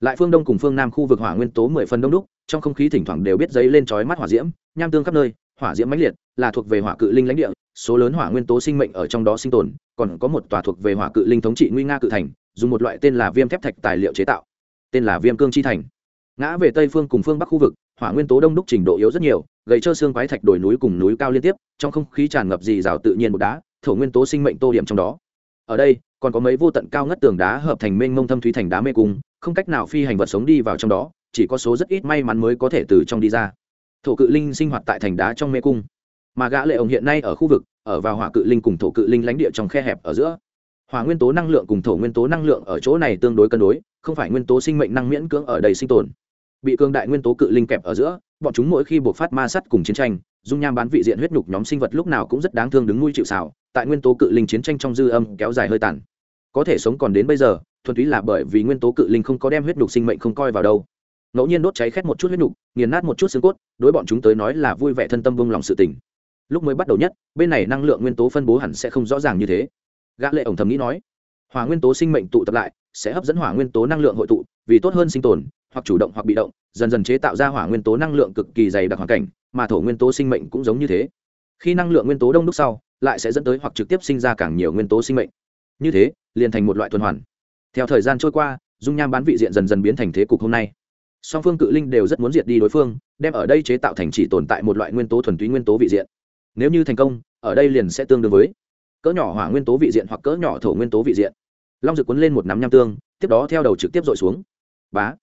Lại phương đông cùng phương nam khu vực hỏa nguyên tố mười phân đông đúc, trong không khí thỉnh thoảng đều biết dấy lên chói mắt hỏa diễm, nham tương khắp nơi, hỏa diễm mãnh liệt, là thuộc về hỏa cự linh lãnh địa, số lớn hỏa nguyên tố sinh mệnh ở trong đó sinh tồn, còn có một tòa thuộc về hỏa cự linh thống trị nguy nga cự thành, dùng một loại tên là viêm thép thạch tài liệu chế tạo. Tên là viêm cương chi thành. Ngã về tây phương cùng phương bắc khu vực, hỏa nguyên tố đông đúc trình độ yếu rất nhiều, gầy trơ xương quái thạch đồi núi cùng núi cao liên tiếp, trong không khí tràn ngập dì rào tự nhiên một đá, thổ nguyên tố sinh mệnh tô điểm trong đó. Ở đây còn có mấy vô tận cao ngất tường đá hợp thành mênh mông thâm thúy thành đá mê cung, không cách nào phi hành vật sống đi vào trong đó, chỉ có số rất ít may mắn mới có thể từ trong đi ra. Thổ cự linh sinh hoạt tại thành đá trong mê cung. Mà gã lệ ổng hiện nay ở khu vực, ở vào hỏa cự linh cùng thổ cự linh lãnh địa trong khe hẹp ở giữa. Hỏa nguyên tố năng lượng cùng thổ nguyên tố năng lượng ở chỗ này tương đối cân đối, không phải nguyên tố sinh mệnh năng miễn cưỡng ở đây sinh tồn. Bị cương đại nguyên tố cự linh kẹp ở giữa, bọn chúng mỗi khi buộc phát ma sắt cùng chiến tranh, dung nham bán vị diện huyết nhục nhóm sinh vật lúc nào cũng rất đáng thương đứng nuôi chịu xào tại nguyên tố cự linh chiến tranh trong dư âm kéo dài hơi tàn. Có thể sống còn đến bây giờ, thuần túy là bởi vì nguyên tố cự linh không có đem huyết nhục sinh mệnh không coi vào đâu. Ngẫu nhiên đốt cháy khét một chút huyết nhục, nghiền nát một chút xương cốt, đối bọn chúng tới nói là vui vẻ thân tâm vung lòng sự tình. Lúc mới bắt đầu nhất, bên này năng lượng nguyên tố phân bố hẳn sẽ không rõ ràng như thế. Gã lệ ổng thầm nghĩ nói hỏa nguyên tố sinh mệnh tụ tập lại, sẽ hấp dẫn hỏa nguyên tố năng lượng hội tụ, vì tốt hơn sinh tồn, hoặc chủ động hoặc bị động, dần dần chế tạo ra hỏa nguyên tố năng lượng cực kỳ dày đặc hoàn cảnh, mà thổ nguyên tố sinh mệnh cũng giống như thế. Khi năng lượng nguyên tố đông đúc sau lại sẽ dẫn tới hoặc trực tiếp sinh ra càng nhiều nguyên tố sinh mệnh. Như thế, liền thành một loại tuần hoàn. Theo thời gian trôi qua, dung nham bán vị diện dần dần biến thành thế cục hôm nay. Song phương cự linh đều rất muốn diệt đi đối phương, đem ở đây chế tạo thành chỉ tồn tại một loại nguyên tố thuần túy nguyên tố vị diện. Nếu như thành công, ở đây liền sẽ tương đương với cỡ nhỏ hỏa nguyên tố vị diện hoặc cỡ nhỏ thổ nguyên tố vị diện. Long rực cuốn lên một nắm nham tương, tiếp đó theo đầu trực tiếp dội xuống. Bá!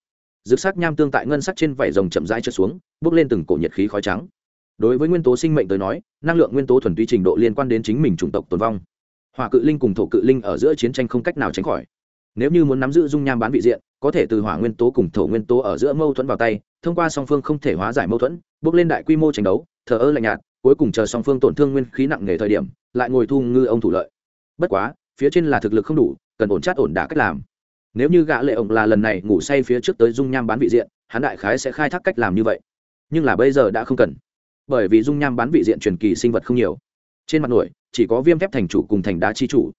Rực sắc nham tương tại ngân sắc trên vảy rồng chậm rãi trượt xuống bước lên từng cổ nhiệt khí khói trắng đối với nguyên tố sinh mệnh tới nói, năng lượng nguyên tố thuần túy trình độ liên quan đến chính mình chủng tộc tồn vong. Hỏa cự linh cùng thổ cự linh ở giữa chiến tranh không cách nào tránh khỏi. Nếu như muốn nắm giữ dung nham bán vị diện, có thể từ hỏa nguyên tố cùng thổ nguyên tố ở giữa mâu thuẫn vào tay, thông qua song phương không thể hóa giải mâu thuẫn, bước lên đại quy mô tranh đấu, thờ ơ lạnh nhạt, cuối cùng chờ song phương tổn thương nguyên khí nặng nề thời điểm, lại ngồi thu ngư ông thủ lợi. Bất quá, phía trên là thực lực không đủ, cần ổn chát ổn đả cách làm. Nếu như gã lệ ổng là lần này ngủ say phía trước tới dung nham bán vị diện, hắn đại khái sẽ khai thác cách làm như vậy. Nhưng là bây giờ đã không cần bởi vì dung nham bán vị diện truyền kỳ sinh vật không nhiều. Trên mặt nổi, chỉ có viêm thép thành chủ cùng thành đá chi chủ.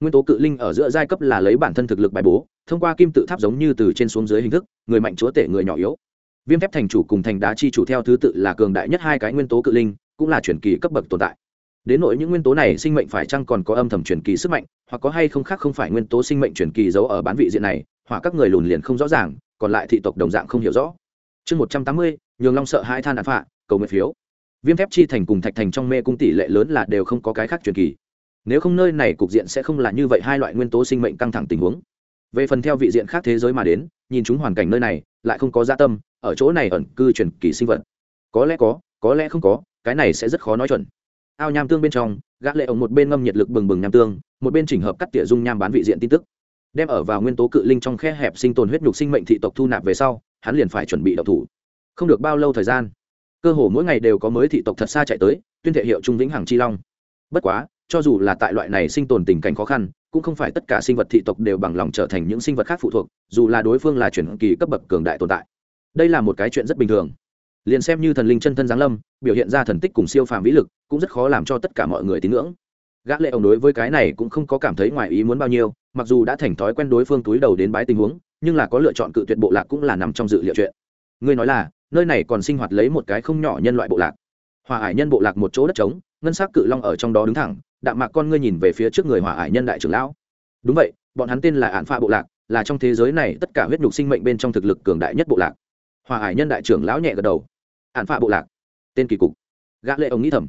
Nguyên tố cự linh ở giữa giai cấp là lấy bản thân thực lực bài bố, thông qua kim tự tháp giống như từ trên xuống dưới hình thức, người mạnh chúa tể người nhỏ yếu. Viêm thép thành chủ cùng thành đá chi chủ theo thứ tự là cường đại nhất hai cái nguyên tố cự linh, cũng là truyền kỳ cấp bậc tồn tại. Đến nỗi những nguyên tố này sinh mệnh phải chăng còn có âm thầm truyền kỳ sức mạnh, hoặc có hay không khác không phải nguyên tố sinh mệnh truyền kỳ giấu ở bán vị diện này hoặc các người lùn liền không rõ ràng, còn lại thị tộc đồng dạng không hiểu rõ. Chương một trăm tám mươi, nhường long sợ hai than đạn phạ, cầu nguyện phiếu viêm thép chi thành cùng thạch thành trong mê cung tỷ lệ lớn là đều không có cái khác truyền kỳ. Nếu không nơi này cục diện sẽ không là như vậy, hai loại nguyên tố sinh mệnh căng thẳng tình huống. Về phần theo vị diện khác thế giới mà đến, nhìn chúng hoàn cảnh nơi này, lại không có gia tâm, ở chỗ này ẩn cư truyền kỳ sinh vật. Có lẽ có có lẽ không có, cái này sẽ rất khó nói chuẩn. Ao nham tương bên trong, gã lệ ổng một bên ngâm nhiệt lực bừng bừng nham tương, một bên chỉnh hợp cắt tỉa dung nham bán vị diện tin tức. Đem ở vào nguyên tố cự linh trong khe hẹp sinh tồn huyết nhục sinh mệnh thị tộc thu nạp về sau, hắn liền phải chuẩn bị đậu thủ. Không được bao lâu thời gian cơ hồ mỗi ngày đều có mới thị tộc thật xa chạy tới, tuyên thể hiệu trung vĩnh hằng chi long. Bất quá, cho dù là tại loại này sinh tồn tình cảnh khó khăn, cũng không phải tất cả sinh vật thị tộc đều bằng lòng trở thành những sinh vật khác phụ thuộc, dù là đối phương là chuyển kỳ cấp bậc cường đại tồn tại. Đây là một cái chuyện rất bình thường. Liền xem như thần linh chân thân giáng lâm, biểu hiện ra thần tích cùng siêu phàm vĩ lực, cũng rất khó làm cho tất cả mọi người tín ngưỡng. Gã lệ ông đối với cái này cũng không có cảm thấy ngoài ý muốn bao nhiêu, mặc dù đã thành thói quen đối phương túi đầu đến bái tình huống, nhưng là có lựa chọn cự tuyệt bộ lạc cũng là nằm trong dự liệu chuyện. Ngươi nói là nơi này còn sinh hoạt lấy một cái không nhỏ nhân loại bộ lạc. Hòa ải nhân bộ lạc một chỗ đất trống, ngân sắc cự long ở trong đó đứng thẳng, đạm mạc con ngươi nhìn về phía trước người hòa ải nhân đại trưởng lão. Đúng vậy, bọn hắn tên là ạn pha bộ lạc, là trong thế giới này tất cả huyết nhục sinh mệnh bên trong thực lực cường đại nhất bộ lạc. Hòa ải nhân đại trưởng lão nhẹ gật đầu. Ạn pha bộ lạc. Tên kỳ cục. Gã lệ ông nghĩ thầm.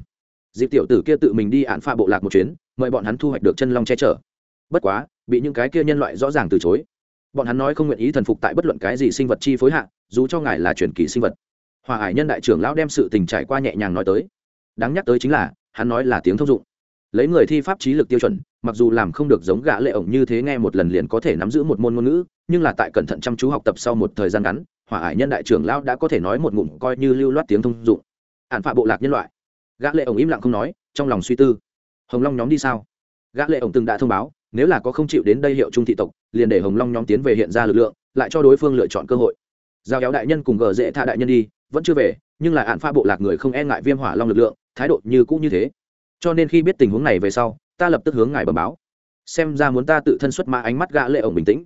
Dịp tiểu tử kia tự mình đi ạn pha bộ lạc một chuyến, mời bọn hắn thu hoạch được chân long che chở. Bất quá, bị những cái kia nhân loại rõ ràng từ chối. Bọn hắn nói không nguyện ý thần phục tại bất luận cái gì sinh vật chi phối hạ dù cho ngài là truyền kỳ sinh vật. Hòa hải nhân đại trưởng lão đem sự tình trải qua nhẹ nhàng nói tới. Đáng nhắc tới chính là, hắn nói là tiếng thông dụng. Lấy người thi pháp trí lực tiêu chuẩn, mặc dù làm không được giống gã lệ ổng như thế nghe một lần liền có thể nắm giữ một môn ngôn ngữ, nhưng là tại cẩn thận chăm chú học tập sau một thời gian ngắn hỏa hải nhân đại trưởng lão đã có thể nói một ngụm coi như lưu loát tiếng thông dụng. Ản phạ bộ lạc nhân loại. Gã lệ ổng im lặng không nói, trong lòng suy tư. Hồng long nhóm đi sao? Gã lệ ổng từng đã thông báo, nếu là có không chịu đến đây hiệu trung thị tộc, liền để hồng long nhóm tiến về hiện ra lực lượng, lại cho đối phương lựa chọn cơ hội giao kéo đại nhân cùng gờ dễ tha đại nhân đi, vẫn chưa về, nhưng lại hạn pha bộ lạc người không e ngại viêm hỏa long lực lượng, thái độ như cũ như thế. Cho nên khi biết tình huống này về sau, ta lập tức hướng ngài bẩm báo. Xem ra muốn ta tự thân xuất mã ánh mắt gã lệ ổng bình tĩnh.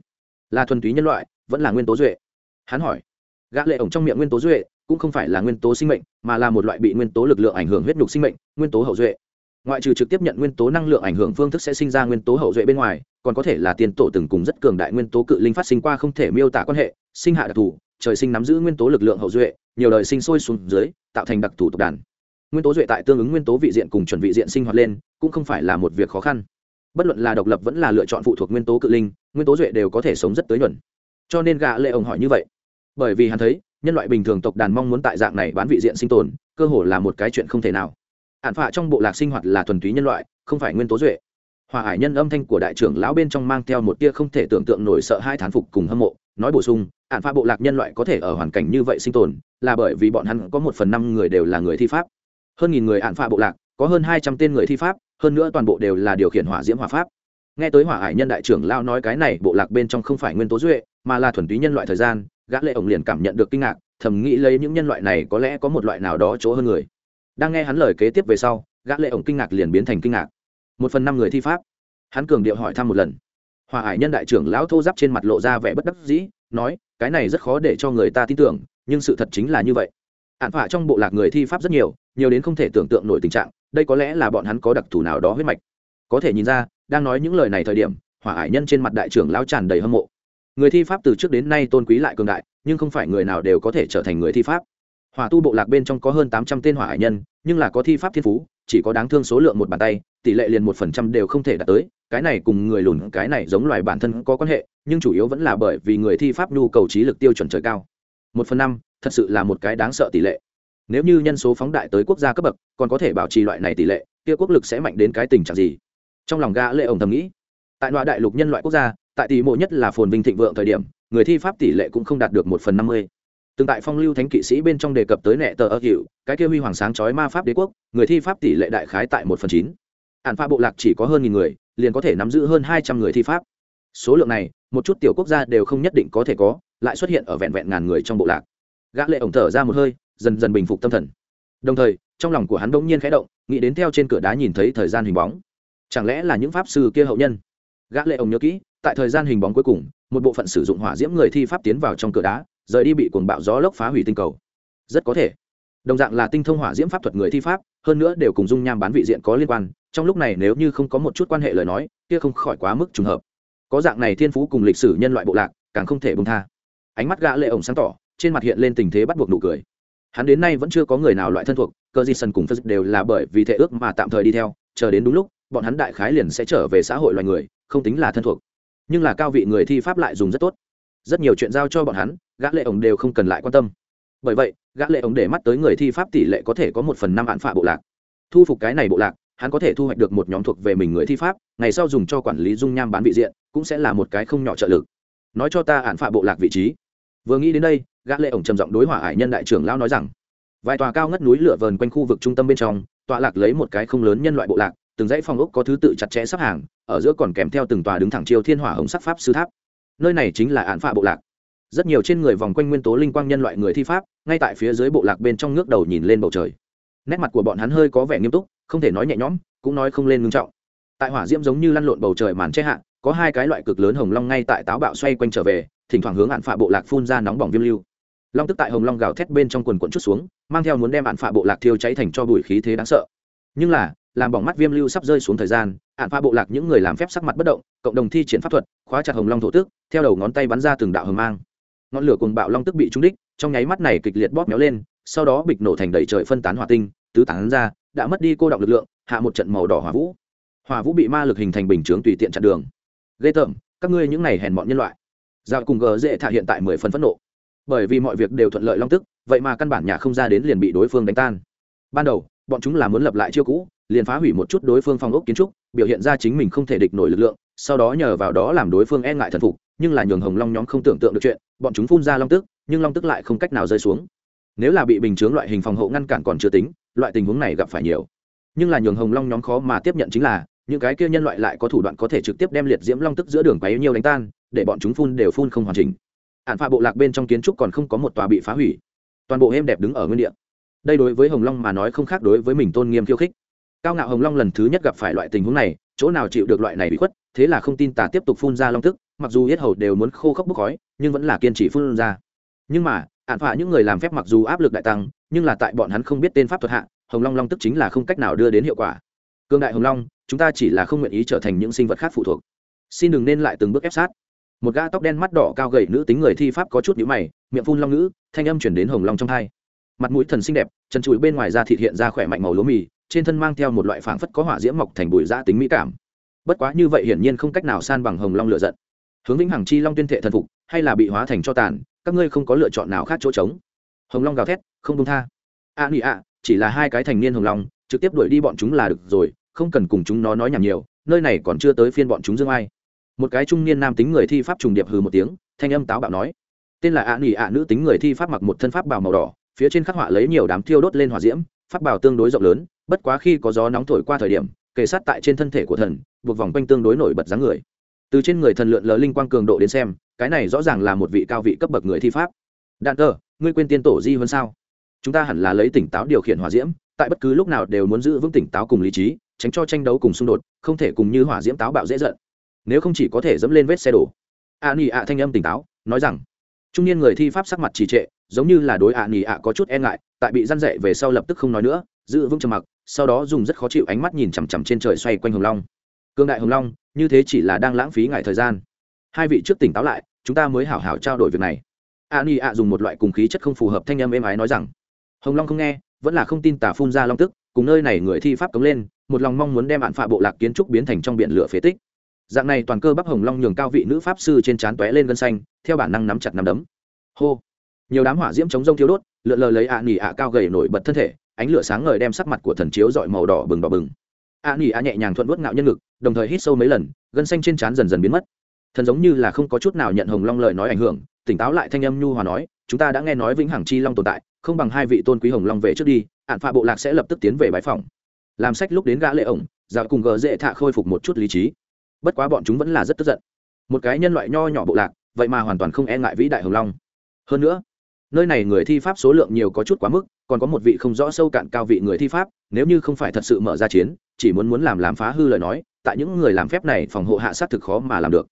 Là thuần túy nhân loại, vẫn là nguyên tố duệ. Hắn hỏi. Gã lệ ổng trong miệng nguyên tố duệ cũng không phải là nguyên tố sinh mệnh, mà là một loại bị nguyên tố lực lượng ảnh hưởng huyết nhục sinh mệnh, nguyên tố hậu duệ. Ngoại trừ trực tiếp nhận nguyên tố năng lượng ảnh hưởng phương thức sẽ sinh ra nguyên tố hậu duệ bên ngoài, còn có thể là tiền tổ từng cùng rất cường đại nguyên tố cự linh phát sinh qua không thể miêu tả quan hệ, sinh hạ đặc thù trời sinh nắm giữ nguyên tố lực lượng hậu duệ, nhiều đời sinh sôi xuống dưới, tạo thành đặc thủ tộc đàn. Nguyên tố duệ tại tương ứng nguyên tố vị diện cùng chuẩn vị diện sinh hoạt lên, cũng không phải là một việc khó khăn. Bất luận là độc lập vẫn là lựa chọn phụ thuộc nguyên tố cự linh, nguyên tố duệ đều có thể sống rất tới nhuận. Cho nên gạ lệ ông hỏi như vậy. Bởi vì hắn thấy, nhân loại bình thường tộc đàn mong muốn tại dạng này bán vị diện sinh tồn, cơ hồ là một cái chuyện không thể nào. Ạn phạ trong bộ lạc sinh hoạt là thuần túy nhân loại, không phải nguyên tố duệ. Hòa hải nhân âm thanh của đại trưởng lão bên trong mang theo một tia không thể tưởng tượng nổi sợ hai thán phục cùng hâm mộ, nói bổ sung ạn pha bộ lạc nhân loại có thể ở hoàn cảnh như vậy sinh tồn, là bởi vì bọn hắn có một phần năm người đều là người thi pháp. Hơn nghìn người ạn pha bộ lạc, có hơn hai trăm tên người thi pháp, hơn nữa toàn bộ đều là điều khiển hỏa diễm hỏa pháp. Nghe tới hỏa hải nhân đại trưởng lao nói cái này, bộ lạc bên trong không phải nguyên tố duệ, mà là thuần túy nhân loại thời gian, gã lệ ổng liền cảm nhận được kinh ngạc, thầm nghĩ lấy những nhân loại này có lẽ có một loại nào đó chỗ hơn người. Đang nghe hắn lời kế tiếp về sau, gã lệ ổng kinh ngạc liền biến thành kinh ngạc. Một phần năm người thi pháp. Hắn cường điệu hỏi thăm một lần. Hòa hải nhân đại trưởng lão thô giáp trên mặt lộ ra vẻ bất đắc dĩ nói, cái này rất khó để cho người ta tin tưởng, nhưng sự thật chính là như vậy. Ạn phạ trong bộ lạc người thi pháp rất nhiều nhiều đến không thể tưởng tượng nổi tình trạng, đây có lẽ là bọn hắn có đặc thù nào đó huyết mạch. Có thể nhìn ra, đang nói những lời này thời điểm, hỏa ải nhân trên mặt đại trưởng lao tràn đầy hâm mộ. Người thi pháp từ trước đến nay tôn quý lại cường đại, nhưng không phải người nào đều có thể trở thành người thi pháp. Hỏa tu bộ lạc bên trong có hơn tám trăm tên hỏa ải nhân, nhưng là có thi pháp thiên phú, chỉ có đáng thương số lượng một bàn tay, tỷ lệ liền một phần trăm đều không thể đạt tới, cái này cùng người lùn, cái này giống loài bản thân có quan hệ nhưng chủ yếu vẫn là bởi vì người thi pháp nhu cầu trí lực tiêu chuẩn trời cao. Một phần năm, thật sự là một cái đáng sợ tỷ lệ. Nếu như nhân số phóng đại tới quốc gia cấp bậc, còn có thể bảo trì loại này tỷ lệ, kia quốc lực sẽ mạnh đến cái tình trạng gì? Trong lòng gã lệ ổng thầm nghĩ. Tại loại đại lục nhân loại quốc gia, tại tỷ mộ nhất là phồn vinh thịnh vượng thời điểm, người thi pháp tỷ lệ cũng không đạt được một phần năm mươi. Tương tại phong lưu thánh kỵ sĩ bên trong đề cập tới nệ tờ ơ hiệu cái kia huy hoàng sáng chói ma pháp đế quốc, người thi pháp tỷ lệ đại khái tại một phần chín. Ạn pha bộ lạc chỉ có hơn nghìn người, liền có thể nắm giữ hơn hai trăm người thi pháp. Số lượng này một chút tiểu quốc gia đều không nhất định có thể có, lại xuất hiện ở vẹn vẹn ngàn người trong bộ lạc. Gã lệ ổng thở ra một hơi, dần dần bình phục tâm thần. Đồng thời, trong lòng của hắn bỗng nhiên khẽ động, nghĩ đến theo trên cửa đá nhìn thấy thời gian hình bóng. Chẳng lẽ là những pháp sư kia hậu nhân? Gã lệ ổng nhớ kỹ, tại thời gian hình bóng cuối cùng, một bộ phận sử dụng hỏa diễm người thi pháp tiến vào trong cửa đá, rời đi bị cuồng bạo gió lốc phá hủy tinh cầu. Rất có thể. Đồng dạng là tinh thông hỏa diễm pháp thuật người thi pháp, hơn nữa đều cùng dung nham bán vị diện có liên quan, trong lúc này nếu như không có một chút quan hệ lời nói, kia không khỏi quá mức trùng hợp có dạng này thiên phú cùng lịch sử nhân loại bộ lạc, càng không thể bông tha. Ánh mắt gã lệ ổng sáng tỏ, trên mặt hiện lên tình thế bắt buộc nụ cười. Hắn đến nay vẫn chưa có người nào loại thân thuộc, cơ di sân cùng phật đều là bởi vì thể ước mà tạm thời đi theo, chờ đến đúng lúc, bọn hắn đại khái liền sẽ trở về xã hội loài người, không tính là thân thuộc. Nhưng là cao vị người thi pháp lại dùng rất tốt. Rất nhiều chuyện giao cho bọn hắn, gã lệ ổng đều không cần lại quan tâm. Bởi vậy, gã lệ ổng để mắt tới người thi pháp tỷ lệ có thể có một phần năm hạn phạ bộ lạc. Thu phục cái này bộ lạc hắn có thể thu hoạch được một nhóm thuộc về mình người thi pháp, ngày sau dùng cho quản lý dung nham bán vị diện, cũng sẽ là một cái không nhỏ trợ lực. Nói cho ta hạn phạ bộ lạc vị trí. Vừa nghĩ đến đây, gã lệ ổng trầm giọng đối hỏa hải nhân đại trưởng lão nói rằng, vài tòa cao ngất núi lửa vờn quanh khu vực trung tâm bên trong, tọa lạc lấy một cái không lớn nhân loại bộ lạc, từng dãy phòng ốc có thứ tự chặt chẽ sắp hàng, ở giữa còn kèm theo từng tòa đứng thẳng chiều thiên hỏa hồng sắc pháp sư tháp. Nơi này chính là hạn phạ bộ lạc. Rất nhiều trên người vòng quanh nguyên tố linh quang nhân loại người thi pháp, ngay tại phía dưới bộ lạc bên trong ngước đầu nhìn lên bầu trời nét mặt của bọn hắn hơi có vẻ nghiêm túc, không thể nói nhẹ nhõm, cũng nói không lên ngưng trọng. Tại hỏa diễm giống như lăn lộn bầu trời màn che hạ, có hai cái loại cực lớn hồng long ngay tại táo bạo xoay quanh trở về, thỉnh thoảng hướng hạn phạ bộ lạc phun ra nóng bỏng viêm lưu. Long tức tại hồng long gào thét bên trong quần quận chút xuống, mang theo muốn đem hạn phạ bộ lạc thiêu cháy thành cho bụi khí thế đáng sợ. Nhưng là, làm bỏng mắt viêm lưu sắp rơi xuống thời gian hạn phạ bộ lạc những người làm phép sắc mặt bất động, cộng đồng thi triển pháp thuật, khóa chặt hồng long thổ tức, theo đầu ngón tay bắn ra từng đạo hồng mang. Ngọn lửa cùng bạo long tức bị trúng đích, trong nháy mắt này kịch liệt bóp méo lên, sau đó bịch nổ thành đầy trời phân tán hỏa tinh tứ tán ra, đã mất đi cô đọng lực lượng, hạ một trận màu đỏ hỏa vũ. Hỏa vũ bị ma lực hình thành bình chướng tùy tiện chặn đường. Ghê tởm, các ngươi những này hèn mọn nhân loại. Dạo cùng gờ dễ thả hiện tại mười phần phẫn nộ. Bởi vì mọi việc đều thuận lợi long tức, vậy mà căn bản nhà không ra đến liền bị đối phương đánh tan. Ban đầu, bọn chúng là muốn lập lại chiêu cũ, liền phá hủy một chút đối phương phong ốc kiến trúc, biểu hiện ra chính mình không thể địch nổi lực lượng, sau đó nhờ vào đó làm đối phương e ngại thần phục, nhưng là nhường hồng long nhóm không tưởng tượng được chuyện, bọn chúng phun ra long tức, nhưng long tức lại không cách nào rơi xuống. Nếu là bị bình chướng loại hình phòng hộ ngăn cản còn chưa tính loại tình huống này gặp phải nhiều. Nhưng là nhường hồng long nhóm khó mà tiếp nhận chính là, những cái kia nhân loại lại có thủ đoạn có thể trực tiếp đem liệt diễm long tức giữa đường quấy nhiêu đánh tan, để bọn chúng phun đều phun không hoàn chỉnh. Hạn phạ bộ lạc bên trong kiến trúc còn không có một tòa bị phá hủy. Toàn bộ êm đẹp đứng ở nguyên địa. Đây đối với hồng long mà nói không khác đối với mình tôn nghiêm khiêu khích. Cao ngạo hồng long lần thứ nhất gặp phải loại tình huống này, chỗ nào chịu được loại này bị khuất, thế là không tin tả tiếp tục phun ra long tức, mặc dù yết hầu đều muốn khô khốc bốc khói, nhưng vẫn là kiên trì phun ra. Nhưng mà, hạn phạ những người làm phép mặc dù áp lực đại tăng nhưng là tại bọn hắn không biết tên pháp thuật hạ, hồng long long tức chính là không cách nào đưa đến hiệu quả. Cương đại hồng long, chúng ta chỉ là không nguyện ý trở thành những sinh vật khác phụ thuộc. Xin đừng nên lại từng bước ép sát. Một gã tóc đen mắt đỏ cao gầy nữ tính người thi pháp có chút nhữ mày, miệng phun long ngữ, thanh âm chuyển đến hồng long trong thai mặt mũi thần xinh đẹp, chân chuỗi bên ngoài da thịt hiện ra khỏe mạnh màu lúa mì, trên thân mang theo một loại phảng phất có hỏa diễm mọc thành bụi da tính mỹ cảm. Bất quá như vậy hiển nhiên không cách nào san bằng hồng long lựa giận. Hướng vĩnh hằng chi long tuyên thệ thần phục, hay là bị hóa thành cho tàn, các ngươi không có lựa chọn nào khác chỗ trống hồng long gào thét, không đông tha. A nị ạ, chỉ là hai cái thành niên hồng long, trực tiếp đuổi đi bọn chúng là được rồi, không cần cùng chúng nó nói nhảm nhiều, nơi này còn chưa tới phiên bọn chúng dương ai. Một cái trung niên nam tính người thi pháp trùng điệp hừ một tiếng, thanh âm táo bạo nói. Tên là ạ nỉ ạ, nữ tính người thi pháp mặc một thân pháp bào màu đỏ, phía trên khắc họa lấy nhiều đám thiêu đốt lên hỏa diễm, pháp bào tương đối rộng lớn, bất quá khi có gió nóng thổi qua thời điểm, kề sát tại trên thân thể của thần, buộc vòng quanh tương đối nổi bật dáng người. Từ trên người thần lượn lờ linh quang cường độ đến xem, cái này rõ ràng là một vị cao vị cấp bậc người thi pháp. Đạn tờ ngươi quên tiên tổ di hơn sao? Chúng ta hẳn là lấy tỉnh táo điều khiển hỏa diễm, tại bất cứ lúc nào đều muốn giữ vững tỉnh táo cùng lý trí, tránh cho tranh đấu cùng xung đột, không thể cùng như hỏa diễm táo bạo dễ giận. Nếu không chỉ có thể dẫm lên vết xe đổ. A nỉ ạ thanh âm tỉnh táo, nói rằng, trung niên người thi pháp sắc mặt trì trệ, giống như là đối a nỉ ạ có chút e ngại, tại bị răn dậy về sau lập tức không nói nữa, giữ vững trầm mặc, sau đó dùng rất khó chịu ánh mắt nhìn chằm chằm trên trời xoay quanh hồng long. Cương đại hồng long, như thế chỉ là đang lãng phí ngại thời gian. Hai vị trước tỉnh táo lại, chúng ta mới hảo hảo trao đổi việc này a ni ạ dùng một loại cùng khí chất không phù hợp thanh âm êm ái nói rằng, hồng long không nghe, vẫn là không tin tả phun ra long tức, cùng nơi này người thi pháp cống lên, một lòng mong muốn đem bạn phạ bộ lạc kiến trúc biến thành trong biển lửa phế tích. Dạng này toàn cơ bắp hồng long nhường cao vị nữ pháp sư trên trán tóe lên gân xanh, theo bản năng nắm chặt nắm đấm. Hô. Nhiều đám hỏa diễm chống rông thiếu đốt, lượn lờ lấy ạ nỉ ạ cao gầy nổi bật thân thể, ánh lửa sáng ngời đem sắc mặt của thần chiếu dọi màu đỏ bừng đỏ bừng. Ạ nỉ ạ nhẹ nhàng thuận vớt ngạo nhân ngực, đồng thời hít sâu mấy lần, gân xanh trên trán dần dần biến mất. Thần giống như là không có chút nào nhận hồng long lời nói ảnh hưởng tỉnh táo lại thanh âm nhu hòa nói, chúng ta đã nghe nói vĩnh hằng chi long tồn tại, không bằng hai vị tôn quý hồng long về trước đi ạn phạ bộ lạc sẽ lập tức tiến về bãi phòng làm sách lúc đến gã lệ ổng, dạo cùng gờ dễ thạ khôi phục một chút lý trí. Bất quá bọn chúng vẫn là rất tức giận. Một cái nhân loại nho nhỏ bộ lạc, vậy mà hoàn toàn không e ngại vĩ đại hồng long. Hơn nữa, nơi này người thi pháp số lượng nhiều có chút quá mức, còn có một vị không rõ sâu cạn cao vị người thi pháp, nếu như không phải thật sự mở ra chiến, chỉ muốn muốn làm làm phá hư lời nói, tại những người làm phép này phòng hộ hạ sát thực khó mà làm được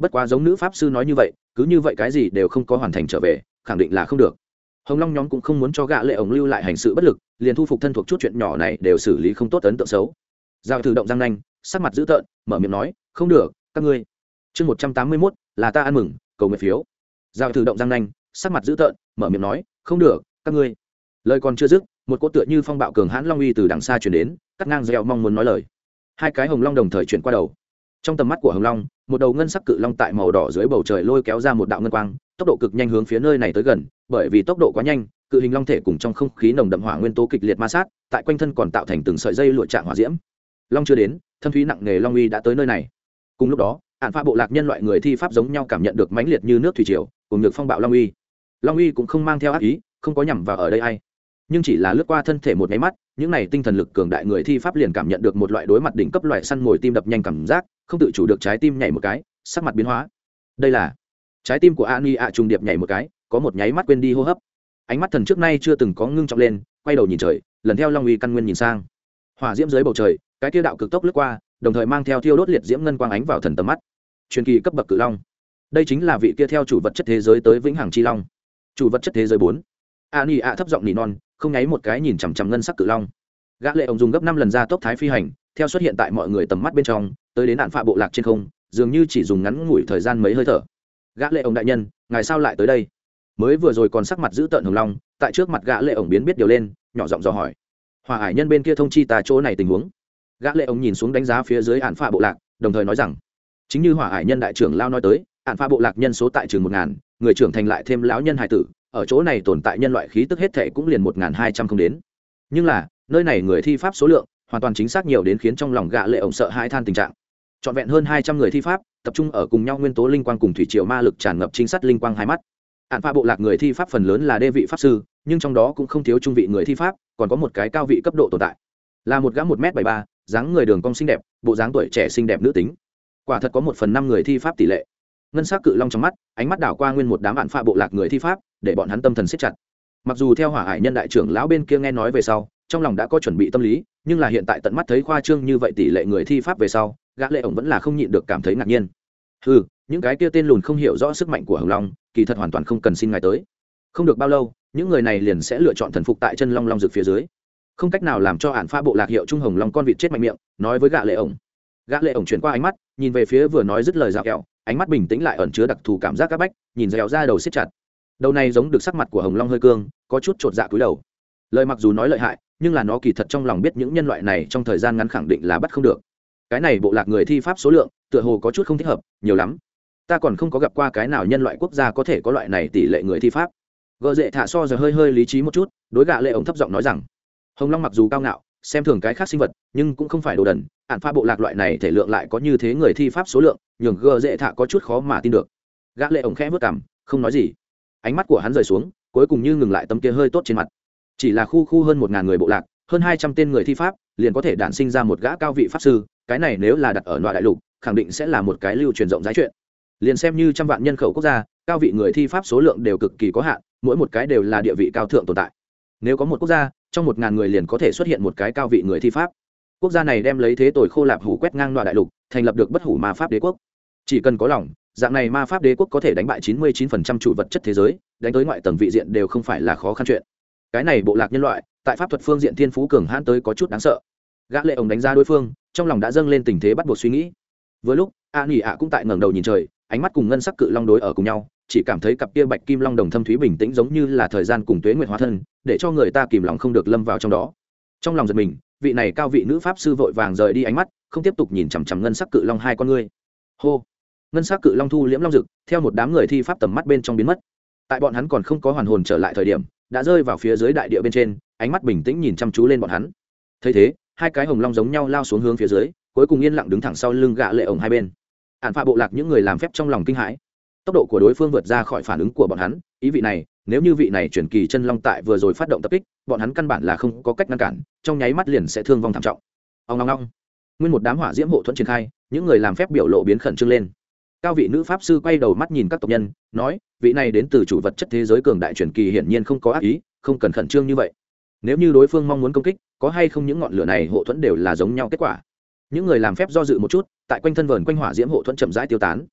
bất quá giống nữ pháp sư nói như vậy, cứ như vậy cái gì đều không có hoàn thành trở về, khẳng định là không được. Hồng long nhóm cũng không muốn cho gã lệ ổng lưu lại hành sự bất lực, liền thu phục thân thuộc chút chuyện nhỏ này đều xử lý không tốt ấn tượng xấu. Giao thử động răng nanh, sắc mặt dữ tợn, mở miệng nói, không được, các ngươi. Chương một trăm tám mươi mốt, là ta ăn mừng, cầu nguyện phiếu. Giao thử động răng nanh, sắc mặt dữ tợn, mở miệng nói, không được, các ngươi. Lời còn chưa dứt, một cỗ tựa như phong bạo cường hãn long uy từ đằng xa chuyển đến, cắt ngang dẻo mong muốn nói lời. Hai cái hồng long đồng thời chuyển qua đầu. Trong tầm mắt của hồng long một đầu ngân sắc cự long tại màu đỏ dưới bầu trời lôi kéo ra một đạo ngân quang, tốc độ cực nhanh hướng phía nơi này tới gần, bởi vì tốc độ quá nhanh, cự hình long thể cùng trong không khí nồng đậm hỏa nguyên tố kịch liệt ma sát, tại quanh thân còn tạo thành từng sợi dây lụa trạng hỏa diễm. Long chưa đến thâm thúy nặng nghề long uy đã tới nơi này. Cùng lúc đó ạn pha bộ lạc nhân loại người thi pháp giống nhau cảm nhận được mãnh liệt như nước thủy triều, cùng được phong bạo long uy. Long uy cũng không mang theo ác ý, không có nhằm vào ở đây ai. Nhưng chỉ là lướt qua thân thể một máy mắt, những này tinh thần lực cường đại người thi pháp liền cảm nhận được một loại đối mặt đỉnh cấp loại săn mồi tim đập nhanh cảm giác không tự chủ được trái tim nhảy một cái, sắc mặt biến hóa. Đây là trái tim của ani ạ trùng điệp nhảy một cái, có một nháy mắt quên đi hô hấp. Ánh mắt thần trước nay chưa từng có ngưng trọng lên, quay đầu nhìn trời, lần theo long uy căn nguyên nhìn sang. Hỏa diễm dưới bầu trời, cái tiêu đạo cực tốc lướt qua, đồng thời mang theo thiêu đốt liệt diễm ngân quang ánh vào thần tầm mắt. Truyền kỳ cấp bậc cự long. Đây chính là vị kia theo chủ vật chất thế giới tới vĩnh hằng chi long. Chủ vật chất thế giới bốn. A ni a thấp giọng nỉ non, không nháy một cái nhìn chằm chằm ngân sắc cự long. Gã lệ ông dùng gấp năm lần ra tốc thái phi hành, theo xuất hiện tại mọi người tầm mắt bên trong tới đến đạn phạ bộ lạc trên không, dường như chỉ dùng ngắn ngủi thời gian mấy hơi thở. Gã lệ ông đại nhân, ngài sao lại tới đây? Mới vừa rồi còn sắc mặt giữ tợn hồng long, tại trước mặt gã lệ ông biến biết điều lên, nhỏ giọng dò hỏi. Hòa hải nhân bên kia thông chi ta chỗ này tình huống. Gã lệ ông nhìn xuống đánh giá phía dưới đạn phạ bộ lạc, đồng thời nói rằng, chính như hỏa hải nhân đại trưởng lao nói tới, đạn phạ bộ lạc nhân số tại trường một ngàn, người trưởng thành lại thêm lão nhân hải tử, ở chỗ này tồn tại nhân loại khí tức hết thể cũng liền một ngàn hai trăm không đến. Nhưng là, nơi này người thi pháp số lượng, hoàn toàn chính xác nhiều đến khiến trong lòng gã lệ ổng sợ hãi than tình trạng trọn vẹn hơn hai trăm người thi pháp, tập trung ở cùng nhau nguyên tố linh quang cùng thủy triều ma lực tràn ngập chính sát linh quang hai mắt. Hạn pha bộ lạc người thi pháp phần lớn là đê vị pháp sư, nhưng trong đó cũng không thiếu trung vị người thi pháp, còn có một cái cao vị cấp độ tồn tại. Là một gã một m bảy ba, dáng người đường cong xinh đẹp, bộ dáng tuổi trẻ xinh đẹp nữ tính. Quả thật có một phần năm người thi pháp tỷ lệ. Ngân s á c cự long trong mắt, ánh mắt đảo qua nguyên một đám bạn pha bộ lạc người thi pháp, để bọn hắn tâm thần siết chặt. Mặc dù theo hỏa hải nhân đại trưởng lão bên kia nghe nói về sau, trong lòng đã có chuẩn bị tâm lý, nhưng là hiện tại tận mắt thấy khoa trương như vậy tỷ lệ người thi pháp về sau gã lệ ổng vẫn là không nhịn được cảm thấy ngạc nhiên. Ừ những cái kia tên lùn không hiểu rõ sức mạnh của hồng long, kỳ thật hoàn toàn không cần xin ngài tới. Không được bao lâu, những người này liền sẽ lựa chọn thần phục tại chân long long rực phía dưới. Không cách nào làm cho hạn pha bộ lạc hiệu trung hồng long con vịt chết mạnh miệng, nói với gã lệ ổng. Gã lệ ổng chuyển qua ánh mắt, nhìn về phía vừa nói dứt lời dạo kẹo, ánh mắt bình tĩnh lại ẩn chứa đặc thù cảm giác các bách, nhìn dẻo ra đầu siết chặt. Đầu này giống được sắc mặt của hồng long hơi cương, có chút chột dạ cúi đầu. Lời mặc dù nói lợi hại, nhưng là nó kỳ thật trong lòng biết những nhân loại này trong thời gian ngắn khẳng định là bắt không được cái này bộ lạc người thi pháp số lượng tựa hồ có chút không thích hợp nhiều lắm. Ta còn không có gặp qua cái nào nhân loại quốc gia có thể có loại này tỷ lệ người thi pháp. Gợ dễ thả so giờ hơi hơi lý trí một chút đối gạ lệ ổng thấp giọng nói rằng hồng long mặc dù cao ngạo xem thường cái khác sinh vật nhưng cũng không phải đồ đần ạn pha bộ lạc loại này thể lượng lại có như thế người thi pháp số lượng nhường gợ dễ thả có chút khó mà tin được. Gã lệ ổng khẽ vớt cằm, không nói gì. Ánh mắt của hắn rời xuống cuối cùng như ngừng lại tấm kia hơi tốt trên mặt. Chỉ là khu khu hơn một ngàn người bộ lạc hơn hai trăm tên người thi pháp, liền có thể đản sinh ra một gã cao vị pháp sư, cái này nếu là đặt ở loại đại lục, khẳng định sẽ là một cái lưu truyền rộng rãi chuyện. Liền xem như trăm vạn nhân khẩu quốc gia, cao vị người thi pháp số lượng đều cực kỳ có hạn, mỗi một cái đều là địa vị cao thượng tồn tại. Nếu có một quốc gia, trong một ngàn người liền có thể xuất hiện một cái cao vị người thi pháp. Quốc gia này đem lấy thế tội khô lạp hủ quét ngang đoạn đại lục, thành lập được bất hủ ma pháp đế quốc. Chỉ cần có lòng, dạng này ma pháp đế quốc có thể đánh bại chín mươi 99% chủ vật chất thế giới, đánh tới ngoại tầng vị diện đều không phải là khó khăn chuyện cái này bộ lạc nhân loại, tại pháp thuật phương diện thiên phú cường hãn tới có chút đáng sợ. Gã lệ ổng đánh giá đối phương, trong lòng đã dâng lên tình thế bắt buộc suy nghĩ. Vừa lúc, a nghỉ ạ cũng tại ngẩng đầu nhìn trời, ánh mắt cùng ngân sắc cự long đối ở cùng nhau, chỉ cảm thấy cặp kia bạch kim long đồng thâm thúy bình tĩnh giống như là thời gian cùng tuế nguyệt hóa thân, để cho người ta kìm lòng không được lâm vào trong đó. Trong lòng giật mình, vị này cao vị nữ pháp sư vội vàng rời đi ánh mắt, không tiếp tục nhìn chằm chằm ngân sắc cự long hai con ngươi. Hô! Ngân sắc cự long thu liễm long rực theo một đám người thi pháp tầm mắt bên trong biến mất. Tại bọn hắn còn không có hoàn hồn trở lại thời điểm đã rơi vào phía dưới đại địa bên trên, ánh mắt bình tĩnh nhìn chăm chú lên bọn hắn. Thấy thế, hai cái hồng long giống nhau lao xuống hướng phía dưới, cuối cùng yên lặng đứng thẳng sau lưng gạ lệ ổng hai bên. Ạn phạ bộ lạc những người làm phép trong lòng kinh hãi. Tốc độ của đối phương vượt ra khỏi phản ứng của bọn hắn, ý vị này, nếu như vị này chuyển kỳ chân long tại vừa rồi phát động tập kích, bọn hắn căn bản là không có cách ngăn cản, trong nháy mắt liền sẽ thương vong thảm trọng. Ông long long nguyên một đám hỏa diễm hộ thuẫn triển khai, những người làm phép biểu lộ biến khẩn trương lên cao vị nữ pháp sư quay đầu mắt nhìn các tộc nhân, nói, vị này đến từ chủ vật chất thế giới cường đại truyền kỳ hiển nhiên không có ác ý, không cần khẩn trương như vậy. Nếu như đối phương mong muốn công kích, có hay không những ngọn lửa này hộ thuẫn đều là giống nhau kết quả. Những người làm phép do dự một chút, tại quanh thân vờn quanh hỏa diễm hộ thuẫn chậm rãi tiêu tán.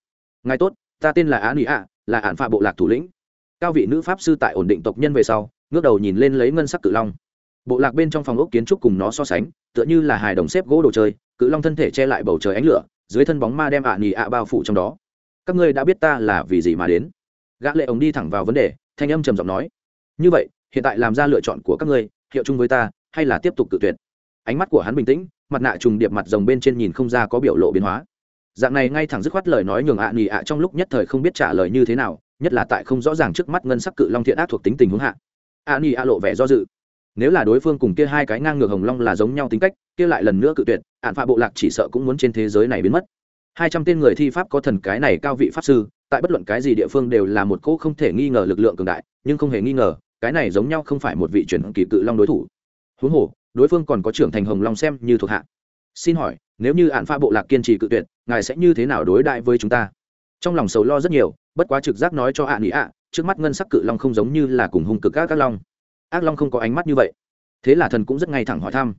Ngài tốt, ta tên là á nụy ạ là ạn phạ bộ lạc thủ lĩnh. Cao vị nữ pháp sư tại ổn định tộc nhân về sau, ngước đầu nhìn lên lấy ngân sắc cự long. Bộ lạc bên trong phòng ốc kiến trúc cùng nó so sánh, tựa như là hài đồng xếp gỗ đồ chơi, cự long thân thể che lại bầu trời ánh lửa dưới thân bóng ma đem ạ nỉ ạ bao phủ trong đó. Các ngươi đã biết ta là vì gì mà đến? Gã lệ ống đi thẳng vào vấn đề, thanh âm trầm giọng nói. Như vậy, hiện tại làm ra lựa chọn của các ngươi, hiệu chung với ta, hay là tiếp tục tự tuyệt? Ánh mắt của hắn bình tĩnh, mặt nạ trùng điệp mặt rồng bên trên nhìn không ra có biểu lộ biến hóa. Dạng này ngay thẳng dứt khoát lời nói nhường ạ nỉ ạ trong lúc nhất thời không biết trả lời như thế nào, nhất là tại không rõ ràng trước mắt ngân sắc cự long thiện ác thuộc tính tình huống hạ. ạ nỉ ạ lộ vẻ do dự nếu là đối phương cùng kia hai cái ngang ngược hồng long là giống nhau tính cách, kia lại lần nữa cự tuyệt ạn phạ bộ lạc chỉ sợ cũng muốn trên thế giới này biến mất. Hai trăm tên người thi pháp có thần cái này cao vị pháp sư, tại bất luận cái gì địa phương đều là một cỗ không thể nghi ngờ lực lượng cường đại, nhưng không hề nghi ngờ, cái này giống nhau không phải một vị truyền kỳ cự long đối thủ. Huống hồ, đối phương còn có trưởng thành hồng long xem như thuộc hạ. Xin hỏi, nếu như ạn phạ bộ lạc kiên trì cự tuyệt, ngài sẽ như thế nào đối đại với chúng ta? Trong lòng sầu lo rất nhiều, bất quá trực giác nói cho ạn ý ạ, trước mắt ngân sắc cự long không giống như là cùng hung cực các các long ác long không có ánh mắt như vậy. Thế là thần cũng rất ngay thẳng hỏi thăm.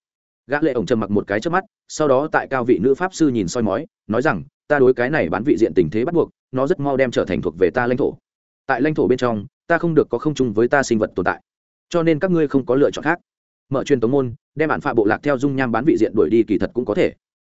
Gã lệ ổng trầm mặc một cái trước mắt, sau đó tại cao vị nữ pháp sư nhìn soi mói, nói rằng, ta đối cái này bán vị diện tình thế bắt buộc, nó rất mau đem trở thành thuộc về ta lãnh thổ. Tại lãnh thổ bên trong, ta không được có không chung với ta sinh vật tồn tại. Cho nên các ngươi không có lựa chọn khác. Mở truyền tống môn, đem bản phạ bộ lạc theo dung nham bán vị diện đuổi đi kỳ thật cũng có thể.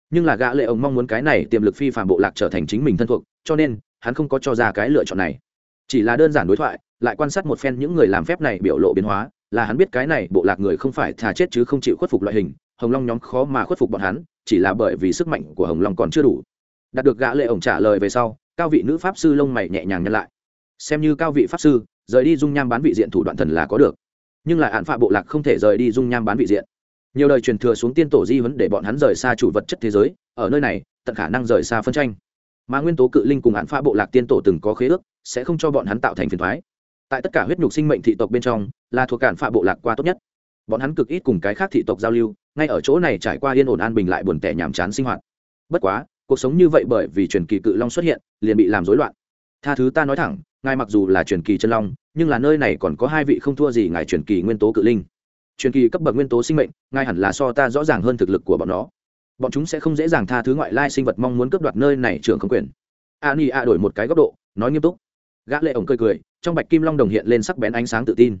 Nhưng là gã lệ ông mong muốn cái này tiềm lực phi phàm bộ lạc trở thành chính mình thân thuộc, cho nên, hắn không có cho ra cái lựa chọn này. Chỉ là đơn giản đối thoại, lại quan sát một phen những người làm phép này biểu lộ biến hóa là hắn biết cái này bộ lạc người không phải thà chết chứ không chịu khuất phục loại hình, hồng long nhóm khó mà khuất phục bọn hắn, chỉ là bởi vì sức mạnh của hồng long còn chưa đủ. Đạt được gã lệ ổng trả lời về sau, cao vị nữ pháp sư lông mày nhẹ nhàng nhăn lại. Xem như cao vị pháp sư, rời đi dung nham bán vị diện thủ đoạn thần là có được. Nhưng lại hạn phạ bộ lạc không thể rời đi dung nham bán vị diện. Nhiều đời truyền thừa xuống tiên tổ di vấn để bọn hắn rời xa chủ vật chất thế giới, ở nơi này, tận khả năng rời xa phân tranh. Mà nguyên tố cự linh cùng hạn phạ bộ lạc tiên tổ từng có khế ước, sẽ không cho bọn hắn tạo thành phiền thoái tại tất cả huyết nhục sinh mệnh thị tộc bên trong, là thuộc cản phạ bộ lạc qua tốt nhất. Bọn hắn cực ít cùng cái khác thị tộc giao lưu, ngay ở chỗ này trải qua yên ổn an bình lại buồn tẻ nhàm chán sinh hoạt. Bất quá, cuộc sống như vậy bởi vì truyền kỳ cự long xuất hiện, liền bị làm rối loạn. Tha thứ ta nói thẳng, ngài mặc dù là truyền kỳ chân long, nhưng là nơi này còn có hai vị không thua gì ngài truyền kỳ nguyên tố cự linh. Truyền kỳ cấp bậc nguyên tố sinh mệnh, ngài hẳn là so ta rõ ràng hơn thực lực của bọn nó. Bọn chúng sẽ không dễ dàng tha thứ ngoại lai sinh vật mong muốn cướp đoạt nơi này trưởng không quyền. A ni a đổi một cái góc độ, nói nghiêm túc gã lệ ổng cười cười, trong bạch kim long đồng hiện lên sắc bén ánh sáng tự tin.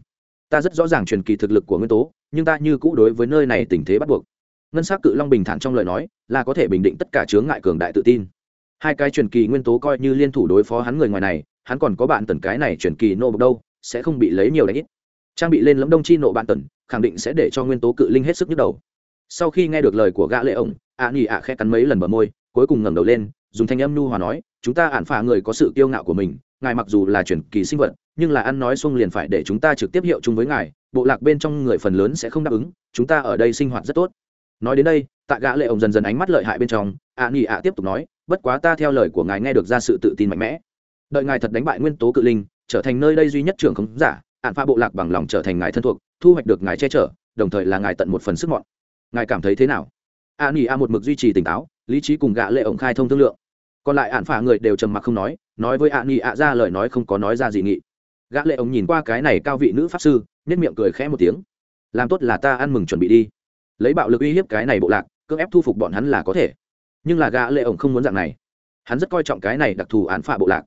Ta rất rõ ràng truyền kỳ thực lực của nguyên tố, nhưng ta như cũ đối với nơi này tình thế bắt buộc. Ngân sắc cự long bình thản trong lời nói, là có thể bình định tất cả chướng ngại cường đại tự tin. Hai cái truyền kỳ nguyên tố coi như liên thủ đối phó hắn người ngoài này, hắn còn có bạn tần cái này truyền kỳ nô bộc đâu, sẽ không bị lấy nhiều đánh ít. Trang bị lên lẫm đông chi nộ bạn tần, khẳng định sẽ để cho nguyên tố cự linh hết sức nhức đầu. Sau khi nghe được lời của gã lệ ổng ạ nhì ạ khẽ cắn mấy lần bờ môi, cuối cùng ngẩng đầu lên, dùng thanh âm nu hòa nói, chúng ta ản phả người có sự kiêu ngạo của mình ngài mặc dù là truyền kỳ sinh vật, nhưng là ăn nói xuông liền phải để chúng ta trực tiếp hiệu chung với ngài, bộ lạc bên trong người phần lớn sẽ không đáp ứng, chúng ta ở đây sinh hoạt rất tốt. Nói đến đây, tạ gã lệ ổng dần dần ánh mắt lợi hại bên trong, ạ nhỉ ạ tiếp tục nói, bất quá ta theo lời của ngài nghe được ra sự tự tin mạnh mẽ. Đợi ngài thật đánh bại nguyên tố cự linh, trở thành nơi đây duy nhất trưởng khống giả ạn pha bộ lạc bằng lòng trở thành ngài thân thuộc, thu hoạch được ngài che chở, đồng thời là ngài tận một phần sức mọn. Ngài cảm thấy thế nào? ạ nỉ a một mực duy trì tỉnh táo, lý trí cùng gã lệ ổng khai thông thương lượng. Còn lại ạn phả người đều trầm mặc không nói nói với a nghị a ra lời nói không có nói ra gì nghị. Gã lệ ông nhìn qua cái này cao vị nữ pháp sư nhất miệng cười khẽ một tiếng. Làm tốt là ta ăn mừng chuẩn bị đi. Lấy bạo lực uy hiếp cái này bộ lạc, cưỡng ép thu phục bọn hắn là có thể. Nhưng là gã lệ ổng không muốn dạng này. Hắn rất coi trọng cái này đặc thù án phạ bộ lạc.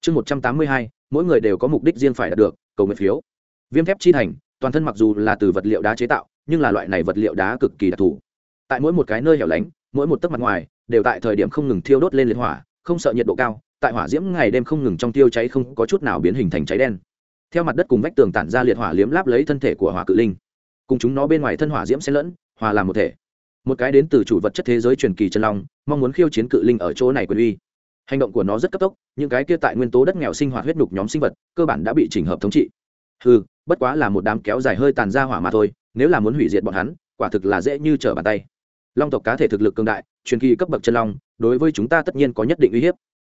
Chương một trăm tám mươi hai, mỗi người đều có mục đích riêng phải đạt được, cầu nguyện phiếu. Viêm thép chi thành, toàn thân mặc dù là từ vật liệu đá chế tạo, nhưng là loại này vật liệu đá cực kỳ đặc thù. Tại mỗi một cái nơi hẻo lánh, mỗi một tấc mặt ngoài, đều tại thời điểm không ngừng thiêu đốt lên liệt hỏa, không sợ nhiệt độ cao tại hỏa diễm ngày đêm không ngừng trong tiêu cháy không có chút nào biến hình thành cháy đen. Theo mặt đất cùng vách tường tản ra liệt hỏa liếm láp lấy thân thể của hỏa cự linh. Cùng chúng nó bên ngoài thân hỏa diễm xen lẫn, hòa làm một thể. Một cái đến từ chủ vật chất thế giới truyền kỳ chân long, mong muốn khiêu chiến cự linh ở chỗ này quyền uy. Hành động của nó rất cấp tốc, những cái kia tại nguyên tố đất nghèo sinh hoạt huyết nhục nhóm sinh vật, cơ bản đã bị chỉnh hợp thống trị. Ừ bất quá là một đám kéo dài hơi tàn ra hỏa mà thôi, nếu là muốn hủy diệt bọn hắn, quả thực là dễ như trở bàn tay. Long tộc cá thể thực lực cường đại, truyền kỳ cấp bậc chân long, đối với chúng ta tất nhiên có nhất định uy hiếp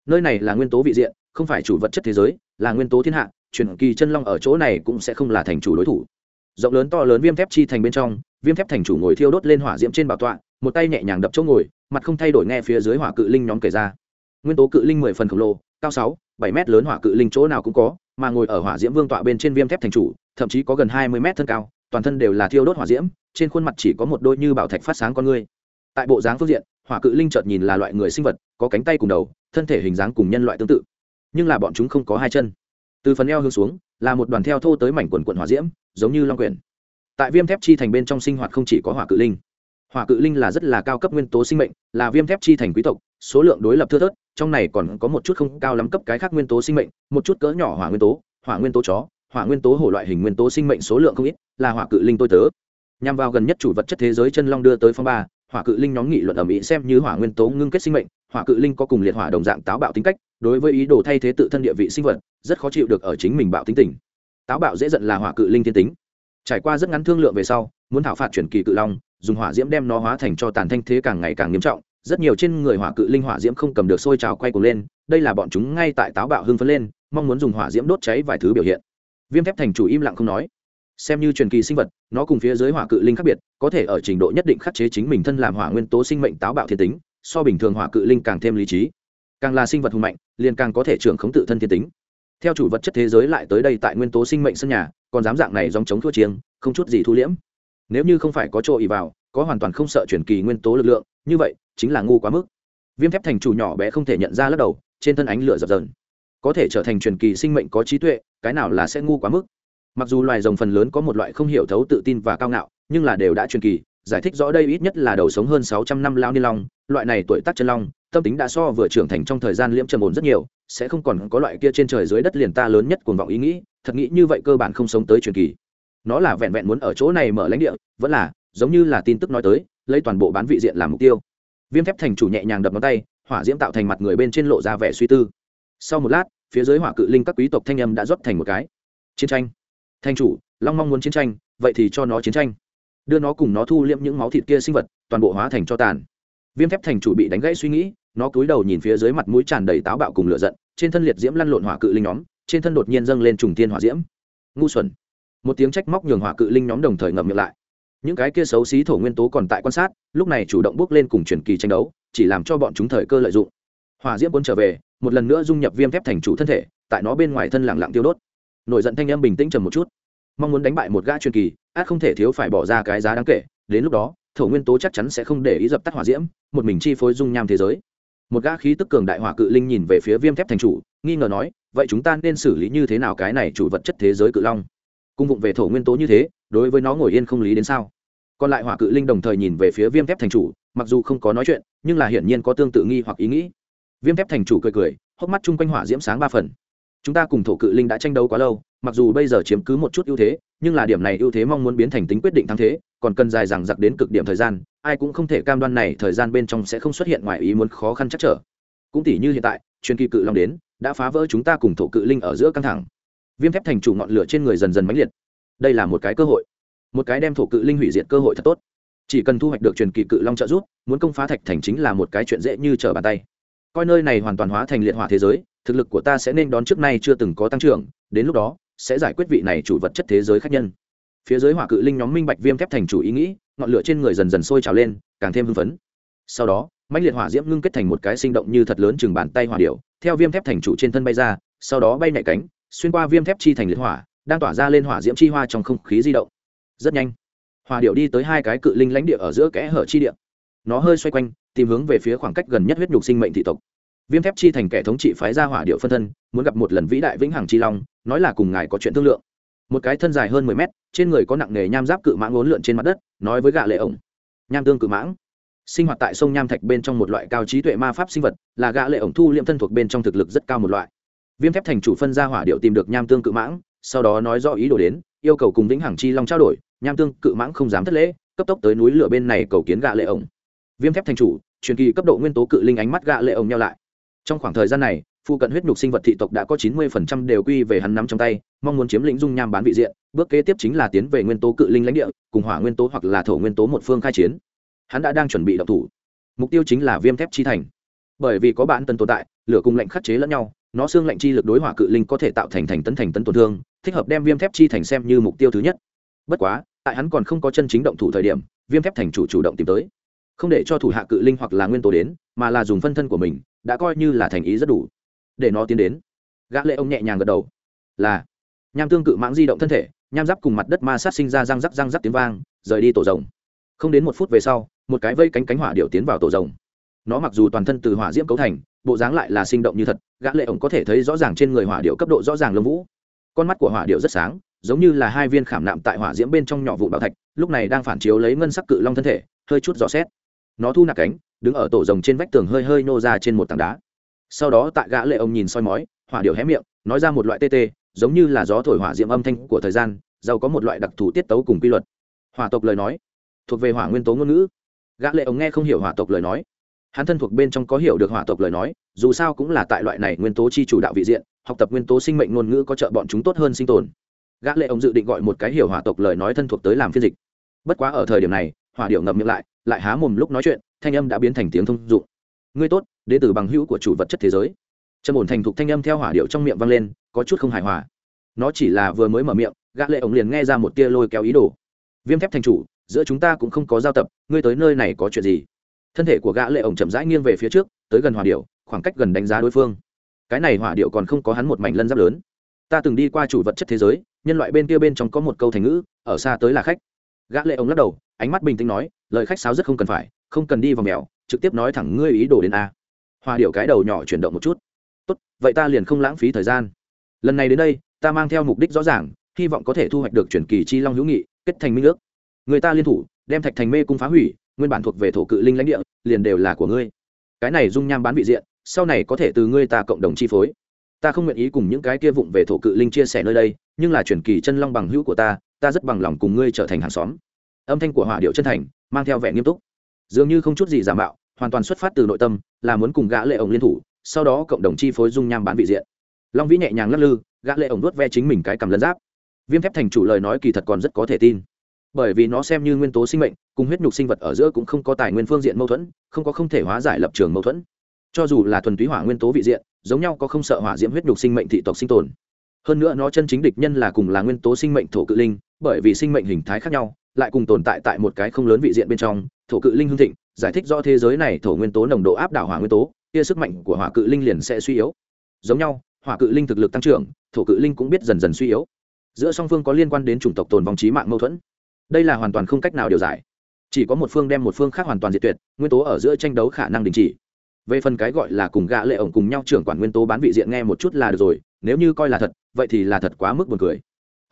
nơi này là nguyên tố vị diện, không phải chủ vật chất thế giới, là nguyên tố thiên hạ, truyền kỳ chân long ở chỗ này cũng sẽ không là thành chủ đối thủ. Rộng lớn to lớn viêm thép chi thành bên trong, viêm thép thành chủ ngồi thiêu đốt lên hỏa diễm trên bảo tọa, một tay nhẹ nhàng đập chỗ ngồi, mặt không thay đổi nghe phía dưới hỏa cự linh nhóm kể ra. Nguyên tố cự linh mười phần khổng lồ, cao sáu, bảy mét lớn hỏa cự linh chỗ nào cũng có, mà ngồi ở hỏa diễm vương tọa bên trên viêm thép thành chủ, thậm chí có gần hai mươi mét thân cao, toàn thân đều là thiêu đốt hỏa diễm, trên khuôn mặt chỉ có một đôi như bảo thạch phát sáng con người. Tại bộ dáng phương diện, hỏa cự linh chợt nhìn là loại người sinh vật, có cánh tay cùng đầu thân thể hình dáng cùng nhân loại tương tự, nhưng là bọn chúng không có hai chân. Từ phần eo hướng xuống, là một đoàn theo thô tới mảnh quần quận hỏa diễm, giống như long quyển. Tại viêm thép chi thành bên trong sinh hoạt không chỉ có hỏa cự linh. Hỏa cự linh là rất là cao cấp nguyên tố sinh mệnh, là viêm thép chi thành quý tộc, số lượng đối lập thưa thớt, trong này còn có một chút không cao lắm cấp cái khác nguyên tố sinh mệnh, một chút cỡ nhỏ hỏa nguyên tố, hỏa nguyên tố chó, hỏa nguyên tố hổ loại hình nguyên tố sinh mệnh số lượng không ít, là hỏa cự linh tôi tớ. Nhằm vào gần nhất chủ vật chất thế giới chân long đưa tới phong ba hỏa cự linh nhóm nghị luận ở mỹ xem như hỏa nguyên tố ngưng kết sinh mệnh, hỏa cự linh có cùng liệt hỏa đồng dạng táo bạo tính cách, đối với ý đồ thay thế tự thân địa vị sinh vật, rất khó chịu được ở chính mình bạo tính tình. Táo bạo dễ giận là hỏa cự linh thiên tính. Trải qua rất ngắn thương lượng về sau, muốn thảo phạt chuyển kỳ cự long, dùng hỏa diễm đem nó hóa thành cho tàn thanh thế càng ngày càng nghiêm trọng, rất nhiều trên người hỏa cự linh hỏa diễm không cầm được sôi trào quay cuồng lên, đây là bọn chúng ngay tại táo bạo hưng phấn lên, mong muốn dùng hỏa diễm đốt cháy vài thứ biểu hiện. Viêm thép thành chủ im lặng không nói xem như truyền kỳ sinh vật, nó cùng phía dưới hỏa cự linh khác biệt, có thể ở trình độ nhất định khắc chế chính mình thân làm hỏa nguyên tố sinh mệnh táo bạo thiên tính, so bình thường hỏa cự linh càng thêm lý trí. Càng là sinh vật hùng mạnh, liền càng có thể trưởng khống tự thân thiên tính. Theo chủ vật chất thế giới lại tới đây tại nguyên tố sinh mệnh sân nhà, còn dám dạng này dòng chống thua chiêng, không chút gì thu liễm. Nếu như không phải có chỗ ý vào, có hoàn toàn không sợ chuyển kỳ nguyên tố lực lượng, như vậy, chính là ngu quá mức. Viêm thép thành chủ nhỏ bé không thể nhận ra lắc đầu, trên thân ánh lửa dập dờn. Có thể trở thành truyền kỳ sinh mệnh có trí tuệ, cái nào là sẽ ngu quá mức? Mặc dù loài rồng phần lớn có một loại không hiểu thấu tự tin và cao ngạo, nhưng là đều đã truyền kỳ, giải thích rõ đây ít nhất là đầu sống hơn sáu trăm năm lao ni long, loại này tuổi tác chân long, tâm tính đã so vừa trưởng thành trong thời gian liễm trầm ổn rất nhiều, sẽ không còn có loại kia trên trời dưới đất liền ta lớn nhất cuồng vọng ý nghĩ, thật nghĩ như vậy cơ bản không sống tới truyền kỳ. Nó là vẹn vẹn muốn ở chỗ này mở lãnh địa, vẫn là, giống như là tin tức nói tới, lấy toàn bộ bán vị diện làm mục tiêu. Viêm thép thành chủ nhẹ nhàng đập ngón tay, hỏa diễm tạo thành mặt người bên trên lộ ra vẻ suy tư. Sau một lát, phía dưới hỏa cự linh các quý tộc thanh âm đã rót thành một cái. Chiến tranh thanh chủ, long mong muốn chiến tranh, vậy thì cho nó chiến tranh. Đưa nó cùng nó thu liễm những máu thịt kia sinh vật, toàn bộ hóa thành cho tàn. Viêm thép thành chủ bị đánh gãy suy nghĩ, nó cúi đầu nhìn phía dưới mặt mũi tràn đầy táo bạo cùng lửa giận, trên thân liệt diễm lăn lộn hỏa cự linh nhóm, trên thân đột nhiên dâng lên trùng tiên hỏa diễm. Ngu xuẩn. Một tiếng trách móc nhường hỏa cự linh nhóm đồng thời ngậm miệng lại. Những cái kia xấu xí thổ nguyên tố còn tại quan sát, lúc này chủ động bước lên cùng truyền kỳ tranh đấu, chỉ làm cho bọn chúng thời cơ lợi dụng. Hỏa diễm muốn trở về, một lần nữa dung nhập viêm thép thành chủ thân thể, tại nó bên ngoài thân lẳng lặng tiêu đốt nổi giận thanh âm bình tĩnh trầm một chút. Mong muốn đánh bại một gã truyền kỳ, át không thể thiếu phải bỏ ra cái giá đáng kể, đến lúc đó, thổ nguyên tố chắc chắn sẽ không để ý dập tắt hỏa diễm, một mình chi phối dung nham thế giới. Một gã khí tức cường đại hỏa cự linh nhìn về phía viêm thép thành chủ, nghi ngờ nói, vậy chúng ta nên xử lý như thế nào cái này chủ vật chất thế giới cự long? Cung vụng về thổ nguyên tố như thế, đối với nó ngồi yên không lý đến sao? Còn lại hỏa cự linh đồng thời nhìn về phía viêm thép thành chủ, mặc dù không có nói chuyện, nhưng là hiển nhiên có tương tự nghi hoặc ý nghĩ. Viêm thép thành chủ cười cười, hốc mắt chung quanh hỏa diễm sáng ba phần chúng ta cùng thổ cự linh đã tranh đấu quá lâu, mặc dù bây giờ chiếm cứ một chút ưu thế, nhưng là điểm này ưu thế mong muốn biến thành tính quyết định thắng thế, còn cần dài dằng dặc đến cực điểm thời gian, ai cũng không thể cam đoan này thời gian bên trong sẽ không xuất hiện ngoài ý muốn khó khăn chắc trở. Cũng tỷ như hiện tại, truyền kỳ cự long đến, đã phá vỡ chúng ta cùng thổ cự linh ở giữa căng thẳng. Viêm thép thành chủ ngọn lửa trên người dần dần mãnh liệt. Đây là một cái cơ hội. Một cái đem thổ cự linh hủy diệt cơ hội thật tốt. Chỉ cần thu hoạch được truyền kỳ cự long trợ giúp, muốn công phá thạch thành chính là một cái chuyện dễ như trở bàn tay coi nơi này hoàn toàn hóa thành liệt hỏa thế giới, thực lực của ta sẽ nên đón trước nay chưa từng có tăng trưởng, đến lúc đó, sẽ giải quyết vị này chủ vật chất thế giới khác nhân. Phía dưới hỏa cự linh nhóm minh bạch viêm thép thành chủ ý nghĩ, ngọn lửa trên người dần dần sôi trào lên, càng thêm hưng phấn. Sau đó, mãnh liệt hỏa diễm ngưng kết thành một cái sinh động như thật lớn chừng bàn tay hỏa điệu theo viêm thép thành chủ trên thân bay ra, sau đó bay nhạy cánh, xuyên qua viêm thép chi thành liệt hỏa, đang tỏa ra lên hỏa diễm chi hoa trong không khí di động. Rất nhanh, hỏa điệu đi tới hai cái cự linh lãnh địa ở giữa kẽ hở chi địa. Nó hơi xoay quanh tìm hướng về phía khoảng cách gần nhất huyết nhục sinh mệnh thị tộc. Viêm thép chi thành kẻ thống trị phái ra hỏa điệu phân thân, muốn gặp một lần vĩ đại vĩnh hằng chi long, nói là cùng ngài có chuyện thương lượng. Một cái thân dài hơn mười mét, trên người có nặng nghề nham giáp cự mãng ốn lượn trên mặt đất, nói với gã lệ ổng. Nham tương cự mãng. Sinh hoạt tại sông nham thạch bên trong một loại cao trí tuệ ma pháp sinh vật, là gã lệ ổng thu liệm thân thuộc bên trong thực lực rất cao một loại. Viêm thép thành chủ phân ra hỏa điệu tìm được nham tương cự mãng, sau đó nói rõ ý đồ đến, yêu cầu cùng vĩnh hằng chi long trao đổi, nham tương cự mãng không dám thất lễ, cấp tốc tới núi lửa bên này cầu kiến gã lệ ổng viêm thép thành chủ, truyền kỳ cấp độ nguyên tố cự linh ánh mắt gạ lệ ổng nhau lại. Trong khoảng thời gian này, phụ cận huyết nhục sinh vật thị tộc đã có chín mươi phần trăm đều quy về hắn nắm trong tay, mong muốn chiếm lĩnh dung nham bán vị diện, bước kế tiếp chính là tiến về nguyên tố cự linh lãnh địa, cùng hỏa nguyên tố hoặc là thổ nguyên tố một phương khai chiến. Hắn đã đang chuẩn bị động thủ. Mục tiêu chính là viêm thép chi thành. Bởi vì có bản tần tồn tại, lửa cùng lạnh khắc chế lẫn nhau, nó xương lạnh chi lực đối hỏa cự linh có thể tạo thành thành tấn thành tấn tổn thương, thích hợp đem viêm thép chi thành xem như mục tiêu thứ nhất. Bất quá, tại hắn còn không có chân chính động thủ thời điểm, viêm thép thành chủ chủ động tìm tới không để cho thủ hạ cự linh hoặc là nguyên tố đến, mà là dùng phân thân của mình, đã coi như là thành ý rất đủ. Để nó tiến đến. Gã lệ ông nhẹ nhàng gật đầu. Là. Nham tương cự mãng di động thân thể, nham giáp cùng mặt đất ma sát sinh ra răng rắc răng rắc tiếng vang, rời đi tổ rồng. Không đến một phút về sau, một cái vây cánh cánh hỏa điệu tiến vào tổ rồng. Nó mặc dù toàn thân từ hỏa diễm cấu thành, bộ dáng lại là sinh động như thật, gã lệ ổng có thể thấy rõ ràng trên người hỏa điệu cấp độ rõ ràng lông vũ. Con mắt của hỏa điệu rất sáng, giống như là hai viên khảm nạm tại hỏa diễm bên trong nhỏ vụ bảo thạch, lúc này đang phản chiếu lấy ngân sắc cự long thân thể, hơi chút rõ xét nó thu nạp cánh, đứng ở tổ rồng trên vách tường hơi hơi nô ra trên một tảng đá. Sau đó tại gã lệ ông nhìn soi mói, hỏa điệu hé miệng, nói ra một loại tê tê, giống như là gió thổi hỏa diệm âm thanh của thời gian, giàu có một loại đặc thù tiết tấu cùng quy luật. Hỏa tộc lời nói, thuộc về hỏa nguyên tố ngôn ngữ. Gã lệ ông nghe không hiểu hỏa tộc lời nói. Hắn thân thuộc bên trong có hiểu được hỏa tộc lời nói, dù sao cũng là tại loại này nguyên tố chi chủ đạo vị diện, học tập nguyên tố sinh mệnh ngôn ngữ có trợ bọn chúng tốt hơn sinh tồn. Gã lệ ông dự định gọi một cái hiểu hỏa tộc lời nói thân thuộc tới làm phiên dịch. Bất quá ở thời điểm này, hỏa điệu ngậm miệng lại lại há mồm lúc nói chuyện, thanh âm đã biến thành tiếng thông dụng. Ngươi tốt đ ế từ bằng hữu của chủ vật chất thế giới. Trầm ổn thành thục thanh âm theo hỏa điệu trong miệng vang lên, có chút không hài hòa. Nó chỉ là vừa mới mở miệng, gã lệ ổng liền nghe ra một tia lôi kéo ý đồ. Viêm thép thành chủ, giữa chúng ta cũng không có giao tập, ngươi tới nơi này có chuyện gì? Thân thể của gã lệ ổng chậm rãi nghiêng về phía trước, tới gần hỏa điệu, khoảng cách gần đánh giá đối phương. Cái này hỏa điệu còn không có hắn một mảnh lân giáp lớn. Ta từng đi qua chủ vật chất thế giới, nhân loại bên kia bên trong có một câu thành ngữ, ở xa tới là khách. Gã lệ ổng lắc đầu, ánh mắt bình tĩnh nói lời khách sáo rất không cần phải, không cần đi vào mèo, trực tiếp nói thẳng ngươi ý đồ đến a. Hoa điệu cái đầu nhỏ chuyển động một chút. Tốt, vậy ta liền không lãng phí thời gian. Lần này đến đây, ta mang theo mục đích rõ ràng, hy vọng có thể thu hoạch được chuyển kỳ chi long hữu nghị, kết thành minh ước. Người ta liên thủ, đem thạch thành mê cung phá hủy, nguyên bản thuộc về thổ cự linh lãnh địa, liền đều là của ngươi. Cái này dung nham bán vị diện, sau này có thể từ ngươi ta cộng đồng chi phối. Ta không nguyện ý cùng những cái kia vụng về thổ cự linh chia sẻ nơi đây, nhưng là chuyển kỳ chân long bằng hữu của ta ta rất bằng lòng cùng ngươi trở thành hàng xóm âm thanh của hỏa điệu chân thành, mang theo vẻ nghiêm túc. Dường như không chút gì giả mạo, hoàn toàn xuất phát từ nội tâm, là muốn cùng gã lệ ổng liên thủ, sau đó cộng đồng chi phối dung nham bán vị diện. Long vĩ nhẹ nhàng lắc lư, gã lệ ổng nuốt ve chính mình cái cầm lân giáp. Viêm thép thành chủ lời nói kỳ thật còn rất có thể tin. Bởi vì nó xem như nguyên tố sinh mệnh, cùng huyết nhục sinh vật ở giữa cũng không có tài nguyên phương diện mâu thuẫn, không có không thể hóa giải lập trường mâu thuẫn. Cho dù là thuần túy hỏa nguyên tố vị diện, giống nhau có không sợ hỏa diễm huyết nhục sinh mệnh thị tộc sinh tồn. Hơn nữa nó chân chính địch nhân là cùng là nguyên tố sinh mệnh thổ cự linh, bởi vì sinh mệnh hình thái khác nhau lại cùng tồn tại tại một cái không lớn vị diện bên trong, thổ cự linh hưng thịnh, giải thích rõ thế giới này thổ nguyên tố nồng độ áp đảo hỏa nguyên tố, kia sức mạnh của hỏa cự linh liền sẽ suy yếu. Giống nhau, hỏa cự linh thực lực tăng trưởng, thổ cự linh cũng biết dần dần suy yếu. Giữa song phương có liên quan đến chủng tộc tồn vong trí mạng mâu thuẫn. Đây là hoàn toàn không cách nào điều giải. Chỉ có một phương đem một phương khác hoàn toàn diệt tuyệt, nguyên tố ở giữa tranh đấu khả năng đình chỉ. Về phần cái gọi là cùng gã lệ ổng cùng nhau trưởng quản nguyên tố bán vị diện nghe một chút là được rồi, nếu như coi là thật, vậy thì là thật quá mức buồn cười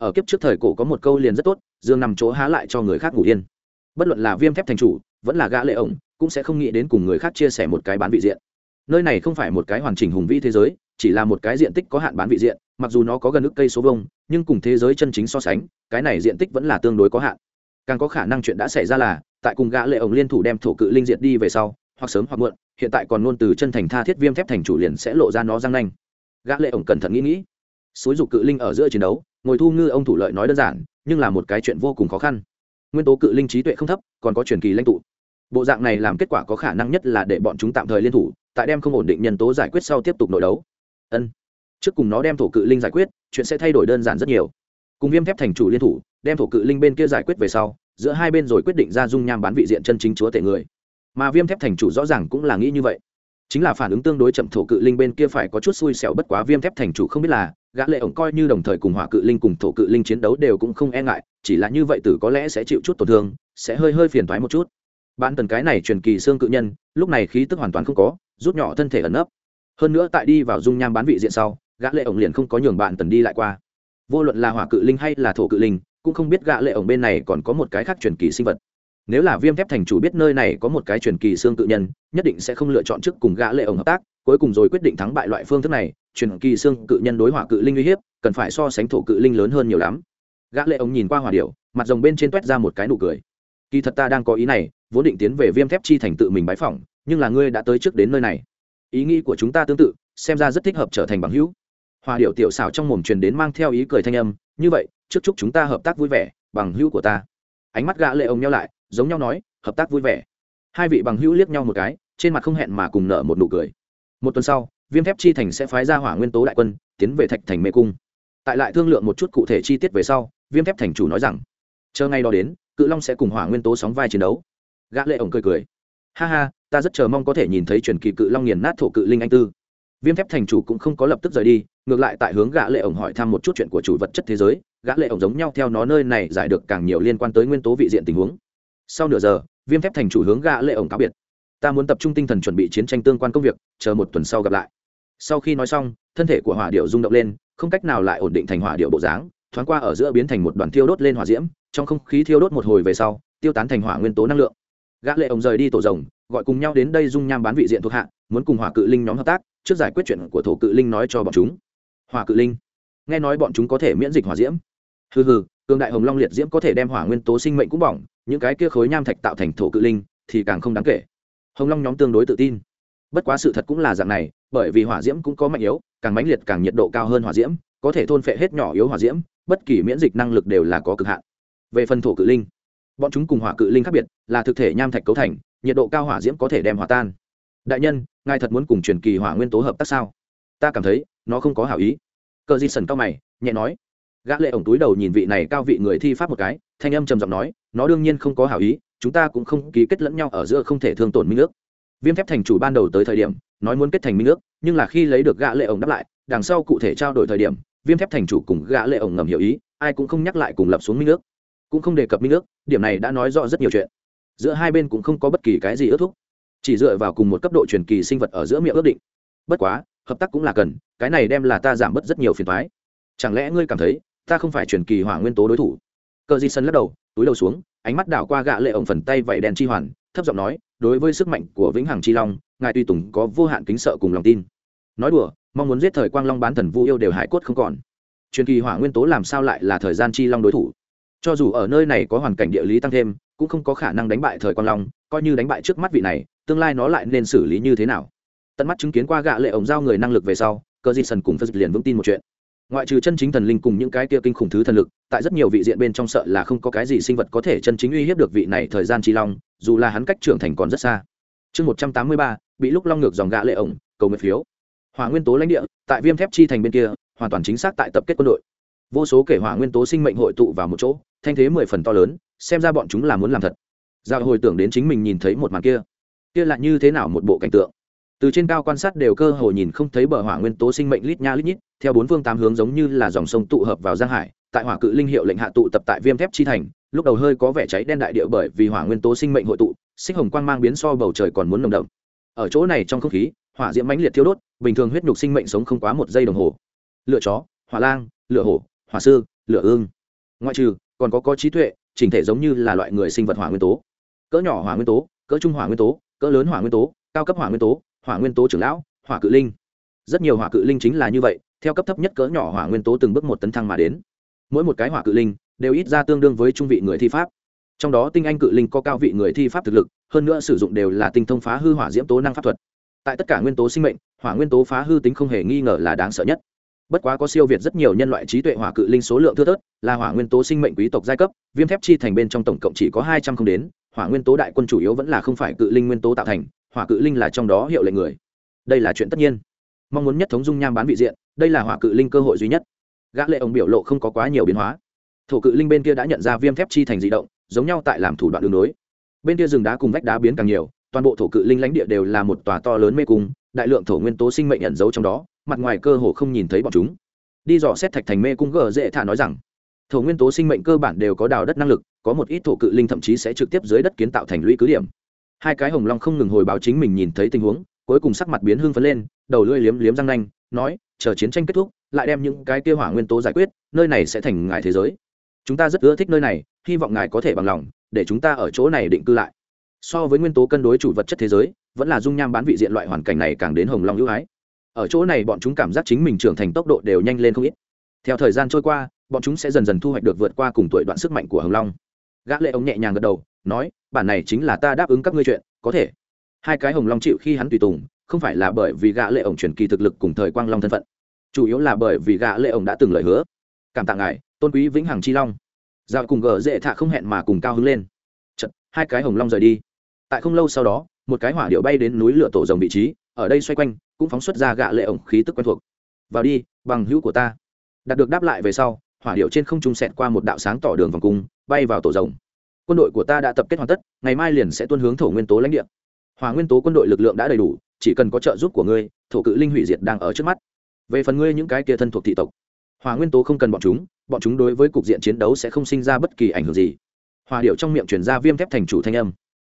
ở kiếp trước thời cổ có một câu liền rất tốt, dương nằm chỗ há lại cho người khác ngủ yên. Bất luận là viêm thép thành chủ, vẫn là gã lệ ổng, cũng sẽ không nghĩ đến cùng người khác chia sẻ một cái bán vị diện. Nơi này không phải một cái hoàn chỉnh hùng vĩ thế giới, chỉ là một cái diện tích có hạn bán vị diện, mặc dù nó có gần ức cây số vông nhưng cùng thế giới chân chính so sánh, cái này diện tích vẫn là tương đối có hạn. Càng có khả năng chuyện đã xảy ra là, tại cùng gã lệ ổng liên thủ đem thổ cự linh diệt đi về sau, hoặc sớm hoặc muộn, hiện tại còn luôn từ chân thành tha thiết viêm thép thành chủ liền sẽ lộ ra nó răng nanh. Gã lệ ổng cẩn thận nghĩ nghĩ suối dục cự linh ở giữa chiến đấu, ngồi thu ngư ông thủ lợi nói đơn giản, nhưng là một cái chuyện vô cùng khó khăn. Nguyên tố cự linh trí tuệ không thấp, còn có truyền kỳ lãnh tụ. Bộ dạng này làm kết quả có khả năng nhất là để bọn chúng tạm thời liên thủ, tại đem không ổn định nhân tố giải quyết sau tiếp tục nội đấu. Ân. Trước cùng nó đem thổ cự linh giải quyết, chuyện sẽ thay đổi đơn giản rất nhiều. Cùng viêm thép thành chủ liên thủ, đem thổ cự linh bên kia giải quyết về sau, giữa hai bên rồi quyết định ra dung nham bán vị diện chân chính chúa tể người. Mà viêm thép thành chủ rõ ràng cũng là nghĩ như vậy. Chính là phản ứng tương đối chậm thổ cự linh bên kia phải có chút xui xẻo bất quá viêm thép thành chủ không biết là gã lệ ổng coi như đồng thời cùng hỏa cự linh cùng thổ cự linh chiến đấu đều cũng không e ngại, chỉ là như vậy tử có lẽ sẽ chịu chút tổn thương, sẽ hơi hơi phiền toái một chút. Bản tần cái này truyền kỳ xương cự nhân, lúc này khí tức hoàn toàn không có, rút nhỏ thân thể ẩn nấp. Hơn nữa tại đi vào dung nham bán vị diện sau, gã lệ ổng liền không có nhường bạn tần đi lại qua. Vô luận là hỏa cự linh hay là thổ cự linh, cũng không biết gã lệ ổng bên này còn có một cái khác truyền kỳ sinh vật. Nếu là viêm thép thành chủ biết nơi này có một cái truyền kỳ xương cự nhân, nhất định sẽ không lựa chọn trước cùng gã lệ ổng hợp tác, cuối cùng rồi quyết định thắng bại loại phương thức này truyền kỳ xương cự nhân đối hỏa cự linh uy hiếp, cần phải so sánh thổ cự linh lớn hơn nhiều lắm. Gã lệ ông nhìn qua hỏa điểu, mặt rồng bên trên toét ra một cái nụ cười. Kỳ thật ta đang có ý này, vốn định tiến về viêm thép chi thành tự mình bái phỏng, nhưng là ngươi đã tới trước đến nơi này. Ý nghĩ của chúng ta tương tự, xem ra rất thích hợp trở thành bằng hữu. Hòa điệu tiểu xảo trong mồm truyền đến mang theo ý cười thanh âm, như vậy, trước chúc chúng ta hợp tác vui vẻ, bằng hữu của ta. Ánh mắt gã lệ ông nhau lại, giống nhau nói, hợp tác vui vẻ. Hai vị bằng hữu liếc nhau một cái, trên mặt không hẹn mà cùng nở một nụ cười. Một tuần sau viêm thép chi thành sẽ phái ra hỏa nguyên tố đại quân, tiến về thạch thành mê cung. Tại lại thương lượng một chút cụ thể chi tiết về sau, viêm thép thành chủ nói rằng, chờ ngày đó đến, cự long sẽ cùng hỏa nguyên tố sóng vai chiến đấu. Gã lệ ổng cười cười, ha ha, ta rất chờ mong có thể nhìn thấy truyền kỳ cự long nghiền nát thổ cự linh anh tư. Viêm thép thành chủ cũng không có lập tức rời đi, ngược lại tại hướng gã lệ ổng hỏi thăm một chút chuyện của chủ vật chất thế giới, gã lệ ổng giống nhau theo nó nơi này giải được càng nhiều liên quan tới nguyên tố vị diện tình huống. Sau nửa giờ, viêm thép thành chủ hướng gã lệ ổng cáo biệt, ta muốn tập trung tinh thần chuẩn bị chiến tranh tương quan công việc, chờ một tuần sau gặp lại sau khi nói xong, thân thể của hỏa điệu rung động lên, không cách nào lại ổn định thành hỏa điệu bộ dáng, thoáng qua ở giữa biến thành một đoàn thiêu đốt lên hỏa diễm, trong không khí thiêu đốt một hồi về sau, tiêu tán thành hỏa nguyên tố năng lượng. Gã lệ ông rời đi tổ rồng, gọi cùng nhau đến đây dung nham bán vị diện thuộc hạ, muốn cùng hỏa cự linh nhóm hợp tác, trước giải quyết chuyện của thổ cự linh nói cho bọn chúng. Hỏa cự linh, nghe nói bọn chúng có thể miễn dịch hỏa diễm. Hừ hừ, cường đại hồng long liệt diễm có thể đem hỏa nguyên tố sinh mệnh cũng bỏng, những cái kia khối nham thạch tạo thành thổ cự linh thì càng không đáng kể. Hồng long nhóm tương đối tự tin bất quá sự thật cũng là dạng này, bởi vì hỏa diễm cũng có mạnh yếu, càng mãnh liệt càng nhiệt độ cao hơn hỏa diễm, có thể thôn phệ hết nhỏ yếu hỏa diễm, bất kỳ miễn dịch năng lực đều là có cực hạn. Về phần thổ cự linh, bọn chúng cùng hỏa cự linh khác biệt, là thực thể nham thạch cấu thành, nhiệt độ cao hỏa diễm có thể đem hỏa tan. Đại nhân, ngài thật muốn cùng truyền kỳ hỏa nguyên tố hợp tác sao? Ta cảm thấy, nó không có hảo ý. Cờ di sần cao mày, nhẹ nói. Gã lệ ổng túi đầu nhìn vị này cao vị người thi pháp một cái, thanh âm trầm giọng nói, nó đương nhiên không có hảo ý, chúng ta cũng không ký kết lẫn nhau ở giữa không thể thương tổn minh nước viêm thép thành chủ ban đầu tới thời điểm nói muốn kết thành minh nước nhưng là khi lấy được gã lệ ổng đáp lại đằng sau cụ thể trao đổi thời điểm viêm thép thành chủ cùng gã lệ ổng ngầm hiểu ý ai cũng không nhắc lại cùng lập xuống minh nước cũng không đề cập minh nước điểm này đã nói rõ rất nhiều chuyện. Giữa hai bên cũng không có bất kỳ cái gì ước thúc. Chỉ dựa vào cùng một cấp độ truyền kỳ sinh vật ở giữa miệng ước định. Bất quá hợp tác cũng là cần cái này đem là ta giảm bớt rất nhiều phiền toái, chẳng lẽ ngươi cảm thấy ta không phải truyền kỳ hỏa nguyên tố đối thủ? Cờ di sân lắc đầu túi đầu xuống ánh mắt đảo qua gạ lệ ổng phần tay vẩy đèn chi hoàn thấp giọng nói, đối với sức mạnh của vĩnh hằng chi long, ngài tuy tùng có vô hạn kính sợ cùng lòng tin. Nói đùa, mong muốn giết thời quang long bán thần vu yêu đều hải cốt không còn. Truyền kỳ hỏa nguyên tố làm sao lại là thời gian chi long đối thủ? Cho dù ở nơi này có hoàn cảnh địa lý tăng thêm, cũng không có khả năng đánh bại thời quang long, coi như đánh bại trước mắt vị này, tương lai nó lại nên xử lý như thế nào? Tận mắt chứng kiến qua gạ lệ ổng giao người năng lực về sau, cơ di sần cùng phật liền vững tin một chuyện ngoại trừ chân chính thần linh cùng những cái kia kinh khủng thứ thần lực, tại rất nhiều vị diện bên trong sợ là không có cái gì sinh vật có thể chân chính uy hiếp được vị này thời gian chi long, dù là hắn cách trưởng thành còn rất xa. Chương một trăm tám mươi ba, bị lúc long ngược dòng gã lệ ổng, cầu nguyện phiếu. Hỏa nguyên tố lãnh địa, tại viêm thép chi thành bên kia, hoàn toàn chính xác tại tập kết quân đội. Vô số kể hỏa nguyên tố sinh mệnh hội tụ vào một chỗ, thanh thế mười phần to lớn, xem ra bọn chúng là muốn làm thật. Ra hồi tưởng đến chính mình nhìn thấy một màn kia. Kia là như thế nào một bộ cảnh tượng? Từ trên cao quan sát đều cơ hồ nhìn không thấy bờ hỏa nguyên tố sinh mệnh lít nha lít nhít theo bốn phương tám hướng giống như là dòng sông tụ hợp vào giang hải, tại hỏa cự linh hiệu lệnh hạ tụ tập tại viêm thép chi thành, lúc đầu hơi có vẻ cháy đen đại địa bởi vì hỏa nguyên tố sinh mệnh hội tụ, xích hồng quang mang biến so bầu trời còn muốn nồng đậm. Ở chỗ này trong không khí, hỏa diễm mãnh liệt thiêu đốt, bình thường huyết nhục sinh mệnh sống không quá một giây đồng hồ. Lựa chó, hỏa lang, lựa hổ, hỏa sư, lựa ương ngoại trừ, còn có có trí tuệ, chỉnh thể giống như là loại người sinh vật hỏa nguyên tố. Cỡ nhỏ hỏa nguyên tố, cỡ trung hỏa nguyên tố, cỡ lớn hỏa nguyên tố, cao cấp hỏa nguyên tố, hỏa nguyên tố trưởng lão, hỏa cự linh rất nhiều hỏa cự linh chính là như vậy, theo cấp thấp nhất cỡ nhỏ hỏa nguyên tố từng bước một tấn thăng mà đến. Mỗi một cái hỏa cự linh đều ít ra tương đương với trung vị người thi pháp. Trong đó tinh anh cự linh có cao vị người thi pháp thực lực, hơn nữa sử dụng đều là tinh thông phá hư hỏa diễm tố năng pháp thuật. Tại tất cả nguyên tố sinh mệnh, hỏa nguyên tố phá hư tính không hề nghi ngờ là đáng sợ nhất. Bất quá có siêu việt rất nhiều nhân loại trí tuệ hỏa cự linh số lượng thưa thớt, là hỏa nguyên tố sinh mệnh quý tộc giai cấp, viêm thép chi thành bên trong tổng cộng chỉ có hai trăm không đến, hỏa nguyên tố đại quân chủ yếu vẫn là không phải cự linh nguyên tố tạo thành, hỏa cự linh là trong đó hiệu lệnh người. Đây là chuyện tất nhiên mong muốn nhất thống dung nham bán vị diện, đây là hỏa cự linh cơ hội duy nhất. Gã lệ ông biểu lộ không có quá nhiều biến hóa. Thổ cự linh bên kia đã nhận ra viêm thép chi thành dị động, giống nhau tại làm thủ đoạn đường đối bên kia rừng đá cùng vách đá biến càng nhiều, toàn bộ thổ cự linh lãnh địa đều là một tòa to lớn mê cung, đại lượng thổ nguyên tố sinh mệnh ẩn giấu trong đó, mặt ngoài cơ hồ không nhìn thấy bọn chúng. Đi dò xét thạch thành mê cung gờ dễ thả nói rằng, thổ nguyên tố sinh mệnh cơ bản đều có đào đất năng lực, có một ít thổ cự linh thậm chí sẽ trực tiếp dưới đất kiến tạo thành lũy cứ điểm. Hai cái hồng long không ngừng hồi báo chính mình nhìn thấy tình huống, cuối cùng sắc mặt biến hương phấn lên đầu lưỡi liếm liếm răng nanh, nói, chờ chiến tranh kết thúc, lại đem những cái kia hỏa nguyên tố giải quyết, nơi này sẽ thành ngài thế giới. Chúng ta rất ưa thích nơi này, hy vọng ngài có thể bằng lòng, để chúng ta ở chỗ này định cư lại. So với nguyên tố cân đối chủ vật chất thế giới, vẫn là dung nham bán vị diện loại hoàn cảnh này càng đến hồng long hữu hái ở chỗ này bọn chúng cảm giác chính mình trưởng thành tốc độ đều nhanh lên không ít. Theo thời gian trôi qua, bọn chúng sẽ dần dần thu hoạch được vượt qua cùng tuổi đoạn sức mạnh của hồng long. Gã lệ ông nhẹ nhàng gật đầu, nói, bản này chính là ta đáp ứng các ngươi chuyện, có thể. Hai cái hồng long chịu khi hắn tùy tùng không phải là bởi vì gã lệ ông truyền kỳ thực lực cùng thời quang long thân phận. Chủ yếu là bởi vì gã lệ ông đã từng lời hứa. Cảm tạ ngài tôn quý vĩnh hằng chi long. Giao cùng gờ dễ thạ không hẹn mà cùng cao hứng lên. Chật, hai cái hồng long rời đi. Tại không lâu sau đó một cái hỏa điệu bay đến núi lửa tổ rồng vị trí ở đây xoay quanh cũng phóng xuất ra gã lệ ổng khí tức quen thuộc. Vào đi bằng hữu của ta. Đạt được đáp lại về sau hỏa điệu trên không trung xẹt qua một đạo sáng tỏ đường vòng cung bay vào tổ rồng. Quân đội của ta đã tập kết hoàn tất ngày mai liền sẽ tuân hướng thổ nguyên tố lãnh địa. Hỏa nguyên tố quân đội lực lượng đã đầy đủ chỉ cần có trợ giúp của ngươi, thổ cự linh hủy diệt đang ở trước mắt. Về phần ngươi những cái kia thân thuộc thị tộc, hỏa nguyên tố không cần bọn chúng bọn chúng đối với cục diện chiến đấu sẽ không sinh ra bất kỳ ảnh hưởng gì. Hòa điệu trong miệng chuyển ra viêm thép thành chủ thanh âm.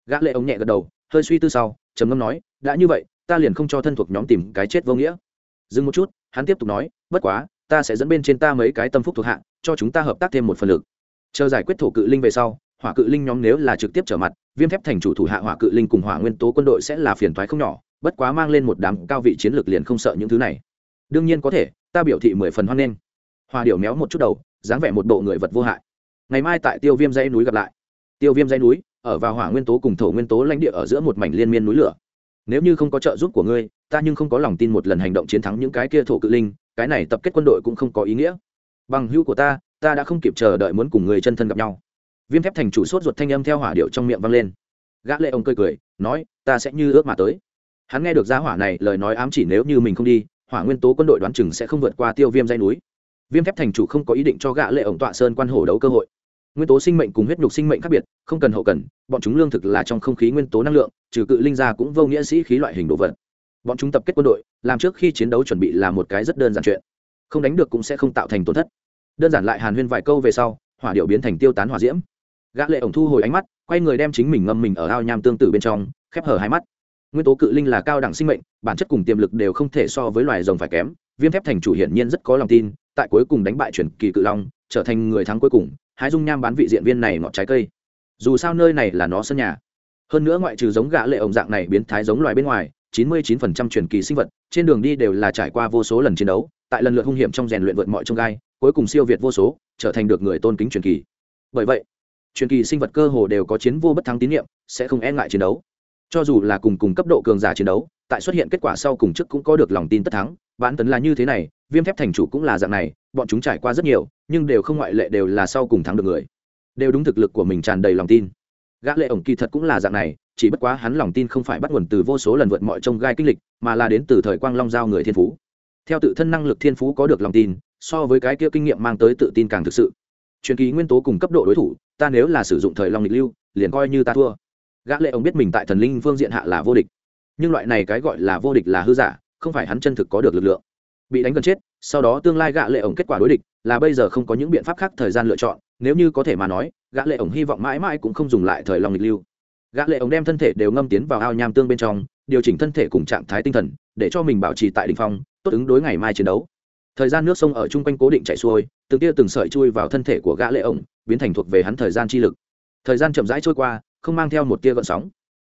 Gã lệ ống nhẹ gật đầu, hơi suy tư sau, trầm ngâm nói, đã như vậy, ta liền không cho thân thuộc nhóm tìm cái chết vô nghĩa. Dừng một chút, hắn tiếp tục nói, bất quá, ta sẽ dẫn bên trên ta mấy cái tâm phúc thuộc hạ, cho chúng ta hợp tác thêm một phần lực. Chờ giải quyết thổ cự linh về sau, hỏa cự linh nhóm nếu là trực tiếp trở mặt, viêm thép thành chủ thủ hạ hỏa cự linh cùng hỏa nguyên tố quân đội sẽ là phiền toái không nhỏ bất quá mang lên một đám cao vị chiến lược liền không sợ những thứ này. Đương nhiên có thể, ta biểu thị mười phần hoan nghênh. Hoa điệu méo một chút đầu, dáng vẻ một bộ người vật vô hại. Ngày mai tại tiêu viêm dãy núi gặp lại. Tiêu viêm dãy núi, ở vào hỏa nguyên tố cùng thổ nguyên tố lãnh địa ở giữa một mảnh liên miên núi lửa. Nếu như không có trợ giúp của ngươi, ta nhưng không có lòng tin một lần hành động chiến thắng những cái kia thổ cự linh, cái này tập kết quân đội cũng không có ý nghĩa. Bằng hữu của ta ta đã không kịp chờ đợi muốn cùng người chân thân gặp nhau. Viêm thép thành chủ sốt ruột thanh âm theo hỏa điệu trong miệng vang lên. Gã lệ ông cười cười, nói, ta sẽ như ước mà tới hắn nghe được gia hỏa này lời nói ám chỉ nếu như mình không đi, hỏa nguyên tố quân đội đoán chừng sẽ không vượt qua tiêu viêm dây núi. Viêm thép thành chủ không có ý định cho gã lệ ổng tọa sơn quan hổ đấu cơ hội. Nguyên tố sinh mệnh cùng huyết nhục sinh mệnh khác biệt, không cần hậu cần, bọn chúng lương thực là trong không khí nguyên tố năng lượng, trừ cự linh ra cũng vô nghĩa sĩ khí loại hình đồ vật. Bọn chúng tập kết quân đội, làm trước khi chiến đấu chuẩn bị là một cái rất đơn giản chuyện. Không đánh được cũng sẽ không tạo thành tổn thất. Đơn giản lại hàn huyên vài câu về sau, hỏa điệu biến thành tiêu tán hỏa diễm. Gã lệ ổng thu hồi ánh mắt, quay người đem chính mình ngâm mình ở ao nham tương tự bên trong, khép hở hai mắt nguyên tố cự linh là cao đẳng sinh mệnh, bản chất cùng tiềm lực đều không thể so với loài rồng phải kém. Viêm thép thành chủ hiển nhiên rất có lòng tin, tại cuối cùng đánh bại truyền kỳ cự long, trở thành người thắng cuối cùng hái dung nham bán vị diện viên này ngọt trái cây. Dù sao nơi này là nó sân nhà. Hơn nữa ngoại trừ giống gã lệ ổng dạng này biến thái giống loài bên ngoài 99% truyền kỳ sinh vật trên đường đi đều là trải qua vô số lần chiến đấu, tại lần lượt hung hiểm trong rèn luyện vượt mọi trông gai, cuối cùng siêu việt vô số, trở thành được người tôn kính truyền kỳ. Bởi vậy, truyền kỳ sinh vật cơ hồ đều có chiến vô bất thắng tín nhiệm, sẽ không e ngại chiến đấu cho dù là cùng cùng cấp độ cường giả chiến đấu, tại xuất hiện kết quả sau cùng trước cũng có được lòng tin tất thắng. Bán tấn là như thế này, viêm thép thành chủ cũng là dạng này, bọn chúng trải qua rất nhiều, nhưng đều không ngoại lệ đều là sau cùng thắng được người. Đều đúng thực lực của mình tràn đầy lòng tin. Gã lệ ổng kỳ thật cũng là dạng này, chỉ bất quá hắn lòng tin không phải bắt nguồn từ vô số lần vượt mọi trông gai kinh lịch, mà là đến từ thời quang long giao người thiên phú. Theo tự thân năng lực thiên phú có được lòng tin, so với cái kia kinh nghiệm mang tới tự tin càng thực sự. Truyền kỳ nguyên tố cùng cấp độ đối thủ, ta nếu là sử dụng thời long lịch lưu, liền coi như ta thua gã lệ ông biết mình tại thần linh phương diện hạ là vô địch, nhưng loại này cái gọi là vô địch là hư giả, không phải hắn chân thực có được lực lượng. Bị đánh gần chết, sau đó tương lai gã lệ ổng kết quả đối địch, là bây giờ không có những biện pháp khác thời gian lựa chọn, nếu như có thể mà nói, gã lệ ổng hy vọng mãi mãi cũng không dùng lại thời long lịch lưu. Gã lệ ổng đem thân thể đều ngâm tiến vào ao nham tương bên trong, điều chỉnh thân thể cùng trạng thái tinh thần, để cho mình bảo trì tại đỉnh phong, tốt ứng đối ngày mai chiến đấu. Thời gian nước sông ở chung quanh cố định chảy xuôi, từng tia từng sợi chui vào thân thể của gã lệ ổng biến thành thuộc về hắn thời gian chi lực. Thời gian chậm rãi trôi qua không mang theo một tia gợn sóng.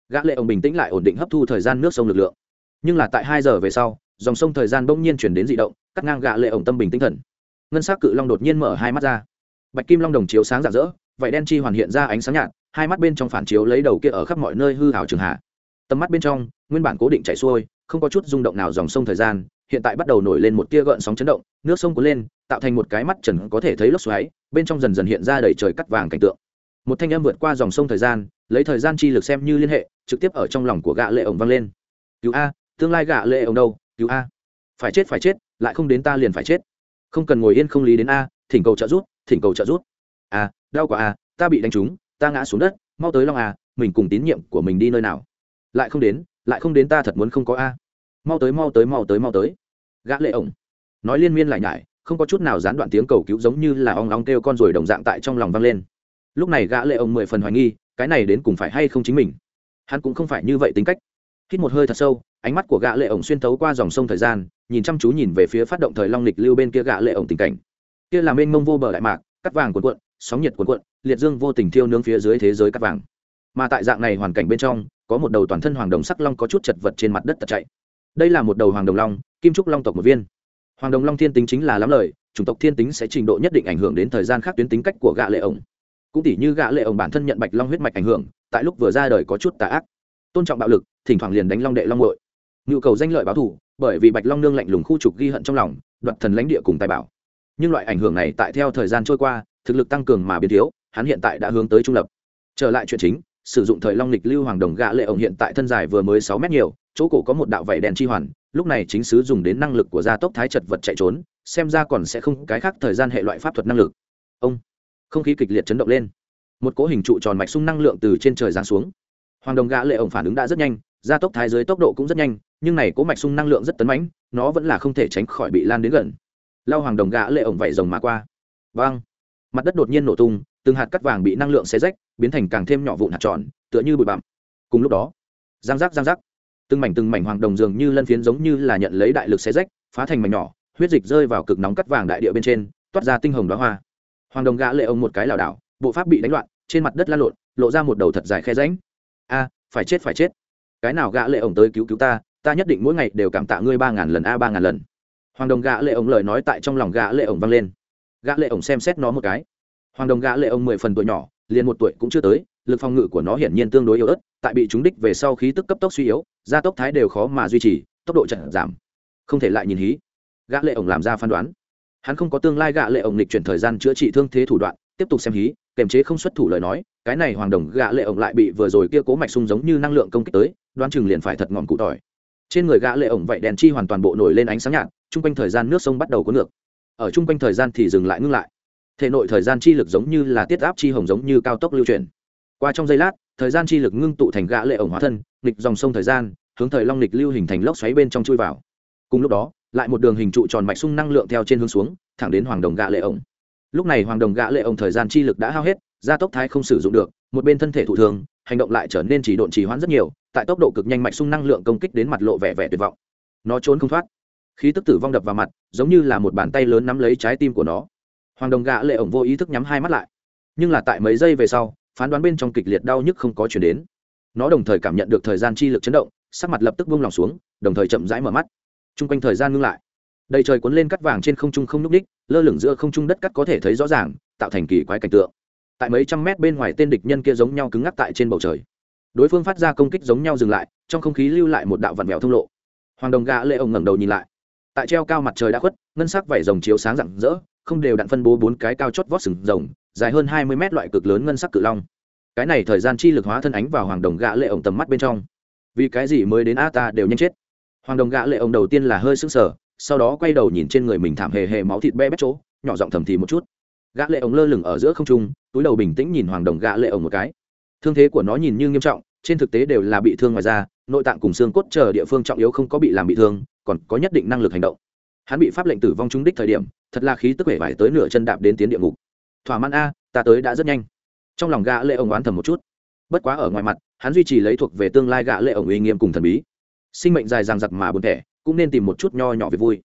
Gã lệ ổng bình tĩnh lại ổn định hấp thu thời gian nước sông lực lượng. Nhưng là tại hai giờ về sau, dòng sông thời gian bỗng nhiên chuyển đến dị động, cắt ngang gã lệ ổng tâm bình tinh thần. Ngân sắc cự long đột nhiên mở hai mắt ra. Bạch kim long đồng chiếu sáng rạng rỡ vậy đen chi hoàn hiện ra ánh sáng nhạt, hai mắt bên trong phản chiếu lấy đầu kia ở khắp mọi nơi hư hào trường hạ. Tầm mắt bên trong, nguyên bản cố định chảy xuôi, không có chút rung động nào dòng sông thời gian, hiện tại bắt đầu nổi lên một tia gợn sóng chấn động, nước sông cuốn lên, tạo thành một cái mắt trần có thể thấy lốc xoáy, bên trong dần dần hiện ra đầy trời cắt vàng cảnh tượng một thanh âm vượt qua dòng sông thời gian, lấy thời gian chi lực xem như liên hệ, trực tiếp ở trong lòng của gã lệ ổng vang lên. Cứu a, tương lai gã lệ ổng đâu? Cứu a. Phải chết phải chết, lại không đến ta liền phải chết. Không cần ngồi yên không lý đến a, thỉnh cầu trợ giúp, thỉnh cầu trợ giúp. A, đau quá a, ta bị đánh trúng, ta ngã xuống đất, mau tới long a, mình cùng tín nhiệm của mình đi nơi nào. Lại không đến, lại không đến ta thật muốn không có a. Mau tới mau tới mau tới mau tới. Gã lệ ổng nói liên miên lại nhải, không có chút nào gián đoạn tiếng cầu cứu giống như là ong ong kêu con rồi đồng dạng tại trong lòng vang lên lúc này gã lệ ông mười phần hoài nghi, cái này đến cùng phải hay không chính mình? Hắn cũng không phải như vậy tính cách. Hít một hơi thật sâu, ánh mắt của gã lệ ổng xuyên thấu qua dòng sông thời gian, nhìn chăm chú nhìn về phía phát động thời long lịch lưu bên kia gã lệ ổng tình cảnh. Kia là mênh mông vô bờ đại mạc, cắt vàng cuộn cuộn, sóng nhiệt cuộn cuộn, liệt dương vô tình thiêu nướng phía dưới thế giới cắt vàng. Mà tại dạng này hoàn cảnh bên trong, có một đầu toàn thân hoàng đồng sắc long có chút chật vật trên mặt đất tật chạy. Đây là một đầu hoàng đồng long, kim trúc long tộc một viên. Hoàng đồng long thiên tính chính là lắm lời, chủng tộc thiên tính sẽ trình độ nhất định ảnh hưởng đến thời gian khác tuyến tính cách của gã lệ ổng cũng tỉ như gã lệ ổng bản thân nhận bạch long huyết mạch ảnh hưởng tại lúc vừa ra đời có chút tà ác. Tôn trọng bạo lực thỉnh thoảng liền đánh long đệ long nội, nhu cầu danh lợi báo thù bởi vì bạch long nương lạnh lùng khu trục ghi hận trong lòng đoạt thần lãnh địa cùng tài bảo. Nhưng loại ảnh hưởng này tại theo thời gian trôi qua thực lực tăng cường mà biến thiếu hắn hiện tại đã hướng tới trung lập. Trở lại chuyện chính sử dụng thời long lịch lưu hoàng đồng gã lệ ổng hiện tại thân dài vừa mới sáu mét nhiều chỗ cổ có một đạo vảy đèn chi hoàn lúc này chính sứ dùng đến năng lực của gia tốc thái chật vật chạy trốn xem ra còn sẽ không cái khác thời gian hệ loại pháp thuật năng lực. Ông! Không khí kịch liệt chấn động lên. Một cỗ hình trụ tròn mạch sung năng lượng từ trên trời giáng xuống. Hoàng đồng gã lệ ổng phản ứng đã rất nhanh, gia tốc thái dưới tốc độ cũng rất nhanh, nhưng này cỗ mạch sung năng lượng rất tấn mãnh, nó vẫn là không thể tránh khỏi bị lan đến gần. Lao hoàng đồng gã lệ ổng vẩy rồng mà qua. Vang mặt đất đột nhiên nổ tung, từng hạt cắt vàng bị năng lượng xé rách, biến thành càng thêm nhỏ vụn hạt tròn, tựa như bụi bặm. Cùng lúc đó, giang giác giang giác. Từng mảnh từng mảnh hoàng đồng dường như lân phiến giống như là nhận lấy đại lực xé rách, phá thành mảnh nhỏ, huyết dịch rơi vào cực nóng cắt vàng đại địa bên trên, toát ra tinh hồng đóa hoa hoàng đồng gã lệ ông một cái lảo đảo, bộ pháp bị đánh loạn, trên mặt đất la lộn, lộ ra một đầu thật dài khe ránh. a, phải chết phải chết. Cái nào gã lệ ông tới cứu cứu ta ta nhất định mỗi ngày đều cảm tạ ngươi ba ngàn lần, a, ba ngàn lần. Hoàng đồng gã lệ ông lời nói tại trong lòng gã lệ ông vang lên. Gã lệ ông xem xét nó một cái. Hoàng đồng gã lệ ông mười phần tuổi nhỏ, liền một tuổi cũng chưa tới, lực phòng ngự của nó hiển nhiên tương đối yếu ớt, tại bị trúng đích về sau khí tức cấp tốc suy yếu, gia tốc thái đều khó mà duy trì, tốc độ chậm giảm. Không thể lại nhìn hí. Gã lệ ổng làm ra phán đoán hắn không có tương lai gạ lệ ổng lịch chuyển thời gian chữa trị thương thế thủ đoạn, tiếp tục xem hí, kềm chế không xuất thủ lời nói, cái này hoàng đồng gạ lệ ổng lại bị vừa rồi kia cố mạch sung giống như năng lượng công kích tới, đoán chừng liền phải thật ngọn cụ tỏi. Trên người gã lệ ổng vậy đèn chi hoàn toàn bộ nổi lên ánh sáng nhạt trung quanh thời gian nước sông bắt đầu có ngược. Ở trung quanh thời gian thì dừng lại ngưng lại. Thể nội thời gian chi lực giống như là tiết áp chi hồng giống như cao tốc lưu chuyển. Qua trong giây lát, thời gian chi lực ngưng tụ thành gã lệ ổng hóa thân, nghịch dòng sông thời gian, hướng thời long nghịch lưu hình thành lốc xoáy bên trong chui vào. Cùng lúc đó lại một đường hình trụ tròn mạch sung năng lượng theo trên hướng xuống, thẳng đến hoàng đồng gã lệ ổng lúc này hoàng đồng gã lệ ổng thời gian chi lực đã hao hết, gia tốc thái không sử dụng được, một bên thân thể thụ thường hành động lại trở nên chỉ độn trì hoãn rất nhiều, tại tốc độ cực nhanh mạch sung năng lượng công kích đến mặt lộ vẻ vẻ tuyệt vọng. Nó trốn không thoát. Khí tức tử vong đập vào mặt, giống như là một bàn tay lớn nắm lấy trái tim của nó. Hoàng đồng gã lệ ổng vô ý thức nhắm hai mắt lại. Nhưng là tại mấy giây về sau, phán đoán bên trong kịch liệt đau nhức không có chuyển đến. Nó đồng thời cảm nhận được thời gian chi lực chấn động, sắc mặt lập tức buông lòng xuống, đồng thời chậm rãi mở mắt t r u n g quanh thời gian ngưng lại. Đầy trời cuốn lên cắt vàng trên không trung không núp đích lơ lửng giữa không trung đất cắt có thể thấy rõ ràng, tạo thành kỳ quái cảnh tượng. Tại mấy trăm mét bên ngoài tên địch nhân kia giống nhau cứng ngắc tại trên bầu trời. Đối phương phát ra công kích giống nhau dừng lại, trong không khí lưu lại một đạo vặn vẹo thông lộ. Hoàng đồng gã lệ ông ngẩng đầu nhìn lại. Tại treo cao mặt trời đã khuất, ngân sắc vảy rồng chiếu sáng rạng rỡ, không đều đặn phân bố bốn cái cao chót vót sừng rồng, dài hơn hai mươi mét loại cực lớn ngân sắc cự long. Cái này thời gian chi lực hóa thân ánh vào hoàng đồng gã lệ ổng tầm mắt bên trong. Vì cái gì mới đến a ta đều nhanh chết? Hoàng đồng gã lệ Ông đầu tiên là hơi sững sờ, sau đó quay đầu nhìn trên người mình thảm hề hề máu thịt be bét chỗ, nhỏ giọng thầm thì một chút. Gã lệ Ông lơ lửng ở giữa không trung, túi đầu bình tĩnh nhìn hoàng đồng gã lệ Ông một cái. Thương thế của nó nhìn như nghiêm trọng, trên thực tế đều là bị thương ngoài da, nội tạng cùng xương cốt chờ địa phương trọng yếu không có bị làm bị thương, còn có nhất định năng lực hành động. Hắn bị pháp lệnh tử vong trúng đích thời điểm, thật là khí tức vẻ vải tới nửa chân đạp đến tiến địa ngục. Thỏa mãn a, ta tới đã rất nhanh. Trong lòng gã lệ ông oán thầm một chút. Bất quá ở ngoài mặt, hắn duy trì lấy thuộc về tương lai gã lệ ông uy nghiêm cùng thần bí sinh mệnh dài dằng dặc mà buồn thẻ, cũng nên tìm một chút nho nhỏ về vui.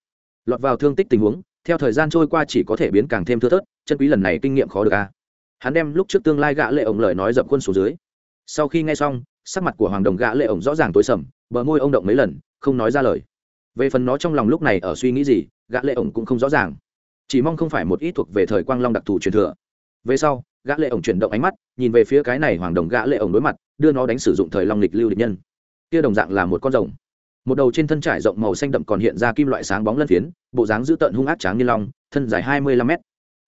Lọt vào thương tích tình huống, theo thời gian trôi qua chỉ có thể biến càng thêm thưa thớt, chân quý lần này kinh nghiệm khó được a. Hắn đem lúc trước tương lai gã lệ ổng lời nói dập khuôn xuống dưới. Sau khi nghe xong, sắc mặt của hoàng đồng gã lệ ổng rõ ràng tối sầm, bờ môi ông động mấy lần, không nói ra lời. Về phần nó trong lòng lúc này ở suy nghĩ gì, gã lệ ổng cũng không rõ ràng. Chỉ mong không phải một ít thuộc về thời quang long đặc thù truyền thừa. Về sau, gã lệ ổng chuyển động ánh mắt, nhìn về phía cái này hoàng đồng gã lệ ổng đối mặt, đưa nó đánh sử dụng thời long lịch lưu địch nhân kia đồng dạng là một con rồng. Một đầu trên thân trải rộng màu xanh đậm còn hiện ra kim loại sáng bóng lân phiến, bộ dáng dữ tợn hung ác tráng như long, thân dài hai mươi lăm mét.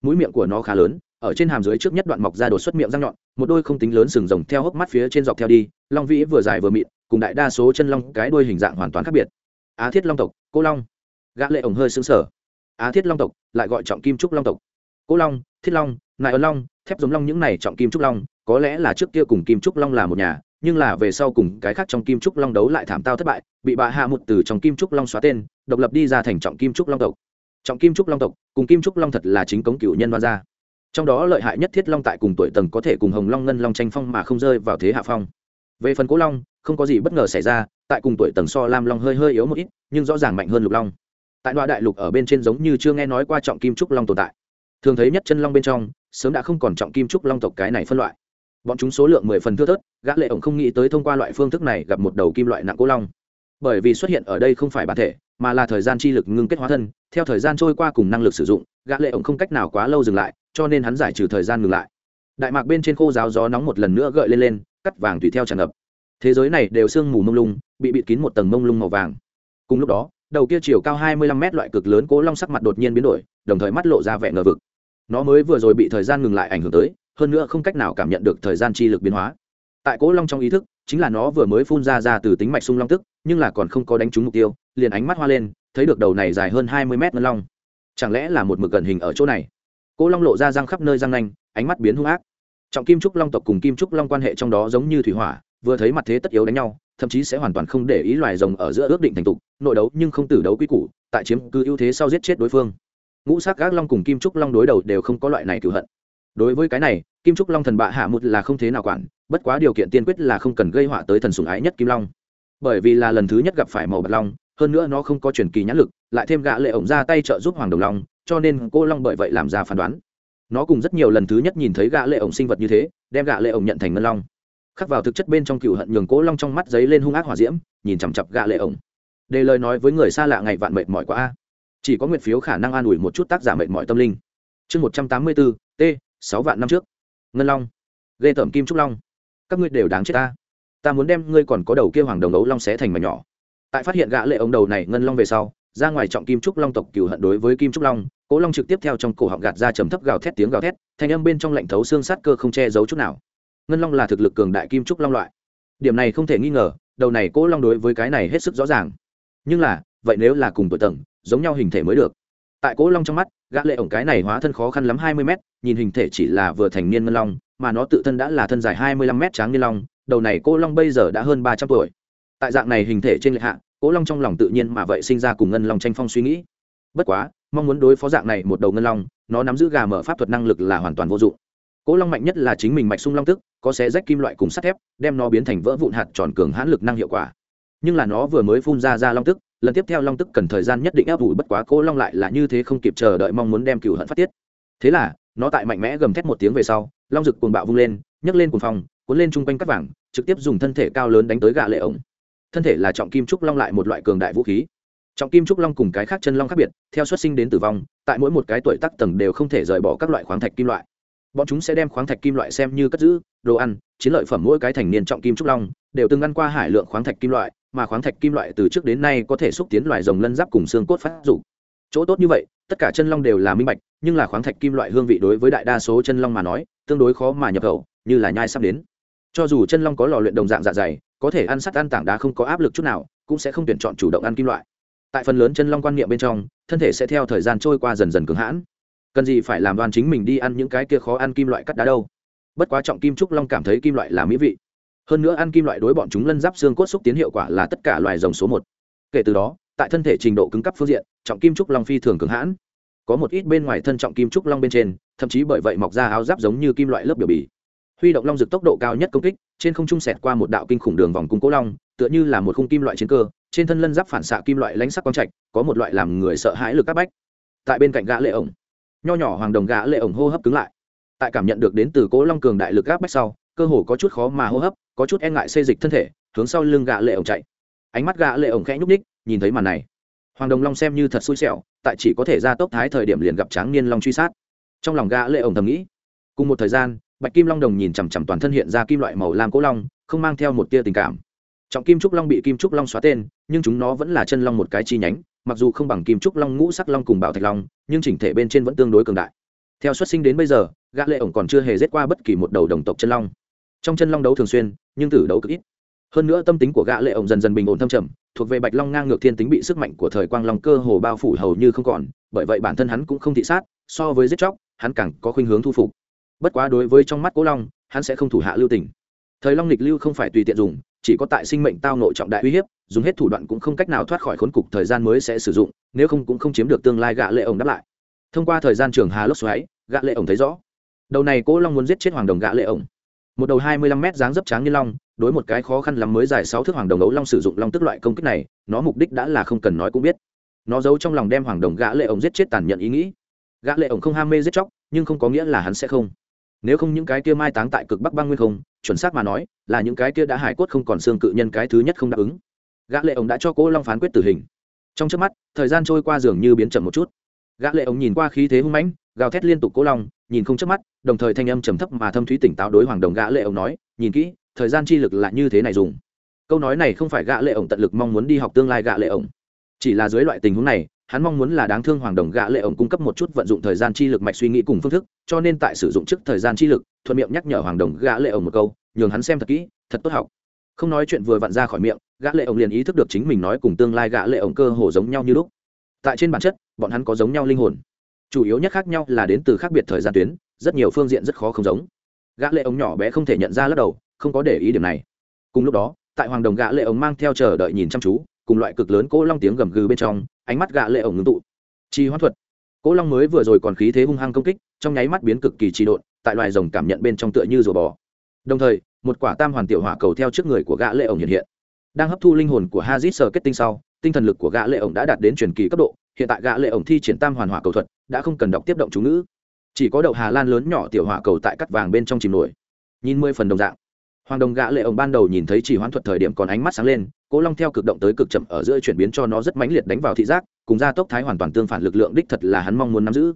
Mũi miệng của nó khá lớn, ở trên hàm dưới trước nhất đoạn mọc ra đột xuất miệng răng nhọn, một đôi không tính lớn sừng rồng theo hốc mắt phía trên dọc theo đi, long vĩ vừa dài vừa mịn, cùng đại đa số chân long cái đuôi hình dạng hoàn toàn khác biệt. Á thiết long tộc, cô long. Gã lệ ổng hơi xứng sờ. Á thiết long tộc, lại gọi trọng kim trúc long tộc. Cô long, thiết long, nại ấn long, thép giống long những này trọng kim trúc long, có lẽ là trước kia cùng kim trúc long là một nhà nhưng là về sau cùng cái khác trong kim trúc long đấu lại thảm tao thất bại, bị bà hạ một từ trong kim trúc long xóa tên, độc lập đi ra thành trọng kim trúc long tộc. Trọng kim trúc long tộc, cùng kim trúc long thật là chính cống cựu nhân đoan gia. Trong đó lợi hại nhất thiết long tại cùng tuổi tầng có thể cùng hồng long ngân long tranh phong mà không rơi vào thế hạ phong. Về phần cố long, không có gì bất ngờ xảy ra, tại cùng tuổi tầng so lam long hơi hơi yếu một ít, nhưng rõ ràng mạnh hơn lục long. Tại đoạn đại lục ở bên trên giống như chưa nghe nói qua trọng kim trúc long tồn tại. Thường thấy nhất chân long bên trong, sớm đã không còn trọng kim trúc long tộc cái này phân loại bọn chúng số lượng mười phần thưa thớt, gã lệ ổng không nghĩ tới thông qua loại phương thức này gặp một đầu kim loại nặng cố long. Bởi vì xuất hiện ở đây không phải bản thể, mà là thời gian chi lực ngưng kết hóa thân, theo thời gian trôi qua cùng năng lực sử dụng, gã lệ ổng không cách nào quá lâu dừng lại, cho nên hắn giải trừ thời gian ngừng lại. Đại mạc bên trên khô giáo gió nóng một lần nữa gợi lên lên, cắt vàng tùy theo tràn ngập. Thế giới này đều sương mù mông lung, bị bịt kín một tầng mông lung màu vàng. Cùng lúc đó, đầu kia chiều cao hai mươi lăm mét loại cực lớn cố long sắc mặt đột nhiên biến đổi, đồng thời mắt lộ ra vẻ ngờ vực. Nó mới vừa rồi bị thời gian ngừng lại ảnh hưởng tới hơn nữa không cách nào cảm nhận được thời gian chi lực biến hóa. Tại cố long trong ý thức, chính là nó vừa mới phun ra ra từ tính mạch sung long tức, nhưng là còn không có đánh trúng mục tiêu, liền ánh mắt hoa lên, thấy được đầu này dài hơn hai mươi mét ngân long. Chẳng lẽ là một mực gần hình ở chỗ này? Cố long lộ ra răng khắp nơi răng nanh, ánh mắt biến hung ác. Trọng kim trúc long tộc cùng kim trúc long quan hệ trong đó giống như thủy hỏa, vừa thấy mặt thế tất yếu đánh nhau, thậm chí sẽ hoàn toàn không để ý loài rồng ở giữa ước định thành tục, nội đấu nhưng không tử đấu quy củ, tại chiếm cứ ưu thế sau giết chết đối phương. Ngũ sắc gác long cùng kim trúc long đối đầu đều không có loại này cửu hận đối với cái này, kim trúc long thần bạ hạ một là không thế nào quản, bất quá điều kiện tiên quyết là không cần gây họa tới thần sủng ái nhất kim long. Bởi vì là lần thứ nhất gặp phải màu bạc long, hơn nữa nó không có truyền kỳ nhãn lực, lại thêm gã lệ ổng ra tay trợ giúp hoàng đồng long, cho nên cô long bởi vậy làm ra phán đoán. Nó cùng rất nhiều lần thứ nhất nhìn thấy gã lệ ổng sinh vật như thế, đem gã lệ ổng nhận thành ngân long. Khắc vào thực chất bên trong cựu hận nhường cố long trong mắt giấy lên hung ác hỏa diễm, nhìn chằm chặp gã lệ ổng. Đề lời nói với người xa lạ ngày vạn mệt mỏi quá a. Chỉ có nguyện phiếu khả năng an ủi một chút tác giả mệt mỏi tâm linh. Chương một trăm tám mươi bốn t sáu vạn năm trước. Ngân long, ghê tởm kim trúc long. Các ngươi đều đáng chết ta. Ta muốn đem ngươi còn có đầu kia hoàng đồng ấu long xé thành mà nhỏ. Tại phát hiện gã lệ ống đầu này ngân long về sau, ra ngoài trọng kim trúc long tộc cửu hận đối với kim trúc long, cố long trực tiếp theo trong cổ họng gạt ra trầm thấp gào thét tiếng gào thét, thanh âm bên trong lạnh thấu xương sát cơ không che giấu chút nào. Ngân long là thực lực cường đại kim trúc long loại. Điểm này không thể nghi ngờ, đầu này cố long đối với cái này hết sức rõ ràng. Nhưng là, vậy nếu là cùng tuổi tầng, giống nhau hình thể mới được tại cố long trong mắt, gã lệ ổng cái này hóa thân khó khăn lắm hai mươi mét, nhìn hình thể chỉ là vừa thành niên ngân long, mà nó tự thân đã là thân dài hai mươi lăm mét tráng niên long, đầu này cố long bây giờ đã hơn ba trăm tuổi. Tại dạng này hình thể trên lệ hạ, cố long trong lòng tự nhiên mà vậy sinh ra cùng ngân long tranh phong suy nghĩ. Bất quá, mong muốn đối phó dạng này một đầu ngân long, nó nắm giữ gà mở pháp thuật năng lực là hoàn toàn vô dụng. Cố long mạnh nhất là chính mình mạch sung long tức, có xé rách kim loại cùng sắt thép, đem nó biến thành vỡ vụn hạt tròn cường hãn lực năng hiệu quả. Nhưng là nó vừa mới phun ra ra long tức lần tiếp theo long tức cần thời gian nhất định áp ủi bất quá cố long lại là như thế không kịp chờ đợi mong muốn đem cựu hận phát tiết. Thế là, nó tại mạnh mẽ gầm thét một tiếng về sau, long rực cuồng bạo vung lên, nhấc lên cuồng phòng cuốn lên chung quanh cắt vàng, trực tiếp dùng thân thể cao lớn đánh tới gạ lệ ổng. Thân thể là trọng kim trúc long lại một loại cường đại vũ khí. Trọng kim trúc long cùng cái khác chân long khác biệt, theo xuất sinh đến tử vong, tại mỗi một cái tuổi tác tầng đều không thể rời bỏ các loại khoáng thạch kim loại. Bọn chúng sẽ đem khoáng thạch kim loại xem như cất giữ, đồ ăn, chiến lợi phẩm mỗi cái thành niên trọng kim trúc long, đều từng ăn qua hải lượng khoáng thạch kim loại mà khoáng thạch kim loại từ trước đến nay có thể xúc tiến loài rồng lân giáp cùng xương cốt phát dục. Chỗ tốt như vậy, tất cả chân long đều là minh bạch, nhưng là khoáng thạch kim loại hương vị đối với đại đa số chân long mà nói, tương đối khó mà nhập khẩu, như là nhai sắp đến. Cho dù chân long có lò luyện đồng dạng dạ dày, có thể ăn sắt ăn tảng đá không có áp lực chút nào, cũng sẽ không tuyển chọn chủ động ăn kim loại. Tại phần lớn chân long quan niệm bên trong, thân thể sẽ theo thời gian trôi qua dần dần cứng hãn. Cần gì phải làm đoan chính mình đi ăn những cái kia khó ăn kim loại cắt đá đâu? Bất quá trọng kim trúc long cảm thấy kim loại là mỹ vị hơn nữa ăn kim loại đối bọn chúng lân giáp xương cốt xúc tiến hiệu quả là tất cả loài rồng số một. Kể từ đó, tại thân thể trình độ cứng cấp phương diện, trọng kim trúc long phi thường cứng hãn. Có một ít bên ngoài thân trọng kim trúc long bên trên, thậm chí bởi vậy mọc ra áo giáp giống như kim loại lớp biểu bì. Huy động long rực tốc độ cao nhất công kích, trên không trung sẹt qua một đạo kinh khủng đường vòng cung cố long, tựa như là một khung kim loại chiến cơ, trên thân lân giáp phản xạ kim loại lánh sắc quang trạch, có một loại làm người sợ hãi lực các bách. Tại bên cạnh gã lệ ổng, nho nhỏ hoàng đồng gã lệ ổng hô hấp cứng lại. Tại cảm nhận được đến từ cố long cường đại lực áp bách sau cơ hồ có chút khó mà hô hấp, có chút e ngại xê dịch thân thể, hướng sau lưng gã lệ ổng chạy. Ánh mắt gã lệ ổng khẽ nhúc ních nhìn thấy màn này. Hoàng đồng long xem như thật xui xẻo, tại chỉ có thể ra tốc thái thời điểm liền gặp tráng niên long truy sát. Trong lòng gã lệ ổng thầm nghĩ, cùng một thời gian, bạch kim long đồng nhìn chằm chằm toàn thân hiện ra kim loại màu lam cố long, không mang theo một tia tình cảm. Trọng kim trúc long bị kim trúc long xóa tên, nhưng chúng nó vẫn là chân long một cái chi nhánh, mặc dù không bằng kim trúc long ngũ sắc long cùng bảo thạch long, nhưng chỉnh thể bên trên vẫn tương đối cường đại. Theo xuất sinh đến bây giờ, gã lệ ổng còn chưa hề giết qua bất kỳ một đầu đồng tộc chân long trong chân long đấu thường xuyên, nhưng tử đấu cực ít. Hơn nữa tâm tính của gã lệ ổng dần dần bình ổn thâm trầm, thuộc về bạch long ngang ngược thiên tính bị sức mạnh của thời quang long cơ hồ bao phủ hầu như không còn, bởi vậy bản thân hắn cũng không thị sát, so với giết chóc, hắn càng có khuynh hướng thu phục. Bất quá đối với trong mắt cố long, hắn sẽ không thủ hạ lưu tình. Thời long lịch lưu không phải tùy tiện dùng, chỉ có tại sinh mệnh tao nội trọng đại uy hiếp, dùng hết thủ đoạn cũng không cách nào thoát khỏi khốn cục thời gian mới sẽ sử dụng, nếu không cũng không chiếm được tương lai gã lệ ổng đáp lại. Thông qua thời gian trường hà lốc xoáy, gã lệ ổng thấy rõ. Đầu này cố long muốn giết chết hoàng đồng gã lệ ổng một đầu hai mươi lăm mét dáng dấp tráng như long, đối một cái khó khăn lắm mới dài sáu thước hoàng đồng ấu long sử dụng long tức loại công kích này, nó mục đích đã là không cần nói cũng biết. Nó giấu trong lòng đem hoàng đồng gã lệ ổng giết chết tàn nhẫn ý nghĩ. Gã lệ ổng không ham mê giết chóc, nhưng không có nghĩa là hắn sẽ không. Nếu không những cái kia mai táng tại cực bắc băng nguyên không, chuẩn xác mà nói, là những cái kia đã hải cốt không còn xương cự nhân cái thứ nhất không đáp ứng. Gã lệ ổng đã cho cố long phán quyết tử hình. Trong chớp mắt, thời gian trôi qua dường như biến chậm một chút. Gã lệ ổng nhìn qua khí thế hung mãnh, gào thét liên tục cố long nhìn không chớp mắt, đồng thời thanh âm trầm thấp mà thâm thúy tỉnh táo đối hoàng đồng gã lệ ổng nói, nhìn kỹ, thời gian chi lực là như thế này dùng. Câu nói này không phải gã lệ ổng tận lực mong muốn đi học tương lai gã lệ ổng chỉ là dưới loại tình huống này, hắn mong muốn là đáng thương hoàng đồng gã lệ ổng cung cấp một chút vận dụng thời gian chi lực mạch suy nghĩ cùng phương thức, cho nên tại sử dụng trước thời gian chi lực, thuận miệng nhắc nhở hoàng đồng gã lệ ổng một câu, nhường hắn xem thật kỹ, thật tốt học. Không nói chuyện vừa vặn ra khỏi miệng, gã lệ ổng liền ý thức được chính mình nói cùng tương lai gã lệ ổng cơ hồ giống nhau như lúc. Tại trên bản chất, bọn hắn có giống nhau linh hồn chủ yếu nhất khác nhau là đến từ khác biệt thời gian tuyến, rất nhiều phương diện rất khó không giống. Gã lệ ống nhỏ bé không thể nhận ra lắc đầu, không có để ý điểm này. Cùng lúc đó, tại hoàng đồng gã lệ ống mang theo chờ đợi nhìn chăm chú, cùng loại cực lớn cỗ long tiếng gầm gừ bên trong, ánh mắt gã lệ ống ngưng tụ. Chi hoán thuật. Cỗ long mới vừa rồi còn khí thế hung hăng công kích, trong nháy mắt biến cực kỳ trì độn, tại loài rồng cảm nhận bên trong tựa như rùa bò. Đồng thời, một quả tam hoàn tiểu hỏa cầu theo trước người của gã lệ ổng hiện hiện. Đang hấp thu linh hồn của hazit sờ kết tinh sau, tinh thần lực của gã lệ ổng đã đạt đến truyền kỳ cấp độ, hiện tại gã lệ ổng thi triển tam hoàn hỏa cầu thuật đã không cần đọc tiếp động chú ngữ. Chỉ có đậu hà lan lớn nhỏ tiểu hỏa cầu tại cắt vàng bên trong chìm nổi. Nhìn mười phần đồng dạng. Hoàng đồng gã lệ ổng ban đầu nhìn thấy chỉ hoán thuật thời điểm còn ánh mắt sáng lên, cố long theo cực động tới cực chậm ở giữa chuyển biến cho nó rất mãnh liệt đánh vào thị giác, cùng gia tốc thái hoàn toàn tương phản lực lượng đích thật là hắn mong muốn nắm giữ.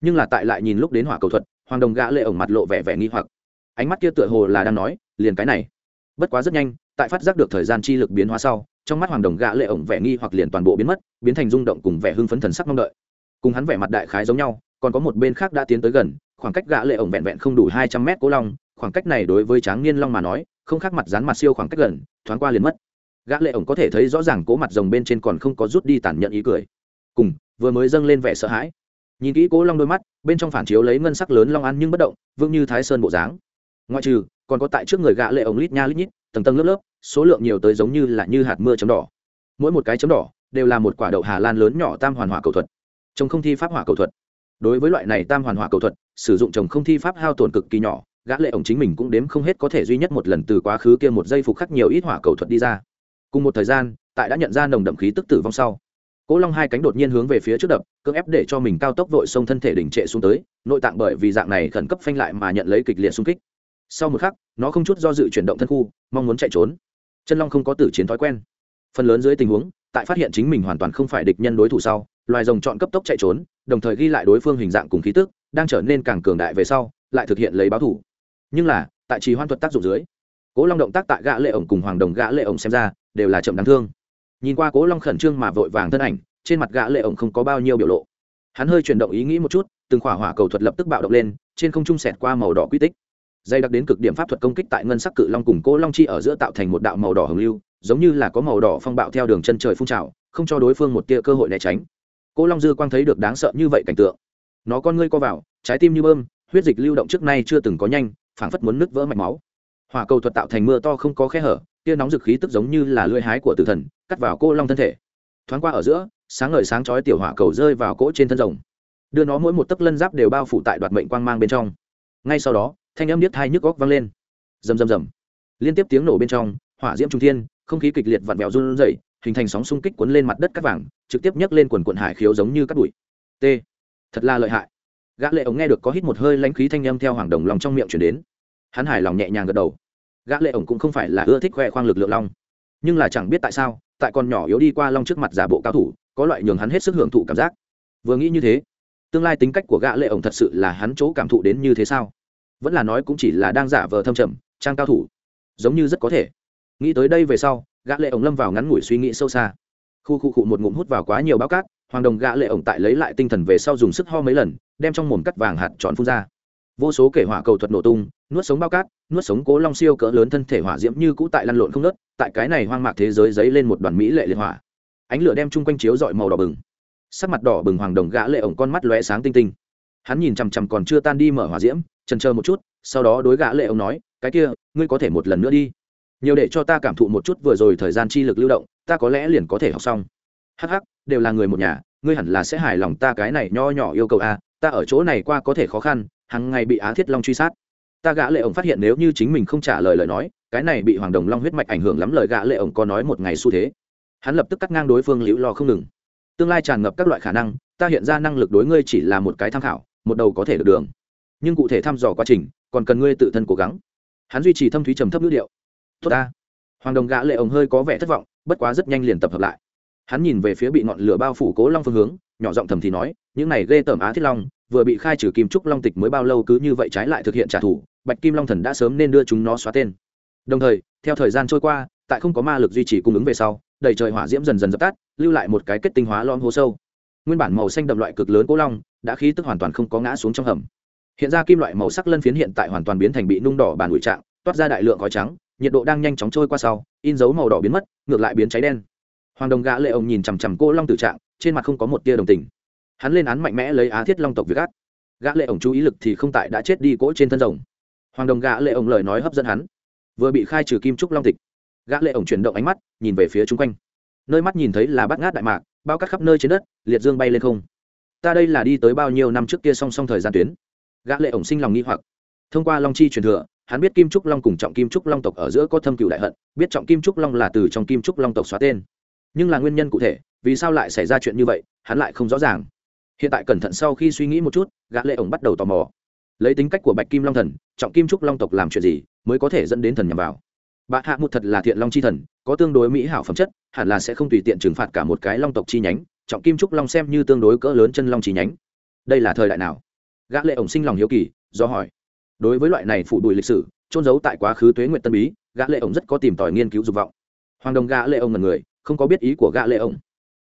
Nhưng là tại lại nhìn lúc đến hỏa cầu thuật, hoàng đồng gã lệ ổng mặt lộ vẻ vẻ nghi hoặc. Ánh mắt kia tựa hồ là đang nói, liền cái này. Bất quá rất nhanh, tại phát giác được thời gian chi lực biến hóa sau, trong mắt hoàng đồng gã lệ ổng vẻ nghi hoặc liền toàn bộ biến mất, biến thành rung động cùng vẻ hưng phấn thần sắc mong đợi cùng hắn vẻ mặt đại khái giống nhau, còn có một bên khác đã tiến tới gần, khoảng cách gã lệ ổng vẹn vẹn không đủ hai trăm mét cố long, khoảng cách này đối với tráng niên long mà nói, không khác mặt dán mặt siêu khoảng cách gần, thoáng qua liền mất. Gã lệ ổng có thể thấy rõ ràng cố mặt rồng bên trên còn không có rút đi tàn nhẫn ý cười. Cùng, vừa mới dâng lên vẻ sợ hãi. Nhìn kỹ cố long đôi mắt, bên trong phản chiếu lấy ngân sắc lớn long ăn nhưng bất động, vương như thái sơn bộ dáng. Ngoại trừ, còn có tại trước người gã lệ ổng lít nha lít nhít, tầng tầng lớp lớp, số lượng nhiều tới giống như là như hạt mưa chấm đỏ. Mỗi một cái chấm đỏ đều là một quả đậu hà lan lớn nhỏ tam hoàn hỏa cầu thuật trồng không thi pháp hỏa cầu thuật. Đối với loại này tam hoàn hỏa cầu thuật, sử dụng trồng không thi pháp hao tổn cực kỳ nhỏ, gã lệ ổng chính mình cũng đếm không hết có thể duy nhất một lần từ quá khứ kia một giây phục khắc nhiều ít hỏa cầu thuật đi ra. Cùng một thời gian, tại đã nhận ra nồng đậm khí tức tử vong sau, cố long hai cánh đột nhiên hướng về phía trước đập, cưỡng ép để cho mình cao tốc vội xông thân thể đỉnh trệ xuống tới, nội tạng bởi vì dạng này khẩn cấp phanh lại mà nhận lấy kịch liệt xung kích. Sau một khắc, nó không chút do dự chuyển động thân khu, mong muốn chạy trốn. Chân long không có tử chiến thói quen. Phần lớn dưới tình huống, tại phát hiện chính mình hoàn toàn không phải địch nhân đối thủ sau loài rồng chọn cấp tốc chạy trốn, đồng thời ghi lại đối phương hình dạng cùng khí tức, đang trở nên càng cường đại về sau, lại thực hiện lấy báo thủ. Nhưng là, tại trì hoan thuật tác dụng dưới, cố long động tác tại gã lệ ổng cùng hoàng đồng gã lệ ổng xem ra, đều là chậm đáng thương. Nhìn qua cố long khẩn trương mà vội vàng thân ảnh, trên mặt gã lệ ổng không có bao nhiêu biểu lộ. Hắn hơi chuyển động ý nghĩ một chút, từng khỏa hỏa cầu thuật lập tức bạo động lên, trên không trung sẹt qua màu đỏ quy tích. Dây đặc đến cực điểm pháp thuật công kích tại ngân sắc cự long cùng cố long chi ở giữa tạo thành một đạo màu đỏ hồng lưu, giống như là có màu đỏ phong bạo theo đường chân trời phun trào, không cho đối phương một tia cơ hội né tránh. Cô long dư quang thấy được đáng sợ như vậy cảnh tượng. Nó con ngươi co vào, trái tim như bơm, huyết dịch lưu động trước nay chưa từng có nhanh, phảng phất muốn nứt vỡ mạch máu. Hỏa cầu thuật tạo thành mưa to không có khe hở tia nóng dực khí tức giống như là lưỡi hái của tử thần, cắt vào cô long thân thể. Thoáng qua ở giữa, sáng ngời sáng chói tiểu hỏa cầu rơi vào cỗ trên thân rồng. Đưa nó mỗi một tấc lân giáp đều bao phủ tại đoạt mệnh quang mang bên trong. Ngay sau đó, thanh âm niết thai nhức góc vang lên. Rầm rầm rầm. Liên tiếp tiếng nổ bên trong, hỏa diễm trung thiên, không khí kịch liệt vặn vẹo run rẩy hình thành sóng xung kích cuốn lên mặt đất cát vàng, trực tiếp nhấc lên quần quần hải khiếu giống như cát bụi. T. Thật là lợi hại. Gã lệ ổng nghe được có hít một hơi lãnh khí thanh âm theo hoàng đồng lòng trong miệng truyền đến. Hắn hài lòng nhẹ nhàng gật đầu. Gã lệ ổng cũng không phải là ưa thích khoe khoang lực lượng long. Nhưng là chẳng biết tại sao, tại con nhỏ yếu đi qua long trước mặt giả bộ cao thủ, có loại nhường hắn hết sức hưởng thụ cảm giác. Vừa nghĩ như thế, tương lai tính cách của gã lệ ổng thật sự là hắn chỗ cảm thụ đến như thế sao? Vẫn là nói cũng chỉ là đang giả vờ thâm trầm, trang cao thủ. Giống như rất có thể. Nghĩ tới đây về sau gã lệ ổng lâm vào ngắn ngủi suy nghĩ sâu xa. Khu khu cụ một ngụm hút vào quá nhiều báo cát, hoàng đồng gã lệ ổng tại lấy lại tinh thần về sau dùng sức ho mấy lần, đem trong mồm cắt vàng hạt tròn phun ra. Vô số kể hỏa cầu thuật nổ tung, nuốt sống bao cát, nuốt sống cố long siêu cỡ lớn thân thể hỏa diễm như cũ tại lăn lộn không nớt tại cái này hoang mạc thế giới giấy lên một đoàn mỹ lệ liệt hỏa. Ánh lửa đem chung quanh chiếu dọi màu đỏ bừng. Sắc mặt đỏ bừng hoàng đồng gã lệ ổng con mắt lóe sáng tinh tinh. Hắn nhìn chằm chằm còn chưa tan đi mở hỏa diễm, chần chờ một chút, sau đó đối gã lệ ổng nói, cái kia, ngươi có thể một lần nữa đi nhiều để cho ta cảm thụ một chút vừa rồi thời gian chi lực lưu động, ta có lẽ liền có thể học xong. Hắc hắc, đều là người một nhà, ngươi hẳn là sẽ hài lòng ta cái này nho nhỏ yêu cầu a, ta ở chỗ này qua có thể khó khăn hàng ngày bị á thiết long truy sát. Ta gã lệ ổng phát hiện nếu như chính mình không trả lời lời nói, cái này bị hoàng đồng long huyết mạch ảnh hưởng lắm lời gã lệ ổng có nói một ngày xu thế. Hắn lập tức cắt ngang đối phương liễu lo không ngừng. Tương lai tràn ngập các loại khả năng, ta hiện ra năng lực đối ngươi chỉ là một cái tham khảo, một đầu có thể được đường. Nhưng cụ thể thăm dò quá trình, còn cần ngươi tự thân cố gắng. Hắn duy trì thâm thúy trầm thấp ngữ điệu tốt ta. Hoàng đồng gã lệ ổng hơi có vẻ thất vọng, bất quá rất nhanh liền tập hợp lại. Hắn nhìn về phía bị ngọn lửa bao phủ cố long phương hướng, nhỏ giọng thầm thì nói, những này ghê tởm á thiết long, vừa bị khai trừ kim trúc long tịch mới bao lâu cứ như vậy trái lại thực hiện trả thù, bạch kim long thần đã sớm nên đưa chúng nó xóa tên. Đồng thời, theo thời gian trôi qua, tại không có ma lực duy trì cung ứng về sau, đầy trời hỏa diễm dần dần dập tắt, lưu lại một cái kết tinh hóa lõm hố sâu. Nguyên bản màu xanh đậm loại cực lớn cố long, đã khí tức hoàn toàn không có ngã xuống trong hầm. Hiện ra kim loại màu sắc lân phiến hiện tại hoàn toàn biến thành bị nung đỏ bàn ủi trạng, toát ra đại lượng khói trắng nhiệt độ đang nhanh chóng trôi qua sau, in dấu màu đỏ biến mất, ngược lại biến cháy đen. Hoàng đồng gã lệ ông nhìn chằm chằm cô long tử trạng, trên mặt không có một tia đồng tình. Hắn lên án mạnh mẽ lấy á thiết long tộc việt gác. Gã lệ ổng chú ý lực thì không tại đã chết đi cỗ trên thân rồng. Hoàng đồng gã lệ ổng lời nói hấp dẫn hắn. Vừa bị khai trừ kim trúc long tịch gã lệ ổng chuyển động ánh mắt, nhìn về phía chung quanh. Nơi mắt nhìn thấy là bát ngát đại mạc, bao cát khắp nơi trên đất, liệt dương bay lên không. Ta đây là đi tới bao nhiêu năm trước kia song song thời gian tuyến? Gã lệ ổng sinh lòng nghi hoặc. Thông qua long chi truyền thừa hắn biết kim trúc long cùng trọng kim trúc long tộc ở giữa có thâm cựu đại hận, biết trọng kim trúc long là từ trong kim trúc long tộc xóa tên. Nhưng là nguyên nhân cụ thể, vì sao lại xảy ra chuyện như vậy, hắn lại không rõ ràng. Hiện tại cẩn thận sau khi suy nghĩ một chút, gã lệ ổng bắt đầu tò mò. Lấy tính cách của bạch kim long thần, trọng kim trúc long tộc làm chuyện gì mới có thể dẫn đến thần nhằm vào? Bà hạ một thật là thiện long chi thần, có tương đối mỹ hảo phẩm chất, hẳn là sẽ không tùy tiện trừng phạt cả một cái long tộc chi nhánh, trọng kim trúc long xem như tương đối cỡ lớn chân long chi nhánh. Đây là thời đại nào? Gã lệ ổng sinh lòng hiếu kỳ, do hỏi đối với loại này phụ đùi lịch sử trôn giấu tại quá khứ tuế nguyện tân bí, gã lệ ổng rất có tìm tòi nghiên cứu dục vọng. Hoàng đồng gã lệ ổng là người, không có biết ý của gã lệ ổng.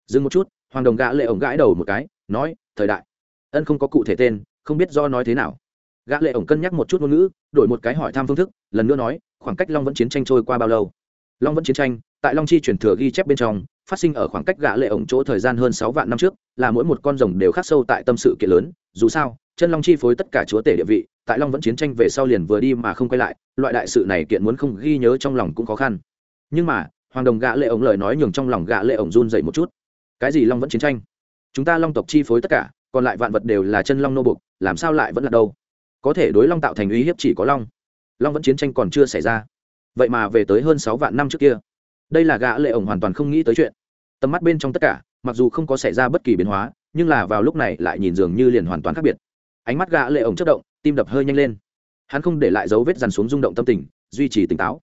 Dừng một chút, hoàng đồng gã lệ ổng gãi đầu một cái, nói, thời đại, ân không có cụ thể tên, không biết do nói thế nào. Gã lệ ổng cân nhắc một chút ngôn ngữ, đổi một cái hỏi thăm phương thức, lần nữa nói, khoảng cách long vẫn chiến tranh trôi qua bao lâu? Long vẫn chiến tranh, tại long chi truyền thừa ghi chép bên trong, phát sinh ở khoảng cách gã lệ ổng chỗ thời gian hơn sáu vạn năm trước, là mỗi một con rồng đều khắc sâu tại tâm sự kiện lớn. Dù sao, chân long chi phối tất cả chúa tể địa vị tại long vẫn chiến tranh về sau liền vừa đi mà không quay lại, loại đại sự này kiện muốn không ghi nhớ trong lòng cũng khó khăn. Nhưng mà, hoàng đồng gã lệ ổng lời nói nhường trong lòng gã lệ ổng run dậy một chút. Cái gì long vẫn chiến tranh? Chúng ta long tộc chi phối tất cả, còn lại vạn vật đều là chân long nô bục làm sao lại vẫn là đâu? Có thể đối long tạo thành uy hiếp chỉ có long. Long vẫn chiến tranh còn chưa xảy ra. Vậy mà về tới hơn sáu vạn năm trước kia. Đây là gã lệ ổng hoàn toàn không nghĩ tới chuyện. Tầm mắt bên trong tất cả, mặc dù không có xảy ra bất kỳ biến hóa, nhưng là vào lúc này lại nhìn dường như liền hoàn toàn khác biệt. Ánh mắt gã lệ ổng chớp động tim đập hơi nhanh lên. Hắn không để lại dấu vết dằn xuống rung động tâm tình, duy trì tỉnh táo.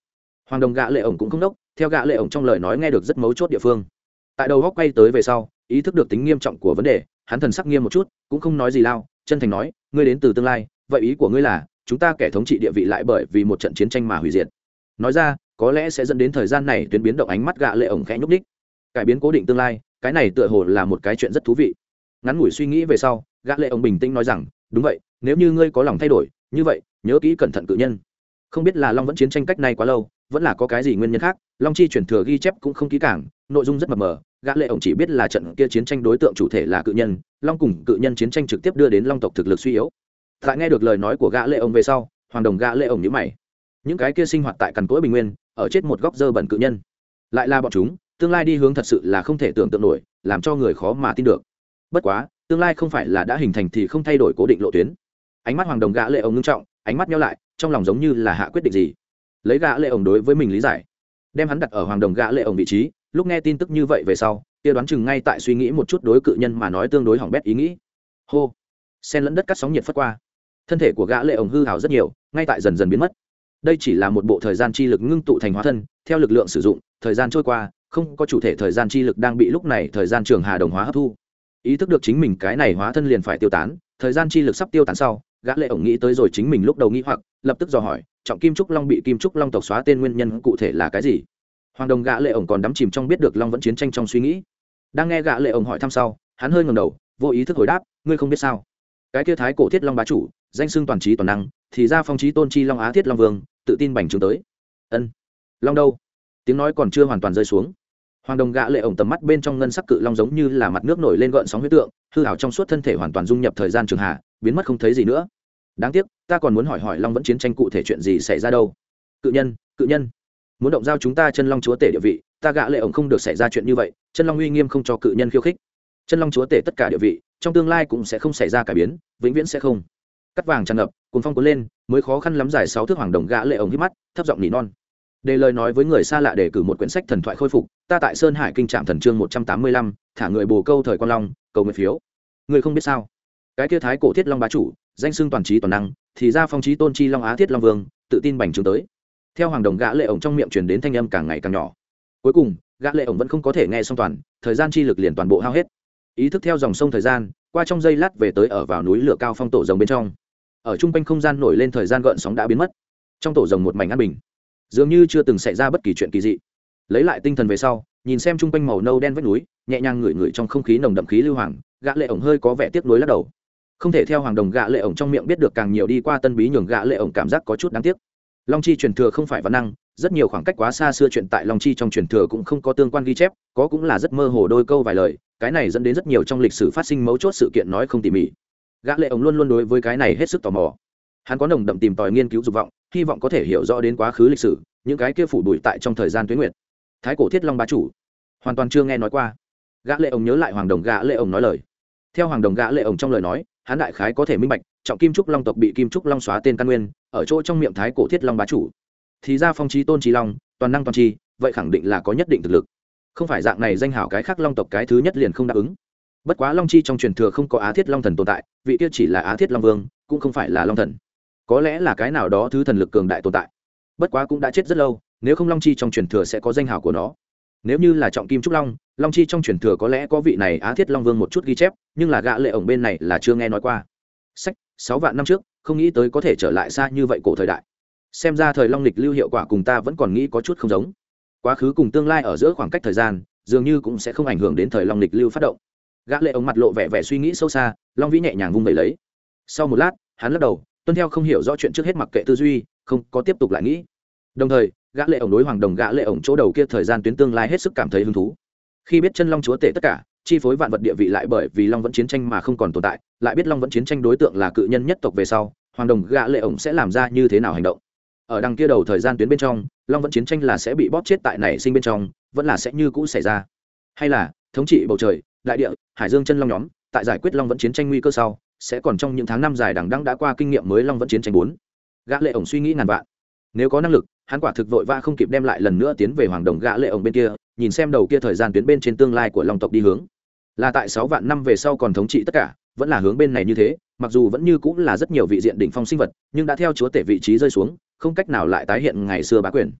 Hoàng đồng gã lệ ổng cũng không đốc, theo gã lệ ổng trong lời nói nghe được rất mấu chốt địa phương. Tại đầu góc quay tới về sau, ý thức được tính nghiêm trọng của vấn đề, hắn thần sắc nghiêm một chút, cũng không nói gì lao, chân thành nói, ngươi đến từ tương lai, vậy ý của ngươi là, chúng ta kẻ thống trị địa vị lại bởi vì một trận chiến tranh mà hủy diệt. Nói ra, có lẽ sẽ dẫn đến thời gian này tuyến biến động ánh mắt gạ lệ ổng khẽ nhúc đích cải biến cố định tương lai, cái này tựa hồ là một cái chuyện rất thú vị. Ngắn ngủi suy nghĩ về sau gã lệ ổng bình tĩnh nói rằng đúng vậy, nếu như ngươi có lòng thay đổi, như vậy, nhớ kỹ cẩn thận cự nhân. Không biết là long vẫn chiến tranh cách này quá lâu, vẫn là có cái gì nguyên nhân khác, long chi chuyển thừa ghi chép cũng không kỹ càng, nội dung rất mờ mờ, gã lệ ổng chỉ biết là trận kia chiến tranh đối tượng chủ thể là cự nhân, long cùng cự nhân chiến tranh trực tiếp đưa đến long tộc thực lực suy yếu. Tại nghe được lời nói của gã lệ ổng về sau, hoàng đồng gã lệ ổng nhíu mày. Những cái kia sinh hoạt tại cằn cỗi bình nguyên, ở chết một góc dơ bẩn cự nhân. Lại là bọn chúng, tương lai đi hướng thật sự là không thể tưởng tượng nổi, làm cho người khó mà tin được. Bất quá tương lai không phải là đã hình thành thì không thay đổi cố định lộ tuyến. Ánh mắt hoàng đồng gã lệ ổng ngưng trọng, ánh mắt nhau lại, trong lòng giống như là hạ quyết định gì. Lấy gã lệ ổng đối với mình lý giải. Đem hắn đặt ở hoàng đồng gã lệ ổng vị trí, lúc nghe tin tức như vậy về sau, kia đoán chừng ngay tại suy nghĩ một chút đối cự nhân mà nói tương đối hỏng bét ý nghĩ. Hô. Sen lẫn đất cắt sóng nhiệt phất qua. Thân thể của gã lệ ổng hư hào rất nhiều, ngay tại dần dần biến mất. Đây chỉ là một bộ thời gian chi lực ngưng tụ thành hóa thân, theo lực lượng sử dụng, thời gian trôi qua, không có chủ thể thời gian chi lực đang bị lúc này thời gian trường hà đồng hóa hấp thu ý thức được chính mình cái này hóa thân liền phải tiêu tán, thời gian chi lực sắp tiêu tán sau, gã lệ ổng nghĩ tới rồi chính mình lúc đầu nghĩ hoặc, lập tức dò hỏi, trọng kim trúc long bị kim trúc long tộc xóa tên nguyên nhân cụ thể là cái gì? Hoàng đồng gã lệ ổng còn đắm chìm trong biết được long vẫn chiến tranh trong suy nghĩ. Đang nghe gã lệ ổng hỏi thăm sau, hắn hơi ngẩng đầu, vô ý thức hồi đáp, ngươi không biết sao? Cái kia thái cổ thiết long bá chủ, danh sương toàn trí toàn năng, thì ra phong trí tôn chi long á thiết long vương, tự tin bành trướng tới. Ân. Long đâu? Tiếng nói còn chưa hoàn toàn rơi xuống hoàng đồng gã lệ ổng tầm mắt bên trong ngân sắc cự long giống như là mặt nước nổi lên gợn sóng huyết tượng, hư hảo trong suốt thân thể hoàn toàn dung nhập thời gian trường hạ, biến mất không thấy gì nữa. Đáng tiếc, ta còn muốn hỏi hỏi long vẫn chiến tranh cụ thể chuyện gì xảy ra đâu. Cự nhân cự nhân. Muốn động giao chúng ta chân long chúa tể địa vị, ta gã lệ ổng không được xảy ra chuyện như vậy, chân long uy nghiêm không cho cự nhân khiêu khích. Chân long chúa tể tất cả địa vị, trong tương lai cũng sẽ không xảy ra cải biến, vĩnh viễn sẽ không. Cắt vàng tràn ngập cùng phong cuốn lên, mới khó khăn lắm giải sáu thước hoàng đồng gã lệ ổng hít mắt, thấp giọng nỉ non đề lời nói với người xa lạ để cử một quyển sách thần thoại khôi phục, ta tại sơn hải kinh trạm thần chương một trăm tám mươi lăm, thả người bồ câu thời quan long, cầu nguyện phiếu. Người không biết sao? Cái kia thái cổ thiết long bá chủ, danh xưng toàn trí toàn năng, thì ra phong trí tôn chi long á thiết long vương, tự tin bành trướng tới. Theo hoàng đồng gã lệ ổng trong miệng truyền đến thanh âm càng ngày càng nhỏ. Cuối cùng, gã lệ ổng vẫn không có thể nghe xong toàn, thời gian chi lực liền toàn bộ hao hết. Ý thức theo dòng sông thời gian, qua trong dây lát về tới ở vào núi lửa cao phong tổ rồng bên trong. Ở trung quanh không gian nổi lên thời gian gợn sóng đã biến mất. Trong tổ rồng một mảnh an bình dường như chưa từng xảy ra bất kỳ chuyện kỳ dị. Lấy lại tinh thần về sau, nhìn xem trung quanh màu nâu đen vách núi, nhẹ nhàng ngửi ngửi trong không khí nồng đậm khí lưu hoàng, gã lệ ổng hơi có vẻ tiếc nuối lắc đầu. Không thể theo hoàng đồng gã lệ ổng trong miệng biết được càng nhiều đi qua tân bí nhường gã lệ ổng cảm giác có chút đáng tiếc. Long chi truyền thừa không phải văn năng, rất nhiều khoảng cách quá xa xưa chuyện tại long chi trong truyền thừa cũng không có tương quan ghi chép, có cũng là rất mơ hồ đôi câu vài lời, cái này dẫn đến rất nhiều trong lịch sử phát sinh mấu chốt sự kiện nói không tỉ mỉ. Gã lệ ổng luôn luôn đối với cái này hết sức tò mò hắn có nồng đậm tìm tòi nghiên cứu dục vọng, hy vọng có thể hiểu rõ đến quá khứ lịch sử, những cái kia phủ bụi tại trong thời gian tuyến nguyệt. Thái cổ thiết long bá chủ, hoàn toàn chưa nghe nói qua. Gã lệ ổng nhớ lại hoàng đồng gã lệ ổng nói lời. Theo hoàng đồng gã lệ ổng trong lời nói, hắn đại khái có thể minh bạch, trọng kim trúc long tộc bị kim trúc long xóa tên căn nguyên, ở chỗ trong miệng thái cổ thiết long bá chủ. Thì ra phong trí tôn trí long, toàn năng toàn chi, vậy khẳng định là có nhất định thực lực. Không phải dạng này danh hảo cái khác long tộc cái thứ nhất liền không đáp ứng. Bất quá long chi trong truyền thừa không có á thiết long thần tồn tại, vị kia chỉ là á thiết long vương, cũng không phải là long thần có lẽ là cái nào đó thứ thần lực cường đại tồn tại. Bất quá cũng đã chết rất lâu, nếu không long chi trong truyền thừa sẽ có danh hào của nó. Nếu như là trọng kim trúc long long chi trong truyền thừa có lẽ có vị này á thiết long vương một chút ghi chép, nhưng là gã lệ ổng bên này là chưa nghe nói qua. Sách, sáu vạn năm trước, không nghĩ tới có thể trở lại xa như vậy cổ thời đại. Xem ra thời long lịch lưu hiệu quả cùng ta vẫn còn nghĩ có chút không giống. Quá khứ cùng tương lai ở giữa khoảng cách thời gian, dường như cũng sẽ không ảnh hưởng đến thời long lịch lưu phát động. Gã lệ ống mặt lộ vẻ vẻ suy nghĩ sâu xa, long vĩ nhẹ nhàng vung vẩy lấy. Sau một lát, hắn lắc đầu tuân theo không hiểu rõ chuyện trước hết mặc kệ tư duy, không có tiếp tục lại nghĩ. Đồng thời, gã lệ ổng đối hoàng đồng gã lệ ổng chỗ đầu kia thời gian tuyến tương lai hết sức cảm thấy hứng thú. Khi biết chân long chúa tể tất cả, chi phối vạn vật địa vị lại bởi vì long vẫn chiến tranh mà không còn tồn tại, lại biết long vẫn chiến tranh đối tượng là cự nhân nhất tộc về sau, hoàng đồng gã lệ ổng sẽ làm ra như thế nào hành động. Ở đằng kia đầu thời gian tuyến bên trong, long vẫn chiến tranh là sẽ bị bóp chết tại nảy sinh bên trong, vẫn là sẽ như cũ xảy ra. Hay là, thống trị bầu trời, đại địa, hải dương chân long nhóm, tại giải quyết long vẫn chiến tranh nguy cơ sau sẽ còn trong những tháng năm dài đằng đăng đã qua kinh nghiệm mới long vẫn chiến tranh bốn. Gã lệ ổng suy nghĩ ngàn vạn. Nếu có năng lực, hắn quả thực vội vã không kịp đem lại lần nữa tiến về hoàng đồng gã lệ ổng bên kia, nhìn xem đầu kia thời gian tuyến bên trên tương lai của long tộc đi hướng. Là tại sáu vạn năm về sau còn thống trị tất cả, vẫn là hướng bên này như thế, mặc dù vẫn như cũng là rất nhiều vị diện đỉnh phong sinh vật, nhưng đã theo chúa tể vị trí rơi xuống, không cách nào lại tái hiện ngày xưa bá quyền.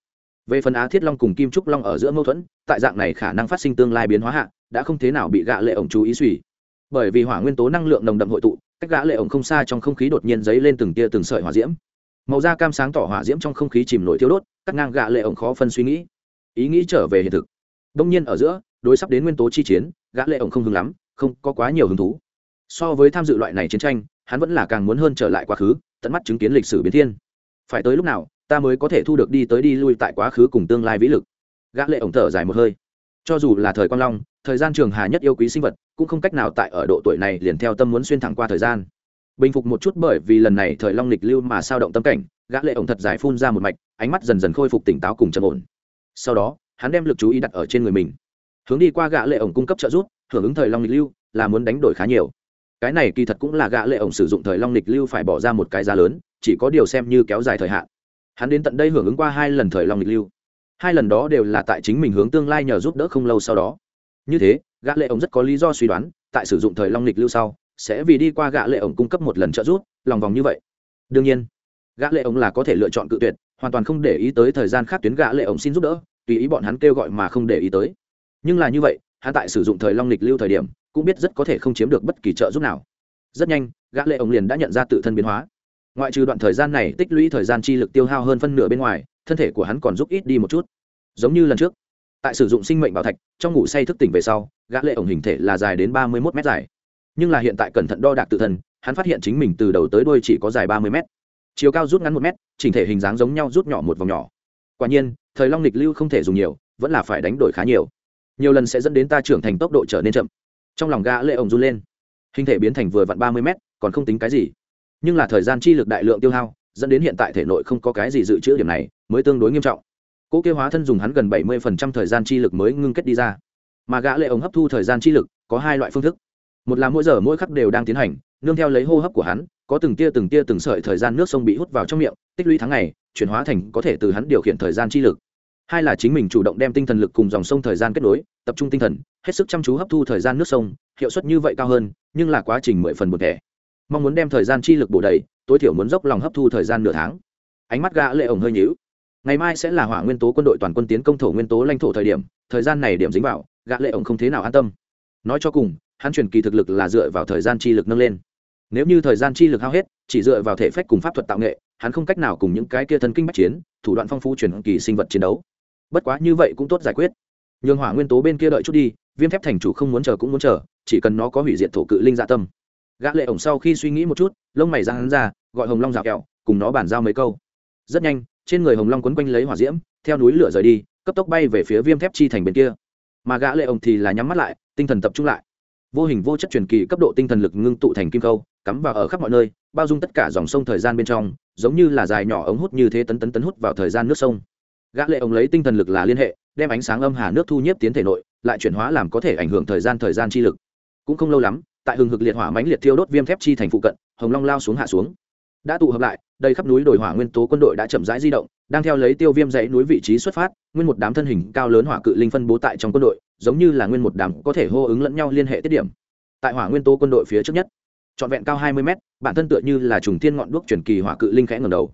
Về phần á thiết long cùng kim trúc long ở giữa mâu thuẫn, tại dạng này khả năng phát sinh tương lai biến hóa hạ, đã không thế nào bị gã lệ ổng chú ý suy bởi vì hỏa nguyên tố năng lượng nồng đậm hội tụ, cách gã lệ ổng không xa trong không khí đột nhiên dấy lên từng tia từng sợi hỏa diễm. Màu da cam sáng tỏ hỏa diễm trong không khí chìm nổi thiêu đốt, cắt ngang gã lệ ổng khó phân suy nghĩ. Ý nghĩ trở về hiện thực. Đông nhiên ở giữa, đối sắp đến nguyên tố chi chiến, gã lệ ổng không hứng lắm, không có quá nhiều hứng thú. So với tham dự loại này chiến tranh, hắn vẫn là càng muốn hơn trở lại quá khứ, tận mắt chứng kiến lịch sử biến thiên. Phải tới lúc nào, ta mới có thể thu được đi tới đi lui tại quá khứ cùng tương lai vĩ lực? Gã lệ ổng thở dài một hơi. Cho dù là thời quan long thời gian trường hà nhất yêu quý sinh vật, cũng không cách nào tại ở độ tuổi này liền theo tâm muốn xuyên thẳng qua thời gian. Bình phục một chút bởi vì lần này thời long lịch lưu mà sao động tâm cảnh, gã lệ ổng thật dài phun ra một mạch, ánh mắt dần dần khôi phục tỉnh táo cùng trầm ổn. Sau đó, hắn đem lực chú ý đặt ở trên người mình. Hướng đi qua gã lệ ổng cung cấp trợ giúp, hưởng ứng thời long lịch lưu, là muốn đánh đổi khá nhiều. Cái này kỳ thật cũng là gã lệ ổng sử dụng thời long lịch lưu phải bỏ ra một cái giá lớn, chỉ có điều xem như kéo dài thời hạn. Hắn đến tận đây hưởng ứng qua hai lần thời long lịch lưu. Hai lần đó đều là tại chính mình hướng tương lai nhờ giúp đỡ không lâu sau đó như thế, gã lệ ổng rất có lý do suy đoán, tại sử dụng thời long lịch lưu sau, sẽ vì đi qua gã lệ ổng cung cấp một lần trợ giúp, lòng vòng như vậy. Đương nhiên, gã lệ ổng là có thể lựa chọn cự tuyệt, hoàn toàn không để ý tới thời gian khác tuyến gã lệ ổng xin giúp đỡ, tùy ý bọn hắn kêu gọi mà không để ý tới. Nhưng là như vậy, hắn tại sử dụng thời long lịch lưu thời điểm, cũng biết rất có thể không chiếm được bất kỳ trợ giúp nào. Rất nhanh, gã lệ ổng liền đã nhận ra tự thân biến hóa. Ngoại trừ đoạn thời gian này tích lũy thời gian chi lực tiêu hao hơn phân nửa bên ngoài, thân thể của hắn còn giúp ít đi một chút. Giống như lần trước tại sử dụng sinh mệnh bảo thạch, trong ngủ say thức tỉnh về sau, gã lệ ổng hình thể là dài đến ba mươi một mét dài. Nhưng là hiện tại cẩn thận đo đạc tự thân, hắn phát hiện chính mình từ đầu tới đuôi chỉ có dài ba mươi mét. Chiều cao rút ngắn một mét, chỉnh thể hình dáng giống nhau rút nhỏ một vòng nhỏ. Quả nhiên, thời long lịch lưu không thể dùng nhiều, vẫn là phải đánh đổi khá nhiều. Nhiều lần sẽ dẫn đến ta trưởng thành tốc độ trở nên chậm. Trong lòng gã lệ ổng run lên. Hình thể biến thành vừa vặn ba mươi mét, còn không tính cái gì. Nhưng là thời gian chi lực đại lượng tiêu hao, dẫn đến hiện tại thể nội không có cái gì dự trữ điểm này, mới tương đối nghiêm trọng cỗ kêu hóa thân dùng hắn gần bảy mươi thời gian chi lực mới ngưng kết đi ra. Mà gã lệ ống hấp thu thời gian chi lực có hai loại phương thức. Một là mỗi giờ mỗi khắc đều đang tiến hành, nương theo lấy hô hấp của hắn, có từng tia từng tia từng sợi thời gian nước sông bị hút vào trong miệng, tích lũy tháng ngày, chuyển hóa thành có thể từ hắn điều khiển thời gian chi lực. Hai là chính mình chủ động đem tinh thần lực cùng dòng sông thời gian kết nối, tập trung tinh thần, hết sức chăm chú hấp thu thời gian nước sông, hiệu suất như vậy cao hơn, nhưng là quá trình mười phần một thẻ mong muốn đem thời gian chi lực bổ đầy, tối thiểu muốn dốc lòng hấp thu thời gian nửa tháng. Ánh mắt gã lệ ổng hơi nhíu ngày mai sẽ là hỏa nguyên tố quân đội toàn quân tiến công thổ nguyên tố lãnh thổ thời điểm, thời gian này điểm dính vào, gã lệ ổng không thế nào an tâm. Nói cho cùng, hắn truyền kỳ thực lực là dựa vào thời gian chi lực nâng lên. Nếu như thời gian chi lực hao hết, chỉ dựa vào thể phách cùng pháp thuật tạo nghệ, hắn không cách nào cùng những cái kia thần kinh bách chiến, thủ đoạn phong phú truyền kỳ sinh vật chiến đấu. Bất quá như vậy cũng tốt giải quyết. Nhường hỏa nguyên tố bên kia đợi chút đi, viêm thép thành chủ không muốn chờ cũng muốn chờ, chỉ cần nó có hủy diệt thổ cự linh dạ tâm. Gã lệ ổng sau khi suy nghĩ một chút, lông mày ra hắn ra, gọi hồng long rào kẹo, cùng nó bàn giao mấy câu. Rất nhanh trên người hồng long quấn quanh lấy hỏa diễm, theo núi lửa rời đi, cấp tốc bay về phía viêm thép chi thành bên kia. Mà gã lệ ổng thì là nhắm mắt lại, tinh thần tập trung lại. Vô hình vô chất truyền kỳ cấp độ tinh thần lực ngưng tụ thành kim câu, cắm vào ở khắp mọi nơi, bao dung tất cả dòng sông thời gian bên trong, giống như là dài nhỏ ống hút như thế tấn tấn tấn hút vào thời gian nước sông. Gã lệ ổng lấy tinh thần lực là liên hệ, đem ánh sáng âm hà nước thu nhiếp tiến thể nội, lại chuyển hóa làm có thể ảnh hưởng thời gian thời gian chi lực. Cũng không lâu lắm, tại hừng hực liệt hỏa mãnh liệt thiêu đốt viêm thép chi thành phụ cận, hồng long lao xuống hạ xuống đã tụ hợp lại, đây khắp núi đồi hỏa nguyên tố quân đội đã chậm rãi di động, đang theo lấy tiêu viêm dãy núi vị trí xuất phát, nguyên một đám thân hình cao lớn hỏa cự linh phân bố tại trong quân đội, giống như là nguyên một đám có thể hô ứng lẫn nhau liên hệ tiết điểm. Tại hỏa nguyên tố quân đội phía trước nhất, trọn vẹn cao hai mươi mét, bản thân tựa như là trùng thiên ngọn đuốc truyền kỳ hỏa cự linh khẽ ngầm đầu.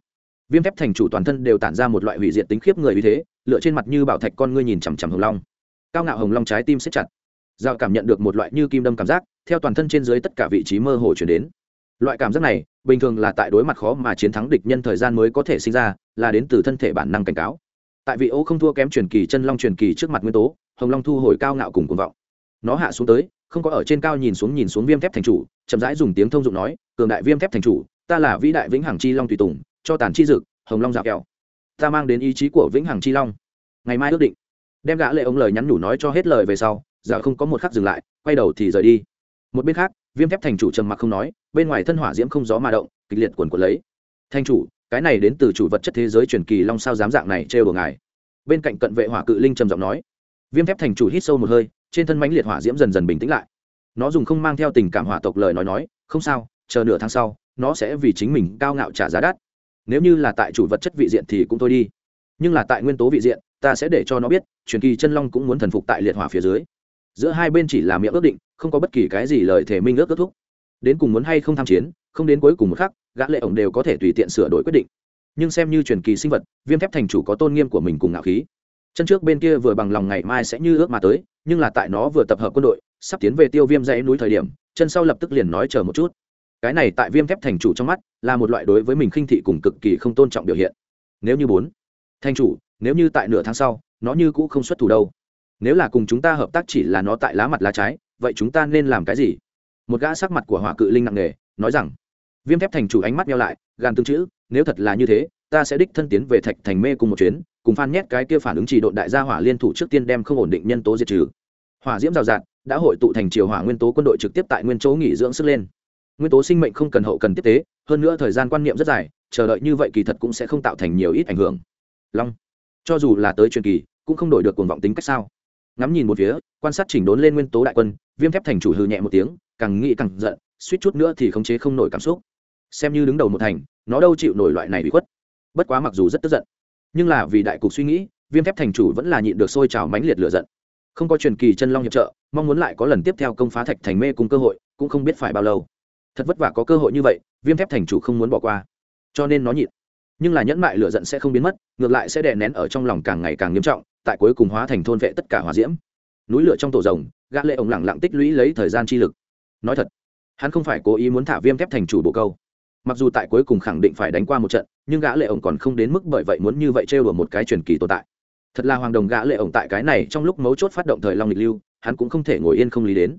Viêm thép thành chủ toàn thân đều tản ra một loại hủy diệt tính khiếp người uy thế, lựa trên mặt như bảo thạch con ngươi nhìn chằm chằm hồng long. Cao ngạo hồng long trái tim xếp chặt giao cảm nhận được một loại như kim đâm cảm giác, theo toàn thân trên dưới tất cả vị trí mơ hồ chuyển đến loại cảm giác này, bình thường là tại đối mặt khó mà chiến thắng địch nhân thời gian mới có thể sinh ra, là đến từ thân thể bản năng cảnh cáo. Tại vị ô không thua kém truyền kỳ chân long truyền kỳ trước mặt nguyên tố, hồng long thu hồi cao ngạo cùng cuồng vọng. Nó hạ xuống tới, không có ở trên cao nhìn xuống nhìn xuống viêm thép thành chủ, chậm rãi dùng tiếng thông dụng nói, cường đại viêm thép thành chủ, ta là vĩ đại vĩnh hằng chi long tùy tùng, cho tàn chi dực, hồng long dạo kẹo. Ta mang đến ý chí của vĩnh hằng chi long. Ngày mai ước định. Đem gã lệ ông lời nhắn nhủ nói cho hết lời về sau giờ không có một khắc dừng lại, quay đầu thì rời đi. Một bên khác viêm thép thành chủ trầm mặc không nói, bên ngoài thân hỏa diễm không gió mà động, kịch liệt quần quần lấy. Thành chủ, cái này đến từ chủ vật chất thế giới truyền kỳ long sao dám dạng này trêu đùa ngài. Bên cạnh cận vệ hỏa cự linh trầm giọng nói. Viêm thép thành chủ hít sâu một hơi, trên thân mãnh liệt hỏa diễm dần dần bình tĩnh lại. Nó dùng không mang theo tình cảm hỏa tộc lời nói nói, không sao, chờ nửa tháng sau, nó sẽ vì chính mình cao ngạo trả giá đắt. Nếu như là tại chủ vật chất vị diện thì cũng thôi đi. Nhưng là tại nguyên tố vị diện, ta sẽ để cho nó biết, truyền kỳ chân long cũng muốn thần phục tại liệt hỏa phía dưới giữa hai bên chỉ là miệng ước định, không có bất kỳ cái gì lời thể minh ước kết thúc. Đến cùng muốn hay không tham chiến, không đến cuối cùng một khắc, gã lệ ổng đều có thể tùy tiện sửa đổi quyết định. Nhưng xem như truyền kỳ sinh vật, viêm thép thành chủ có tôn nghiêm của mình cùng ngạo khí. Chân trước bên kia vừa bằng lòng ngày mai sẽ như ước mà tới, nhưng là tại nó vừa tập hợp quân đội, sắp tiến về tiêu viêm dãy núi thời điểm, chân sau lập tức liền nói chờ một chút. Cái này tại viêm thép thành chủ trong mắt, là một loại đối với mình khinh thị cùng cực kỳ không tôn trọng biểu hiện. Nếu như bốn, thành chủ, nếu như tại nửa tháng sau, nó như cũ không xuất thủ đâu nếu là cùng chúng ta hợp tác chỉ là nó tại lá mặt lá trái, vậy chúng ta nên làm cái gì? Một gã sắc mặt của hỏa cự linh nặng nề, nói rằng, viêm thép thành chủ ánh mắt nhau lại gan tương chữ, nếu thật là như thế, ta sẽ đích thân tiến về thạch thành mê cùng một chuyến, cùng phan nhét cái kia phản ứng chỉ độn đại gia hỏa liên thủ trước tiên đem không ổn định nhân tố diệt trừ. Hỏa diễm rào rạt đã hội tụ thành triều hỏa nguyên tố quân đội trực tiếp tại nguyên chỗ nghỉ dưỡng sức lên. Nguyên tố sinh mệnh không cần hậu cần tiếp tế, hơn nữa thời gian quan niệm rất dài, chờ đợi như vậy kỳ thật cũng sẽ không tạo thành nhiều ít ảnh hưởng. Long, cho dù là tới truyền kỳ, cũng không đổi được cuồng vọng tính cách sao? Ngắm nhìn một phía, quan sát chỉnh đốn lên nguyên tố đại quân, viêm thép thành chủ hư nhẹ một tiếng, càng nghĩ càng giận, suýt chút nữa thì khống chế không nổi cảm xúc. Xem như đứng đầu một thành, nó đâu chịu nổi loại này bị khuất. Bất quá mặc dù rất tức giận, nhưng là vì đại cục suy nghĩ, viêm thép thành chủ vẫn là nhịn được sôi trào mãnh liệt lửa giận. Không có truyền kỳ chân long hiệp trợ, mong muốn lại có lần tiếp theo công phá thạch thành mê cùng cơ hội, cũng không biết phải bao lâu. Thật vất vả có cơ hội như vậy, viêm thép thành chủ không muốn bỏ qua. Cho nên nó nhịn. Nhưng là nhẫn mại lửa giận sẽ không biến mất, ngược lại sẽ đè nén ở trong lòng càng ngày càng nghiêm trọng tại cuối cùng hóa thành thôn vệ tất cả hỏa diễm. Núi lửa trong tổ rồng, gã lệ ổng lặng lặng tích lũy lấy thời gian chi lực. Nói thật, hắn không phải cố ý muốn thả viêm thép thành chủ bộ câu. Mặc dù tại cuối cùng khẳng định phải đánh qua một trận, nhưng gã lệ ổng còn không đến mức bởi vậy muốn như vậy trêu đùa một cái truyền kỳ tồn tại. Thật là hoàng đồng gã lệ ổng tại cái này trong lúc mấu chốt phát động thời long lịch lưu, hắn cũng không thể ngồi yên không lý đến.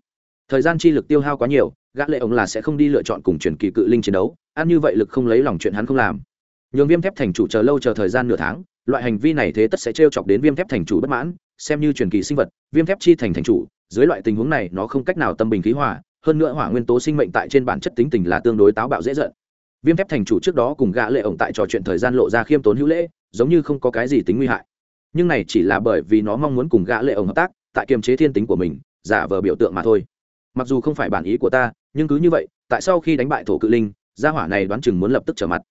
Thời gian chi lực tiêu hao quá nhiều, gã lệ ổng là sẽ không đi lựa chọn cùng truyền kỳ cự linh chiến đấu, ăn như vậy lực không lấy lòng chuyện hắn không làm. Nhường viêm thép thành chủ chờ lâu chờ thời gian nửa tháng loại hành vi này thế tất sẽ trêu chọc đến viêm thép thành chủ bất mãn, xem như truyền kỳ sinh vật, viêm thép chi thành thành chủ, dưới loại tình huống này nó không cách nào tâm bình khí hòa, hơn nữa hỏa nguyên tố sinh mệnh tại trên bản chất tính tình là tương đối táo bạo dễ giận. Viêm thép thành chủ trước đó cùng gã lệ ổng tại trò chuyện thời gian lộ ra khiêm tốn hữu lễ, giống như không có cái gì tính nguy hại. Nhưng này chỉ là bởi vì nó mong muốn cùng gã lệ ổng hợp tác, tại kiềm chế thiên tính của mình, giả vờ biểu tượng mà thôi. Mặc dù không phải bản ý của ta, nhưng cứ như vậy, tại sau khi đánh bại thổ cự linh, gia hỏa này đoán chừng muốn lập tức trở mặt.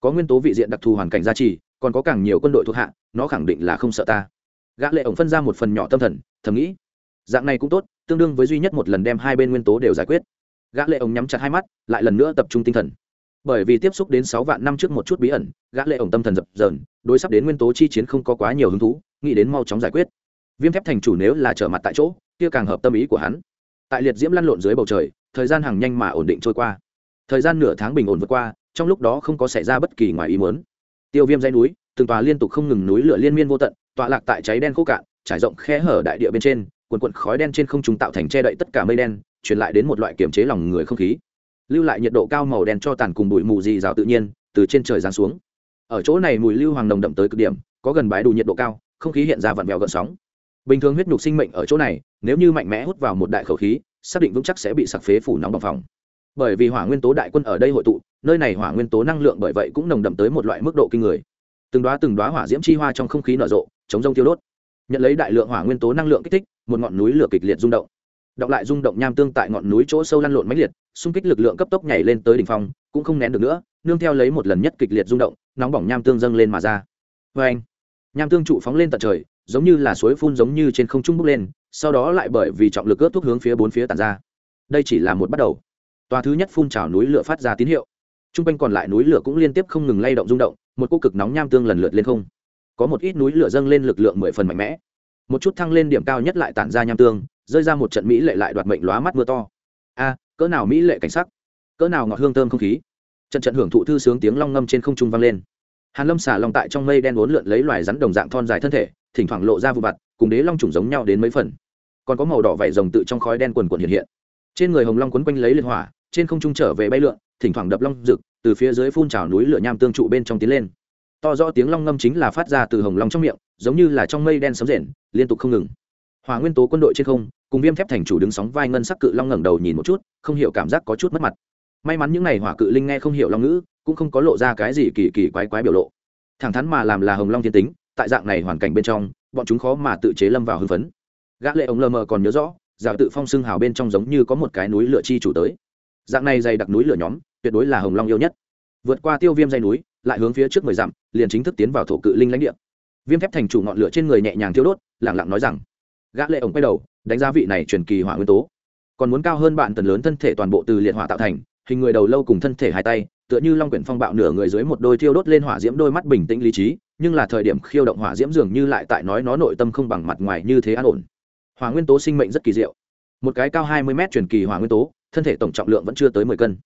Có nguyên tố vị diện đặc thù hoàn cảnh gia trì còn có càng nhiều quân đội thuộc hạ, nó khẳng định là không sợ ta. Gã lệ ổng phân ra một phần nhỏ tâm thần, thầm nghĩ, dạng này cũng tốt, tương đương với duy nhất một lần đem hai bên nguyên tố đều giải quyết. Gã lệ ổng nhắm chặt hai mắt, lại lần nữa tập trung tinh thần. Bởi vì tiếp xúc đến sáu vạn năm trước một chút bí ẩn, gã lệ ổng tâm thần dập dờn, đối sắp đến nguyên tố chi chiến không có quá nhiều hứng thú, nghĩ đến mau chóng giải quyết. Viêm thép thành chủ nếu là trở mặt tại chỗ, kia càng hợp tâm ý của hắn. Tại liệt diễm lăn lộn dưới bầu trời, thời gian hàng nhanh mà ổn định trôi qua. Thời gian nửa tháng bình ổn vượt qua, trong lúc đó không có xảy ra bất kỳ ngoài ý muốn tiêu viêm dây núi, từng tòa liên tục không ngừng núi lửa liên miên vô tận, tọa lạc tại cháy đen khô cạn, trải rộng khe hở đại địa bên trên quần quận khói đen trên không trung tạo thành che đậy tất cả mây đen, truyền lại đến một loại kiểm chế lòng người không khí. Lưu lại nhiệt độ cao màu đen cho tàn cùng bụi mù dị rào tự nhiên, từ trên trời giáng xuống. Ở chỗ này mùi lưu hoàng nồng đậm tới cực điểm, có gần bãi đủ nhiệt độ cao, không khí hiện ra vặn vẹo gợn sóng. Bình thường huyết nhục sinh mệnh ở chỗ này, nếu như mạnh mẽ hút vào một đại khẩu khí, xác định vững chắc sẽ bị sặc phế phủ nóng bằng phòng bởi vì hỏa nguyên tố đại quân ở đây hội tụ, nơi này hỏa nguyên tố năng lượng bởi vậy cũng nồng đậm tới một loại mức độ kinh người. Từng đoá từng đoá hỏa diễm chi hoa trong không khí nở rộ, chống rông tiêu đốt. Nhận lấy đại lượng hỏa nguyên tố năng lượng kích thích, một ngọn núi lửa kịch liệt rung động. Đọng lại rung động nham tương tại ngọn núi chỗ sâu lăn lộn mãnh liệt, xung kích lực lượng cấp tốc nhảy lên tới đỉnh phong, cũng không nén được nữa, nương theo lấy một lần nhất kịch liệt rung động, nóng bỏng nham tương dâng lên mà ra. Vê anh, nham tương trụ phóng lên tận trời, giống như là suối phun giống như trên không trung bốc lên, sau đó lại bởi vì trọng lực ướt thuốc hướng phía bốn phía tàn ra. Đây chỉ là một bắt đầu tòa thứ nhất phun trào núi lửa phát ra tín hiệu. T r u n g quanh còn lại núi lửa cũng liên tiếp không ngừng lay động rung động, một cô cực nóng nham tương lần lượt lên không. Có một ít núi lửa dâng lên lực lượng mười phần mạnh mẽ. Một chút thăng lên điểm cao nhất lại tản ra nham tương, rơi ra một trận mỹ lệ lại đoạt mệnh lóa mắt mưa to. A, cỡ nào mỹ lệ cảnh sắc. Cỡ nào ngọt hương thơm không khí. Trận trận hưởng thụ thư sướng tiếng long ngâm trên không trung vang lên. Hàn lâm xả lòng tại trong mây đen uốn lượn lấy loài rắn đồng dạng thon dài thân thể, thỉnh thoảng lộ ra vụ vặt, cùng đế long trùng giống nhau đến mấy phần. Còn có màu đỏ vảy rồng tự trong khói đen quần quần hiện hiện trên người hồng long quấn quanh lấy liệt hỏa, trên không trung trở về bay lượn, thỉnh thoảng đập long rực, từ phía dưới phun trào núi lửa nham tương trụ bên trong tiến lên. To rõ tiếng long ngâm chính là phát ra từ hồng long trong miệng, giống như là trong mây đen sấm rền, liên tục không ngừng. Hỏa nguyên tố quân đội trên không, cùng viêm thép thành chủ đứng sóng vai ngân sắc cự long ngẩng đầu nhìn một chút, không hiểu cảm giác có chút mất mặt. May mắn những n à y hỏa cự linh nghe không hiểu long ngữ, cũng không có lộ ra cái gì kỳ kỳ quái quái biểu lộ. Thẳng thắn mà làm là hồng long thiên tính, tại dạng này hoàn cảnh bên trong, bọn chúng khó mà tự chế lâm vào hưng phấn. Gã lệ ống lờ mờ còn nhớ rõ dạo tự phong xưng hào bên trong giống như có một cái núi lửa chi chủ tới. Dạng này dày đặc núi lửa nhóm, tuyệt đối là hồng long yêu nhất. Vượt qua tiêu viêm dây núi, lại hướng phía trước mười dặm, liền chính thức tiến vào thổ cự linh lãnh địa. Viêm thép thành chủ ngọn lửa trên người nhẹ nhàng thiêu đốt lẳng lặng nói rằng, gã lệ ổng quay đầu, đánh giá vị này truyền kỳ hỏa nguyên tố. Còn muốn cao hơn bạn tần lớn thân thể toàn bộ từ liệt hỏa tạo thành, hình người đầu lâu cùng thân thể hai tay, tựa như long quyển phong bạo nửa người dưới một đôi thiêu đốt lên hỏa diễm đôi mắt bình tĩnh lý trí, nhưng là thời điểm khiêu động hỏa diễm dường như lại tại nói nó nội tâm không bằng mặt ngoài như thế an ổn hỏa nguyên tố sinh mệnh rất kỳ diệu. Một cái cao hai mươi mét truyền kỳ hỏa nguyên tố, thân thể tổng trọng lượng vẫn chưa tới mười cân.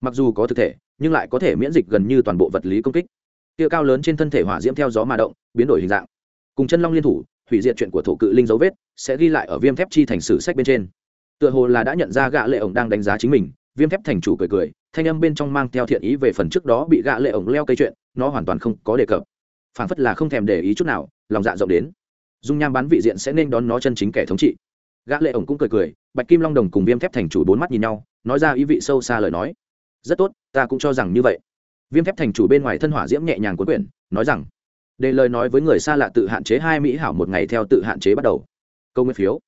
Mặc dù có thực thể, nhưng lại có thể miễn dịch gần như toàn bộ vật lý công kích. Tiêu cao lớn trên thân thể hỏa diễm theo gió mà động, biến đổi hình dạng. Cùng chân long liên thủ, hủy diệt chuyện của thổ cự linh dấu vết, sẽ ghi lại ở viêm thép chi thành sử sách bên trên. Tựa hồ là đã nhận ra gã lệ ổng đang đánh giá chính mình, viêm thép thành chủ cười cười, thanh âm bên trong mang theo thiện ý về phần trước đó bị gã lệ ổng leo cây chuyện, nó hoàn toàn không có đề cập. Phản phất là không thèm để ý chút nào, lòng dạ rộng đến dung nham bán vị diện sẽ nên đón nó chân chính kẻ thống trị. Gã lệ ổng cũng cười cười, bạch kim long đồng cùng viêm thép thành chủ bốn mắt nhìn nhau, nói ra ý vị sâu xa lời nói. Rất tốt, ta cũng cho rằng như vậy. Viêm thép thành chủ bên ngoài thân hỏa diễm nhẹ nhàng cuốn quyển, nói rằng, để lời nói với người xa lạ tự hạn chế hai mỹ hảo một ngày theo tự hạn chế bắt đầu. Câu nguyên phiếu.